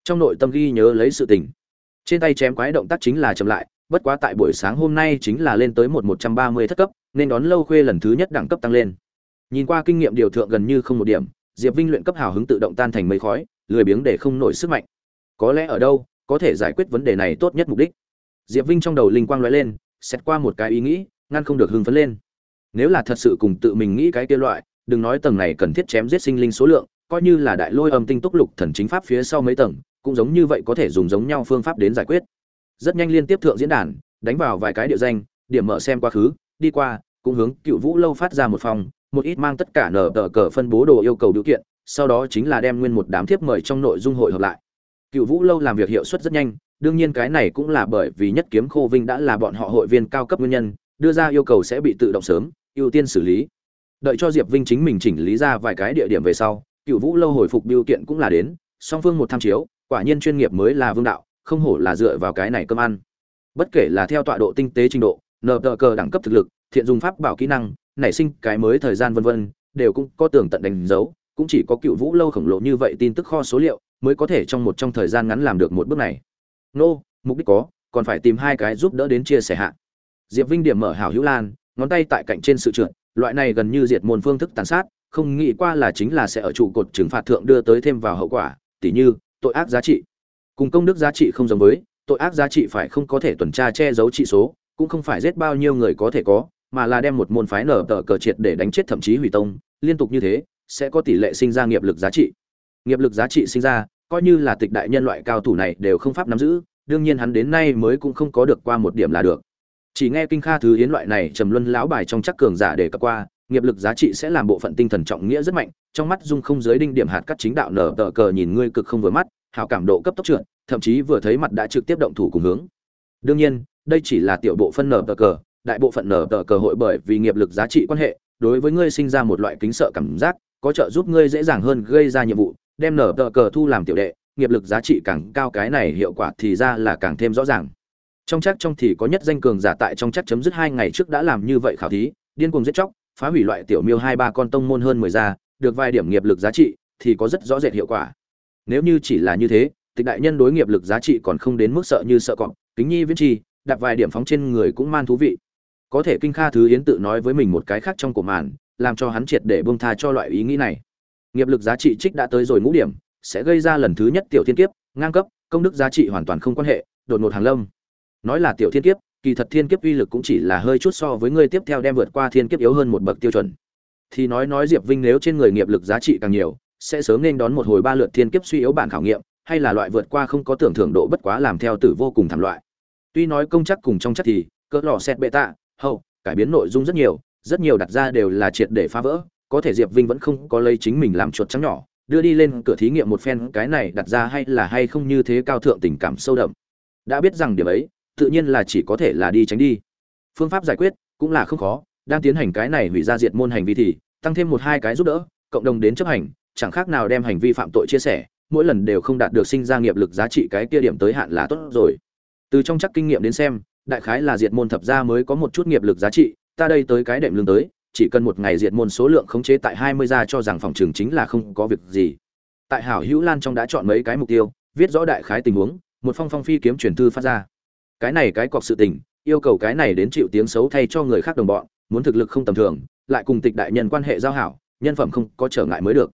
Trong nội tâm ghi nhớ lấy sự tình. Trên tay chém quái động tác chính là chậm lại bất quá tại buổi sáng hôm nay chính là lên tới một một trăm ba mươi thất cấp, nên đón lâu khuê lần thứ nhất đẳng cấp tăng lên. Nhìn qua kinh nghiệm điều thượng gần như không một điểm, diệp vinh luyện cấp hào hứng tự động tan thành mây khói, lười biếng để không nổi sức mạnh. Có lẽ ở đâu, có thể giải quyết vấn đề này tốt nhất mục đích. Diệp vinh trong đầu linh quang lóe lên, xét qua một cái ý nghĩ, ngăn không được hưng phấn lên. Nếu là thật sự cùng tự mình nghĩ cái kia loại, đừng nói tầng này cần thiết chém giết sinh linh số lượng, coi như là đại lôi âm tinh túc lục thần chính pháp phía sau mấy tầng, cũng giống như vậy có thể dùng giống nhau phương pháp đến giải quyết rất nhanh liên tiếp thượng diễn đàn, đánh vào vài cái địa danh, điểm mở xem quá khứ, đi qua, cũng hướng cựu vũ lâu phát ra một phòng, một ít mang tất cả nở tờ cờ phân bố đồ yêu cầu điều kiện, sau đó chính là đem nguyên một đám thiếp mời trong nội dung hội hợp lại. Cựu vũ lâu làm việc hiệu suất rất nhanh, đương nhiên cái này cũng là bởi vì nhất kiếm khô vinh đã là bọn họ hội viên cao cấp nguyên nhân, đưa ra yêu cầu sẽ bị tự động sớm, ưu tiên xử lý. Đợi cho diệp vinh chính mình chỉnh lý ra vài cái địa điểm về sau, cựu vũ lâu hồi phục biểu kiện cũng là đến, song phương một tham chiếu, quả nhiên chuyên nghiệp mới là vương đạo không hổ là dựa vào cái này cơm ăn. Bất kể là theo tọa độ tinh tế trình độ, nờ tờ cờ đẳng cấp thực lực, thiện dùng pháp bảo kỹ năng, nảy sinh cái mới thời gian vân vân, đều cũng có tường tận đánh dấu, cũng chỉ có cựu vũ lâu khổng lồ như vậy tin tức kho số liệu mới có thể trong một trong thời gian ngắn làm được một bước này. Nô, mục đích có, còn phải tìm hai cái giúp đỡ đến chia sẻ hạ. Diệp vinh điểm mở hảo hữu lan, ngón tay tại cạnh trên sự trượt, loại này gần như diệt môn phương thức tàn sát, không nghĩ qua là chính là sẽ ở trụ cột trừng phạt thượng đưa tới thêm vào hậu quả, tỉ như, tội ác giá trị cùng công đức giá trị không giống với, tội ác giá trị phải không có thể tuần tra che giấu trị số, cũng không phải giết bao nhiêu người có thể có, mà là đem một môn phái nở tờ cờ triệt để đánh chết thậm chí hủy tông, liên tục như thế, sẽ có tỷ lệ sinh ra nghiệp lực giá trị. Nghiệp lực giá trị sinh ra, coi như là tịch đại nhân loại cao thủ này đều không pháp nắm giữ, đương nhiên hắn đến nay mới cũng không có được qua một điểm là được. Chỉ nghe kinh kha thứ hiến loại này trầm luân lão bài trong chắc cường giả để cập qua, nghiệp lực giá trị sẽ làm bộ phận tinh thần trọng nghĩa rất mạnh, trong mắt dung không giới đinh điểm hạt cắt chính đạo nở tờ cờ nhìn ngươi cực không vừa mắt hảo cảm độ cấp tốc trượt, thậm chí vừa thấy mặt đã trực tiếp động thủ cùng hướng. Đương nhiên, đây chỉ là tiểu bộ phân nở tờ cờ, đại bộ phận nở tờ cờ hội bởi vì nghiệp lực giá trị quan hệ, đối với ngươi sinh ra một loại kính sợ cảm giác, có trợ giúp ngươi dễ dàng hơn gây ra nhiệm vụ, đem nở tờ cờ thu làm tiểu đệ, nghiệp lực giá trị càng cao cái này hiệu quả thì ra là càng thêm rõ ràng. Trong chắc trong thì có nhất danh cường giả tại trong chắc chấm dứt hai ngày trước đã làm như vậy khảo thí, điên cuồng giết chóc, phá hủy loại tiểu miêu hai ba con tông môn hơn mười ra được vài điểm nghiệp lực giá trị thì có rất rõ rệt hiệu quả nếu như chỉ là như thế, tịch đại nhân đối nghiệp lực giá trị còn không đến mức sợ như sợ cọp. Kính nhi viễn chi, đặt vài điểm phóng trên người cũng man thú vị. Có thể kinh kha thứ yến tự nói với mình một cái khác trong cổ màn, làm cho hắn triệt để bông tha cho loại ý nghĩ này. Nghiệp lực giá trị trích đã tới rồi ngũ điểm, sẽ gây ra lần thứ nhất tiểu thiên kiếp, ngang cấp, công đức giá trị hoàn toàn không quan hệ, đột ngột hàng lâm. Nói là tiểu thiên kiếp, kỳ thật thiên kiếp uy lực cũng chỉ là hơi chút so với người tiếp theo đem vượt qua thiên kiếp yếu hơn một bậc tiêu chuẩn. Thì nói nói diệp vinh nếu trên người nghiệp lực giá trị càng nhiều sẽ sớm nên đón một hồi ba lượt thiên kiếp suy yếu bản khảo nghiệm, hay là loại vượt qua không có tưởng thưởng độ bất quá làm theo tử vô cùng thảm loại. Tuy nói công chắc cùng trong chắc thì, cỡ lò xét bệ tạ, hậu, cải biến nội dung rất nhiều rất nhiều đặt ra đều là triệt để phá vỡ, có thể diệp vinh vẫn không có lấy chính mình làm chuột trắng nhỏ, đưa đi lên cửa thí nghiệm một phen cái này đặt ra hay là hay không như thế cao thượng tình cảm sâu đậm. Đã biết rằng điểm ấy, tự nhiên là chỉ có thể là đi tránh đi. Phương pháp giải quyết cũng là không khó, đang tiến hành cái này hủy ra diệt môn hành vi thì, tăng thêm một hai cái giúp đỡ, cộng đồng đến chấp hành chẳng khác nào đem hành vi phạm tội chia sẻ, mỗi lần đều không đạt được sinh ra nghiệp lực giá trị cái kia điểm tới hạn là tốt rồi. Từ trong chắc kinh nghiệm đến xem, đại khái là diệt môn thập gia mới có một chút nghiệp lực giá trị, ta đây tới cái đệm lương tới, chỉ cần một ngày diệt môn số lượng khống chế tại hai mươi gia cho rằng phòng trường chính là không có việc gì. Tại hảo hữu lan trong đã chọn mấy cái mục tiêu, viết rõ đại khái tình huống, một phong phong phi kiếm truyền thư phát ra. Cái này cái cọc sự tình, yêu cầu cái này đến chịu tiếng xấu thay cho người khác đồng bọn, muốn thực lực không tầm thường, lại cùng tịch đại nhân quan hệ giao hảo, nhân phẩm không có trở ngại mới được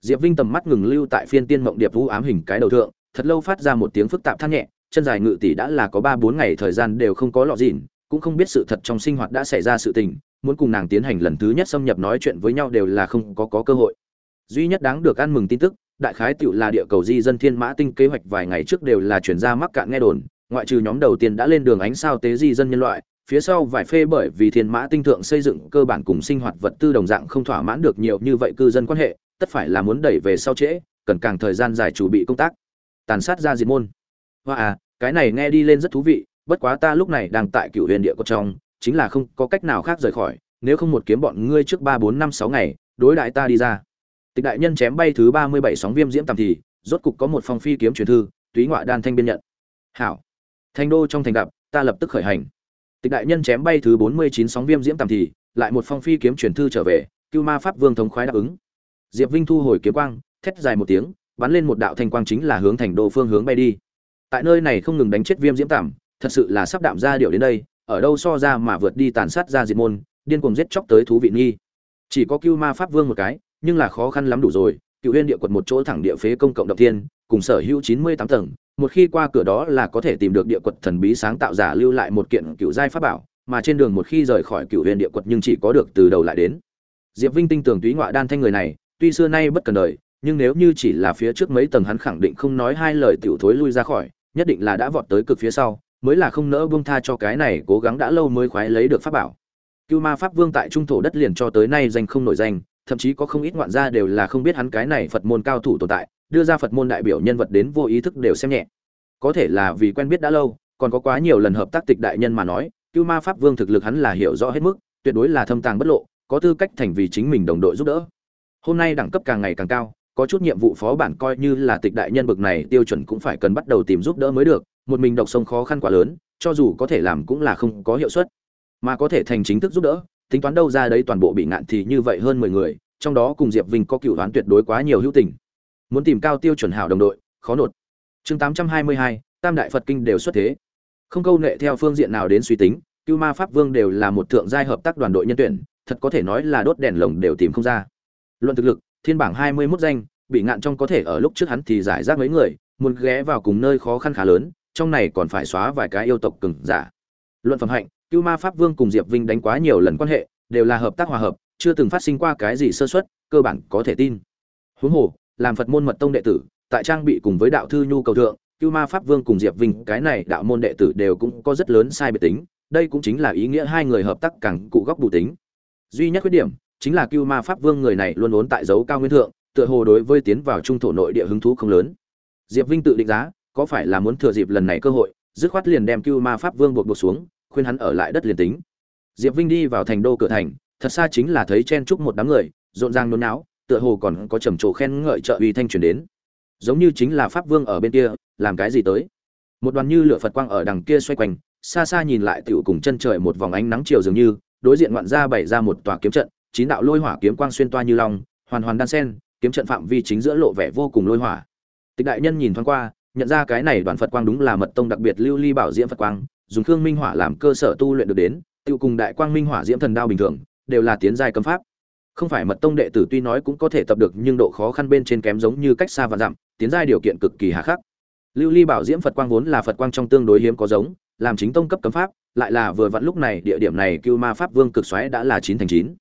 diệp vinh tầm mắt ngừng lưu tại phiên tiên mộng điệp vũ ám hình cái đầu thượng, thật lâu phát ra một tiếng phức tạp than nhẹ, chân dài ngự tỷ đã là có ba bốn ngày thời gian đều không có lọ dịn, cũng không biết sự thật trong sinh hoạt đã xảy ra sự tình, muốn cùng nàng tiến hành lần thứ nhất xâm nhập nói chuyện với nhau đều là không có có cơ hội. Duy nhất đáng được ăn mừng tin tức, đại khái tựu là địa cầu di dân thiên mã tinh kế hoạch vài ngày trước đều là chuyển ra mắc cạn nghe đồn, ngoại trừ nhóm đầu tiên đã lên đường ánh sao tế di dân nhân loại, phía sau vài phê bởi vì thiên mã tinh thượng xây dựng cơ bản cùng sinh hoạt vật tư đồng dạng không thỏa mãn được nhiều như vậy cư dân quan hệ tất phải là muốn đẩy về sau trễ, cần càng thời gian dài chủ bị công tác. Tàn sát ra diệt môn. Hoa à cái này nghe đi lên rất thú vị, bất quá ta lúc này đang tại cựu huyền địa cột trong, chính là không có cách nào khác rời khỏi, nếu không một kiếm bọn ngươi trước ba bốn năm sáu ngày, đối đại ta đi ra. Tịch đại nhân chém bay thứ ba mươi bảy sóng viêm diễm tầm thì, rốt cục có một phong phi kiếm truyền thư, túy ngoại đan thanh biên nhận. Hảo. Thanh đô trong thành đập ta lập tức khởi hành. Tịch đại nhân chém bay thứ bốn mươi chín sóng viêm diễm tầm thì, lại một phong phi kiếm truyền thư trở về, cưu ma pháp vương thống khoái đáp ứng diệp vinh thu hồi kiếm quang thét dài một tiếng bắn lên một đạo thanh quang chính là hướng thành đô phương hướng bay đi. Tại nơi này không ngừng đánh chết viêm diễm tạm, thật sự là sắp đạm ra điệu đến đây ở đâu so ra mà vượt đi tàn sát ra diệt môn điên cuồng giết chóc tới thú vị nghi. Chỉ có Cửu ma pháp vương một cái nhưng là khó khăn lắm đủ rồi cựu huyền địa quật một chỗ thẳng địa phế công cộng động tiên cùng sở hữu chín mươi tám tầng một khi qua cửa đó là có thể tìm được địa quật thần bí sáng tạo giả lưu lại một kiện cựu giai pháp bảo mà trên đường một khi rời khỏi cựu huyền địa quật nhưng chỉ có được từ đầu lại đến. Diệp vinh tinh tường túy ngoại đan thanh người này tuy xưa nay bất cần đời, nhưng nếu như chỉ là phía trước mấy tầng hắn khẳng định không nói hai lời tiểu thối lui ra khỏi, nhất định là đã vọt tới cực phía sau, mới là không nỡ buông tha cho cái này cố gắng đã lâu mới khoái lấy được pháp bảo. Cưu ma pháp vương tại trung thổ đất liền cho tới nay danh không nổi danh, thậm chí có không ít ngoạn gia đều là không biết hắn cái này phật môn cao thủ tồn tại, đưa ra phật môn đại biểu nhân vật đến vô ý thức đều xem nhẹ. Có thể là vì quen biết đã lâu, còn có quá nhiều lần hợp tác tịch đại nhân mà nói, cưu ma pháp vương thực lực hắn là hiểu rõ hết mức, tuyệt đối là thâm tàng bất lộ, có tư cách thành vì chính mình đồng đội giúp đỡ hôm nay đẳng cấp càng ngày càng cao, có chút nhiệm vụ phó bản coi như là tịch đại nhân bực này, tiêu chuẩn cũng phải cần bắt đầu tìm giúp đỡ mới được, một mình độc sông khó khăn quá lớn, cho dù có thể làm cũng là không có hiệu suất. Mà có thể thành chính thức giúp đỡ, tính toán đâu ra đấy toàn bộ bị ngạn thì như vậy hơn mười người, trong đó cùng diệp vinh có cựu đoán tuyệt đối quá nhiều hữu tình. Muốn tìm cao tiêu chuẩn hảo đồng đội, khó nột. Chương tám trăm hai mươi hai, tam đại phật kinh đều xuất thế. Không câu nệ theo phương diện nào đến suy tính, cưu ma pháp vương đều là một thượng giai hợp tác đoàn đội nhân tuyển, thật có thể nói là đốt đèn lồng đều tìm không ra luận thực lực, thiên bảng hai mươi mốt danh, bị ngạn trong có thể ở lúc trước hắn thì giải rác mấy người, muốn ghé vào cùng nơi khó khăn khá lớn, trong này còn phải xóa vài cái yêu tộc cừng giả. Luận phẩm hạnh, cưu ma pháp vương cùng diệp vinh đánh quá nhiều lần quan hệ, đều là hợp tác hòa hợp, chưa từng phát sinh qua cái gì sơ xuất cơ bản có thể tin. Huống hồ, làm phật môn mật tông đệ tử, tại trang bị cùng với đạo thư nhu cầu thượng, cưu ma pháp vương cùng diệp vinh, cái này đạo môn đệ tử đều cũng có rất lớn sai biệt tính, đây cũng chính là ý nghĩa hai người hợp tác càng cụ góc đủ tính. Duy nhất khuyết điểm chính là cưu ma pháp vương người này luôn ốn tại dấu cao nguyên thượng, tựa hồ đối với tiến vào trung thổ nội địa hứng thú không lớn. Diệp vinh tự định giá, có phải là muốn thừa dịp lần này cơ hội, dứt khoát liền đem cưu ma pháp vương buộc buộc xuống, khuyên hắn ở lại đất liền tính. Diệp vinh đi vào thành đô cửa thành, thật xa chính là thấy chen chúc một đám người, rộn ràng nôn náo, tựa hồ còn có trầm trồ khen ngợi trợ uy thanh truyền đến. Giống như chính là pháp vương ở bên kia, làm cái gì tới? Một đoàn như lửa phật quang ở đằng kia xoay quanh, xa xa nhìn lại tựu cùng chân trời một vòng ánh nắng chiều dường như, đối diện ngoạn ra bày ra một tòa kiếm trận chín đạo lôi hỏa kiếm quang xuyên toa như long, hoàn hoàn đan sen, kiếm trận phạm vi chính giữa lộ vẻ vô cùng lôi hỏa. Tịch đại nhân nhìn thoáng qua, nhận ra cái này đoàn phật quang đúng là mật tông đặc biệt lưu ly bảo diễm phật quang, dùng khương minh hỏa làm cơ sở tu luyện được đến, tiêu cùng đại quang minh hỏa diễm thần đao bình thường, đều là tiến giai cấm pháp. Không phải mật tông đệ tử tuy nói cũng có thể tập được, nhưng độ khó khăn bên trên kém giống như cách xa và dặm, tiến giai điều kiện cực kỳ hà khắc. Lưu ly bảo diễm phật quang vốn là phật quang trong tương đối hiếm có giống, làm chính tông cấp cấm pháp, lại là vừa vặn lúc này, địa điểm này cưu ma pháp vương cực xoáy đã là chín thành chín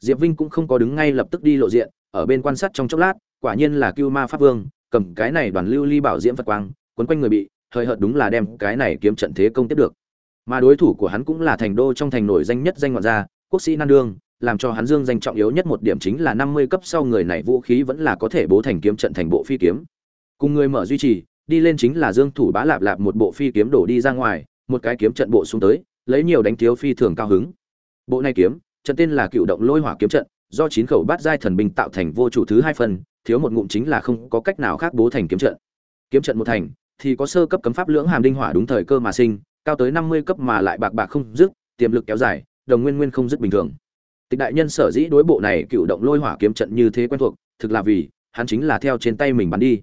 diệp vinh cũng không có đứng ngay lập tức đi lộ diện, ở bên quan sát trong chốc lát, quả nhiên là cưu ma pháp vương, cầm cái này đoàn lưu ly bảo diễm phật quang, quấn quanh người bị, hơi hợt đúng là đem cái này kiếm trận thế công tiếp được. Mà đối thủ của hắn cũng là thành đô trong thành nổi danh nhất danh ngoạn gia, quốc sĩ nan đương, làm cho hắn dương danh trọng yếu nhất một điểm chính là năm mươi cấp sau người này vũ khí vẫn là có thể bố thành kiếm trận thành bộ phi kiếm. Cùng người mở duy trì, đi lên chính là dương thủ bá lạp lạp một bộ phi kiếm đổ đi ra ngoài, một cái kiếm trận bộ xuống tới, lấy nhiều đánh thiếu phi thường cao hứng. Bộ này kiếm trận tên là cựu động lôi hỏa kiếm trận, do chín khẩu bát giai thần binh tạo thành vô chủ thứ hai phần, thiếu một ngụm chính là không có cách nào khác bố thành kiếm trận. Kiếm trận một thành, thì có sơ cấp cấm pháp lưỡng hàm đinh hỏa đúng thời cơ mà sinh, cao tới năm mươi cấp mà lại bạc bạc không dứt, tiềm lực kéo dài, đồng nguyên nguyên không dứt bình thường. Tịch đại nhân sở dĩ đối bộ này cựu động lôi hỏa kiếm trận như thế quen thuộc, thực là vì, hắn chính là theo trên tay mình bắn đi.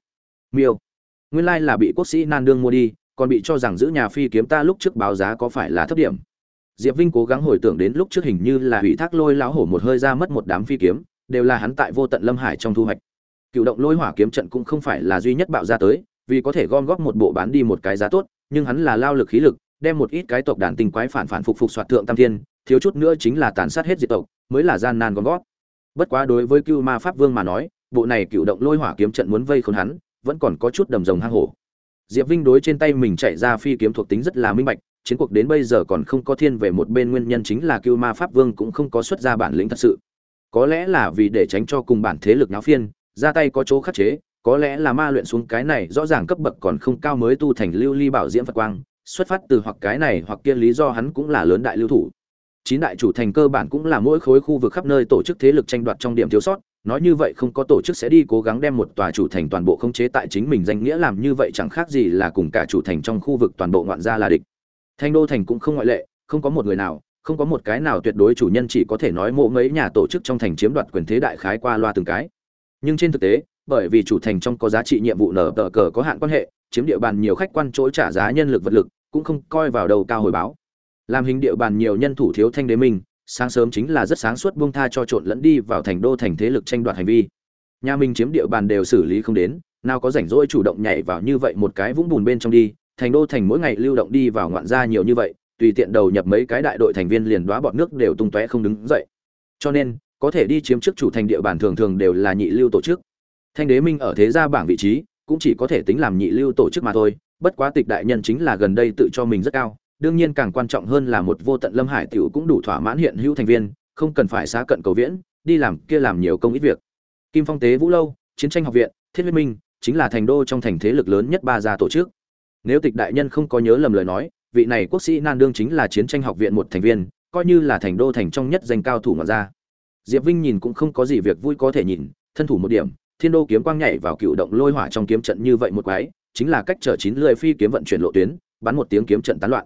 Miêu. Nguyên lai là bị quốc sĩ nan đương mua đi, còn bị cho rằng giữ nhà phi kiếm ta lúc trước báo giá có phải là thấp điểm diệp vinh cố gắng hồi tưởng đến lúc trước hình như là hủy thác lôi lão hổ một hơi ra mất một đám phi kiếm, đều là hắn tại vô tận lâm hải trong thu hoạch. Cựu động lôi hỏa kiếm trận cũng không phải là duy nhất bạo ra tới, vì có thể gom góp một bộ bán đi một cái giá tốt, nhưng hắn là lao lực khí lực, đem một ít cái tộc đàn tinh quái phản phản phục phục soạt thượng tam thiên, thiếu chút nữa chính là tàn sát hết diệt tộc, mới là gian nan gom góp. Bất quá đối với cưu ma pháp vương mà nói, bộ này cựu động lôi hỏa kiếm trận muốn vây khốn hắn, vẫn còn có chút đầm rồng hang hổ. Diệp vinh đối trên tay mình chạy ra phi kiếm thuộc tính rất là minh bạch chiến cuộc đến bây giờ còn không có thiên về một bên nguyên nhân chính là cưu ma pháp vương cũng không có xuất ra bản lĩnh thật sự. Có lẽ là vì để tránh cho cùng bản thế lực náo phiên, ra tay có chỗ khắc chế, có lẽ là ma luyện xuống cái này rõ ràng cấp bậc còn không cao mới tu thành lưu ly bảo diễm phật quang, xuất phát từ hoặc cái này hoặc kia lý do hắn cũng là lớn đại lưu thủ. Chín đại chủ thành cơ bản cũng là mỗi khối khu vực khắp nơi tổ chức thế lực tranh đoạt trong điểm thiếu sót, nói như vậy không có tổ chức sẽ đi cố gắng đem một tòa chủ thành toàn bộ khống chế tại chính mình danh nghĩa làm như vậy chẳng khác gì là cùng cả chủ thành trong khu vực toàn bộ ngoạn gia là địch thanh đô thành cũng không ngoại lệ, không có một người nào, không có một cái nào tuyệt đối chủ nhân chỉ có thể nói mộ mấy nhà tổ chức trong thành chiếm đoạt quyền thế đại khái qua loa từng cái. Nhưng trên thực tế, bởi vì chủ thành trong có giá trị nhiệm vụ nở tờ cờ có hạn quan hệ, chiếm địa bàn nhiều khách quan chỗ trả giá nhân lực vật lực, cũng không coi vào đầu cao hồi báo. Làm hình địa bàn nhiều nhân thủ thiếu thanh đế minh, sáng sớm chính là rất sáng suốt buông tha cho trộn lẫn đi vào thành đô thành thế lực tranh đoạt hành vi. Nhà mình chiếm địa bàn đều xử lý không đến, nào có rảnh rỗi chủ động nhảy vào như vậy một cái vũng bùn bên trong đi thành đô thành mỗi ngày lưu động đi vào ngoạn gia nhiều như vậy, tùy tiện đầu nhập mấy cái đại đội thành viên liền đoá bọn nước đều tung tóe không đứng dậy. Cho nên, có thể đi chiếm chức chủ thành địa bàn thường thường đều là nhị lưu tổ chức. Thanh đế minh ở thế gia bảng vị trí, cũng chỉ có thể tính làm nhị lưu tổ chức mà thôi, bất quá tịch đại nhân chính là gần đây tự cho mình rất cao, đương nhiên càng quan trọng hơn là một vô tận lâm hải tiểu cũng đủ thỏa mãn hiện hữu thành viên, không cần phải xa cận cầu viễn, đi làm kia làm nhiều công ít việc. Kim phong tế vũ lâu, chiến tranh học viện, thiết huyết minh, chính là thành đô trong thành thế lực lớn nhất ba gia tổ chức nếu tịch đại nhân không có nhớ lầm lời nói, vị này quốc sĩ nan đương chính là chiến tranh học viện một thành viên, coi như là thành đô thành trong nhất danh cao thủ ngoại gia diệp vinh nhìn cũng không có gì việc vui có thể nhìn, thân thủ một điểm, thiên đô kiếm quang nhảy vào cựu động lôi hỏa trong kiếm trận như vậy một quái chính là cách chở chín lưỡi phi kiếm vận chuyển lộ tuyến, bắn một tiếng kiếm trận tán loạn.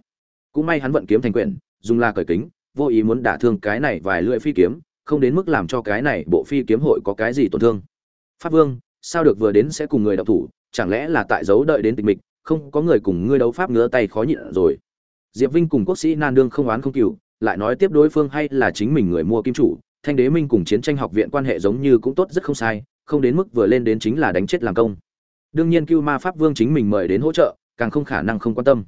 Cũng may hắn vận kiếm thành quyển dùng la cởi kính, vô ý muốn đả thương cái này vài lưỡi phi kiếm, không đến mức làm cho cái này bộ phi kiếm hội có cái gì tổn thương. Pháp vương, sao được vừa đến sẽ cùng người đọc thủ, chẳng lẽ là tại dấu đợi đến tịch mịch không có người cùng ngươi đấu pháp ngứa tay khó nhịn rồi. Diệp vinh cùng quốc sĩ nan đương không oán không cừu lại nói tiếp đối phương hay là chính mình người mua kim chủ thanh đế minh cùng chiến tranh học viện quan hệ giống như cũng tốt rất không sai không đến mức vừa lên đến chính là đánh chết làm công. Đương nhiên cưu ma pháp vương chính mình mời đến hỗ trợ càng không khả năng không quan tâm.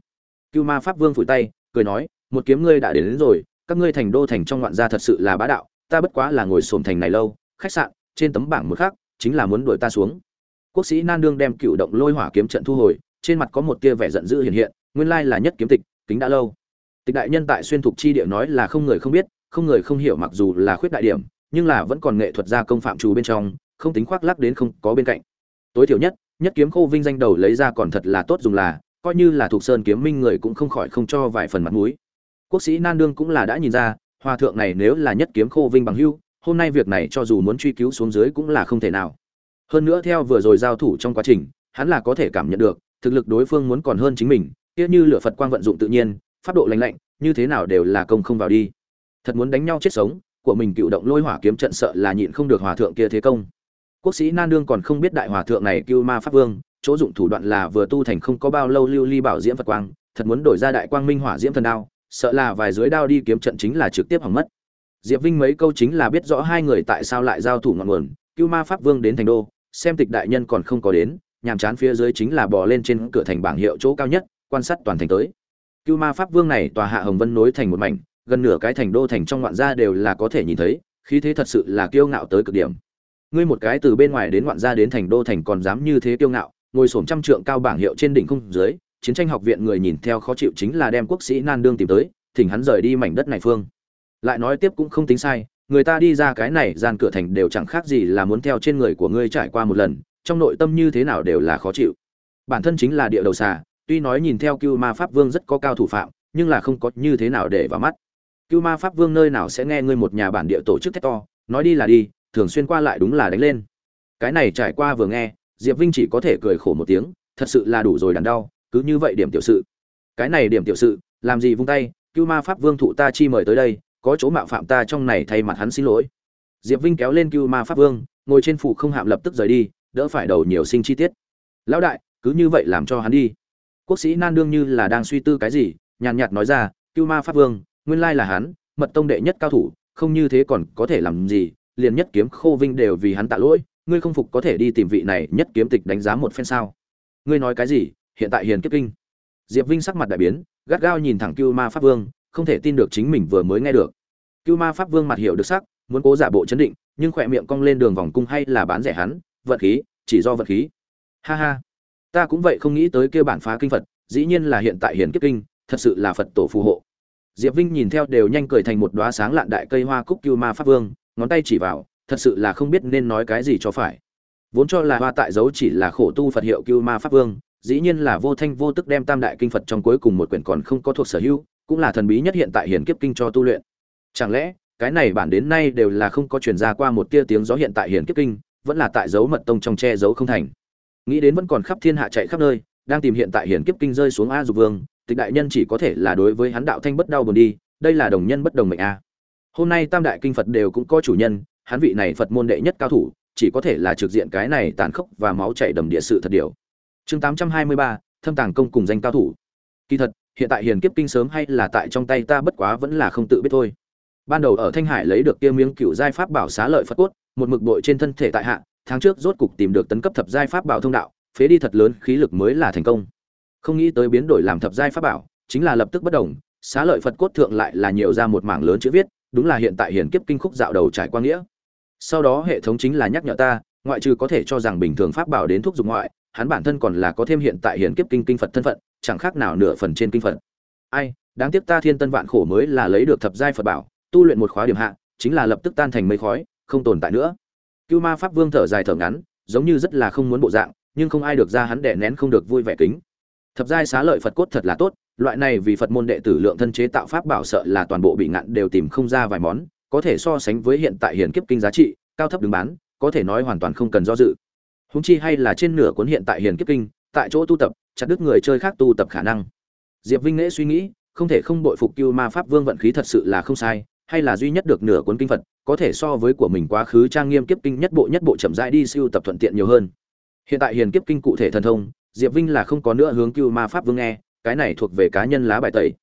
Cưu ma pháp vương phủi tay cười nói một kiếm ngươi đã đến, đến rồi các ngươi thành đô thành trong ngoạn gia thật sự là bá đạo ta bất quá là ngồi xổm thành này lâu khách sạn trên tấm bảng một khác chính là muốn đuổi ta xuống. Quốc sĩ nan đương đem cựu động lôi hỏa kiếm trận thu hồi trên mặt có một tia vẻ giận dữ hiện hiện, nguyên lai là nhất kiếm tịch, kính đã lâu. Tịch đại nhân tại xuyên thục chi địa nói là không người không biết, không người không hiểu mặc dù là khuyết đại điểm, nhưng là vẫn còn nghệ thuật gia công phạm trù bên trong, không tính khoác lắc đến không có bên cạnh. Tối thiểu nhất nhất kiếm khô vinh danh đầu lấy ra còn thật là tốt dùng là, coi như là thuộc sơn kiếm minh người cũng không khỏi không cho vài phần mặt mũi. Quốc sĩ nan đương cũng là đã nhìn ra, hòa thượng này nếu là nhất kiếm khô vinh bằng hưu, hôm nay việc này cho dù muốn truy cứu xuống dưới cũng là không thể nào. Hơn nữa theo vừa rồi giao thủ trong quá trình, hắn là có thể cảm nhận được thực lực đối phương muốn còn hơn chính mình, kia như lửa phật quang vận dụng tự nhiên, pháp độ lành lạnh, như thế nào đều là công không vào đi. Thật muốn đánh nhau chết sống, của mình cựu động lôi hỏa kiếm trận sợ là nhịn không được hòa thượng kia thế công. Quốc sĩ nan đương còn không biết đại hòa thượng này cưu ma pháp vương, chỗ dụng thủ đoạn là vừa tu thành không có bao lâu lưu ly bảo diễm phật quang, thật muốn đổi ra đại quang minh hỏa diễm thần đao, sợ là vài dưới đao đi kiếm trận chính là trực tiếp hỏng mất. Diệp vinh mấy câu chính là biết rõ hai người tại sao lại giao thủ ngọn nguồn, cưu ma pháp vương đến thành đô, xem tịch đại nhân còn không có đến nhàm chán phía dưới chính là bò lên trên cửa thành bảng hiệu chỗ cao nhất, quan sát toàn thành tới. Cưu ma pháp vương này tòa hạ hồng vân nối thành một mảnh, gần nửa cái thành đô thành trong ngoạn gia đều là có thể nhìn thấy, khí thế thật sự là kiêu ngạo tới cực điểm. Ngươi một cái từ bên ngoài đến ngoạn gia đến thành đô thành còn dám như thế kiêu ngạo, ngồi xổm trăm trượng cao bảng hiệu trên đỉnh không dưới, chiến tranh học viện người nhìn theo khó chịu chính là đem quốc sĩ nan đương tìm tới, thỉnh hắn rời đi mảnh đất này phương. Lại nói tiếp cũng không tính sai, người ta đi ra cái này gian cửa thành đều chẳng khác gì là muốn theo trên người của ngươi trải qua một lần trong nội tâm như thế nào đều là khó chịu. Bản thân chính là địa đầu xà, tuy nói nhìn theo cưu ma pháp vương rất có cao thủ phạm, nhưng là không có như thế nào để vào mắt. Cưu ma pháp vương nơi nào sẽ nghe ngươi một nhà bản địa tổ chức thét to, nói đi là đi, thường xuyên qua lại đúng là đánh lên. Cái này trải qua vừa nghe, diệp vinh chỉ có thể cười khổ một tiếng, thật sự là đủ rồi đàn đau, cứ như vậy điểm tiểu sự. Cái này điểm tiểu sự, làm gì vung tay, cưu ma pháp vương thụ ta chi mời tới đây, có chỗ mạo phạm ta trong này thay mặt hắn xin lỗi. Diệp vinh kéo lên cưu ma pháp vương, ngồi trên phủ không hạm lập tức rời đi đỡ phải đầu nhiều sinh chi tiết. Lão đại, cứ như vậy làm cho hắn đi. Quốc sĩ nan đương như là đang suy tư cái gì, nhàn nhạt nói ra, cưu ma pháp vương, nguyên lai là hắn, mật tông đệ nhất cao thủ, không như thế còn có thể làm gì, liền nhất kiếm khô vinh đều vì hắn tạ lỗi, ngươi không phục có thể đi tìm vị này nhất kiếm tịch đánh giá một phen sao? Ngươi nói cái gì, hiện tại hiền kiếp kinh. Diệp vinh sắc mặt đại biến, gắt gao nhìn thẳng cưu ma pháp vương, không thể tin được chính mình vừa mới nghe được. Cưu ma pháp vương mặt hiểu được sắc, muốn cố giả bộ chấn định, nhưng khỏe miệng cong lên đường vòng cung hay là bán rẻ hắn vận khí, chỉ do vận khí. Ha ha. Ta cũng vậy không nghĩ tới kêu bản phá kinh phật, dĩ nhiên là hiện tại hiền kiếp kinh, thật sự là phật tổ phù hộ. Diệp vinh nhìn theo đều nhanh cười thành một đóa sáng lạn đại cây hoa cúc cưu ma pháp vương, ngón tay chỉ vào, thật sự là không biết nên nói cái gì cho phải. Vốn cho là hoa tại dấu chỉ là khổ tu phật hiệu cưu ma pháp vương, dĩ nhiên là vô thanh vô tức đem tam đại kinh phật trong cuối cùng một quyển còn không có thuộc sở hữu, cũng là thần bí nhất hiện tại hiền kiếp kinh cho tu luyện. Chẳng lẽ, cái này bản đến nay đều là không có truyền ra qua một tia tiếng gió hiện tại hiền kiếp kinh vẫn là tại dấu mật tông trong che giấu không thành. Nghĩ đến vẫn còn khắp thiên hạ chạy khắp nơi, đang tìm hiện tại hiển kiếp kinh rơi xuống a dục vương, tịch đại nhân chỉ có thể là đối với hắn đạo thanh bất đau buồn đi, đây là đồng nhân bất đồng mệnh a. Hôm nay tam đại kinh phật đều cũng có chủ nhân, hắn vị này phật môn đệ nhất cao thủ, chỉ có thể là trực diện cái này tàn khốc và máu chảy đầm địa sự thật điều. Chương tám trăm hai mươi ba, thâm tàng công cùng danh cao thủ. Kỳ thật, hiện tại hiền kiếp kinh sớm hay là tại trong tay ta bất quá vẫn là không tự biết thôi. Ban đầu ở thanh hải lấy được kia miếng cựu giai pháp bảo xá lợi phật cốt một mực bội trên thân thể tại hạ, tháng trước rốt cục tìm được tấn cấp thập giai pháp bảo thông đạo, phế đi thật lớn khí lực mới là thành công. Không nghĩ tới biến đổi làm thập giai pháp bảo, chính là lập tức bất đồng, xá lợi phật cốt thượng lại là nhiều ra một mảng lớn chữ viết, đúng là hiện tại hiển kiếp kinh khúc dạo đầu trải qua nghĩa. Sau đó hệ thống chính là nhắc nhở ta, ngoại trừ có thể cho rằng bình thường pháp bảo đến thuốc dục ngoại, hắn bản thân còn là có thêm hiện tại hiển kiếp kinh kinh phật thân phận, chẳng khác nào nửa phần trên kinh phật. Ai, đáng tiếc ta thiên tân vạn khổ mới là lấy được thập giai phật bảo, tu luyện một khóa điểm hạ, chính là lập tức tan thành mây khói không tồn tại nữa. Cưu ma pháp vương thở dài thở ngắn, giống như rất là không muốn bộ dạng, nhưng không ai được ra hắn đẻ nén không được vui vẻ kính. Thập giai xá lợi phật cốt thật là tốt, loại này vì phật môn đệ tử lượng thân chế tạo pháp bảo sợ là toàn bộ bị ngạn đều tìm không ra vài món, có thể so sánh với hiện tại hiền kiếp kinh giá trị, cao thấp đứng bán, có thể nói hoàn toàn không cần do dự. Húng chi hay là trên nửa cuốn hiện tại hiền kiếp kinh, tại chỗ tu tập, chặt đứt người chơi khác tu tập khả năng. Diệp vinh nghễ suy nghĩ, không thể không bội phục cưu ma pháp vương vận khí thật sự là không sai, hay là duy nhất được nửa cuốn kinh phật có thể so với của mình quá khứ trang nghiêm kiếp kinh nhất bộ nhất bộ chậm rãi đi siêu tập thuận tiện nhiều hơn. Hiện tại hiền kiếp kinh cụ thể thần thông, diệp vinh là không có nữa hướng cưu ma pháp vương nghe, cái này thuộc về cá nhân lá bài tẩy.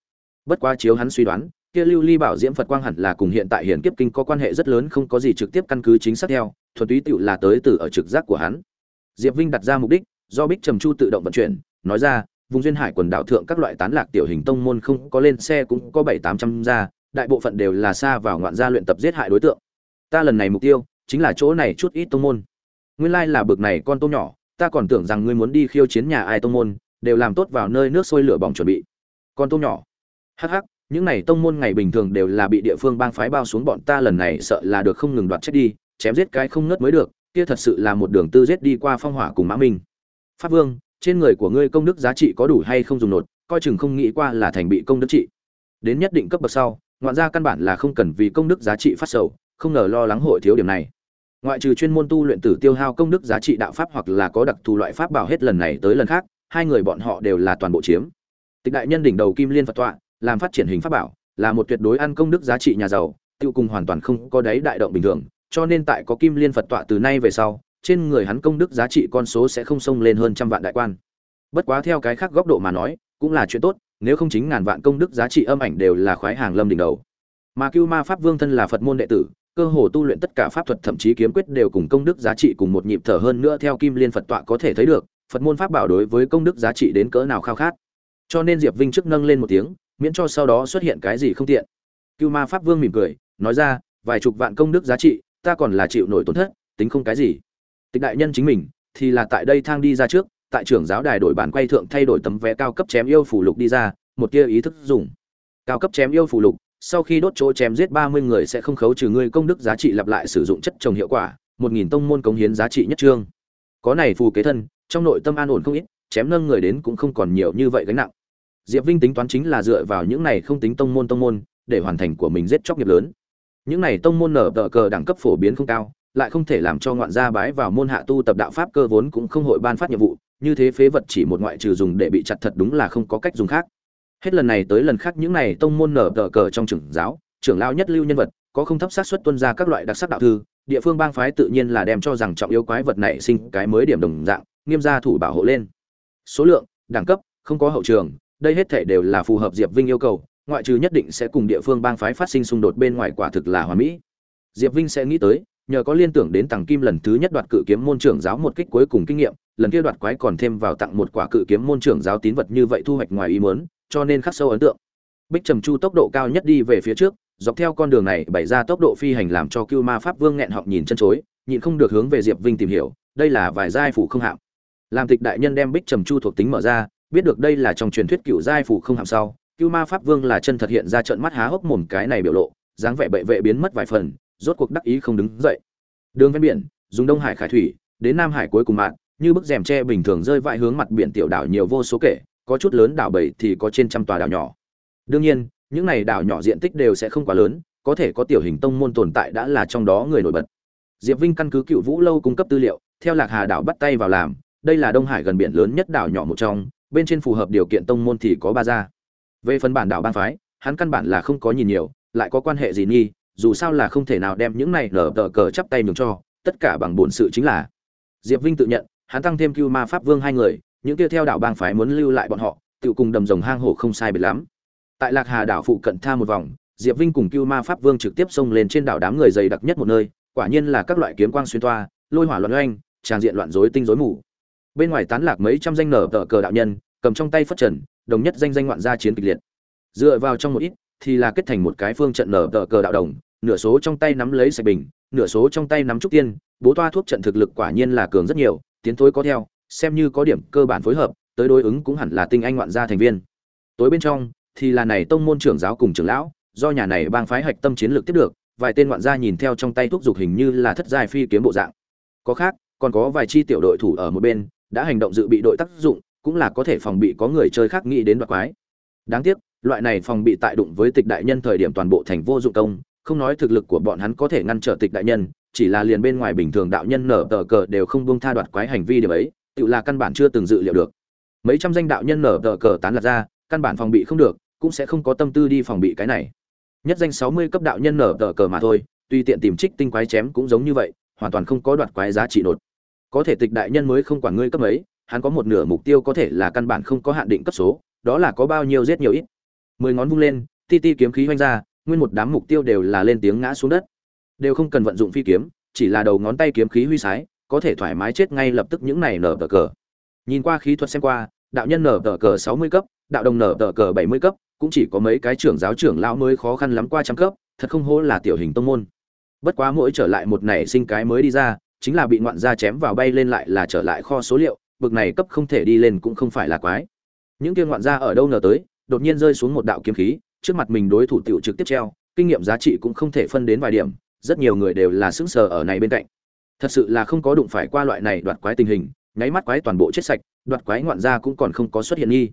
Bất quá chiếu hắn suy đoán, kia lưu ly bảo diễm phật quang hẳn là cùng hiện tại hiền kiếp kinh có quan hệ rất lớn, không có gì trực tiếp căn cứ chính xác theo, thuần túy tựu là tới từ ở trực giác của hắn. Diệp vinh đặt ra mục đích, do bích trầm chu tự động vận chuyển, nói ra, vùng duyên hải quần đảo thượng các loại tán lạc tiểu hình tông môn không có lên xe cũng có bảy tám trăm gia đại bộ phận đều là xa vào ngoạn gia luyện tập giết hại đối tượng. Ta lần này mục tiêu chính là chỗ này chút ít tông môn. Nguyên lai là bực này con tôm nhỏ, ta còn tưởng rằng ngươi muốn đi khiêu chiến nhà ai tông môn, đều làm tốt vào nơi nước sôi lửa bỏng chuẩn bị. Con tôm nhỏ. Hắc hắc, những này tông môn ngày bình thường đều là bị địa phương bang phái bao xuống bọn ta lần này sợ là được không ngừng đoạt chết đi, chém giết cái không ngớt mới được, kia thật sự là một đường tư giết đi qua phong hỏa cùng mã minh. Pháp vương, trên người của ngươi công đức giá trị có đủ hay không dùng nột, coi chừng không nghĩ qua là thành bị công đức trị. Đến nhất định cấp bậc sau ngoạn ra căn bản là không cần vì công đức giá trị phát sầu, không ngờ lo lắng hội thiếu điểm này. Ngoại trừ chuyên môn tu luyện tử tiêu hao công đức giá trị đạo pháp hoặc là có đặc thù loại pháp bảo hết lần này tới lần khác, hai người bọn họ đều là toàn bộ chiếm. Tịch đại nhân đỉnh đầu kim liên phật tọa, làm phát triển hình pháp bảo, là một tuyệt đối ăn công đức giá trị nhà giàu, tiêu cùng hoàn toàn không có đáy đại động bình thường, cho nên tại có kim liên phật tọa từ nay về sau, trên người hắn công đức giá trị con số sẽ không xông lên hơn trăm vạn đại quan. Bất quá theo cái khác góc độ mà nói, cũng là chuyện tốt nếu không chính ngàn vạn công đức giá trị âm ảnh đều là khoái hàng lâm đỉnh đầu. Mà cưu ma pháp vương thân là phật môn đệ tử, cơ hồ tu luyện tất cả pháp thuật thậm chí kiếm quyết đều cùng công đức giá trị cùng một nhịp thở hơn nữa theo kim liên phật tọa có thể thấy được, phật môn pháp bảo đối với công đức giá trị đến cỡ nào khao khát. Cho nên diệp vinh trước nâng lên một tiếng, miễn cho sau đó xuất hiện cái gì không tiện. Cưu ma pháp vương mỉm cười, nói ra, vài chục vạn công đức giá trị, ta còn là chịu nổi tổn thất, tính không cái gì. Tịch đại nhân chính mình, thì là tại đây thang đi ra trước tại trưởng giáo đài đổi bản quay thượng thay đổi tấm vé cao cấp chém yêu phủ lục đi ra, một tia ý thức dùng. Cao cấp chém yêu phủ lục, sau khi đốt chỗ chém giết ba mươi người sẽ không khấu trừ ngươi công đức giá trị lặp lại sử dụng chất trồng hiệu quả, một nghìn tông môn cống hiến giá trị nhất trương. Có này phù kế thân, trong nội tâm an ổn không ít, chém nâng người đến cũng không còn nhiều như vậy gánh nặng. Diệp vinh tính toán chính là dựa vào những này không tính tông môn tông môn, để hoàn thành của mình giết chóc nghiệp lớn. Những này tông môn nở tở cờ đẳng cấp phổ biến không cao, lại không thể làm cho ngoạn gia bái vào môn hạ tu tập đạo pháp cơ vốn cũng không hội ban phát nhiệm vụ như thế phế vật chỉ một ngoại trừ dùng để bị chặt thật đúng là không có cách dùng khác. Hết lần này tới lần khác những này tông môn nở tờ cờ trong trưởng giáo, trưởng lao nhất lưu nhân vật, có không thấp sát xuất tuân ra các loại đặc sắc đạo thư, địa phương bang phái tự nhiên là đem cho rằng trọng yếu quái vật này sinh cái mới điểm đồng dạng, nghiêm gia thủ bảo hộ lên. Số lượng, đẳng cấp, không có hậu trường, đây hết thể đều là phù hợp diệp vinh yêu cầu, ngoại trừ nhất định sẽ cùng địa phương bang phái phát sinh xung đột bên ngoài quả thực là hoàn mỹ. Diệp vinh sẽ nghĩ tới nhờ có liên tưởng đến tàng kim lần thứ nhất đoạt cự kiếm môn trưởng giáo một kích cuối cùng kinh nghiệm, lần kia đoạt quái còn thêm vào tặng một quả cự kiếm môn trưởng giáo tín vật như vậy thu hoạch ngoài ý muốn, cho nên khắc sâu ấn tượng. Bích trầm chu tốc độ cao nhất đi về phía trước, dọc theo con đường này bày ra tốc độ phi hành làm cho cưu ma pháp vương nghẹn họng nhìn chân chối, nhịn không được hướng về diệp vinh tìm hiểu, đây là vài giai phủ không hạng làm tịch đại nhân đem bích trầm chu thuộc tính mở ra, biết được đây là trong truyền thuyết cựu giai phủ không hạng sau, cưu ma pháp vương là chân thật hiện ra trận mắt há hốc mồm cái này biểu lộ, dáng vẻ bệ vệ biến mất vài phần rốt cuộc đắc ý không đứng dậy. Đường ven biển dùng đông hải khải thủy đến nam hải cuối cùng mạn, như bức rèm tre bình thường rơi vãi hướng mặt biển tiểu đảo nhiều vô số kể có chút lớn đảo bảy thì có trên trăm tòa đảo nhỏ. Đương nhiên những này đảo nhỏ diện tích đều sẽ không quá lớn có thể có tiểu hình tông môn tồn tại đã là trong đó người nổi bật. Diệp vinh căn cứ cựu vũ lâu cung cấp tư liệu theo lạc hà đảo bắt tay vào làm đây là đông hải gần biển lớn nhất đảo nhỏ một trong bên trên phù hợp điều kiện tông môn thì có ba gia. Về phần bản đảo ban phái hắn căn bản là không có nhìn nhiều lại có quan hệ gì nghi dù sao là không thể nào đem những này nở tờ cờ chắp tay nhường cho, tất cả bằng bổn sự chính là. Diệp vinh tự nhận, hắn tăng thêm cưu ma pháp vương hai người, những kia theo đảo bang phái muốn lưu lại bọn họ tự cùng đầm rồng hang hổ không sai biệt lắm. Tại lạc hà đảo phụ cận tha một vòng, diệp vinh cùng cưu ma pháp vương trực tiếp xông lên trên đảo đám người dày đặc nhất một nơi, quả nhiên là các loại kiếm quang xuyên toa, lôi hỏa loạn oanh tràng diện loạn rối tinh rối mù. Bên ngoài tán lạc mấy trăm danh nở tờ cờ đạo nhân, cầm trong tay phất trần, đồng nhất danh danh ngoạn gia chiến kịch liệt. Dựa vào trong một ít thì là kết thành một cái phương trận nở tờ cờ đạo đồng, nửa số trong tay nắm lấy sạch bình, nửa số trong tay nắm trúc tiên, bố toa thuốc trận thực lực quả nhiên là cường rất nhiều, tiến thối có theo, xem như có điểm cơ bản phối hợp, tới đối ứng cũng hẳn là tinh anh ngoạn gia thành viên. Tối bên trong, thì là này tông môn trưởng giáo cùng trưởng lão, do nhà này bang phái hạch tâm chiến lược tiếp được, vài tên ngoạn gia nhìn theo trong tay thuốc dục hình như là thất giai phi kiếm bộ dạng. Có khác, còn có vài chi tiểu đội thủ ở một bên, đã hành động dự bị đội tác dụng, cũng là có thể phòng bị có người chơi khác nghĩ đến đoạt quái. Đáng tiếc loại này phòng bị tại đụng với tịch đại nhân thời điểm toàn bộ thành vô dụng công, không nói thực lực của bọn hắn có thể ngăn trở tịch đại nhân, chỉ là liền bên ngoài bình thường đạo nhân nở tờ cờ đều không buông tha đoạt quái hành vi điểm ấy, tự là căn bản chưa từng dự liệu được. Mấy trăm danh đạo nhân nở tờ cờ tán lạc ra, căn bản phòng bị không được, cũng sẽ không có tâm tư đi phòng bị cái này. Nhất danh sáu mươi cấp đạo nhân nở tờ cờ mà thôi, tuy tiện tìm trích tinh quái chém cũng giống như vậy, hoàn toàn không có đoạt quái giá trị nột. Có thể tịch đại nhân mới không quản ngươi cấp ấy hắn có một nửa mục tiêu có thể là căn bản không có hạn định cấp số, đó là có bao nhiêu giết nhiều ít mười ngón vung lên, ti ti kiếm khí hoanh ra, nguyên một đám mục tiêu đều là lên tiếng ngã xuống đất. Đều không cần vận dụng phi kiếm, chỉ là đầu ngón tay kiếm khí huy sái, có thể thoải mái chết ngay lập tức những này nở tờ cờ. Nhìn qua khí thuật xem qua, đạo nhân nở tờ cờ sáu mươi cấp, đạo đồng nở tờ cờ bảy mươi cấp, cũng chỉ có mấy cái trưởng giáo trưởng lão mới khó khăn lắm qua trăm cấp, thật không hổ là tiểu hình tông môn. Bất quá mỗi trở lại một nảy sinh cái mới đi ra, chính là bị ngoạn gia chém vào bay lên lại là trở lại kho số liệu, bực này cấp không thể đi lên cũng không phải là quái. Những kia ngoạn gia ở đâu ngờ tới đột nhiên rơi xuống một đạo kiếm khí, trước mặt mình đối thủ tiểu trực tiếp treo, kinh nghiệm giá trị cũng không thể phân đến vài điểm, rất nhiều người đều là sững sờ ở này bên cạnh. Thật sự là không có đụng phải qua loại này đoạt quái tình hình, nháy mắt quái toàn bộ chết sạch, đoạt quái ngoạn gia cũng còn không có xuất hiện nghi.